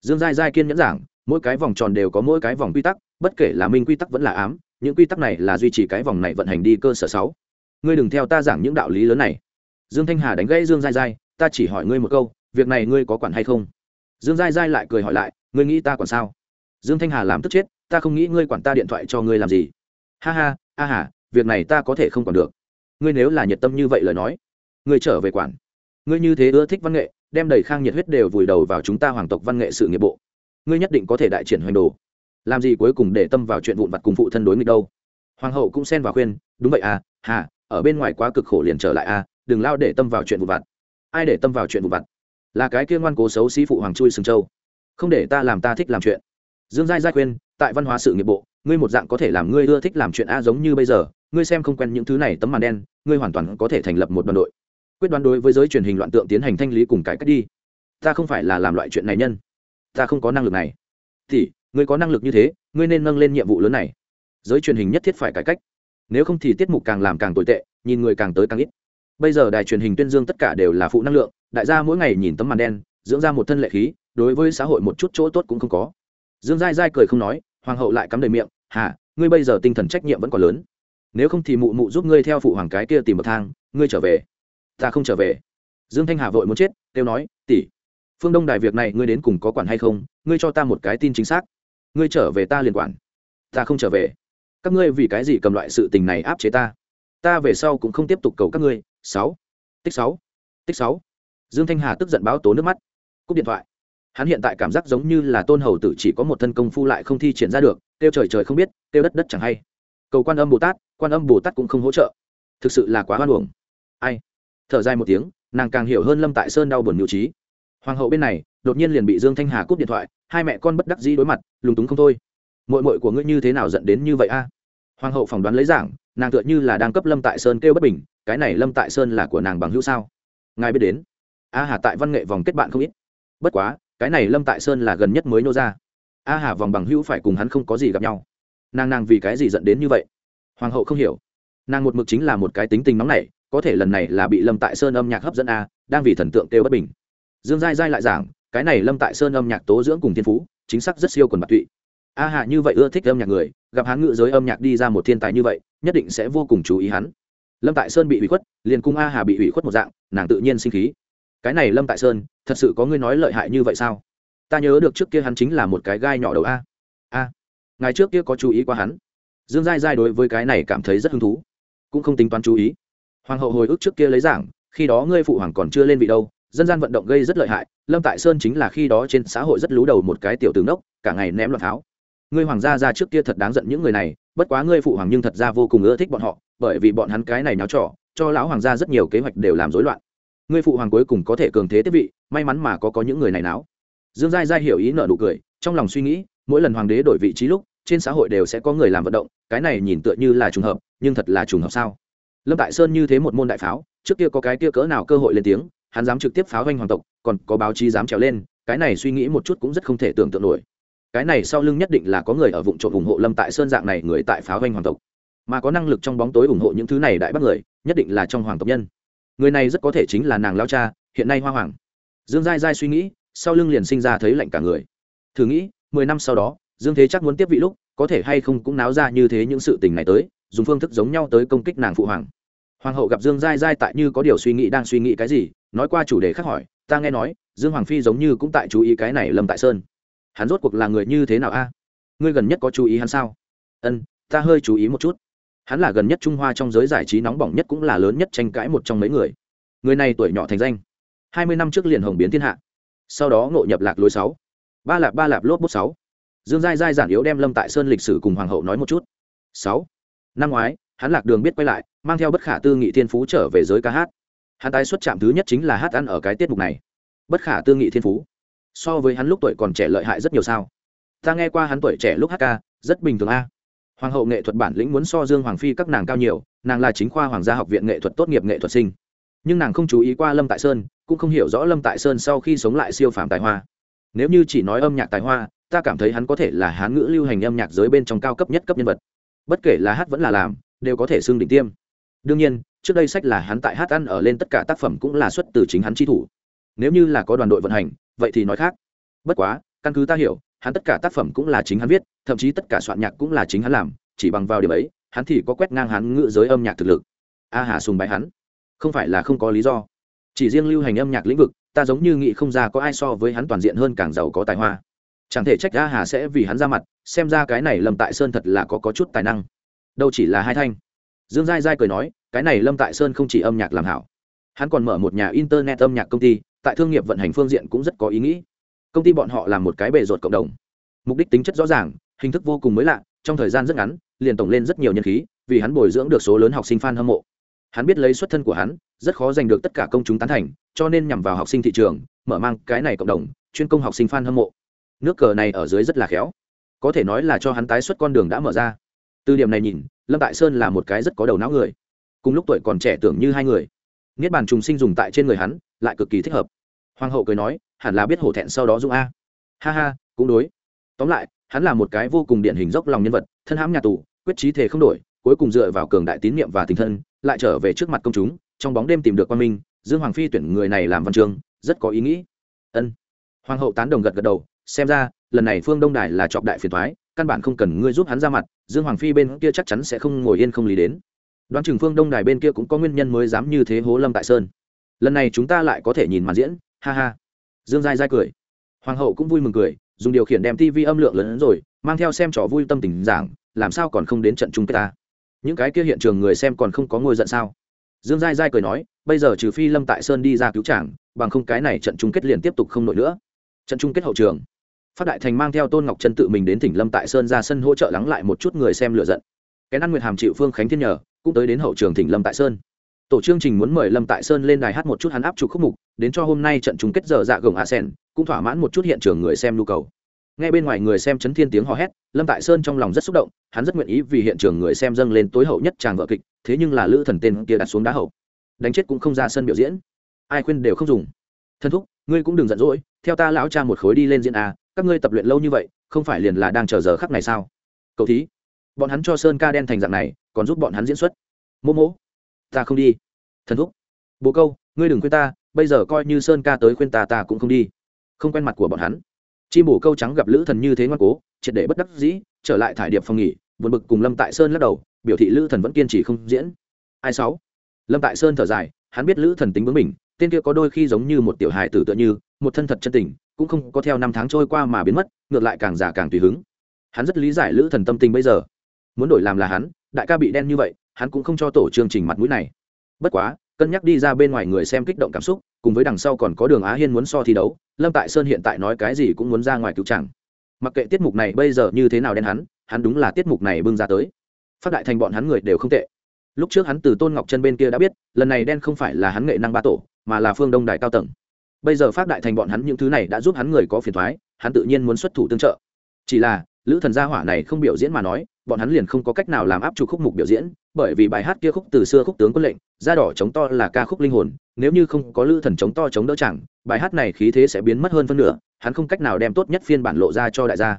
Dương giai giai kiên nhẫn giảng, mỗi cái vòng tròn đều có mỗi cái vòng quy tắc, bất kể là minh quy tắc vẫn là ám, những quy tắc này là duy trì cái vòng này vận hành đi cơ sở sáu. Ngươi đừng theo ta giảng những đạo lý lớn này dương thanh hà đánh gãy dương Gai Gai, ta chỉ hỏi ngươi một câu việc này ngươi có quản hay không? Dương Gai Gai lại cười hỏi lại ngươi nghĩ ta quản sao? Dương thanh hà làm tức chết ta không nghĩ ngươi quản ta điện thoại cho ngươi làm gì. Ha ha a hà việc này ta có thể không quản được. Ngươi nếu là nhiệt tâm như vậy lời nói ngươi trở về quản. Ngươi như thế ưa thích văn nghệ đem đầy khang nhiệt huyết đều vùi đầu vào chúng ta hoàng tộc văn nghệ sự nghiệp bộ. Ngươi nhất định có thể đại triển hoành đồ. Làm gì cuối cùng để tâm vào chuyện vụn vặt cùng phụ thân đối nghịch đâu? Hoàng hậu cũng xen vào khuyên đúng vậy à hà ở bên ngoài quá cực khổ liền trở lại à đừng lao để tâm vào chuyện vụn vặt. Ai để tâm vào chuyện vụn vặt? Là cái kia ngoan cố xấu sĩ phụ hoàng chui sừng châu không để ta làm ta thích làm chuyện. Dương giai giai khuyên, tại văn hóa sự nghiệp bộ, ngươi một dạng có thể làm ngươi ưa thích làm chuyện a giống như bây giờ, ngươi xem không quen những thứ này tấm màn đen, ngươi hoàn toàn có thể thành lập một đoàn đội. Quyết đoán đối với giới truyền hình loạn tượng tiến hành thanh lý cùng cái cách đi. Ta không phải là làm loại chuyện này nhân. Ta không có năng lực này. Thì, ngươi có năng lực như thế, ngươi nên nâng lên nhiệm vụ lớn này. Giới truyền hình nhất thiết phải cải cách. Nếu không thì tiết mục càng làm càng tồi tệ, nhìn người càng tới càng ít bây giờ đài truyền hình tuyên dương tất cả đều là phụ năng lượng, đại gia mỗi ngày nhìn tấm màn đen, dưỡng ra một thân lệ khí, đối với xã hội một chút chỗ tốt cũng không có. Dương dai dai cười không nói, hoàng hậu lại cắm đầy miệng hả ngươi bây giờ tinh thần trách nhiệm vẫn còn lớn. Nếu không thì mụ mụ giúp ngươi theo phụ hoàng cái kia tìm bậc thang, ngươi trở về. Ta không trở về. Dương thanh hà vội muốn chết, kêu nói, tỷ, phương đông đài việc này ngươi đến cùng có quản hay không? Ngươi cho ta một cái tin chính xác. Ngươi trở về ta liền quản. Ta không trở về. Các ngươi vì cái gì cầm loại sự tình này áp chế ta? Ta về sau cũng không tiếp tục cầu các ngươi sáu. Tích sáu. Tích sáu. Dương thanh hà tức giận báo tố nước mắt. Cúp điện thoại. Hắn hiện tại cảm giác giống như là tôn hầu tử chỉ có một thân công phu lại không thi triển ra được tiêu trời trời không biết tiêu đất đất chẳng hay. Cầu quan âm bồ tát, quan âm bồ tát cũng không hỗ trợ. Thực sự là quá hoan hồng ai? Thở dài một tiếng, nàng càng hiểu hơn lâm tại sơn đau buồn nhiều trí. Hoàng hậu bên này, đột nhiên liền bị dương thanh hà cúp điện thoại, hai mẹ con bất đắc dĩ đối mặt, lúng túng không thôi. Mội mội của ngươi như thế nào dẫn đến như vậy a? Hoàng hậu phỏng đoán lấy giảng nàng tựa như là đang cấp lâm tại sơn kêu bất bình, cái này lâm tại sơn là của nàng bằng hữu sao? Ngài biết đến. A hà tại văn nghệ vòng kết bạn không ít. Bất quá, cái này lâm tại sơn là gần nhất mới nô ra. A hà vòng bằng hữu phải cùng hắn không có gì gặp nhau. Nàng nàng vì cái gì dẫn đến như vậy? Hoàng hậu không hiểu. Nàng một mực chính là một cái tính tình nóng nảy, có thể lần này là bị lâm tại sơn âm nhạc hấp dẫn a, đang vì thần tượng kêu bất bình. Dương giai giai lại giảng, cái này lâm tại sơn âm nhạc tố dưỡng cùng thiên phú, chính xác rất siêu quần bạc tụy. A hạ như vậy ưa thích âm nhạc người, gặp hắn ngự giới âm nhạc đi ra một thiên tài như vậy nhất định sẽ vô cùng chú ý hắn. Lâm tại sơn bị hủy khuất, liền cung a hà bị hủy khuất một dạng, nàng tự nhiên sinh khí. Cái này lâm tại sơn, thật sự có ngươi nói lợi hại như vậy sao? Ta nhớ được trước kia hắn chính là một cái gai nhỏ đầu a. A, ngày trước kia có chú ý qua hắn. Dương giai giai đối với cái này cảm thấy rất hứng thú. Cũng không tính toán chú ý. Hoàng hậu hồi ức trước kia lấy giảng, khi đó ngươi phụ hoàng còn chưa lên vị đâu, dân gian vận động gây rất lợi hại, lâm tại sơn chính là khi đó trên xã hội rất lú đầu một cái tiểu tướng đốc cả ngày ném loạn pháo ngươi hoàng gia ra trước kia thật đáng giận những người này bất quá ngươi phụ hoàng nhưng thật ra vô cùng ưa thích bọn họ, bởi vì bọn hắn cái này náo trỏ cho lão hoàng gia rất nhiều kế hoạch đều làm rối loạn. Ngươi phụ hoàng cuối cùng có thể cường thế tiếp vị, may mắn mà có có những người này náo. Dương giai giai hiểu ý nợ nụ cười, trong lòng suy nghĩ, mỗi lần hoàng đế đổi vị trí lúc, trên xã hội đều sẽ có người làm vận động, cái này nhìn tựa như là trùng hợp, nhưng thật là trùng hợp sao? Lâm tại sơn như thế một môn đại pháo, trước kia có cái kia cỡ nào cơ hội lên tiếng, hắn dám trực tiếp pháo doanh hoàng tộc, còn có báo chí dám trèo lên, cái này suy nghĩ một chút cũng rất không thể tưởng tượng nổi cái này sau lưng nhất định là có người ở vụ trộm ủng hộ lâm tại sơn dạng này người tại pháo hoành hoàng tộc mà có năng lực trong bóng tối ủng hộ những thứ này đại bắt người nhất định là trong hoàng tộc nhân người này rất có thể chính là nàng lao cha hiện nay hoa hoàng dương giai giai suy nghĩ sau lưng liền sinh ra thấy lạnh cả người thử nghĩ mười năm sau đó dương thế chắc muốn tiếp vị lúc có thể hay không cũng náo ra như thế những sự tình này tới dùng phương thức giống nhau tới công kích nàng phụ hoàng hoàng hậu gặp dương giai giai tại như có điều suy nghĩ đang suy nghĩ cái gì nói qua chủ đề khác hỏi ta nghe nói dương hoàng phi giống như cũng tại chú ý cái này lâm tại sơn hắn rốt cuộc là người như thế nào a? Ngươi gần nhất có chú ý hắn sao? Ân, ta hơi chú ý một chút. Hắn là gần nhất trung hoa trong giới giải trí nóng bỏng nhất cũng là lớn nhất tranh cãi một trong mấy người. Người này tuổi nhỏ thành danh. Hai mươi năm trước liền hồng biến thiên hạ. Sau đó ngộ nhập lạc lối sáu. Ba lạp ba lạp lốp bút sáu. Dương giai giai giản yếu đem lâm tại sơn lịch sử cùng hoàng hậu nói một chút. Sáu. Năm ngoái, hắn lạc đường biết quay lại, mang theo bất khả tư nghị thiên phú trở về giới ca hát. Hắn tái xuất trạm thứ nhất chính là hát ăn ở cái tiết mục này. Bất khả tư nghị thiên phú so với hắn lúc tuổi còn trẻ lợi hại rất nhiều sao? Ta nghe qua hắn tuổi trẻ lúc hát ca, rất bình thường a. Hoàng hậu nghệ thuật bản lĩnh muốn so dương hoàng phi các nàng cao nhiều, nàng là chính khoa hoàng gia học viện nghệ thuật tốt nghiệp nghệ thuật sinh. Nhưng nàng không chú ý qua lâm tại sơn, cũng không hiểu rõ lâm tại sơn sau khi sống lại siêu phàm tài hoa. Nếu như chỉ nói âm nhạc tài hoa, ta cảm thấy hắn có thể là hán ngữ lưu hành âm nhạc giới bên trong cao cấp nhất cấp nhân vật. Bất kể là hát vẫn là làm, đều có thể xưng đỉnh tiêm. Đương nhiên, trước đây sách là hắn tại hát ăn ở lên tất cả tác phẩm cũng là xuất từ chính hắn chi thủ nếu như là có đoàn đội vận hành vậy thì nói khác. Bất quá căn cứ ta hiểu hắn tất cả tác phẩm cũng là chính hắn viết thậm chí tất cả soạn nhạc cũng là chính hắn làm chỉ bằng vào điểm ấy hắn thì có quét ngang hắn ngự giới âm nhạc thực lực. A hà sùng bái hắn. Không phải là không có lý do. Chỉ riêng lưu hành âm nhạc lĩnh vực ta giống như nghĩ không ra có ai so với hắn toàn diện hơn càng giàu có tài hoa. Chẳng thể trách a hà sẽ vì hắn ra mặt xem ra cái này lâm tại sơn thật là có, có chút tài năng. Đâu chỉ là hai thanh. Dương giai giai cười nói cái này lâm tại sơn không chỉ âm nhạc làm hảo. Hắn còn mở một nhà internet âm nhạc công ty tại thương nghiệp vận hành phương diện cũng rất có ý nghĩ. Công ty bọn họ làm một cái bề rột cộng đồng. Mục đích tính chất rõ ràng, hình thức vô cùng mới lạ, trong thời gian rất ngắn, liền tổng lên rất nhiều nhân khí, vì hắn bồi dưỡng được số lớn học sinh f a n hâm mộ. Hắn biết lấy xuất thân của hắn, rất khó giành được tất cả công chúng tán thành, cho nên nhằm vào học sinh thị trường, mở mang cái này cộng đồng, chuyên công học sinh f a n hâm mộ. Nước cờ này ở dưới rất là khéo. Có thể nói là cho hắn tái xuất con đường đã mở ra. Từ điểm này nhìn, lâm tại sơn là một cái rất có đầu não người. Cùng lúc tuổi còn trẻ tưởng như hai người. Niết bàn trùng sinh dùng tại trên người hắn, lại cực kỳ thích hợp hoàng hậu cười nói, hẳn là biết hổ thẹn sau đó dung a. Ha ha, cũng đối. Tóm lại, hắn là một cái vô cùng điển hình dốc lòng nhân vật, thân hãm nhà tù, quyết trí thể không đổi, cuối cùng dựa vào cường đại tín nhiệm và tình thân, lại trở về trước mặt công chúng, trong bóng đêm tìm được quan minh, dương hoàng phi tuyển người này làm văn chương, rất có ý nghĩ. Ân. Hoàng hậu tán đồng gật gật đầu, xem ra, lần này phương đông đài là chọc đại phiền thoái căn bản không cần ngươi giúp hắn ra mặt, dương hoàng phi bên kia chắc chắn sẽ không ngồi yên không lý đến. Đoán chừng phương đông đài bên kia cũng có nguyên nhân mới dám như thế hố lâm tại sơn. Lần này chúng ta lại có thể nhìn màn diễn ha ha. Dương dai dai cười. Hoàng hậu cũng vui mừng cười, dùng điều khiển đem tv âm lượng lớn hơn rồi, mang theo xem trò vui tâm tình giảng, làm sao còn không đến trận chung kết ta? Những cái kia hiện trường người xem còn không có ngôi giận sao? Dương dai dai cười nói, bây giờ trừ phi lâm tại sơn đi ra cứu trảng bằng không cái này trận chung kết liền tiếp tục không nổi nữa. Trận chung kết hậu trường. Phát đại thành mang theo tôn ngọc trân tự mình đến tỉnh lâm tại sơn ra sân hỗ trợ lắng lại một chút người xem lựa giận. Cái ăn nguyệt hàm chịu phương khánh thiên nhờ, cũng tới đến hậu trường tỉnh lâm tại sơn tổ chương trình muốn mời lâm tại sơn lên đài hát một chút hắn áp chụp khúc mục, đến cho hôm nay trận chung kết giờ dạ gồng a sen cũng thỏa mãn một chút hiện trường người xem nhu cầu. Ngay bên ngoài người xem chấn thiên tiếng hò hét, lâm tại sơn trong lòng rất xúc động, hắn rất nguyện ý vì hiện trường người xem dâng lên tối hậu nhất tràng vợ kịch, thế nhưng là lữ thần tên kia đặt xuống đá hậu. Đánh chết cũng không ra sân biểu diễn. Ai khuyên đều không dùng. Thân thúc, ngươi cũng đừng giận dỗi, theo ta lão cha một khối đi lên diễn a các ngươi tập luyện lâu như vậy, không phải liền là đang chờ giờ khắc này sao? Cậu thí, bọn hắn cho sơn ca đen thành dạng này, còn giúp bọn hắn diễn xuất. Mô mô ta không đi. Thần thúc, bố câu, ngươi đừng khuyên ta, bây giờ coi như sơn ca tới khuyên ta ta cũng không đi. Không quen mặt của bọn hắn. Chim bổ câu trắng gặp lữ thần như thế ngoan cố, triệt để bất đắc dĩ, trở lại thải điệp phòng nghỉ, buồn bực cùng lâm tại sơn lắc đầu, biểu thị lữ thần vẫn kiên trì không diễn. Ai sáu? Lâm tại sơn thở dài, hắn biết lữ thần tính bướng mình, tên kia có đôi khi giống như một tiểu hài tử tựa như, một thân thật chân tình, cũng không có theo năm tháng trôi qua mà biến mất, ngược lại càng già càng tùy hứng. Hắn rất lý giải lữ thần tâm tình bây giờ. Muốn đổi làm là hắn, đại ca bị đen như vậy hắn cũng không cho tổ chương trình mặt mũi này. Bất quá, cân nhắc đi ra bên ngoài người xem kích động cảm xúc, cùng với đằng sau còn có đường á hiên muốn so thi đấu, lâm tại sơn hiện tại nói cái gì cũng muốn ra ngoài cứu chẳng mặc kệ tiết mục này bây giờ như thế nào đen hắn hắn đúng là tiết mục này bưng ra tới. Phát đại thành bọn hắn người đều không tệ. Lúc trước hắn từ tôn ngọc chân bên kia đã biết, lần này đen không phải là hắn nghệ năng ba tổ, mà là phương đông đại cao tầng. Bây giờ phát đại thành bọn hắn những thứ này đã giúp hắn người có phiền thoái, hắn tự nhiên muốn xuất thủ tương trợ. Chỉ là lữ thần gia hỏa này không biểu diễn mà nói, bọn hắn liền không có cách nào làm áp chủ khúc mục biểu diễn, bởi vì bài hát kia khúc từ xưa khúc tướng quân lệnh, da đỏ chống to là ca khúc linh hồn, nếu như không có lữ thần chống to chống đỡ chẳng, bài hát này khí thế sẽ biến mất hơn phân nửa, hắn không cách nào đem tốt nhất phiên bản lộ ra cho đại gia.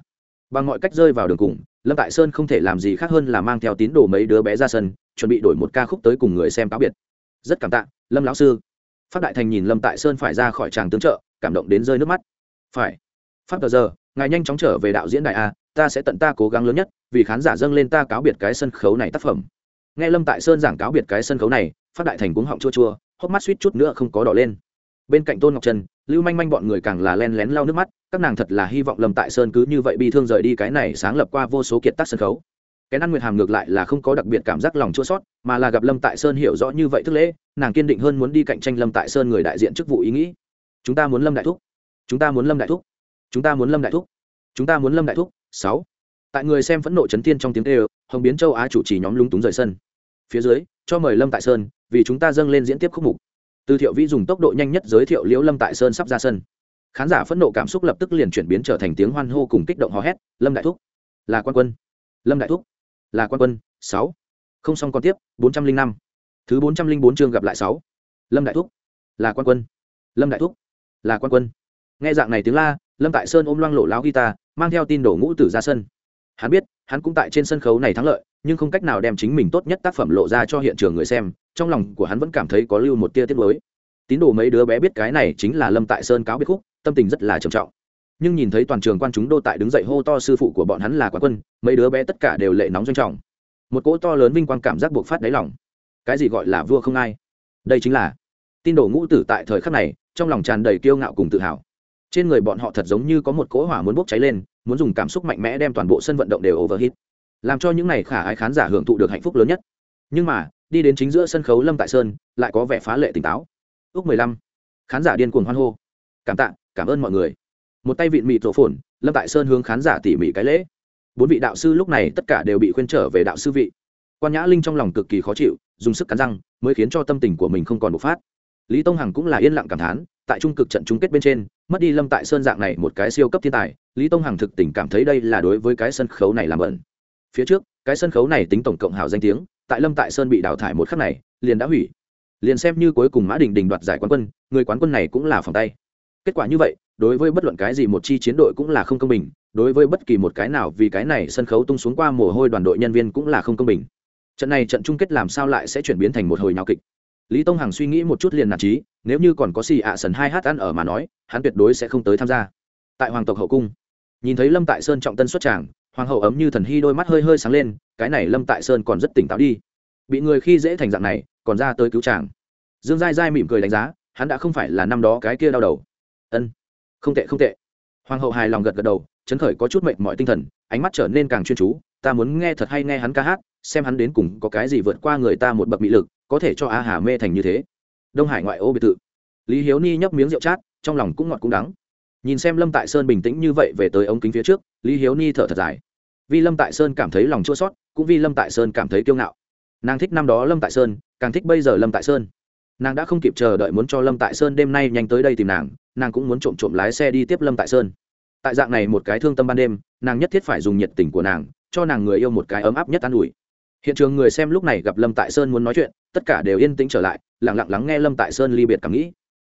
Bằng mọi cách rơi vào đường cùng, lâm tại sơn không thể làm gì khác hơn là mang theo tín đồ mấy đứa bé ra sân, chuẩn bị đổi một ca khúc tới cùng người xem cáo biệt. Rất cảm tạ, lâm lão sư. Phát đại thành nhìn lâm tại sơn phải ra khỏi tràng tướng trợ, cảm động đến rơi nước mắt. Phải. Pháp tờ giờ, ngài nhanh chóng trở về đạo diễn đại a ta sẽ tận ta cố gắng lớn nhất, vì khán giả dâng lên ta cáo biệt cái sân khấu này tác phẩm. Nghe lâm tại sơn giảng cáo biệt cái sân khấu này, phát đại thành cuống họng chua chua, hốc mắt suýt chút nữa không có đỏ lên. Bên cạnh tôn ngọc trần, lưu manh manh bọn người càng là len lén lau nước mắt, các nàng thật là hy vọng lâm tại sơn cứ như vậy bị thương rời đi cái này sáng lập qua vô số kiệt tác sân khấu. Cái ăn nguyệt hàm ngược lại là không có đặc biệt cảm giác lòng chua sót mà là gặp lâm tại sơn hiểu rõ như vậy thức lễ, nàng kiên định hơn muốn đi cạnh tranh lâm tại sơn người đại diện chức vụ ý nghĩ. Chúng ta muốn lâm đại thúc, chúng ta muốn lâm đại thúc, chúng ta muốn lâm đại thúc chúng ta muốn lâm đại thúc, sáu. Tại người xem phẫn nộ chấn thiên trong tiếng tê hồng biến châu á chủ trì nhóm lúng túng rời sân. Phía dưới, cho mời lâm tại sơn, vì chúng ta dâng lên diễn tiếp khúc mục. Từ thiệu vĩ dùng tốc độ nhanh nhất giới thiệu liễu lâm tại sơn sắp ra sân. Khán giả phẫn nộ cảm xúc lập tức liền chuyển biến trở thành tiếng hoan hô cùng kích động hò hét, lâm đại thúc, là quan quân. Lâm đại thúc, là quan quân, sáu. Không xong còn tiếp, bốn trăm linh năm. Thứ bốn trăm linh bốn chương gặp lại sáu. Lâm đại thúc, là quan quân. Lâm đại thúc, là quan quân. Nghe dạng này tiếng la, lâm tại sơn ôm loang lộ láo guitar mang theo tin đổ ngũ tử ra sân. Hắn biết, hắn cũng tại trên sân khấu này thắng lợi, nhưng không cách nào đem chính mình tốt nhất tác phẩm lộ ra cho hiện trường người xem, trong lòng của hắn vẫn cảm thấy có lưu một tia tiết mới tín đồ mấy đứa bé biết cái này chính là lâm tại sơn cáo biết khúc, tâm tình rất là trầm trọng. Nhưng nhìn thấy toàn trường quan chúng đô tại đứng dậy hô to sư phụ của bọn hắn là quán quân, mấy đứa bé tất cả đều lệ nóng doanh trọng. Một cỗ to lớn vinh quang cảm giác buộc phát đáy lòng. Cái gì gọi là vua không ai? Đây chính là tin đồ ngũ tử tại thời khắc này, trong lòng tràn đầy kiêu ngạo cùng tự hào trên người bọn họ thật giống như có một cỗ hỏa muốn bốc cháy lên, muốn dùng cảm xúc mạnh mẽ đem toàn bộ sân vận động đều overhit làm cho những này khả ái khán giả hưởng thụ được hạnh phúc lớn nhất. Nhưng mà, đi đến chính giữa sân khấu lâm tại sơn, lại có vẻ phá lệ tỉnh táo. Ước mười lăm, khán giả điên cuồng hoan hô. Cảm tạ, cảm ơn mọi người. Một tay vịn mịt rổ phồn, lâm tại sơn hướng khán giả tỉ mỉ cái lễ. Bốn vị đạo sư lúc này tất cả đều bị khuyên trở về đạo sư vị. Quan nhã linh trong lòng cực kỳ khó chịu, dùng sức cắn răng, mới khiến cho tâm tình của mình không còn bộc phát. Lý tông hằng cũng là yên lặng cảm thán, tại trung cực trận chung kết bên trên mất đi lâm tại sơn dạng này một cái siêu cấp thiên tài, lý tông hằng thực tình cảm thấy đây là đối với cái sân khấu này làm bẩn phía trước, cái sân khấu này tính tổng cộng hào danh tiếng, tại lâm tại sơn bị đào thải một khắc này, liền đã hủy. Liền xem như cuối cùng mã đình đình đoạt giải quán quân, người quán quân này cũng là phòng tay. Kết quả như vậy, đối với bất luận cái gì một chi chiến đội cũng là không công bình, đối với bất kỳ một cái nào vì cái này sân khấu tung xuống qua mồ hôi đoàn đội nhân viên cũng là không công bình. Trận này trận chung kết làm sao lại sẽ chuyển biến thành một hồi nhào kịch? Lý tông hằng suy nghĩ một chút liền nản trí nếu như còn có xì ạ sần hai hát ăn ở mà nói, hắn tuyệt đối sẽ không tới tham gia. Tại hoàng tộc hậu cung, nhìn thấy lâm tại sơn trọng tân xuất tràng, hoàng hậu ấm như thần hy đôi mắt hơi hơi sáng lên, cái này lâm tại sơn còn rất tỉnh táo đi. Bị người khi dễ thành dạng này, còn ra tới cứu chàng dương dai dai mỉm cười đánh giá, hắn đã không phải là năm đó cái kia đau đầu. Ân, không tệ không tệ. Hoàng hậu hài lòng gật gật đầu, chấn khởi có chút mệnh mọi tinh thần, ánh mắt trở nên càng chuyên chú, ta muốn nghe thật hay nghe hắn ca hát, xem hắn đến cùng có cái gì vượt qua người ta một bậc mỹ lực có thể cho a hà mê thành như thế. Đông hải ngoại ô biệt thự. Lý hiếu ni nhấp miếng rượu chát, trong lòng cũng ngọt cũng đắng. Nhìn xem lâm tại sơn bình tĩnh như vậy về tới ống kính phía trước, lý hiếu ni thở thật dài. Vì lâm tại sơn cảm thấy lòng chua sót cũng vì lâm tại sơn cảm thấy kiêu ngạo. Nàng thích năm đó lâm tại sơn, càng thích bây giờ lâm tại sơn. Nàng đã không kịp chờ đợi muốn cho lâm tại sơn đêm nay nhanh tới đây tìm nàng nàng cũng muốn trộm trộm lái xe đi tiếp lâm tại sơn. Tại dạng này một cái thương tâm ban đêm, nàng nhất thiết phải dùng nhiệt tình của nàng, cho nàng người yêu một cái ấm áp nhất an ủi hiện trường người xem lúc này gặp lâm tại sơn muốn nói chuyện, tất cả đều yên tĩnh trở lại, lặng lặng lắng nghe lâm tại sơn ly biệt cảm nghĩ.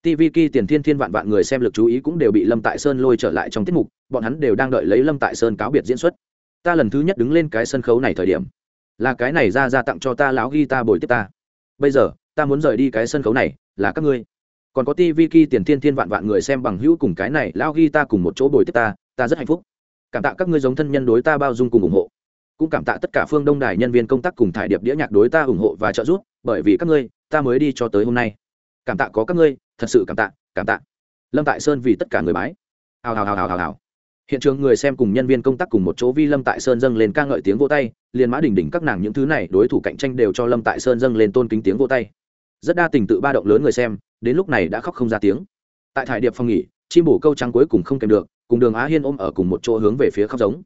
Tv ki tiền thiên thiên vạn vạn người xem lực chú ý cũng đều bị lâm tại sơn lôi trở lại trong tiết mục, bọn hắn đều đang đợi lấy lâm tại sơn cáo biệt diễn xuất. Ta lần thứ nhất đứng lên cái sân khấu này thời điểm, là cái này ra ra tặng cho ta lão ghi ta bồi tiếp ta. Bây giờ, ta muốn rời đi cái sân khấu này, là các ngươi. Còn có tv ki tiền thiên thiên vạn vạn người xem bằng hữu cùng cái này lão ghi ta cùng một chỗ bồi tiếp ta ta rất hạnh phúc. Cảm tạ các ngươi giống thân nhân đối ta bao dung cùng ủng hộ cũng cảm tạ tất cả phương đông đài nhân viên công tác cùng thải điệp đĩa nhạc đối ta ủng hộ và trợ giúp, bởi vì các ngươi, ta mới đi cho tới hôm nay. Cảm tạ có các ngươi, thật sự cảm tạ cảm tạ. Lâm tại sơn vì tất cả người bái. Hào hào hào hào hào hào. Hiện trường người xem cùng nhân viên công tác cùng một chỗ vi lâm tại sơn dâng lên ca ngợi tiếng vô tay, liền mã đỉnh đỉnh các nàng những thứ này đối thủ cạnh tranh đều cho lâm tại sơn dâng lên tôn kính tiếng vô tay. Rất đa tình tự ba động lớn người xem, đến lúc này đã khóc không ra tiếng. Tại thải điệp phòng nghỉ, chim bổ câu trắng cuối cùng không kèm được, cùng đường á hiên ôm ở cùng một chỗ hướng về phía khóc giống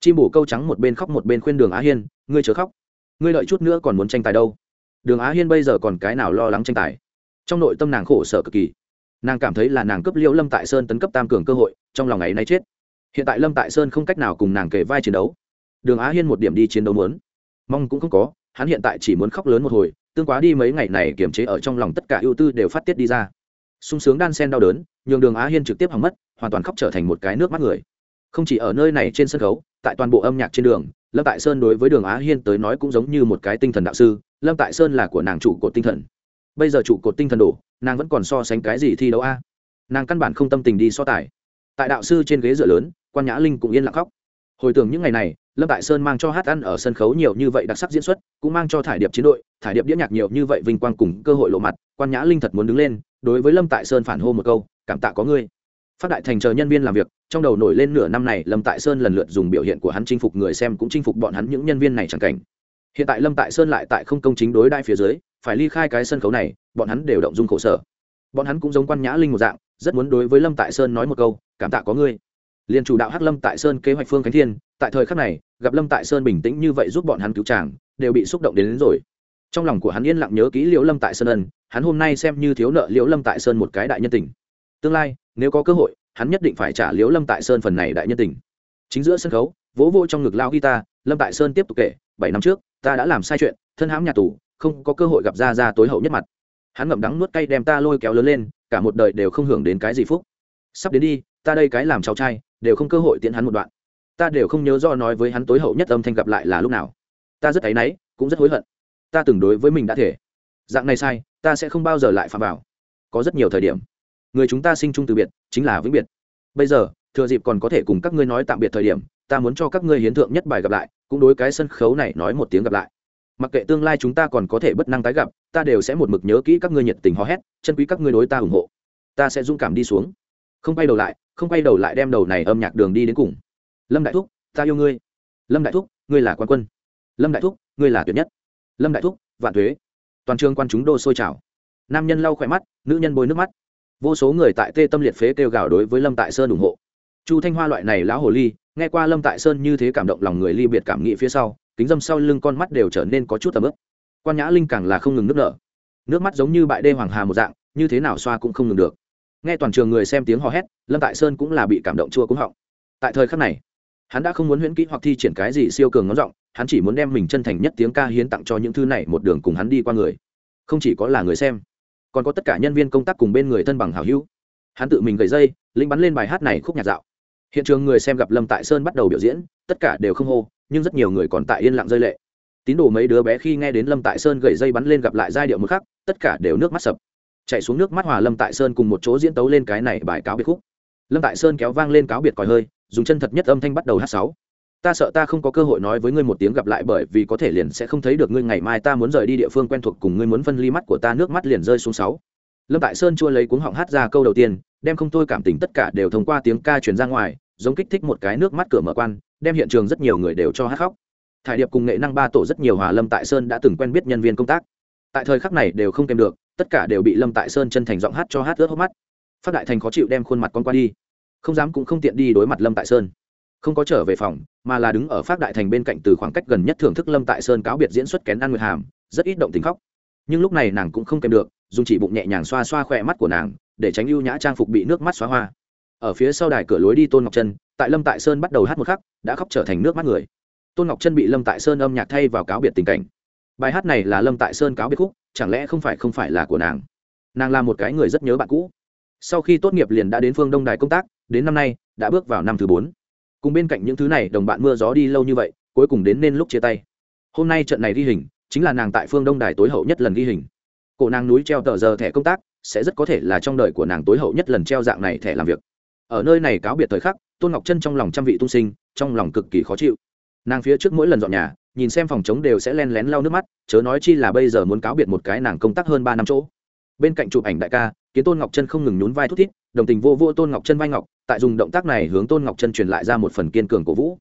chim bổ câu trắng một bên khóc một bên khuyên đường á hiên, ngươi chớ khóc. Ngươi đợi chút nữa còn muốn tranh tài đâu. Đường á hiên bây giờ còn cái nào lo lắng tranh tài? Trong nội tâm nàng khổ sở cực kỳ. Nàng cảm thấy là nàng cấp liễu lâm tại sơn tấn cấp tam cường cơ hội, trong lòng ấy nay chết. Hiện tại lâm tại sơn không cách nào cùng nàng kể vai chiến đấu. Đường á hiên một điểm đi chiến đấu muốn. Mong cũng không có, hắn hiện tại chỉ muốn khóc lớn một hồi, tương quá đi mấy ngày này kiềm chế ở trong lòng tất cả ưu tư đều phát tiết đi ra. Sung sướng đan sen đau đớn, nhường đường á hiên trực tiếp hỏng mất, hoàn toàn khóc trở thành một cái nước mắt người không chỉ ở nơi này trên sân khấu, tại toàn bộ âm nhạc trên đường, lâm tại sơn đối với đường á hiên tới nói cũng giống như một cái tinh thần đạo sư, lâm tại sơn là của nàng chủ cột tinh thần. Bây giờ chủ cột tinh thần đổ, nàng vẫn còn so sánh cái gì thi đấu a? Nàng căn bản không tâm tình đi so tài. Tại đạo sư trên ghế dựa lớn, quan nhã linh cũng yên lặng khóc. Hồi tưởng những ngày này, lâm tại sơn mang cho hát ăn ở sân khấu nhiều như vậy đặc sắc diễn xuất, cũng mang cho thải điệp chiến đội, thải điệp đĩa nhạc nhiều như vậy vinh quang cùng cơ hội lộ mặt, quan nhã linh thật muốn đứng lên, đối với lâm tại sơn phản hô một câu, cảm tạ có ngươi phát đại thành chờ nhân viên làm việc trong đầu nổi lên nửa năm này lâm tại sơn lần lượt dùng biểu hiện của hắn chinh phục người xem cũng chinh phục bọn hắn những nhân viên này chẳng cảnh. Hiện tại lâm tại sơn lại tại không công chính đối đai phía dưới phải ly khai cái sân khấu này bọn hắn đều động dung khổ sở. Bọn hắn cũng giống quan nhã linh một dạng rất muốn đối với lâm tại sơn nói một câu cảm tạ có ngươi. Liền chủ đạo hắc lâm tại sơn kế hoạch phương khánh thiên tại thời khắc này gặp lâm tại sơn bình tĩnh như vậy giúp bọn hắn cứu tràng đều bị xúc động đến, đến rồi. Trong lòng của hắn yên lặng nhớ kỹ liễu lâm tại sơn ân hắn hôm nay xem như thiếu nợ liễu lâm tại sơn một cái đại nhân tình. Tương lai nếu có cơ hội, hắn nhất định phải trả liễu lâm tại sơn phần này đại nhân tình. Chính giữa sân khấu, vỗ vô trong ngực lao guitar, lâm tại sơn tiếp tục kể, bảy năm trước, ta đã làm sai chuyện, thân hãm nhà tù, không có cơ hội gặp ra ra tối hậu nhất mặt. Hắn ngậm đắng nuốt cay đem ta lôi kéo lớn lên, cả một đời đều không hưởng đến cái gì phúc. Sắp đến đi, ta đây cái làm cháu trai, đều không cơ hội tiễn hắn một đoạn. Ta đều không nhớ do nói với hắn tối hậu nhất âm thanh gặp lại là lúc nào. Ta rất áy náy, cũng rất hối hận. Ta từng đối với mình đã thể. Dạng này sai, ta sẽ không bao giờ lại phạm vào. Có rất nhiều thời điểm người chúng ta sinh chung từ biệt, chính là vĩnh biệt. Bây giờ, thừa dịp còn có thể cùng các ngươi nói tạm biệt thời điểm, ta muốn cho các ngươi hiến thượng nhất bài gặp lại, cũng đối cái sân khấu này nói một tiếng gặp lại. Mặc kệ tương lai chúng ta còn có thể bất năng tái gặp, ta đều sẽ một mực nhớ kỹ các ngươi nhiệt tình hò hét, chân quý các ngươi đối ta ủng hộ. Ta sẽ dũng cảm đi xuống. Không quay đầu lại, không quay đầu lại đem đầu này âm nhạc đường đi đến cùng. Lâm đại thúc, ta yêu ngươi. Lâm đại thúc, ngươi là quan quân. Lâm đại thúc, ngươi là tuyệt nhất. Lâm đại thúc, vạn thuế toàn trường quan chúng đô sôi trào. Nam nhân lau khỏe mắt, nữ nhân bôi nước mắt vô số người tại tê tâm liệt phế kêu gào đối với lâm tại sơn ủng hộ. Chu thanh hoa loại này lão hồ ly, nghe qua lâm tại sơn như thế cảm động lòng người ly biệt cảm nghĩ phía sau, kính dâm sau lưng con mắt đều trở nên có chút tầm ướp quan nhã linh càng là không ngừng nước nở. Nước mắt giống như bại đê hoàng hà một dạng, như thế nào xoa cũng không ngừng được. Nghe toàn trường người xem tiếng hò hét, lâm tại sơn cũng là bị cảm động chua cũng họng. Tại thời khắc này, hắn đã không muốn huyễn kỹ hoặc thi triển cái gì siêu cường ngón giọng, hắn chỉ muốn đem mình chân thành nhất tiếng ca hiến tặng cho những thư này một đường cùng hắn đi qua người. Không chỉ có là người xem còn có tất cả nhân viên công tác cùng bên người thân bằng hảo hữu. Hắn tự mình gầy dây linh bắn lên bài hát này khúc nhạc dạo. Hiện trường người xem gặp lâm tại sơn bắt đầu biểu diễn, tất cả đều không hô, nhưng rất nhiều người còn tại yên lặng rơi lệ. Tín đồ mấy đứa bé khi nghe đến lâm tại sơn gầy dây bắn lên gặp lại giai điệu một khắc, tất cả đều nước mắt sập. Chạy xuống nước mắt hòa lâm tại sơn cùng một chỗ diễn tấu lên cái này bài cáo biệt khúc. Lâm tại sơn kéo vang lên cáo biệt còi hơi, dùng chân thật nhất âm thanh bắt đầu hát sáu ta sợ ta không có cơ hội nói với ngươi một tiếng gặp lại bởi vì có thể liền sẽ không thấy được ngươi ngày mai ta muốn rời đi địa phương quen thuộc cùng ngươi muốn phân ly mắt của ta, nước mắt liền rơi xuống sáu. Lâm tại sơn chua lấy cuống họng hát ra câu đầu tiên, đem không thôi cảm tình tất cả đều thông qua tiếng ca truyền ra ngoài, giống kích thích một cái nước mắt cửa mở quan, đem hiện trường rất nhiều người đều cho hát khóc. Thải điệp cùng nghệ năng ba tổ rất nhiều hòa lâm tại sơn đã từng quen biết nhân viên công tác. Tại thời khắc này đều không kèm được, tất cả đều bị lâm tại sơn chân thành giọng hát cho hát ướt hốc mắt. Phát đại thành khó chịu đem khuôn mặt con qua đi, không dám cũng không tiện đi đối mặt lâm tại sơn không có trở về phòng, mà là đứng ở phát đại thành bên cạnh từ khoảng cách gần nhất thưởng thức lâm tại sơn cáo biệt diễn xuất kén ăn nguyệt hàm, rất ít động tình khóc. Nhưng lúc này nàng cũng không kèm được, dùng chỉ bụng nhẹ nhàng xoa xoa khỏe mắt của nàng, để tránh ưu nhã trang phục bị nước mắt xóa hoa. Ở phía sau đài cửa lối đi tôn ngọc chân tại lâm tại sơn bắt đầu hát một khắc, đã khóc trở thành nước mắt người. Tôn ngọc chân bị lâm tại sơn âm nhạc thay vào cáo biệt tình cảnh. Bài hát này là lâm tại sơn cáo biệt khúc, chẳng lẽ không phải không phải là của nàng? Nàng là một cái người rất nhớ bạn cũ. Sau khi tốt nghiệp liền đã đến phương đông đài công tác, đến năm nay, đã bước vào năm thứ bốn cùng bên cạnh những thứ này đồng bạn mưa gió đi lâu như vậy, cuối cùng đến nên lúc chia tay. Hôm nay trận này ghi hình, chính là nàng tại phương đông đài tối hậu nhất lần ghi hình. Cổ nàng núi treo tờ giờ thẻ công tác, sẽ rất có thể là trong đời của nàng tối hậu nhất lần treo dạng này thẻ làm việc. Ở nơi này cáo biệt thời khắc, tôn ngọc chân trong lòng trăm vị tung sinh, trong lòng cực kỳ khó chịu. Nàng phía trước mỗi lần dọn nhà, nhìn xem phòng chống đều sẽ len lén lau nước mắt, chớ nói chi là bây giờ muốn cáo biệt một cái nàng công tác hơn ba năm chỗ. Bên cạnh chụp ảnh đại ca kiến tôn ngọc chân không ngừng nhún vai thút thít, đồng tình vô vô tôn ngọc chân vai ngọc tại dùng động tác này hướng tôn ngọc chân truyền lại ra một phần kiên cường cổ vũ.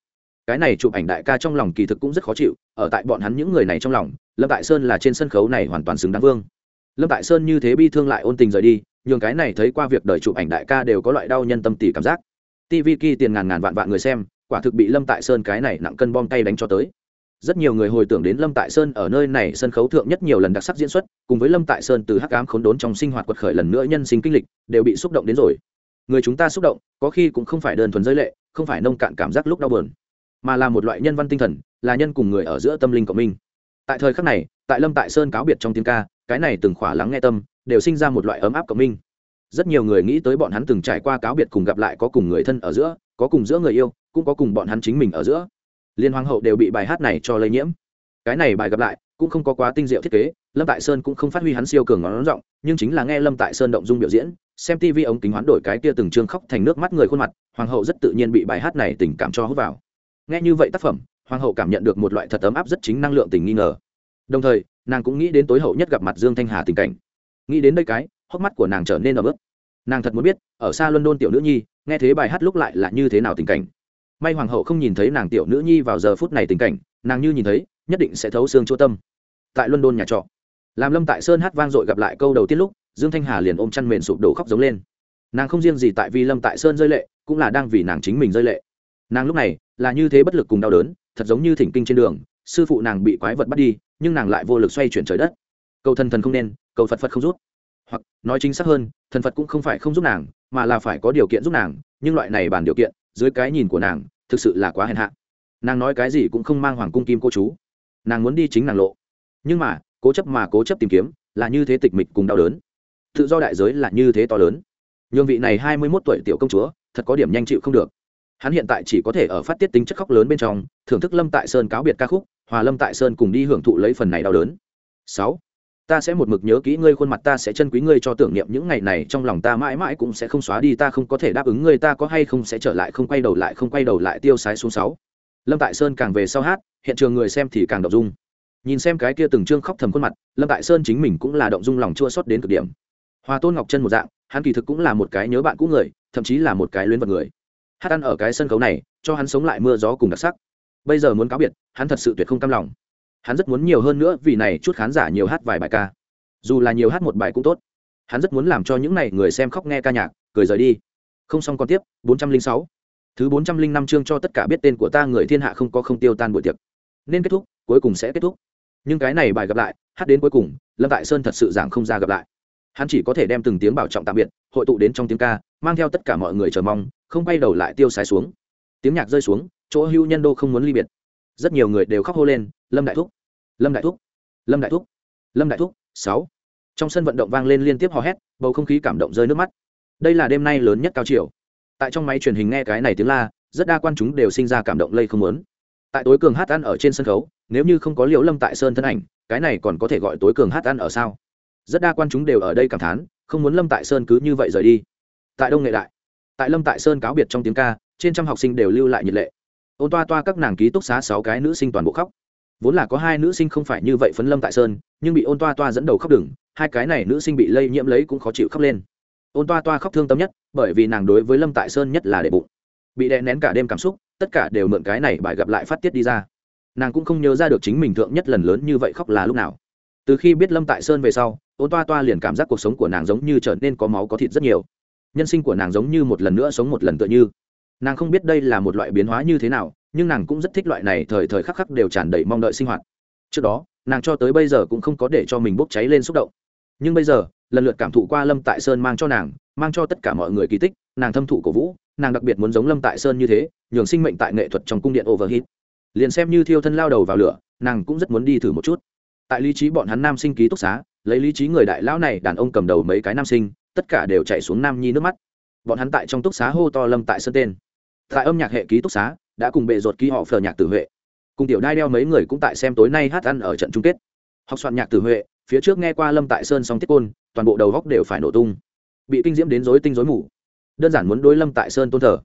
Cái này chụp ảnh đại ca trong lòng kỳ thực cũng rất khó chịu, ở tại bọn hắn những người này trong lòng, lâm tại sơn là trên sân khấu này hoàn toàn xứng đáng vương. Lâm tại sơn như thế bi thương lại ôn tình rời đi, nhường cái này thấy qua việc đời chụp ảnh đại ca đều có loại đau nhân tâm tỷ cảm giác. Tv kỳ tiền ngàn ngàn vạn vạn người xem, quả thực bị lâm tại sơn cái này nặng cân bom tay đánh cho tới. Rất nhiều người hồi tưởng đến lâm tại sơn ở nơi này sân khấu thượng nhất nhiều lần đặc sắc diễn xuất, cùng với lâm tại sơn từ hắc ám khốn đốn trong sinh hoạt quật khởi lần nữa nhân sinh kinh lịch, đều bị xúc động đến rồi người chúng ta xúc động, có khi cũng không phải đơn thuần giới lệ, không phải nông cạn cảm giác lúc đau buồn, mà là một loại nhân văn tinh thần, là nhân cùng người ở giữa tâm linh của mình tại thời khắc này, tại lâm tại sơn cáo biệt trong tiếng ca, cái này từng khỏa lắng nghe tâm, đều sinh ra một loại ấm áp cộng minh. rất nhiều người nghĩ tới bọn hắn từng trải qua cáo biệt cùng gặp lại có cùng người thân ở giữa, có cùng giữa người yêu, cũng có cùng bọn hắn chính mình ở giữa. Liên hoàng hậu đều bị bài hát này cho lây nhiễm. Cái này bài gặp lại cũng không có quá tinh diệu thiết kế, lâm tại sơn cũng không phát huy hắn siêu cường ngón giọng, nhưng chính là nghe lâm tại sơn động dung biểu diễn, xem tv ống kính hoán đổi cái kia từng chương khóc thành nước mắt người khuôn mặt, hoàng hậu rất tự nhiên bị bài hát này tình cảm cho hút vào. Nghe như vậy tác phẩm, hoàng hậu cảm nhận được một loại thật ấm áp rất chính năng lượng tình nghi ngờ. Đồng thời, nàng cũng nghĩ đến tối hậu nhất gặp mặt dương thanh hà tình cảnh. Nghĩ đến đây cái, hốc mắt của nàng trở nên ở bước nàng thật muốn biết, ở xa london tiểu nữ nhi, nghe thế bài hát lúc lại là như thế nào tình cảnh. May hoàng hậu không nhìn thấy nàng tiểu nữ nhi vào giờ phút này tình cảnh, nàng như nhìn thấy nhất định sẽ thấu xương chỗ tâm. Tại london nhà trọ làm lâm tại sơn hát vang dội gặp lại câu đầu tiên lúc, dương thanh hà liền ôm chăn mền sụp đổ khóc giống lên. Nàng không riêng gì tại vì lâm tại sơn rơi lệ, cũng là đang vì nàng chính mình rơi lệ. Nàng lúc này là như thế bất lực cùng đau đớn, thật giống như thỉnh kinh trên đường, sư phụ nàng bị quái vật bắt đi, nhưng nàng lại vô lực xoay chuyển trời đất. Cầu thần thần không nên, cầu phật phật không rút. Hoặc, nói chính xác hơn, thần phật cũng không phải không giúp nàng, mà là phải có điều kiện giúp nàng, nhưng loại này bàn điều kiện, dưới cái nhìn của nàng, thực sự là quá hèn hạ. Nàng nói cái gì cũng không mang hoàng cung kim cô chú nàng muốn đi chính nàng lộ. Nhưng mà, cố chấp mà cố chấp tìm kiếm, là như thế tịch mịch cùng đau đớn. Tự do đại giới là như thế to lớn. Nhường vị này hai mươi mốt tuổi tiểu công chúa, thật có điểm nhanh chịu không được. Hắn hiện tại chỉ có thể ở phát tiết tính chất khóc lớn bên trong, thưởng thức lâm tại sơn cáo biệt ca khúc, hòa lâm tại sơn cùng đi hưởng thụ lấy phần này đau đớn. Sáu, ta sẽ một mực nhớ kỹ ngươi khuôn mặt, ta sẽ chân quý ngươi cho tưởng niệm những ngày này, trong lòng ta mãi mãi cũng sẽ không xóa đi, ta không có thể đáp ứng ngươi, ta có hay không sẽ trở lại, không quay đầu lại, không quay đầu lại, tiêu sái xuống sáu lâm tại sơn càng về sau hát, hiện trường người xem thì càng động dung. Nhìn xem cái kia từng trương khóc thầm khuôn mặt, lâm tại sơn chính mình cũng là động dung lòng chua xót đến cực điểm. Hoa tôn ngọc chân một dạng, hắn kỳ thực cũng là một cái nhớ bạn cũ người, thậm chí là một cái luyến vật người. Hát ăn ở cái sân khấu này, cho hắn sống lại mưa gió cùng đặc sắc. Bây giờ muốn cáo biệt, hắn thật sự tuyệt không cam lòng. Hắn rất muốn nhiều hơn nữa vì này chút khán giả nhiều hát vài bài ca. Dù là nhiều hát một bài cũng tốt. Hắn rất muốn làm cho những n à y người xem khóc nghe ca nhạc, cười rời đi. Không xong còn tiếp, bốn trăm linh sáu thứ bốn trăm linh năm chương cho tất cả biết tên của ta, người thiên hạ không có không tiêu tan buổi tiệc. Nên kết thúc, cuối cùng sẽ kết thúc. Nhưng cái này bài gặp lại, hát đến cuối cùng, lâm tại sơn thật sự giảng không ra gặp lại. Hắn chỉ có thể đem từng tiếng bảo trọng tạm biệt, hội tụ đến trong tiếng ca, mang theo tất cả mọi người chờ mong, không bay đầu lại tiêu sái xuống. Tiếng nhạc rơi xuống, chỗ hưu nhân đô không muốn ly biệt. Rất nhiều người đều khóc hô lên, lâm đại thúc! Lâm đại thúc! Lâm đại thúc! Lâm đại thúc! Sáu. Trong sân vận động vang lên liên tiếp hò hét, bầu không khí cảm động rơi nước mắt. Đây là đêm nay lớn nhất cao chiều tại trong máy truyền hình nghe cái này tiếng la, rất đa quan chúng đều sinh ra cảm động lây không lớn tại tối cường hát ăn ở trên sân khấu, nếu như không có liễu lâm tại sơn thân ảnh, cái này còn có thể gọi tối cường hát ăn ở sao? Rất đa quan chúng đều ở đây cảm thán, không muốn lâm tại sơn cứ như vậy rời đi. Tại đông nghệ đại, tại lâm tại sơn cáo biệt trong tiếng ca, trên trăm học sinh đều lưu lại nhiệt lệ. Ôn toa toa các nàng ký túc xá sáu cái nữ sinh toàn bộ khóc. Vốn là có hai nữ sinh không phải như vậy phấn lâm tại sơn, nhưng bị ôn toa toa dẫn đầu khóc đừng, hai cái này nữ sinh bị lây nhiễm lấy cũng khó chịu khóc lên. Ôn toa toa khóc thương tâm nhất bởi vì nàng đối với lâm tại sơn nhất là để bụng bị đè nén cả đêm cảm xúc tất cả đều mượn cái này bài gặp lại phát tiết đi ra nàng cũng không nhớ ra được chính mình thượng nhất lần lớn như vậy khóc là lúc nào từ khi biết lâm tại sơn về sau ôn toa toa liền cảm giác cuộc sống của nàng giống như trở nên có máu có thịt rất nhiều nhân sinh của nàng giống như một lần nữa sống một lần tựa như nàng không biết đây là một loại biến hóa như thế nào nhưng nàng cũng rất thích loại này thời thời khắc khắc đều tràn đầy mong đợi sinh hoạt trước đó nàng cho tới bây giờ cũng không có để cho mình bốc cháy lên xúc động nhưng bây giờ lần lượt cảm thụ qua lâm tại sơn mang cho nàng mang cho tất cả mọi người kỳ tích, nàng thâm thụ cổ vũ, nàng đặc biệt muốn giống lâm tại sơn như thế, nhường sinh mệnh tại nghệ thuật trong cung điện overhit liền xem như thiêu thân lao đầu vào lửa, nàng cũng rất muốn đi thử một chút. Tại lý trí bọn hắn nam sinh ký túc xá, lấy lý trí người đại lão này đàn ông cầm đầu mấy cái nam sinh, tất cả đều chạy xuống nam nhi nước mắt. Bọn hắn tại trong túc xá hô to lâm tại sơn tên. Tại âm nhạc hệ ký túc xá, đã cùng bệ ruột ký họ phờ nhạc tử huệ. Cùng tiểu đai đeo mấy người cũng tại xem tối nay hát ăn ở trận chung kết. Học soạn nhạc tử huệ, phía trước nghe qua lâm tại sơn song tiết côn, toàn bộ đầu góc đều phải nổ tung bị kinh diễm đến rối tinh rối mù. Đơn giản muốn đối lâm tại sơn tôn thờ.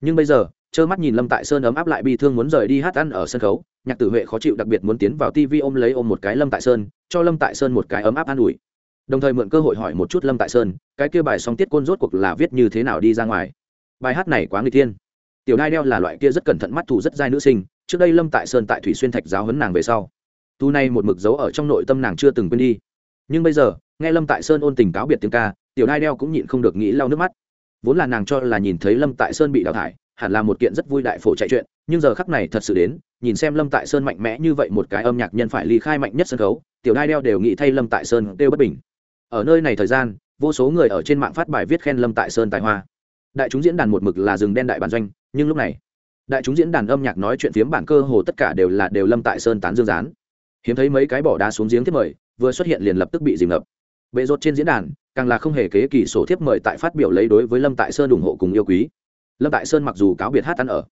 Nhưng bây giờ, trơ mắt nhìn lâm tại sơn ấm áp lại bi thương muốn rời đi hát ăn ở sân khấu, nhạc tử huệ khó chịu đặc biệt muốn tiến vào tv ôm lấy ôm một cái lâm tại sơn, cho lâm tại sơn một cái ấm áp an ủi. Đồng thời mượn cơ hội hỏi một chút lâm tại sơn, cái kia bài song tiết côn rốt cuộc là viết như thế nào đi ra ngoài. Bài hát này quá người tiên tiểu nai đeo là loại kia rất cẩn thận mắt thù rất dai nữ sinh, trước đây lâm tại sơn tại thủy xuyên thạch giáo hấn nàng về sau. Tu này một mực dấu ở trong nội tâm nàng chưa từng quên đi. Nhưng bây giờ nghe lâm tại sơn ôn tình cáo biệt tiếng ca, tiểu nai đeo cũng nhịn không được nghĩ lau nước mắt. Vốn là nàng cho là nhìn thấy lâm tại sơn bị đào thải, hẳn là một kiện rất vui đại phổ chạy chuyện, nhưng giờ khắc này thật sự đến, nhìn xem lâm tại sơn mạnh mẽ như vậy một cái âm nhạc nhân phải ly khai mạnh nhất sân khấu, tiểu nai đeo đều nghĩ thay lâm tại sơn kêu bất bình. Ở nơi này thời gian, vô số người ở trên mạng phát bài viết khen lâm tại sơn tài hoa. Đại chúng diễn đàn một mực là rừng đen đại bản doanh, nhưng lúc này, đại chúng diễn đàn âm nhạc nói chuyện phiếm bản cơ hồ tất cả đều là đều lâm tại sơn tán dương gián. Hiếm thấy mấy cái bỏ đá xuống giếng thiết mời, vừa xuất hiện liền lập tức bị dìm ngập bệ rột trên diễn đàn, càng là không hề kế kỳ sổ thiếp mời tại phát biểu lấy đối với lâm tại sơn ủng hộ cùng yêu quý. Lâm tại sơn mặc dù cáo biệt hát ăn ở,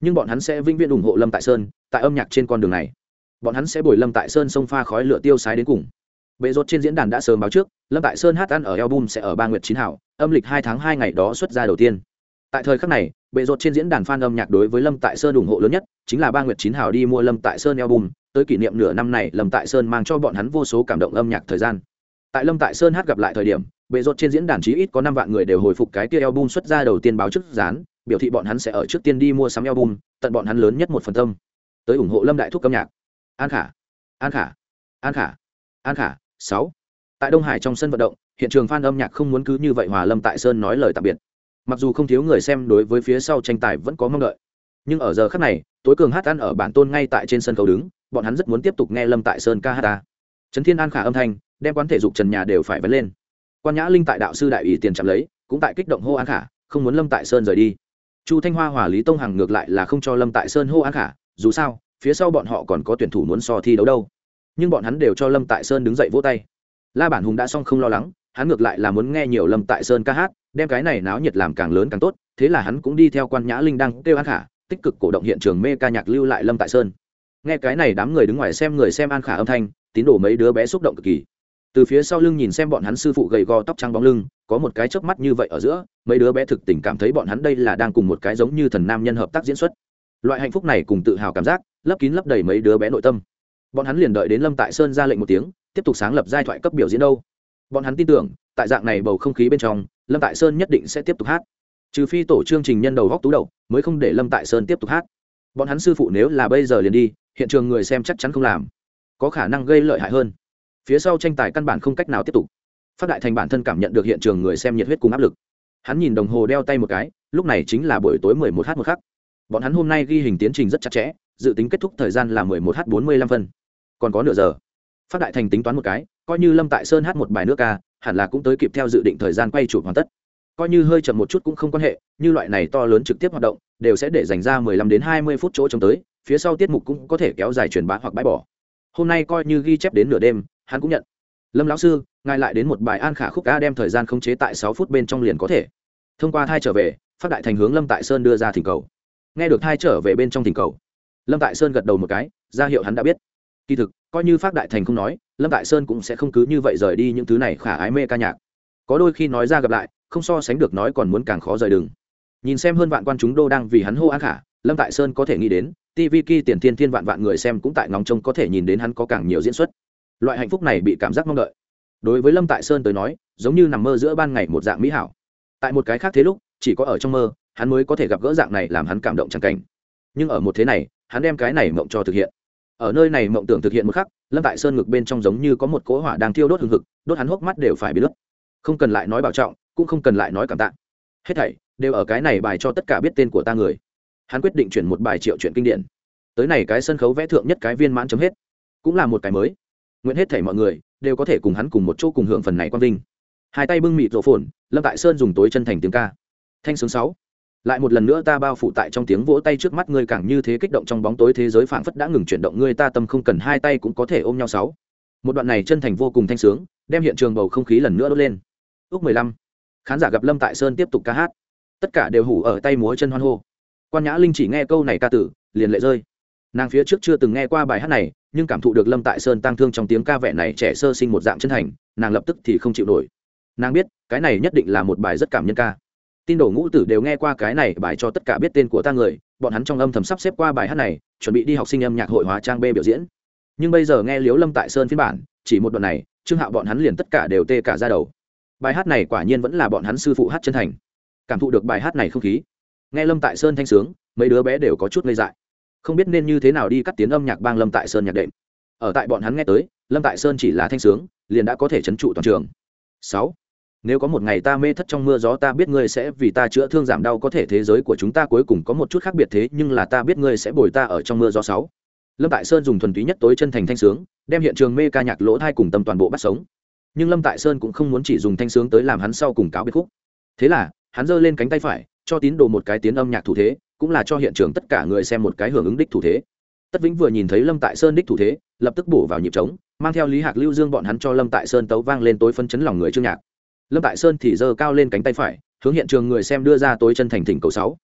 nhưng bọn hắn sẽ vĩnh viễn ủng hộ lâm tại sơn tại âm nhạc trên con đường này. Bọn hắn sẽ bồi lâm tại sơn sông pha khói lửa tiêu sái đến cùng. Bệ rột trên diễn đàn đã sớm báo trước, lâm tại sơn hát ăn ở album sẽ ở ba nguyệt chín hảo, âm lịch hai tháng hai ngày đó xuất ra đầu tiên. Tại thời khắc này bệ rột trên diễn đàn f a n âm nhạc đối với lâm tại sơn ủng hộ lớn nhất chính là ba nguyệt chín hào đi mua lâm tại sơn album, tới kỷ niệm nửa năm này lâm tại sơn mang cho bọn hắn vô số cảm động âm nhạc thời gian tại lâm tại sơn hát gặp lại thời điểm, bệ rột trên diễn đàn chí ít có năm vạn người đều hồi phục cái kia album xuất ra đầu tiên báo trước dán, biểu thị bọn hắn sẽ ở trước tiên đi mua sắm album, tận bọn hắn lớn nhất một phần tâm. Tới ủng hộ lâm đại thúc âm nhạc. An khả an khả an khả an khả, sáu. Tại đông hải trong sân vận động, hiện trường f a n âm nhạc không muốn cứ như vậy hòa lâm tại sơn nói lời tạm biệt. Mặc dù không thiếu người xem đối với phía sau tranh tài vẫn có mong đợi. Nhưng ở giờ khắc này, tối cường hát ăn ở bản tôn ngay tại trên sân khấu đứng, bọn hắn rất muốn tiếp tục nghe lâm tại sơn ca hát ta. Trấn thiên an khả âm thanh đem quán thể dục trần nhà đều phải vấn lên. Quan nhã linh tại đạo sư đại ủy tiền chạm lấy, cũng tại kích động hô an khả, không muốn lâm tại sơn rời đi. Chu thanh hoa hòa lý tông hằng ngược lại là không cho lâm tại sơn hô an khả, dù sao, phía sau bọn họ còn có tuyển thủ muốn so thi đấu đâu. Nhưng bọn hắn đều cho lâm tại sơn đứng dậy vỗ tay. La bản hùng đã xong không lo lắng, hắn ngược lại là muốn nghe nhiều lâm tại sơn ca hát, đem cái này náo nhiệt làm càng lớn càng tốt, thế là hắn cũng đi theo quan nhã linh đang kêu an khả, tích cực cổ động hiện trường mê ca nhạc lưu lại lâm tại sơn. Nghe cái này đám người đứng ngoài xem người xem an khả âm thanh, tín đồ mấy đứa bé xúc động cực kỳ từ phía sau lưng nhìn xem bọn hắn sư phụ gầy gò tóc trắng bóng lưng, có một cái chớp mắt như vậy ở giữa, mấy đứa bé thực tình cảm thấy bọn hắn đây là đang cùng một cái giống như thần nam nhân hợp tác diễn xuất. Loại hạnh phúc này cùng tự hào cảm giác, lấp kín lấp đầy mấy đứa bé nội tâm. Bọn hắn liền đợi đến lâm tại sơn ra lệnh một tiếng, tiếp tục sáng lập giai thoại cấp biểu diễn đâu. Bọn hắn tin tưởng, tại dạng này bầu không khí bên trong, lâm tại sơn nhất định sẽ tiếp tục hát. Trừ phi tổ chương trình nhân đầu góc tú đầu mới không để lâm tại sơn tiếp tục hát. Bọn hắn sư phụ nếu là bây giờ liền đi, hiện trường người xem chắc chắn không làm. Có khả năng gây lợi hại hơn phía sau tranh tài căn bản không cách nào tiếp tục. Phát đại thành bản thân cảm nhận được hiện trường người xem nhiệt huyết cùng áp lực. Hắn nhìn đồng hồ đeo tay một cái, lúc này chính là buổi tối 11 h một khắc. Bọn hắn hôm nay ghi hình tiến trình rất chặt chẽ, dự tính kết thúc thời gian là 11 h 45 phân. Còn có nửa giờ. Phát đại thành tính toán một cái, coi như lâm tại sơn hát một bài nước ca, hẳn là cũng tới kịp theo dự định thời gian quay chụp hoàn tất. Coi như hơi chậm một chút cũng không quan hệ, như loại này to lớn trực tiếp hoạt động, đều sẽ để dành ra 15 đến 20 phút chỗ trông tới, phía sau tiết mục cũng có thể kéo dài truyền bá hoặc bãi bỏ. Hôm nay coi như ghi chép đến nửa đêm hắn cũng nhận. Lâm lão sư, ngài lại đến một bài an khả khúc ca đem thời gian khống chế tại sáu phút bên trong liền có thể. Thông qua thai trở về, phát đại thành hướng lâm tại sơn đưa ra thỉnh cầu. Nghe được thai trở về bên trong thỉnh cầu, lâm tại sơn gật đầu một cái, ra hiệu hắn đã biết. Kỳ thực, coi như phát đại thành không nói, lâm tại sơn cũng sẽ không cứ như vậy rời đi những thứ này khả ái mê ca nhạc. Có đôi khi nói ra gặp lại, không so sánh được nói còn muốn càng khó rời đường. Nhìn xem hơn vạn quan chúng đô đang vì hắn hô an khả, lâm tại sơn có thể nghĩ đến tv ki tiền thiên thiên vạn vạn người xem cũng tại ngóng trông có thể nhìn đến hắn có càng nhiều diễn xuất loại hạnh phúc này bị cảm giác mong đợi. Đối với lâm tại sơn tới nói, giống như nằm mơ giữa ban ngày một dạng mỹ hảo. Tại một cái khác thế lúc, chỉ có ở trong mơ, hắn mới có thể gặp gỡ dạng này làm hắn cảm động chẳng cảnh. Nhưng ở một thế này, hắn đem cái này mộng cho thực hiện. Ở nơi này mộng tưởng thực hiện một khắc, lâm tại sơn ngực bên trong giống như có một cỗ hỏa đang thiêu đốt hừng hực, đốt hắn hốc mắt đều phải bị lấp. Không cần lại nói bảo trọng, cũng không cần lại nói cảm tạ. Hết thảy đều ở cái này bài cho tất cả biết tên của ta người. Hắn quyết định chuyển một bài triệu chuyện kinh điển. Tới này cái sân khấu vẽ thượng nhất cái viên mãn chấm hết. Cũng là một cái mới nguyện hết thảy mọi người đều có thể cùng hắn cùng một chỗ cùng hưởng phần này quang vinh. Hai tay bưng mịt rộ phồn, lâm tại sơn dùng tối chân thành tiếng ca. Thanh sướng sáu. Lại một lần nữa ta bao phủ tại trong tiếng vỗ tay trước mắt ngươi càng như thế kích động trong bóng tối thế giới phảng phất đã ngừng chuyển động ngươi ta tâm không cần hai tay cũng có thể ôm nhau sáu. Một đoạn này chân thành vô cùng thanh sướng, đem hiện trường bầu không khí lần nữa đốt lên. Ước mười lăm. Khán giả gặp lâm tại sơn tiếp tục ca hát. Tất cả đều hủ ở tay múa chân hoan hô. Quan nhã linh chỉ nghe câu này ca tử, liền lệ rơi nàng phía trước chưa từng nghe qua bài hát này, nhưng cảm thụ được lâm tại sơn tăng thương trong tiếng ca vẽ này trẻ sơ sinh một dạng chân thành, nàng lập tức thì không chịu nổi. Nàng biết, cái này nhất định là một bài rất cảm nhân ca. Tin đồ ngũ tử đều nghe qua cái này bài cho tất cả biết tên của ta người, bọn hắn trong âm thầm sắp xếp qua bài hát này, chuẩn bị đi học sinh âm nhạc hội hóa trang b biểu diễn. Nhưng bây giờ nghe liếu lâm tại sơn phiên bản, chỉ một đoạn này, trương hạo bọn hắn liền tất cả đều tê cả ra đầu. Bài hát này quả nhiên vẫn là bọn hắn sư phụ hát chân thành. Cảm thụ được bài hát này không khí. Nghe lâm tại sơn thanh sướng, mấy đứa bé đều có chút ngây dại không biết nên như thế nào đi cắt tiến âm nhạc bang lâm tại sơn nhạc đệm. Ở tại bọn hắn nghe tới, lâm tại sơn chỉ là thanh sướng, liền đã có thể trấn trụ toàn trường. Sáu, nếu có một ngày ta mê thất trong mưa gió ta biết ngươi sẽ vì ta chữa thương giảm đau, có thể thế giới của chúng ta cuối cùng có một chút khác biệt thế, nhưng là ta biết ngươi sẽ bồi ta ở trong mưa gió. Sáu, lâm tại sơn dùng thuần túy nhất tối chân thành thanh sướng, đem hiện trường mê ca nhạc lỗ thai cùng tâm toàn bộ bắt sống. Nhưng lâm tại sơn cũng không muốn chỉ dùng thanh sướng tới làm hắn sau cùng cáo biệt khúc. Thế là, hắn giơ lên cánh tay phải, cho tín đồ một cái tiến âm nhạc thủ thế cũng là cho hiện trường tất cả người xem một cái hưởng ứng đích thủ thế. Tất vĩnh vừa nhìn thấy lâm tại sơn đích thủ thế, lập tức bổ vào nhịp trống, mang theo lý hạc, lưu dương bọn hắn cho lâm tại sơn tấu vang lên tối phân chấn lòng người trương nhạc. Lâm tại sơn thì giơ cao lên cánh tay phải, hướng hiện trường người xem đưa ra tối chân thành thỉnh cầu sáu.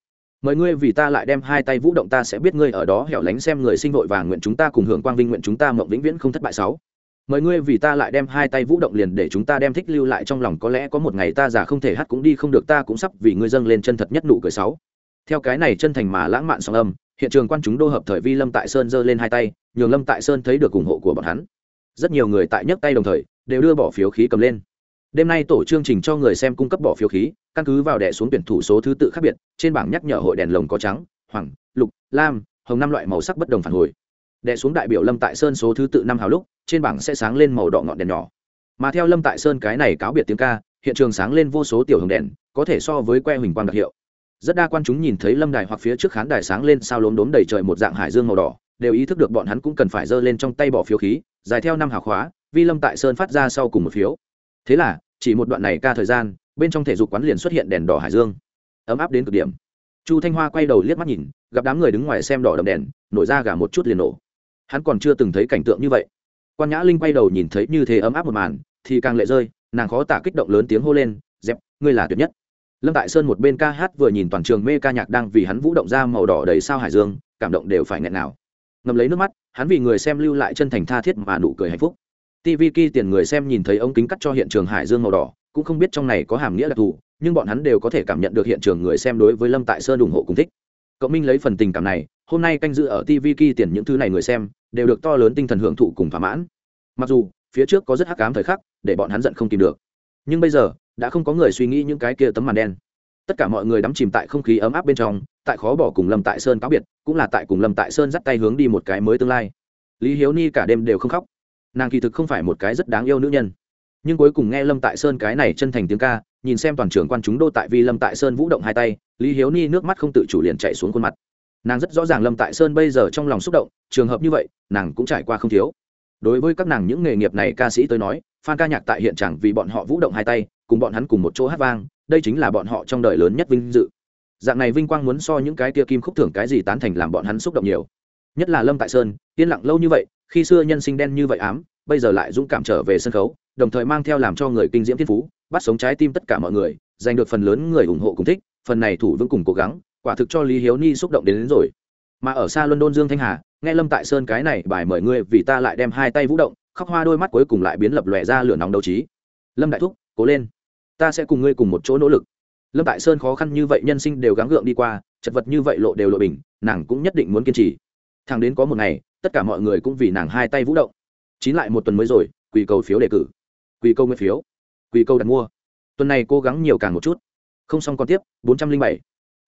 Mời ngươi vì ta lại đem hai tay vũ động ta sẽ biết ngươi ở đó hẻo lánh xem người sinh vội vàng nguyện chúng ta cùng hưởng quang vinh nguyện chúng ta mộng vĩnh viễn không thất bại sáu. Mời ngươi vì ta lại đem hai tay vũ động liền để chúng ta đem thích lưu lại trong lòng, có lẽ có một ngày ta già không thể hát cũng đi, không được ta cũng sắp vì ngươi dâng lên chân thật nhất nụ cười sáu theo cái này chân thành mà lãng mạn song âm, hiện trường quan chúng đô hợp thời vi lâm tại sơn giơ lên hai tay, nhường lâm tại sơn thấy được ủng hộ của bọn hắn. Rất nhiều người tại nhấc tay đồng thời, đều đưa bỏ phiếu khí cầm lên. Đêm nay tổ chương trình cho người xem cung cấp bỏ phiếu khí, căn cứ vào đẻ xuống tuyển thủ số thứ tự khác biệt, trên bảng nhắc nhở hội đèn lồng có trắng, hoàng, lục, lam, hồng năm loại màu sắc bất đồng phản hồi. Đẻ xuống đại biểu lâm tại sơn số thứ tự năm hào lúc, trên bảng sẽ sáng lên màu đỏ ngọn đèn nhỏ. Mà theo lâm tại sơn cái này cáo biệt tiếng ca, hiện trường sáng lên vô số tiểu hồng đèn, có thể so với que huỳnh quang đặc hiệu rất đa quan chúng nhìn thấy lâm đài hoặc phía trước khán đài sáng lên sao lốm đốm đầy trời một dạng hải dương màu đỏ, đều ý thức được bọn hắn cũng cần phải giơ lên trong tay bỏ phiếu khí, dài theo năm hào khóa, vi lâm tại sơn phát ra sau cùng một phiếu. Thế là, chỉ một đoạn này ca thời gian, bên trong thể dục quán liền xuất hiện đèn đỏ hải dương. Ấm áp đến cực điểm. Chu thanh hoa quay đầu liếc mắt nhìn, gặp đám người đứng ngoài xem đỏ đậm đèn, nổi ra gà một chút liền nổ. Hắn còn chưa từng thấy cảnh tượng như vậy. Quan nhã linh quay đầu nhìn thấy như thế ấm áp một màn, thì càng lệ rơi, nàng khó tả kích động lớn tiếng hô lên, dẹp, ngươi là tuyệt nhất lâm tại sơn một bên ca hát vừa nhìn toàn trường mê ca nhạc đang vì hắn vũ động ra màu đỏ đầy sao hải dương, cảm động đều phải nghẹn nào. Ngầm lấy nước mắt, hắn vì người xem lưu lại chân thành tha thiết mà nụ cười hạnh phúc. Tv ki tiền người xem nhìn thấy ống kính cắt cho hiện trường hải dương màu đỏ, cũng không biết trong này có hàm nghĩa đặc thù, nhưng bọn hắn đều có thể cảm nhận được hiện trường người xem đối với lâm tại sơn ủng hộ cùng thích. Cộng minh lấy phần tình cảm này, hôm nay canh dự ở tv ki tiền những thứ này người xem, đều được to lớn tinh thần hưởng thụ cùng thỏa mãn. Mặc dù, phía trước có rất hắc cám thời khắc, để bọn hắn giận không tìm được. Nhưng bây giờ đã không có người suy nghĩ những cái kia tấm màn đen. Tất cả mọi người đắm chìm tại không khí ấm áp bên trong, tại khó bỏ cùng lâm tại sơn cáo biệt, cũng là tại cùng lâm tại sơn dắt tay hướng đi một cái mới tương lai. Lý hiếu ni cả đêm đều không khóc. Nàng kỳ thực không phải một cái rất đáng yêu nữ nhân. Nhưng cuối cùng nghe lâm tại sơn cái này chân thành tiếng ca, nhìn xem toàn trường quan chúng đô tại vì lâm tại sơn vũ động hai tay, lý hiếu ni nước mắt không tự chủ liền chạy xuống khuôn mặt. Nàng rất rõ ràng lâm tại sơn bây giờ trong lòng xúc động, trường hợp như vậy, nàng cũng trải qua không thiếu. Đối với các nàng những nghề nghiệp này ca sĩ tới nói phan ca nhạc tại hiện trạng vì bọn họ vũ động hai tay cùng bọn hắn cùng một chỗ hát vang đây chính là bọn họ trong đời lớn nhất vinh dự. Dạng này vinh quang muốn so những cái tia kim khúc thưởng cái gì tán thành làm bọn hắn xúc động nhiều. Nhất là lâm tại sơn yên lặng lâu như vậy khi xưa nhân sinh đen như vậy ám bây giờ lại dũng cảm trở về sân khấu đồng thời mang theo làm cho người kinh diễm thiên phú bắt sống trái tim tất cả mọi người giành được phần lớn người ủng hộ cùng thích phần này thủ vững cùng cố gắng quả thực cho lý hiếu ni xúc động đến, đến rồi. Mà ở xa london dương thanh hà nghe lâm tại sơn cái này bài mời ngươi vì ta lại đem hai tay vũ động khóc hoa đôi mắt cuối cùng lại biến lập lòe ra lửa nóng đấu trí. Lâm đại thúc cố lên. Ta sẽ cùng ngươi cùng một chỗ nỗ lực. Lâm tại sơn khó khăn như vậy, nhân sinh đều gắng gượng đi qua, chật vật như vậy lộ đều lộ bình, nàng cũng nhất định muốn kiên trì. Thằng đến có một ngày, tất cả mọi người cũng vì nàng hai tay vũ động. Chín lại một tuần mới rồi, quỳ cầu phiếu đề cử. Quỳ câu nguyên phiếu. Quỳ câu đặt mua. Tuần này cố gắng nhiều càng một chút. Không xong còn tiếp, bốn trăm linh bảy.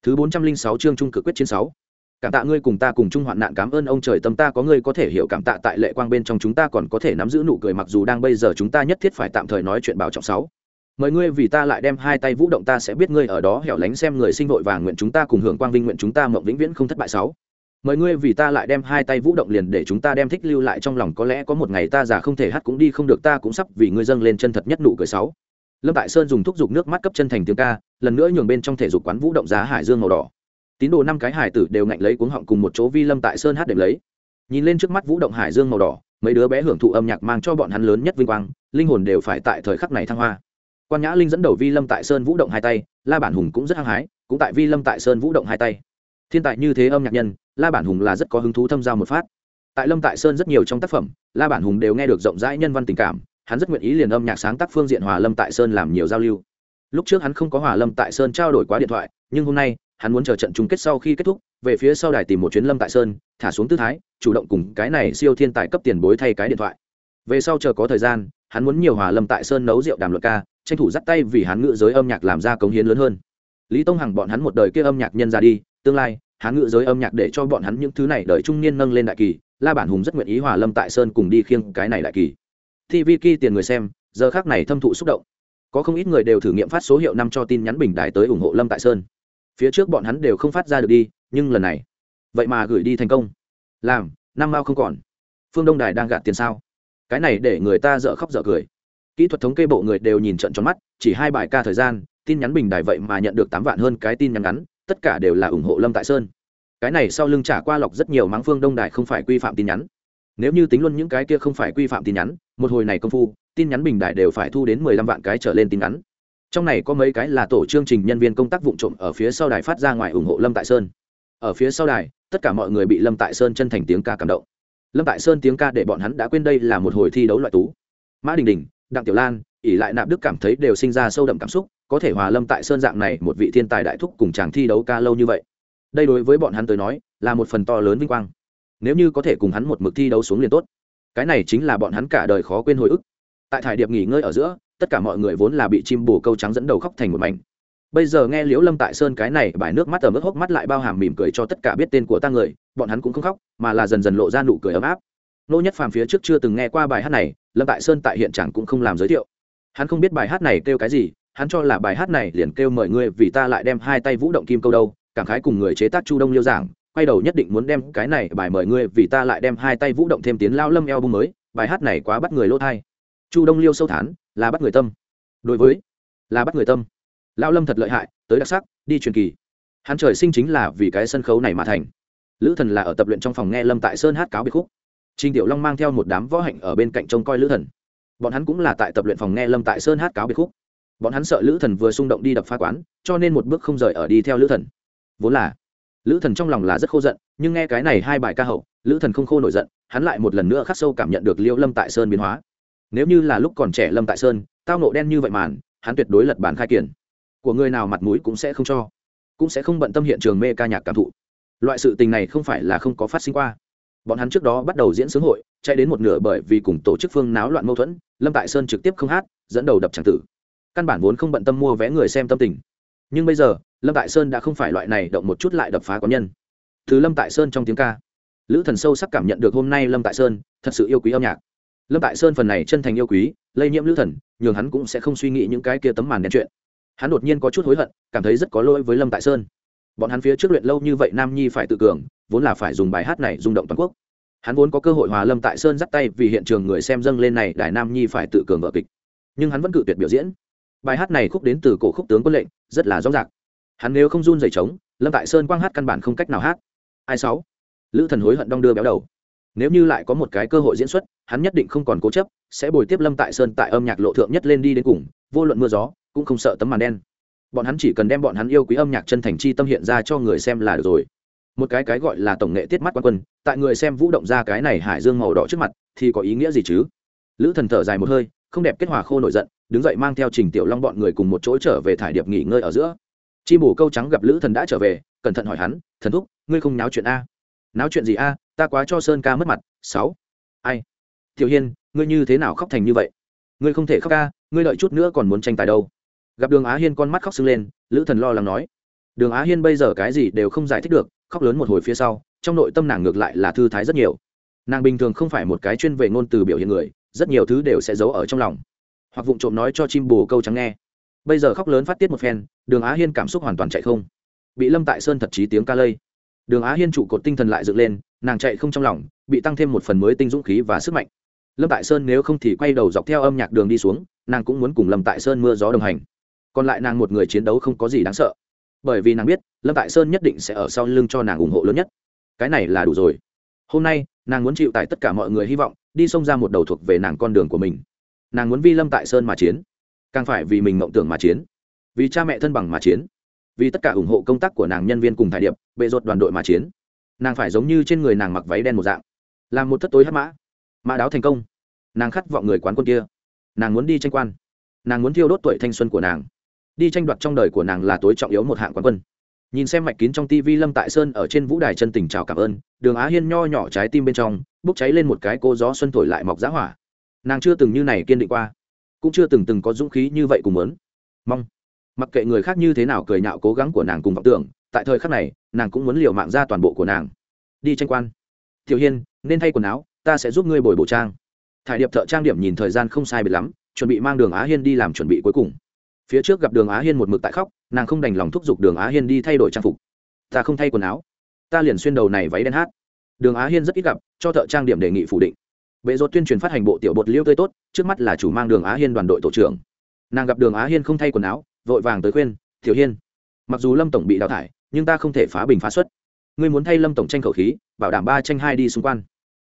Thứ bốn trăm linh sáu chương trung cực quyết chiến sáu. Cảm tạ ngươi cùng ta cùng chung hoạn nạn, cảm ơn ông trời, tâm ta có ngươi có thể hiểu, cảm tạ tại lệ quang bên trong chúng ta còn có thể nắm giữ nụ cười, mặc dù đang bây giờ chúng ta nhất thiết phải tạm thời nói chuyện bảo trọng sáu mời ngươi vì ta lại đem hai tay vũ động, ta sẽ biết ngươi ở đó hẻo lánh xem người sinh vội và nguyện chúng ta cùng hưởng quang vinh, nguyện chúng ta mộng vĩnh viễn không thất bại sáu. Mời ngươi vì ta lại đem hai tay vũ động liền để chúng ta đem thích lưu lại trong lòng, có lẽ có một ngày ta già không thể hát cũng đi không được, ta cũng sắp vì ngươi dâng lên chân thật nhất nụ cười sáu. Lâm tại sơn dùng thuốc dục nước mắt cấp chân thành tiếng ca, lần nữa nhường bên trong thể dục quán vũ động giá hải dương màu đỏ. Tín đồ năm cái hải tử đều ngạnh lấy cuống họng cùng một chỗ vi lâm tại sơn hát đệm lấy. Nhìn lên trước mắt vũ động hải dương màu đỏ, mấy đứa bé hưởng thụ âm nhạc mang cho bọn hắn lớn nhất vinh quang, linh hồn đều phải tại thời khắc này thăng hoa quan nhã linh dẫn đầu vi lâm tại sơn vũ động hai tay la bản hùng cũng rất hăng hái cũng tại vi lâm tại sơn vũ động hai tay thiên tài như thế âm nhạc nhân la bản hùng là rất có hứng thú thâm giao một phát tại lâm tại sơn rất nhiều trong tác phẩm la bản hùng đều nghe được rộng rãi nhân văn tình cảm hắn rất nguyện ý liền âm nhạc sáng tác phương diện hòa lâm tại sơn làm nhiều giao lưu lúc trước hắn không có hòa lâm tại sơn trao đổi quá điện thoại nhưng hôm nay hắn muốn chờ trận chung kết sau khi kết thúc về phía sau đài tìm một chuyến lâm tại sơn thả xuống tư thái chủ động cùng cái này siêu thiên tài cấp tiền bối thay cái điện thoại về sau chờ có thời gian hắn muốn nhiều hòa lâm tại sơn nấu rượu đàm luận ca tranh thủ dắt tay vì hắn ngữ giới âm nhạc làm ra cống hiến lớn hơn. Lý tông hằng bọn hắn một đời kia âm nhạc nhân ra đi, tương lai hắn ngữ giới âm nhạc để cho bọn hắn những thứ này đời trung niên nâng lên đại kỳ, la bản hùng rất nguyện ý hòa lâm tại sơn cùng đi khiêng cái này đại kỳ. Tv ki tiền người xem, giờ khác này thâm thụ xúc động. Có không ít người đều thử nghiệm phát số hiệu năm cho tin nhắn bình đài tới ủng hộ lâm tại sơn. Phía trước bọn hắn đều không phát ra được đi, nhưng lần này, vậy mà gửi đi thành công. Làm, năm mao không còn. Phương đông đài đang gạt tiền sao? Cái này để người ta dở khóc dở cười kỹ thuật thống kê bộ người đều nhìn trận tròn mắt, chỉ hai bài ca thời gian, tin nhắn bình đài vậy mà nhận được tám vạn hơn cái tin nhắn ngắn, tất cả đều là ủng hộ lâm tại sơn. Cái này sau lưng trả qua lọc rất nhiều mắng phương đông đài không phải quy phạm tin nhắn. Nếu như tính luôn những cái kia không phải quy phạm tin nhắn, một hồi này công phu, tin nhắn bình đại đều phải thu đến mười lăm vạn cái trở lên tin nhắn. Trong này có mấy cái là tổ chương trình nhân viên công tác vụ trộm ở phía sau đài phát ra ngoài ủng hộ lâm tại sơn. Ở phía sau đài, tất cả mọi người bị lâm tại sơn chân thành tiếng ca cảm động. Lâm tại sơn tiếng ca để bọn hắn đã quên đây là một hồi thi đấu loại tú. Mã đình đình đặng tiểu lan, ỷ lại nạp đức cảm thấy đều sinh ra sâu đậm cảm xúc, có thể hòa lâm tại sơn dạng này một vị thiên tài đại thúc cùng chàng thi đấu ca lâu như vậy. Đây đối với bọn hắn tới nói, là một phần to lớn vinh quang. Nếu như có thể cùng hắn một mực thi đấu xuống liền tốt. Cái này chính là bọn hắn cả đời khó quên hồi ức. Tại thải điệp nghỉ ngơi ở giữa, tất cả mọi người vốn là bị chim bồ câu trắng dẫn đầu khóc thành một mảnh. Bây giờ nghe liễu lâm tại sơn cái này bài nước mắt ở mức hốc mắt lại bao hàm mỉm cười cho tất cả biết tên của ta người, bọn hắn cũng không khóc, mà là dần dần lộ ra nụ cười ấm áp nô nhất phàm phía trước chưa từng nghe qua bài hát này, lâm tại sơn tại hiện trạng cũng không làm giới thiệu. Hắn không biết bài hát này kêu cái gì, hắn cho là bài hát này liền kêu mời ngươi vì ta lại đem hai tay vũ động kim câu đâu, cảm khái cùng người chế tác chu đông liêu giảng, quay đầu nhất định muốn đem cái này bài mời ngươi vì ta lại đem hai tay vũ động thêm tiếng lao lâm eo bung mới, bài hát này quá bắt người lỗ thai. Chu đông liêu sâu thán, là bắt người tâm. Đối với, là bắt người tâm. Lao lâm thật lợi hại, tới đặc sắc, đi truyền kỳ. Hắn trời sinh chính là vì cái sân khấu này mà thành. Lữ thần là ở tập luyện trong phòng nghe lâm tại sơn hát cáo biệt khúc. Trình Tiểu Long mang theo một đám võ hạnh ở bên cạnh trông coi Lữ Thần. Bọn hắn cũng là tại tập luyện phòng nghe Lâm Tại Sơn hát cáo biệt khúc. Bọn hắn sợ Lữ Thần vừa xung động đi đập phá quán, cho nên một bước không rời ở đi theo Lữ Thần. Vốn là, Lữ Thần trong lòng là rất khô giận, nhưng nghe cái này hai bài ca hậu, Lữ Thần không khô nổi giận, hắn lại một lần nữa khắc sâu cảm nhận được Liễu Lâm Tại Sơn biến hóa. Nếu như là lúc còn trẻ Lâm Tại Sơn, tao nộ đen như vậy màn, hắn tuyệt đối lật bản khai kiển. Của người nào mặt mũi cũng sẽ không cho, cũng sẽ không bận tâm hiện trường mê ca nhạc cảm thụ. Loại sự tình này không phải là không có phát sinh qua bọn hắn trước đó bắt đầu diễn sướng hội, chạy đến một nửa bởi vì cùng tổ chức phương náo loạn mâu thuẫn, lâm tại sơn trực tiếp không hát, dẫn đầu đập tràng tử. Căn bản vốn không bận tâm mua vé người xem tâm tình. Nhưng bây giờ, lâm tại sơn đã không phải loại này động một chút lại đập phá có nhân. Thứ lâm tại sơn trong tiếng ca. Lữ thần sâu sắc cảm nhận được hôm nay lâm tại sơn thật sự yêu quý âm nhạc. Lâm tại sơn phần này chân thành yêu quý, lây nhiễm lữ thần, nhường hắn cũng sẽ không suy nghĩ những cái kia tấm màn đen chuyện. Hắn đột nhiên có chút hối hận, cảm thấy rất có lỗi với lâm tại sơn. Bọn hắn phía trước luyện lâu như vậy nam nhi phải tự cường vốn là phải dùng bài hát này rung động toàn quốc. Hắn vốn có cơ hội hòa lâm tại sơn dắt tay vì hiện trường người xem dâng lên này đại nam nhi phải tự cường vợ kịch. Nhưng hắn vẫn cự tuyệt biểu diễn. Bài hát này khúc đến từ cổ khúc tướng quân lệnh, rất là rõ ràng. Hắn nếu không run dày trống, lâm tại sơn quang hát căn bản không cách nào hát. Ai sáu? Lữ thần hối hận đong đưa béo đầu. Nếu như lại có một cái cơ hội diễn xuất, hắn nhất định không còn cố chấp, sẽ bồi tiếp lâm tại sơn tại âm nhạc lộ thượng nhất lên đi đến cùng, vô luận mưa gió, cũng không sợ tấm màn đen. Bọn hắn chỉ cần đem bọn hắn yêu quý âm nhạc chân thành chi tâm hiện ra cho người xem là được rồi một cái cái gọi là tổng nghệ tiết mắt quan quân, tại người xem vũ động ra cái này hải dương màu đỏ trước mặt, thì có ý nghĩa gì chứ? Lữ thần thở dài một hơi, không đẹp kết hòa khô nổi giận, đứng dậy mang theo trình tiểu long bọn người cùng một chỗ trở về thải điệp nghỉ ngơi ở giữa. Chi bổ câu trắng gặp lữ thần đã trở về, cẩn thận hỏi hắn, thần thúc, ngươi không náo chuyện a? Náo chuyện gì a? Ta quá cho sơn ca mất mặt. Sáu. Ai? Tiểu hiên, ngươi như thế nào khóc thành như vậy? Ngươi không thể khóc ca ngươi đợi chút nữa còn muốn tranh tài đâu. Gặp đường á hiên con mắt khóc sưng lên, lữ thần lo lắng nói. Đường á hiên bây giờ cái gì đều không giải thích được khóc lớn một hồi phía sau, trong nội tâm nàng ngược lại là thư thái rất nhiều. Nàng bình thường không phải một cái chuyên về ngôn từ biểu hiện người, rất nhiều thứ đều sẽ giấu ở trong lòng. Hoặc vụng trộm nói cho chim bồ câu trắng nghe. Bây giờ khóc lớn phát tiết một phen, đường á hiên cảm xúc hoàn toàn chạy không. Bị lâm tại sơn thật chí tiếng ca lây. Đường á hiên trụ cột tinh thần lại dựng lên, nàng chạy không trong lòng, bị tăng thêm một phần mới tinh dũng khí và sức mạnh. Lâm tại sơn nếu không thì quay đầu dọc theo âm nhạc đường đi xuống, nàng cũng muốn cùng lâm tại sơn mưa gió đồng hành. Còn lại nàng một người chiến đấu không có gì đáng sợ bởi vì nàng biết lâm tại sơn nhất định sẽ ở sau lưng cho nàng ủng hộ lớn nhất cái này là đủ rồi hôm nay nàng muốn chịu tại tất cả mọi người hy vọng đi xông ra một đầu thuộc về nàng con đường của mình nàng muốn vi lâm tại sơn mà chiến càng phải vì mình mộng tưởng mà chiến vì cha mẹ thân bằng mà chiến vì tất cả ủng hộ công tác của nàng nhân viên cùng thải điệp bệ ruột đoàn đội mà chiến nàng phải giống như trên người nàng mặc váy đen một dạng làm một thất tối hát mã mã đáo thành công nàng khát vọng người quán quân kia nàng muốn đi tranh quan nàng muốn thiêu đốt tuổi thanh xuân của nàng đi tranh đoạt trong đời của nàng là tối trọng yếu một hạng quán quân. Nhìn xem mạch kín trong tivi lâm tại sơn ở trên vũ đài chân tình chào cảm ơn, đường á hiên nho nhỏ trái tim bên trong, bốc cháy lên một cái cô gió xuân thổi lại mọc giá hỏa. Nàng chưa từng như này kiên định qua, cũng chưa từng từng có dũng khí như vậy cùng muốn. Mong. Mặc kệ người khác như thế nào cười nhạo cố gắng của nàng cùng vọng tưởng, tại thời khắc này, nàng cũng muốn liều mạng ra toàn bộ của nàng. Đi tranh quan. Tiểu hiên, nên thay quần áo, ta sẽ giúp ngươi bồi bổ trang. Thải điệp thợ trang điểm nhìn thời gian không sai biệt lắm, chuẩn bị mang đường á hiên đi làm chuẩn bị cuối cùng phía trước gặp đường á hiên một mực tại khóc, nàng không đành lòng thúc giục đường á hiên đi thay đổi trang phục. Ta không thay quần áo. Ta liền xuyên đầu này váy đen hát. Đường á hiên rất ít gặp, cho thợ trang điểm đề nghị phủ định. Bệ rột tuyên truyền phát hành bộ tiểu bột liêu tươi tốt, trước mắt là chủ mang đường á hiên đoàn đội tổ trưởng. Nàng gặp đường á hiên không thay quần áo, vội vàng tới khuyên, tiểu hiên, mặc dù lâm tổng bị đào thải, nhưng ta không thể phá bình phá xuất. Ngươi muốn thay lâm tổng tranh khẩu khí, bảo đảm ba tranh hai đi xung quanh.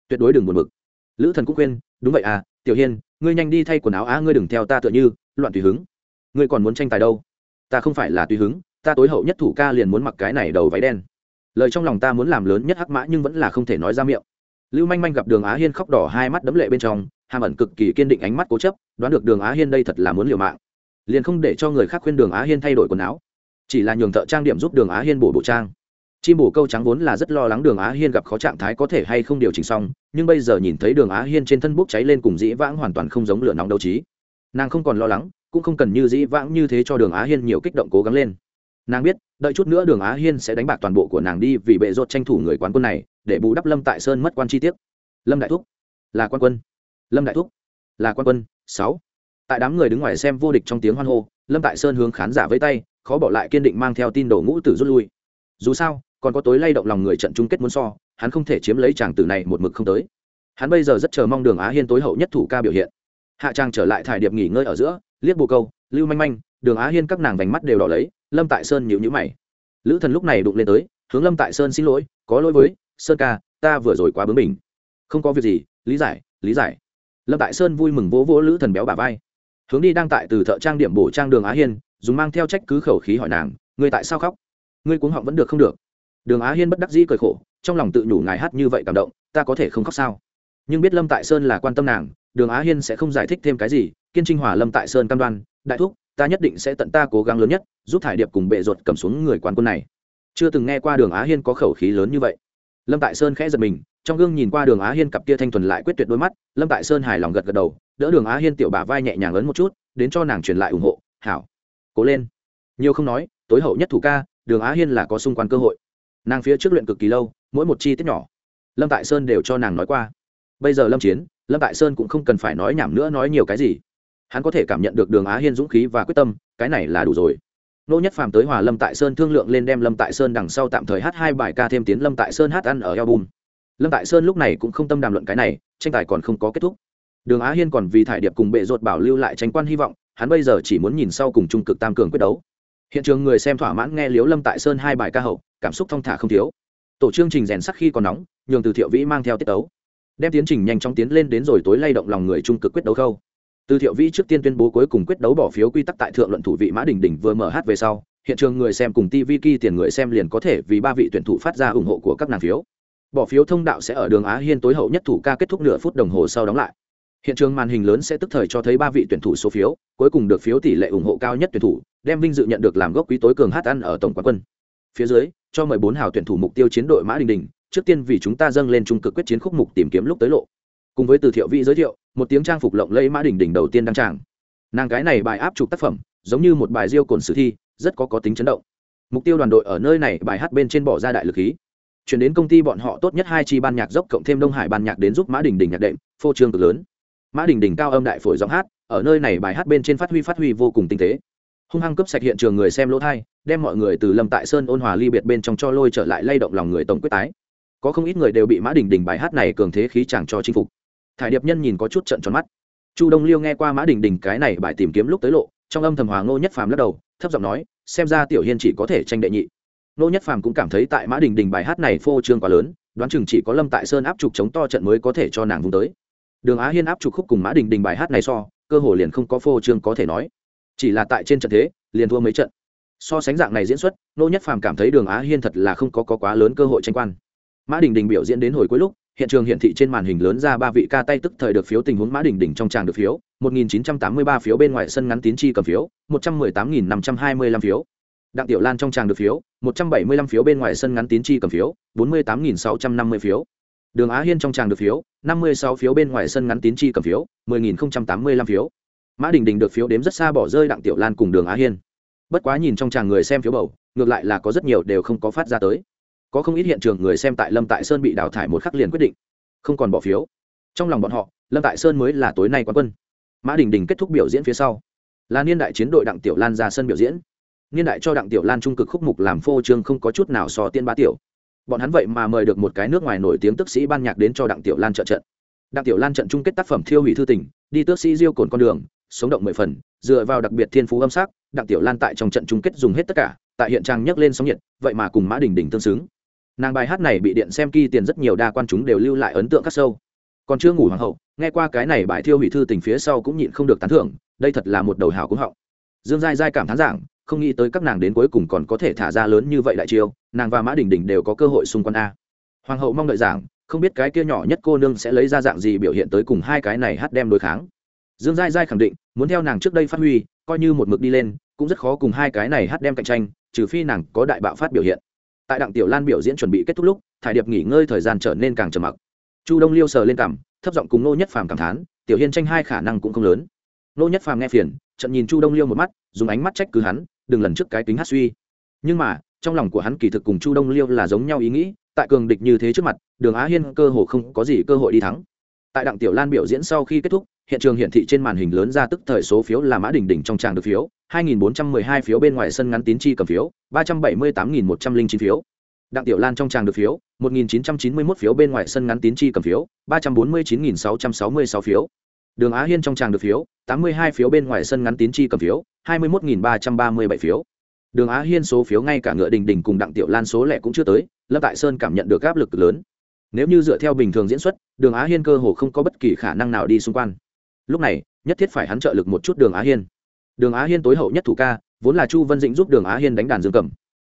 Tuyệt đối đừng buồn mực lữ thần cũng khuyên, đúng vậy à tiểu hiên, ngươi nhanh đi thay quần áo á, ngươi đừng theo ta tựa như, loạn tùy hứng ngươi còn muốn tranh tài đâu? Ta không phải là tùy hứng, ta tối hậu nhất thủ ca liền muốn mặc cái này đầu váy đen. Lời trong lòng ta muốn làm lớn nhất hắc mã nhưng vẫn là không thể nói ra miệng. Lưu manh manh gặp đường á hiên khóc đỏ hai mắt đấm lệ bên trong, hàm ẩn cực kỳ kiên định ánh mắt cố chấp, đoán được đường á hiên đây thật là muốn liều mạng. Liền không để cho người khác khuyên đường á hiên thay đổi quần áo. Chỉ là nhường thợ trang điểm giúp đường á hiên bổ bộ trang. Chim bổ câu trắng vốn là rất lo lắng đường á hiên gặp khó trạng thái có thể hay không điều chỉnh xong, nhưng bây giờ nhìn thấy đường á hiên trên thân bốc cháy lên cùng dĩ vãng hoàn toàn không giống lửa nóng đấu trí. Nàng không còn lo lắng cũng không cần như dĩ vãng như thế cho đường á hiên nhiều kích động cố gắng lên. Nàng biết, đợi chút nữa đường á hiên sẽ đánh bạc toàn bộ của nàng đi vì bệ rột tranh thủ người quán quân này, để bù đắp lâm tại sơn mất quan chi tiết. Lâm đại thúc, là quan quân. Lâm đại thúc, là quan quân, sáu. Tại đám người đứng ngoài xem vô địch trong tiếng hoan hô, lâm tại sơn hướng khán giả với tay, khó bỏ lại kiên định mang theo tin đồ ngũ tử rút lui. Dù sao, còn có tối lay động lòng người trận chung kết muốn so, hắn không thể chiếm lấy chàng tử này một mực không tới. Hắn bây giờ rất chờ mong đường á hiên tối hậu nhất thủ ca biểu hiện. Hạ trang trở lại thải điệp nghỉ ngơi ở giữa liếc bồ câu, lưu manh manh, đường á hiên các nàng vành mắt đều đỏ lấy, lâm tại sơn nhịu nhữ mày. Lữ thần lúc này đụng lên tới, hướng lâm tại sơn xin lỗi, có lỗi với, sơn ca, ta vừa rồi quá bướng mình không có việc gì, lý giải lý giải. Lâm tại sơn vui mừng vỗ vỗ lữ thần béo bà vai. Hướng đi đang tại từ thợ trang điểm bổ trang đường á hiên, dùng mang theo trách cứ khẩu khí hỏi nàng, ngươi tại sao khóc? Ngươi cuống họng vẫn được không được? Đường á hiên bất đắc dĩ cười khổ, trong lòng tự nhủ ngài hát như vậy cảm động, ta có thể không khóc sao? Nhưng biết lâm tại sơn là quan tâm nàng, đường á hiên sẽ không giải thích thêm cái gì kiên trinh hòa lâm tại sơn cam đoan, đại thúc, ta nhất định sẽ tận ta cố gắng lớn nhất, giúp thải điệp cùng bệ ruột cầm xuống người quán quân này. Chưa từng nghe qua đường á hiên có khẩu khí lớn như vậy. Lâm tại sơn khẽ giật mình, trong gương nhìn qua đường á hiên cặp kia thanh thuần lại quyết tuyệt đôi mắt, lâm tại sơn hài lòng gật gật đầu, đỡ đường á hiên tiểu bà vai nhẹ nhàng lớn một chút, đến cho nàng truyền lại ủng hộ, hảo, cố lên. Nhiều không nói, tối hậu nhất thủ ca, đường á hiên là có xung quanh cơ hội. Nàng phía trước luyện cực kỳ lâu, mỗi một chi tiết nhỏ, lâm tại sơn đều cho nàng nói qua. Bây giờ lâm chiến, lâm tại sơn cũng không cần phải nói nhảm nữa nói nhiều cái gì hắn có thể cảm nhận được đường á hiên dũng khí và quyết tâm, cái này là đủ rồi. Nô nhất phàm tới hòa lâm tại sơn thương lượng lên đem lâm tại sơn đằng sau tạm thời hát hai bài ca thêm tiến lâm tại sơn hát ăn ở Eo Bùn. lâm tại sơn lúc này cũng không tâm đàm luận cái này, tranh tài còn không có kết thúc. Đường á hiên còn vì thải điệp cùng bệ ruột bảo lưu lại tranh quan hy vọng, hắn bây giờ chỉ muốn nhìn sau cùng trung cực tam cường quyết đấu. Hiện trường người xem thỏa mãn nghe liếu lâm tại sơn hai bài ca hậu, cảm xúc thong thả không thiếu. Tổ chương trình rèn sắc khi còn nóng, nhường từ thiệu vĩ mang theo tiết tấu. Đem tiến trình nhanh chóng tiến lên đến rồi tối lay động lòng người trung cực quyết đấu khâu từ thiệu vĩ trước tiên tuyên bố cuối cùng quyết đấu bỏ phiếu quy tắc tại thượng luận thủ vị mã đình đình vừa mở hát về sau, hiện trường người xem cùng tv ki tiền người xem liền có thể vì ba vị tuyển thủ phát ra ủng hộ của các nàng phiếu. Bỏ phiếu thông đạo sẽ ở đường á hiên tối hậu nhất thủ ca kết thúc nửa phút đồng hồ sau đóng lại. Hiện trường màn hình lớn sẽ tức thời cho thấy ba vị tuyển thủ số phiếu, cuối cùng được phiếu tỷ lệ ủng hộ cao nhất tuyển thủ, đem vinh dự nhận được làm gốc quý tối cường hát ăn ở tổng quán quân. Phía dưới, cho mười bốn hào tuyển thủ mục tiêu chiến đội mã đình đình trước tiên vì chúng ta dâng lên trung cực quyết chiến khúc mục tìm kiếm lúc tới lộ cùng với từ thiệu vi giới thiệu, một tiếng trang phục lộng lẫy mã đình đình đầu tiên đăng tràng. Nàng cái này bài áp chụp tác phẩm, giống như một bài diêu cồn sử thi, rất có có tính chấn động. Mục tiêu đoàn đội ở nơi này, bài hát bên trên bỏ ra đại lực khí. Chuyển đến công ty bọn họ tốt nhất hai chi ban nhạc dốc cộng thêm đông hải ban nhạc đến giúp mã đình đình nhạc đệm, phô trương cực lớn. Mã đình đình cao âm đại phổi giọng hát, ở nơi này bài hát bên trên phát huy phát huy vô cùng tinh tế. Hung hăng cấp sạch hiện trường người xem lỗ thai, đem mọi người từ lâm tại sơn ôn hòa ly biệt bên trong cho lôi trở lại lay động lòng người tổng quyết tái. Có không ít người đều bị mã đình đình bài hát này cường thế khí chàng cho chinh phục thải điệp nhân nhìn có chút trận tròn mắt. Chu đông liêu nghe qua mã đình đình cái này bài tìm kiếm lúc tới lộ trong âm thầm hòa ngô nhất phàm lắc đầu thấp giọng nói xem ra tiểu hiên chỉ có thể tranh đệ nhị. Ngô nhất phàm cũng cảm thấy tại mã đình đình bài hát này phô trương quá lớn đoán chừng chỉ có lâm tại sơn áp trục chống to trận mới có thể cho nàng vùng tới. Đường á hiên áp trục khúc cùng mã đình đình bài hát này so cơ hồ liền không có phô trương có thể nói. Chỉ là tại trên trận thế liền thua mấy trận. So sánh dạng này diễn xuất nô nhất phàm cảm thấy đường á hiên thật là không có, có quá lớn cơ hội tranh quan. Mã đình đình biểu diễn đến hồi cuối lúc hiện trường hiển thị trên màn hình lớn ra ba vị ca tay tức thời được phiếu tình huống mã đình đình trong tràng được phiếu 1983 phiếu bên ngoài sân ngắn tín chi cầm phiếu 118.525 phiếu. Đặng tiểu lan trong tràng được phiếu 175 phiếu bên ngoài sân ngắn tín chi cầm phiếu 48.650 phiếu. Đường á hiên trong tràng được phiếu 56 phiếu bên ngoài sân ngắn tín chi cầm phiếu 10.085 phiếu. Mã đình đình được phiếu đếm rất xa bỏ rơi đặng tiểu lan cùng đường á hiên. Bất quá nhìn trong tràng người xem phiếu bầu, ngược lại là có rất nhiều đều không có phát ra tới có không ít hiện trường người xem tại lâm tại sơn bị đào thải một khắc liền quyết định, không còn bỏ phiếu. Trong lòng bọn họ, lâm tại sơn mới là tối nay quán quân. Mã đình đình kết thúc biểu diễn phía sau, là niên đại chiến đội đặng tiểu lan ra sân biểu diễn. Niên đại cho đặng tiểu lan trung cực khúc mục làm phô trương không có chút nào so tiên ba tiểu. Bọn hắn vậy mà mời được một cái nước ngoài nổi tiếng tức sĩ ban nhạc đến cho đặng tiểu lan trợ trận. Đặng tiểu lan trận chung kết tác phẩm thiêu hủy thư tình, đi tước sĩ diêu cồn con đường, sống động mười phần, dựa vào đặc biệt thiên phú âm sắc, đặng tiểu lan tại trong trận chung kết dùng hết tất cả, tại hiện trang nhấc lên sóng nhiệt, vậy mà cùng mã đình đình tương xứng nàng bài hát này bị điện xem kỳ tiền rất nhiều đa quan chúng đều lưu lại ấn tượng các sâu. Còn chưa ngủ hoàng hậu, nghe qua cái này bài thiêu hủy thư tình phía sau cũng nhịn không được tán thưởng, đây thật là một đầu hào cũng họng. Dương giai giai cảm thán giảng không nghĩ tới các nàng đến cuối cùng còn có thể thả ra lớn như vậy đại chiêu, nàng và mã đình đình đều có cơ hội xung quanh a. Hoàng hậu mong đợi giảng không biết cái kia nhỏ nhất cô nương sẽ lấy ra dạng gì biểu hiện tới cùng hai cái này hát đem đối kháng. Dương giai giai khẳng định, muốn theo nàng trước đây phát huy, coi như một mực đi lên, cũng rất khó cùng hai cái này hát đem cạnh tranh, trừ phi nàng có đại bạo phát biểu hiện tại đặng tiểu lan biểu diễn chuẩn bị kết thúc lúc, thải điệp nghỉ ngơi thời gian trở nên càng trầm mặc. Chu đông liêu sờ lên cảm thấp giọng cùng nô nhất phàm cảm thán, tiểu hiên tranh hai khả năng cũng không lớn. Nô nhất phàm nghe phiền trận nhìn chu đông liêu một mắt, dùng ánh mắt trách cứ hắn, đừng lần trước cái tính hát suy. Nhưng mà, trong lòng của hắn kỳ thực cùng chu đông liêu là giống nhau ý nghĩ, tại cường địch như thế trước mặt, đường á hiên cơ hồ không có gì cơ hội đi thắng. Tại đặng tiểu lan biểu diễn sau khi kết thúc hiện trường hiển thị trên màn hình lớn ra tức thời số phiếu là mã đỉnh đỉnh trong tràng được phiếu 2.412 phiếu bên ngoài sân ngắn tín chi cầm phiếu 378.109 phiếu. Đặng tiểu lan trong tràng được phiếu 1.991 phiếu bên ngoài sân ngắn tín chi cầm phiếu 349.666 phiếu. Đường á hiên trong tràng được phiếu 82 phiếu bên ngoài sân ngắn tín chi cầm phiếu 21.337 phiếu. Đường á hiên số phiếu ngay cả ngựa đình đình cùng đặng tiểu lan số lẻ cũng chưa tới, lâm tại sơn cảm nhận được áp lực lớn. Nếu như dựa theo bình thường diễn xuất, đường á hiên cơ hồ không có bất kỳ khả năng nào đi xung quanh lúc này, nhất thiết phải hắn trợ lực một chút đường á hiên. Đường á hiên tối hậu nhất thủ ca, vốn là chu vân dĩnh giúp đường á hiên đánh đàn dương cầm.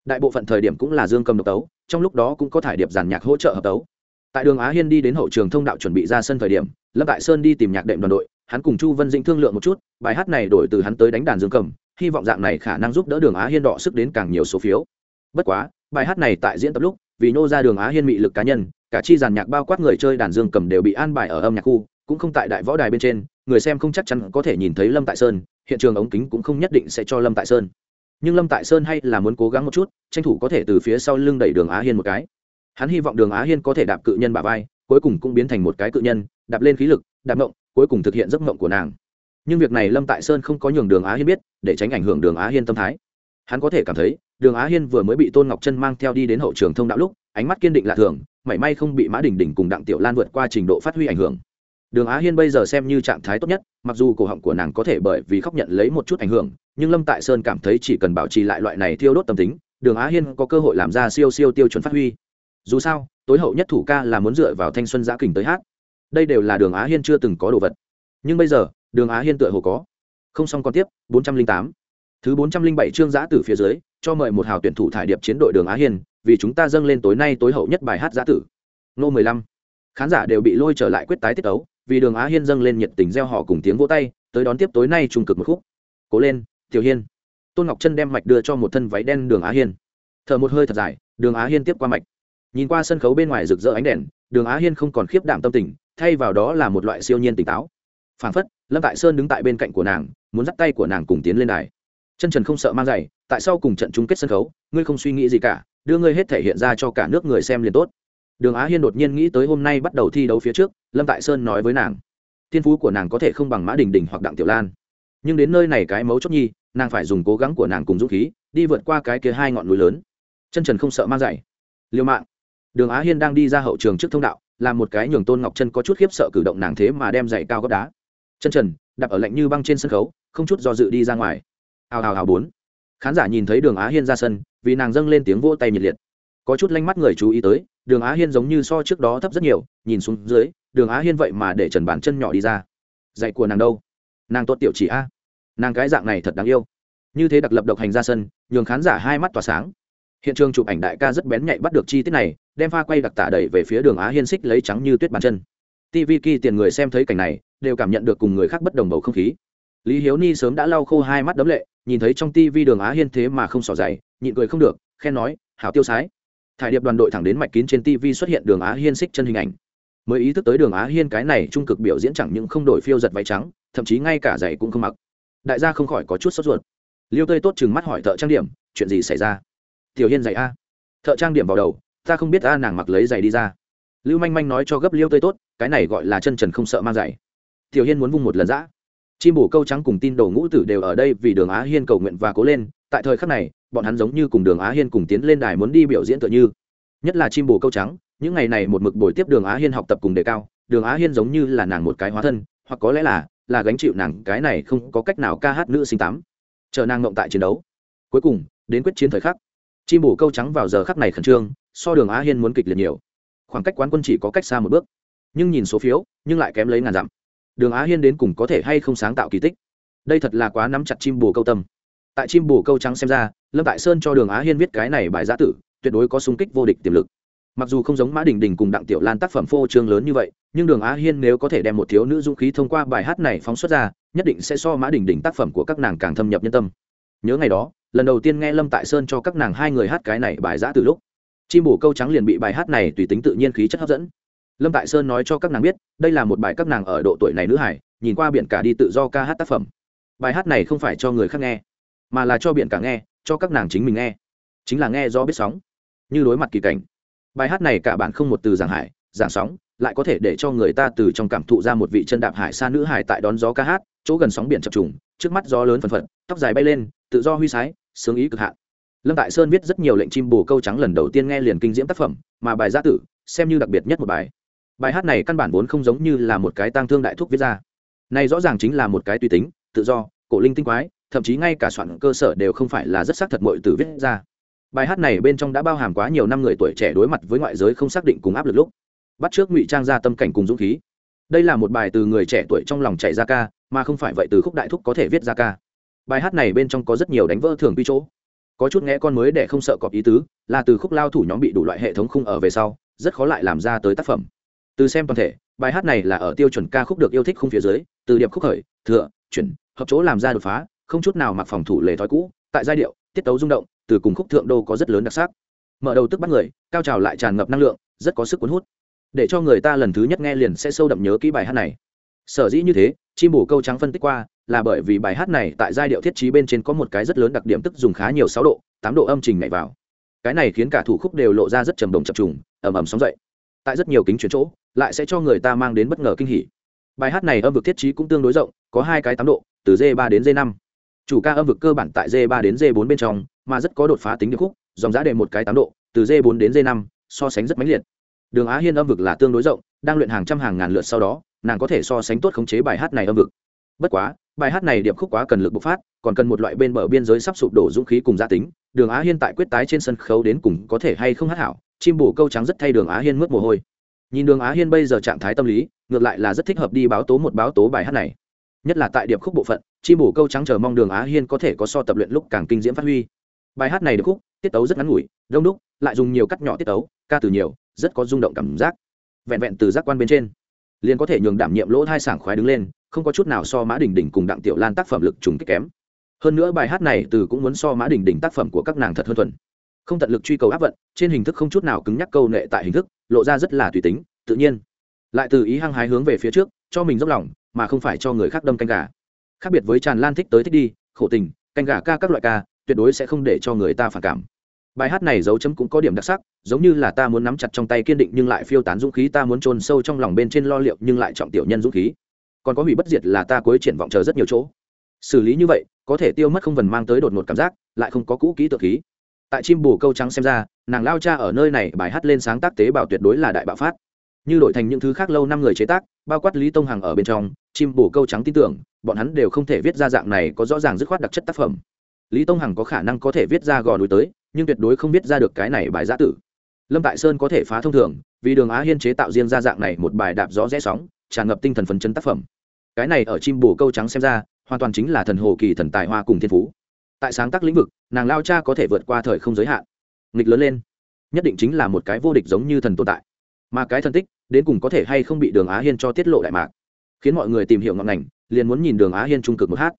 Đại bộ phận thời điểm cũng là dương cầm độc tấu trong lúc đó cũng có thải điệp giàn nhạc hỗ trợ hợp tấu tại đường á hiên đi đến hậu trường thông đạo chuẩn bị ra sân thời điểm, lâm Đại sơn đi tìm nhạc đệm đoàn đội, hắn cùng chu vân dĩnh thương lượng một chút, bài hát này đổi từ hắn tới đánh đàn dương cầm, hy vọng dạng này khả năng giúp đỡ đường á hiên đọ sức đến càng nhiều số phiếu. Bất quá, bài hát này tại diễn tập lúc, vì nô ra đường á hiên mị lực cá nhân, cả chi giàn nhạc bao quát người chơi đàn dương cầm đều bị an bài ở âm nhạc khu cũng không tại đại võ đài bên trên, người xem không chắc chắn có thể nhìn thấy lâm tại sơn, hiện trường ống kính cũng không nhất định sẽ cho lâm tại sơn. Nhưng lâm tại sơn hay là muốn cố gắng một chút, tranh thủ có thể từ phía sau lưng đẩy đường á hiên một cái. Hắn hy vọng đường á hiên có thể đạp cự nhân bà vai, cuối cùng cũng biến thành một cái cự nhân, đạp lên khí lực, đạp mộng cuối cùng thực hiện giấc mộng của nàng. Nhưng việc này lâm tại sơn không có nhường đường á hiên biết, để tránh ảnh hưởng đường á hiên tâm thái. Hắn có thể cảm thấy, đường á hiên vừa mới bị tôn ngọc chân mang theo đi đến hậu trường thông đạo lúc, ánh mắt kiên định lạ thường, mảy may không bị mã đình đình cùng đặng tiểu lan vượt qua trình độ phát huy ảnh hưởng đường á hiên bây giờ xem như trạng thái tốt nhất, mặc dù cổ họng của nàng có thể bởi vì khóc nhận lấy một chút ảnh hưởng, nhưng lâm tại sơn cảm thấy chỉ cần bảo trì lại loại này thiêu đốt tâm tính, đường á hiên có cơ hội làm ra siêu siêu tiêu chuẩn phát huy. Dù sao, tối hậu nhất thủ ca là muốn dựa vào thanh xuân giã kình tới hát. Đây đều là đường á hiên chưa từng có đồ vật. Nhưng bây giờ, đường á hiên tựa hồ có. Không xong còn tiếp, bốn trăm linh tám. Thứ bốn trăm linh bảy chương giã tử phía dưới, cho mời một hào tuyển thủ thải điệp chiến đội đường á hiên, vì chúng ta dâng lên tối nay tối hậu nhất bài hát giã tử. Nô mười lăm. Khán giả đều bị lôi trở lại quyết tái tiết ấu vì đường á hiên dâng lên nhiệt tình gieo họ cùng tiếng vỗ tay, tới đón tiếp tối nay trung cực một khúc. Cố lên, tiểu hiên. Tôn ngọc chân đem mạch đưa cho một thân váy đen đường á hiên. Thở một hơi thật dài, đường á hiên tiếp qua mạch. Nhìn qua sân khấu bên ngoài rực rỡ ánh đèn, đường á hiên không còn khiếp đảm tâm tình, thay vào đó là một loại siêu nhiên tỉnh táo. Phảng phất, lâm tại sơn đứng tại bên cạnh của nàng, muốn dắt tay của nàng cùng tiến lên đài. Chân trần không sợ mang giày, tại sao cùng trận chung kết sân khấu, ngươi không suy nghĩ gì cả, đưa ngươi hết thể hiện ra cho cả nước người xem liền tốt đường á hiên đột nhiên nghĩ tới hôm nay bắt đầu thi đấu phía trước lâm tại sơn nói với nàng thiên phú của nàng có thể không bằng mã đình đình hoặc đặng tiểu lan. Nhưng đến nơi này cái mấu chốt nhi nàng phải dùng cố gắng của nàng cùng dũng khí đi vượt qua cái kia hai ngọn núi lớn. Chân trần không sợ mang dày, liêu mạng. Đường á hiên đang đi ra hậu trường trước thông đạo làm một cái nhường tôn ngọc chân có chút khiếp sợ cử động nàng thế mà đem giày cao góc đá. Chân trần đặt ở lạnh như băng trên sân khấu không chút do dự đi ra ngoài. Hào hào hào bốn. Khán giả nhìn thấy đường á hiên ra sân vì nàng dâng lên tiếng vỗ tay nhiệt liệt. Có chút lanh mắt người chú ý tới đường á hiên giống như so trước đó thấp rất nhiều, nhìn xuống dưới, đường á hiên vậy mà để trần bàn chân nhỏ đi ra. Dạy của nàng đâu? Nàng tốt tiểu chỉ a. Nàng cái dạng này thật đáng yêu. Như thế đặc lập độc hành ra sân, nhường khán giả hai mắt tỏa sáng. Hiện trường chụp ảnh đại ca rất bén nhạy bắt được chi tiết này, đem pha quay đặc tả đẩy về phía đường á hiên xích lấy trắng như tuyết bàn chân. Tv kỳ tiền người xem thấy cảnh này, đều cảm nhận được cùng người khác bất đồng bầu không khí. Lý hiếu ni sớm đã lau khô hai mắt đấm lệ, nhìn thấy trong tv đường á hiên thế mà không xỏ dày nhịn cười không được, khen nói, hảo tiêu sái thải điệp đoàn đội thẳng đến mạch kín trên tv xuất hiện đường á hiên xích chân hình ảnh. Mới ý thức tới đường á hiên cái này trung cực biểu diễn chẳng những không đổi phiêu giật váy trắng, thậm chí ngay cả giày cũng không mặc. Đại gia không khỏi có chút sốt ruột. Liêu tơi tốt chừng mắt hỏi thợ trang điểm, chuyện gì xảy ra? Tiểu hiên giày a. Thợ trang điểm vào đầu, ta không biết a nàng mặc lấy giày đi ra. Lưu manh manh nói cho gấp liêu tơi tốt, cái này gọi là chân trần không sợ mang giày. Tiểu hiên muốn vung một lần dã chim bổ câu trắng cùng tin đồ ngũ tử đều ở đây vì đường á hiên cầu nguyện và cố lên. Tại thời khắc này, bọn hắn giống như cùng đường á hiên cùng tiến lên đài muốn đi biểu diễn tựa như. Nhất là chim bồ câu trắng, những ngày này một mực buổi tiếp đường á hiên học tập cùng đề cao, đường á hiên giống như là nàng một cái hóa thân, hoặc có lẽ là là gánh chịu nàng cái này không có cách nào ca hát nữ sinh tám. Chờ nàng ngộng tại chiến đấu. Cuối cùng, đến quyết chiến thời khắc, chim bồ câu trắng vào giờ khắc này khẩn trương, so đường á hiên muốn kịch liệt nhiều. Khoảng cách quán quân chỉ có cách xa một bước, nhưng nhìn số phiếu, nhưng lại kém lấy ngàn dặm đường á hiên đến cùng có thể hay không sáng tạo kỳ tích? Đây thật là quá nắm chặt chim bồ câu tâm. Tại chim bồ câu trắng xem ra, lâm tại sơn cho đường á hiên viết cái này bài giã tử, tuyệt đối có sung kích vô địch tiềm lực. Mặc dù không giống mã đình đình cùng đặng tiểu lan tác phẩm phô trương lớn như vậy, nhưng đường á hiên nếu có thể đem một thiếu nữ dũng khí thông qua bài hát này phóng xuất ra, nhất định sẽ so mã đình đình tác phẩm của các nàng càng thâm nhập nhân tâm. Nhớ ngày đó, lần đầu tiên nghe lâm tại sơn cho các nàng hai người hát cái này bài giã từ lúc, chim bổ câu trắng liền bị bài hát này tùy tính tự nhiên khí chất hấp dẫn lâm tại sơn nói cho các nàng biết, đây là một bài các nàng ở độ tuổi này nữ hải, nhìn qua biển cả đi tự do ca hát tác phẩm. Bài hát này không phải cho người khác nghe, mà là cho biển cả nghe, cho các nàng chính mình nghe. Chính là nghe do biết sóng, như đối mặt kỳ cảnh. Bài hát này cả bản không một từ giảng hải, giảng sóng, lại có thể để cho người ta từ trong cảm thụ ra một vị chân đạp hải xa nữ hải tại đón gió ca hát, chỗ gần sóng biển chập trùng, trước mắt gió lớn phần phật, tóc dài bay lên, tự do huy sái, sướng ý cực hạn. Lâm tại sơn viết rất nhiều lệnh chim bồ câu trắng lần đầu tiên nghe liền kinh diễm tác phẩm, mà bài gia tử xem như đặc biệt nhất một bài bài hát này căn bản vốn không giống như là một cái tang thương đại thúc viết ra. Này rõ ràng chính là một cái tùy tính, tự do, cổ linh tinh quái, thậm chí ngay cả soạn cơ sở đều không phải là rất xác thật mọi từ viết ra. Bài hát này bên trong đã bao hàm quá nhiều năm người tuổi trẻ đối mặt với ngoại giới không xác định cùng áp lực lúc. Bắt trước ngụy trang ra tâm cảnh cùng dũng khí. Đây là một bài từ người trẻ tuổi trong lòng chạy ra ca, mà không phải vậy từ khúc đại thúc có thể viết ra ca. Bài hát này bên trong có rất nhiều đánh vỡ thường quy chỗ. Có chút nghe con mới để không sợ cọp ý tứ, là từ khúc lao thủ nhóm bị đủ loại hệ thống khung ở về sau, rất khó lại làm ra tới tác phẩm từ xem toàn thể, bài hát này là ở tiêu chuẩn ca khúc được yêu thích khung phía dưới, từ điệp khúc khởi, thừa, chuyển, hợp chỗ làm ra đột phá, không chút nào mặc phòng thủ lề thói cũ, tại giai điệu, tiết tấu rung động, từ cùng khúc thượng đô có rất lớn đặc sắc. Mở đầu tức bắt người, cao trào lại tràn ngập năng lượng, rất có sức cuốn hút. Để cho người ta lần thứ nhất nghe liền sẽ sâu đậm nhớ kỹ bài hát này. Sở dĩ như thế, chim bổ câu trắng phân tích qua, là bởi vì bài hát này tại giai điệu thiết trí bên trên có một cái rất lớn đặc điểm tức dùng khá nhiều sáu độ, tám độ âm trình nhảy vào. Cái này khiến cả thủ khúc đều lộ ra rất trầm đồng chập trùng ẩm ẩm sóng dậy tại rất nhiều kính chuyển chỗ, lại sẽ cho người ta mang đến bất ngờ kinh hỉ. Bài hát này âm vực thiết trí cũng tương đối rộng, có hai cái tám độ, từ d ba đến d năm. Chủ ca âm vực cơ bản tại d ba đến d bốn bên trong, mà rất có đột phá tính điệp khúc, dòng giá đề một cái tám độ, từ d bốn đến d năm, so sánh rất mãnh liệt. Đường á hiên âm vực là tương đối rộng, đang luyện hàng trăm hàng ngàn lượt sau đó, nàng có thể so sánh tốt khống chế bài hát này âm vực. Bất quá, bài hát này điệp khúc quá cần lực bộc phát, còn cần một loại bên bờ biên giới sắp sụp đổ dũng khí cùng gia tính, đường á hiên tại quyết tái trên sân khấu đến cùng có thể hay không hát hảo chim bổ câu trắng rất thay đường á hiên mướt mồ hôi. Nhìn đường á hiên bây giờ trạng thái tâm lý, ngược lại là rất thích hợp đi báo tố một báo tố bài hát này. Nhất là tại điệp khúc bộ phận, chim bổ câu trắng chờ mong đường á hiên có thể có so tập luyện lúc càng kinh diễm phát huy. Bài hát này được khúc, tiết tấu rất ngắn ngủi, đông đúc, lại dùng nhiều cắt nhỏ tiết tấu, ca từ nhiều, rất có rung động cảm giác. Vẹn vẹn từ giác quan bên trên, liền có thể nhường đảm nhiệm lỗ thai sảng khoái đứng lên, không có chút nào so mã đình đình cùng đặng tiểu lan tác phẩm lực trùng kích kém. Hơn nữa bài hát này từ cũng muốn so mã đình đình tác phẩm của các nàng thật hơn thuần không tận lực truy cầu áp vận, trên hình thức không chút nào cứng nhắc câu nệ tại hình thức, lộ ra rất là tùy tính, tự nhiên. Lại từ ý hăng hái hướng về phía trước, cho mình dốc lòng, mà không phải cho người khác đâm canh gà. Khác biệt với tràn lan thích tới thích đi, khổ tình, canh gà ca các loại ca, tuyệt đối sẽ không để cho người ta phản cảm. Bài hát này dấu chấm cũng có điểm đặc sắc, giống như là ta muốn nắm chặt trong tay kiên định nhưng lại phiêu tán dũng khí, ta muốn trôn sâu trong lòng bên trên lo liệu nhưng lại trọng tiểu nhân dũng khí. Còn có hủy bất diệt là ta cuối triển vọng chờ rất nhiều chỗ. Xử lý như vậy, có thể tiêu mất không vần mang tới đột ngột cảm giác, lại không có cũ kỹ tự khí tại chim bù câu trắng xem ra, nàng lao cha ở nơi này bài hát lên sáng tác tế bào tuyệt đối là đại bạo phát. Như đổi thành những thứ khác lâu năm người chế tác, bao quát lý tông hằng ở bên trong, chim bù câu trắng tin tưởng, bọn hắn đều không thể viết ra dạng này có rõ ràng dứt khoát đặc chất tác phẩm. Lý tông hằng có khả năng có thể viết ra gò núi tới, nhưng tuyệt đối không viết ra được cái này bài giã tử. Lâm tại sơn có thể phá thông thường, vì đường á hiên chế tạo riêng ra dạng này một bài đạp rõ rẽ sóng, tràn ngập tinh thần phấn chấn tác phẩm. Cái này ở chim bồ câu trắng xem ra, hoàn toàn chính là thần hồ kỳ thần tài hoa cùng thiên phú tại sáng tác lĩnh vực, nàng lao cha có thể vượt qua thời không giới hạn. Nghịch lớn lên, nhất định chính là một cái vô địch giống như thần tồn tại. Mà cái thần tích, đến cùng có thể hay không bị đường á hiên cho tiết lộ đại mạc. Khiến mọi người tìm hiểu ngọn ngành, liền muốn nhìn đường á hiên trung cực một hát.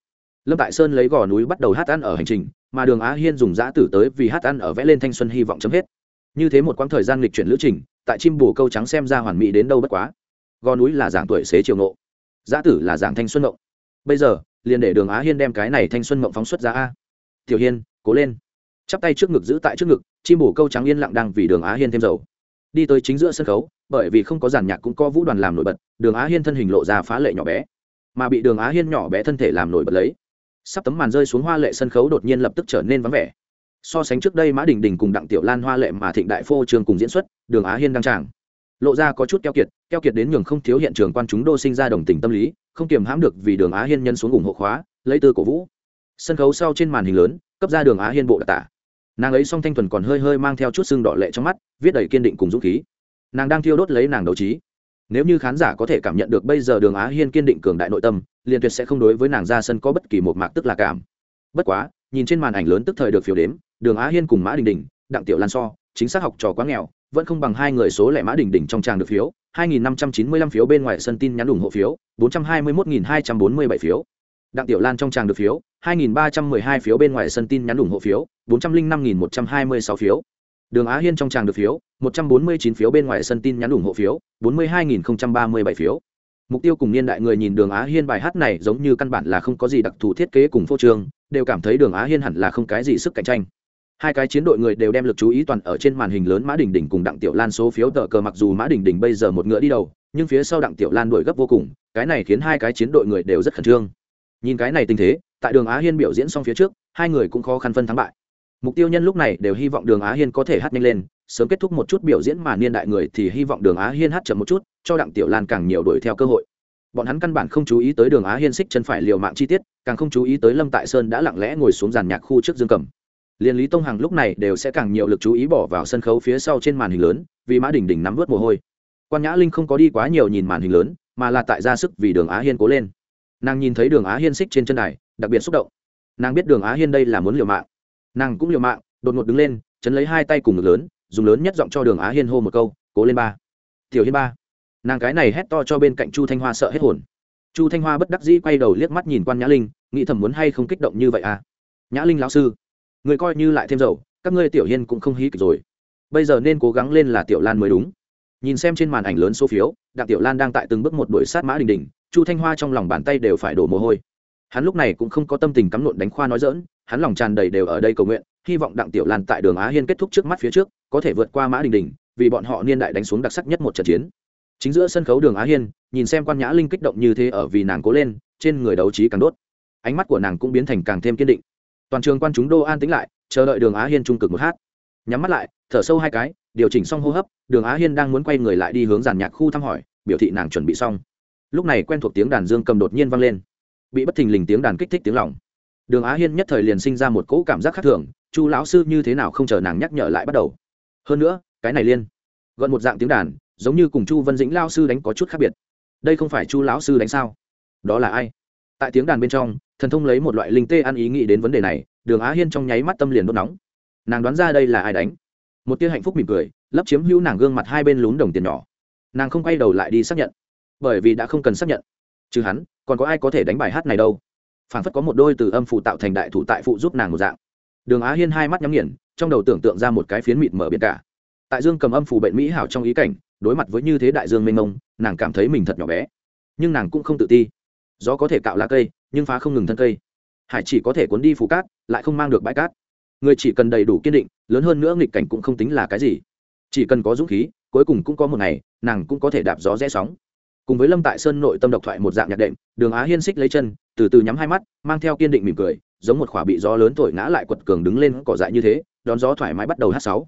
Lâm tại sơn lấy gò núi bắt đầu hát ăn ở hành trình, mà đường á hiên dùng giã tử tới vì hát ăn ở vẽ lên thanh xuân hy vọng chấm hết. Như thế một quãng thời gian lịch chuyển lữ trình, tại chim bù câu trắng xem ra hoàn mỹ đến đâu bất quá. Gò núi là giảng tuổi xế chiều nộ giã tử là giảng thanh xuân mộng bây giờ, liền để đường á hiên đem cái này thanh xuân ngộng phóng xuất ra a tiểu hiên, cố lên. Chắp tay trước ngực giữ tại trước ngực, chim bổ câu trắng yên lặng đang vì đường á hiên thêm dầu. Đi tới chính giữa sân khấu, bởi vì không có giàn nhạc cũng có vũ đoàn làm nổi bật, đường á hiên thân hình lộ ra phá lệ nhỏ bé. Mà bị đường á hiên nhỏ bé thân thể làm nổi bật lấy, sắp tấm màn rơi xuống hoa lệ sân khấu đột nhiên lập tức trở nên vắng vẻ. So sánh trước đây mã đình đình cùng đặng tiểu lan hoa lệ mà thịnh đại phô trường cùng diễn xuất, đường á hiên đăng tràng. Lộ ra có chút keo kiệt keo kiệt đến nhường không thiếu hiện trường quan chúng đô sinh ra đồng tình tâm lý, không kiềm hãm được vì đường á hiên nhân xuống ủng hộ khóa, lấy tư cổ vũ sân khấu sau trên màn hình lớn, cấp ra đường á hiên bộ đặc tả. Nàng ấy song thanh thuần còn hơi hơi mang theo chút xương đỏ lệ trong mắt, viết đầy kiên định cùng dũng khí. Nàng đang thiêu đốt lấy nàng đấu trí. Nếu như khán giả có thể cảm nhận được bây giờ đường á hiên kiên định cường đại nội tâm, liền tuyệt sẽ không đối với nàng ra sân có bất kỳ một mạc tức là cảm. Bất quá, nhìn trên màn ảnh lớn tức thời được phiếu đếm, đường á hiên cùng mã đình đình, đặng tiểu lan so, chính xác học trò quá nghèo, vẫn không bằng hai người số lẻ mã đình đình trong tràng được phiếu 2.595 phiếu bên ngoài sân tin nhắn ủng hộ phiếu 421.247 phiếu đặng tiểu lan trong tràng được phiếu 2.312 phiếu bên ngoài sân tin nhắn ủng hộ phiếu 405.126 phiếu. Đường á hiên trong tràng được phiếu 149 phiếu bên ngoài sân tin nhắn ủng hộ phiếu 42.037 phiếu. Mục tiêu cùng niên đại người nhìn đường á hiên bài hát này giống như căn bản là không có gì đặc thù thiết kế cùng phô trương, đều cảm thấy đường á hiên hẳn là không cái gì sức cạnh tranh. Hai cái chiến đội người đều đem lực chú ý toàn ở trên màn hình lớn mã đình đình cùng đặng tiểu lan số phiếu tờ cờ mặc dù mã đình đình bây giờ một ngựa đi đầu, nhưng phía sau đặng tiểu lan đuổi gấp vô cùng, cái này khiến hai cái chiến đội người đều rất khẩn trương nhìn cái này tình thế, tại đường á hiên biểu diễn xong phía trước, hai người cũng khó khăn phân thắng bại. Mục tiêu nhân lúc này đều hy vọng đường á hiên có thể hát nhanh lên, sớm kết thúc một chút biểu diễn mà niên đại người thì hy vọng đường á hiên hát chậm một chút, cho đặng tiểu lan càng nhiều đuổi theo cơ hội. Bọn hắn căn bản không chú ý tới đường á hiên xích chân phải liều mạng chi tiết, càng không chú ý tới lâm tại sơn đã lặng lẽ ngồi xuống giàn nhạc khu trước dương cầm. Liên lý tông hằng lúc này đều sẽ càng nhiều lực chú ý bỏ vào sân khấu phía sau trên màn hình lớn, vì mã đình đình nắm vớt mồ hôi. Quan nhã linh không có đi quá nhiều nhìn màn hình lớn, mà là tại ra sức vì đường á hiên cố lên nàng nhìn thấy đường á hiên xích trên chân đài, đặc biệt xúc động. Nàng biết đường á hiên đây là muốn liều mạng. Nàng cũng liều mạng, đột ngột đứng lên, chấn lấy hai tay cùng ngực lớn, dùng lớn nhất giọng cho đường á hiên hô một câu, cố lên ba. Tiểu hiên ba. Nàng cái này hét to cho bên cạnh chu thanh hoa sợ hết hồn. Chu thanh hoa bất đắc dĩ quay đầu liếc mắt nhìn quan nhã linh, nghĩ thầm muốn hay không kích động như vậy à? Nhã linh lão sư, người coi như lại thêm dầu, các ngươi tiểu hiên cũng không hí kịch rồi. Bây giờ nên cố gắng lên là tiểu lan mới đúng. Nhìn xem trên màn ảnh lớn số phiếu, đặng tiểu lan đang tại từng bước một đuổi sát mã đình đình chu thanh hoa trong lòng bàn tay đều phải đổ mồ hôi. Hắn lúc này cũng không có tâm tình cắm nộn đánh khoa nói dỡn hắn lòng tràn đầy đều ở đây cầu nguyện, hy vọng đặng tiểu lan tại đường á hiên kết thúc trước mắt phía trước, có thể vượt qua mã đình đình, vì bọn họ niên đại đánh xuống đặc sắc nhất một trận chiến. Chính giữa sân khấu đường á hiên, nhìn xem quan nhã linh kích động như thế ở vì nàng cố lên, trên người đấu trí càng đốt. Ánh mắt của nàng cũng biến thành càng thêm kiên định. Toàn trường quan chúng đô an tĩnh lại, chờ đợi đường á hiên trung cực một hát. Nhắm mắt lại, thở sâu hai cái, điều chỉnh xong hô hấp, đường á hiên đang muốn quay người lại đi hướng giàn nhạc khu thăm hỏi, biểu thị nàng chuẩn bị xong lúc này quen thuộc tiếng đàn dương cầm đột nhiên vang lên. Bị bất thình lình tiếng đàn kích thích tiếng lòng. Đường á hiên nhất thời liền sinh ra một cỗ cảm giác khác thường, chu lão sư như thế nào không chờ nàng nhắc nhở lại bắt đầu? Hơn nữa, cái này liên, gọn một dạng tiếng đàn, giống như cùng chu vân dĩnh lao sư đánh có chút khác biệt. Đây không phải chu lão sư đánh sao? Đó là ai? Tại tiếng đàn bên trong, thần thông lấy một loại linh tê ăn ý nghĩ đến vấn đề này, đường á hiên trong nháy mắt tâm liền đốt nóng. Nàng đoán ra đây là ai đánh? Một tia hạnh phúc mỉm cười, lấp chiếm hữu nàng gương mặt hai bên lún đồng tiền nhỏ. Nàng không quay đầu lại đi xác nhận bởi vì đã không cần xác nhận. Chứ hắn, còn có ai có thể đánh bài hát này đâu? Phản phất có một đôi từ âm phụ tạo thành đại thủ tại phụ giúp nàng một dạng. Đường á hiên hai mắt nhắm nghiền, trong đầu tưởng tượng ra một cái phiến mịt mở biển cả. Tại dương cầm âm phủ bệnh mỹ hảo trong ý cảnh, đối mặt với như thế đại dương mênh mông, nàng cảm thấy mình thật nhỏ bé. Nhưng nàng cũng không tự ti. Gió có thể cạo lá cây, nhưng phá không ngừng thân cây. Hải chỉ có thể cuốn đi phủ cát, lại không mang được bãi cát. Người chỉ cần đầy đủ kiên định, lớn hơn nữa nghịch cảnh cũng không tính là cái gì. Chỉ cần có dũng khí, cuối cùng cũng có một ngày, nàng cũng có thể đạp gió rẽ sóng cùng với lâm tại sơn nội tâm độc thoại một dạng nhạc đệm, đường á hiên xích lấy chân, từ từ nhắm hai mắt, mang theo kiên định mỉm cười, giống một khỏa bị gió lớn thổi ngã lại quật cường đứng lên cỏ dại như thế, đón gió thoải mái bắt đầu hát sáu.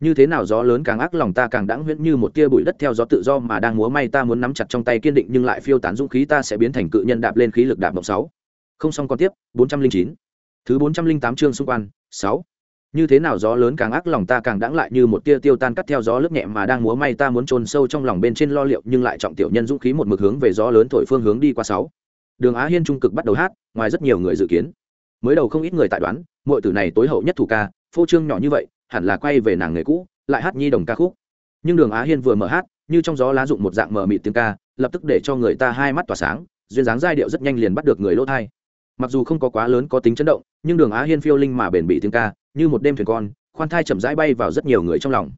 Như thế nào gió lớn càng ác lòng ta càng đãng huyễn như một tia bụi đất theo gió tự do mà đang múa may ta muốn nắm chặt trong tay kiên định nhưng lại phiêu tán dũng khí ta sẽ biến thành cự nhân đạp lên khí lực đạp động sáu. Không xong còn tiếp, bốn trăm linh chín. Thứ bốn trăm linh tám chương xung quanh, sáu như thế nào gió lớn càng ác lòng ta càng đãng lại như một tia tiêu tan cắt theo gió lướt nhẹ mà đang múa may ta muốn chôn sâu trong lòng bên trên lo liệu, nhưng lại trọng tiểu nhân dũng khí một mực hướng về gió lớn thổi phương hướng đi qua sáu. Đường á hiên trung cực bắt đầu hát, ngoài rất nhiều người dự kiến. Mới đầu không ít người tại đoán mọi tử này tối hậu nhất thủ ca, phô trương nhỏ như vậy, hẳn là quay về nàng nghề cũ, lại hát nhi đồng ca khúc. Nhưng đường á hiên vừa mở hát, như trong gió lá dụng một dạng mở mịt tiếng ca, lập tức để cho người ta hai mắt tỏa sáng, duyên dáng giai điệu rất nhanh liền bắt được người lỗ thai mặc dù không có quá lớn có tính chấn động, nhưng đường á hiên phiêu linh mà bền bị tiếng ca như một đêm thuyền con, khoan thai chậm rãi bay vào rất nhiều người trong lòng.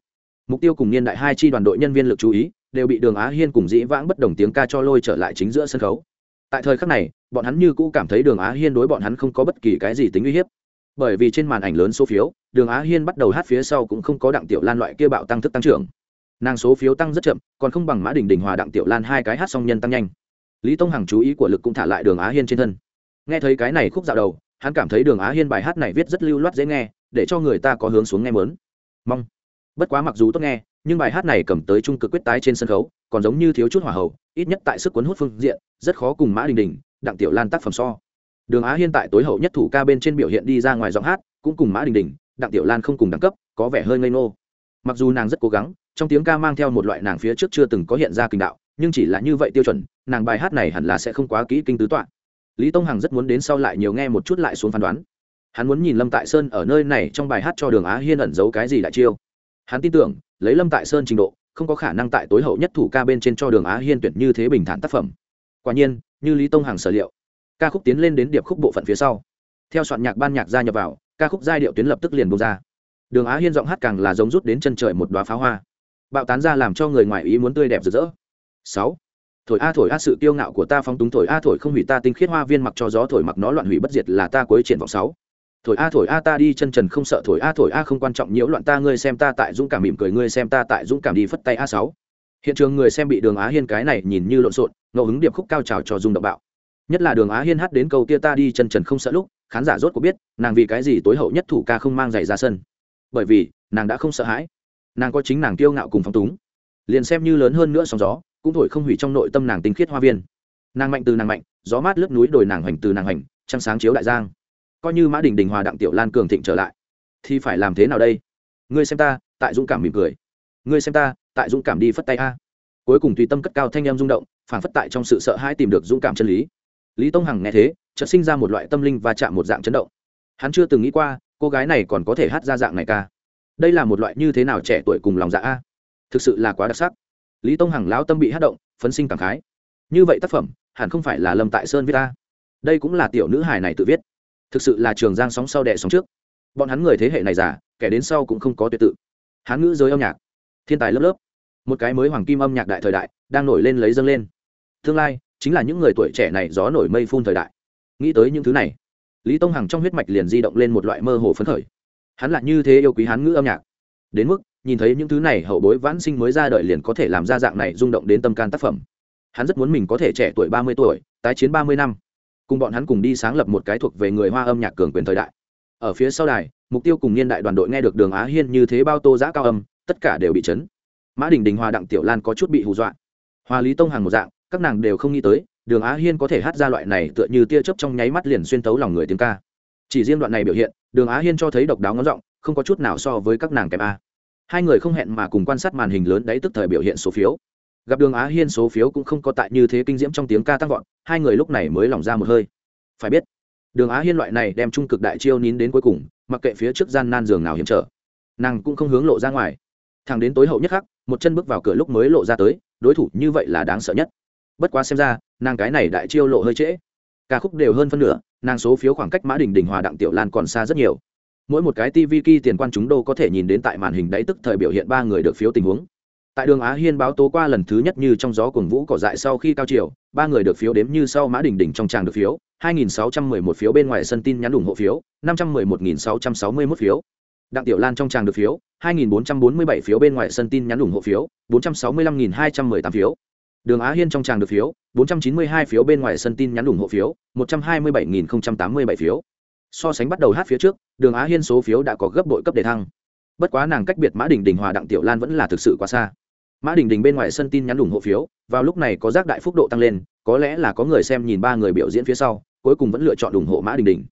Mục tiêu cùng niên đại hai chi đoàn đội nhân viên lực chú ý, đều bị đường á hiên cùng dĩ vãng bất đồng tiếng ca cho lôi trở lại chính giữa sân khấu. Tại thời khắc này, bọn hắn như cũ cảm thấy đường á hiên đối bọn hắn không có bất kỳ cái gì tính uy hiếp. Bởi vì trên màn ảnh lớn số phiếu, đường á hiên bắt đầu hát phía sau cũng không có đặng tiểu lan loại kia bạo tăng thức tăng trưởng. Nàng số phiếu tăng rất chậm, còn không bằng mã đình đình hòa đặng tiểu lan hai cái hát song nhân tăng nhanh. Lý tông hằng chú ý của lực cũng thả lại đường á hiên trên thân. Nghe thấy cái này khúc dạo đầu, hắn cảm thấy đường á hiên bài hát này viết rất lưu loát dễ nghe để cho người ta có hướng xuống nghe mớn. Mong. Bất quá mặc dù tốt nghe, nhưng bài hát này cầm tới trung cực quyết tái trên sân khấu, còn giống như thiếu chút hỏa hậu, ít nhất tại sức cuốn hút phương diện, rất khó cùng mã đình đình, đặng tiểu lan tác phẩm so. Đường á hiên tại tối hậu nhất thủ ca bên trên biểu hiện đi ra ngoài giọng hát, cũng cùng mã đình đình, đặng tiểu lan không cùng đẳng cấp, có vẻ hơi ngây ngô. Mặc dù nàng rất cố gắng, trong tiếng ca mang theo một loại nàng phía trước chưa từng có hiện ra kinh đạo, nhưng chỉ là như vậy tiêu chuẩn, nàng bài hát này hẳn là sẽ không quá kỹ kinh tứ tọa. Lý tông hằng rất muốn đến sau lại nhiều nghe một chút lại xuống phán đoán hắn muốn nhìn lâm tại sơn ở nơi này trong bài hát cho đường á hiên ẩn giấu cái gì đại chiêu. Hắn tin tưởng, lấy lâm tại sơn trình độ, không có khả năng tại tối hậu nhất thủ ca bên trên cho đường á hiên tuyển như thế bình thản tác phẩm. Quả nhiên, như lý tông hằng sở liệu, ca khúc tiến lên đến điệp khúc bộ phận phía sau. Theo soạn nhạc ban nhạc gia nhập vào, ca khúc giai điệu tuyến lập tức liền bông ra. Đường á hiên giọng hát càng là giống rút đến chân trời một đoá pháo hoa. Bạo tán ra làm cho người ngoài ý muốn tươi đẹp rực rỡ. Sáu. Thổi a thổi a sự kiêu ngạo của ta phóng túng thổi a thổi không hủy ta tinh khiết hoa viên mặc cho gió thổi mặc nó loạn hủy bất diệt là ta cuối triển vọng sáu thổi a thổi a ta đi chân trần không sợ thổi a thổi a không quan trọng nhiễu loạn ta ngươi xem ta tại dũng cảm mỉm cười ngươi xem ta tại dũng cảm đi phất tay a sáu. Hiện trường người xem bị đường á hiên cái này nhìn như lộn xộn, ngẫu hứng điệp khúc cao trào cho dung động bạo. Nhất là đường á hiên hát đến câu tia ta đi chân trần không sợ lúc, khán giả rốt có biết, nàng vì cái gì tối hậu nhất thủ ca không mang giày ra sân. Bởi vì, nàng đã không sợ hãi. Nàng có chính nàng kiêu ngạo cùng phong túng. Liền xem như lớn hơn nữa sóng gió, cũng thổi không hủy trong nội tâm nàng tinh khiết hoa viên. Nàng mạnh từ nàng mạnh, gió mát lướt núi đồi nàng hoành từ nàng hoành, trăng sáng chiếu đại giang coi như mã đình đình hòa đặng tiểu lan cường thịnh trở lại, thì phải làm thế nào đây? Ngươi xem ta, tại dũng cảm mỉm cười. Ngươi xem ta, tại dũng cảm đi phất tay a. Cuối cùng tùy tâm cất cao thanh em rung động, phản phất tại trong sự sợ hãi tìm được dũng cảm chân lý. Lý tông hằng nghe thế, chợt sinh ra một loại tâm linh và chạm một dạng chấn động. Hắn chưa từng nghĩ qua, cô gái này còn có thể hát ra dạng này ca. Đây là một loại như thế nào trẻ tuổi cùng lòng dạ a? Thực sự là quá đặc sắc. Lý tông hằng lão tâm bị hát động, phấn sinh cảm khái. Như vậy tác phẩm, hẳn không phải là lâm tại sơn viết ta đây cũng là tiểu nữ hài này tự viết thực sự là trường giang sóng sau đẻ sóng trước. Bọn hắn người thế hệ này già, kẻ đến sau cũng không có tuyệt tự. Hán ngữ giới âm nhạc, thiên tài lớp lớp. Một cái mới hoàng kim âm nhạc đại thời đại, đang nổi lên lấy dâng lên. Tương lai, chính là những người tuổi trẻ này gió nổi mây phun thời đại. Nghĩ tới những thứ này, lý tông hằng trong huyết mạch liền di động lên một loại mơ hồ phấn khởi. Hắn lại như thế yêu quý hán ngữ âm nhạc. Đến mức, nhìn thấy những thứ này hậu bối vãn sinh mới ra đời liền có thể làm ra dạng này rung động đến tâm can tác phẩm. Hắn rất muốn mình có thể trẻ tuổi ba mươi tuổi, tái chiến ba mươi năm cùng bọn hắn cùng đi sáng lập một cái thuộc về người hoa âm nhạc cường quyền thời đại. Ở phía sau đài, mục tiêu cùng niên đại đoàn đội nghe được đường á hiên như thế bao tô giã cao âm, tất cả đều bị chấn. Mã đình đình hòa đặng tiểu lan có chút bị hù dọa. Hòa lý tông hàng một dạng, các nàng đều không nghĩ tới, đường á hiên có thể hát ra loại này tựa như tia chớp trong nháy mắt liền xuyên tấu lòng người tiếng ca. Chỉ riêng đoạn này biểu hiện, đường á hiên cho thấy độc đáo ngón giọng, không có chút nào so với các nàng kèm a. Hai người không hẹn mà cùng quan sát màn hình lớn đấy tức thời biểu hiện số phiếu gặp đường á hiên số phiếu cũng không có tại như thế kinh diễm trong tiếng ca tăng vọt, hai người lúc này mới lỏng ra một hơi. Phải biết, đường á hiên loại này đem trung cực đại chiêu nín đến cuối cùng, mặc kệ phía trước gian nan giường nào hiểm trở, nàng cũng không hướng lộ ra ngoài. Thằng đến tối hậu nhất khắc, một chân bước vào cửa lúc mới lộ ra tới, đối thủ như vậy là đáng sợ nhất. Bất quá xem ra, nàng cái này đại chiêu lộ hơi trễ. Ca khúc đều hơn phân nửa, nàng số phiếu khoảng cách mã đình đình hòa đặng tiểu lan còn xa rất nhiều. Mỗi một cái tv kỳ tiền quan chúng đô có thể nhìn đến tại màn hình đáy tức thời biểu hiện ba người được phiếu tình huống tại đường á hiên báo tố qua lần thứ nhất như trong gió cuồng vũ cỏ dại sau khi cao chiều, ba người được phiếu đếm như sau mã đình đình trong tràng được phiếu 2.611 phiếu bên ngoài sân tin nhắn ủng hộ phiếu 511.661 phiếu. Đặng tiểu lan trong tràng được phiếu 2.447 phiếu bên ngoài sân tin nhắn ủng hộ phiếu 465.218 phiếu. Đường á hiên trong tràng được phiếu 492 phiếu bên ngoài sân tin nhắn ủng hộ phiếu 127.087 phiếu. So sánh bắt đầu hát phía trước, đường á hiên số phiếu đã có gấp bội cấp đề thăng. Bất quá nàng cách biệt mã đình đình hòa đặng tiểu lan vẫn là thực sự quá xa mã đình đình bên ngoài sân tin nhắn ủng hộ phiếu, vào lúc này có giác đại phúc độ tăng lên, có lẽ là có người xem nhìn ba người biểu diễn phía sau, cuối cùng vẫn lựa chọn ủng hộ mã đình đình.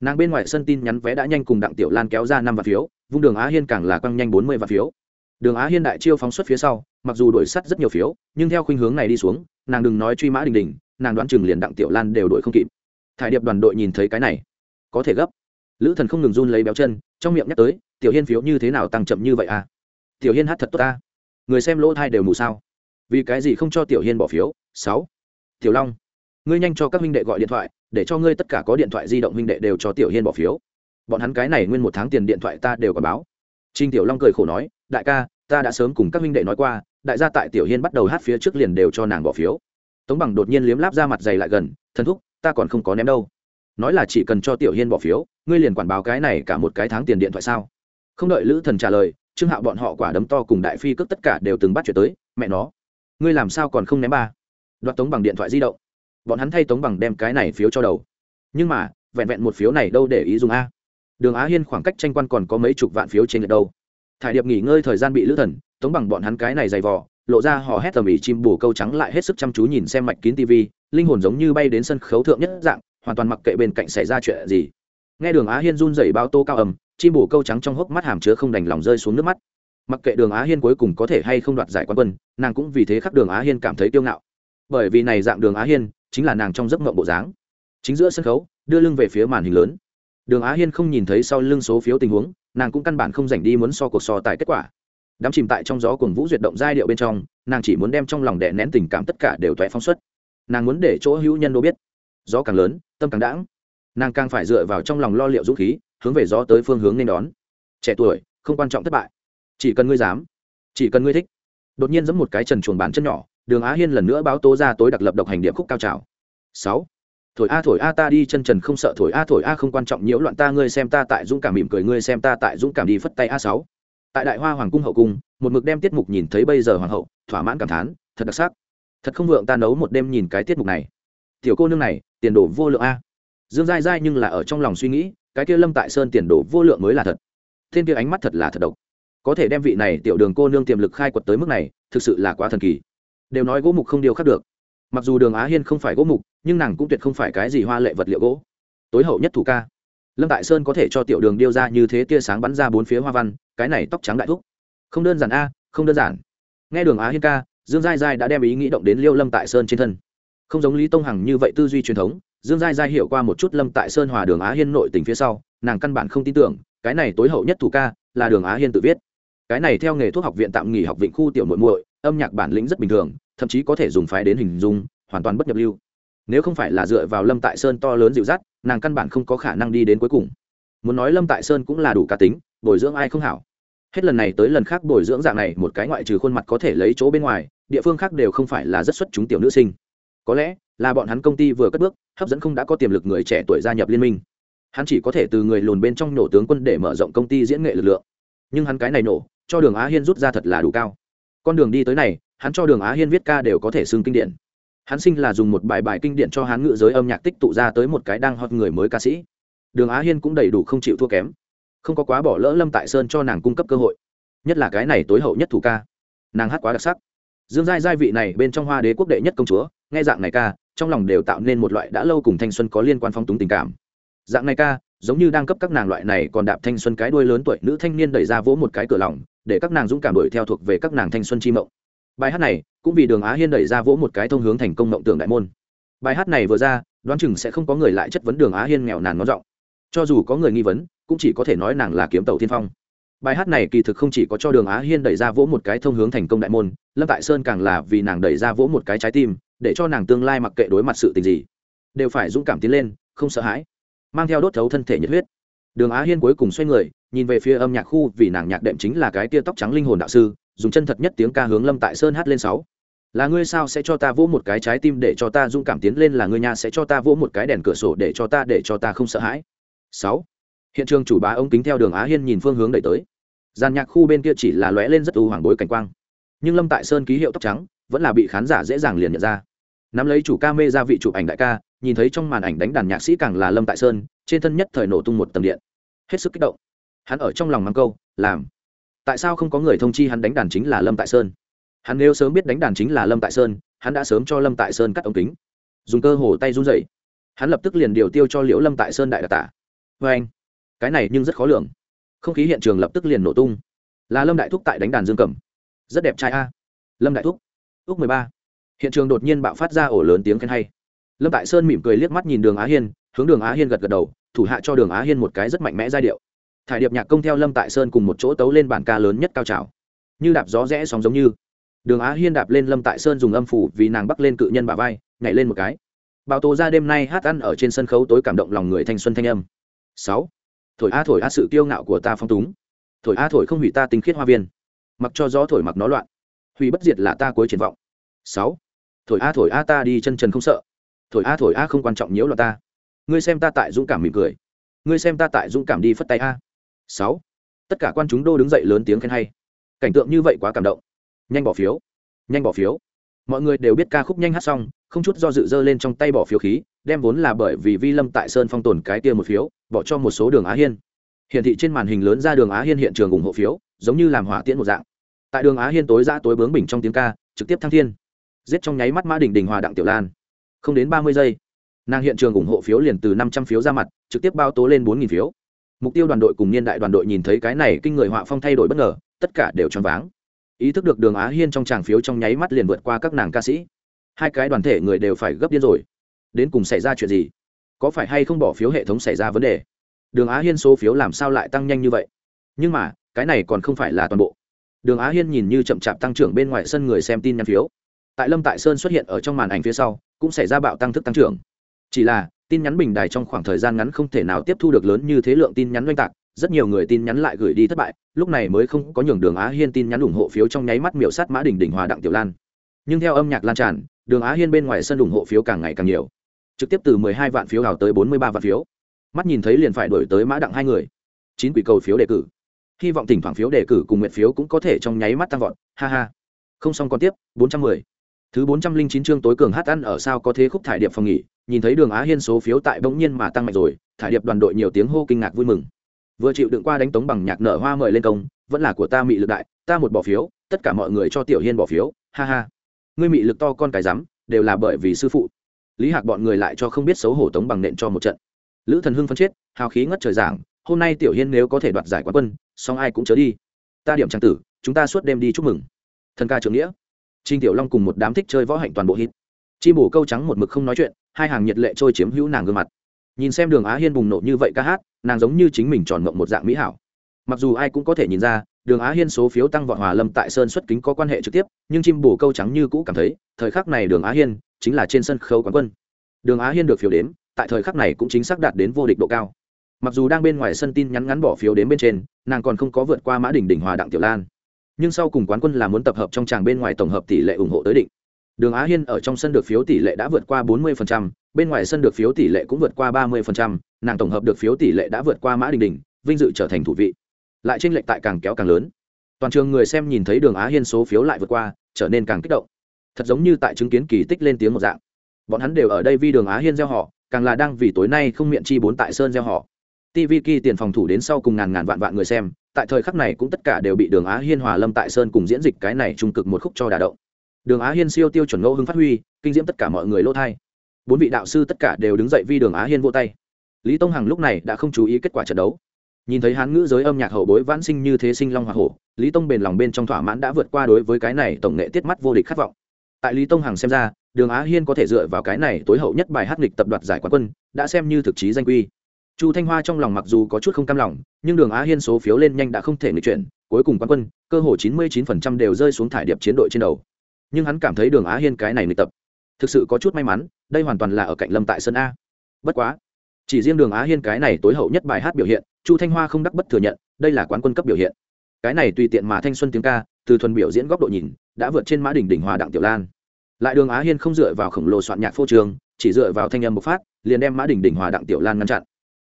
Nàng bên ngoài sân tin nhắn vé đã nhanh cùng đặng tiểu lan kéo ra năm vạn phiếu, vung đường á hiên càng là quăng nhanh bốn mươi vạn phiếu. Đường á hiên đại chiêu phóng xuất phía sau, mặc dù đổi sắt rất nhiều phiếu, nhưng theo khuynh hướng này đi xuống, nàng đừng nói truy mã đình đình, nàng đoán chừng liền đặng tiểu lan đều đổi không kịp. Thải điệp đoàn đội nhìn thấy cái này, có thể gấp. Lữ thần không ngừng run lấy béo chân, trong miệng nhắc tới, tiểu hiên phiếu như thế nào tăng chậm như vậy à? Tiểu hiên hát thật tốt ta người xem lỗ thai đều mù sao? Vì cái gì không cho tiểu hiên bỏ phiếu? Sáu. Tiểu long, ngươi nhanh cho các huynh đệ gọi điện thoại, để cho ngươi tất cả có điện thoại di động huynh đệ đều cho tiểu hiên bỏ phiếu. Bọn hắn cái này nguyên một tháng tiền điện thoại ta đều có báo. Trinh tiểu long cười khổ nói, đại ca, ta đã sớm cùng các huynh đệ nói qua, đại gia tại tiểu hiên bắt đầu hát phía trước liền đều cho nàng bỏ phiếu. Tống bằng đột nhiên liếm láp ra mặt dày lại gần, thần thúc, ta còn không có ném đâu. Nói là chỉ cần cho tiểu hiên bỏ phiếu, ngươi liền quản báo cái này cả một cái tháng tiền điện thoại sao? Không đợi lữ thần trả lời trương hạo bọn họ quả đấm to cùng đại phi cướp tất cả đều từng bắt chuyện tới, mẹ nó, ngươi làm sao còn không ném ba? Đoạt tống bằng điện thoại di động. Bọn hắn thay tống bằng đem cái này phiếu cho đầu. Nhưng mà, vẹn vẹn một phiếu này đâu để ý dùng a? Đường á hiên khoảng cách tranh quan còn có mấy chục vạn phiếu trên lượt đâu. Thải điệp nghỉ ngơi thời gian bị lữ thần, tống bằng bọn hắn cái này dày vò, lộ ra hò hét tầm ỉ chim bù câu trắng lại hết sức chăm chú nhìn xem mạch kín tv linh hồn giống như bay đến sân khấu thượng nhất dạng, hoàn toàn mặc kệ bên cạnh xảy ra chuyện gì nghe đường á hiên run dậy bao tô cao ầm, chim bổ câu trắng trong hốc mắt hàm chứa không đành lòng rơi xuống nước mắt. Mặc kệ đường á hiên cuối cùng có thể hay không đoạt giải quán quân, nàng cũng vì thế khắc đường á hiên cảm thấy kiêu ngạo. Bởi vì này dạng đường á hiên, chính là nàng trong giấc mộng bộ dáng. Chính giữa sân khấu, đưa lưng về phía màn hình lớn. Đường á hiên không nhìn thấy sau lưng số phiếu tình huống, nàng cũng căn bản không dành đi muốn so cuộc so tài kết quả. Đám chìm tại trong gió cùng vũ duyệt động giai điệu bên trong, nàng chỉ muốn đem trong lòng đè nén tình cảm tất cả đều toé phóng xuất. Nàng muốn để chỗ hữu nhân đô biết. Gió càng lớn, tâm càng đãng nàng càng phải dựa vào trong lòng lo liệu dũng khí, hướng về gió tới phương hướng nên đón. Trẻ tuổi, không quan trọng thất bại. Chỉ cần ngươi dám, chỉ cần ngươi thích. Đột nhiên giẫm một cái trần chuồng bán chân nhỏ, đường á hiên lần nữa báo tố ra tối đặc lập độc hành điệp khúc cao trào. Sáu. Thổi a thổi a ta đi chân trần không sợ thổi a thổi a không quan trọng nhiễu loạn ta ngươi xem ta tại dũng cảm mỉm cười ngươi xem ta tại dũng cảm đi phất tay a sáu. Tại đại hoa hoàng cung hậu cung, một mực đem tiết mục nhìn thấy bây giờ hoàng hậu, thỏa mãn cảm thán, thật đặc sắc. Thật không vượng ta nấu một đêm nhìn cái tiết mục này. Tiểu cô nương này, tiền đồ vô lượng a dương dai dai nhưng là ở trong lòng suy nghĩ, cái kia lâm tại sơn tiền đồ vô lượng mới là thật. Thiên kia ánh mắt thật là thật độc. Có thể đem vị này tiểu đường cô nương tiềm lực khai quật tới mức này, thực sự là quá thần kỳ. Đều nói gỗ mục không điều khắc được. Mặc dù đường á hiên không phải gỗ mục, nhưng nàng cũng tuyệt không phải cái gì hoa lệ vật liệu gỗ. Tối hậu nhất thủ ca. Lâm tại sơn có thể cho tiểu đường điêu ra như thế tia sáng bắn ra bốn phía hoa văn, cái này tóc trắng đại thúc. Không đơn giản a, không đơn giản. Nghe đường á hiên ca, dương giai giai đã đem ý nghĩ động đến liêu lâm tại sơn trên thân. Không giống lý tông hằng như vậy tư duy truyền thống dương giai giai hiểu qua một chút lâm tại sơn hòa đường á hiên nội tình phía sau, nàng căn bản không tin tưởng, cái này tối hậu nhất thủ ca là đường á hiên tự viết. Cái này theo nghề thuốc học viện tạm nghỉ học viện khu tiểu muội muội, âm nhạc bản lĩnh rất bình thường, thậm chí có thể dùng phái đến hình dung, hoàn toàn bất nhập lưu. Nếu không phải là dựa vào lâm tại sơn to lớn dịu dắt, nàng căn bản không có khả năng đi đến cuối cùng. Muốn nói lâm tại sơn cũng là đủ cá tính, bồi dưỡng ai không hảo. Hết lần này tới lần khác bồi dưỡng dạng này, một cái ngoại trừ khuôn mặt có thể lấy chỗ bên ngoài, địa phương khác đều không phải là rất xuất chúng tiểu nữ sinh có lẽ là bọn hắn công ty vừa cất bước, hấp dẫn không đã có tiềm lực người trẻ tuổi gia nhập liên minh. Hắn chỉ có thể từ người lùn bên trong nổ tướng quân để mở rộng công ty diễn nghệ lực lượng. Nhưng hắn cái này nổ, cho đường á hiên rút ra thật là đủ cao. Con đường đi tới này, hắn cho đường á hiên viết ca đều có thể xưng kinh điển. Hắn sinh là dùng một bài bài kinh điển cho hắn ngự giới âm nhạc tích tụ ra tới một cái đang hot người mới ca sĩ. Đường á hiên cũng đầy đủ không chịu thua kém. Không có quá bỏ lỡ lâm tại sơn cho nàng cung cấp cơ hội. Nhất là cái này tối hậu nhất thủ ca. Nàng hát quá đặc sắc. Dương giai giai vị này bên trong hoa đế quốc đệ nhất công chúa nghe dạng này ca, trong lòng đều tạo nên một loại đã lâu cùng thanh xuân có liên quan phong túng tình cảm. Dạng này ca, giống như đang cấp các nàng loại này còn đạp thanh xuân cái đuôi lớn tuổi nữ thanh niên đẩy ra vỗ một cái cửa lòng, để các nàng dũng cảm đuổi theo thuộc về các nàng thanh xuân chi mộng. Bài hát này, cũng vì đường á hiên đẩy ra vỗ một cái thông hướng thành công mộng tưởng đại môn. Bài hát này vừa ra, đoán chừng sẽ không có người lại chất vấn đường á hiên nghèo nàn nó rộng cho dù có người nghi vấn, cũng chỉ có thể nói nàng là kiếm tàu tiên phong. Bài hát này kỳ thực không chỉ có cho đường á hiên đẩy ra vỗ một cái thông hướng thành công đại môn, lâm tại sơn càng là vì nàng đẩy ra vỗ một cái trái tim để cho nàng tương lai mặc kệ đối mặt sự tình gì, đều phải dũng cảm tiến lên, không sợ hãi. Mang theo đốt thấu thân thể nhiệt huyết. Đường á hiên cuối cùng xoay người, nhìn về phía âm nhạc khu vì nàng nhạc đệm chính là cái tia tóc trắng linh hồn đạo sư, dùng chân thật nhất tiếng ca hướng lâm tại sơn hát lên sáu. Là ngươi sao sẽ cho ta vỗ một cái trái tim để cho ta dũng cảm tiến lên, là ngươi nhà sẽ cho ta vỗ một cái đèn cửa sổ để cho ta, để cho ta không sợ hãi. Sáu. Hiện trường chủ bá ông kính theo đường á hiên nhìn phương hướng đẩy tới. Giàn nhạc khu bên kia chỉ là lóe lên rất u hoàng bối cảnh quang. Nhưng lâm tại sơn ký hiệu tóc trắng vẫn là bị khán giả dễ dàng liền nhận ra nắm lấy chủ ca mê ra vị chụp ảnh đại ca, nhìn thấy trong màn ảnh đánh đàn nhạc sĩ càng là lâm tại sơn, trên thân nhất thời nổ tung một tầng điện. Hết sức kích động. Hắn ở trong lòng mắng câu, làm, tại sao không có người thông chi hắn đánh đàn chính là lâm tại sơn? Hắn nếu sớm biết đánh đàn chính là lâm tại sơn, hắn đã sớm cho lâm tại sơn cắt ống kính. Dùng cơ hồ tay run dậy hắn lập tức liền điều tiêu cho liễu lâm tại sơn đại đặc tả. Vê anh, cái này nhưng rất khó lường. Không khí hiện trường lập tức liền nổ tung. Là lâm đại thúc tại đánh đàn dương cầm rất đẹp trai a. Lâm đại thúc. Úc mười ba hiện trường đột nhiên bạo phát ra ổ lớn tiếng khen hay. Lâm tại sơn mỉm cười liếc mắt nhìn đường á hiên, hướng đường á hiên gật gật đầu, thủ hạ cho đường á hiên một cái rất mạnh mẽ giai điệu. Thải điệp nhạc công theo lâm tại sơn cùng một chỗ tấu lên bản ca lớn nhất cao trào. Như đạp gió rẽ sóng giống như. Đường á hiên đạp lên lâm tại sơn dùng âm phủ vì nàng bắc lên cự nhân bà vai, nhảy lên một cái. Bảo tố ra đêm nay hát ăn ở trên sân khấu tối cảm động lòng người thanh xuân thanh âm. Sáu. Thổi a thổi a sự kiêu ngạo của ta phong túng. Thổi a thổi không hủy ta tinh khiết hoa viên. Mặc cho gió thổi mặc nó loạn. Hủy bất diệt là ta cuối triển vọng sáu. Thổi a thổi a ta đi chân trần không sợ. Thổi a thổi a không quan trọng nhiễu loạn ta. Ngươi xem ta tại dũng cảm mỉm cười. Ngươi xem ta tại dũng cảm đi phất tay a. Sáu. Tất cả quan chúng đô đứng dậy lớn tiếng khen hay. Cảnh tượng như vậy quá cảm động. Nhanh bỏ phiếu. Nhanh bỏ phiếu. Mọi người đều biết ca khúc nhanh hát xong, không chút do dự dơ lên trong tay bỏ phiếu khí, đem vốn là bởi vì vi lâm tại sơn phong tồn cái kia một phiếu, bỏ cho một số đường á hiên. Hiển thị trên màn hình lớn ra đường á hiên hiện trường ủng hộ phiếu, giống như làm hỏa tiễn một dạng. Tại đường á hiên tối ra tối bướng bình trong tiếng ca, trực tiếp thăng thiên giết trong nháy mắt mã đình đình hòa đặng tiểu lan. Không đến ba mươi giây, nàng hiện trường ủng hộ phiếu liền từ năm trăm phiếu ra mặt, trực tiếp bao tố lên bốn phiếu. Mục tiêu đoàn đội cùng niên đại đoàn đội nhìn thấy cái này kinh người họa phong thay đổi bất ngờ, tất cả đều choáng váng. Ý thức được đường á hiên trong tràng phiếu trong nháy mắt liền vượt qua các nàng ca sĩ. Hai cái đoàn thể người đều phải gấp điên rồi. Đến cùng xảy ra chuyện gì? Có phải hay không bỏ phiếu hệ thống xảy ra vấn đề? Đường á hiên số phiếu làm sao lại tăng nhanh như vậy? Nhưng mà, cái này còn không phải là toàn bộ. Đường á hiên nhìn như chậm chạp tăng trưởng bên ngoài sân người xem tin nhắn phiếu tại lâm tại sơn xuất hiện ở trong màn ảnh phía sau, cũng xảy ra bạo tăng thức tăng trưởng. Chỉ là, tin nhắn bình đài trong khoảng thời gian ngắn không thể nào tiếp thu được lớn như thế lượng tin nhắn oanh tạc, rất nhiều người tin nhắn lại gửi đi thất bại, lúc này mới không có nhường đường á hiên tin nhắn ủng hộ phiếu trong nháy mắt miểu sát mã đình đình hòa đặng tiểu lan. Nhưng theo âm nhạc lan tràn, đường á hiên bên ngoài sân ủng hộ phiếu càng ngày càng nhiều. Trực tiếp từ mười hai vạn phiếu hào tới bốn mươi ba vạn phiếu. Mắt nhìn thấy liền phải đổi tới mã đặng hai người. Chín quỷ cầu phiếu đề cử. Hy vọng thỉnh thoảng phiếu đề cử cùng nguyện phiếu cũng có thể trong nháy mắt tăng vọt. Ha ha. Không xong còn tiếp, bốn trăm mười thứ bốn trăm linh chín chương tối cường hát ăn ở sao có thế khúc thải điệp phòng nghỉ, nhìn thấy đường á hiên số phiếu tại bỗng nhiên mà tăng mạnh rồi, thải điệp đoàn đội nhiều tiếng hô kinh ngạc vui mừng. Vừa chịu đựng qua đánh tống bằng nhạc nở hoa mời lên công, vẫn là của ta mị lực đại, ta một bỏ phiếu, tất cả mọi người cho tiểu hiên bỏ phiếu, ha ha. Ngươi mị lực to con cái rắm, đều là bởi vì sư phụ. Lý hạc bọn người lại cho không biết xấu hổ tống bằng nện cho một trận. Lữ thần hưng phân chết, hào khí ngất trời giảng, hôm nay tiểu hiên nếu có thể đoạt giải quán quân, song ai cũng chớ đi. Ta điểm trang tử, chúng ta suốt đêm đi chúc mừng. Thần ca trưởng nghĩa trinh tiểu long cùng một đám thích chơi võ hạnh toàn bộ hít. Chi bổ câu trắng một mực không nói chuyện, hai hàng nhiệt lệ trôi chiếm hữu nàng gương mặt. Nhìn xem đường á hiên bùng nổ như vậy ca hát, nàng giống như chính mình tròn mộng một dạng mỹ hảo. Mặc dù ai cũng có thể nhìn ra, đường á hiên số phiếu tăng vọt hòa lâm tại sơn xuất kính có quan hệ trực tiếp, nhưng chim bổ câu trắng như cũ cảm thấy, thời khắc này đường á hiên chính là trên sân khấu quán quân. Đường á hiên được phiếu đếm, tại thời khắc này cũng chính xác đạt đến vô địch độ cao. Mặc dù đang bên ngoài sân tin nhắn ngắn bỏ phiếu đến bên trên, nàng còn không có vượt qua mã đỉnh đỉnh hòa đặng tiểu lan nhưng sau cùng quán quân là muốn tập hợp trong tràng bên ngoài tổng hợp tỷ lệ ủng hộ tới định. Đường á hiên ở trong sân được phiếu tỷ lệ đã vượt qua 40%, bên ngoài sân được phiếu tỷ lệ cũng vượt qua 30%, nàng tổng hợp được phiếu tỷ lệ đã vượt qua mã đình đình vinh dự trở thành thủ vị. Lại tranh lệch tại càng kéo càng lớn. Toàn trường người xem nhìn thấy đường á hiên số phiếu lại vượt qua trở nên càng kích động. Thật giống như tại chứng kiến kỳ tích lên tiếng một dạng. Bọn hắn đều ở đây vì đường á hiên gieo họ càng là đang vì tối nay không miệng chi bốn tại sơn gieo họ. Tv kỳ tiền phòng thủ đến sau cùng ngàn ngàn vạn vạn người xem tại thời khắc này cũng tất cả đều bị đường á hiên hòa lâm tại sơn cùng diễn dịch cái này trung cực một khúc cho đà động. Đường á hiên siêu tiêu chuẩn ngẫu hưng phát huy, kinh diễm tất cả mọi người lỗ thai bốn vị đạo sư tất cả đều đứng dậy vì đường á hiên vô tay. Lý tông hằng lúc này đã không chú ý kết quả trận đấu. Nhìn thấy hán ngữ giới âm nhạc hậu bối vãn sinh như thế sinh long hoa hổ, lý tông bền lòng bên trong thỏa mãn đã vượt qua đối với cái này tổng nghệ tiết mắt vô địch khát vọng. Tại lý tông hằng xem ra, đường á hiên có thể dựa vào cái này tối hậu nhất bài hát nghịch tập đoạt giải quán quân, đã xem như thực chí danh quy chu thanh hoa trong lòng mặc dù có chút không cam lòng, nhưng đường á hiên số phiếu lên nhanh đã không thể nghịch chuyển, cuối cùng quán quân, cơ hồ chín mươi 99% đều rơi xuống thải điệp chiến đội trên đầu. Nhưng hắn cảm thấy đường á hiên cái này nghịch tập, thực sự có chút may mắn, đây hoàn toàn là ở cạnh lâm tại sân a. Bất quá, chỉ riêng đường á hiên cái này tối hậu nhất bài hát biểu hiện, chu thanh hoa không đắc bất thừa nhận, đây là quán quân cấp biểu hiện. Cái này tùy tiện mà thanh xuân tiếng ca, từ thuần biểu diễn góc độ nhìn, đã vượt trên mã đỉnh đỉnh hòa đặng tiểu lan. Lại đường á hiên không dựa vào khổng lồ soạn nhạc phô trường, chỉ dựa vào thanh âm bộc phát, liền đem mã đỉnh đỉnh hòa đặng tiểu lan ngăn chặn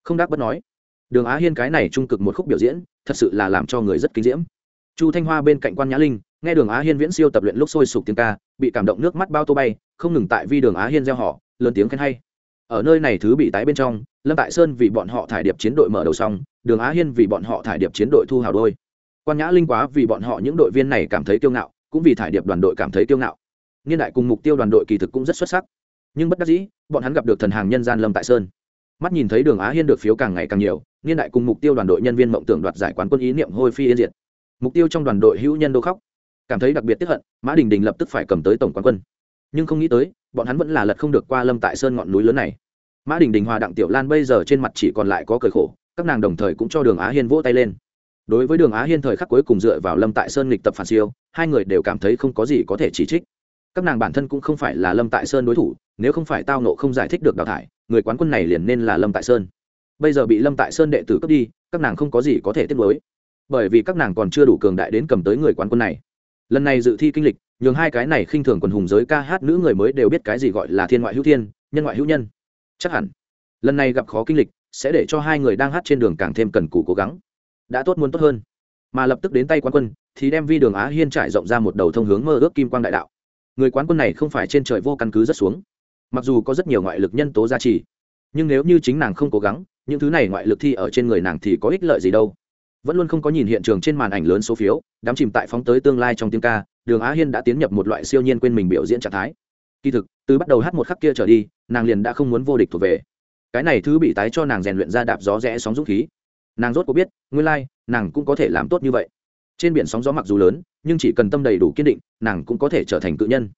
không đắc bất nói. Đường á hiên cái này trung cực một khúc biểu diễn, thật sự là làm cho người rất kinh diễm. Chu thanh hoa bên cạnh quan nhã linh, nghe đường á hiên viễn siêu tập luyện lúc sôi sục tiếng ca, bị cảm động nước mắt bao tô bay, không ngừng tại vi đường á hiên gieo họ, lớn tiếng khen hay. Ở nơi này thứ bị tái bên trong, lâm tại sơn vì bọn họ thải điệp chiến đội mở đầu xong, đường á hiên vì bọn họ thải điệp chiến đội thu hào đôi. Quan nhã linh quá vì bọn họ những đội viên này cảm thấy kiêu ngạo, cũng vì thải điệp đoàn đội cảm thấy kiêu ngạo. Niên đại cùng mục tiêu đoàn đội kỳ thực cũng rất xuất sắc. Nhưng bất đắc dĩ, bọn hắn gặp được thần hàng nhân gian lâm tại sơn mắt nhìn thấy đường á hiên được phiếu càng ngày càng nhiều, niên đại cùng mục tiêu đoàn đội nhân viên mộng tưởng đoạt giải quán quân ý niệm hôi phi yên diệt. Mục tiêu trong đoàn đội hữu nhân đô khóc. Cảm thấy đặc biệt tiếp hận, mã đình đình lập tức phải cầm tới tổng quán quân. Nhưng không nghĩ tới, bọn hắn vẫn là lật không được qua lâm tại sơn ngọn núi lớn này. Mã đình đình hòa đặng tiểu lan bây giờ trên mặt chỉ còn lại có cởi khổ, các nàng đồng thời cũng cho đường á hiên vỗ tay lên. Đối với đường á hiên thời khắc cuối cùng dựa vào lâm tại sơn lịch tập phản siêu, hai người đều cảm thấy không có gì có thể chỉ trích. Các nàng bản thân cũng không phải là lâm tại sơn đối thủ, nếu không phải tao nộ không giải thích được đào thải người quán quân này liền nên là lâm tại sơn. Bây giờ bị lâm tại sơn đệ tử cướp đi, các nàng không có gì có thể tiếp nối bởi vì các nàng còn chưa đủ cường đại đến cầm tới người quán quân này. Lần này dự thi kinh lịch, nhường hai cái này khinh thường quần hùng giới ca hát nữ người mới đều biết cái gì gọi là thiên ngoại hữu thiên, nhân ngoại hữu nhân. Chắc hẳn, lần này gặp khó kinh lịch, sẽ để cho hai người đang hát trên đường càng thêm cần cù cố gắng. Đã tốt muốn tốt hơn. Mà lập tức đến tay quán quân, thì đem vi đường á hiên trải rộng ra một đầu thông hướng mơ ước kim quang đại đạo. Người quán quân này không phải trên trời vô căn cứ rất xuống mặc dù có rất nhiều ngoại lực nhân tố gia trì nhưng nếu như chính nàng không cố gắng những thứ này ngoại lực thi ở trên người nàng thì có ích lợi gì đâu. Vẫn luôn không có nhìn hiện trường trên màn ảnh lớn số phiếu đám chìm tại phóng tới tương lai trong tiếng ca đường á hiên đã tiến nhập một loại siêu nhiên quên mình biểu diễn trạng thái. Kỳ thực từ bắt đầu hát một khắc kia trở đi nàng liền đã không muốn vô địch thuộc về. Cái này thứ bị tái cho nàng rèn luyện ra đạp gió rẽ sóng dũng khí. Nàng rốt có biết nguyên lai、like, nàng cũng có thể làm tốt như vậy. Trên biển sóng gió mặc dù lớn nhưng chỉ cần tâm đầy đủ kiên định nàng cũng có thể trở thành cự nhân.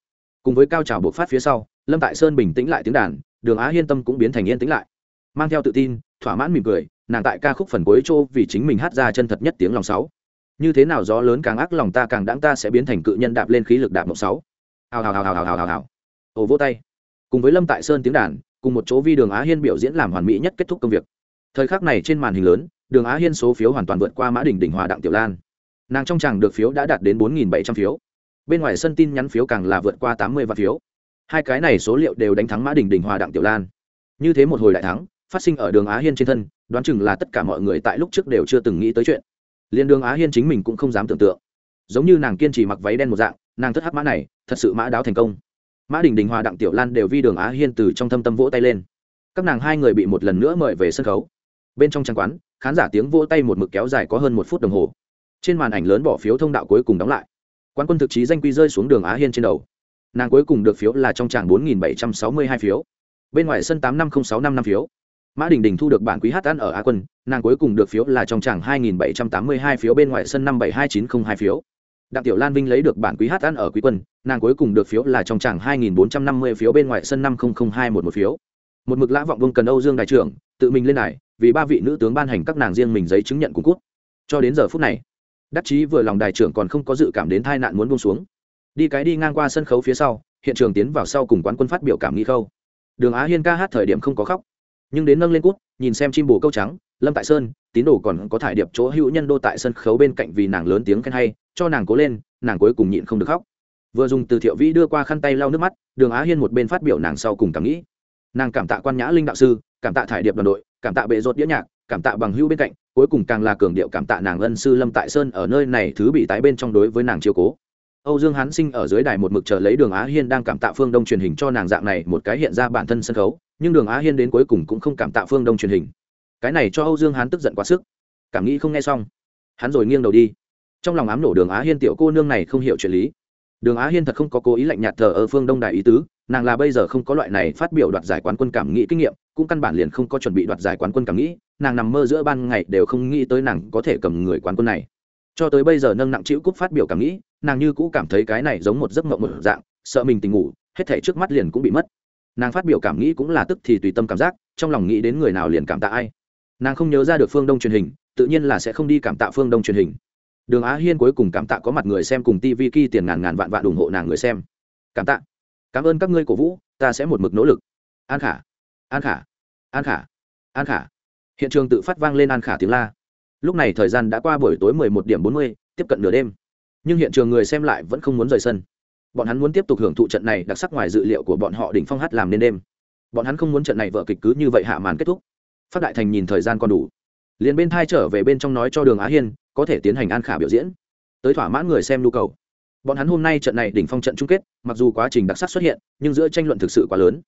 Cùng với cao trào bộc phát phía sau lâm tại sơn bình tĩnh lại tiếng đàn, đường á hiên tâm cũng biến thành yên tĩnh lại. Mang theo tự tin, thỏa mãn mỉm cười, nàng tại ca khúc phần cuối châu vì chính mình hát ra chân thật nhất tiếng lòng sáu. Như thế nào gió lớn càng ác lòng ta càng đáng ta sẽ biến thành cự nhân đạp lên khí lực đạp mộng sáu. Hào hào hào hào hào hào hào ồ vô tay. Cùng với lâm tại sơn tiếng đàn, cùng một chỗ vi đường á hiên biểu diễn làm hoàn mỹ nhất kết thúc công việc. Thời khắc này trên màn hình lớn, đường á hiên số phiếu hoàn toàn vượt qua mã đỉnh đỉnh hòa đặng tiểu lan. Nàng trong tràng được phiếu đã đạt đến bốn bảy trăm phiếu. Bên ngoài sân tin nhắn phiếu càng là vượt qua tám mươi vạn phiếu hai cái này số liệu đều đánh thắng mã đình đình hòa đặng tiểu lan. Như thế một hồi đại thắng, phát sinh ở đường á hiên trên thân, đoán chừng là tất cả mọi người tại lúc trước đều chưa từng nghĩ tới chuyện. Liền đường á hiên chính mình cũng không dám tưởng tượng. Giống như nàng kiên trì mặc váy đen một dạng, nàng thất hắc mã này, thật sự mã đáo thành công. Mã đình đình hòa đặng tiểu lan đều vi đường á hiên từ trong thâm tâm vỗ tay lên. Các nàng hai người bị một lần nữa mời về sân khấu. Bên trong trang quán, khán giả tiếng vỗ tay một mực kéo dài có hơn một phút đồng hồ. Trên màn ảnh lớn bỏ phiếu thông đạo cuối cùng đóng lại. Quán quân thực chí danh quy rơi xuống đường á hiên trên đầu nàng cuối cùng được phiếu là trong tràng bốn nghìn bảy trăm sáu mươi hai phiếu. Bên ngoài sân tám năm không sáu năm năm phiếu. Mã đình đình thu được bản quý hát ăn ở á quân, nàng cuối cùng được phiếu là trong tràng hai nghìn bảy trăm tám mươi hai phiếu, bên ngoài sân năm bảy hai chín không hai phiếu. Đặng tiểu lan vinh lấy được bản quý hát ăn ở quý quân, nàng cuối cùng được phiếu là trong tràng hai nghìn bốn trăm năm mươi phiếu, bên ngoài sân năm nghìn hai một một phiếu. Một mực lã vọng vương cần âu dương đại trưởng, tự mình lên này vì ba vị nữ tướng ban hành các nàng riêng mình giấy chứng nhận cung cút. Cho đến giờ phút này, đắc chí vừa lòng đại trưởng còn không có dự cảm đến tai nạn muốn buông xuống đi cái đi ngang qua sân khấu phía sau, hiện trường tiến vào sau cùng quán quân phát biểu cảm nghĩ khâu. Đường á hiên ca hát thời điểm không có khóc, nhưng đến nâng lên cút, nhìn xem chim bồ câu trắng, lâm tại sơn, tín đồ còn có thải điệp chỗ hữu nhân đô tại sân khấu bên cạnh vì nàng lớn tiếng khen hay, cho nàng cố lên, nàng cuối cùng nhịn không được khóc. Vừa dùng từ thiệu vĩ đưa qua khăn tay lau nước mắt, đường á hiên một bên phát biểu nàng sau cùng cảm nghĩ. Nàng cảm tạ quan nhã linh đạo sư, cảm tạ thải điệp đoàn đội, cảm tạ bệ rột đĩa nhạc, cảm tạ bằng hữu bên cạnh, cuối cùng càng là cường điệu cảm tạ nàng ân sư lâm tại sơn ở nơi này thứ bị tái bên trong đối với nàng chiều cố âu dương hán sinh ở dưới đài một mực chờ lấy đường á hiên đang cảm tạ phương đông truyền hình cho nàng dạng này một cái hiện ra bản thân sân khấu, nhưng đường á hiên đến cuối cùng cũng không cảm tạ phương đông truyền hình. Cái này cho âu dương hán tức giận quá sức. Cảm nghĩ không nghe xong. Hắn rồi nghiêng đầu đi. Trong lòng ám nổ đường á hiên tiểu cô nương này không hiểu chuyện lý. Đường á hiên thật không có cố ý lạnh nhạt thờ ở phương đông đại ý tứ, nàng là bây giờ không có loại này phát biểu đoạt giải quán quân cảm nghĩ kinh nghiệm, cũng căn bản liền không có chuẩn bị đoạt giải quán quân cảm nghĩ, nàng nằm mơ giữa ban ngày đều không nghĩ tới nàng có thể cầm người quán quân này. Cho tới bây giờ nâng nặng chịu cúp phát biểu cảm nghĩ nàng như cũ cảm thấy cái này giống một giấc mộng một dạng, sợ mình tình ngủ, hết thể trước mắt liền cũng bị mất. Nàng phát biểu cảm nghĩ cũng là tức thì tùy tâm cảm giác, trong lòng nghĩ đến người nào liền cảm tạ ai. Nàng không nhớ ra được phương đông truyền hình, tự nhiên là sẽ không đi cảm tạ phương đông truyền hình. Đường á hiên cuối cùng cảm tạ có mặt người xem cùng tv ki tiền ngàn ngàn vạn vạn ủng hộ nàng người xem. Cảm tạ. Cảm ơn các ngươi cổ vũ, ta sẽ một mực nỗ lực. An khả. An khả. An khả. An khả. Hiện trường tự phát vang lên an khả tiếng la. Lúc này thời gian đã qua buổi tối mười một điểm bốn mươi, tiếp cận nửa đêm nhưng hiện trường người xem lại vẫn không muốn rời sân. Bọn hắn muốn tiếp tục hưởng thụ trận này đặc sắc ngoài dự liệu của bọn họ đỉnh phong hát làm nên đêm. Bọn hắn không muốn trận này vợ kịch cứ như vậy hạ màn kết thúc. Phát đại thành nhìn thời gian còn đủ. Liền bên thai trở về bên trong nói cho đường á hiên, có thể tiến hành an khả biểu diễn. Tới thỏa mãn người xem nhu cầu. Bọn hắn hôm nay trận này đỉnh phong trận chung kết, mặc dù quá trình đặc sắc xuất hiện, nhưng giữa tranh luận thực sự quá lớn.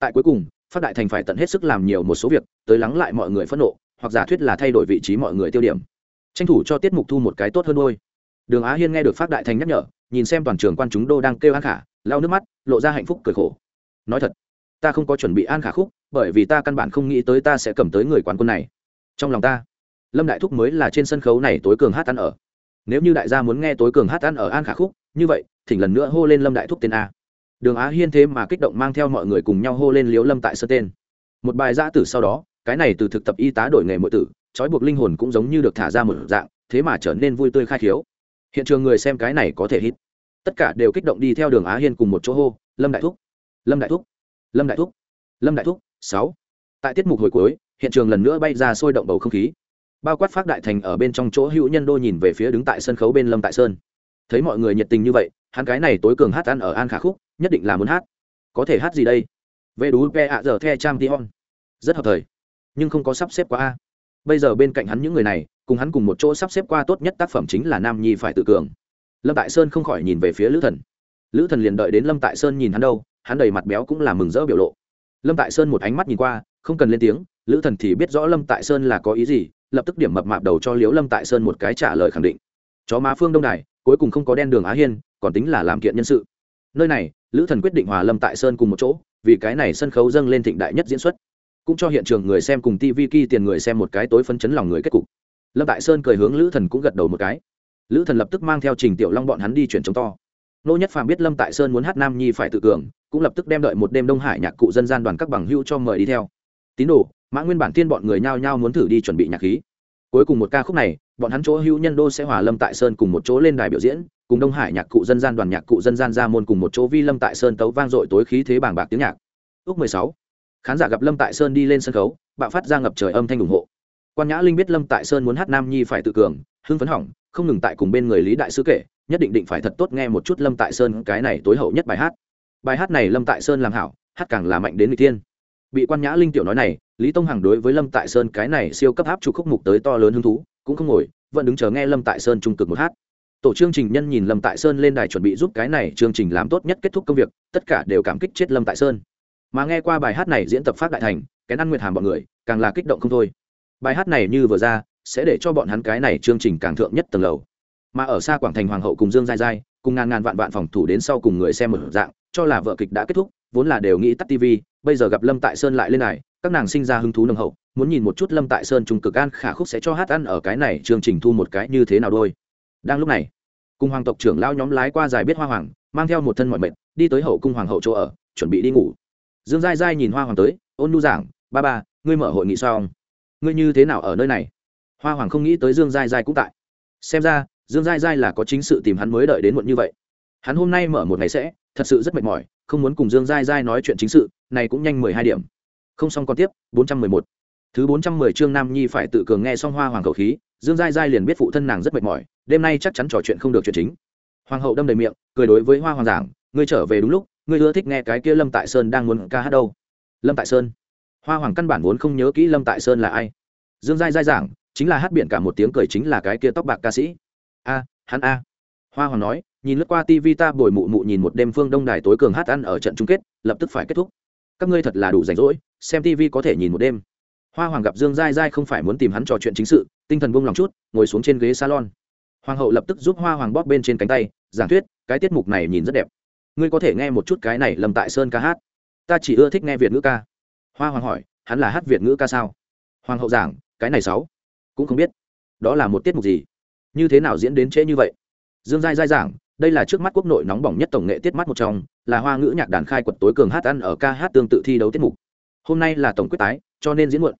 Tại cuối cùng, phát đại thành phải tận hết sức làm nhiều một số việc, tới lắng lại mọi người phẫn nộ, hoặc giả thuyết là thay đổi vị trí mọi người tiêu điểm. Tranh thủ cho tiết mục thu một cái tốt hơn đôi đường á hiên nghe được phát đại thành nhắc nhở, nhìn xem toàn trường quan chúng đô đang kêu an khả, lau nước mắt, lộ ra hạnh phúc cười khổ. Nói thật, ta không có chuẩn bị an khả khúc, bởi vì ta căn bản không nghĩ tới ta sẽ cầm tới người quán quân này. Trong lòng ta, lâm đại thúc mới là trên sân khấu này tối cường hát ăn ở. Nếu như đại gia muốn nghe tối cường hát ăn ở an khả khúc, như vậy, thỉnh lần nữa hô lên lâm đại thúc tên a. Đường á hiên thế mà kích động mang theo mọi người cùng nhau hô lên liếu lâm tại sơ tên. Một bài giã tử sau đó, cái này từ thực tập y tá đổi nghề mọi tử, trói buộc linh hồn cũng giống như được thả ra một dạng, thế mà trở nên vui tươi khai khiếu hiện trường người xem cái này có thể hít. Tất cả đều kích động đi theo đường á hiên cùng một chỗ hô, lâm đại thúc, lâm đại thúc, lâm đại thúc, lâm đại thúc, sáu. Tại tiết mục hồi cuối, hiện trường lần nữa bay ra sôi động bầu không khí. Bao quát phát đại thành ở bên trong chỗ hữu nhân đô nhìn về phía đứng tại sân khấu bên lâm tại sơn. Thấy mọi người nhiệt tình như vậy, hắn cái này tối cường hát ăn ở an khả khúc, nhất định là muốn hát. Có thể hát gì đây? Về đú pe ạ giờ the trang tion rất hợp thời, nhưng không có sắp xếp quá a. Bây giờ bên cạnh hắn những người này cùng hắn cùng một chỗ sắp xếp qua tốt nhất tác phẩm chính là nam nhi phải tự cường. Lâm tại sơn không khỏi nhìn về phía lữ thần. Lữ thần liền đợi đến lâm tại sơn nhìn hắn đâu, hắn đầy mặt béo cũng là mừng rỡ biểu lộ. Lâm tại sơn một ánh mắt nhìn qua, không cần lên tiếng, lữ thần thì biết rõ lâm tại sơn là có ý gì, lập tức điểm mập mạp đầu cho liếu lâm tại sơn một cái trả lời khẳng định. Chó má phương đông đài, cuối cùng không có đen đường á hiên, còn tính là làm kiện nhân sự. Nơi này, lữ thần quyết định hòa lâm tại sơn cùng một chỗ, vì cái này sân khấu dâng lên thịnh đại nhất diễn xuất. Cũng cho hiện trường người xem cùng tv ki tiền người xem một cái tối phân chấn lòng người kết cục lâm tại sơn cười hướng lữ thần cũng gật đầu một cái. Lữ thần lập tức mang theo trình tiểu long bọn hắn đi chuyển chống to. Nô nhất phàm biết lâm tại sơn muốn hát nam nhi phải tự cường, cũng lập tức đem đợi một đêm đông hải nhạc cụ dân gian đoàn các bằng hưu cho mời đi theo. Tín đồ, mã nguyên bản tiên bọn người nhao nhao muốn thử đi chuẩn bị nhạc khí. Cuối cùng một ca khúc này, bọn hắn chỗ hữu nhân đô sẽ hòa lâm tại sơn cùng một chỗ lên đài biểu diễn, cùng đông hải nhạc cụ dân gian đoàn nhạc cụ dân gian ra môn cùng một chỗ vi lâm tại sơn tấu vang dội tối khí thế bảng bạc tiếng nhạc. Ước mười sáu, khán giả gặp lâm tại sơn đi lên sân khấu, bạo phát ra ngập trời âm thanh ủng hộ quan nhã linh biết lâm tại sơn muốn hát nam nhi phải tự cường, hưng phấn hỏng, không ngừng tại cùng bên người lý đại sứ kể, nhất định định phải thật tốt nghe một chút lâm tại sơn cái này tối hậu nhất bài hát. Bài hát này lâm tại sơn làm hảo, hát càng là mạnh đến người tiên bị quan nhã linh tiểu nói này, lý tông hằng đối với lâm tại sơn cái này siêu cấp áp chụp khúc mục tới to lớn hứng thú, cũng không ngồi, vẫn đứng chờ nghe lâm tại sơn trung cực một hát. Tổ chương trình nhân nhìn lâm tại sơn lên đài chuẩn bị giúp cái này chương trình làm tốt nhất kết thúc công việc, tất cả đều cảm kích chết lâm tại sơn. Mà nghe qua bài hát này diễn tập phát đại thành cái ăn nguyệt hàm bọn người, càng là kích động không thôi bài hát này như vừa ra, sẽ để cho bọn hắn cái này chương trình càng thượng nhất tầng lầu. Mà ở xa quảng thành hoàng hậu cùng dương giai giai, cùng ngàn ngàn vạn vạn phòng thủ đến sau cùng người xem một dạng, cho là vợ kịch đã kết thúc, vốn là đều nghĩ tắt tv bây giờ gặp lâm tại sơn lại lên này, các nàng sinh ra hứng thú nồng hậu, muốn nhìn một chút lâm tại sơn trung cực an khả khúc sẽ cho hát ăn ở cái này chương trình thu một cái như thế nào đôi. Đang lúc này, cùng hoàng tộc trưởng lao nhóm lái qua giải biết hoa hoàng, mang theo một thân mọi mệt, đi tới hậu cung hoàng hậu chỗ ở, chuẩn bị đi ngủ. Dương giai giai nhìn hoa hoàng tới, ôn nu giảng, ba ba, ngươi mở hội nghị xong ngươi như thế nào ở nơi này? Hoa hoàng không nghĩ tới dương giai giai cũng tại. Xem ra, dương giai giai là có chính sự tìm hắn mới đợi đến muộn như vậy. Hắn hôm nay mở một ngày sẽ, thật sự rất mệt mỏi, không muốn cùng dương giai giai nói chuyện chính sự, này cũng nhanh mười hai điểm. Không xong còn tiếp, bốn trăm mười một. Thứ bốn trăm mười chương nam nhi phải tự cường nghe xong hoa hoàng khẩu khí, dương giai giai liền biết phụ thân nàng rất mệt mỏi, đêm nay chắc chắn trò chuyện không được chuyện chính. Hoàng hậu đâm đầy miệng, cười đối với hoa hoàng giảng, ngươi trở về đúng lúc, ngươi ưa thích nghe cái kia lâm tại sơn đang muốn ca hát đâu? Lâm tại sơn? Hoa hoàng căn bản vốn không nhớ kỹ lâm tại sơn là ai. Dương giai giai giảng, chính là hát biển cả một tiếng cười chính là cái kia tóc bạc ca sĩ. A, hắn a. Hoa hoàng nói, nhìn lướt qua tv ta bồi mụ mụ nhìn một đêm phương đông đài tối cường hát ăn ở trận chung kết, lập tức phải kết thúc. Các ngươi thật là đủ rảnh rỗi, xem tv có thể nhìn một đêm. Hoa hoàng gặp dương giai giai không phải muốn tìm hắn trò chuyện chính sự, tinh thần buông lòng chút, ngồi xuống trên ghế salon. Hoàng hậu lập tức giúp hoa hoàng bóp bên trên cánh tay, giảng thuyết, cái tiết mục này nhìn rất đẹp. Ngươi có thể nghe một chút cái này lầm tại sơn ca hát. Ta chỉ ưa thích nghe việt ngữ ca hoa hoàng hỏi, hắn là hát việt ngữ ca sao? Hoàng hậu giảng, cái này sáu. Cũng không biết. Đó là một tiết mục gì? Như thế nào diễn đến trễ như vậy? Dương giai giai giảng, đây là trước mắt quốc nội nóng bỏng nhất tổng nghệ tiết mắt một trong, là hoa ngữ nhạc đàn khai quật tối cường hát ăn ở ca hát tương tự thi đấu tiết mục. Hôm nay là tổng quyết tái, cho nên diễn muộn.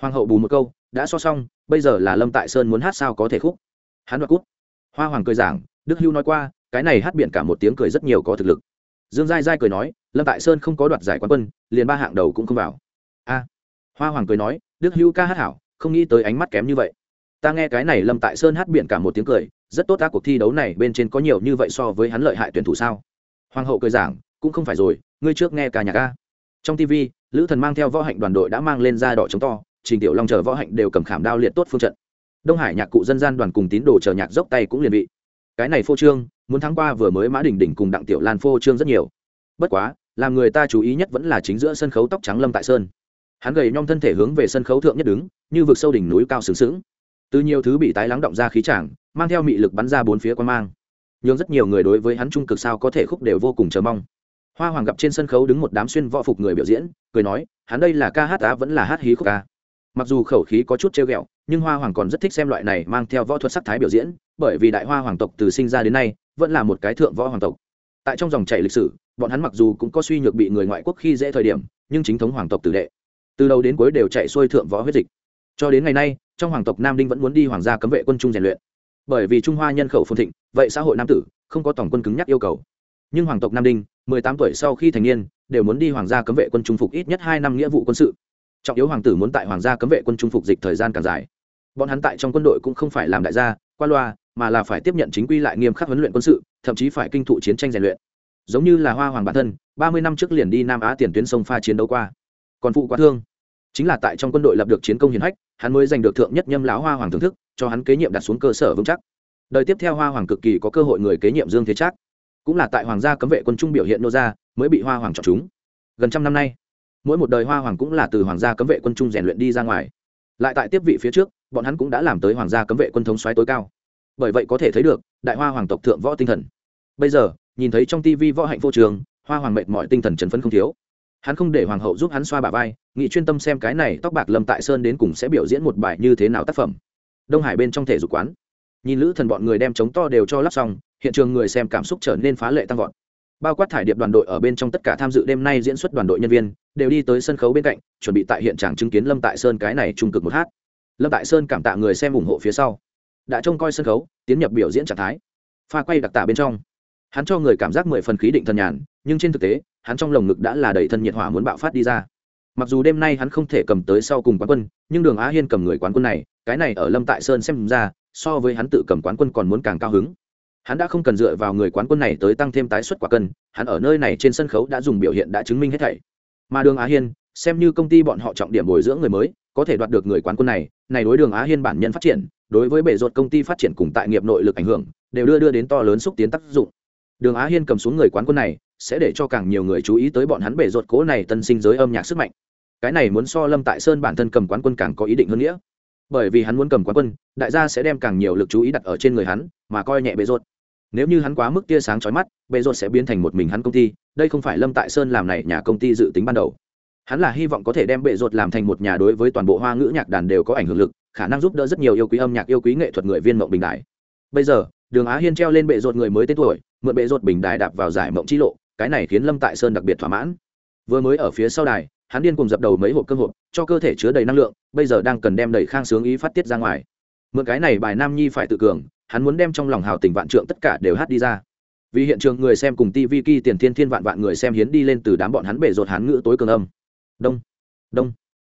Hoàng hậu bù một câu, đã so xong, bây giờ là lâm tại sơn muốn hát sao có thể khúc. Hắn đoạt cút hoa hoàng cười giảng, đức hưu nói qua, cái này hát biển cả một tiếng cười rất nhiều có thực lực dương giai giai cười nói, lâm tại sơn không có đoạt giải quán quân, liền ba hạng đầu cũng không vào. A. Hoa hoàng cười nói, đức hữu ca hát hảo, không nghĩ tới ánh mắt kém như vậy. Ta nghe cái này lâm tại sơn hát biển cả một tiếng cười, rất tốt ta cuộc thi đấu này bên trên có nhiều như vậy so với hắn lợi hại tuyển thủ sao? Hoàng hậu cười giảng, cũng không phải rồi, ngươi trước nghe ca nhạc ca trong tv lữ thần mang theo võ hạnh đoàn đội đã mang lên da đỏ chống to, trình tiểu long chờ võ hạnh đều cầm khảm đao liệt tốt phương trận. Đông hải nhạc cụ dân gian đoàn cùng tín đồ chờ nhạc dốc tay cũng liền bị cái này phô trương, muốn thắng qua vừa mới mã đỉnh đỉnh cùng đặng tiểu lan phô trương rất nhiều. Bất quá, làm người ta chú ý nhất vẫn là chính giữa sân khấu tóc trắng lâm tại sơn. Hắn gầy nhom thân thể hướng về sân khấu thượng nhất đứng, như vực sâu đỉnh núi cao sướng sướng từ nhiều thứ bị tái lắng động ra khí tràng mang theo mị lực bắn ra bốn phía quan mang. Nhưng rất nhiều người đối với hắn trung cực sao có thể khúc đều vô cùng chờ mong. Hoa hoàng gặp trên sân khấu đứng một đám xuyên võ phục người biểu diễn, cười nói, hắn đây là ca hát á vẫn là hát hí khúc ca mặc dù khẩu khí có chút trêu ghẹo, nhưng hoa hoàng còn rất thích xem loại này mang theo võ thuật sắc thái biểu diễn, bởi vì đại hoa hoàng tộc từ sinh ra đến nay vẫn là một cái thượng võ hoàng tộc. Tại trong dòng chảy lịch sử, bọn hắn mặc dù cũng có suy nhược bị người ngoại quốc khi dễ thời điểm, nhưng chính thống hoàng tộc tử đệ, từ đầu đến cuối đều chạy xuôi thượng võ huyết dịch. Cho đến ngày nay, trong hoàng tộc nam đinh vẫn muốn đi hoàng gia cấm vệ quân trung rèn luyện. Bởi vì trung hoa nhân khẩu phồn thịnh, vậy xã hội nam tử không có tổng quân cứng nhắc yêu cầu. Nhưng hoàng tộc nam đinh, mười tám tuổi sau khi thành niên, đều muốn đi hoàng gia cấm vệ quân trung phục ít nhất hai năm nghĩa vụ quân sự trọng yếu hoàng tử muốn tại hoàng gia cấm vệ quân trung phục dịch thời gian càng dài. Bọn hắn tại trong quân đội cũng không phải làm đại gia, qua loa, mà là phải tiếp nhận chính quy lại nghiêm khắc huấn luyện quân sự, thậm chí phải kinh thụ chiến tranh rèn luyện. Giống như là hoa hoàng bản thân, ba mươi năm trước liền đi nam á tiền tuyến sông pha chiến đấu qua. Còn phụ quá thương. Chính là tại trong quân đội lập được chiến công hiển hách, hắn mới giành được thượng nhất nhâm lão hoa hoàng thưởng thức, cho hắn kế nhiệm đặt xuống cơ sở vững chắc. Đời tiếp theo hoa hoàng cực kỳ có cơ hội người kế nhiệm dương thế trác. Cũng là tại hoàng gia cấm vệ quân trung biểu hiện nô gia mới bị hoa hoàng chọn chúng. Gần trăm năm nay mỗi một đời hoa hoàng cũng là từ hoàng gia cấm vệ quân trung rèn luyện đi ra ngoài. Lại tại tiếp vị phía trước, bọn hắn cũng đã làm tới hoàng gia cấm vệ quân thống xoáy tối cao. Bởi vậy có thể thấy được, đại hoa hoàng tộc thượng võ tinh thần. Bây giờ, nhìn thấy trong TV võ hạnh vô trường, hoa hoàng mệt mọi tinh thần chấn phấn không thiếu. Hắn không để hoàng hậu giúp hắn xoa bà vai nghị chuyên tâm xem cái này tóc bạc lâm tại sơn đến cùng sẽ biểu diễn một bài như thế nào tác phẩm. Đông hải bên trong thể dục quán. Nhìn lữ thần bọn người đem chống to đều cho lắp xong, hiện trường người xem cảm xúc trở nên phá lệ tăng vọt bao quát thải điệp đoàn đội ở bên trong tất cả tham dự đêm nay diễn xuất đoàn đội nhân viên, đều đi tới sân khấu bên cạnh, chuẩn bị tại hiện trạng chứng kiến lâm tại sơn cái này trung cực một hát. Lâm tại sơn cảm tạ người xem ủng hộ phía sau. Đã trông coi sân khấu, tiến nhập biểu diễn trạng thái. Pha quay đặc tả bên trong. Hắn cho người cảm giác mười phần khí định thần nhàn, nhưng trên thực tế, hắn trong lồng ngực đã là đầy thân nhiệt hỏa muốn bạo phát đi ra. Mặc dù đêm nay hắn không thể cầm tới sau cùng quán quân, nhưng đường á hiên cầm người quán quân này, cái này ở lâm tại sơn xem ra, so với hắn tự cầm quán quân còn muốn càng cao hứng hắn đã không cần dựa vào người quán quân này tới tăng thêm tái xuất quả cân, hắn ở nơi này trên sân khấu đã dùng biểu hiện đã chứng minh hết thảy. Mà đường á hiên, xem như công ty bọn họ trọng điểm bồi dưỡng người mới, có thể đoạt được người quán quân này này đối đường á hiên bản nhân phát triển, đối với bể ruột công ty phát triển cùng tại nghiệp nội lực ảnh hưởng, đều đưa đưa đến to lớn xúc tiến tác dụng. Đường á hiên cầm xuống người quán quân này, sẽ để cho càng nhiều người chú ý tới bọn hắn bể ruột cố này tân sinh giới âm nhạc sức mạnh. Cái này muốn so lâm tại sơn bản thân cầm quán quân càng có ý định hơn nghĩa. Bởi vì hắn muốn cầm quán quân, đại gia sẽ đem càng nhiều lực chú ý đặt ở trên người hắn, mà coi nhẹ bể ruột nếu như hắn quá mức tia sáng chói mắt, bệ rột sẽ biến thành một mình hắn công ty, đây không phải lâm tại sơn làm này nhà công ty dự tính ban đầu. Hắn là hy vọng có thể đem bệ rột làm thành một nhà đối với toàn bộ hoa ngữ nhạc đàn đều có ảnh hưởng lực, khả năng giúp đỡ rất nhiều yêu quý âm nhạc, yêu quý nghệ thuật người viên mộng bình đại. Bây giờ, đường á hiên treo lên bệ rột người mới tên tuổi, mượn bệ rột bình đại đạp vào giải mộng chi lộ, cái này khiến lâm tại sơn đặc biệt thỏa mãn. Vừa mới ở phía sau đài, hắn điên cùng dập đầu mấy hộp cơ hộp, cho cơ thể chứa đầy năng lượng, bây giờ đang cần đem đầy khang sướng ý phát tiết ra ngoài. Mượn cái này bài nam nhi phải tự cường hắn muốn đem trong lòng hào tình vạn trượng tất cả đều hát đi ra. Vì hiện trường người xem cùng tv ki, tiền thiên thiên vạn vạn người xem hiến đi lên từ đám bọn hắn bể rột hắn ngữ tối cường âm. Đông đông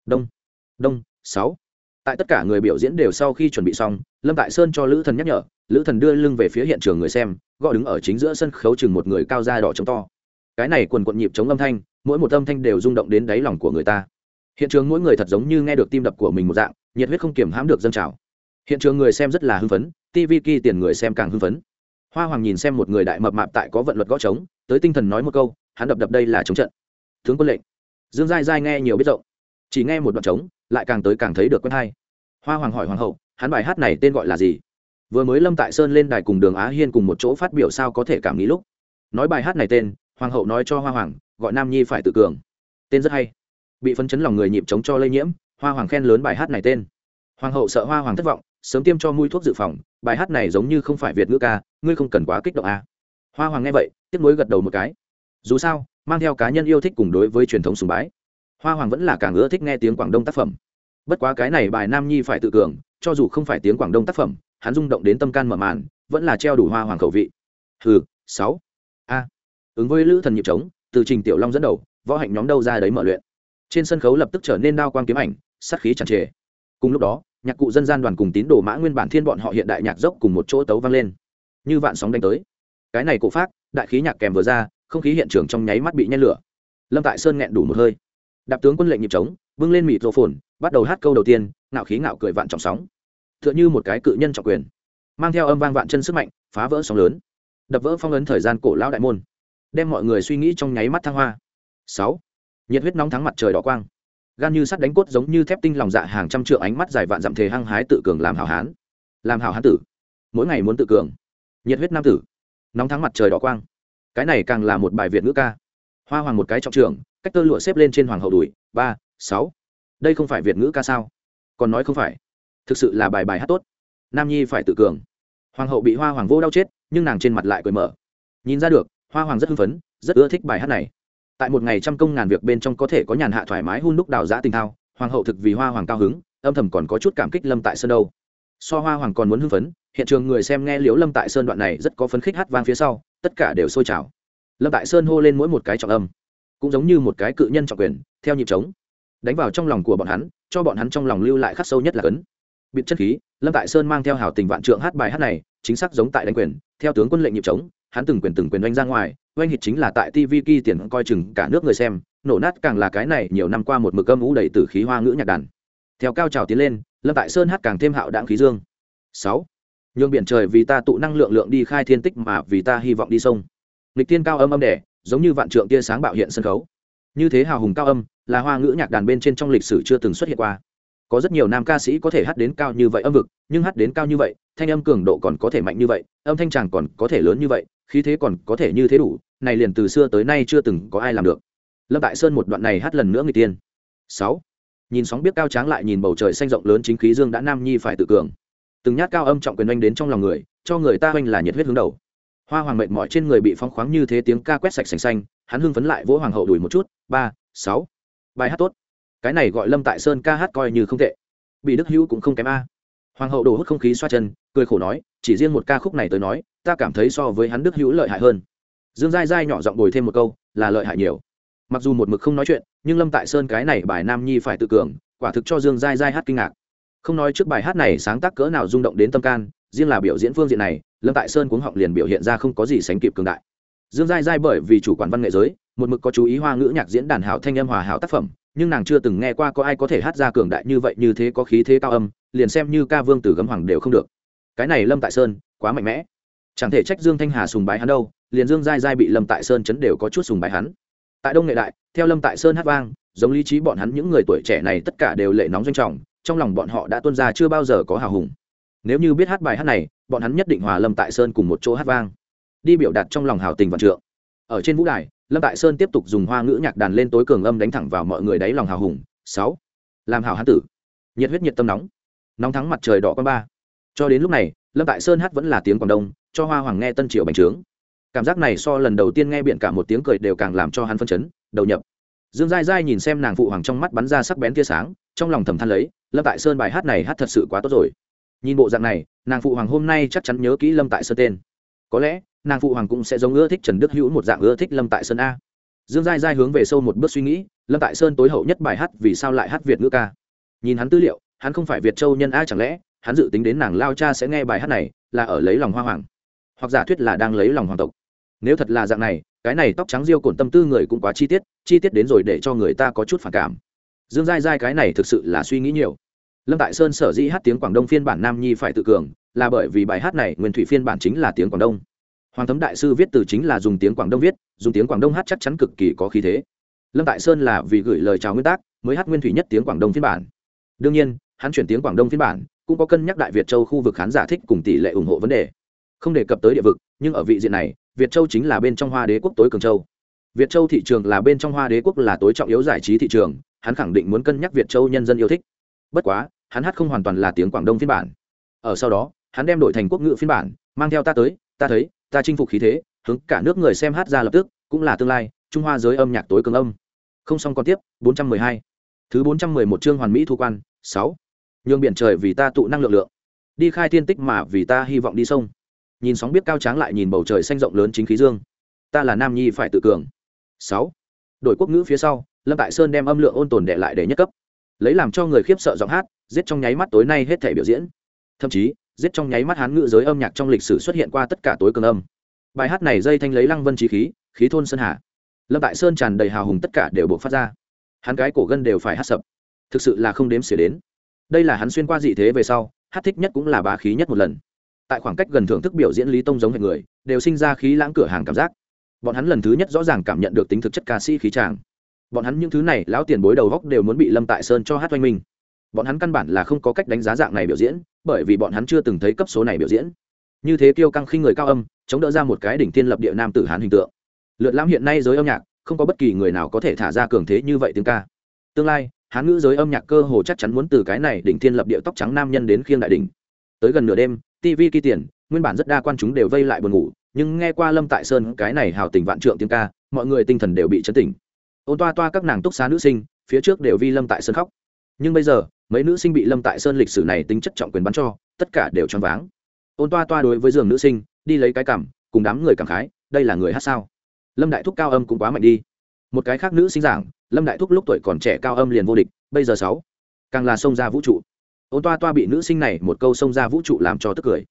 đông đông, sáu. Tại tất cả người biểu diễn đều sau khi chuẩn bị xong, lâm tại sơn cho lữ thần nhắc nhở, lữ thần đưa lưng về phía hiện trường người xem gọi đứng ở chính giữa sân khấu chừng một người cao da đỏ trống to. Cái này quần quận nhịp chống âm thanh, mỗi một âm thanh đều rung động đến đáy lòng của người ta. Hiện trường mỗi người thật giống như nghe được tim đập của mình một dạng, nhiệt huyết không kiểm hãm được dân trào. Hiện trường người xem rất là hưng phấn tv kỳ tiền người xem càng hưng phấn. Hoa hoàng nhìn xem một người đại mập mạp tại có vận luật gõ trống, tới tinh thần nói một câu, hắn đập đập đây là chống trận. Tướng quân lệnh. Dương giai giai nghe nhiều biết rộng. Chỉ nghe một đoạn trống, lại càng tới càng thấy được quen hay. Hoa hoàng hỏi hoàng hậu, hắn bài hát này tên gọi là gì? Vừa mới lâm tại sơn lên đài cùng đường á hiên cùng một chỗ phát biểu sao có thể cảm nghĩ lúc. Nói bài hát này tên, hoàng hậu nói cho hoa hoàng, gọi nam nhi phải tự cường. Tên rất hay. Bị phấn chấn lòng người nhịp chống cho lây nhiễm, hoa hoàng khen lớn bài hát này tên. Hoàng hậu sợ hoa hoàng thất vọng sớm tiêm cho mũi thuốc dự phòng, bài hát này giống như không phải việt ngữ ca, ngươi không cần quá kích động à. hoa hoàng nghe vậy tiếp nối gật đầu một cái. Dù sao, mang theo cá nhân yêu thích cùng đối với truyền thống sùng bái. Hoa hoàng vẫn là càng ưa thích nghe tiếng quảng đông tác phẩm. Bất quá cái này bài nam nhi phải tự cường, cho dù không phải tiếng quảng đông tác phẩm, hắn rung động đến tâm can mở màn, vẫn là treo đủ hoa hoàng khẩu vị. Hừ, sáu. A. Ứng với lữ thần nhịp trống, từ trình tiểu long dẫn đầu, võ hạnh nhóm đâu ra đấy mở luyện. Trên sân khấu lập tức trở nên đao quang kiếm ảnh, sát khí tràn trề. Cùng lúc đó nhạc cụ dân gian đoàn cùng tín đồ mã nguyên bản thiên bọn họ hiện đại nhạc dốc cùng một chỗ tấu vang lên. Như vạn sóng đánh tới. Cái này cổ phát đại khí nhạc kèm vừa ra, không khí hiện trường trong nháy mắt bị nhen lửa. Lâm tại sơn nghẹn đủ một hơi. Đạp tướng quân lệnh nhịp trống, bưng lên mịt rô phồn, bắt đầu hát câu đầu tiên, ngạo khí ngạo cười vạn trọng sóng. T h ư ợ n h ư một cái cự nhân trọng quyền, mang theo âm vang vạn chân sức mạnh, phá vỡ sóng lớn. Đập vỡ phong ấn thời gian cổ lão đại môn, đem mọi người suy nghĩ trong nháy mắt thăng hoa. Sáu. Nhiệt huyết nóng thắng mặt trời đỏ quang gan như sắt đánh cốt giống như thép tinh lòng dạ hàng trăm trượng ánh mắt dài vạn dặm thề hăng hái tự cường làm hảo hán. Làm hảo hán tử. Mỗi ngày muốn tự cường. Nhiệt huyết nam tử. Nóng thắng mặt trời đỏ quang. Cái này càng là một bài việt ngữ ca. Hoa hoàng một cái trọng trường cách tơ lụa xếp lên trên hoàng hậu đùi. Ba, sáu. Đây không phải việt ngữ ca sao? Còn nói không phải. Thực sự là bài bài hát tốt. Nam nhi phải tự cường. Hoàng hậu bị hoa hoàng vô đau chết, nhưng nàng trên mặt lại cười mở. Nhìn ra được, hoa hoàng rất hưng phấn, rất ưa thích bài hát này tại một ngày trăm công ngàn việc bên trong có thể có nhàn hạ thoải mái hun đúc đào giã tình thao, hoàng hậu thực vì hoa hoàng cao hứng, âm thầm còn có chút cảm kích lâm tại sơn đâu. So hoa hoàng còn muốn hưng phấn, hiện trường người xem nghe liếu lâm tại sơn đoạn này rất có phấn khích hát vang phía sau, tất cả đều sôi trào. Lâm tại sơn hô lên mỗi một cái trọng âm, cũng giống như một cái cự nhân trọng quyền, theo nhịp trống, đánh vào trong lòng của bọn hắn, cho bọn hắn trong lòng lưu lại khắc sâu nhất là cấn. Bịt chất khí, lâm tại sơn mang theo hảo tình vạn trượng hát bài hát này, chính xác giống tại đánh quyền, theo tướng quân lệnh nhịp trống, hắn từng quyền từng quyền đánh ra ngoài oanh hịch chính là tại tv ki tiền coi chừng cả nước người xem, nổ nát càng là cái này nhiều năm qua một mực âm ú đầy từ khí hoa ngữ nhạc đàn. Theo cao trào tiến lên, lâm tại sơn hát càng thêm hạo đạn khí dương. Sáu, nhường biển trời vì ta tụ năng lượng lượng đi khai thiên tích mà vì ta hy vọng đi sông. Lịch tiên cao âm âm đẻ, giống như vạn trượng tia sáng bạo hiện sân khấu. Như thế hào hùng cao âm, là hoa ngữ nhạc đàn bên trên trong lịch sử chưa từng xuất hiện qua. Có rất nhiều nam ca sĩ có thể hát đến cao như vậy âm vực, nhưng hát đến cao như vậy, thanh âm cường độ còn có thể mạnh như vậy, âm thanh tràng còn có thể lớn như vậy, khí thế còn có thể như thế đủ này liền từ xưa tới nay chưa từng có ai làm được. Lâm tại sơn một đoạn này hát lần nữa người tiên. Sáu. Nhìn sóng biết cao tráng lại nhìn bầu trời xanh rộng lớn chính khí dương đã nam nhi phải tự cường. Từng nhát cao âm trọng quyền oanh đến trong lòng người, cho người ta oanh là nhiệt huyết hướng đầu. Hoa hoàng mệt mỏi trên người bị phóng khoáng như thế tiếng ca quét sạch sành xanh, hắn hưng phấn lại vỗ hoàng hậu đùi một chút. Ba, sáu. Bài hát tốt. Cái này gọi lâm tại sơn ca hát coi như không tệ. Bị đức hữu cũng không kém a. Hoàng hậu đổ hút không khí xoa chân, cười khổ nói, chỉ riêng một ca khúc này tới nói, ta cảm thấy so với hắn đức hữu lợi hại hơn dương dai dai nhỏ giọng bồi thêm một câu, là lợi hại nhiều. Mặc dù một mực không nói chuyện, nhưng lâm tại sơn cái này bài nam nhi phải tự cường, quả thực cho dương dai dai hát kinh ngạc. Không nói trước bài hát này sáng tác cỡ nào rung động đến tâm can, riêng là biểu diễn phương diện này, lâm tại sơn cuống họng liền biểu hiện ra không có gì sánh kịp cường đại. Dương dai dai bởi vì chủ quản văn nghệ giới, một mực có chú ý hoa ngữ nhạc diễn đàn hảo thanh âm hòa hảo tác phẩm, nhưng nàng chưa từng nghe qua có ai có thể hát ra cường đại như vậy như thế có khí thế cao âm, liền xem như ca vương từ gấm hoàng đều không được. Cái này lâm tại sơn quá mạnh mẽ. Chẳng thể trách dương thanh hà sùng bái hắn đâu liền dương dai dai bị lâm tại sơn chấn đều có chút sùng bái hắn. Tại đông nghệ đại, theo lâm tại sơn hát vang, giống lý trí bọn hắn những người tuổi trẻ này tất cả đều lệ nóng doanh trọng, trong lòng bọn họ đã tuân ra chưa bao giờ có hào hùng. Nếu như biết hát bài hát này, bọn hắn nhất định hòa lâm tại sơn cùng một chỗ hát vang. Đi biểu đạt trong lòng hào tình vạn trượng. Ở trên vũ đài, lâm tại sơn tiếp tục dùng hoa ngữ nhạc đàn lên tối cường âm đánh thẳng vào mọi người đáy lòng hào hùng. Sáu. Làm hào hán tử. Nhiệt huyết nhiệt tâm nóng. Nóng thắng mặt trời đỏ con ba. Cho đến lúc này, lâm tại sơn hát vẫn là tiếng quảng đông, cho hoa hoàng nghe tân triều bành trướng cảm giác này so lần đầu tiên nghe biện cả một tiếng cười đều càng làm cho hắn phân chấn, đầu nhập. Dương dai dai nhìn xem nàng phụ hoàng trong mắt bắn ra sắc bén tia sáng, trong lòng thầm than lấy, lâm tại sơn bài hát này hát thật sự quá tốt rồi. Nhìn bộ dạng này, nàng phụ hoàng hôm nay chắc chắn nhớ kỹ lâm tại sơn tên. Có lẽ, nàng phụ hoàng cũng sẽ giống ưa thích trần đức hữu một dạng ưa thích lâm tại sơn a. Dương dai dai hướng về sâu một bước suy nghĩ, lâm tại sơn tối hậu nhất bài hát vì sao lại hát việt ngữ ca? Nhìn hắn tư liệu, hắn không phải việt châu nhân a chẳng lẽ, hắn dự tính đến nàng lao cha sẽ nghe bài hát này, là ở lấy lòng hoa hoàng. Hoặc giả thuyết là đang lấy lòng hoàng tộc nếu thật là dạng này, cái này tóc trắng riêu cổn tâm tư người cũng quá chi tiết chi tiết đến rồi để cho người ta có chút phản cảm. Dương dai dai cái này thực sự là suy nghĩ nhiều. Lâm tại sơn sở dĩ hát tiếng quảng đông phiên bản nam nhi phải tự cường, là bởi vì bài hát này nguyên thủy phiên bản chính là tiếng quảng đông. Hoàng thấm đại sư viết từ chính là dùng tiếng quảng đông viết, dùng tiếng quảng đông hát chắc chắn cực kỳ có khí thế. Lâm tại sơn là vì gửi lời chào nguyên tác, mới hát nguyên thủy nhất tiếng quảng đông phiên bản. Đương nhiên, hắn chuyển tiếng quảng đông phiên bản, cũng có cân nhắc đại việt châu khu vực khán giả thích cùng tỷ lệ ủng hộ vấn đề. Không đề cập tới địa vực, nhưng ở vị diện này việt châu chính là bên trong hoa đế quốc tối cường châu. Việt châu thị trường là bên trong hoa đế quốc là tối trọng yếu giải trí thị trường, hắn khẳng định muốn cân nhắc việt châu nhân dân yêu thích. Bất quá, hắn hát không hoàn toàn là tiếng quảng đông phiên bản. Ở sau đó, hắn đem đổi thành quốc ngữ phiên bản, mang theo ta tới, ta thấy, ta chinh phục khí thế, hướng cả nước người xem hát ra lập tức, cũng là tương lai, trung hoa giới âm nhạc tối cường âm. Không xong còn tiếp 412. thứ 411 chương hoàn mỹ thu quan 6. Nhương biển trời vì ta tụ năng lượng lượng. Đi khai thiên tích mà vì ta hy vọng đi sông nhìn sóng biết cao tráng lại nhìn bầu trời xanh rộng lớn chính khí dương. Ta là nam nhi phải tự cường. Sáu. Đổi quốc ngữ phía sau, lâm tại sơn đem âm lượng ôn tồn đệ lại để nhất cấp. Lấy làm cho người khiếp sợ giọng hát, giết trong nháy mắt tối nay hết thể biểu diễn. Thậm chí, giết trong nháy mắt hán ngữ giới âm nhạc trong lịch sử xuất hiện qua tất cả tối cường âm. Bài hát này dây thanh lấy lăng vân trí khí khí thôn sơn hà. Lâm tại sơn tràn đầy hào hùng tất cả đều buộc phát ra. Hắn gái cổ gân đều phải hát sập. Thực sự là không đếm xỉa đến. Đây là hắn xuyên qua dị thế về sau, hát thích nhất cũng là bá khí nhất một lần tại khoảng cách gần thưởng thức biểu diễn lý tông giống hệ người, đều sinh ra khí lãng cửa hàng cảm giác. Bọn hắn lần thứ nhất rõ ràng cảm nhận được tính thực chất ca sĩ khí tràng. Bọn hắn những thứ này, lão tiền bối đầu góc đều muốn bị lâm tại sơn cho hát oanh minh. Bọn hắn căn bản là không có cách đánh giá dạng này biểu diễn, bởi vì bọn hắn chưa từng thấy cấp số này biểu diễn. Như thế kiêu căng khi người cao âm, chống đỡ ra một cái đỉnh thiên lập địa nam tử hán hình tượng. Lượt lãm hiện nay giới âm nhạc, không có bất kỳ người nào có thể thả ra cường thế như vậy tiếng ca. Tương lai, hán ngữ giới âm nhạc cơ hồ chắc chắn muốn từ cái này đỉnh thiên lập địa tóc trắng nam nhân đến khiêng đại đỉnh. Tới gần nửa đêm tv kỳ tiền, nguyên bản rất đa quan chúng đều vây lại buồn ngủ, nhưng nghe qua lâm tại sơn cái này hào tình vạn trượng tiếng ca, mọi người tinh thần đều bị chấn tỉnh ôn toa toa các nàng túc xá nữ sinh, phía trước đều vi lâm tại sơn khóc. Nhưng bây giờ, mấy nữ sinh bị lâm tại sơn lịch sử này tính chất trọng quyền bắn cho, tất cả đều choáng váng. Ôn toa toa đối với giường nữ sinh, đi lấy cái cảm, cùng đám người cảm khái, đây là người hát sao? Lâm đại thúc cao âm cũng quá mạnh đi. Một cái khác nữ sinh giảng, lâm đại thúc lúc tuổi còn trẻ cao âm liền vô địch, bây giờ sáu, càng là xông ra vũ trụ ôn toa toa bị nữ sinh này một câu xông ra vũ trụ làm cho tức cười.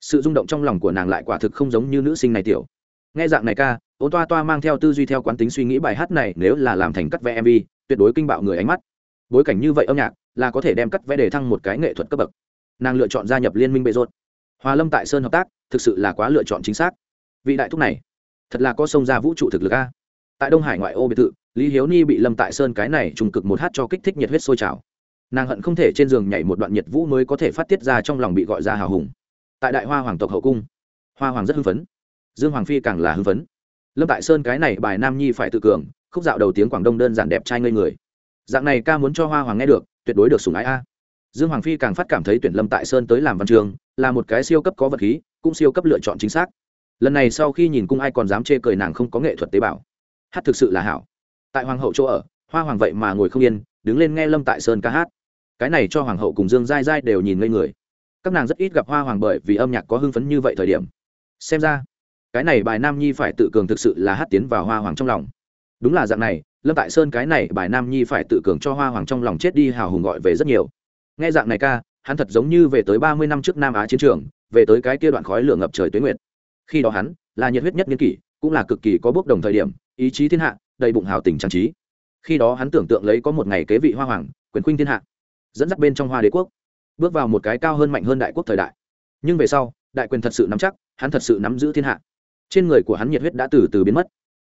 Sự rung động trong lòng của nàng lại quả thực không giống như nữ sinh này tiểu. Nghe dạng này ca, ôn toa toa mang theo tư duy theo quán tính suy nghĩ bài hát này nếu là làm thành cắt vẽ mv tuyệt đối kinh bạo người ánh mắt. Bối cảnh như vậy âm nhạc, là có thể đem cắt vẽ để thăng một cái nghệ thuật cấp bậc. Nàng lựa chọn gia nhập liên minh bệ rột hòa lâm tại sơn hợp tác, thực sự là quá lựa chọn chính xác. Vị đại thúc này, thật là có sông ra vũ trụ thực lực a. Tại đông hải ngoại ô biệt thự, lý hiếu ni bị lâm tại sơn cái này trùng cực một hát cho kích thích nhiệt huyết sôi trào nàng hận không thể trên giường nhảy một đoạn nhiệt vũ mới có thể phát tiết ra trong lòng bị gọi ra hào hùng. Tại đại hoa hoàng tộc hậu cung, hoa hoàng rất hưng phấn, dương hoàng phi càng là hưng phấn. Lâm tại sơn cái này bài nam nhi phải tự cường, khúc dạo đầu tiếng quảng đông đơn giản đẹp trai ngây người. Dạng này ca muốn cho hoa hoàng nghe được, tuyệt đối được sùng ái a. Dương hoàng phi càng phát cảm thấy tuyển lâm tại sơn tới làm văn trường, là một cái siêu cấp có vật khí, cũng siêu cấp lựa chọn chính xác. Lần này sau khi nhìn cung ai còn dám chê cười nàng không có nghệ thuật tế bào. Hát thực sự là hảo. Tại hoàng hậu chỗ ở, hoa hoàng vậy mà ngồi không yên, đứng lên nghe lâm tại sơn ca hát cái này cho hoàng hậu cùng dương giai giai đều nhìn ngây người. Các nàng rất ít gặp hoa hoàng bởi vì âm nhạc có hưng phấn như vậy thời điểm. Xem ra, cái này bài nam nhi phải tự cường thực sự là hát tiến vào hoa hoàng trong lòng. Đúng là dạng này, lâm tại sơn cái này bài nam nhi phải tự cường cho hoa hoàng trong lòng chết đi hào hùng gọi về rất nhiều. Nghe dạng này ca, hắn thật giống như về tới ba mươi năm trước nam á chiến trường, về tới cái kia đoạn khói lửa ngập trời tuyến nguyệt. Khi đó hắn là nhiệt huyết nhất niên kỷ, cũng là cực kỳ có bước đồng thời điểm, ý chí thiên hạ, đầy bụng hào tình trang trí. Khi đó hắn tưởng tượng lấy có một ngày kế vị hoa hoàng, quyền khuynh thiên hạ dẫn dắt bên trong hoa đế quốc, bước vào một cái cao hơn mạnh hơn đại quốc thời đại. Nhưng về sau, đại quyền thật sự nắm chắc, hắn thật sự nắm giữ thiên hạ. Trên người của hắn nhiệt huyết đã từ từ biến mất.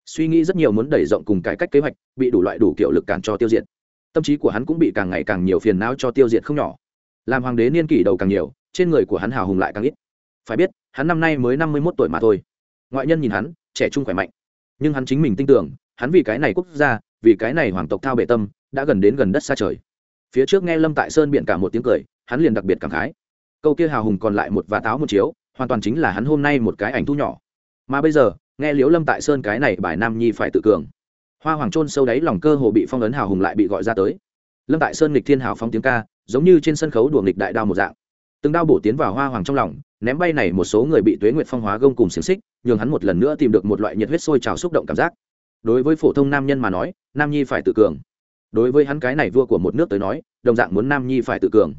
Suy nghĩ rất nhiều muốn đẩy rộng cùng cải cách kế hoạch, bị đủ loại đủ kiểu lực cản cho tiêu diệt. Tâm trí của hắn cũng bị càng ngày càng nhiều phiền não cho tiêu diệt không nhỏ. Làm hoàng đế niên kỷ đầu càng nhiều, trên người của hắn hào hùng lại càng ít. Phải biết, hắn năm nay mới năm mươi mốt tuổi mà thôi. Ngoại nhân nhìn hắn, trẻ trung khỏe mạnh. Nhưng hắn chính mình tin tưởng, hắn vì cái này quốc gia, vì cái này hoàng tộc thao bệ tâm, đã gần đến gần đất xa trời phía trước nghe lâm tại sơn biện cả một tiếng cười, hắn liền đặc biệt cảm khái. Câu kia hào hùng còn lại một và táo một chiếu, hoàn toàn chính là hắn hôm nay một cái ảnh thu nhỏ. Mà bây giờ, nghe liễu lâm tại sơn cái này bài nam nhi phải tự cường. Hoa hoàng trôn sâu đáy lòng cơ hồ bị phong ấn hào hùng lại bị gọi ra tới. Lâm tại sơn nghịch thiên hào phong tiếng ca, giống như trên sân khấu đùa nghịch đại đao một dạng. Từng đao bổ tiến vào hoa hoàng trong lòng, ném bay này một số người bị tuế nguyệt phong hóa gông cùng xiềng xích, nhường hắn một lần nữa tìm được một loại nhiệt huyết sôi trào xúc động cảm giác. Đối với phổ thông nam nhân mà nói, nam nhi phải tự cường đối với hắn cái này vua của một nước tới nói, đồng dạng muốn nam nhi phải tự cường.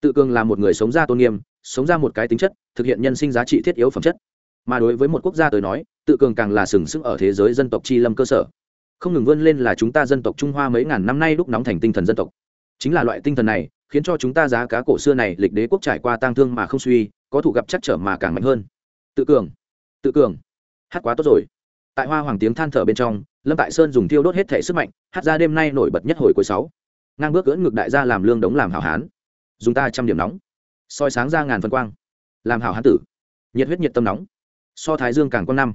Tự cường là một người sống ra tôn nghiêm, sống ra một cái tính chất, thực hiện nhân sinh giá trị thiết yếu phẩm chất. Mà đối với một quốc gia tới nói, tự cường càng là sừng sững ở thế giới dân tộc chi lâm cơ sở. Không ngừng vươn lên là chúng ta dân tộc trung hoa mấy ngàn năm nay lúc nóng thành tinh thần dân tộc. Chính là loại tinh thần này, khiến cho chúng ta giá cá cổ xưa này lịch đế quốc trải qua tang thương mà không suy, có thủ gặp chắc trở mà càng mạnh hơn. Tự cường. Tự cường. Hát quá tốt rồi tại hoa hoàng tiếng than thở bên trong, lâm tại sơn dùng tiêu đốt hết thể sức mạnh, hát ra đêm nay nổi bật nhất hồi cuối sáu. Ngang bước cưỡn ngược đại gia làm lương đống làm hảo hán. Dùng ta trăm điểm nóng. Soi sáng ra ngàn phân quang. Làm hảo hán tử. Nhiệt huyết nhiệt tâm nóng. So thái dương càng con năm.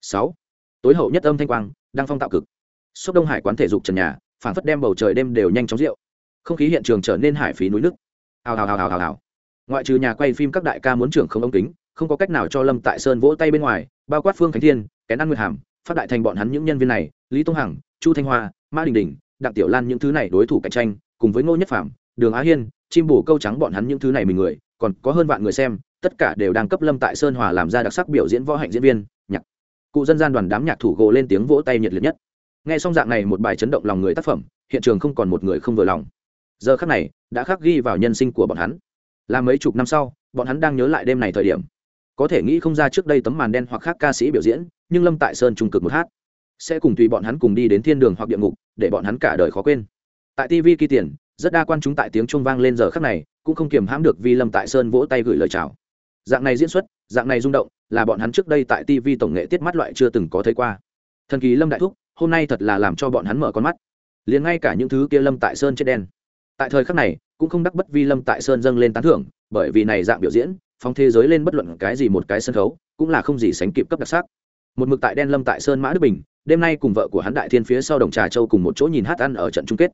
Sáu. Tối hậu nhất âm thanh quang, đang phong tạo cực. Sốc đông hải quán thể dục trần nhà phản phất đem bầu trời đêm đều nhanh chóng rượu. Không khí hiện trường trở nên hải phí núi nước hào hào hào hào hào hào. Ngoại trừ nhà quay phim các đại ca muốn trưởng không ống kính, không có cách nào cho lâm tại sơn vỗ tay bên ngoài bao quát phương khánh thiên, kén ăn nguyệt hàm, phát đại thành bọn hắn những nhân viên này, lý tông hằng, chu thanh hoa ma đình đình, đặng tiểu lan những thứ này đối thủ cạnh tranh, cùng với ngô nhất phạm đường á hiên, chim bổ câu trắng bọn hắn những thứ này mình người, còn có hơn vạn người xem, tất cả đều đang cấp lâm tại sơn hòa làm ra đặc sắc biểu diễn võ hạnh diễn viên, nhạc. Cụ dân gian đoàn đám nhạc thủ gỗ lên tiếng vỗ tay nhiệt liệt nhất. Nghe xong dạng này một bài chấn động lòng người tác phẩm, hiện trường không còn một người không vừa lòng. Giờ khắc này, đã khắc ghi vào nhân sinh của bọn hắn. Là mấy chục năm sau, bọn hắn đang nhớ lại đêm này thời điểm có thể nghĩ không ra trước đây tấm màn đen hoặc khác ca sĩ biểu diễn, nhưng lâm tại sơn trung cực một hát. Sẽ cùng tùy bọn hắn cùng đi đến thiên đường hoặc địa ngục, để bọn hắn cả đời khó quên. Tại tv kỳ tiền, rất đa quan chúng tại tiếng trung vang lên giờ khắc này, cũng không kiềm hãm được vì lâm tại sơn vỗ tay gửi lời chào. Dạng này diễn xuất, dạng này rung động, là bọn hắn trước đây tại tv tổng nghệ tiết mắt loại chưa từng có thấy qua. Thần kỳ lâm đại thúc, hôm nay thật là làm cho bọn hắn mở con mắt. Liền ngay cả những thứ kia lâm tại sơn chết đen. Tại thời khắc này, cũng không đắc bất vi lâm tại sơn dâng lên tán thưởng, bởi vì này dạng biểu diễn phóng thế giới lên bất luận cái gì một cái sân khấu, cũng là không gì sánh kịp cấp đặc sắc. Một mực tại đen lâm tại sơn mã đức bình, đêm nay cùng vợ của hắn đại thiên phía sau đồng trà châu cùng một chỗ nhìn hát ăn ở trận chung kết.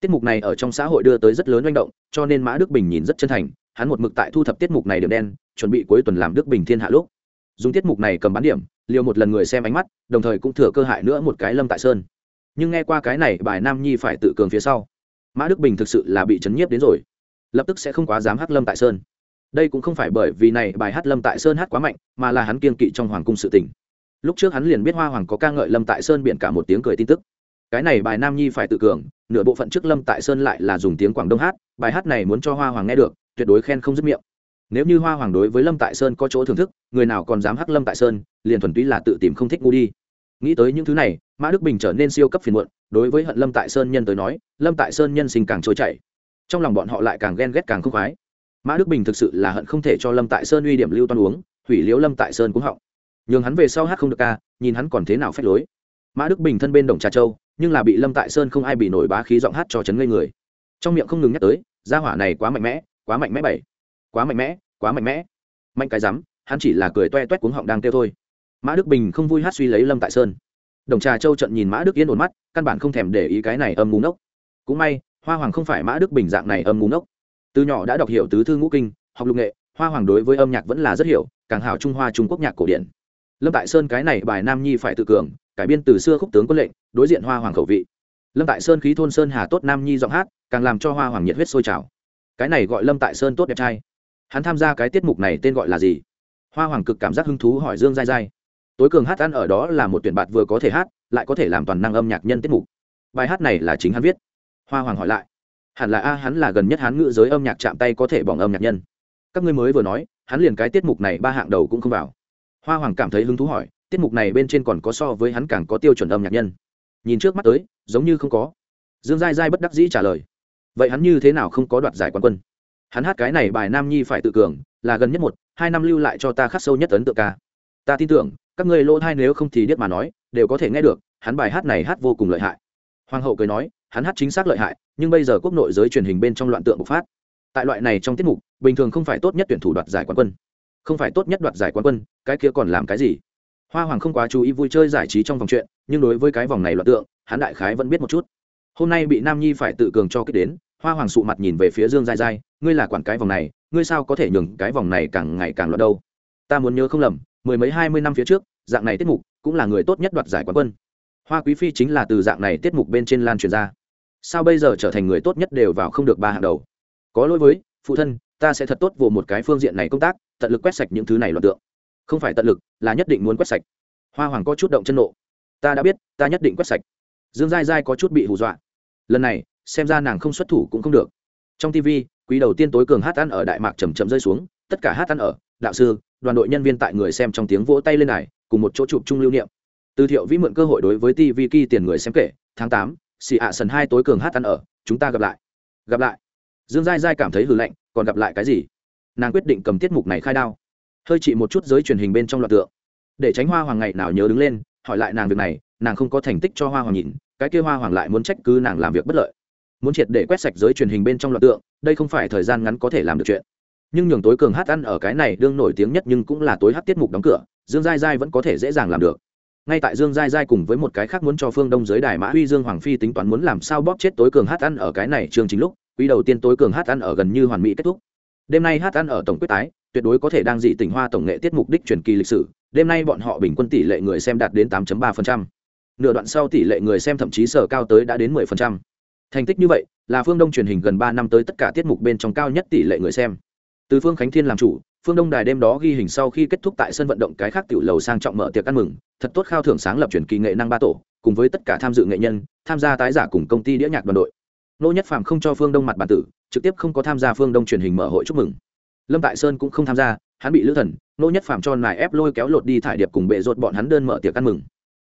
Tiết mục này ở trong xã hội đưa tới rất lớn manh động, cho nên mã đức bình nhìn rất chân thành, hắn một mực tại thu thập tiết mục này điểm đen, chuẩn bị cuối tuần làm đức bình thiên hạ lúc. Dùng tiết mục này cầm bán điểm, liều một lần người xem ánh mắt, đồng thời cũng thừa cơ hại nữa một cái lâm tại sơn. Nhưng nghe qua cái này, bài nam nhi phải tự cường phía sau. Mã đức bình thực sự là bị chấn nhiếp đến rồi. Lập tức sẽ không quá dám hát lâm tại sơn đây cũng không phải bởi vì này bài hát lâm tại sơn hát quá mạnh, mà là hắn kiên kỵ trong hoàng cung sự tình. Lúc trước hắn liền biết hoa hoàng có ca ngợi lâm tại sơn biện cả một tiếng cười tin tức. Cái này bài nam nhi phải tự cường, nửa bộ phận trước lâm tại sơn lại là dùng tiếng quảng đông hát, bài hát này muốn cho hoa hoàng nghe được, tuyệt đối khen không dứt miệng. Nếu như hoa hoàng đối với lâm tại sơn có chỗ thưởng thức, người nào còn dám hắc lâm tại sơn, liền thuần túy là tự tìm không thích ngu đi. Nghĩ tới những thứ này, mã đức bình trở nên siêu cấp phiền muộn, đối với hận lâm tại sơn nhân tới nói, lâm tại sơn nhân sinh càng trôi chảy. Trong lòng bọn họ lại càng ghen ghét càng không khoái mã đức bình thực sự là hận không thể cho lâm tại sơn uy điểm lưu toan uống, hủy liếu lâm tại sơn cũng họng. Nhường hắn về sau hát không được ca, nhìn hắn còn thế nào phép lối. Mã đức bình thân bên đồng trà châu, nhưng là bị lâm tại sơn không ai bị nổi bá khí giọng hát cho chấn ngây người. Trong miệng không ngừng nhắc tới, gia hỏa này quá mạnh mẽ, quá mạnh mẽ bảy, quá mạnh mẽ, quá mạnh mẽ. Mạnh cái rắm, hắn chỉ là cười toe toét cuống họng đang kêu thôi. Mã đức bình không vui hát suy lấy lâm tại sơn. Đồng trà châu trận nhìn mã đức yên ổn mắt, căn bản không thèm để ý cái này âm ngúng ngốc. Cũng may, hoa hoàng không phải mã đức bình dạng này âm ngúng ngốc từ nhỏ đã đọc hiểu tứ thư ngũ kinh, học lục nghệ, hoa hoàng đối với âm nhạc vẫn là rất hiểu, càng hảo trung hoa trung quốc nhạc cổ điển. Lâm tại sơn cái này bài nam nhi phải tự cường, cải biên từ xưa khúc tướng quân lệnh, đối diện hoa hoàng khẩu vị. Lâm tại sơn khí thôn sơn hà tốt nam nhi giọng hát, càng làm cho hoa hoàng nhiệt huyết sôi trào. Cái này gọi lâm tại sơn tốt đẹp trai. Hắn tham gia cái tiết mục này tên gọi là gì? Hoa hoàng cực cảm giác hứng thú hỏi dương dai dai tối cường hát ăn ở đó là một tuyển bạt vừa có thể hát, lại có thể làm toàn năng âm nhạc nhân tiết mục. Bài hát này là chính hắn viết. Hoa hoàng hỏi lại hẳn là a, hắn là gần nhất hắn ngữ giới âm nhạc chạm tay có thể bỏng âm nhạc nhân. Các ngươi mới vừa nói, hắn liền cái tiết mục này ba hạng đầu cũng không vào. Hoa hoàng cảm thấy hứng thú hỏi, tiết mục này bên trên còn có so với hắn càng có tiêu chuẩn âm nhạc nhân. Nhìn trước mắt tới, giống như không có. Dương giai giai bất đắc dĩ trả lời. Vậy hắn như thế nào không có đoạt giải quán quân? Hắn hát cái này bài nam nhi phải tự cường, là gần nhất một, hai năm lưu lại cho ta khắc sâu nhất ấn tượng ca. Ta tin tưởng, các ngươi lỗ thai nếu không thì điếc mà nói, đều có thể nghe được, hắn bài hát này hát vô cùng lợi hại. Hoàng hậu cười nói hắn hát chính xác lợi hại, nhưng bây giờ quốc nội giới truyền hình bên trong loạn tượng bộc phát. Tại loại này trong tiết mục, bình thường không phải tốt nhất tuyển thủ đoạt giải quán quân. Không phải tốt nhất đoạt giải quán quân, cái kia còn làm cái gì? Hoa hoàng không quá chú ý vui chơi giải trí trong vòng chuyện, nhưng đối với cái vòng này loạn tượng, hắn đại khái vẫn biết một chút. Hôm nay bị nam nhi phải tự cường cho kích đến, hoa hoàng sụ mặt nhìn về phía dương dai dai, ngươi là quản cái vòng này, ngươi sao có thể nhường cái vòng này càng ngày càng loạn đâu? Ta muốn nhớ không lầm, mười mấy hai mươi năm phía trước, dạng này tiết mục cũng là người tốt nhất đoạt giải quán quân. Hoa quý phi chính là từ dạng này tiết mục bên trên lan truyền ra sao bây giờ trở thành người tốt nhất đều vào không được ba hàng đầu? Có lỗi với, phụ thân, ta sẽ thật tốt vô một cái phương diện này công tác, tận lực quét sạch những thứ này loạn tượng. Không phải tận lực, là nhất định muốn quét sạch. Hoa hoàng có chút động chân nộ. Ta đã biết, ta nhất định quét sạch. Dương giai giai có chút bị hù dọa. Lần này, xem ra nàng không xuất thủ cũng không được. Trong tv quý đầu tiên tối cường hát ăn ở đại mạc chầm chậm rơi xuống, tất cả hát ăn ở, đạo sư, đoàn đội nhân viên tại người xem trong tiếng vỗ tay lên này cùng một chỗ chụp chung lưu niệm. Từ thiệu vĩ mượn cơ hội đối với tv kỳ tiền người xem kể, tháng tám xì ạ sần hai tối cường hát ăn ở, chúng ta gặp lại. Gặp lại. Dương giai giai cảm thấy hư lạnh, còn gặp lại cái gì? Nàng quyết định cầm tiết mục này khai đao. Hơi chỉ một chút giới truyền hình bên trong loạt tượng. Để tránh hoa hoàng ngày nào nhớ đứng lên, hỏi lại nàng việc này, nàng không có thành tích cho hoa hoàng nhìn, cái kia hoa hoàng lại muốn trách cứ nàng làm việc bất lợi. Muốn triệt để quét sạch giới truyền hình bên trong loạt tượng, đây không phải thời gian ngắn có thể làm được chuyện. Nhưng nhường tối cường hát ăn ở cái này đương nổi tiếng nhất nhưng cũng là tối hát tiết mục đóng cửa, dương giai giai vẫn có thể dễ dàng làm được ngay tại dương giai giai cùng với một cái khác muốn cho phương đông giới đài mã huy dương hoàng phi tính toán muốn làm sao bóp chết tối cường hát ăn ở cái này chương chính lúc, quý đầu tiên tối cường hát ăn ở gần như hoàn mỹ kết thúc đêm nay hát ăn ở tổng quyết tái, tuyệt đối có thể đang dị tỉnh hoa tổng nghệ tiết mục đích truyền kỳ lịch sử, đêm nay bọn họ bình quân tỷ lệ người xem đạt đến 8.3%. nửa đoạn sau tỷ lệ người xem thậm chí sở cao tới đã đến 10%. thành tích như vậy, là phương đông truyền hình gần ba năm tới tất cả tiết mục bên trong cao nhất tỷ lệ người xem từ phương khánh thiên làm chủ phương đông đài đêm đó ghi hình sau khi kết thúc tại sân vận động cái khác tiểu lầu sang trọng mở tiệc ăn mừng, thật tốt khao thưởng sáng lập truyền kỳ nghệ năng ba tổ, cùng với tất cả tham dự nghệ nhân, tham gia tái giả cùng công ty đĩa nhạc đoàn đội. Nô nhất phạm không cho phương đông mặt bản tử, trực tiếp không có tham gia phương đông truyền hình mở hội chúc mừng. Lâm tại sơn cũng không tham gia, hắn bị lữ thần, nô nhất phạm cho nài ép lôi kéo lột đi thải điệp cùng bệ rột bọn hắn đơn mở tiệc ăn mừng.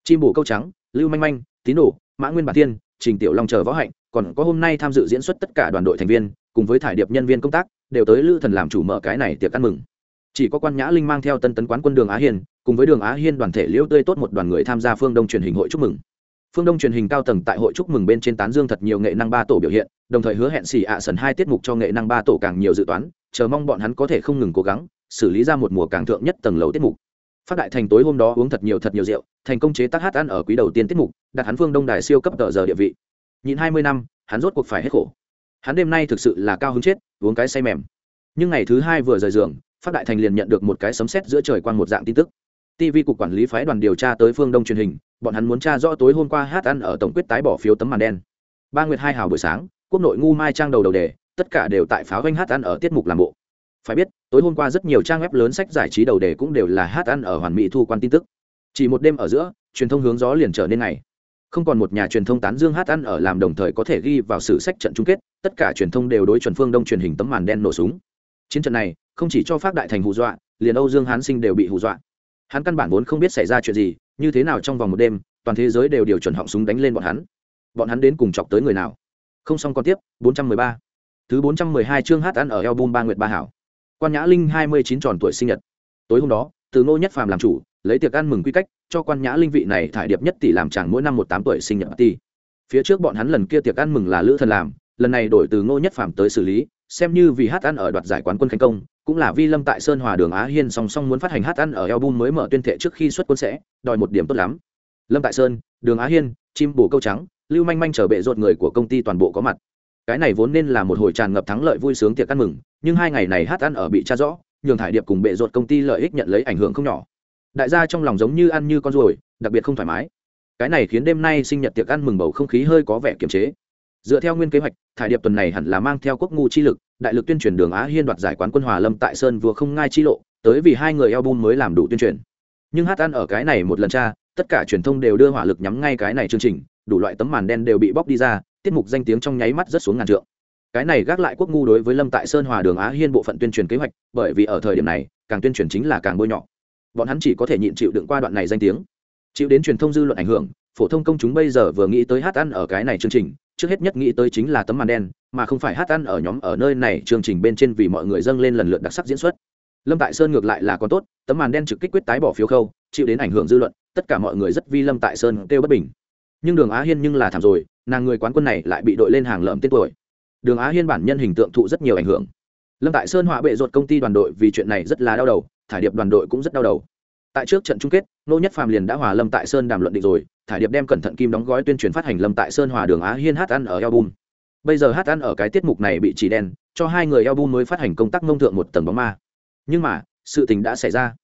Chim bổ câu trắng, lưu manh manh, tín đồ, mã nguyên bản thiên, trình tiểu long chờ võ hạnh, còn có hôm nay tham dự diễn xuất tất cả đoàn đội thành viên, cùng với thải điệp nhân viên công tác đều tới lữ thần làm chủ mở cái này tiệc ăn mừng. Chỉ có quan nhã linh mang theo tân tấn quán quân đường á hiên, cùng với đường á hiên đoàn thể liễu tươi tốt một đoàn người tham gia phương đông truyền hình hội chúc mừng. Phương đông truyền hình cao tầng tại hội chúc mừng bên trên tán dương thật nhiều nghệ năng ba tổ biểu hiện, đồng thời hứa hẹn xỉ ạ sần hai tiết mục cho nghệ năng ba tổ càng nhiều dự toán, chờ mong bọn hắn có thể không ngừng cố gắng, xử lý ra một mùa càng thượng nhất tầng lầu tiết mục. Phát đại thành tối hôm đó uống thật nhiều thật nhiều rượu, thành công chế tác hát ăn ở quý đầu tiên tiết mục, đặt hắn phương đông đài siêu cấp tờ giờ địa vị. Nhịn hai mươi năm, hắn rốt cuộc phải hết khổ hắn đêm nay thực sự là cao hứng chết, uống cái say mềm. Nhưng ngày thứ hai vừa rời giường, phát đại thành liền nhận được một cái sấm sét giữa trời quang một dạng tin tức. Tv cục quản lý phái đoàn điều tra tới phương đông truyền hình, bọn hắn muốn tra rõ tối hôm qua hát ăn ở tổng quyết tái bỏ phiếu tấm màn đen. Ba nguyệt hai hào buổi sáng, quốc nội ngu mai trang đầu đầu đề, tất cả đều tại pháo ganh hát ăn ở tiết mục làm bộ. Phải biết, tối hôm qua rất nhiều trang web lớn sách giải trí đầu đề cũng đều là hát ăn ở hoàn mỹ thu quan tin tức. Chỉ một đêm ở giữa, truyền thông hướng gió liền trở nên ngày không còn một nhà truyền thông tán dương hát ăn ở làm đồng thời có thể ghi vào sử sách trận chung kết, tất cả truyền thông đều đối chuẩn phương đông truyền hình tấm màn đen nổ súng. Chiến trận này, không chỉ cho phát đại thành hù dọa, liền âu dương hán sinh đều bị hù dọa. Hắn căn bản vốn không biết xảy ra chuyện gì, như thế nào trong vòng một đêm, toàn thế giới đều điều chuẩn họng súng đánh lên bọn hắn. Bọn hắn đến cùng chọc tới người nào? Không xong còn tiếp 413. thứ 412 chương hát ăn ở album ba nguyệt ba hảo. Quan nhã linh 29 tròn tuổi sinh nhật. Tối hôm đó, từ ngô nhất phàm làm chủ lấy tiệc ăn mừng quy cách, cho quan nhã linh vị này thải điệp nhất tỷ làm chàng mỗi năm một tám tuổi sinh nhật tỷ phía trước bọn hắn lần kia tiệc ăn mừng là lữ thần làm, lần này đổi từ ngô nhất phàm tới xử lý, xem như vì hát ăn ở đoạt giải quán quân khánh công, cũng là vi lâm tại sơn hòa đường á hiên song song muốn phát hành hát ăn ở album mới mở tuyên thệ trước khi xuất quân sẽ, đòi một điểm tốt lắm. Lâm tại sơn, đường á hiên, chim bồ câu trắng, lưu manh manh chờ bệ rột người của công ty toàn bộ có mặt. Cái này vốn nên là một hồi tràn ngập thắng lợi vui sướng tiệc ăn mừng, nhưng hai ngày này hát ăn ở bị tra rõ, nhường thải điệp cùng bệ rột công ty lợi ích nhận lấy ảnh hưởng không nhỏ đại gia trong lòng giống như ăn như con ruồi, đặc biệt không thoải mái. Cái này khiến đêm nay sinh nhật tiệc ăn mừng bầu không khí hơi có vẻ kiềm chế. Dựa theo nguyên kế hoạch, thải điệp tuần này hẳn là mang theo quốc ngu chi lực, đại lực tuyên truyền đường á hiên đoạt giải quán quân hòa lâm tại sơn vừa không ngai chi lộ, tới vì hai người album mới làm đủ tuyên truyền. Nhưng hát ăn ở cái này một lần tra, tất cả truyền thông đều đưa hỏa lực nhắm ngay cái này chương trình, đủ loại tấm màn đen đều bị bóc đi ra, tiết mục danh tiếng trong nháy mắt rất xuống ngàn trượng. Cái này gác lại quốc ngu đối với lâm tại sơn hòa đường á hiên bộ phận tuyên truyền kế hoạch, bởi vì ở thời điểm này, càng tuyên truyền chính là càng bôi nhọ bọn hắn chỉ có thể nhịn chịu đựng qua đoạn này danh tiếng. Chịu đến truyền thông dư luận ảnh hưởng, phổ thông công chúng bây giờ vừa nghĩ tới hát ăn ở cái này chương trình, trước hết nhất nghĩ tới chính là tấm màn đen, mà không phải hát ăn ở nhóm ở nơi này chương trình bên trên vì mọi người dâng lên lần lượt đặc sắc diễn xuất. Lâm tại sơn ngược lại là còn tốt, tấm màn đen trực kích quyết tái bỏ phiếu khâu, chịu đến ảnh hưởng dư luận, tất cả mọi người rất vi lâm tại sơn kêu bất bình. Nhưng đường á hiên nhưng là thảm rồi, nàng người quán quân này lại bị đội lên hàng lợm tên tuổi. Đường á hiên bản nhân hình tượng thụ rất nhiều ảnh hưởng lâm tại sơn họa bệ ruột công ty đoàn đội vì chuyện này rất là đau đầu, thải điệp đoàn đội cũng rất đau đầu. Tại trước trận chung kết, nô nhất phàm liền đã hòa lâm tại sơn đàm luận định rồi, thải điệp đem cẩn thận kim đóng gói tuyên truyền phát hành lâm tại sơn hòa đường á hiên hát ăn ở album. Bây giờ hát ăn ở cái tiết mục này bị chỉ đen, cho hai người album mới phát hành công tác ngông thượng một tầng bóng ma. Nhưng mà, sự tình đã xảy ra.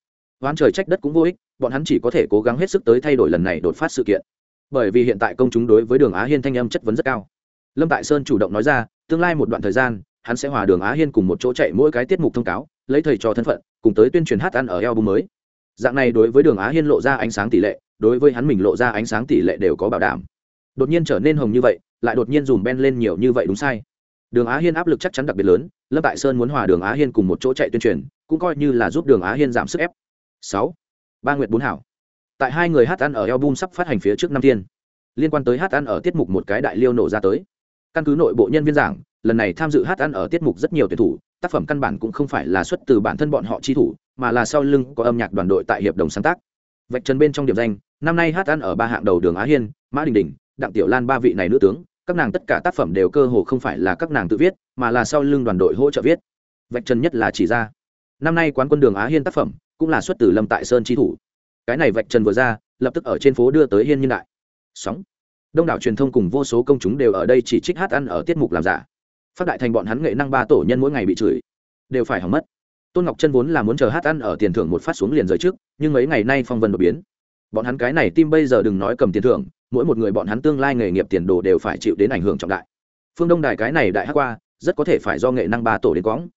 Oán trời trách đất cũng vô ích, bọn hắn chỉ có thể cố gắng hết sức tới thay đổi lần này đột phát sự kiện. Bởi vì hiện tại công chúng đối với đường á hiên thanh âm chất vấn rất cao. Lâm tại sơn chủ động nói ra, tương lai một đoạn thời gian hắn sẽ hòa đường á hiên cùng một chỗ chạy mỗi cái tiết mục thông cáo, lấy thầy trò thân phận, cùng tới tuyên truyền hát ăn ở album mới. Dạng này đối với đường á hiên lộ ra ánh sáng tỷ lệ, đối với hắn mình lộ ra ánh sáng tỷ lệ đều có bảo đảm. Đột nhiên trở nên hồng như vậy, lại đột nhiên dùm ben lên nhiều như vậy đúng sai. Đường á hiên áp lực chắc chắn đặc biệt lớn, lâm tại sơn muốn hòa đường á hiên cùng một chỗ chạy tuyên truyền, cũng coi như là giúp đường á hiên giảm sức ép. Sáu. Ba nguyệt bốn hảo. Tại hai người hát ăn ở album sắp phát hành phía trước năm tiên, liên quan tới hát ăn ở tiết mục một cái đại liêu nổ ra tới. Căn cứ nội bộ nhân viên giảng lần này tham dự hát ăn ở tiết mục rất nhiều tuyển thủ, tác phẩm căn bản cũng không phải là xuất từ bản thân bọn họ chi thủ, mà là sau lưng có âm nhạc đoàn đội tại hiệp đồng sáng tác. Vạch trần bên trong điểm danh, năm nay hát ăn ở ba hạng đầu đường á hiên, mã đình đình đặng tiểu lan ba vị này nữ tướng, các nàng tất cả tác phẩm đều cơ hồ không phải là các nàng tự viết, mà là sau lưng đoàn đội hỗ trợ viết. Vạch trần nhất là chỉ ra, năm nay quán quân đường á hiên tác phẩm cũng là xuất từ lâm tại sơn chi thủ. Cái này vạch trần vừa ra, lập tức ở trên phố đưa tới hiên nhân đại. Sóng. Đông đảo truyền thông cùng vô số công chúng đều ở đây chỉ trích hát ăn ở tiết mục làm giả phát đại thành bọn hắn nghệ năng ba tổ nhân mỗi ngày bị chửi, đều phải hỏng mất. Tôn ngọc chân vốn là muốn chờ hát ăn ở tiền thưởng một phát xuống liền rời trước, nhưng mấy ngày nay phong vân đột biến. Bọn hắn cái này tim bây giờ đừng nói cầm tiền thưởng, mỗi một người bọn hắn tương lai nghề nghiệp tiền đồ đều phải chịu đến ảnh hưởng trọng đại. Phương đông đài cái này đại hát qua, rất có thể phải do nghệ năng ba tổ đến quõng.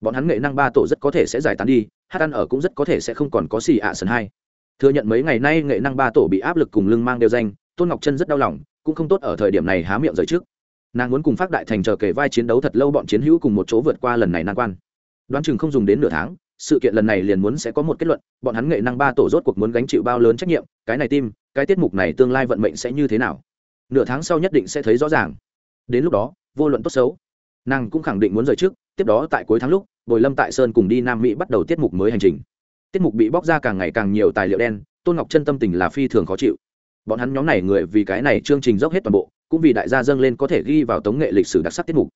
Bọn hắn nghệ năng ba tổ rất có thể sẽ giải tán đi, hát ăn ở cũng rất có thể sẽ không còn có xì ạ sân hai. Thừa nhận mấy ngày nay nghệ năng ba tổ bị áp lực cùng lưng mang đeo danh, tôn ngọc chân rất đau lòng, cũng không tốt ở thời điểm này há miệng rời trước nàng muốn cùng phát đại thành chờ kể vai chiến đấu thật lâu bọn chiến hữu cùng một chỗ vượt qua lần này nan quan. Đoán chừng không dùng đến nửa tháng, sự kiện lần này liền muốn sẽ có một kết luận, bọn hắn nghệ năng ba tổ rốt cuộc muốn gánh chịu bao lớn trách nhiệm, cái này tim, cái tiết mục này tương lai vận mệnh sẽ như thế nào? Nửa tháng sau nhất định sẽ thấy rõ ràng. Đến lúc đó, vô luận tốt xấu, nàng cũng khẳng định muốn rời trước, tiếp đó tại cuối tháng lúc, bồi lâm tại sơn cùng đi nam mỹ bắt đầu tiết mục mới hành trình. Tiết mục bị bóc ra càng ngày càng nhiều tài liệu đen, tôn ngọc chân tâm tình là phi thường khó chịu bọn hắn nhóm này người vì cái này chương trình dốc hết toàn bộ, cũng vì đại gia dâng lên có thể ghi vào tống nghệ lịch sử đặc sắc tiết mục.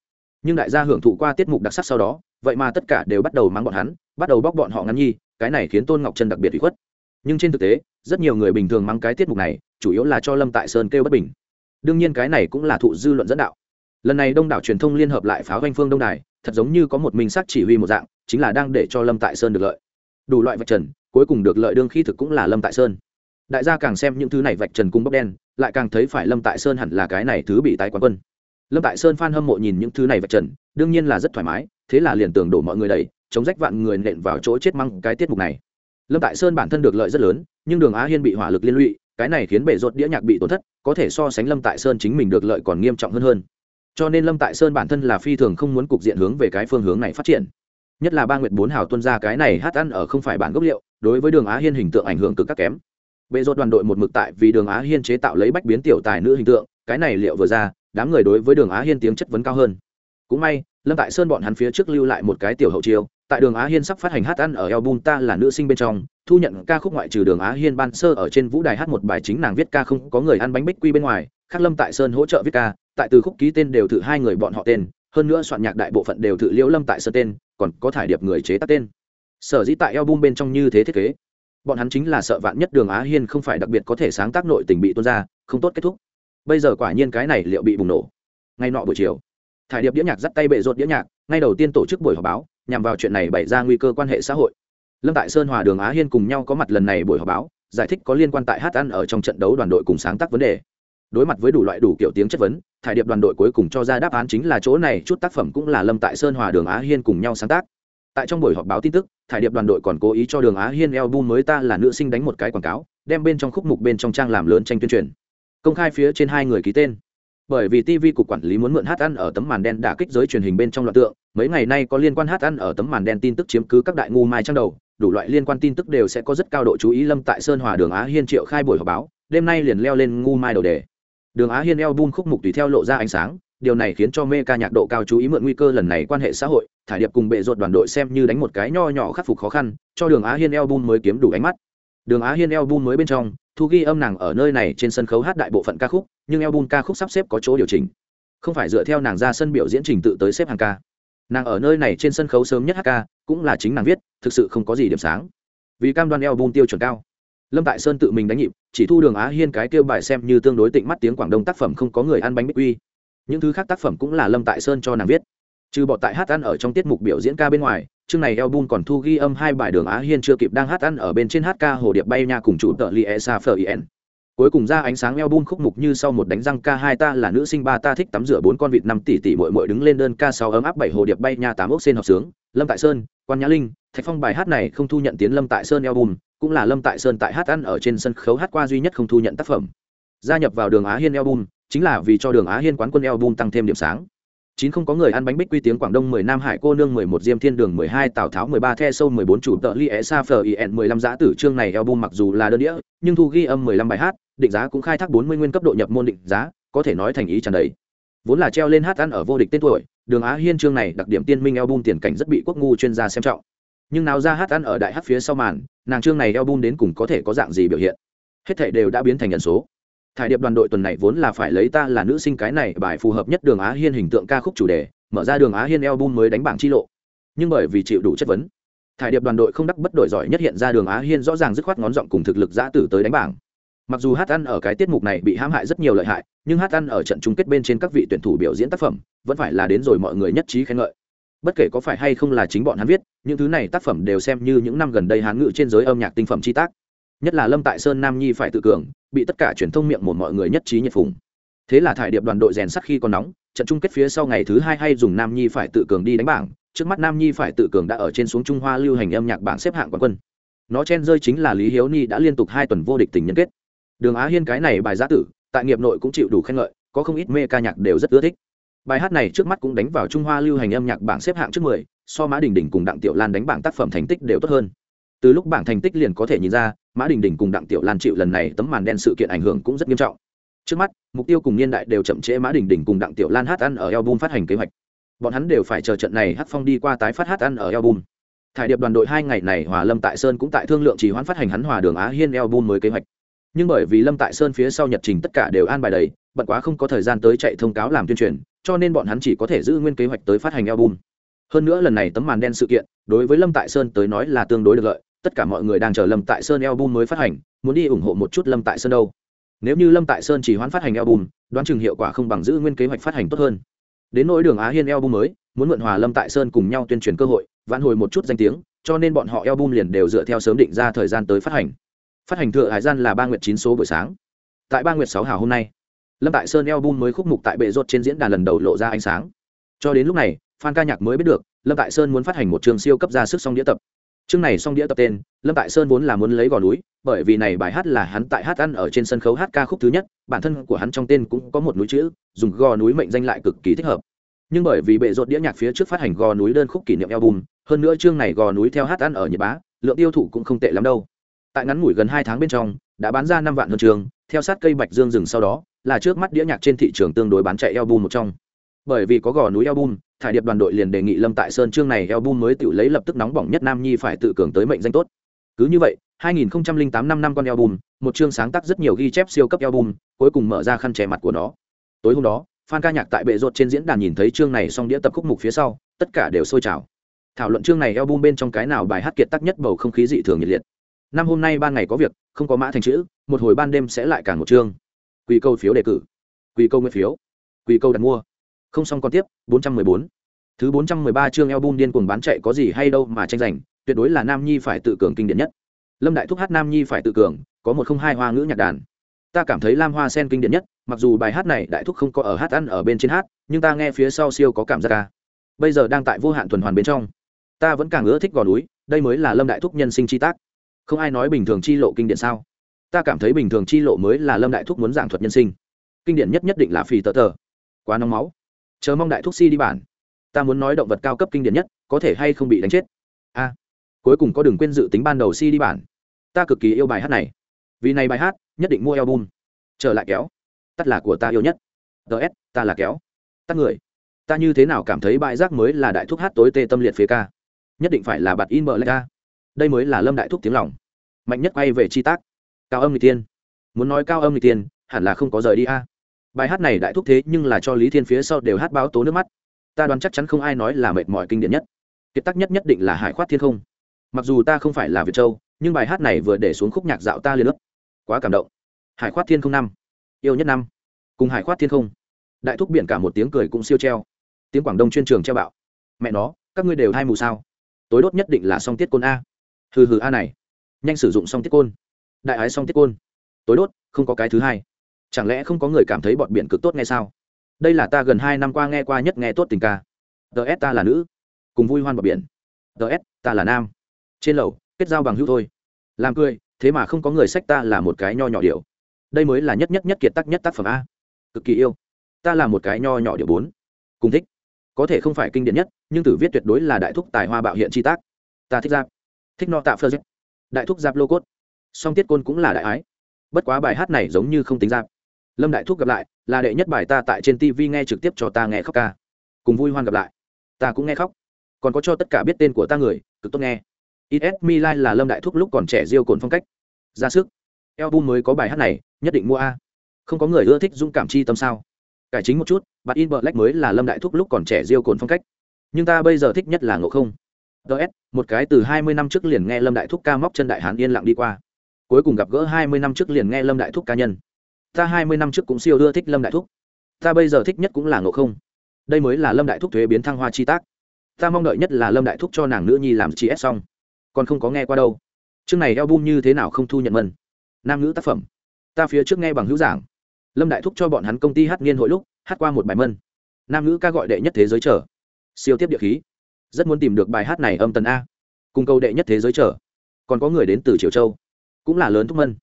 Nhưng đại gia hưởng thụ qua tiết mục đặc sắc sau đó, vậy mà tất cả đều bắt đầu mang bọn hắn, bắt đầu bóc bọn họ ngắn nhi, cái này khiến tôn ngọc chân đặc biệt bị khuất. Nhưng trên thực tế, rất nhiều người bình thường mang cái tiết mục này, chủ yếu là cho lâm tại sơn kêu bất bình. Đương nhiên cái này cũng là thụ dư luận dẫn đạo. Lần này đông đảo truyền thông liên hợp lại pháo doanh phương đông đài, thật giống như có một mình sắc chỉ huy một dạng, chính là đang để cho lâm tại sơn được lợi. Đủ loại vật trần, cuối cùng được lợi đương khi thực cũng là lâm tại sơn đại gia càng xem những thứ này vạch trần cung bốc đen, lại càng thấy phải lâm tại sơn hẳn là cái này thứ bị tái quán quân. Lâm tại sơn phan hâm mộ nhìn những thứ này vạch trần, đương nhiên là rất thoải mái, thế là liền tưởng đổ mọi người đầy chống rách vạn người nện vào chỗ chết măng cái tiết mục này. Lâm tại sơn bản thân được lợi rất lớn, nhưng đường á hiên bị hỏa lực liên lụy, cái này khiến bể rột đĩa nhạc bị tổn thất, có thể so sánh lâm tại sơn chính mình được lợi còn nghiêm trọng hơn hơn. Cho nên lâm tại sơn bản thân là phi thường không muốn cục diện hướng về cái phương hướng này phát triển. Nhất là ba nguyệt bốn hào tuân ra cái này hát ăn ở không phải bản gốc liệu, đối với đường á hiên hình tượng ảnh hưởng cực các kém bệ rột đoàn đội một mực tại vì đường á hiên chế tạo lấy bách biến tiểu tài nữ hình tượng, cái này liệu vừa ra, đám người đối với đường á hiên tiếng chất vấn cao hơn. Cũng may, lâm tại sơn bọn hắn phía trước lưu lại một cái tiểu hậu chiêu, tại đường á hiên sắp phát hành hát ăn ở album ta là nữ sinh bên trong, thu nhận ca khúc ngoại trừ đường á hiên ban sơ ở trên vũ đài hát một bài chính nàng viết ca không có người ăn bánh bích quy bên ngoài khắc lâm tại sơn hỗ trợ viết ca, tại từ khúc ký tên đều thử hai người bọn họ tên, hơn nữa soạn nhạc đại bộ phận đều tự liễu lâm tại sơn tên, còn có thải điệp người chế tác tên. Sở dĩ tại album bên trong như thế thiết kế bọn hắn chính là sợ vạn nhất đường á hiên không phải đặc biệt có thể sáng tác nội tình bị tuôn ra, không tốt kết thúc. Bây giờ quả nhiên cái này liệu bị bùng nổ. Ngay nọ buổi chiều, thải điệp đĩa nhạc dắt tay bệ rột đĩa nhạc, ngay đầu tiên tổ chức buổi họp báo, nhằm vào chuyện này bày ra nguy cơ quan hệ xã hội. Lâm tại sơn hòa đường á hiên cùng nhau có mặt lần này buổi họp báo, giải thích có liên quan tại hát ăn ở trong trận đấu đoàn đội cùng sáng tác vấn đề. Đối mặt với đủ loại đủ kiểu tiếng chất vấn, thải điệp đoàn đội cuối cùng cho ra đáp án chính là chỗ này, chút tác phẩm cũng là lâm tại sơn hòa đường á hiên cùng nhau sáng tác tại trong buổi họp báo tin tức, thải điệp đoàn đội còn cố ý cho đường á hiên album mới ta là nữ sinh đánh một cái quảng cáo, đem bên trong khúc mục bên trong trang làm lớn tranh tuyên truyền. Công khai phía trên hai người ký tên. Bởi vì tv cục quản lý muốn mượn hát ăn ở tấm màn đen đả kích giới truyền hình bên trong loạt tượng, mấy ngày nay có liên quan hát ăn ở tấm màn đen tin tức chiếm cứ các đại ngu mai trang đầu, đủ loại liên quan tin tức đều sẽ có rất cao độ chú ý lâm tại sơn hòa đường á hiên triệu khai buổi họp báo, đêm nay liền leo lên ngu mai đầu đề. Đường á hiên album khúc mục tùy theo lộ ra ánh sáng điều này khiến cho mê ca nhạc độ cao chú ý mượn nguy cơ lần này quan hệ xã hội Thả điệp cùng bệ rột đoàn đội xem như đánh một cái nho nhỏ khắc phục khó khăn, cho đường á hiên album mới kiếm đủ ánh mắt. Đường á hiên album mới bên trong, thu ghi âm nàng ở nơi này trên sân khấu hát đại bộ phận ca khúc, nhưng album ca khúc sắp xếp có chỗ điều chỉnh. Không phải dựa theo nàng ra sân biểu diễn trình tự tới xếp hàng ca. Nàng ở nơi này trên sân khấu sớm nhất hát ca, cũng là chính nàng viết, thực sự không có gì điểm sáng. Vì cam đoan album tiêu chuẩn cao, lâm tại sơn tự mình đánh nhịp, chỉ thu đường á hiên cái kêu bài xem như tương đối tịnh mắt tiếng quảng đông tác phẩm không có người ăn bánh bích quy những thứ khác tác phẩm cũng là lâm tại sơn cho nàng viết. Trừ bỏ tại hát ăn ở trong tiết mục biểu diễn ca bên ngoài, chương này album còn thu ghi âm hai bài đường á hiên chưa kịp đang hát ăn ở bên trên hát ca hồ điệp bay nha cùng chủ tợ li e sa phờ ien cuối cùng ra ánh sáng album khúc mục như sau một đánh răng ca hai ta là nữ sinh ba ta thích tắm rửa bốn con vịt năm tỷ tỷ mội mội đứng lên đơn ca sáu ấm áp bảy hồ điệp bay nha tám ốc sen học sướng, lâm tại sơn, quan nhã linh, thạch phong bài hát này không thu nhận tiến lâm tại sơn album, cũng là lâm tại sơn tại hát ăn ở trên sân khấu hát qua duy nhất không thu nhận tác phẩm. Gia nhập vào đường á hiên album chính là vì cho đường á hiên quán quân album tăng thêm điểm sáng. Chín không có người ăn bánh bích quy tiếng quảng đông, mười nam hải cô nương, mười một diêm thiên đường, mười hai tào tháo, mười ba the sâu mười bốn chủ tợ li e sa phờ ien mười lăm giã tử. Chương này album mặc dù là đơn đĩa, nhưng thu ghi âm mười lăm bài hát, định giá cũng khai thác bốn mươi nguyên cấp độ nhập môn định giá, có thể nói thành ý tràn đầy. Vốn là treo lên hát ăn ở vô địch tên tuổi, đường á hiên chương này đặc điểm tiên minh album tiền cảnh rất bị quốc ngu chuyên gia xem trọng. Nhưng nào ra hát ăn ở đại hát phía sau màn, nàng chương này album đến cùng có thể có dạng gì biểu hiện? Hết thảy đều đã biến thành nhận số thải điệp đoàn đội tuần này vốn là phải lấy ta là nữ sinh cái này bài phù hợp nhất đường á hiên hình tượng ca khúc chủ đề, mở ra đường á hiên album mới đánh bảng chi lộ. Nhưng bởi vì chịu đủ chất vấn, thải điệp đoàn đội không đắc bất đổi giỏi nhất hiện ra đường á hiên rõ ràng dứt khoát ngón giọng cùng thực lực giã tử tới đánh bảng. Mặc dù hát ăn ở cái tiết mục này bị hãm hại rất nhiều lợi hại, nhưng hát ăn ở trận chung kết bên trên các vị tuyển thủ biểu diễn tác phẩm, vẫn phải là đến rồi mọi người nhất trí khen ngợi. Bất kể có phải hay không là chính bọn hắn viết, những thứ này tác phẩm đều xem như những năm gần đây hán ngự trên giới âm nhạc tinh phẩm chi tác nhất là lâm tại sơn nam nhi phải tự cường, bị tất cả truyền thông miệng một mọi người nhất trí nhiệt phùng. Thế là thải điệp đoàn đội rèn sắt khi còn nóng, trận chung kết phía sau ngày thứ hai hay dùng nam nhi phải tự cường đi đánh bảng, trước mắt nam nhi phải tự cường đã ở trên xuống trung hoa lưu hành âm nhạc bảng xếp hạng quán quân. Nó chen rơi chính là lý hiếu ni đã liên tục hai tuần vô địch tình nhân kết. Đường á hiên cái này bài giá tử, tại nghiệp nội cũng chịu đủ khen ngợi, có không ít mê ca nhạc đều rất ưa thích. Bài hát này trước mắt cũng đánh vào trung hoa lưu hành âm nhạc bảng xếp hạng trước mười, so mã đình đình cùng đặng tiểu lan đánh bảng tác phẩm thành tích đều tốt hơn. Từ lúc bảng thành tích liền có thể nhìn ra mã đình đình cùng đặng tiểu lan chịu lần này tấm màn đen sự kiện ảnh hưởng cũng rất nghiêm trọng. Trước mắt, mục tiêu cùng niên đại đều chậm trễ mã đình đình cùng đặng tiểu lan hát ăn ở album phát hành kế hoạch. Bọn hắn đều phải chờ trận này hát phong đi qua tái phát hát ăn ở album. Thải điệp đoàn đội hai ngày này hòa lâm tại sơn cũng tại thương lượng chỉ hoãn phát hành hắn hòa đường á hiên album mới kế hoạch. Nhưng bởi vì lâm tại sơn phía sau nhật trình tất cả đều an bài đầy, bận quá không có thời gian tới chạy thông cáo làm tuyên truyền, cho nên bọn hắn chỉ có thể giữ nguyên kế hoạch tới phát hành album. Hơn nữa lần này tấm màn đen sự kiện, đối với lâm tại sơn tới nói là tương đối được lợi tất cả mọi người đang chờ lâm tại sơn album mới phát hành, muốn đi ủng hộ một chút lâm tại sơn đâu. Nếu như lâm tại sơn chỉ hoãn phát hành album, đoán chừng hiệu quả không bằng giữ nguyên kế hoạch phát hành tốt hơn. Đến nỗi đường á hiên album mới, muốn mượn hòa lâm tại sơn cùng nhau tuyên truyền cơ hội, vãn hồi một chút danh tiếng, cho nên bọn họ album liền đều dựa theo sớm định ra thời gian tới phát hành. Phát hành thừa hải gian là ba nguyệt chín số buổi sáng. Tại ba nguyệt sáu hào hôm nay, lâm tại sơn album mới khúc mục tại bệ rột trên diễn đàn lần đầu lộ ra ánh sáng. Cho đến lúc này, fan ca nhạc mới biết được, lâm tại sơn muốn phát hành một trường siêu cấp ra sức song đĩa tập chương này song đĩa tập tên, lâm tại sơn vốn là muốn lấy gò núi, bởi vì này bài hát là hắn tại hát ăn ở trên sân khấu hát ca khúc thứ nhất, bản thân của hắn trong tên cũng có một núi chữ, dùng gò núi mệnh danh lại cực kỳ thích hợp. Nhưng bởi vì bệ rột đĩa nhạc phía trước phát hành gò núi đơn khúc kỷ niệm album, hơn nữa chương này gò núi theo hát ăn ở nhật bá, lượng tiêu thụ cũng không tệ lắm đâu. Tại ngắn ngủi gần hai tháng bên trong, đã bán ra năm vạn hơn trường, theo sát cây bạch dương rừng sau đó, là trước mắt đĩa nhạc trên thị trường tương đối bán chạy album một trong bởi vì có gò núi album, thải điệp đoàn đội liền đề nghị lâm tại sơn chương này album mới tự lấy lập tức nóng bỏng nhất nam nhi phải tự cường tới mệnh danh tốt. Cứ như vậy 2008 năm năm con album, một chương sáng tác rất nhiều ghi chép siêu cấp album, cuối cùng mở ra khăn che mặt của nó. Tối hôm đó, fan ca nhạc tại bệ rột trên diễn đàn nhìn thấy chương này xong đĩa tập khúc mục phía sau, tất cả đều sôi trào. Thảo luận chương này album bên trong cái nào bài hát kiệt tác nhất bầu không khí dị thường nhiệt liệt. Năm hôm nay ban ngày có việc, không có mã thành chữ, một hồi ban đêm sẽ lại cả một chương. Quy câu phiếu đề cử. Quy câu nguyên phiếu. Quy câu đặt mua không xong còn tiếp 414. thứ 413 chương album điên cuồng bán chạy có gì hay đâu mà tranh giành, tuyệt đối là nam nhi phải tự cường kinh điển nhất. Lâm đại thúc hát nam nhi phải tự cường, có một không hai hoa ngữ nhạc đàn. Ta cảm thấy lam hoa sen kinh điển nhất, mặc dù bài hát này đại thúc không có ở hát ăn ở bên trên hát, nhưng ta nghe phía sau siêu có cảm giác ca. Bây giờ đang tại vô hạn tuần hoàn bên trong. Ta vẫn càng ưa thích gò núi, đây mới là lâm đại thúc nhân sinh chi tác. Không ai nói bình thường chi lộ kinh điển sao? Ta cảm thấy bình thường chi lộ mới là lâm đại thúc muốn giảng thuật nhân sinh. Kinh điển nhất nhất định là phì tờ tờ. Quá nóng máu chờ mong đại thúc si đi bản. Ta muốn nói động vật cao cấp kinh điển nhất, có thể hay không bị đánh chết? A, cuối cùng có đừng quên dự tính ban đầu si đi bản. Ta cực kỳ yêu bài hát này. Vì này bài hát, nhất định mua album. Trở lại kéo. Tắt là của ta yêu nhất. Ts ta là kéo. Tắt người. Ta như thế nào cảm thấy bãi rác mới là đại thúc hát tối tê tâm liệt phía ca? Nhất định phải là bạt in bờ lê ca. Đây mới là lâm đại thúc tiếng lòng. Mạnh nhất quay về chi tác. Cao âm người tiên. Muốn nói cao âm người tiên, hẳn là không có rời đi a bài hát này đại thúc thế nhưng là cho lý thiên phía sau đều hát báo tố nước mắt. Ta đoán chắc chắn không ai nói là mệt mỏi kinh điển nhất. Kiệt tác nhất nhất định là hải khoát thiên không. Mặc dù ta không phải là việt châu, nhưng bài hát này vừa để xuống khúc nhạc dạo ta liền lớp quá cảm động. Hải khoát thiên không năm. Yêu nhất năm. Cùng hải khoát thiên không. Đại thúc biển cả một tiếng cười cũng siêu treo. Tiếng quảng đông chuyên trường treo bạo. Mẹ nó, các ngươi đều hai mù sao? Tối đốt nhất định là song tiết côn a. Hừ hừ a này. Nhanh sử dụng song tiết côn. Đại ái song tiết côn. Tối đốt, không có cái thứ hai chẳng lẽ không có người cảm thấy bọn biển cực tốt nghe sao? Đây là ta gần hai năm qua nghe qua nhất nghe tốt tình ca. Ts ta là nữ, cùng vui hoan bọt biển. Ts ta là nam. Trên lầu, kết giao bằng hữu thôi. Làm cười, thế mà không có người sách ta là một cái nho nhỏ điệu đây mới là nhất nhất nhất kiệt tác nhất tác phẩm a. Cực kỳ yêu. Ta là một cái nho nhỏ điệu bốn. Cùng thích. Có thể không phải kinh điển nhất, nhưng tử viết tuyệt đối là đại thúc tài hoa bạo hiện chi tác. Ta thích giáp. Thích no tạ phơ giáp đại thúc giáp lô cốt. Song tiết côn cũng là đại ái. Bất quá bài hát này giống như không tính giáp lâm đại thúc gặp lại, là đệ nhất bài ta tại trên tv nghe trực tiếp cho ta nghe khóc ca. Cùng vui hoan gặp lại. Ta cũng nghe khóc. Còn có cho tất cả biết tên của ta người, cực tốt nghe. Is mi lai là lâm đại thúc lúc còn trẻ diêu cồn phong cách. Ra sức. Album mới có bài hát này, nhất định mua a. Không có người ưa thích dũng cảm chi tâm sao? Cải chính một chút bạn in black mới là lâm đại thúc lúc còn trẻ diêu cồn phong cách. Nhưng ta bây giờ thích nhất là ngộ không. Ts một cái từ hai mươi năm trước liền nghe lâm đại thúc ca móc chân đại hán yên lặng đi qua. Cuối cùng gặp gỡ hai mươi năm trước liền nghe lâm đại thúc ca nhân ta hai mươi năm trước cũng siêu ưa thích lâm đại thúc. Ta bây giờ thích nhất cũng là ngộ không. Đây mới là lâm đại thúc thuế biến thăng hoa chi tác. Ta mong đợi nhất là lâm đại thúc cho nàng nữ nhi làm chị ép xong. Còn không có nghe qua đâu. Chương này eo bum như thế nào không thu nhận mân nam nữ tác phẩm. Ta phía trước nghe bằng hữu giảng. Lâm đại thúc cho bọn hắn công ty hát niên hội lúc, hát qua một bài mân. Nam nữ ca gọi đệ nhất thế giới trở. Siêu tiếp địa khí. Rất muốn tìm được bài hát này âm tần a. Cùng câu đệ nhất thế giới trở. Còn có người đến từ triều châu. Cũng là lớn thúc mân.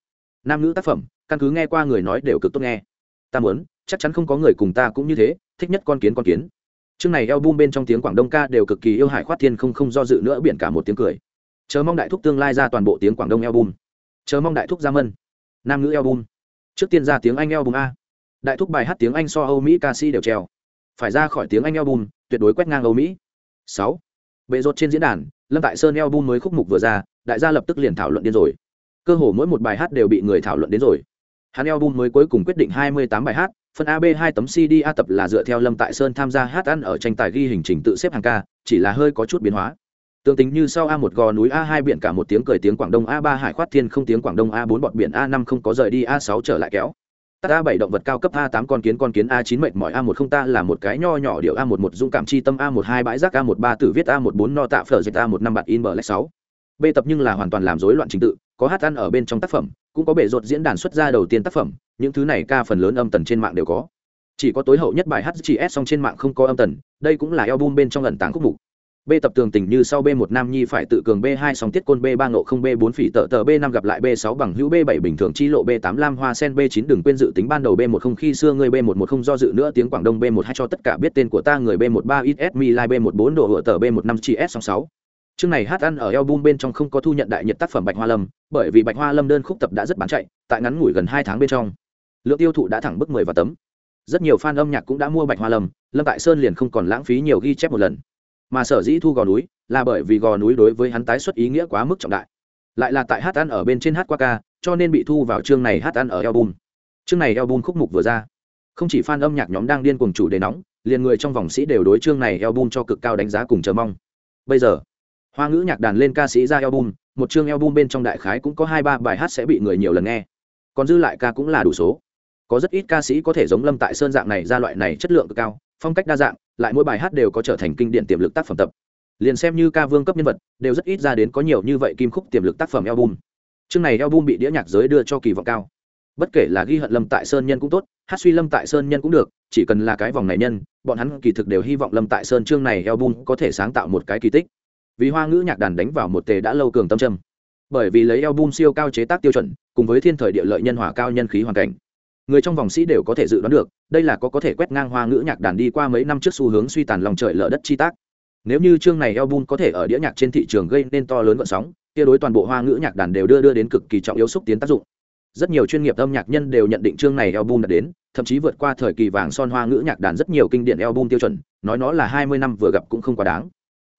Nam nữ tác phẩm căn cứ nghe qua người nói đều cực tốt nghe. Ta muốn, chắc chắn không có người cùng ta cũng như thế, thích nhất con kiến con kiến. Chương này eo bum bên trong tiếng quảng đông ca đều cực kỳ yêu hải khoát thiên không không do dự nữa biển cả một tiếng cười. Chờ mong đại thúc tương lai ra toàn bộ tiếng quảng đông eo bum chờ mong đại thúc ra mân. Nam ngữ eo bum trước tiên ra tiếng anh eo bum a. Đại thúc bài hát tiếng anh so âu mỹ ca sĩ đều treo phải ra khỏi tiếng anh eo bum tuyệt đối quét ngang âu mỹ. Sáu. Bệ rột trên diễn đàn, lâm tại sơn eo bum mới khúc mục vừa ra, đại gia lập tức liền thảo luận điên rồi. Cơ hồ mỗi một bài hát đều bị người thảo luận đến rồi hắn album mới cuối cùng quyết định 28 bài hát, phần ab 2 tấm cd a tập là dựa theo lâm tại sơn tham gia hát ăn ở tranh tài ghi hình trình tự xếp hàng ca, chỉ là hơi có chút biến hóa. Tương tính như sau a 1 gò núi, a 2 biển cả một tiếng cười tiếng quảng đông, a 3 hải khoát thiên không tiếng quảng đông, a 4 bọt biển, a 5 không có rời đi, a 6 trở lại kéo. Tắt a 7 động vật cao cấp, a 8 con kiến con kiến, a 9 mệt mỏi, a 1 không ta là một cái nho nhỏ điệu a 1 1 dung cảm chi tâm, a 1 2 bãi rác, a 1 3 tử viết, a 1 4 no tạ phở dịch a 1 5 bạt in bờ lách 6 b tập nhưng là hoàn toàn làm rối loạn trình tự có hát ăn ở bên trong tác phẩm, cũng có bể rột diễn đàn xuất ra đầu tiên tác phẩm, những thứ này ca phần lớn âm tần trên mạng đều có. Chỉ có tối hậu nhất bài hát chỉ s song trên mạng không có âm tần, đây cũng là album bên trong lần tàng khúc mục. B tập tường tình như sau b một nam nhi phải tự cường b hai song tiết côn b ba nộ không b bốn phỉ tờ tờ b năm gặp lại b sáu bằng hữu b bảy bình thường chi lộ b tám lam hoa sen b chín đừng quên dự tính ban đầu b một không khi xưa người b một một không do dự nữa tiếng quảng đông b một hai cho tất cả biết tên của ta người b một ba ít s mi lai b một bốn độ hựa tờ b một năm chi s song sáu chương này hát ăn ở album bên trong không có thu nhận đại nhiệt tác phẩm bạch hoa lâm, bởi vì bạch hoa lâm đơn khúc tập đã rất bán chạy, tại ngắn ngủi gần hai tháng bên trong, lượng tiêu thụ đã thẳng bức mười và tấm. Rất nhiều fan âm nhạc cũng đã mua bạch hoa lâm lâm tại sơn liền không còn lãng phí nhiều ghi chép một lần. Mà sở dĩ thu gò núi là bởi vì gò núi đối với hắn tái xuất ý nghĩa quá mức trọng đại. Lại là tại hát ăn ở bên trên hát qua ca, cho nên bị thu vào chương này hát ăn ở album. Chương này album khúc mục vừa ra, không chỉ fan âm nhạc nhóm đang điên cuồng chủ đề nóng, liền người trong vòng sĩ đều đối chương này album cho cực cao đánh giá cùng chờ mong. Bây giờ hoa ngữ nhạc đàn lên ca sĩ ra album, một chương album bên trong đại khái cũng có hai ba bài hát sẽ bị người nhiều lần nghe. Còn dư lại ca cũng là đủ số. Có rất ít ca sĩ có thể giống lâm tại sơn dạng này ra loại này chất lượng cực cao, phong cách đa dạng, lại mỗi bài hát đều có trở thành kinh điển tiềm lực tác phẩm tập. Liền xem như ca vương cấp nhân vật, đều rất ít ra đến có nhiều như vậy kim khúc tiềm lực tác phẩm album. Chương này album bị đĩa nhạc giới đưa cho kỳ vọng cao. Bất kể là ghi hận lâm tại sơn nhân cũng tốt, hát suy lâm tại sơn nhân cũng được, chỉ cần là cái vòng này nhân, bọn hắn kỳ thực đều hy vọng lâm tại sơn chương này album có thể sáng tạo một cái kỳ tích vì hoa ngữ nhạc đàn đánh vào một tề đã lâu cường tâm trâm bởi vì lấy album siêu cao chế tác tiêu chuẩn, cùng với thiên thời địa lợi nhân hòa cao nhân khí hoàn cảnh, người trong vòng sĩ đều có thể dự đoán được, đây là có có thể quét ngang hoa ngữ nhạc đàn đi qua mấy năm trước xu hướng suy tàn lòng trời lở đất chi tác. Nếu như chương này album có thể ở đĩa nhạc trên thị trường gây nên to lớn vận sóng, kia đối toàn bộ hoa ngữ nhạc đàn đều đưa đưa đến cực kỳ trọng yếu xúc tiến tác dụng. Rất nhiều chuyên nghiệp âm nhạc nhân đều nhận định chương này album đã đến, thậm chí vượt qua thời kỳ vàng son hoa ngữ nhạc đàn rất nhiều kinh điển album tiêu chuẩn, nói nó là hai mươi năm vừa gặp cũng không quá đáng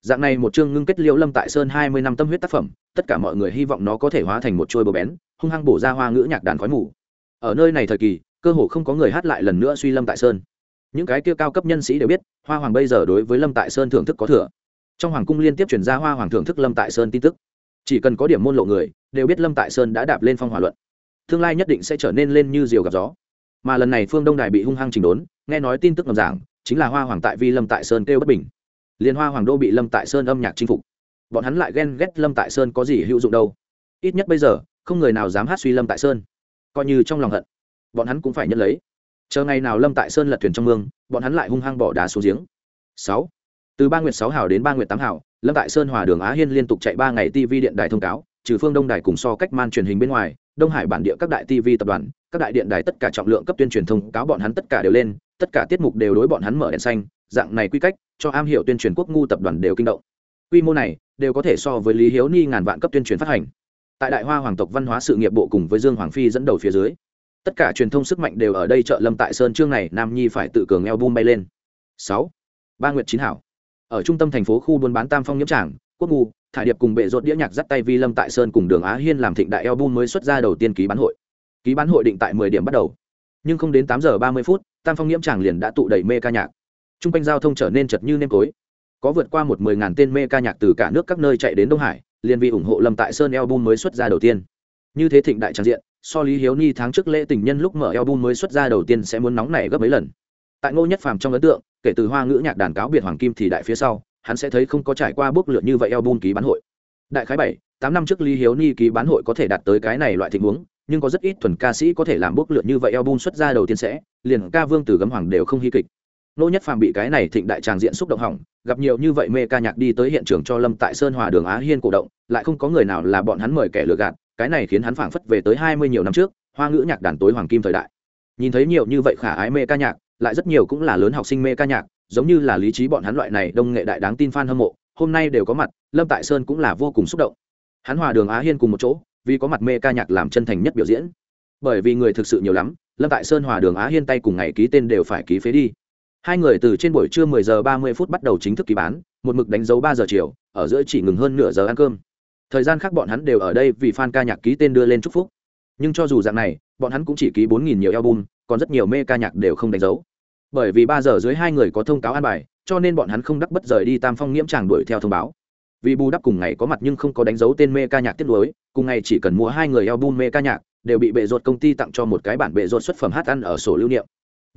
dạng này một chương ngưng kết liễu lâm tại sơn hai mươi năm tâm huyết tác phẩm, tất cả mọi người hy vọng nó có thể hóa thành một trôi bờ bén, hung hăng bổ ra hoa ngữ nhạc đàn khói mù. Ở nơi này thời kỳ, cơ hồ không có người hát lại lần nữa suy lâm tại sơn. Những cái kia cao cấp nhân sĩ đều biết, hoa hoàng bây giờ đối với lâm tại sơn thưởng thức có thừa. Trong hoàng cung liên tiếp chuyển ra hoa hoàng thưởng thức lâm tại sơn tin tức. Chỉ cần có điểm môn lộ người, đều biết lâm tại sơn đã đạp lên phong hỏa luận. Tương lai nhất định sẽ trở nên lên như diều gặp gió. Mà lần này phương đông đài bị hung hăng trình đốn, nghe nói tin tức ngầm giảng, chính là hoa hoàng tại vi lâm tại sơn kêu bất bình liên hoa hoàng đô bị lâm tại sơn âm nhạc chinh phục. Bọn hắn lại ghen ghét lâm tại sơn có gì hữu dụng đâu. Ít nhất bây giờ, không người nào dám hát suy lâm tại sơn. Coi như trong lòng hận, bọn hắn cũng phải nhận lấy. Chờ ngày nào lâm tại sơn lật thuyền trong mương, bọn hắn lại hung hăng bỏ đá xuống giếng. Sáu. Từ ba nguyệt sáu hào đến ba nguyệt tám hào, lâm tại sơn hòa đường á hiên liên tục chạy ba ngày tv điện đài thông cáo, trừ phương đông đài cùng so cách man truyền hình bên ngoài, đông hải bản địa các đại tv tập đoàn, các đại điện đài tất cả trọng lượng cấp tuyên truyền thông cáo bọn hắn tất cả đều lên, tất cả tiết mục đều đối bọn hắn mở đèn xanh dạng này quy cách, cho am hiểu tuyên truyền quốc ngu tập đoàn đều kinh động. Quy mô này đều có thể so với lý hiếu ni ngàn vạn cấp tuyên truyền phát hành. Tại đại hoa hoàng tộc văn hóa sự nghiệp bộ cùng với dương hoàng phi dẫn đầu phía dưới, tất cả truyền thông sức mạnh đều ở đây trợ lâm tại sơn trương này, nam nhi phải tự cường eo bum bay lên. Sáu, ba nguyệt chín hảo. Ở trung tâm thành phố khu buôn bán tam phong nhiễm tràng, quốc ngu thả điệp cùng bệ rột đĩa nhạc dắt tay vi lâm tại sơn cùng đường á hiên làm thịnh đại eo bum mới xuất ra đầu tiên ký bán hội. Ký bán hội định tại mười điểm bắt đầu. Nhưng không đến tám giờ ba mươi phút, tam phong nhiễm tràng liền đã tụ đầy mê ca nhạc t r u n g quanh giao thông trở nên chật như nêm tối có vượt qua một mười ngàn tên mê ca nhạc từ cả nước các nơi chạy đến đông hải, liền vì ủng hộ lâm tại sơn eo bum mới xuất ra đầu tiên. Như thế thịnh đại trang diện, so lý hiếu ni tháng trước lễ tình nhân lúc mở album mới xuất ra đầu tiên sẽ muốn nóng này gấp mấy lần. Tại ngô nhất phàm trong ấn tượng, kể từ hoa ngữ nhạc đàn cáo biệt hoàng kim thì đại phía sau, hắn sẽ thấy không có trải qua bước lượt như vậy album ký bán hội. Đại khái bảy, tám năm trước lý hiếu ni ký bán hội có thể đạt tới cái này loại tình huống, nhưng có rất ít thuần ca sĩ có thể làm bước lượt như vậy album xuất ra đầu tiên sẽ, liền ca vương từ gấm hoàng đều không hy kịch nô nhất phàm bị cái này thịnh đại tràng diện xúc động hỏng, gặp nhiều như vậy mê ca nhạc đi tới hiện trường cho lâm tại sơn hòa đường á hiên cổ động, lại không có người nào là bọn hắn mời kẻ lừa gạt, cái này khiến hắn phảng phất về tới hai mươi nhiều năm trước, hoa ngữ nhạc đàn tối hoàng kim thời đại. Nhìn thấy nhiều như vậy khả ái mê ca nhạc, lại rất nhiều cũng là lớn học sinh mê ca nhạc, giống như là lý trí bọn hắn loại này đông nghệ đại đáng tin f a n hâm mộ, hôm nay đều có mặt, lâm tại sơn cũng là vô cùng xúc động. Hắn hòa đường á hiên cùng một chỗ, vì có mặt mê ca nhạc làm chân thành nhất biểu diễn. Bởi vì người thực sự nhiều lắm, lâm tại sơn hòa đường á hiên tay cùng ngày ký tên đều phải ký phế đi hai người từ trên buổi trưa 10 giờ 30 phút bắt đầu chính thức ký bán, một mực đánh dấu 3 giờ chiều, ở giữa chỉ ngừng hơn nửa giờ ăn cơm. Thời gian khác bọn hắn đều ở đây vì fan ca nhạc ký tên đưa lên chúc phúc. Nhưng cho dù dạng này, bọn hắn cũng chỉ ký bốn nghìn nhiều album, còn rất nhiều mê ca nhạc đều không đánh dấu. Bởi vì 3 giờ dưới hai người có thông cáo an bài, cho nên bọn hắn không đắc bất rời đi tam phong nghiễm tràng đuổi theo thông báo. Vì bù đắp cùng ngày có mặt nhưng không có đánh dấu tên mê ca nhạc tiết lối cùng ngày chỉ cần mua hai người album mê ca nhạc, đều bị bệ ruột công ty tặng cho một cái bản bệ ruột xuất phẩm hát ăn ở sổ lưu niệm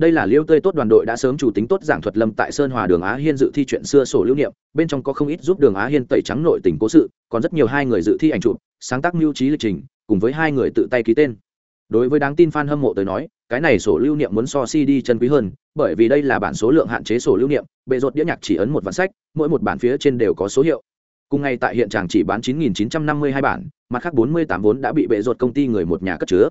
đây là liêu tươi tốt đoàn đội đã sớm chủ tính tốt giảng thuật lâm tại sơn hòa đường á hiên dự thi chuyện xưa sổ lưu niệm, bên trong có không ít giúp đường á hiên tẩy trắng nội tình cố sự, còn rất nhiều hai người dự thi ảnh chụp, sáng tác mưu trí lịch trình, cùng với hai người tự tay ký tên. Đối với đáng tin fan hâm mộ tới nói, cái này sổ lưu niệm muốn so cd chân quý hơn, bởi vì đây là bản số lượng hạn chế sổ lưu niệm, bệ rột đĩa nhạc chỉ ấn một vạn sách, mỗi một bản phía trên đều có số hiệu. Cùng ngày tại hiện trạng chỉ bán 9.952 bản, mặt khác 48 vốn đã bị bệ rột công ty người một nhà cất chứa.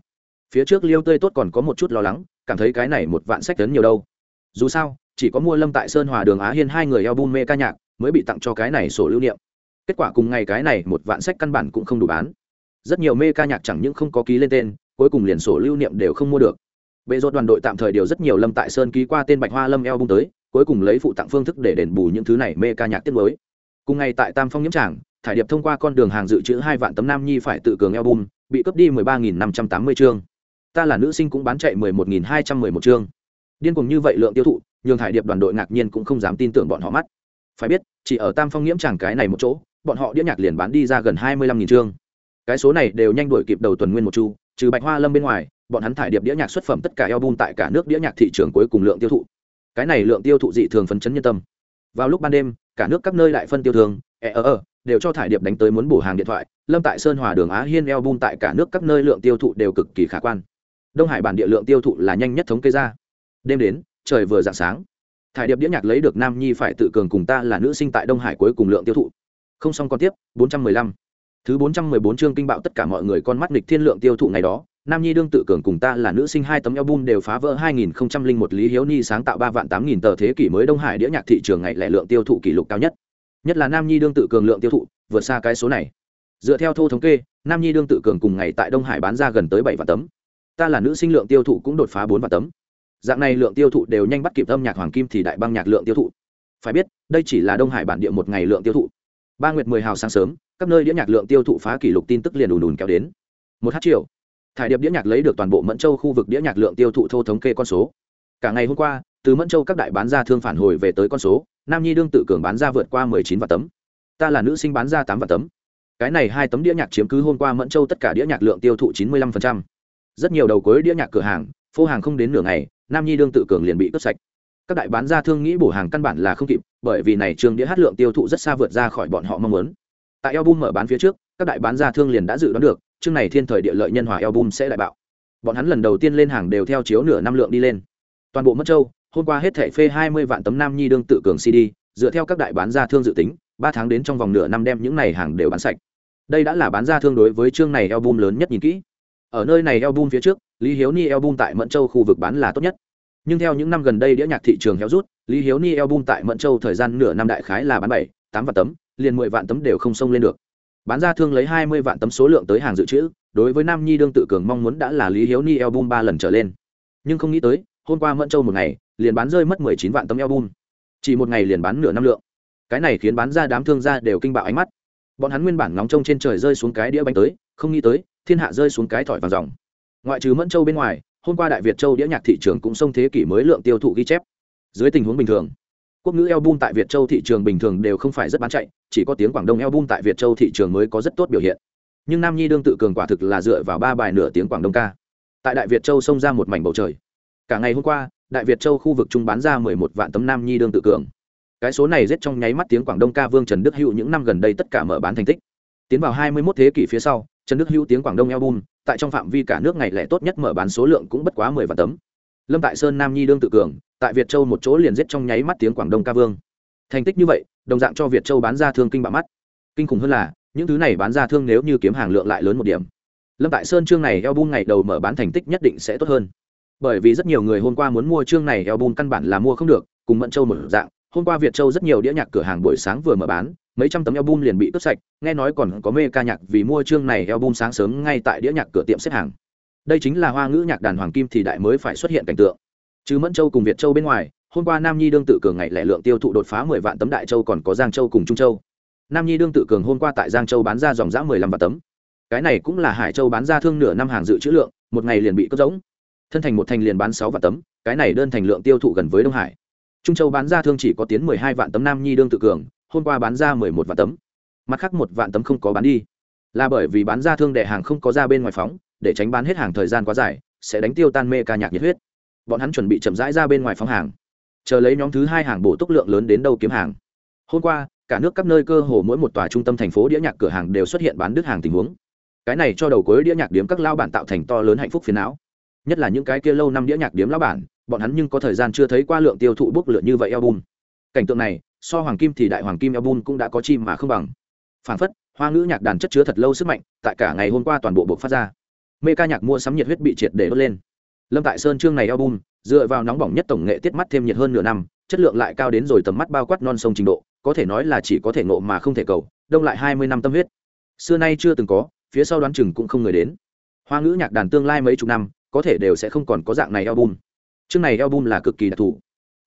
Phía trước liêu tươi tốt còn có một chút lo lắng cảm thấy cái này một vạn sách tấn nhiều đâu. Dù sao, chỉ có mua lâm tại sơn hòa đường á hiên hai người eo bun mê ca nhạc mới bị tặng cho cái này sổ lưu niệm. Kết quả cùng ngày cái này một vạn sách căn bản cũng không đủ bán. Rất nhiều mê ca nhạc chẳng những không có ký lên tên, cuối cùng liền sổ lưu niệm đều không mua được. Bệ rốt đoàn đội tạm thời điều rất nhiều lâm tại sơn ký qua tên bạch hoa lâm eo bung tới, cuối cùng lấy phụ tặng phương thức để đền bù những thứ này mê ca nhạc tiết mới. Cùng ngày tại tam phong nhiễm tràng, thải điệp thông qua con đường hàng dự trữ hai vạn tấm nam nhi phải tự cường eo bung bị cướp đi mười ba nghìn năm trăm tám mươi chương ta là nữ sinh cũng bán chạy mười một nghìn hai trăm mười một chương. Điên cuồng như vậy lượng tiêu thụ, nhường thải điệp đoàn đội ngạc nhiên cũng không dám tin tưởng bọn họ mắt. Phải biết, chỉ ở tam phong nhiễm chẳng cái này một chỗ, bọn họ đĩa nhạc liền bán đi ra gần hai mươi lăm nghìn chương. Cái số này đều nhanh đuổi kịp đầu tuần nguyên một chu, trừ bạch hoa lâm bên ngoài, bọn hắn thải điệp đĩa nhạc xuất phẩm tất cả album tại cả nước đĩa nhạc thị trường cuối cùng lượng tiêu thụ. Cái này lượng tiêu thụ dị thường phấn chấn nhân tâm. Vào lúc ban đêm, cả nước các nơi lại phân tiêu thường e ờ ờ đều cho thải điệp đánh tới muốn bổ hàng điện thoại, lâm tại sơn hòa đường á hiên album tại cả nước các nơi lượng tiêu thụ đều cực kỳ khả quan đông hải bản địa lượng tiêu thụ là nhanh nhất thống kê ra. Đêm đến, trời vừa dạng sáng. Thải điệp đĩa nhạc lấy được nam nhi phải tự cường cùng ta là nữ sinh tại đông hải cuối cùng lượng tiêu thụ. Không xong còn tiếp, bốn trăm mười lăm. Thứ bốn trăm mười bốn chương kinh bạo tất cả mọi người con mắt nghịch thiên lượng tiêu thụ ngày đó, nam nhi đương tự cường cùng ta là nữ sinh hai tấm album đều phá vỡ hai nghìn một lý hiếu ni sáng tạo ba vạn tám nghìn tờ thế kỷ mới đông hải đĩa nhạc thị trường ngày lẻ lượng tiêu thụ kỷ lục cao nhất. Nhất là nam nhi đương tự cường lượng tiêu thụ, vượt xa cái số này. Dựa theo thô thống kê, nam nhi đương tự cường cùng ngày tại đông hải bán ra gần tới bảy vạn tấm ta là nữ sinh lượng tiêu thụ cũng đột phá bốn vạn tấm. Dạng này lượng tiêu thụ đều nhanh bắt kịp âm nhạc hoàng kim thì đại băng nhạc lượng tiêu thụ. Phải biết, đây chỉ là đông hải bản địa một ngày lượng tiêu thụ. Ba nguyệt mười hào sáng sớm, các nơi đĩa nhạc lượng tiêu thụ phá kỷ lục tin tức liền đùn đùn kéo đến. Một h chiều thải điệp đĩa nhạc lấy được toàn bộ mẫn châu khu vực đĩa nhạc lượng tiêu thụ thô thống kê con số. Cả ngày hôm qua, từ mẫn châu các đại bán ra thương phản hồi về tới con số, nam nhi đương tự cường bán ra vượt qua mười chín vạn tấm. Ta là nữ sinh bán ra tám vạn tấm. Cái này hai tấm đĩa nhạc chiếm cứ hôm qua mẫn châu tất cả đĩa nhạc lượng tiêu thụ chín mươi lăm phần trăm rất nhiều đầu cuối đĩa nhạc cửa hàng, phô hàng không đến nửa ngày, nam nhi đương tự cường liền bị cướp sạch. Các đại bán ra thương nghĩ bổ hàng căn bản là không kịp, bởi vì này trường đĩa hát lượng tiêu thụ rất xa vượt ra khỏi bọn họ mong muốn. Tại album mở bán phía trước, các đại bán ra thương liền đã dự đoán được, chương này thiên thời địa lợi nhân hòa album sẽ đại bạo. Bọn hắn lần đầu tiên lên hàng đều theo chiếu nửa năm lượng đi lên. Toàn bộ mất châu, hôm qua hết thẻ phê hai mươi vạn tấm nam nhi đương tự cường cd, dựa theo các đại bán ra thương dự tính, ba tháng đến trong vòng nửa năm đem những này hàng đều bán sạch. Đây đã là bán ra thương đối với chương này album lớn nhất nhìn kỹ ở nơi này album phía trước, lý hiếu ni album tại mẫn châu khu vực bán là tốt nhất. Nhưng theo những năm gần đây đĩa nhạc thị trường héo rút, lý hiếu ni album tại mẫn châu thời gian nửa năm đại khái là bán bảy, tám vạn tấm, liền mười vạn tấm đều không xông lên được. Bán ra thương lấy hai mươi vạn tấm số lượng tới hàng dự trữ, đối với nam nhi đương tự cường mong muốn đã là lý hiếu ni album ba lần trở lên. Nhưng không nghĩ tới, hôm qua mẫn châu một ngày, liền bán rơi mất mười chín vạn tấm album. Chỉ một ngày liền bán nửa năm lượng. Cái này khiến bán ra đám thương gia đều kinh bạo ánh mắt. Bọn hắn nguyên bản ngóng trông trên trời rơi xuống cái đĩa bánh tới, không nghĩ tới thiên hạ rơi xuống cái thỏi vàng dòng. Ngoại trừ mẫn châu bên ngoài, hôm qua đại việt châu đĩa nhạc thị trường cũng xông thế kỷ mới lượng tiêu thụ ghi chép. Dưới tình huống bình thường, quốc ngữ album tại việt châu thị trường bình thường đều không phải rất bán chạy, chỉ có tiếng quảng đông album tại việt châu thị trường mới có rất tốt biểu hiện. Nhưng nam nhi đương tự cường quả thực là dựa vào ba bài nửa tiếng quảng đông ca. Tại đại việt châu xông ra một mảnh bầu trời. Cả ngày hôm qua, đại việt châu khu vực trung bán ra mười một vạn tấm nam nhi đương tự cường. Cái số này rét trong nháy mắt tiếng quảng đông ca vương trần đức hữu những năm gần đây tất cả mở bán thành tích. Tiến vào hai mươi 21 thế kỷ phía sau trần đức hữu tiếng quảng đông album, tại trong phạm vi cả nước ngày lẻ tốt nhất mở bán số lượng cũng bất quá mười vạn tấm. Lâm tại sơn nam nhi đương tự cường, tại việt châu một chỗ liền giết trong nháy mắt tiếng quảng đông ca vương. Thành tích như vậy, đồng dạng cho việt châu bán ra thương kinh bạ mắt. Kinh khủng hơn là, những thứ này bán ra thương nếu như kiếm hàng lượng lại lớn một điểm. Lâm tại sơn chương này album ngày đầu mở bán thành tích nhất định sẽ tốt hơn. Bởi vì rất nhiều người hôm qua muốn mua chương này album căn bản là mua không được, cùng mẫn châu một dạng, hôm qua việt châu rất nhiều đĩa nhạc cửa hàng buổi sáng vừa mở bán mấy trăm tấm album liền bị cướp sạch, nghe nói còn có mê ca nhạc vì mua chương này album sáng sớm ngay tại đĩa nhạc cửa tiệm xếp hàng. Đây chính là hoa ngữ nhạc đàn hoàng kim thì đại mới phải xuất hiện cảnh tượng. Chứ mẫn châu cùng việt châu bên ngoài, hôm qua nam nhi đương tự cường ngày lẻ lượng tiêu thụ đột phá mười vạn tấm đại châu còn có giang châu cùng trung châu. Nam nhi đương tự cường hôm qua tại giang châu bán ra dòng giá mười lăm vạn tấm. Cái này cũng là hải châu bán ra thương nửa năm hàng dự trữ lượng, một ngày liền bị cướp giống. Thân thành một thành liền bán sáu vạn tấm, cái này đơn thành lượng tiêu thụ gần với đông hải. Trung châu bán ra thương chỉ có tiến mười hai vạn tấm nam nhi đương tự cường hôm qua bán ra mười một vạn tấm. Mặt khác một vạn tấm không có bán đi. Là bởi vì bán ra thương đệ hàng không có ra bên ngoài phóng, để tránh bán hết hàng thời gian quá dài, sẽ đánh tiêu tan mê ca nhạc nhiệt huyết. Bọn hắn chuẩn bị chậm rãi ra bên ngoài phóng hàng. Chờ lấy nhóm thứ hai hàng bổ túc lượng lớn đến đâu kiếm hàng. Hôm qua, cả nước các nơi cơ hồ mỗi một tòa trung tâm thành phố đĩa nhạc cửa hàng đều xuất hiện bán đứt hàng tình huống. Cái này cho đầu cuối đĩa nhạc điếm các lao bản tạo thành to lớn hạnh phúc phiền não. Nhất là những cái kia lâu năm đĩa nhạc điếm lao bản, bọn hắn nhưng có thời gian chưa thấy qua lượng tiêu thụ bốc lượn như vậy album. Cảnh tượng này so hoàng kim thì đại hoàng kim album cũng đã có chim mà không bằng. Phản phất, hoa ngữ nhạc đàn chất chứa thật lâu sức mạnh, tại cả ngày hôm qua toàn bộ buộc phát ra. Mê ca nhạc mua sắm nhiệt huyết bị triệt để đốt lên. Lâm tại sơn chương này album dựa vào nóng bỏng nhất tổng nghệ tiết mắt thêm nhiệt hơn nửa năm, chất lượng lại cao đến rồi tầm mắt bao quát non sông trình độ, có thể nói là chỉ có thể nộ mà không thể cầu, đông lại hai mươi năm tâm huyết. Xưa nay chưa từng có, phía sau đoán chừng cũng không người đến. Hoa ngữ nhạc đàn tương lai mấy chục năm, có thể đều sẽ không còn có dạng này album chương này album là cực kỳ đặc thù,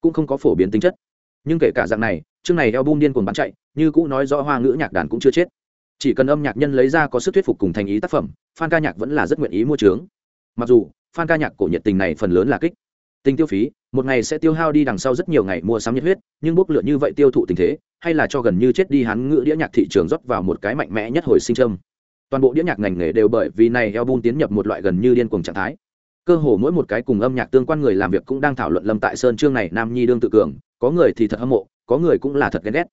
cũng không có phổ biến tính chất nhưng kể cả dạng này, chương này album điên cuồng bán chạy, như cũ nói rõ hoa ngữ nhạc đàn cũng chưa chết. Chỉ cần âm nhạc nhân lấy ra có sức thuyết phục cùng thành ý tác phẩm, fan ca nhạc vẫn là rất nguyện ý mua trướng mặc dù, fan ca nhạc cổ nhiệt tình này phần lớn là kích. Tình tiêu phí, một ngày sẽ tiêu hao đi đằng sau rất nhiều ngày mua sắm nhiệt huyết, nhưng bốc lửa như vậy tiêu thụ tình thế, hay là cho gần như chết đi hắn ngữ đĩa nhạc thị trường rót vào một cái mạnh mẽ nhất hồi sinh trâm toàn bộ đĩa nhạc ngành nghề đều bởi vì này album tiến nhập một loại gần như điên cuồng trạng thái. Cơ hồ mỗi một cái cùng âm nhạc tương quan người làm việc cũng đang thảo luận lâm tại sơn chương này nam nhi đương tự cường có người thì thật hâm mộ, có người cũng là thật ghen ghét.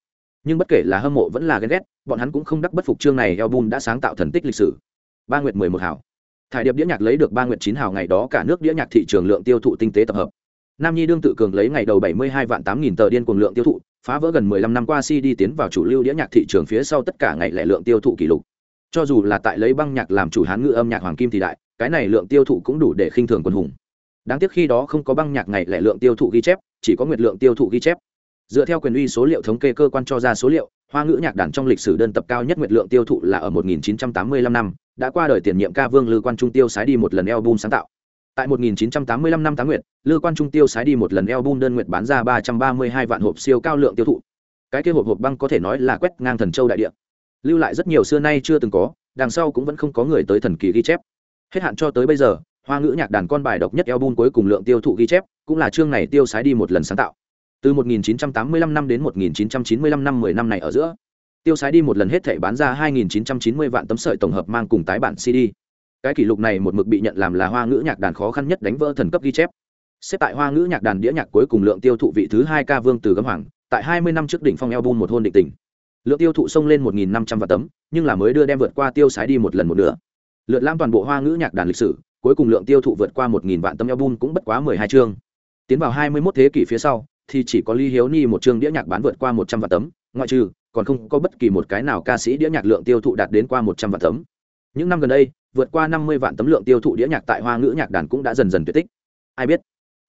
Nhưng bất kể là hâm mộ vẫn là ghen ghét, bọn hắn cũng không đắc bất phục chương này album đã sáng tạo thần tích lịch sử. Ba nguyệt mười một hảo thải điệp đĩa nhạc lấy được ba nguyệt chín hào ngày đó cả nước đĩa nhạc thị trường lượng tiêu thụ tinh tế tập hợp. Nam nhi đương tự cường lấy ngày đầu bảy mươi hai vạn tám nghìn tờ điên cuồng lượng tiêu thụ, phá vỡ gần mười lăm năm qua cd tiến vào chủ lưu đĩa nhạc thị trường phía sau tất cả ngày lẻ lượng tiêu thụ kỷ lục. Cho dù là tại lấy băng nhạc làm chủ hán ngữ âm nhạc hoàng kim thì đại, cái này lượng tiêu thụ cũng đủ để khinh thường quân hùng. Đáng tiếc khi đó không có băng nhạc ngày lẻ lượng tiêu thụ ghi chép chỉ có nguyệt lượng tiêu thụ ghi chép. Dựa theo quyền uy số liệu thống kê cơ quan cho ra số liệu, hoa ngữ nhạc đàn trong lịch sử đơn tập cao nhất nguyệt lượng tiêu thụ là ở 1985 năm, đã qua đời tiền nhiệm ca vương lư quan trung tiêu sái đi một lần album sáng tạo. Tại 1985 năm tháng nguyệt, lư quan trung tiêu sái đi một lần album đơn nguyệt bán ra 332 vạn hộp siêu cao lượng tiêu thụ. Cái kia hộp hộp băng có thể nói là quét ngang thần châu đại địa. Lưu lại rất nhiều xưa nay chưa từng có, đằng sau cũng vẫn không có người tới thần kỳ ghi chép. Hết hạn cho tới bây giờ hoa ngữ nhạc đàn con bài độc nhất album cuối cùng lượng tiêu thụ ghi chép, cũng là chương này tiêu sái đi một lần sáng tạo. Từ 1985 năm đến 1995 năm 10 năm này ở giữa, tiêu sái đi một lần hết thể bán ra 2.990 vạn tấm sợi tổng hợp mang cùng tái bản cd. Cái kỷ lục này một mực bị nhận làm là hoa ngữ nhạc đàn khó khăn nhất đánh vỡ thần cấp ghi chép. Xếp tại hoa ngữ nhạc đàn đĩa nhạc cuối cùng lượng tiêu thụ vị thứ hai ca vương từ gấm hoàng, tại 20 năm trước đỉnh phong album một hôn định tình. Lượng tiêu thụ xông lên 1.500 vạn tấm, nhưng là mới đưa đem vượt qua tiêu sái đi một lần một nữa lượt lam toàn bộ hoa ngữ nhạc đàn lịch sử cuối cùng lượng tiêu thụ vượt qua 1.000 vạn tấm album cũng bất quá 12 chương tiến vào 21 thế kỷ phía sau thì chỉ có Lý Hiếu Ni một chương đĩa nhạc bán vượt qua 100 vạn tấm, ngoại trừ, còn không có bất kỳ một cái nào ca sĩ đĩa nhạc lượng tiêu thụ đạt đến qua 100 vạn tấm. Những năm gần đây, vượt qua 50 vạn tấm lượng tiêu thụ đĩa nhạc tại Hoa ngữ nhạc đàn cũng đã dần dần tuyệt tích. Ai biết?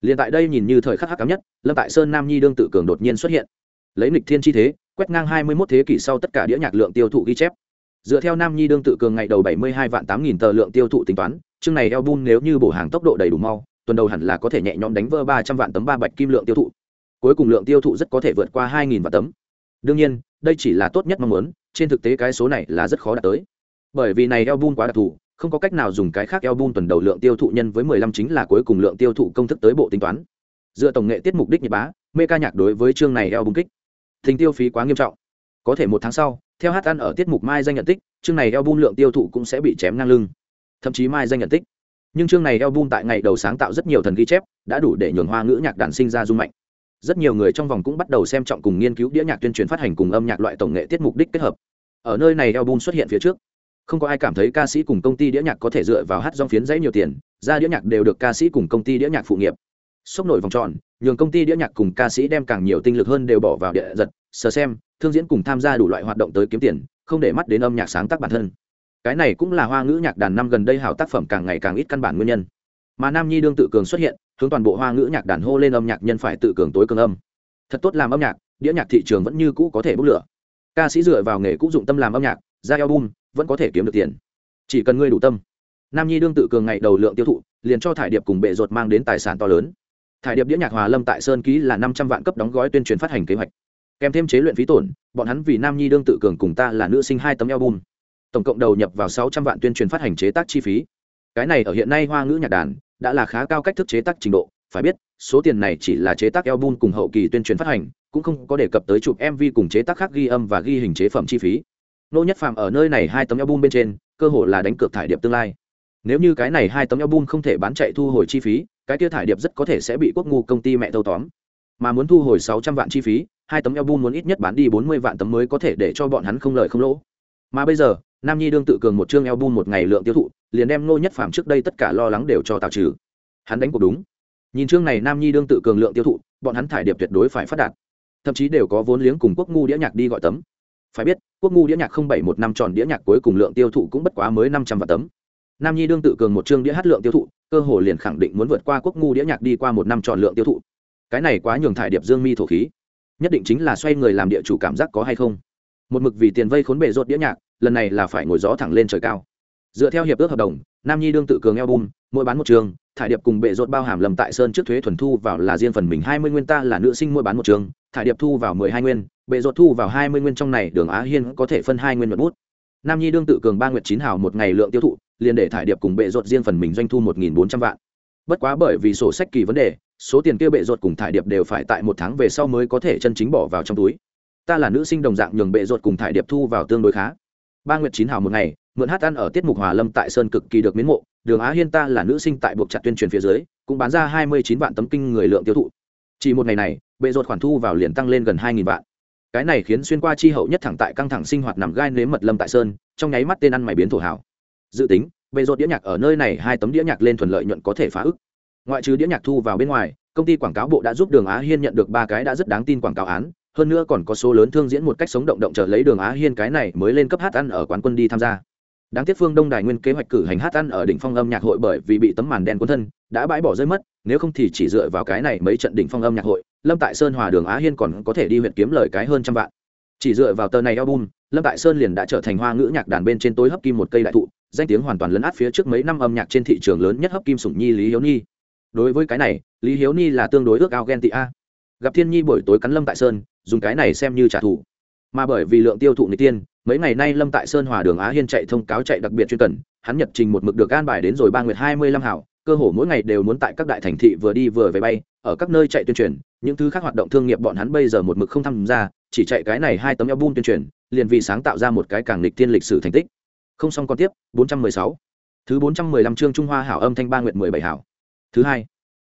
Liên tại đây nhìn như thời khắc hắc ám nhất, Lâm Tại Sơn Nam Nhi đương tự cường đột nhiên xuất hiện. Lấy nghịch thiên chi thế, quét ngang 21 thế kỷ sau tất cả đĩa nhạc lượng tiêu thụ ghi chép. Dựa theo Nam Nhi đương tự cường ngày đầu 72 vạn 8000 tờ lượng tiêu thụ tính toán, chương này album nếu như bổ hàng tốc độ đầy đủ mau, tuần đầu hẳn là có thể nhẹ nhõm đánh vỡ 300 vạn tấm ba bạch kim lượng tiêu thụ. Cuối cùng lượng tiêu thụ rất có thể vượt qua 2.000 vạn tấm. Đương nhiên đây chỉ là tốt nhất mong muốn trên thực tế cái số này là rất khó đạt tới. Bởi vì này album quá đặc thù không có cách nào dùng cái khác album tuần đầu lượng tiêu thụ nhân với 15 chính là cuối cùng lượng tiêu thụ công thức tới bộ tính toán. Dựa tổng nghệ tiết mục đích nhật bá mê ca nhạc đối với chương này album kích. Thình tiêu phí quá nghiêm trọng. Có thể một tháng sau theo hát ăn ở tiết mục mai danh nhận tích chương này album lượng tiêu thụ cũng sẽ bị chém ngang lưng thậm chí mai danh nhận tích. Nhưng chương này album tại ngày đầu sáng tạo rất nhiều thần ghi chép, đã đủ để nhường hoa ngữ nhạc đàn sinh ra dung mạnh rất nhiều người trong vòng cũng bắt đầu xem trọng cùng nghiên cứu đĩa nhạc tuyên truyền phát hành cùng âm nhạc loại tổng nghệ tiết mục đích kết hợp. Ở nơi này album xuất hiện phía trước, không có ai cảm thấy ca sĩ cùng công ty đĩa nhạc có thể dựa vào hát dòng phiến dãy nhiều tiền, ra đĩa nhạc đều được ca sĩ cùng công ty đĩa nhạc phụ nghiệp. Sốc nổi vòng tròn, nhường công ty đĩa nhạc cùng ca sĩ đem càng nhiều tinh lực hơn đều bỏ vào địa giật, sờ xem, thương diễn cùng tham gia đủ loại hoạt động tới kiếm tiền, không để mắt đến âm nhạc sáng tác bản thân cái này cũng là hoa ngữ nhạc đàn năm gần đây hảo tác phẩm càng ngày càng ít căn bản nguyên nhân. Mà nam nhi đương tự cường xuất hiện, hướng toàn bộ hoa ngữ nhạc đàn hô lên âm nhạc nhân phải tự cường tối cường âm. Thật tốt làm âm nhạc, đĩa nhạc thị trường vẫn như cũ có thể bốc lửa. Ca sĩ dựa vào nghề cũ dụng tâm làm âm nhạc, ra album, vẫn có thể kiếm được tiền. Chỉ cần ngươi đủ tâm. Nam nhi đương tự cường ngày đầu lượng tiêu thụ, liền cho thải điệp cùng bệ ruột mang đến tài sản to lớn. Thải điệp đĩa nhạc hòa lâm tại sơn ký là năm trăm vạn cấp đóng gói tuyên truyền phát hành kế hoạch. Kèm thêm chế luyện phí tổn, bọn hắn vì nam nhi đương tự cường cùng ta là nữ sinh hai tấm album tổng cộng đầu nhập vào sáu trăm vạn tuyên truyền phát hành chế tác chi phí. Cái này ở hiện nay hoa ngữ nhạc đàn đã là khá cao cách thức chế tác trình độ. Phải biết, số tiền này chỉ là chế tác album cùng hậu kỳ tuyên truyền phát hành, cũng không có đề cập tới chụp mv cùng chế tác khác ghi âm và ghi hình chế phẩm chi phí. Nô nhất phàm ở nơi này hai tấm album bên trên, cơ hội là đánh cược thải điệp tương lai. Nếu như cái này hai tấm album không thể bán chạy thu hồi chi phí, cái kia thải điệp rất có thể sẽ bị quốc ngu công ty mẹ thâu tóm. Mà muốn thu hồi sáu trăm vạn chi phí, hai tấm album muốn ít nhất bán đi bốn mươi vạn tấm mới có thể để cho bọn hắn không lợi không lỗ. Mà bây giờ nam nhi đương tự cường một chương album một ngày lượng tiêu thụ, liền đem ngô nhất phàm trước đây tất cả lo lắng đều cho tạo trừ. Hắn đánh cuộc đúng. Nhìn chương này nam nhi đương tự cường lượng tiêu thụ, bọn hắn thải điệp tuyệt đối phải phát đạt. Thậm chí đều có vốn liếng cùng quốc ngu đĩa nhạc đi gọi tấm. Phải biết, quốc ngu đĩa nhạc không bảy một năm tròn đĩa nhạc cuối cùng lượng tiêu thụ cũng bất quá mới năm trăm vạn tấm. Nam nhi đương tự cường một chương đĩa hát lượng tiêu thụ, cơ hồ liền khẳng định muốn vượt qua quốc ngu đĩa nhạc đi qua một năm tròn lượng tiêu thụ. Cái này quá nhường thải điệp dương mi thổ khí. Nhất định chính là xoay người làm địa chủ cảm giác có hay không. Một mực vì tiền vây khốn bể rột đĩa nhạc lần này là phải ngồi gió thẳng lên trời cao. Dựa theo hiệp ước hợp đồng, nam nhi đương tự cường album, mỗi bán một trường, thải điệp cùng bệ rột bao hàm lầm tại sơn trước thuế thuần thu vào là riêng phần mình hai mươi nguyên ta là nữ sinh mỗi bán một trường, thải điệp thu vào mười hai nguyên, bệ rột thu vào hai mươi nguyên trong này đường á hiên có thể phân hai nguyên một bút. Nam nhi đương tự cường ba nguyệt chín hào một ngày lượng tiêu thụ, liền để thải điệp cùng bệ rột riêng phần mình doanh thu một nghìn bốn trăm vạn. Bất quá bởi vì sổ sách kỳ vấn đề, số tiền kia bệ rột cùng thải điệp đều phải tại một tháng về sau mới có thể chân chính bỏ vào trong túi. Ta là nữ sinh đồng dạng nhường bệ rột cùng thải điệp thu vào tương đối khá ba nguyệt chín hào một ngày, mượn hát ăn ở tiết mục hòa lâm tại sơn cực kỳ được miến mộ, đường á hiên ta là nữ sinh tại buộc chặt tuyên truyền phía dưới, cũng bán ra hai mươi chín vạn tấm kinh người lượng tiêu thụ. Chỉ một ngày này, bệ ruột khoản thu vào liền tăng lên gần hai nghìn vạn. Cái này khiến xuyên qua chi hậu nhất thẳng tại căng thẳng sinh hoạt nằm gai nếm mật lâm tại sơn, trong nháy mắt tên ăn mày biến thổ hảo dự tính, bệ ruột đĩa nhạc ở nơi này hai tấm đĩa nhạc lên thuận lợi nhuận có thể phá ức. Ngoại trừ đĩa nhạc thu vào bên ngoài, công ty quảng cáo bộ đã giúp đường á hiên nhận được ba cái đã rất đáng tin quảng cáo án hơn nữa còn có số lớn thương diễn một cách sống động động trở lấy đường á hiên cái này mới lên cấp hát ăn ở quán quân đi tham gia. Đáng tiếc phương đông đài nguyên kế hoạch cử hành hát ăn ở đỉnh phong âm nhạc hội bởi vì bị tấm màn đen cuốn thân, đã bãi bỏ rơi mất, nếu không thì chỉ dựa vào cái này mấy trận đỉnh phong âm nhạc hội, lâm tại sơn hòa đường á hiên còn có thể đi huyện kiếm lời cái hơn trăm vạn. Chỉ dựa vào tờ này album, lâm tại sơn liền đã trở thành hoa ngữ nhạc đàn bên trên tối hấp kim một cây đại thụ, danh tiếng hoàn toàn lấn át phía trước mấy năm âm nhạc trên thị trường lớn nhất hấp kim sủng nhi lý hiếu nhi. Đối với cái này, lý hiếu nhi là tương đối ước ao ghen tị a. Gặp thiên nhi buổi tối cắn lâm tại sơn dùng cái này xem như trả thù. Mà bởi vì lượng tiêu thụ người tiên, mấy ngày nay lâm tại sơn hòa đường á hiên chạy thông cáo chạy đặc biệt chuyên cần, hắn nhật trình một mực được an bài đến rồi ba nguyệt hai mươi lăm hảo, cơ hồ mỗi ngày đều muốn tại các đại thành thị vừa đi vừa về bay, ở các nơi chạy tuyên truyền, những thứ khác hoạt động thương nghiệp bọn hắn bây giờ một mực không tham gia, chỉ chạy cái này hai tấm album tuyên truyền, liền vì sáng tạo ra một cái càng lịch tiên lịch sử thành tích. Không xong còn tiếp 416. thứ 415 chương trung hoa hảo âm thanh ba nguyệt 17 hảo. Thứ hai.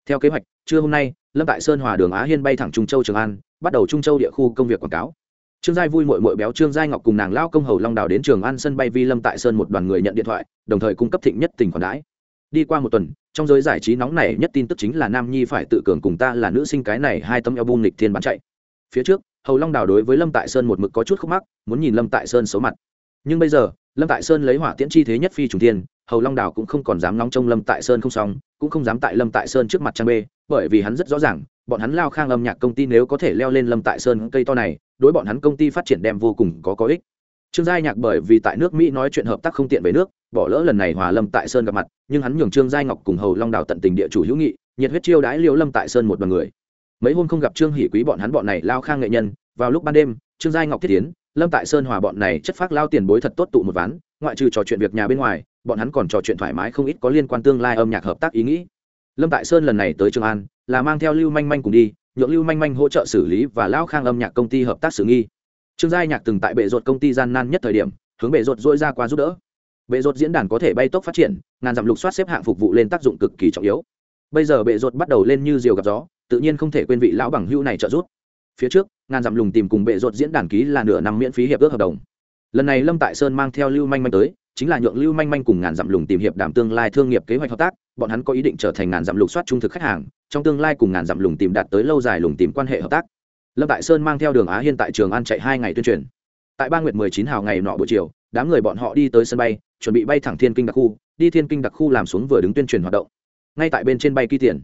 Theo kế hoạch, trưa hôm nay, lâm tại sơn hòa đường á hiên bay thẳng trung châu trường an bắt đầu trung châu địa khu công việc quảng cáo. Trương giai vui mội mội béo trương giai ngọc cùng nàng lao công hầu long đào đến trường an sân bay vi lâm tại sơn một đoàn người nhận điện thoại, đồng thời cung cấp thịnh nhất tình khoản đãi. Đi qua một tuần, trong giới giải trí nóng này nhất tin tức chính là nam nhi phải tự cường cùng ta là nữ sinh cái này hai tấm album lịch thiên bán chạy. Phía trước, hầu long đào đối với lâm tại sơn một mực có chút khúc mắc, muốn nhìn lâm tại sơn xấu mặt. Nhưng bây giờ, lâm tại sơn lấy hỏa tiễn chi thế nhất phi trùng tiên hầu long đào cũng không còn dám nóng trong lâm tại sơn không xong, cũng không dám tại lâm tại sơn trước mặt trang bê, bởi vì hắn rất rõ ràng bọn hắn lao khang âm nhạc công ty nếu có thể leo lên lâm tại sơn cây to này, đối bọn hắn công ty phát triển đem vô cùng có có ích. Trương giai nhạc bởi vì tại nước mỹ nói chuyện hợp tác không tiện về nước, bỏ lỡ lần này hòa lâm tại sơn gặp mặt, nhưng hắn nhường trương giai ngọc cùng hầu long đào tận tình địa chủ hữu nghị, nhiệt huyết chiêu đãi liêu lâm tại sơn một đ o n người. Mấy hôm không gặp trương hỷ quý bọn hắn bọn này lao khang nghệ nhân, vào lúc ban đêm, trương giai ngọc thiết tiến lâm tại sơn hòa bọn này chất phác lao tiền bối thật tốt tụ một ván, ngoại trừ trò chuyện việc nhà bên ngoài, bọn hắn còn trò chuyện thoải mái không ít có liên quan tương lai âm nhạc hợp tác ý nghĩ lâm tại sơn lần này tới trường an, là mang theo lưu manh manh cùng đi, nhượng lưu manh manh hỗ trợ xử lý và lao khang âm nhạc công ty hợp tác xử nghi. Trương giai nhạc từng tại bệ ruột công ty gian nan nhất thời điểm, hướng bệ ruột dỗi ra qua giúp đỡ. Bệ ruột diễn đàn có thể bay tốc phát triển, ngàn dặm lục soát xếp hạng phục vụ lên tác dụng cực kỳ trọng yếu. Bây giờ bệ ruột bắt đầu lên như diều gặp gió, tự nhiên không thể quên vị lão bằng hưu này trợ giúp. Phía trước, ngàn dặm lùng tìm cùng bệ ruột diễn đàn ký là nửa năm miễn phí hiệp ước hợp đồng. Lần này lâm tại sơn mang theo lưu manh manh tới chính là nhượng lưu manh manh cùng ngàn dặm lùng tìm hiệp đảm tương lai thương nghiệp kế hoạch hợp tác, bọn hắn có ý định trở thành ngàn dặm lục soát trung thực khách hàng, trong tương lai cùng ngàn dặm lùng tìm đạt tới lâu dài lùng tìm quan hệ hợp tác. Lâm tại sơn mang theo đường á hiên tại trường an chạy hai ngày tuyên truyền. Tại ba nguyệt mười chín hào ngày nọ buổi chiều, đám người bọn họ đi tới sân bay, chuẩn bị bay thẳng thiên kinh đặc khu, đi thiên kinh đặc khu làm xuống vừa đứng tuyên truyền hoạt động. Ngay tại bên trên bay ký tiền.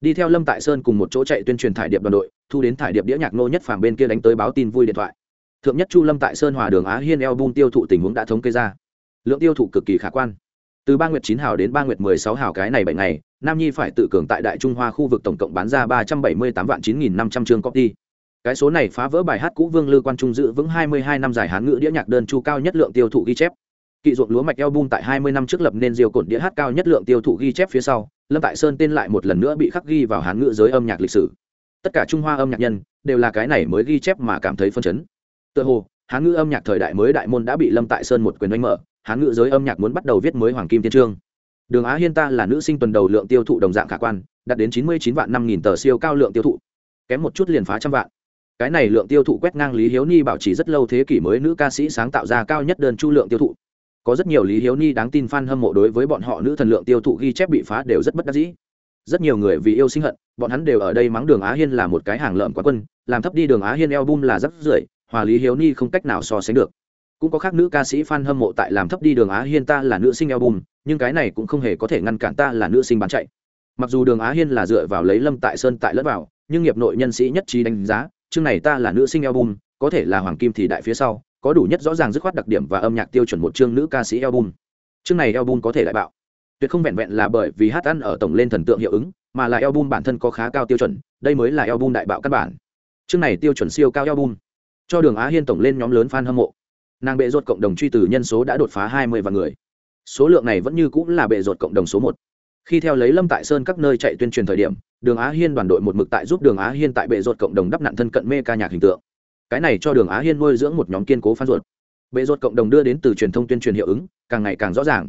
Đi theo lâm tại sơn cùng một chỗ chạy tuyên truyền thải điệp đoàn đội, thu đến thải điệp đĩa nhạc nô nhất phàm bên kia đánh tới báo tin vui điện thoại. Thượng nhất chu lâm tại sơn hòa đường á hiên eo bun tiêu thụ tình huống đã thống kê ra lượng tiêu thụ cực kỳ khả quan. Từ ba nguyệt chín hào đến ba nguyệt mười sáu hào cái này bảy ngày, nam nhi phải tự cường tại đại trung hoa khu vực tổng cộng bán ra ba trăm bảy mươi tám vạn chín nghìn năm trăm chương copy. Cái số này phá vỡ bài hát cũ vương lư quan trung giữ vững 22 năm dài hán ngữ đĩa nhạc đơn chu cao nhất lượng tiêu thụ ghi chép. Kỵ ruộng lúa mạch album tại 20 năm trước lập nên diều cổn đĩa hát cao nhất lượng tiêu thụ ghi chép phía sau, lâm tại sơn tên lại một lần nữa bị khắc ghi vào hán ngữ giới âm nhạc lịch sử. Tất cả trung hoa âm nhạc nhân đều là cái này mới ghi chép mà cảm thấy phân chấn. Tựa hồ, hán ngữ âm nhạc thời đại mới đại môn đã bị lâm tại sơn một quyền đánh mở hán ngữ giới âm nhạc muốn bắt đầu viết mới hoàng kim thiên trương. Đường á hiên ta là nữ sinh tuần đầu lượng tiêu thụ đồng dạng khả quan, đạt đến 99 vạn năm nghìn tờ siêu cao lượng tiêu thụ. Kém một chút liền phá trăm vạn. Cái này lượng tiêu thụ quét ngang lý hiếu ni bảo trì rất lâu thế kỷ mới nữ ca sĩ sáng tạo ra cao nhất đơn chu lượng tiêu thụ. Có rất nhiều lý hiếu ni đáng tin f a n hâm mộ đối với bọn họ nữ thần lượng tiêu thụ ghi chép bị phá đều rất bất đắc dĩ. Rất nhiều người vì yêu sinh hận, bọn hắn đều ở đây mắng đường á hiên là một cái hàng lợm quá quân, làm thấp đi đường á hiên eo bum là rất rưởi, hòa lý hiếu ni không cách nào so sánh được cũng có khác nữ ca sĩ f a n hâm mộ tại làm thấp đi đường á hiên ta là nữ sinh album, nhưng cái này cũng không hề có thể ngăn cản ta là nữ sinh bán chạy. Mặc dù đường á hiên là dựa vào lấy lâm tại sơn tại lẫn vào, nhưng nghiệp nội nhân sĩ nhất trí đánh giá, chương này ta là nữ sinh album, có thể là hoàng kim thì đại phía sau, có đủ nhất rõ ràng dứt khoát đặc điểm và âm nhạc tiêu chuẩn một chương nữ ca sĩ album. Chương này album có thể đại bạo. Tuyệt không vẹn vẹn là bởi vì hát ăn ở tổng lên thần tượng hiệu ứng, mà là album bản thân có khá cao tiêu chuẩn, đây mới là album đại bạo căn bản. Chương này tiêu chuẩn siêu cao album. Cho đường á hiên tổng lên nhóm lớn fan hâm mộ nàng bệ ruột cộng đồng truy từ nhân số đã đột phá hai mươi vạn người. Số lượng này vẫn như cũng là bệ ruột cộng đồng số một. Khi theo lấy lâm tại sơn các nơi chạy tuyên truyền thời điểm, đường á hiên đoàn đội một mực tại giúp đường á hiên tại bệ ruột cộng đồng đắp nạn thân cận mê ca nhạc hình tượng. Cái này cho đường á hiên nuôi dưỡng một nhóm kiên cố phán ruột. Bệ ruột cộng đồng đưa đến từ truyền thông tuyên truyền hiệu ứng, càng ngày càng rõ ràng.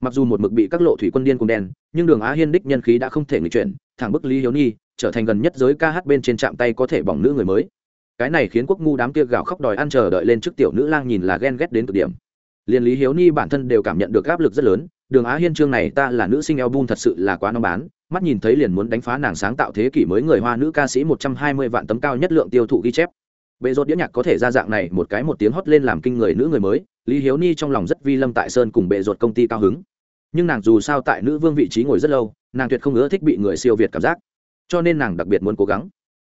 Mặc dù một mực bị các lộ thủy quân điên cùng đen nhưng đường á hiên đích nhân khí đã không thể nghịch chuyển, thẳng bức lý hiếu nhi, trở thành gần nhất giới ca hát bên trên trạm tay có thể bỏng nữ người mới cái này khiến quốc ngu đám kia gào khóc đòi ăn chờ đợi lên trước tiểu nữ lang nhìn là ghen ghét đến cực điểm. Liền lý hiếu ni bản thân đều cảm nhận được áp lực rất lớn, đường á hiên chương này ta là nữ sinh album thật sự là quá no bán, mắt nhìn thấy liền muốn đánh phá nàng sáng tạo thế kỷ mới người hoa nữ ca sĩ một trăm hai mươi vạn tấm cao nhất lượng tiêu thụ ghi chép. Bệ rốt đĩa nhạc có thể ra dạng này, một cái một tiếng hót lên làm kinh người nữ người mới, lý hiếu ni trong lòng rất vi lâm tại sơn cùng bệ rột công ty cao hứng. Nhưng nàng dù sao tại nữ vương vị trí ngồi rất lâu, nàng tuyệt không ưa thích bị người siêu việt cảm giác. Cho nên nàng đặc biệt muốn cố gắng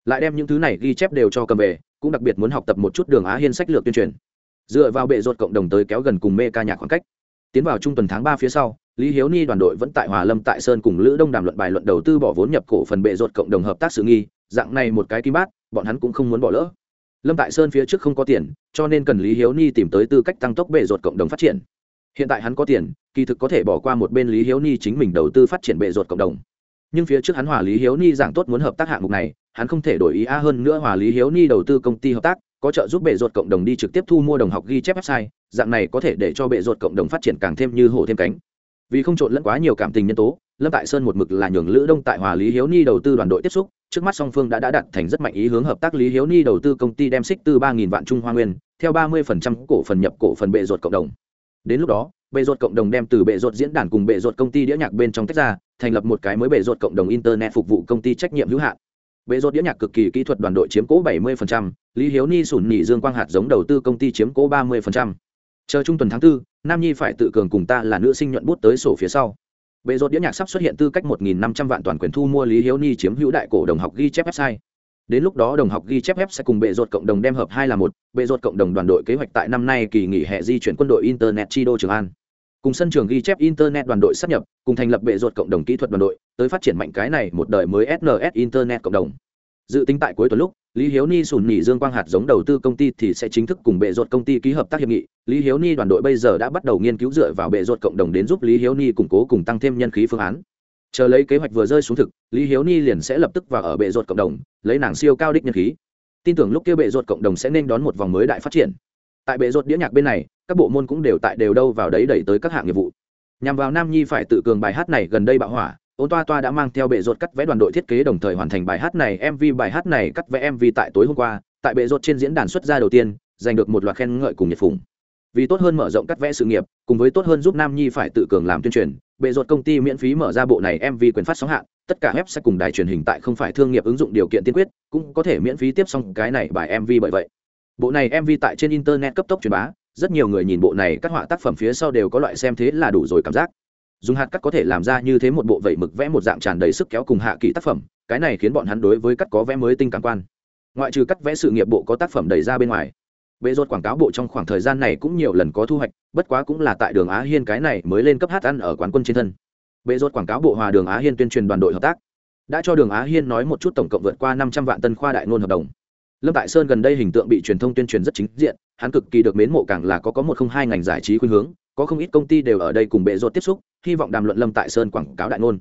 lại đem những thứ này ghi chép đều cho cầm về, cũng đặc biệt muốn học tập một chút đường á hiên sách lược tuyên truyền. Dựa vào bệ rột cộng đồng tới kéo gần cùng mê ca nhạc khoảng cách. Tiến vào trung tuần tháng ba phía sau, lý hiếu ni đoàn đội vẫn tại hòa lâm tại sơn cùng lữ đông đàm luận bài luận đầu tư bỏ vốn nhập cổ phần bệ ruột cộng đồng hợp tác sự nghi, dạng này một cái kim bát, bọn hắn cũng không muốn bỏ lỡ. Lâm tại sơn phía trước không có tiền, cho nên cần lý hiếu ni tìm tới tư cách tăng tốc bệ ruột cộng đồng phát triển. Hiện tại hắn có tiền, kỳ thực có thể bỏ qua một bên lý hiếu ni chính mình đầu tư phát triển bệ ruột cộng đồng. Nhưng phía trước hắn hòa lý hiếu ni giảng tốt muốn hợp tác hạng mục này hắn không thể đổi ý a hơn nữa hòa lý hiếu ni đầu tư công ty hợp tác, có trợ giúp bệ ruột cộng đồng đi trực tiếp thu mua đồng học ghi chép website, dạng này có thể để cho bệ ruột cộng đồng phát triển càng thêm như hổ thêm cánh. Vì không trộn lẫn quá nhiều cảm tình nhân tố, lâm tại sơn một mực là nhường lữ đông tại hòa lý hiếu ni đầu tư đoàn đội tiếp xúc, trước mắt song phương đã đã đặt thành rất mạnh ý hướng hợp tác lý hiếu ni đầu tư công ty đem xích từ ba nghìn vạn trung hoa nguyên, theo ba mươi phần trăm cổ phần nhập cổ phần bệ ruột cộng đồng. Đến lúc đó bệ ruột cộng đồng đem từ bệ ruột diễn đàn cùng bệ ruột công ty đĩa nhạc bên trong tách ra, thành lập một cái mới bệ ruột cộng đồng internet phục vụ công ty trách nhiệm hữu hạn bệ ruột đĩa nhạc cực kỳ kỹ thuật đoàn đội chiếm cố 70%, lý hiếu ni sủn nhị dương quang hạt giống đầu tư công ty chiếm cố 30%. chờ trung tuần tháng 4, nam nhi phải tự cường cùng ta là nữ sinh nhuận bút tới sổ phía sau. Bệ ruột đĩa nhạc sắp xuất hiện tư cách 1.500 vạn toàn quyền thu mua lý hiếu ni chiếm hữu đại cổ đồng học ghi chép website. Đến lúc đó đồng học ghi chép web sẽ cùng bệ ruột cộng đồng đem hợp hai là một bệ ruột cộng đồng đoàn đội kế hoạch tại năm nay kỳ nghỉ hè di chuyển quân đội internet chi đô trường an. Cùng sân trường ghi chép internet đoàn đội sắp nhập cùng thành lập bệ ruột cộng đồng kỹ thuật đoàn đội tới phát triển mạnh cái này một đời mới sns internet cộng đồng. Dự tính tại cuối tuần lúc, lý hiếu ni sùn nhị dương quang hạt giống đầu tư công ty thì sẽ chính thức cùng bệ ruột công ty ký hợp tác hiệp nghị. Lý hiếu ni đoàn đội bây giờ đã bắt đầu nghiên cứu dựa vào bệ ruột cộng đồng đến giúp lý hiếu ni củng cố cùng tăng thêm nhân khí phương án. Chờ lấy kế hoạch vừa rơi xuống thực, lý hiếu ni liền sẽ lập tức vào ở bệ ruột cộng đồng, lấy nàng siêu cao đích nhân khí. Tin tưởng lúc kia bệ ruột cộng đồng sẽ nên đón một vòng mới đại phát triển. Tại bệ ruột đĩa nhạc bên này, các bộ môn cũng đều tại đều đâu vào đấy đẩy tới các hạng nghiệp vụ. Nhằm vào nam nhi phải tự cường bài hát này gần đây bạo hỏa ôn toa toa đã mang theo bệ rột cắt vẽ đoàn đội thiết kế đồng thời hoàn thành bài hát này mv bài hát này cắt vẽ mv tại tối hôm qua. Tại bệ rột trên diễn đàn xuất ra đầu tiên, giành được một loạt khen ngợi cùng nhiệt phủng vì tốt hơn mở rộng cắt vẽ sự nghiệp, cùng với tốt hơn giúp nam nhi phải tự cường làm tuyên truyền, bệ rột công ty miễn phí mở ra bộ này mv quyền phát sóng hạn tất cả web sẽ cùng đài truyền hình tại không phải thương nghiệp ứng dụng điều kiện tiên quyết, cũng có thể miễn phí tiếp xong cái này bài mv bởi vậy. Bộ này mv tại trên internet cấp tốc truyền bá, rất nhiều người nhìn bộ này các họa tác phẩm phía sau đều có loại xem thế là đủ rồi cảm giác dùng hạt cắt có thể làm ra như thế một bộ vẩy mực vẽ một dạng tràn đầy sức kéo cùng hạ kỳ tác phẩm, cái này khiến bọn hắn đối với cắt có vẽ mới tinh cảm quan. Ngoại trừ cắt vẽ sự nghiệp bộ có tác phẩm đẩy ra bên ngoài, bệ rốt quảng cáo bộ trong khoảng thời gian này cũng nhiều lần có thu hoạch, bất quá cũng là tại đường á hiên cái này mới lên cấp hát ăn ở quán quân trên thân. Bệ rốt quảng cáo bộ hòa đường á hiên tuyên truyền đoàn đội hợp tác, đã cho đường á hiên nói một chút tổng cộng vượt qua năm trăm vạn tân khoa đại ngôn hợp đồng. Lâm tại sơn gần đây hình tượng bị truyền thông tuyên truyền rất chính diện, hắn cực kỳ được mến mộ càng là có có một không hai ngành giải trí khuyên hướng, có không ít công ty đều ở đây cùng bệ rốt tiếp xúc hy vọng đàm luận lâm tại sơn quảng cáo đại ngôn.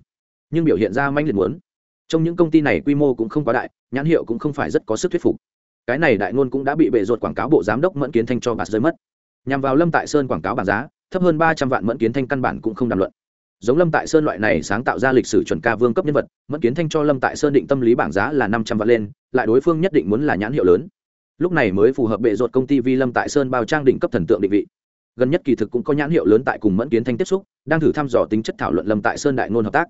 Nhưng biểu hiện ra manh liệt muốn. Trong những công ty này quy mô cũng không quá đại, nhãn hiệu cũng không phải rất có sức thuyết phục. Cái này đại ngôn cũng đã bị bệ ruột quảng cáo bộ giám đốc mẫn kiến thanh cho bạt rơi mất. Nhằm vào lâm tại sơn quảng cáo bảng giá, thấp hơn ba trăm vạn mẫn kiến thanh căn bản cũng không đàm luận. Giống lâm tại sơn loại này sáng tạo ra lịch sử chuẩn ca vương cấp nhân vật, mẫn kiến thanh cho lâm tại sơn định tâm lý bảng giá là năm trăm vạn lên, lại đối phương nhất định muốn là nhãn hiệu lớn. Lúc này mới phù hợp bệ ruột công ty vi lâm tại sơn bao trang định cấp thần tượng định vị gần nhất kỳ thực cũng có nhãn hiệu lớn tại cùng mẫn kiến thanh tiếp xúc, đang thử thăm dò tính chất thảo luận lâm tại sơn đại ngôn hợp tác.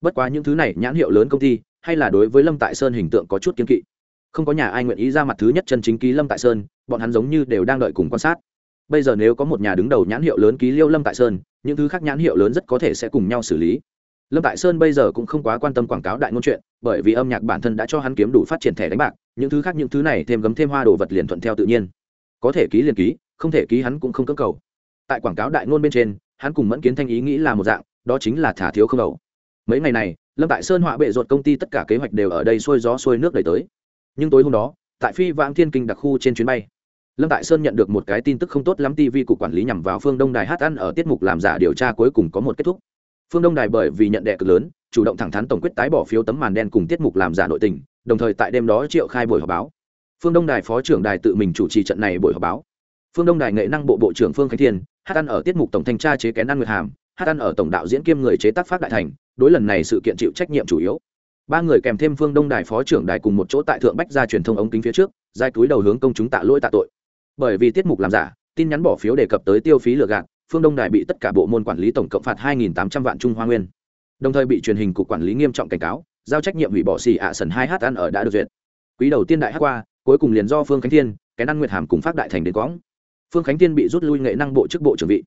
Bất quá những thứ này nhãn hiệu lớn công ty, hay là đối với lâm tại sơn hình tượng có chút kiên kỵ. Không có nhà ai nguyện ý ra mặt thứ nhất chân chính ký lâm tại sơn, bọn hắn giống như đều đang đợi cùng quan sát. Bây giờ nếu có một nhà đứng đầu nhãn hiệu lớn ký liêu lâm tại sơn, những thứ khác nhãn hiệu lớn rất có thể sẽ cùng nhau xử lý. Lâm tại sơn bây giờ cũng không quá quan tâm quảng cáo đại ngôn chuyện, bởi vì âm nhạc bản thân đã cho hắn kiếm đủ phát triển thẻ đánh bạc, những thứ khác những thứ này thêm gấm thêm hoa đồ vật liền thuận theo tự nhiên. Có thể ký liền ký không thể ký hắn cũng không cưỡng cầu. Tại quảng cáo đại ngôn bên trên, hắn cùng mẫn kiến thanh ý nghĩ là một dạng, đó chính là thả thiếu không đầu. Mấy ngày này, lâm tại sơn họa bệ ruột công ty tất cả kế hoạch đều ở đây xuôi gió xuôi nước đẩy tới. Nhưng tối hôm đó, tại phi vãng thiên kinh đặc khu trên chuyến bay, lâm tại sơn nhận được một cái tin tức không tốt lắm tv cục quản lý nhằm vào phương đông đài hát ăn ở tiết mục làm giả điều tra cuối cùng có một kết thúc. Phương đông đài bởi vì nhận đệ cực lớn, chủ động thẳng thắn tổng quyết tái bỏ phiếu tấm màn đen cùng tiết mục làm giả nội tình, đồng thời tại đêm đó triệu khai buổi họp báo. Phương đông đài phó trưởng đài tự mình chủ trì trận này buổi họp báo phương đông đài nghệ năng bộ bộ trưởng phương khánh thiên, hát ăn ở tiết mục tổng thanh tra chế kén ăn nguyệt hàm, hát ăn ở tổng đạo diễn kiêm người chế tác phát đại thành, đối lần này sự kiện chịu trách nhiệm chủ yếu. Ba người kèm thêm phương đông đài phó trưởng đài cùng một chỗ tại thượng bách ra truyền thông ống kính phía trước, giai túi đầu hướng công chúng tạ lỗi tạ tội. Bởi vì tiết mục làm giả, tin nhắn bỏ phiếu đề cập tới tiêu phí lừa gạt, phương đông đài bị tất cả bộ môn quản lý tổng cộng phạt hai tám trăm vạn trung hoa nguyên. Đồng thời bị truyền hình cục quản lý nghiêm trọng cảnh cáo, giao trách nhiệm hủy bỏ xì ạ sần hai Hát ăn ở đã được duyệt. Quý đầu tiên đại hát qua, cuối cùng liền do phương khánh thiên cái năng nguyệt hàm cùng phát đại thành đến quãng phương khánh thiên bị rút lui nghệ năng bộ chức bộ trưởng vị.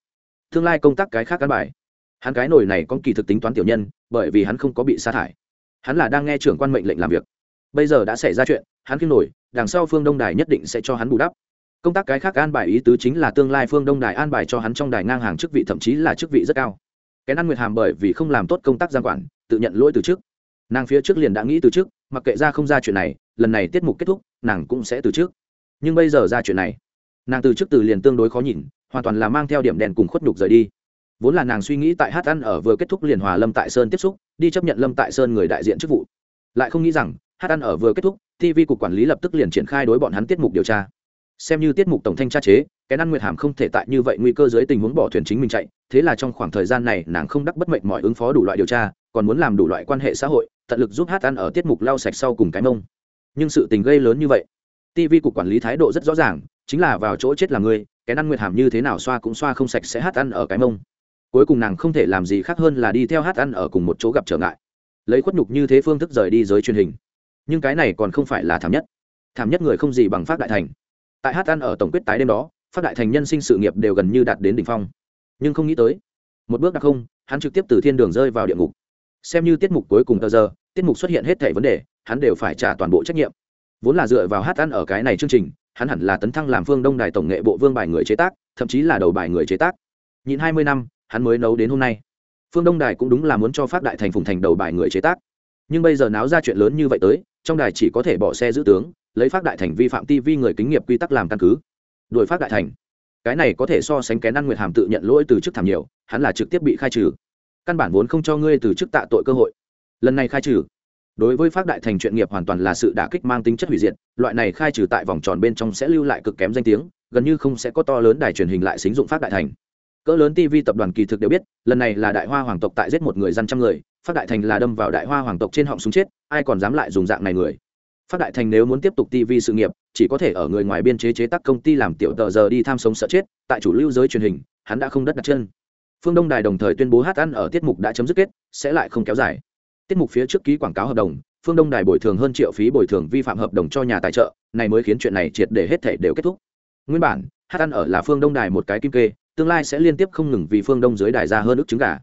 Tương lai công tác cái khác cán bài. Hắn cái nổi này có kỳ thực tính toán tiểu nhân, bởi vì hắn không có bị sa thải. Hắn là đang nghe trưởng quan mệnh lệnh làm việc. Bây giờ đã xảy ra chuyện, hắn kiêng nổi, đằng sau phương đông đài nhất định sẽ cho hắn bù đắp. Công tác cái khác an bài ý tứ chính là tương lai phương đông đài an bài cho hắn trong đài ngang hàng chức vị thậm chí là chức vị rất cao. Cái ăn nguyệt hàm bởi vì không làm tốt công tác giang quản, tự nhận lỗi từ trước. Nàng phía trước liền đã nghĩ từ trước, mặc kệ ra không ra chuyện này, lần này tiết mục kết thúc, nàng cũng sẽ từ trước. Nhưng bây giờ ra chuyện này nàng từ trước từ liền tương đối khó nhìn, hoàn toàn là mang theo điểm đèn cùng khuất nhục rời đi. Vốn là nàng suy nghĩ tại hát ăn ở vừa kết thúc liền hòa lâm tại sơn tiếp xúc, đi chấp nhận lâm tại sơn người đại diện chức vụ. Lại không nghĩ rằng, hát ăn ở vừa kết thúc tv cục quản lý lập tức liền triển khai đối bọn hắn tiết mục điều tra. Xem như tiết mục tổng thanh tra chế cái Năn nguyệt hàm không thể tại như vậy nguy cơ dưới tình huống bỏ thuyền chính mình chạy, thế là trong khoảng thời gian này nàng không đắc bất mệnh mọi ứng phó đủ loại điều tra, còn muốn làm đủ loại quan hệ xã hội, tận lực giúp hát ăn ở tiết mục lau sạch sau cùng cái mông. Nhưng sự tình gây lớn như vậy tv cục quản lý thái độ rất rõ ràng chính là vào chỗ chết là ngươi, cái ăn nguyệt hàm như thế nào xoa cũng xoa không sạch sẽ hát ăn ở cái mông. Cuối cùng nàng không thể làm gì khác hơn là đi theo hát ăn ở cùng một chỗ gặp trở ngại. Lấy khuất nhục như thế phương thức rời đi giới truyền hình. Nhưng cái này còn không phải là thảm nhất. Thảm nhất người không gì bằng phát đại thành. Tại hát ăn ở tổng quyết tái đêm đó phát đại thành nhân sinh sự nghiệp đều gần như đạt đến đỉnh phong. Nhưng không nghĩ tới, một bước đặc không, hắn trực tiếp từ thiên đường rơi vào địa ngục. Xem như tiết mục cuối cùng tờ giờ, tiết mục xuất hiện hết thảy vấn đề, hắn đều phải trả toàn bộ trách nhiệm. Vốn là dựa vào hát ăn ở cái này chương trình hắn hẳn là tấn thăng làm phương đông đài tổng nghệ bộ vương bài người chế tác, thậm chí là đầu bài người chế tác. Nhịn hai mươi năm, hắn mới nấu đến hôm nay. Phương đông đài cũng đúng là muốn cho phát đại thành phùng thành đầu bài người chế tác. Nhưng bây giờ náo ra chuyện lớn như vậy tới, trong đài chỉ có thể bỏ xe giữ tướng, lấy phát đại thành vi phạm tivi người kính nghiệp quy tắc làm căn cứ. Đuổi phát đại thành. Cái này có thể so sánh kén ăn nguyệt hàm tự nhận lỗi từ chức thảm nhiều, hắn là trực tiếp bị khai trừ. Căn bản vốn không cho ngươi từ chức tạ tội cơ hội. Lần này khai trừ đối với phát đại thành chuyện nghiệp hoàn toàn là sự đả kích mang tính chất hủy diệt, loại này khai trừ tại vòng tròn bên trong sẽ lưu lại cực kém danh tiếng, gần như không sẽ có to lớn đài truyền hình lại xính dụng phát đại thành. Cỡ lớn tv tập đoàn kỳ thực đều biết, lần này là đại hoa hoàng tộc tại giết một người dân trăm người phát đại thành là đâm vào đại hoa hoàng tộc trên họng súng chết, ai còn dám lại dùng dạng này người? Phát đại thành nếu muốn tiếp tục tv sự nghiệp, chỉ có thể ở người ngoài biên chế chế tác công ty làm tiểu tờ giờ đi tham sống sợ chết, tại chủ lưu giới truyền hình, hắn đã không đất đặt chân. Phương đông đài đồng thời tuyên bố hát ăn ở tiết mục đã chấm dứt kết, sẽ lại không kéo dài tiết mục phía trước ký quảng cáo hợp đồng, phương đông đài bồi thường hơn triệu phí bồi thường vi phạm hợp đồng cho nhà tài trợ, này mới khiến chuyện này triệt để hết thể đều kết thúc. Nguyên bản, hát ăn ở là phương đông đài một cái kim kê, tương lai sẽ liên tiếp không ngừng vì phương đông dưới đài ra hơn ức trứng gà.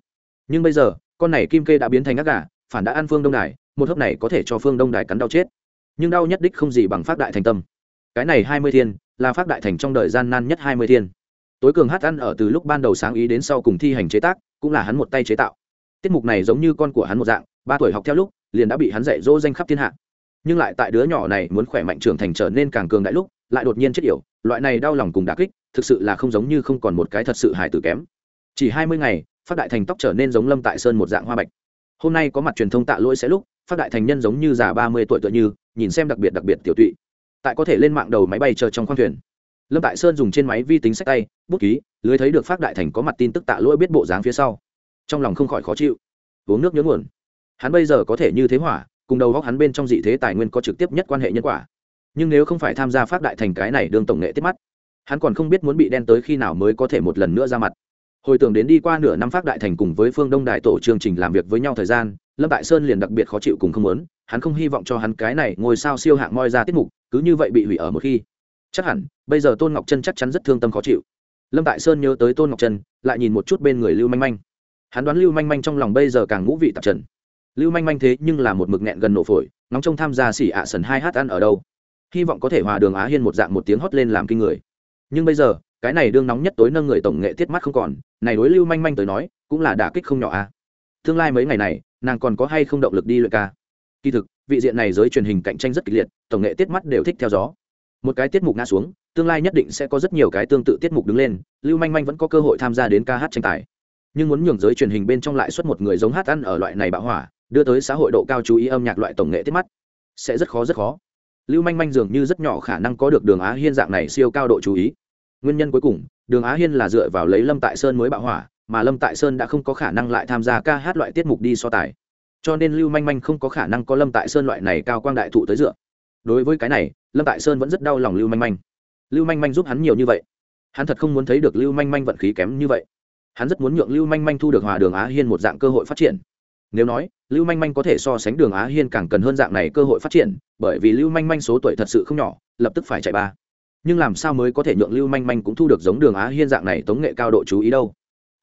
Nhưng bây giờ, con này kim kê đã biến thành ác gà, phản đã ăn phương đông đài, một hớp này có thể cho phương đông đài cắn đau chết. Nhưng đau nhất đích không gì bằng phát đại thành tâm. Cái này hai mươi thiên, là phát đại thành trong đời gian nan nhất hai mươi thiên. Tối cường hát ăn ở từ lúc ban đầu sáng ý đến sau cùng thi hành chế tác, cũng là hắn một tay chế tạo. Tiết mục này giống như con của hắn một dạng ba tuổi học theo lúc, liền đã bị hắn dạy dỗ danh khắp thiên hạ. Nhưng lại tại đứa nhỏ này muốn khỏe mạnh trưởng thành trở nên càng cường đại lúc, lại đột nhiên chết yểu. Loại này đau lòng cùng đà kích, thực sự là không giống như không còn một cái thật sự hài tử kém. Chỉ hai mươi ngày, phát đại thành tóc trở nên giống lâm tại sơn một dạng hoa bạch. Hôm nay có mặt truyền thông tạ lỗi sẽ lúc, phát đại thành nhân giống như già ba mươi tuổi tựa như, nhìn xem đặc biệt đặc biệt tiểu tụy. Tại có thể lên mạng đầu máy bay chờ trong khoang thuyền. Lâm tại sơn dùng trên máy vi tính sách tay, bút ký, lưới thấy được phát đại thành có mặt tin tức tạ lỗi biết bộ dáng phía sau. Trong lòng không khỏi khó chịu. Uống nước nhớ nguồn hắn bây giờ có thể như thế hỏa cùng đầu góc hắn bên trong dị thế tài nguyên có trực tiếp nhất quan hệ nhân quả. Nhưng nếu không phải tham gia phát đại thành cái này đương tổng nghệ tiết mắt hắn còn không biết muốn bị đen tới khi nào mới có thể một lần nữa ra mặt. Hồi tưởng đến đi qua nửa năm phát đại thành cùng với phương đông đại tổ chương trình làm việc với nhau thời gian lâm tại sơn liền đặc biệt khó chịu cùng không muốn hắn không hy vọng cho hắn cái này ngồi sao siêu hạng moi ra tiết mục cứ như vậy bị hủy ở một khi. Chắc hẳn bây giờ tôn ngọc chân chắc chắn rất thương tâm khó chịu. Lâm tại sơn nhớ tới tôn ngọc chân, lại nhìn một chút bên người lưu manh manh. Hắn đoán lưu manh manh trong lòng bây giờ càng ngũ vị tạp trần lưu manh manh thế nhưng là một mực nghẹn gần nổ phổi nóng trông tham gia xỉ ạ sần hai hát ăn ở đâu. Hy vọng có thể hòa đường á hiên một dạng một tiếng hót lên làm kinh người. Nhưng bây giờ, cái này đương nóng nhất tối nâng người tổng nghệ tiết mắt không còn, này đối lưu manh manh tới nói, cũng là đả kích không nhỏ à. Tương lai mấy ngày này, nàng còn có hay không động lực đi luyện ca? Kỳ thực, vị diện này giới truyền hình cạnh tranh rất kịch liệt, tổng nghệ tiết mắt đều thích theo gió. Một cái tiết mục ngã xuống, tương lai nhất định sẽ có rất nhiều cái tương tự tiết mục đứng lên, lưu manh manh vẫn có cơ hội tham gia đến ca hát tranh tài. Nhưng muốn nhường giới truyền hình bên trong lại xuất một người giống hát ăn ở loại này bạo hỏa đưa tới xã hội độ cao chú ý âm nhạc loại tổng nghệ tiết mắt. Sẽ rất khó rất khó. Lưu manh manh dường như rất nhỏ khả năng có được đường á hiên dạng này siêu cao độ chú ý. Nguyên nhân cuối cùng, đường á hiên là dựa vào lấy lâm tại sơn mới bạo hỏa, mà lâm tại sơn đã không có khả năng lại tham gia ca hát loại tiết mục đi so tài. Cho nên lưu manh manh không có khả năng có lâm tại sơn loại này cao quang đại thụ tới dựa. Đối với cái này, lâm tại sơn vẫn rất đau lòng lưu manh manh. Lưu manh manh giúp hắn nhiều như vậy. Hắn thật không muốn thấy được lưu manh manh vận khí kém như vậy. Hắn rất muốn nhượng lưu manh manh thu được hòa đường á hiên một dạng cơ hội phát triển. Nếu nói lưu manh manh có thể so sánh đường á hiên càng cần hơn dạng này cơ hội phát triển, bởi vì lưu manh manh số tuổi thật sự không nhỏ, lập tức phải chạy ba. Nhưng làm sao mới có thể nhượng lưu manh manh cũng thu được giống đường á hiên dạng này tống nghệ cao độ chú ý đâu?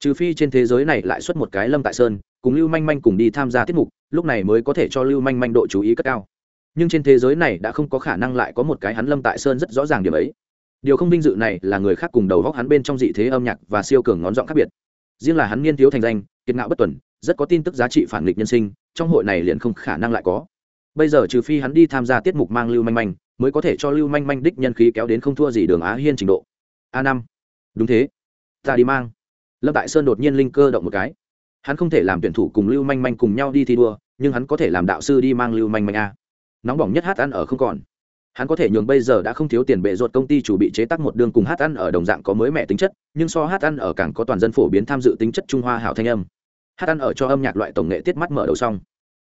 Trừ phi trên thế giới này lại xuất một cái lâm tại sơn, cùng lưu manh manh cùng đi tham gia tiết mục, lúc này mới có thể cho lưu manh manh độ chú ý cất cao. Nhưng trên thế giới này đã không có khả năng lại có một cái hắn lâm tại sơn rất rõ ràng điểm ấy. Điều không vinh dự này là người khác cùng đầu góc hắn bên trong dị thế âm nhạc và siêu cường ngón giọng khác biệt. Riêng là hắn niên thiếu thành danh, kiệt ngạo bất tuần rất có tin tức giá trị phản nghịch nhân sinh, trong hội này liền không khả năng lại có. Bây giờ trừ phi hắn đi tham gia tiết mục mang lưu manh manh, mới có thể cho lưu manh manh đích nhân khí kéo đến không thua gì đường á hiên trình độ. A năm. Đúng thế. Ta đi mang. Lâm tại sơn đột nhiên linh cơ động một cái. Hắn không thể làm tuyển thủ cùng lưu manh manh cùng nhau đi thi đua, nhưng hắn có thể làm đạo sư đi mang lưu manh manh a. Nóng bỏng nhất hát ăn ở không còn. Hắn có thể nhường bây giờ đã không thiếu tiền bệ ruột công ty chủ bị chế tác một đường cùng hát ăn ở đồng dạng có mới mẹ tính chất, nhưng so hát ăn ở càng có toàn dân phổ biến tham dự tính chất trung hoa hảo thanh âm hát ăn ở cho âm nhạc loại tổng nghệ tiết mắt mở đầu xong.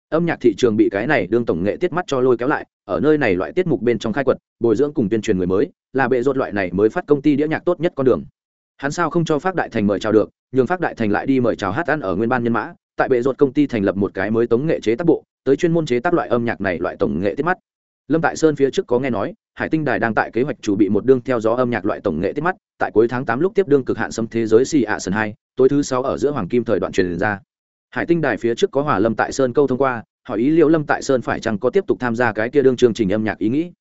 Âm nhạc thị trường bị cái này đương tổng nghệ tiết mắt cho lôi kéo lại, ở nơi này loại tiết mục bên trong khai quật, bồi dưỡng cùng tuyên truyền người mới, là bệ rốt loại này mới phát công ty đĩa nhạc tốt nhất con đường. Hắn sao không cho phát đại thành mời chào được, nhường phát đại thành lại đi mời chào hát ăn ở nguyên ban nhân mã, tại bệ rốt công ty thành lập một cái mới tống nghệ chế tác bộ, tới chuyên môn chế tác loại âm nhạc này loại tổng nghệ tiết mắt. Lâm tại sơn phía trước có nghe nói, hải tinh đài đang tại kế hoạch chủ bị một đương theo gió âm nhạc loại tổng nghệ tiết mắt, tại cuối tháng tám lúc tiếp đương cực hạn xâm thế giới xì ạ sân hai tối thứ sáu ở giữa hoàng kim thời đoạn truyền ra. Hải tinh đài phía trước có hòa lâm tại sơn câu thông qua, hỏi ý liệu lâm tại sơn phải chăng có tiếp tục tham gia cái kia đương chương trình âm nhạc ý nghĩ.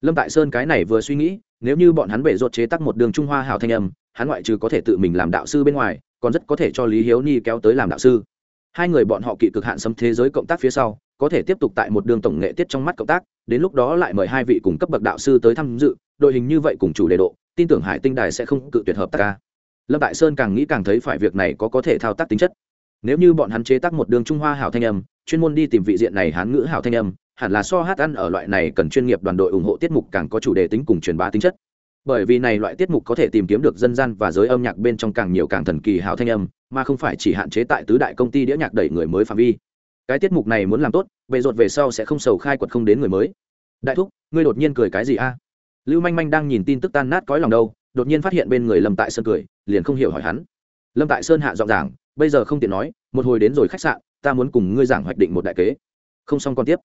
Lâm tại sơn cái này vừa suy nghĩ, nếu như bọn hắn bể rột chế tắc một đường trung hoa hào thanh âm, hắn ngoại trừ có thể tự mình làm đạo sư bên ngoài, còn rất có thể cho lý hiếu ni kéo tới làm đạo sư. Hai người bọn họ kỵ cực hạn xâm thế giới cộng tác phía sau, có thể tiếp tục tại một đường tổng nghệ tiết trong mắt cộng tác, đến lúc đó lại mời hai vị cùng cấp bậc đạo sư tới tham dự, đội hình như vậy cùng chủ đề độ, tin tưởng hải tinh đài sẽ không cự tuyệt hợp tác ca lâm đại sơn càng nghĩ càng thấy phải việc này có có thể thao tác tính chất. Nếu như bọn hắn chế tác một đường trung hoa hảo thanh âm, chuyên môn đi tìm vị diện này hán ngữ hảo thanh âm, hẳn là so hát ăn ở loại này cần chuyên nghiệp đoàn đội ủng hộ tiết mục càng có chủ đề tính cùng truyền bá tính chất. Bởi vì này loại tiết mục có thể tìm kiếm được dân gian và giới âm nhạc bên trong càng nhiều càng thần kỳ hảo thanh âm, mà không phải chỉ hạn chế tại tứ đại công ty đĩa nhạc đẩy người mới phạm vi. Cái tiết mục này muốn làm tốt về ruột về sau sẽ không sầu khai quật không đến người mới. Đại thúc, ngươi đột nhiên cười cái gì a? Lưu manh manh đang nhìn tin tức tan nát cõi lòng đâu đột nhiên phát hiện bên người lâm tại sơn cười, liền không hiểu hỏi hắn. Lâm tại sơn hạ giọng giảng, bây giờ không tiện nói, một hồi đến rồi khách sạn, ta muốn cùng ngươi giảng hoạch định một đại kế. Không xong còn tiếp.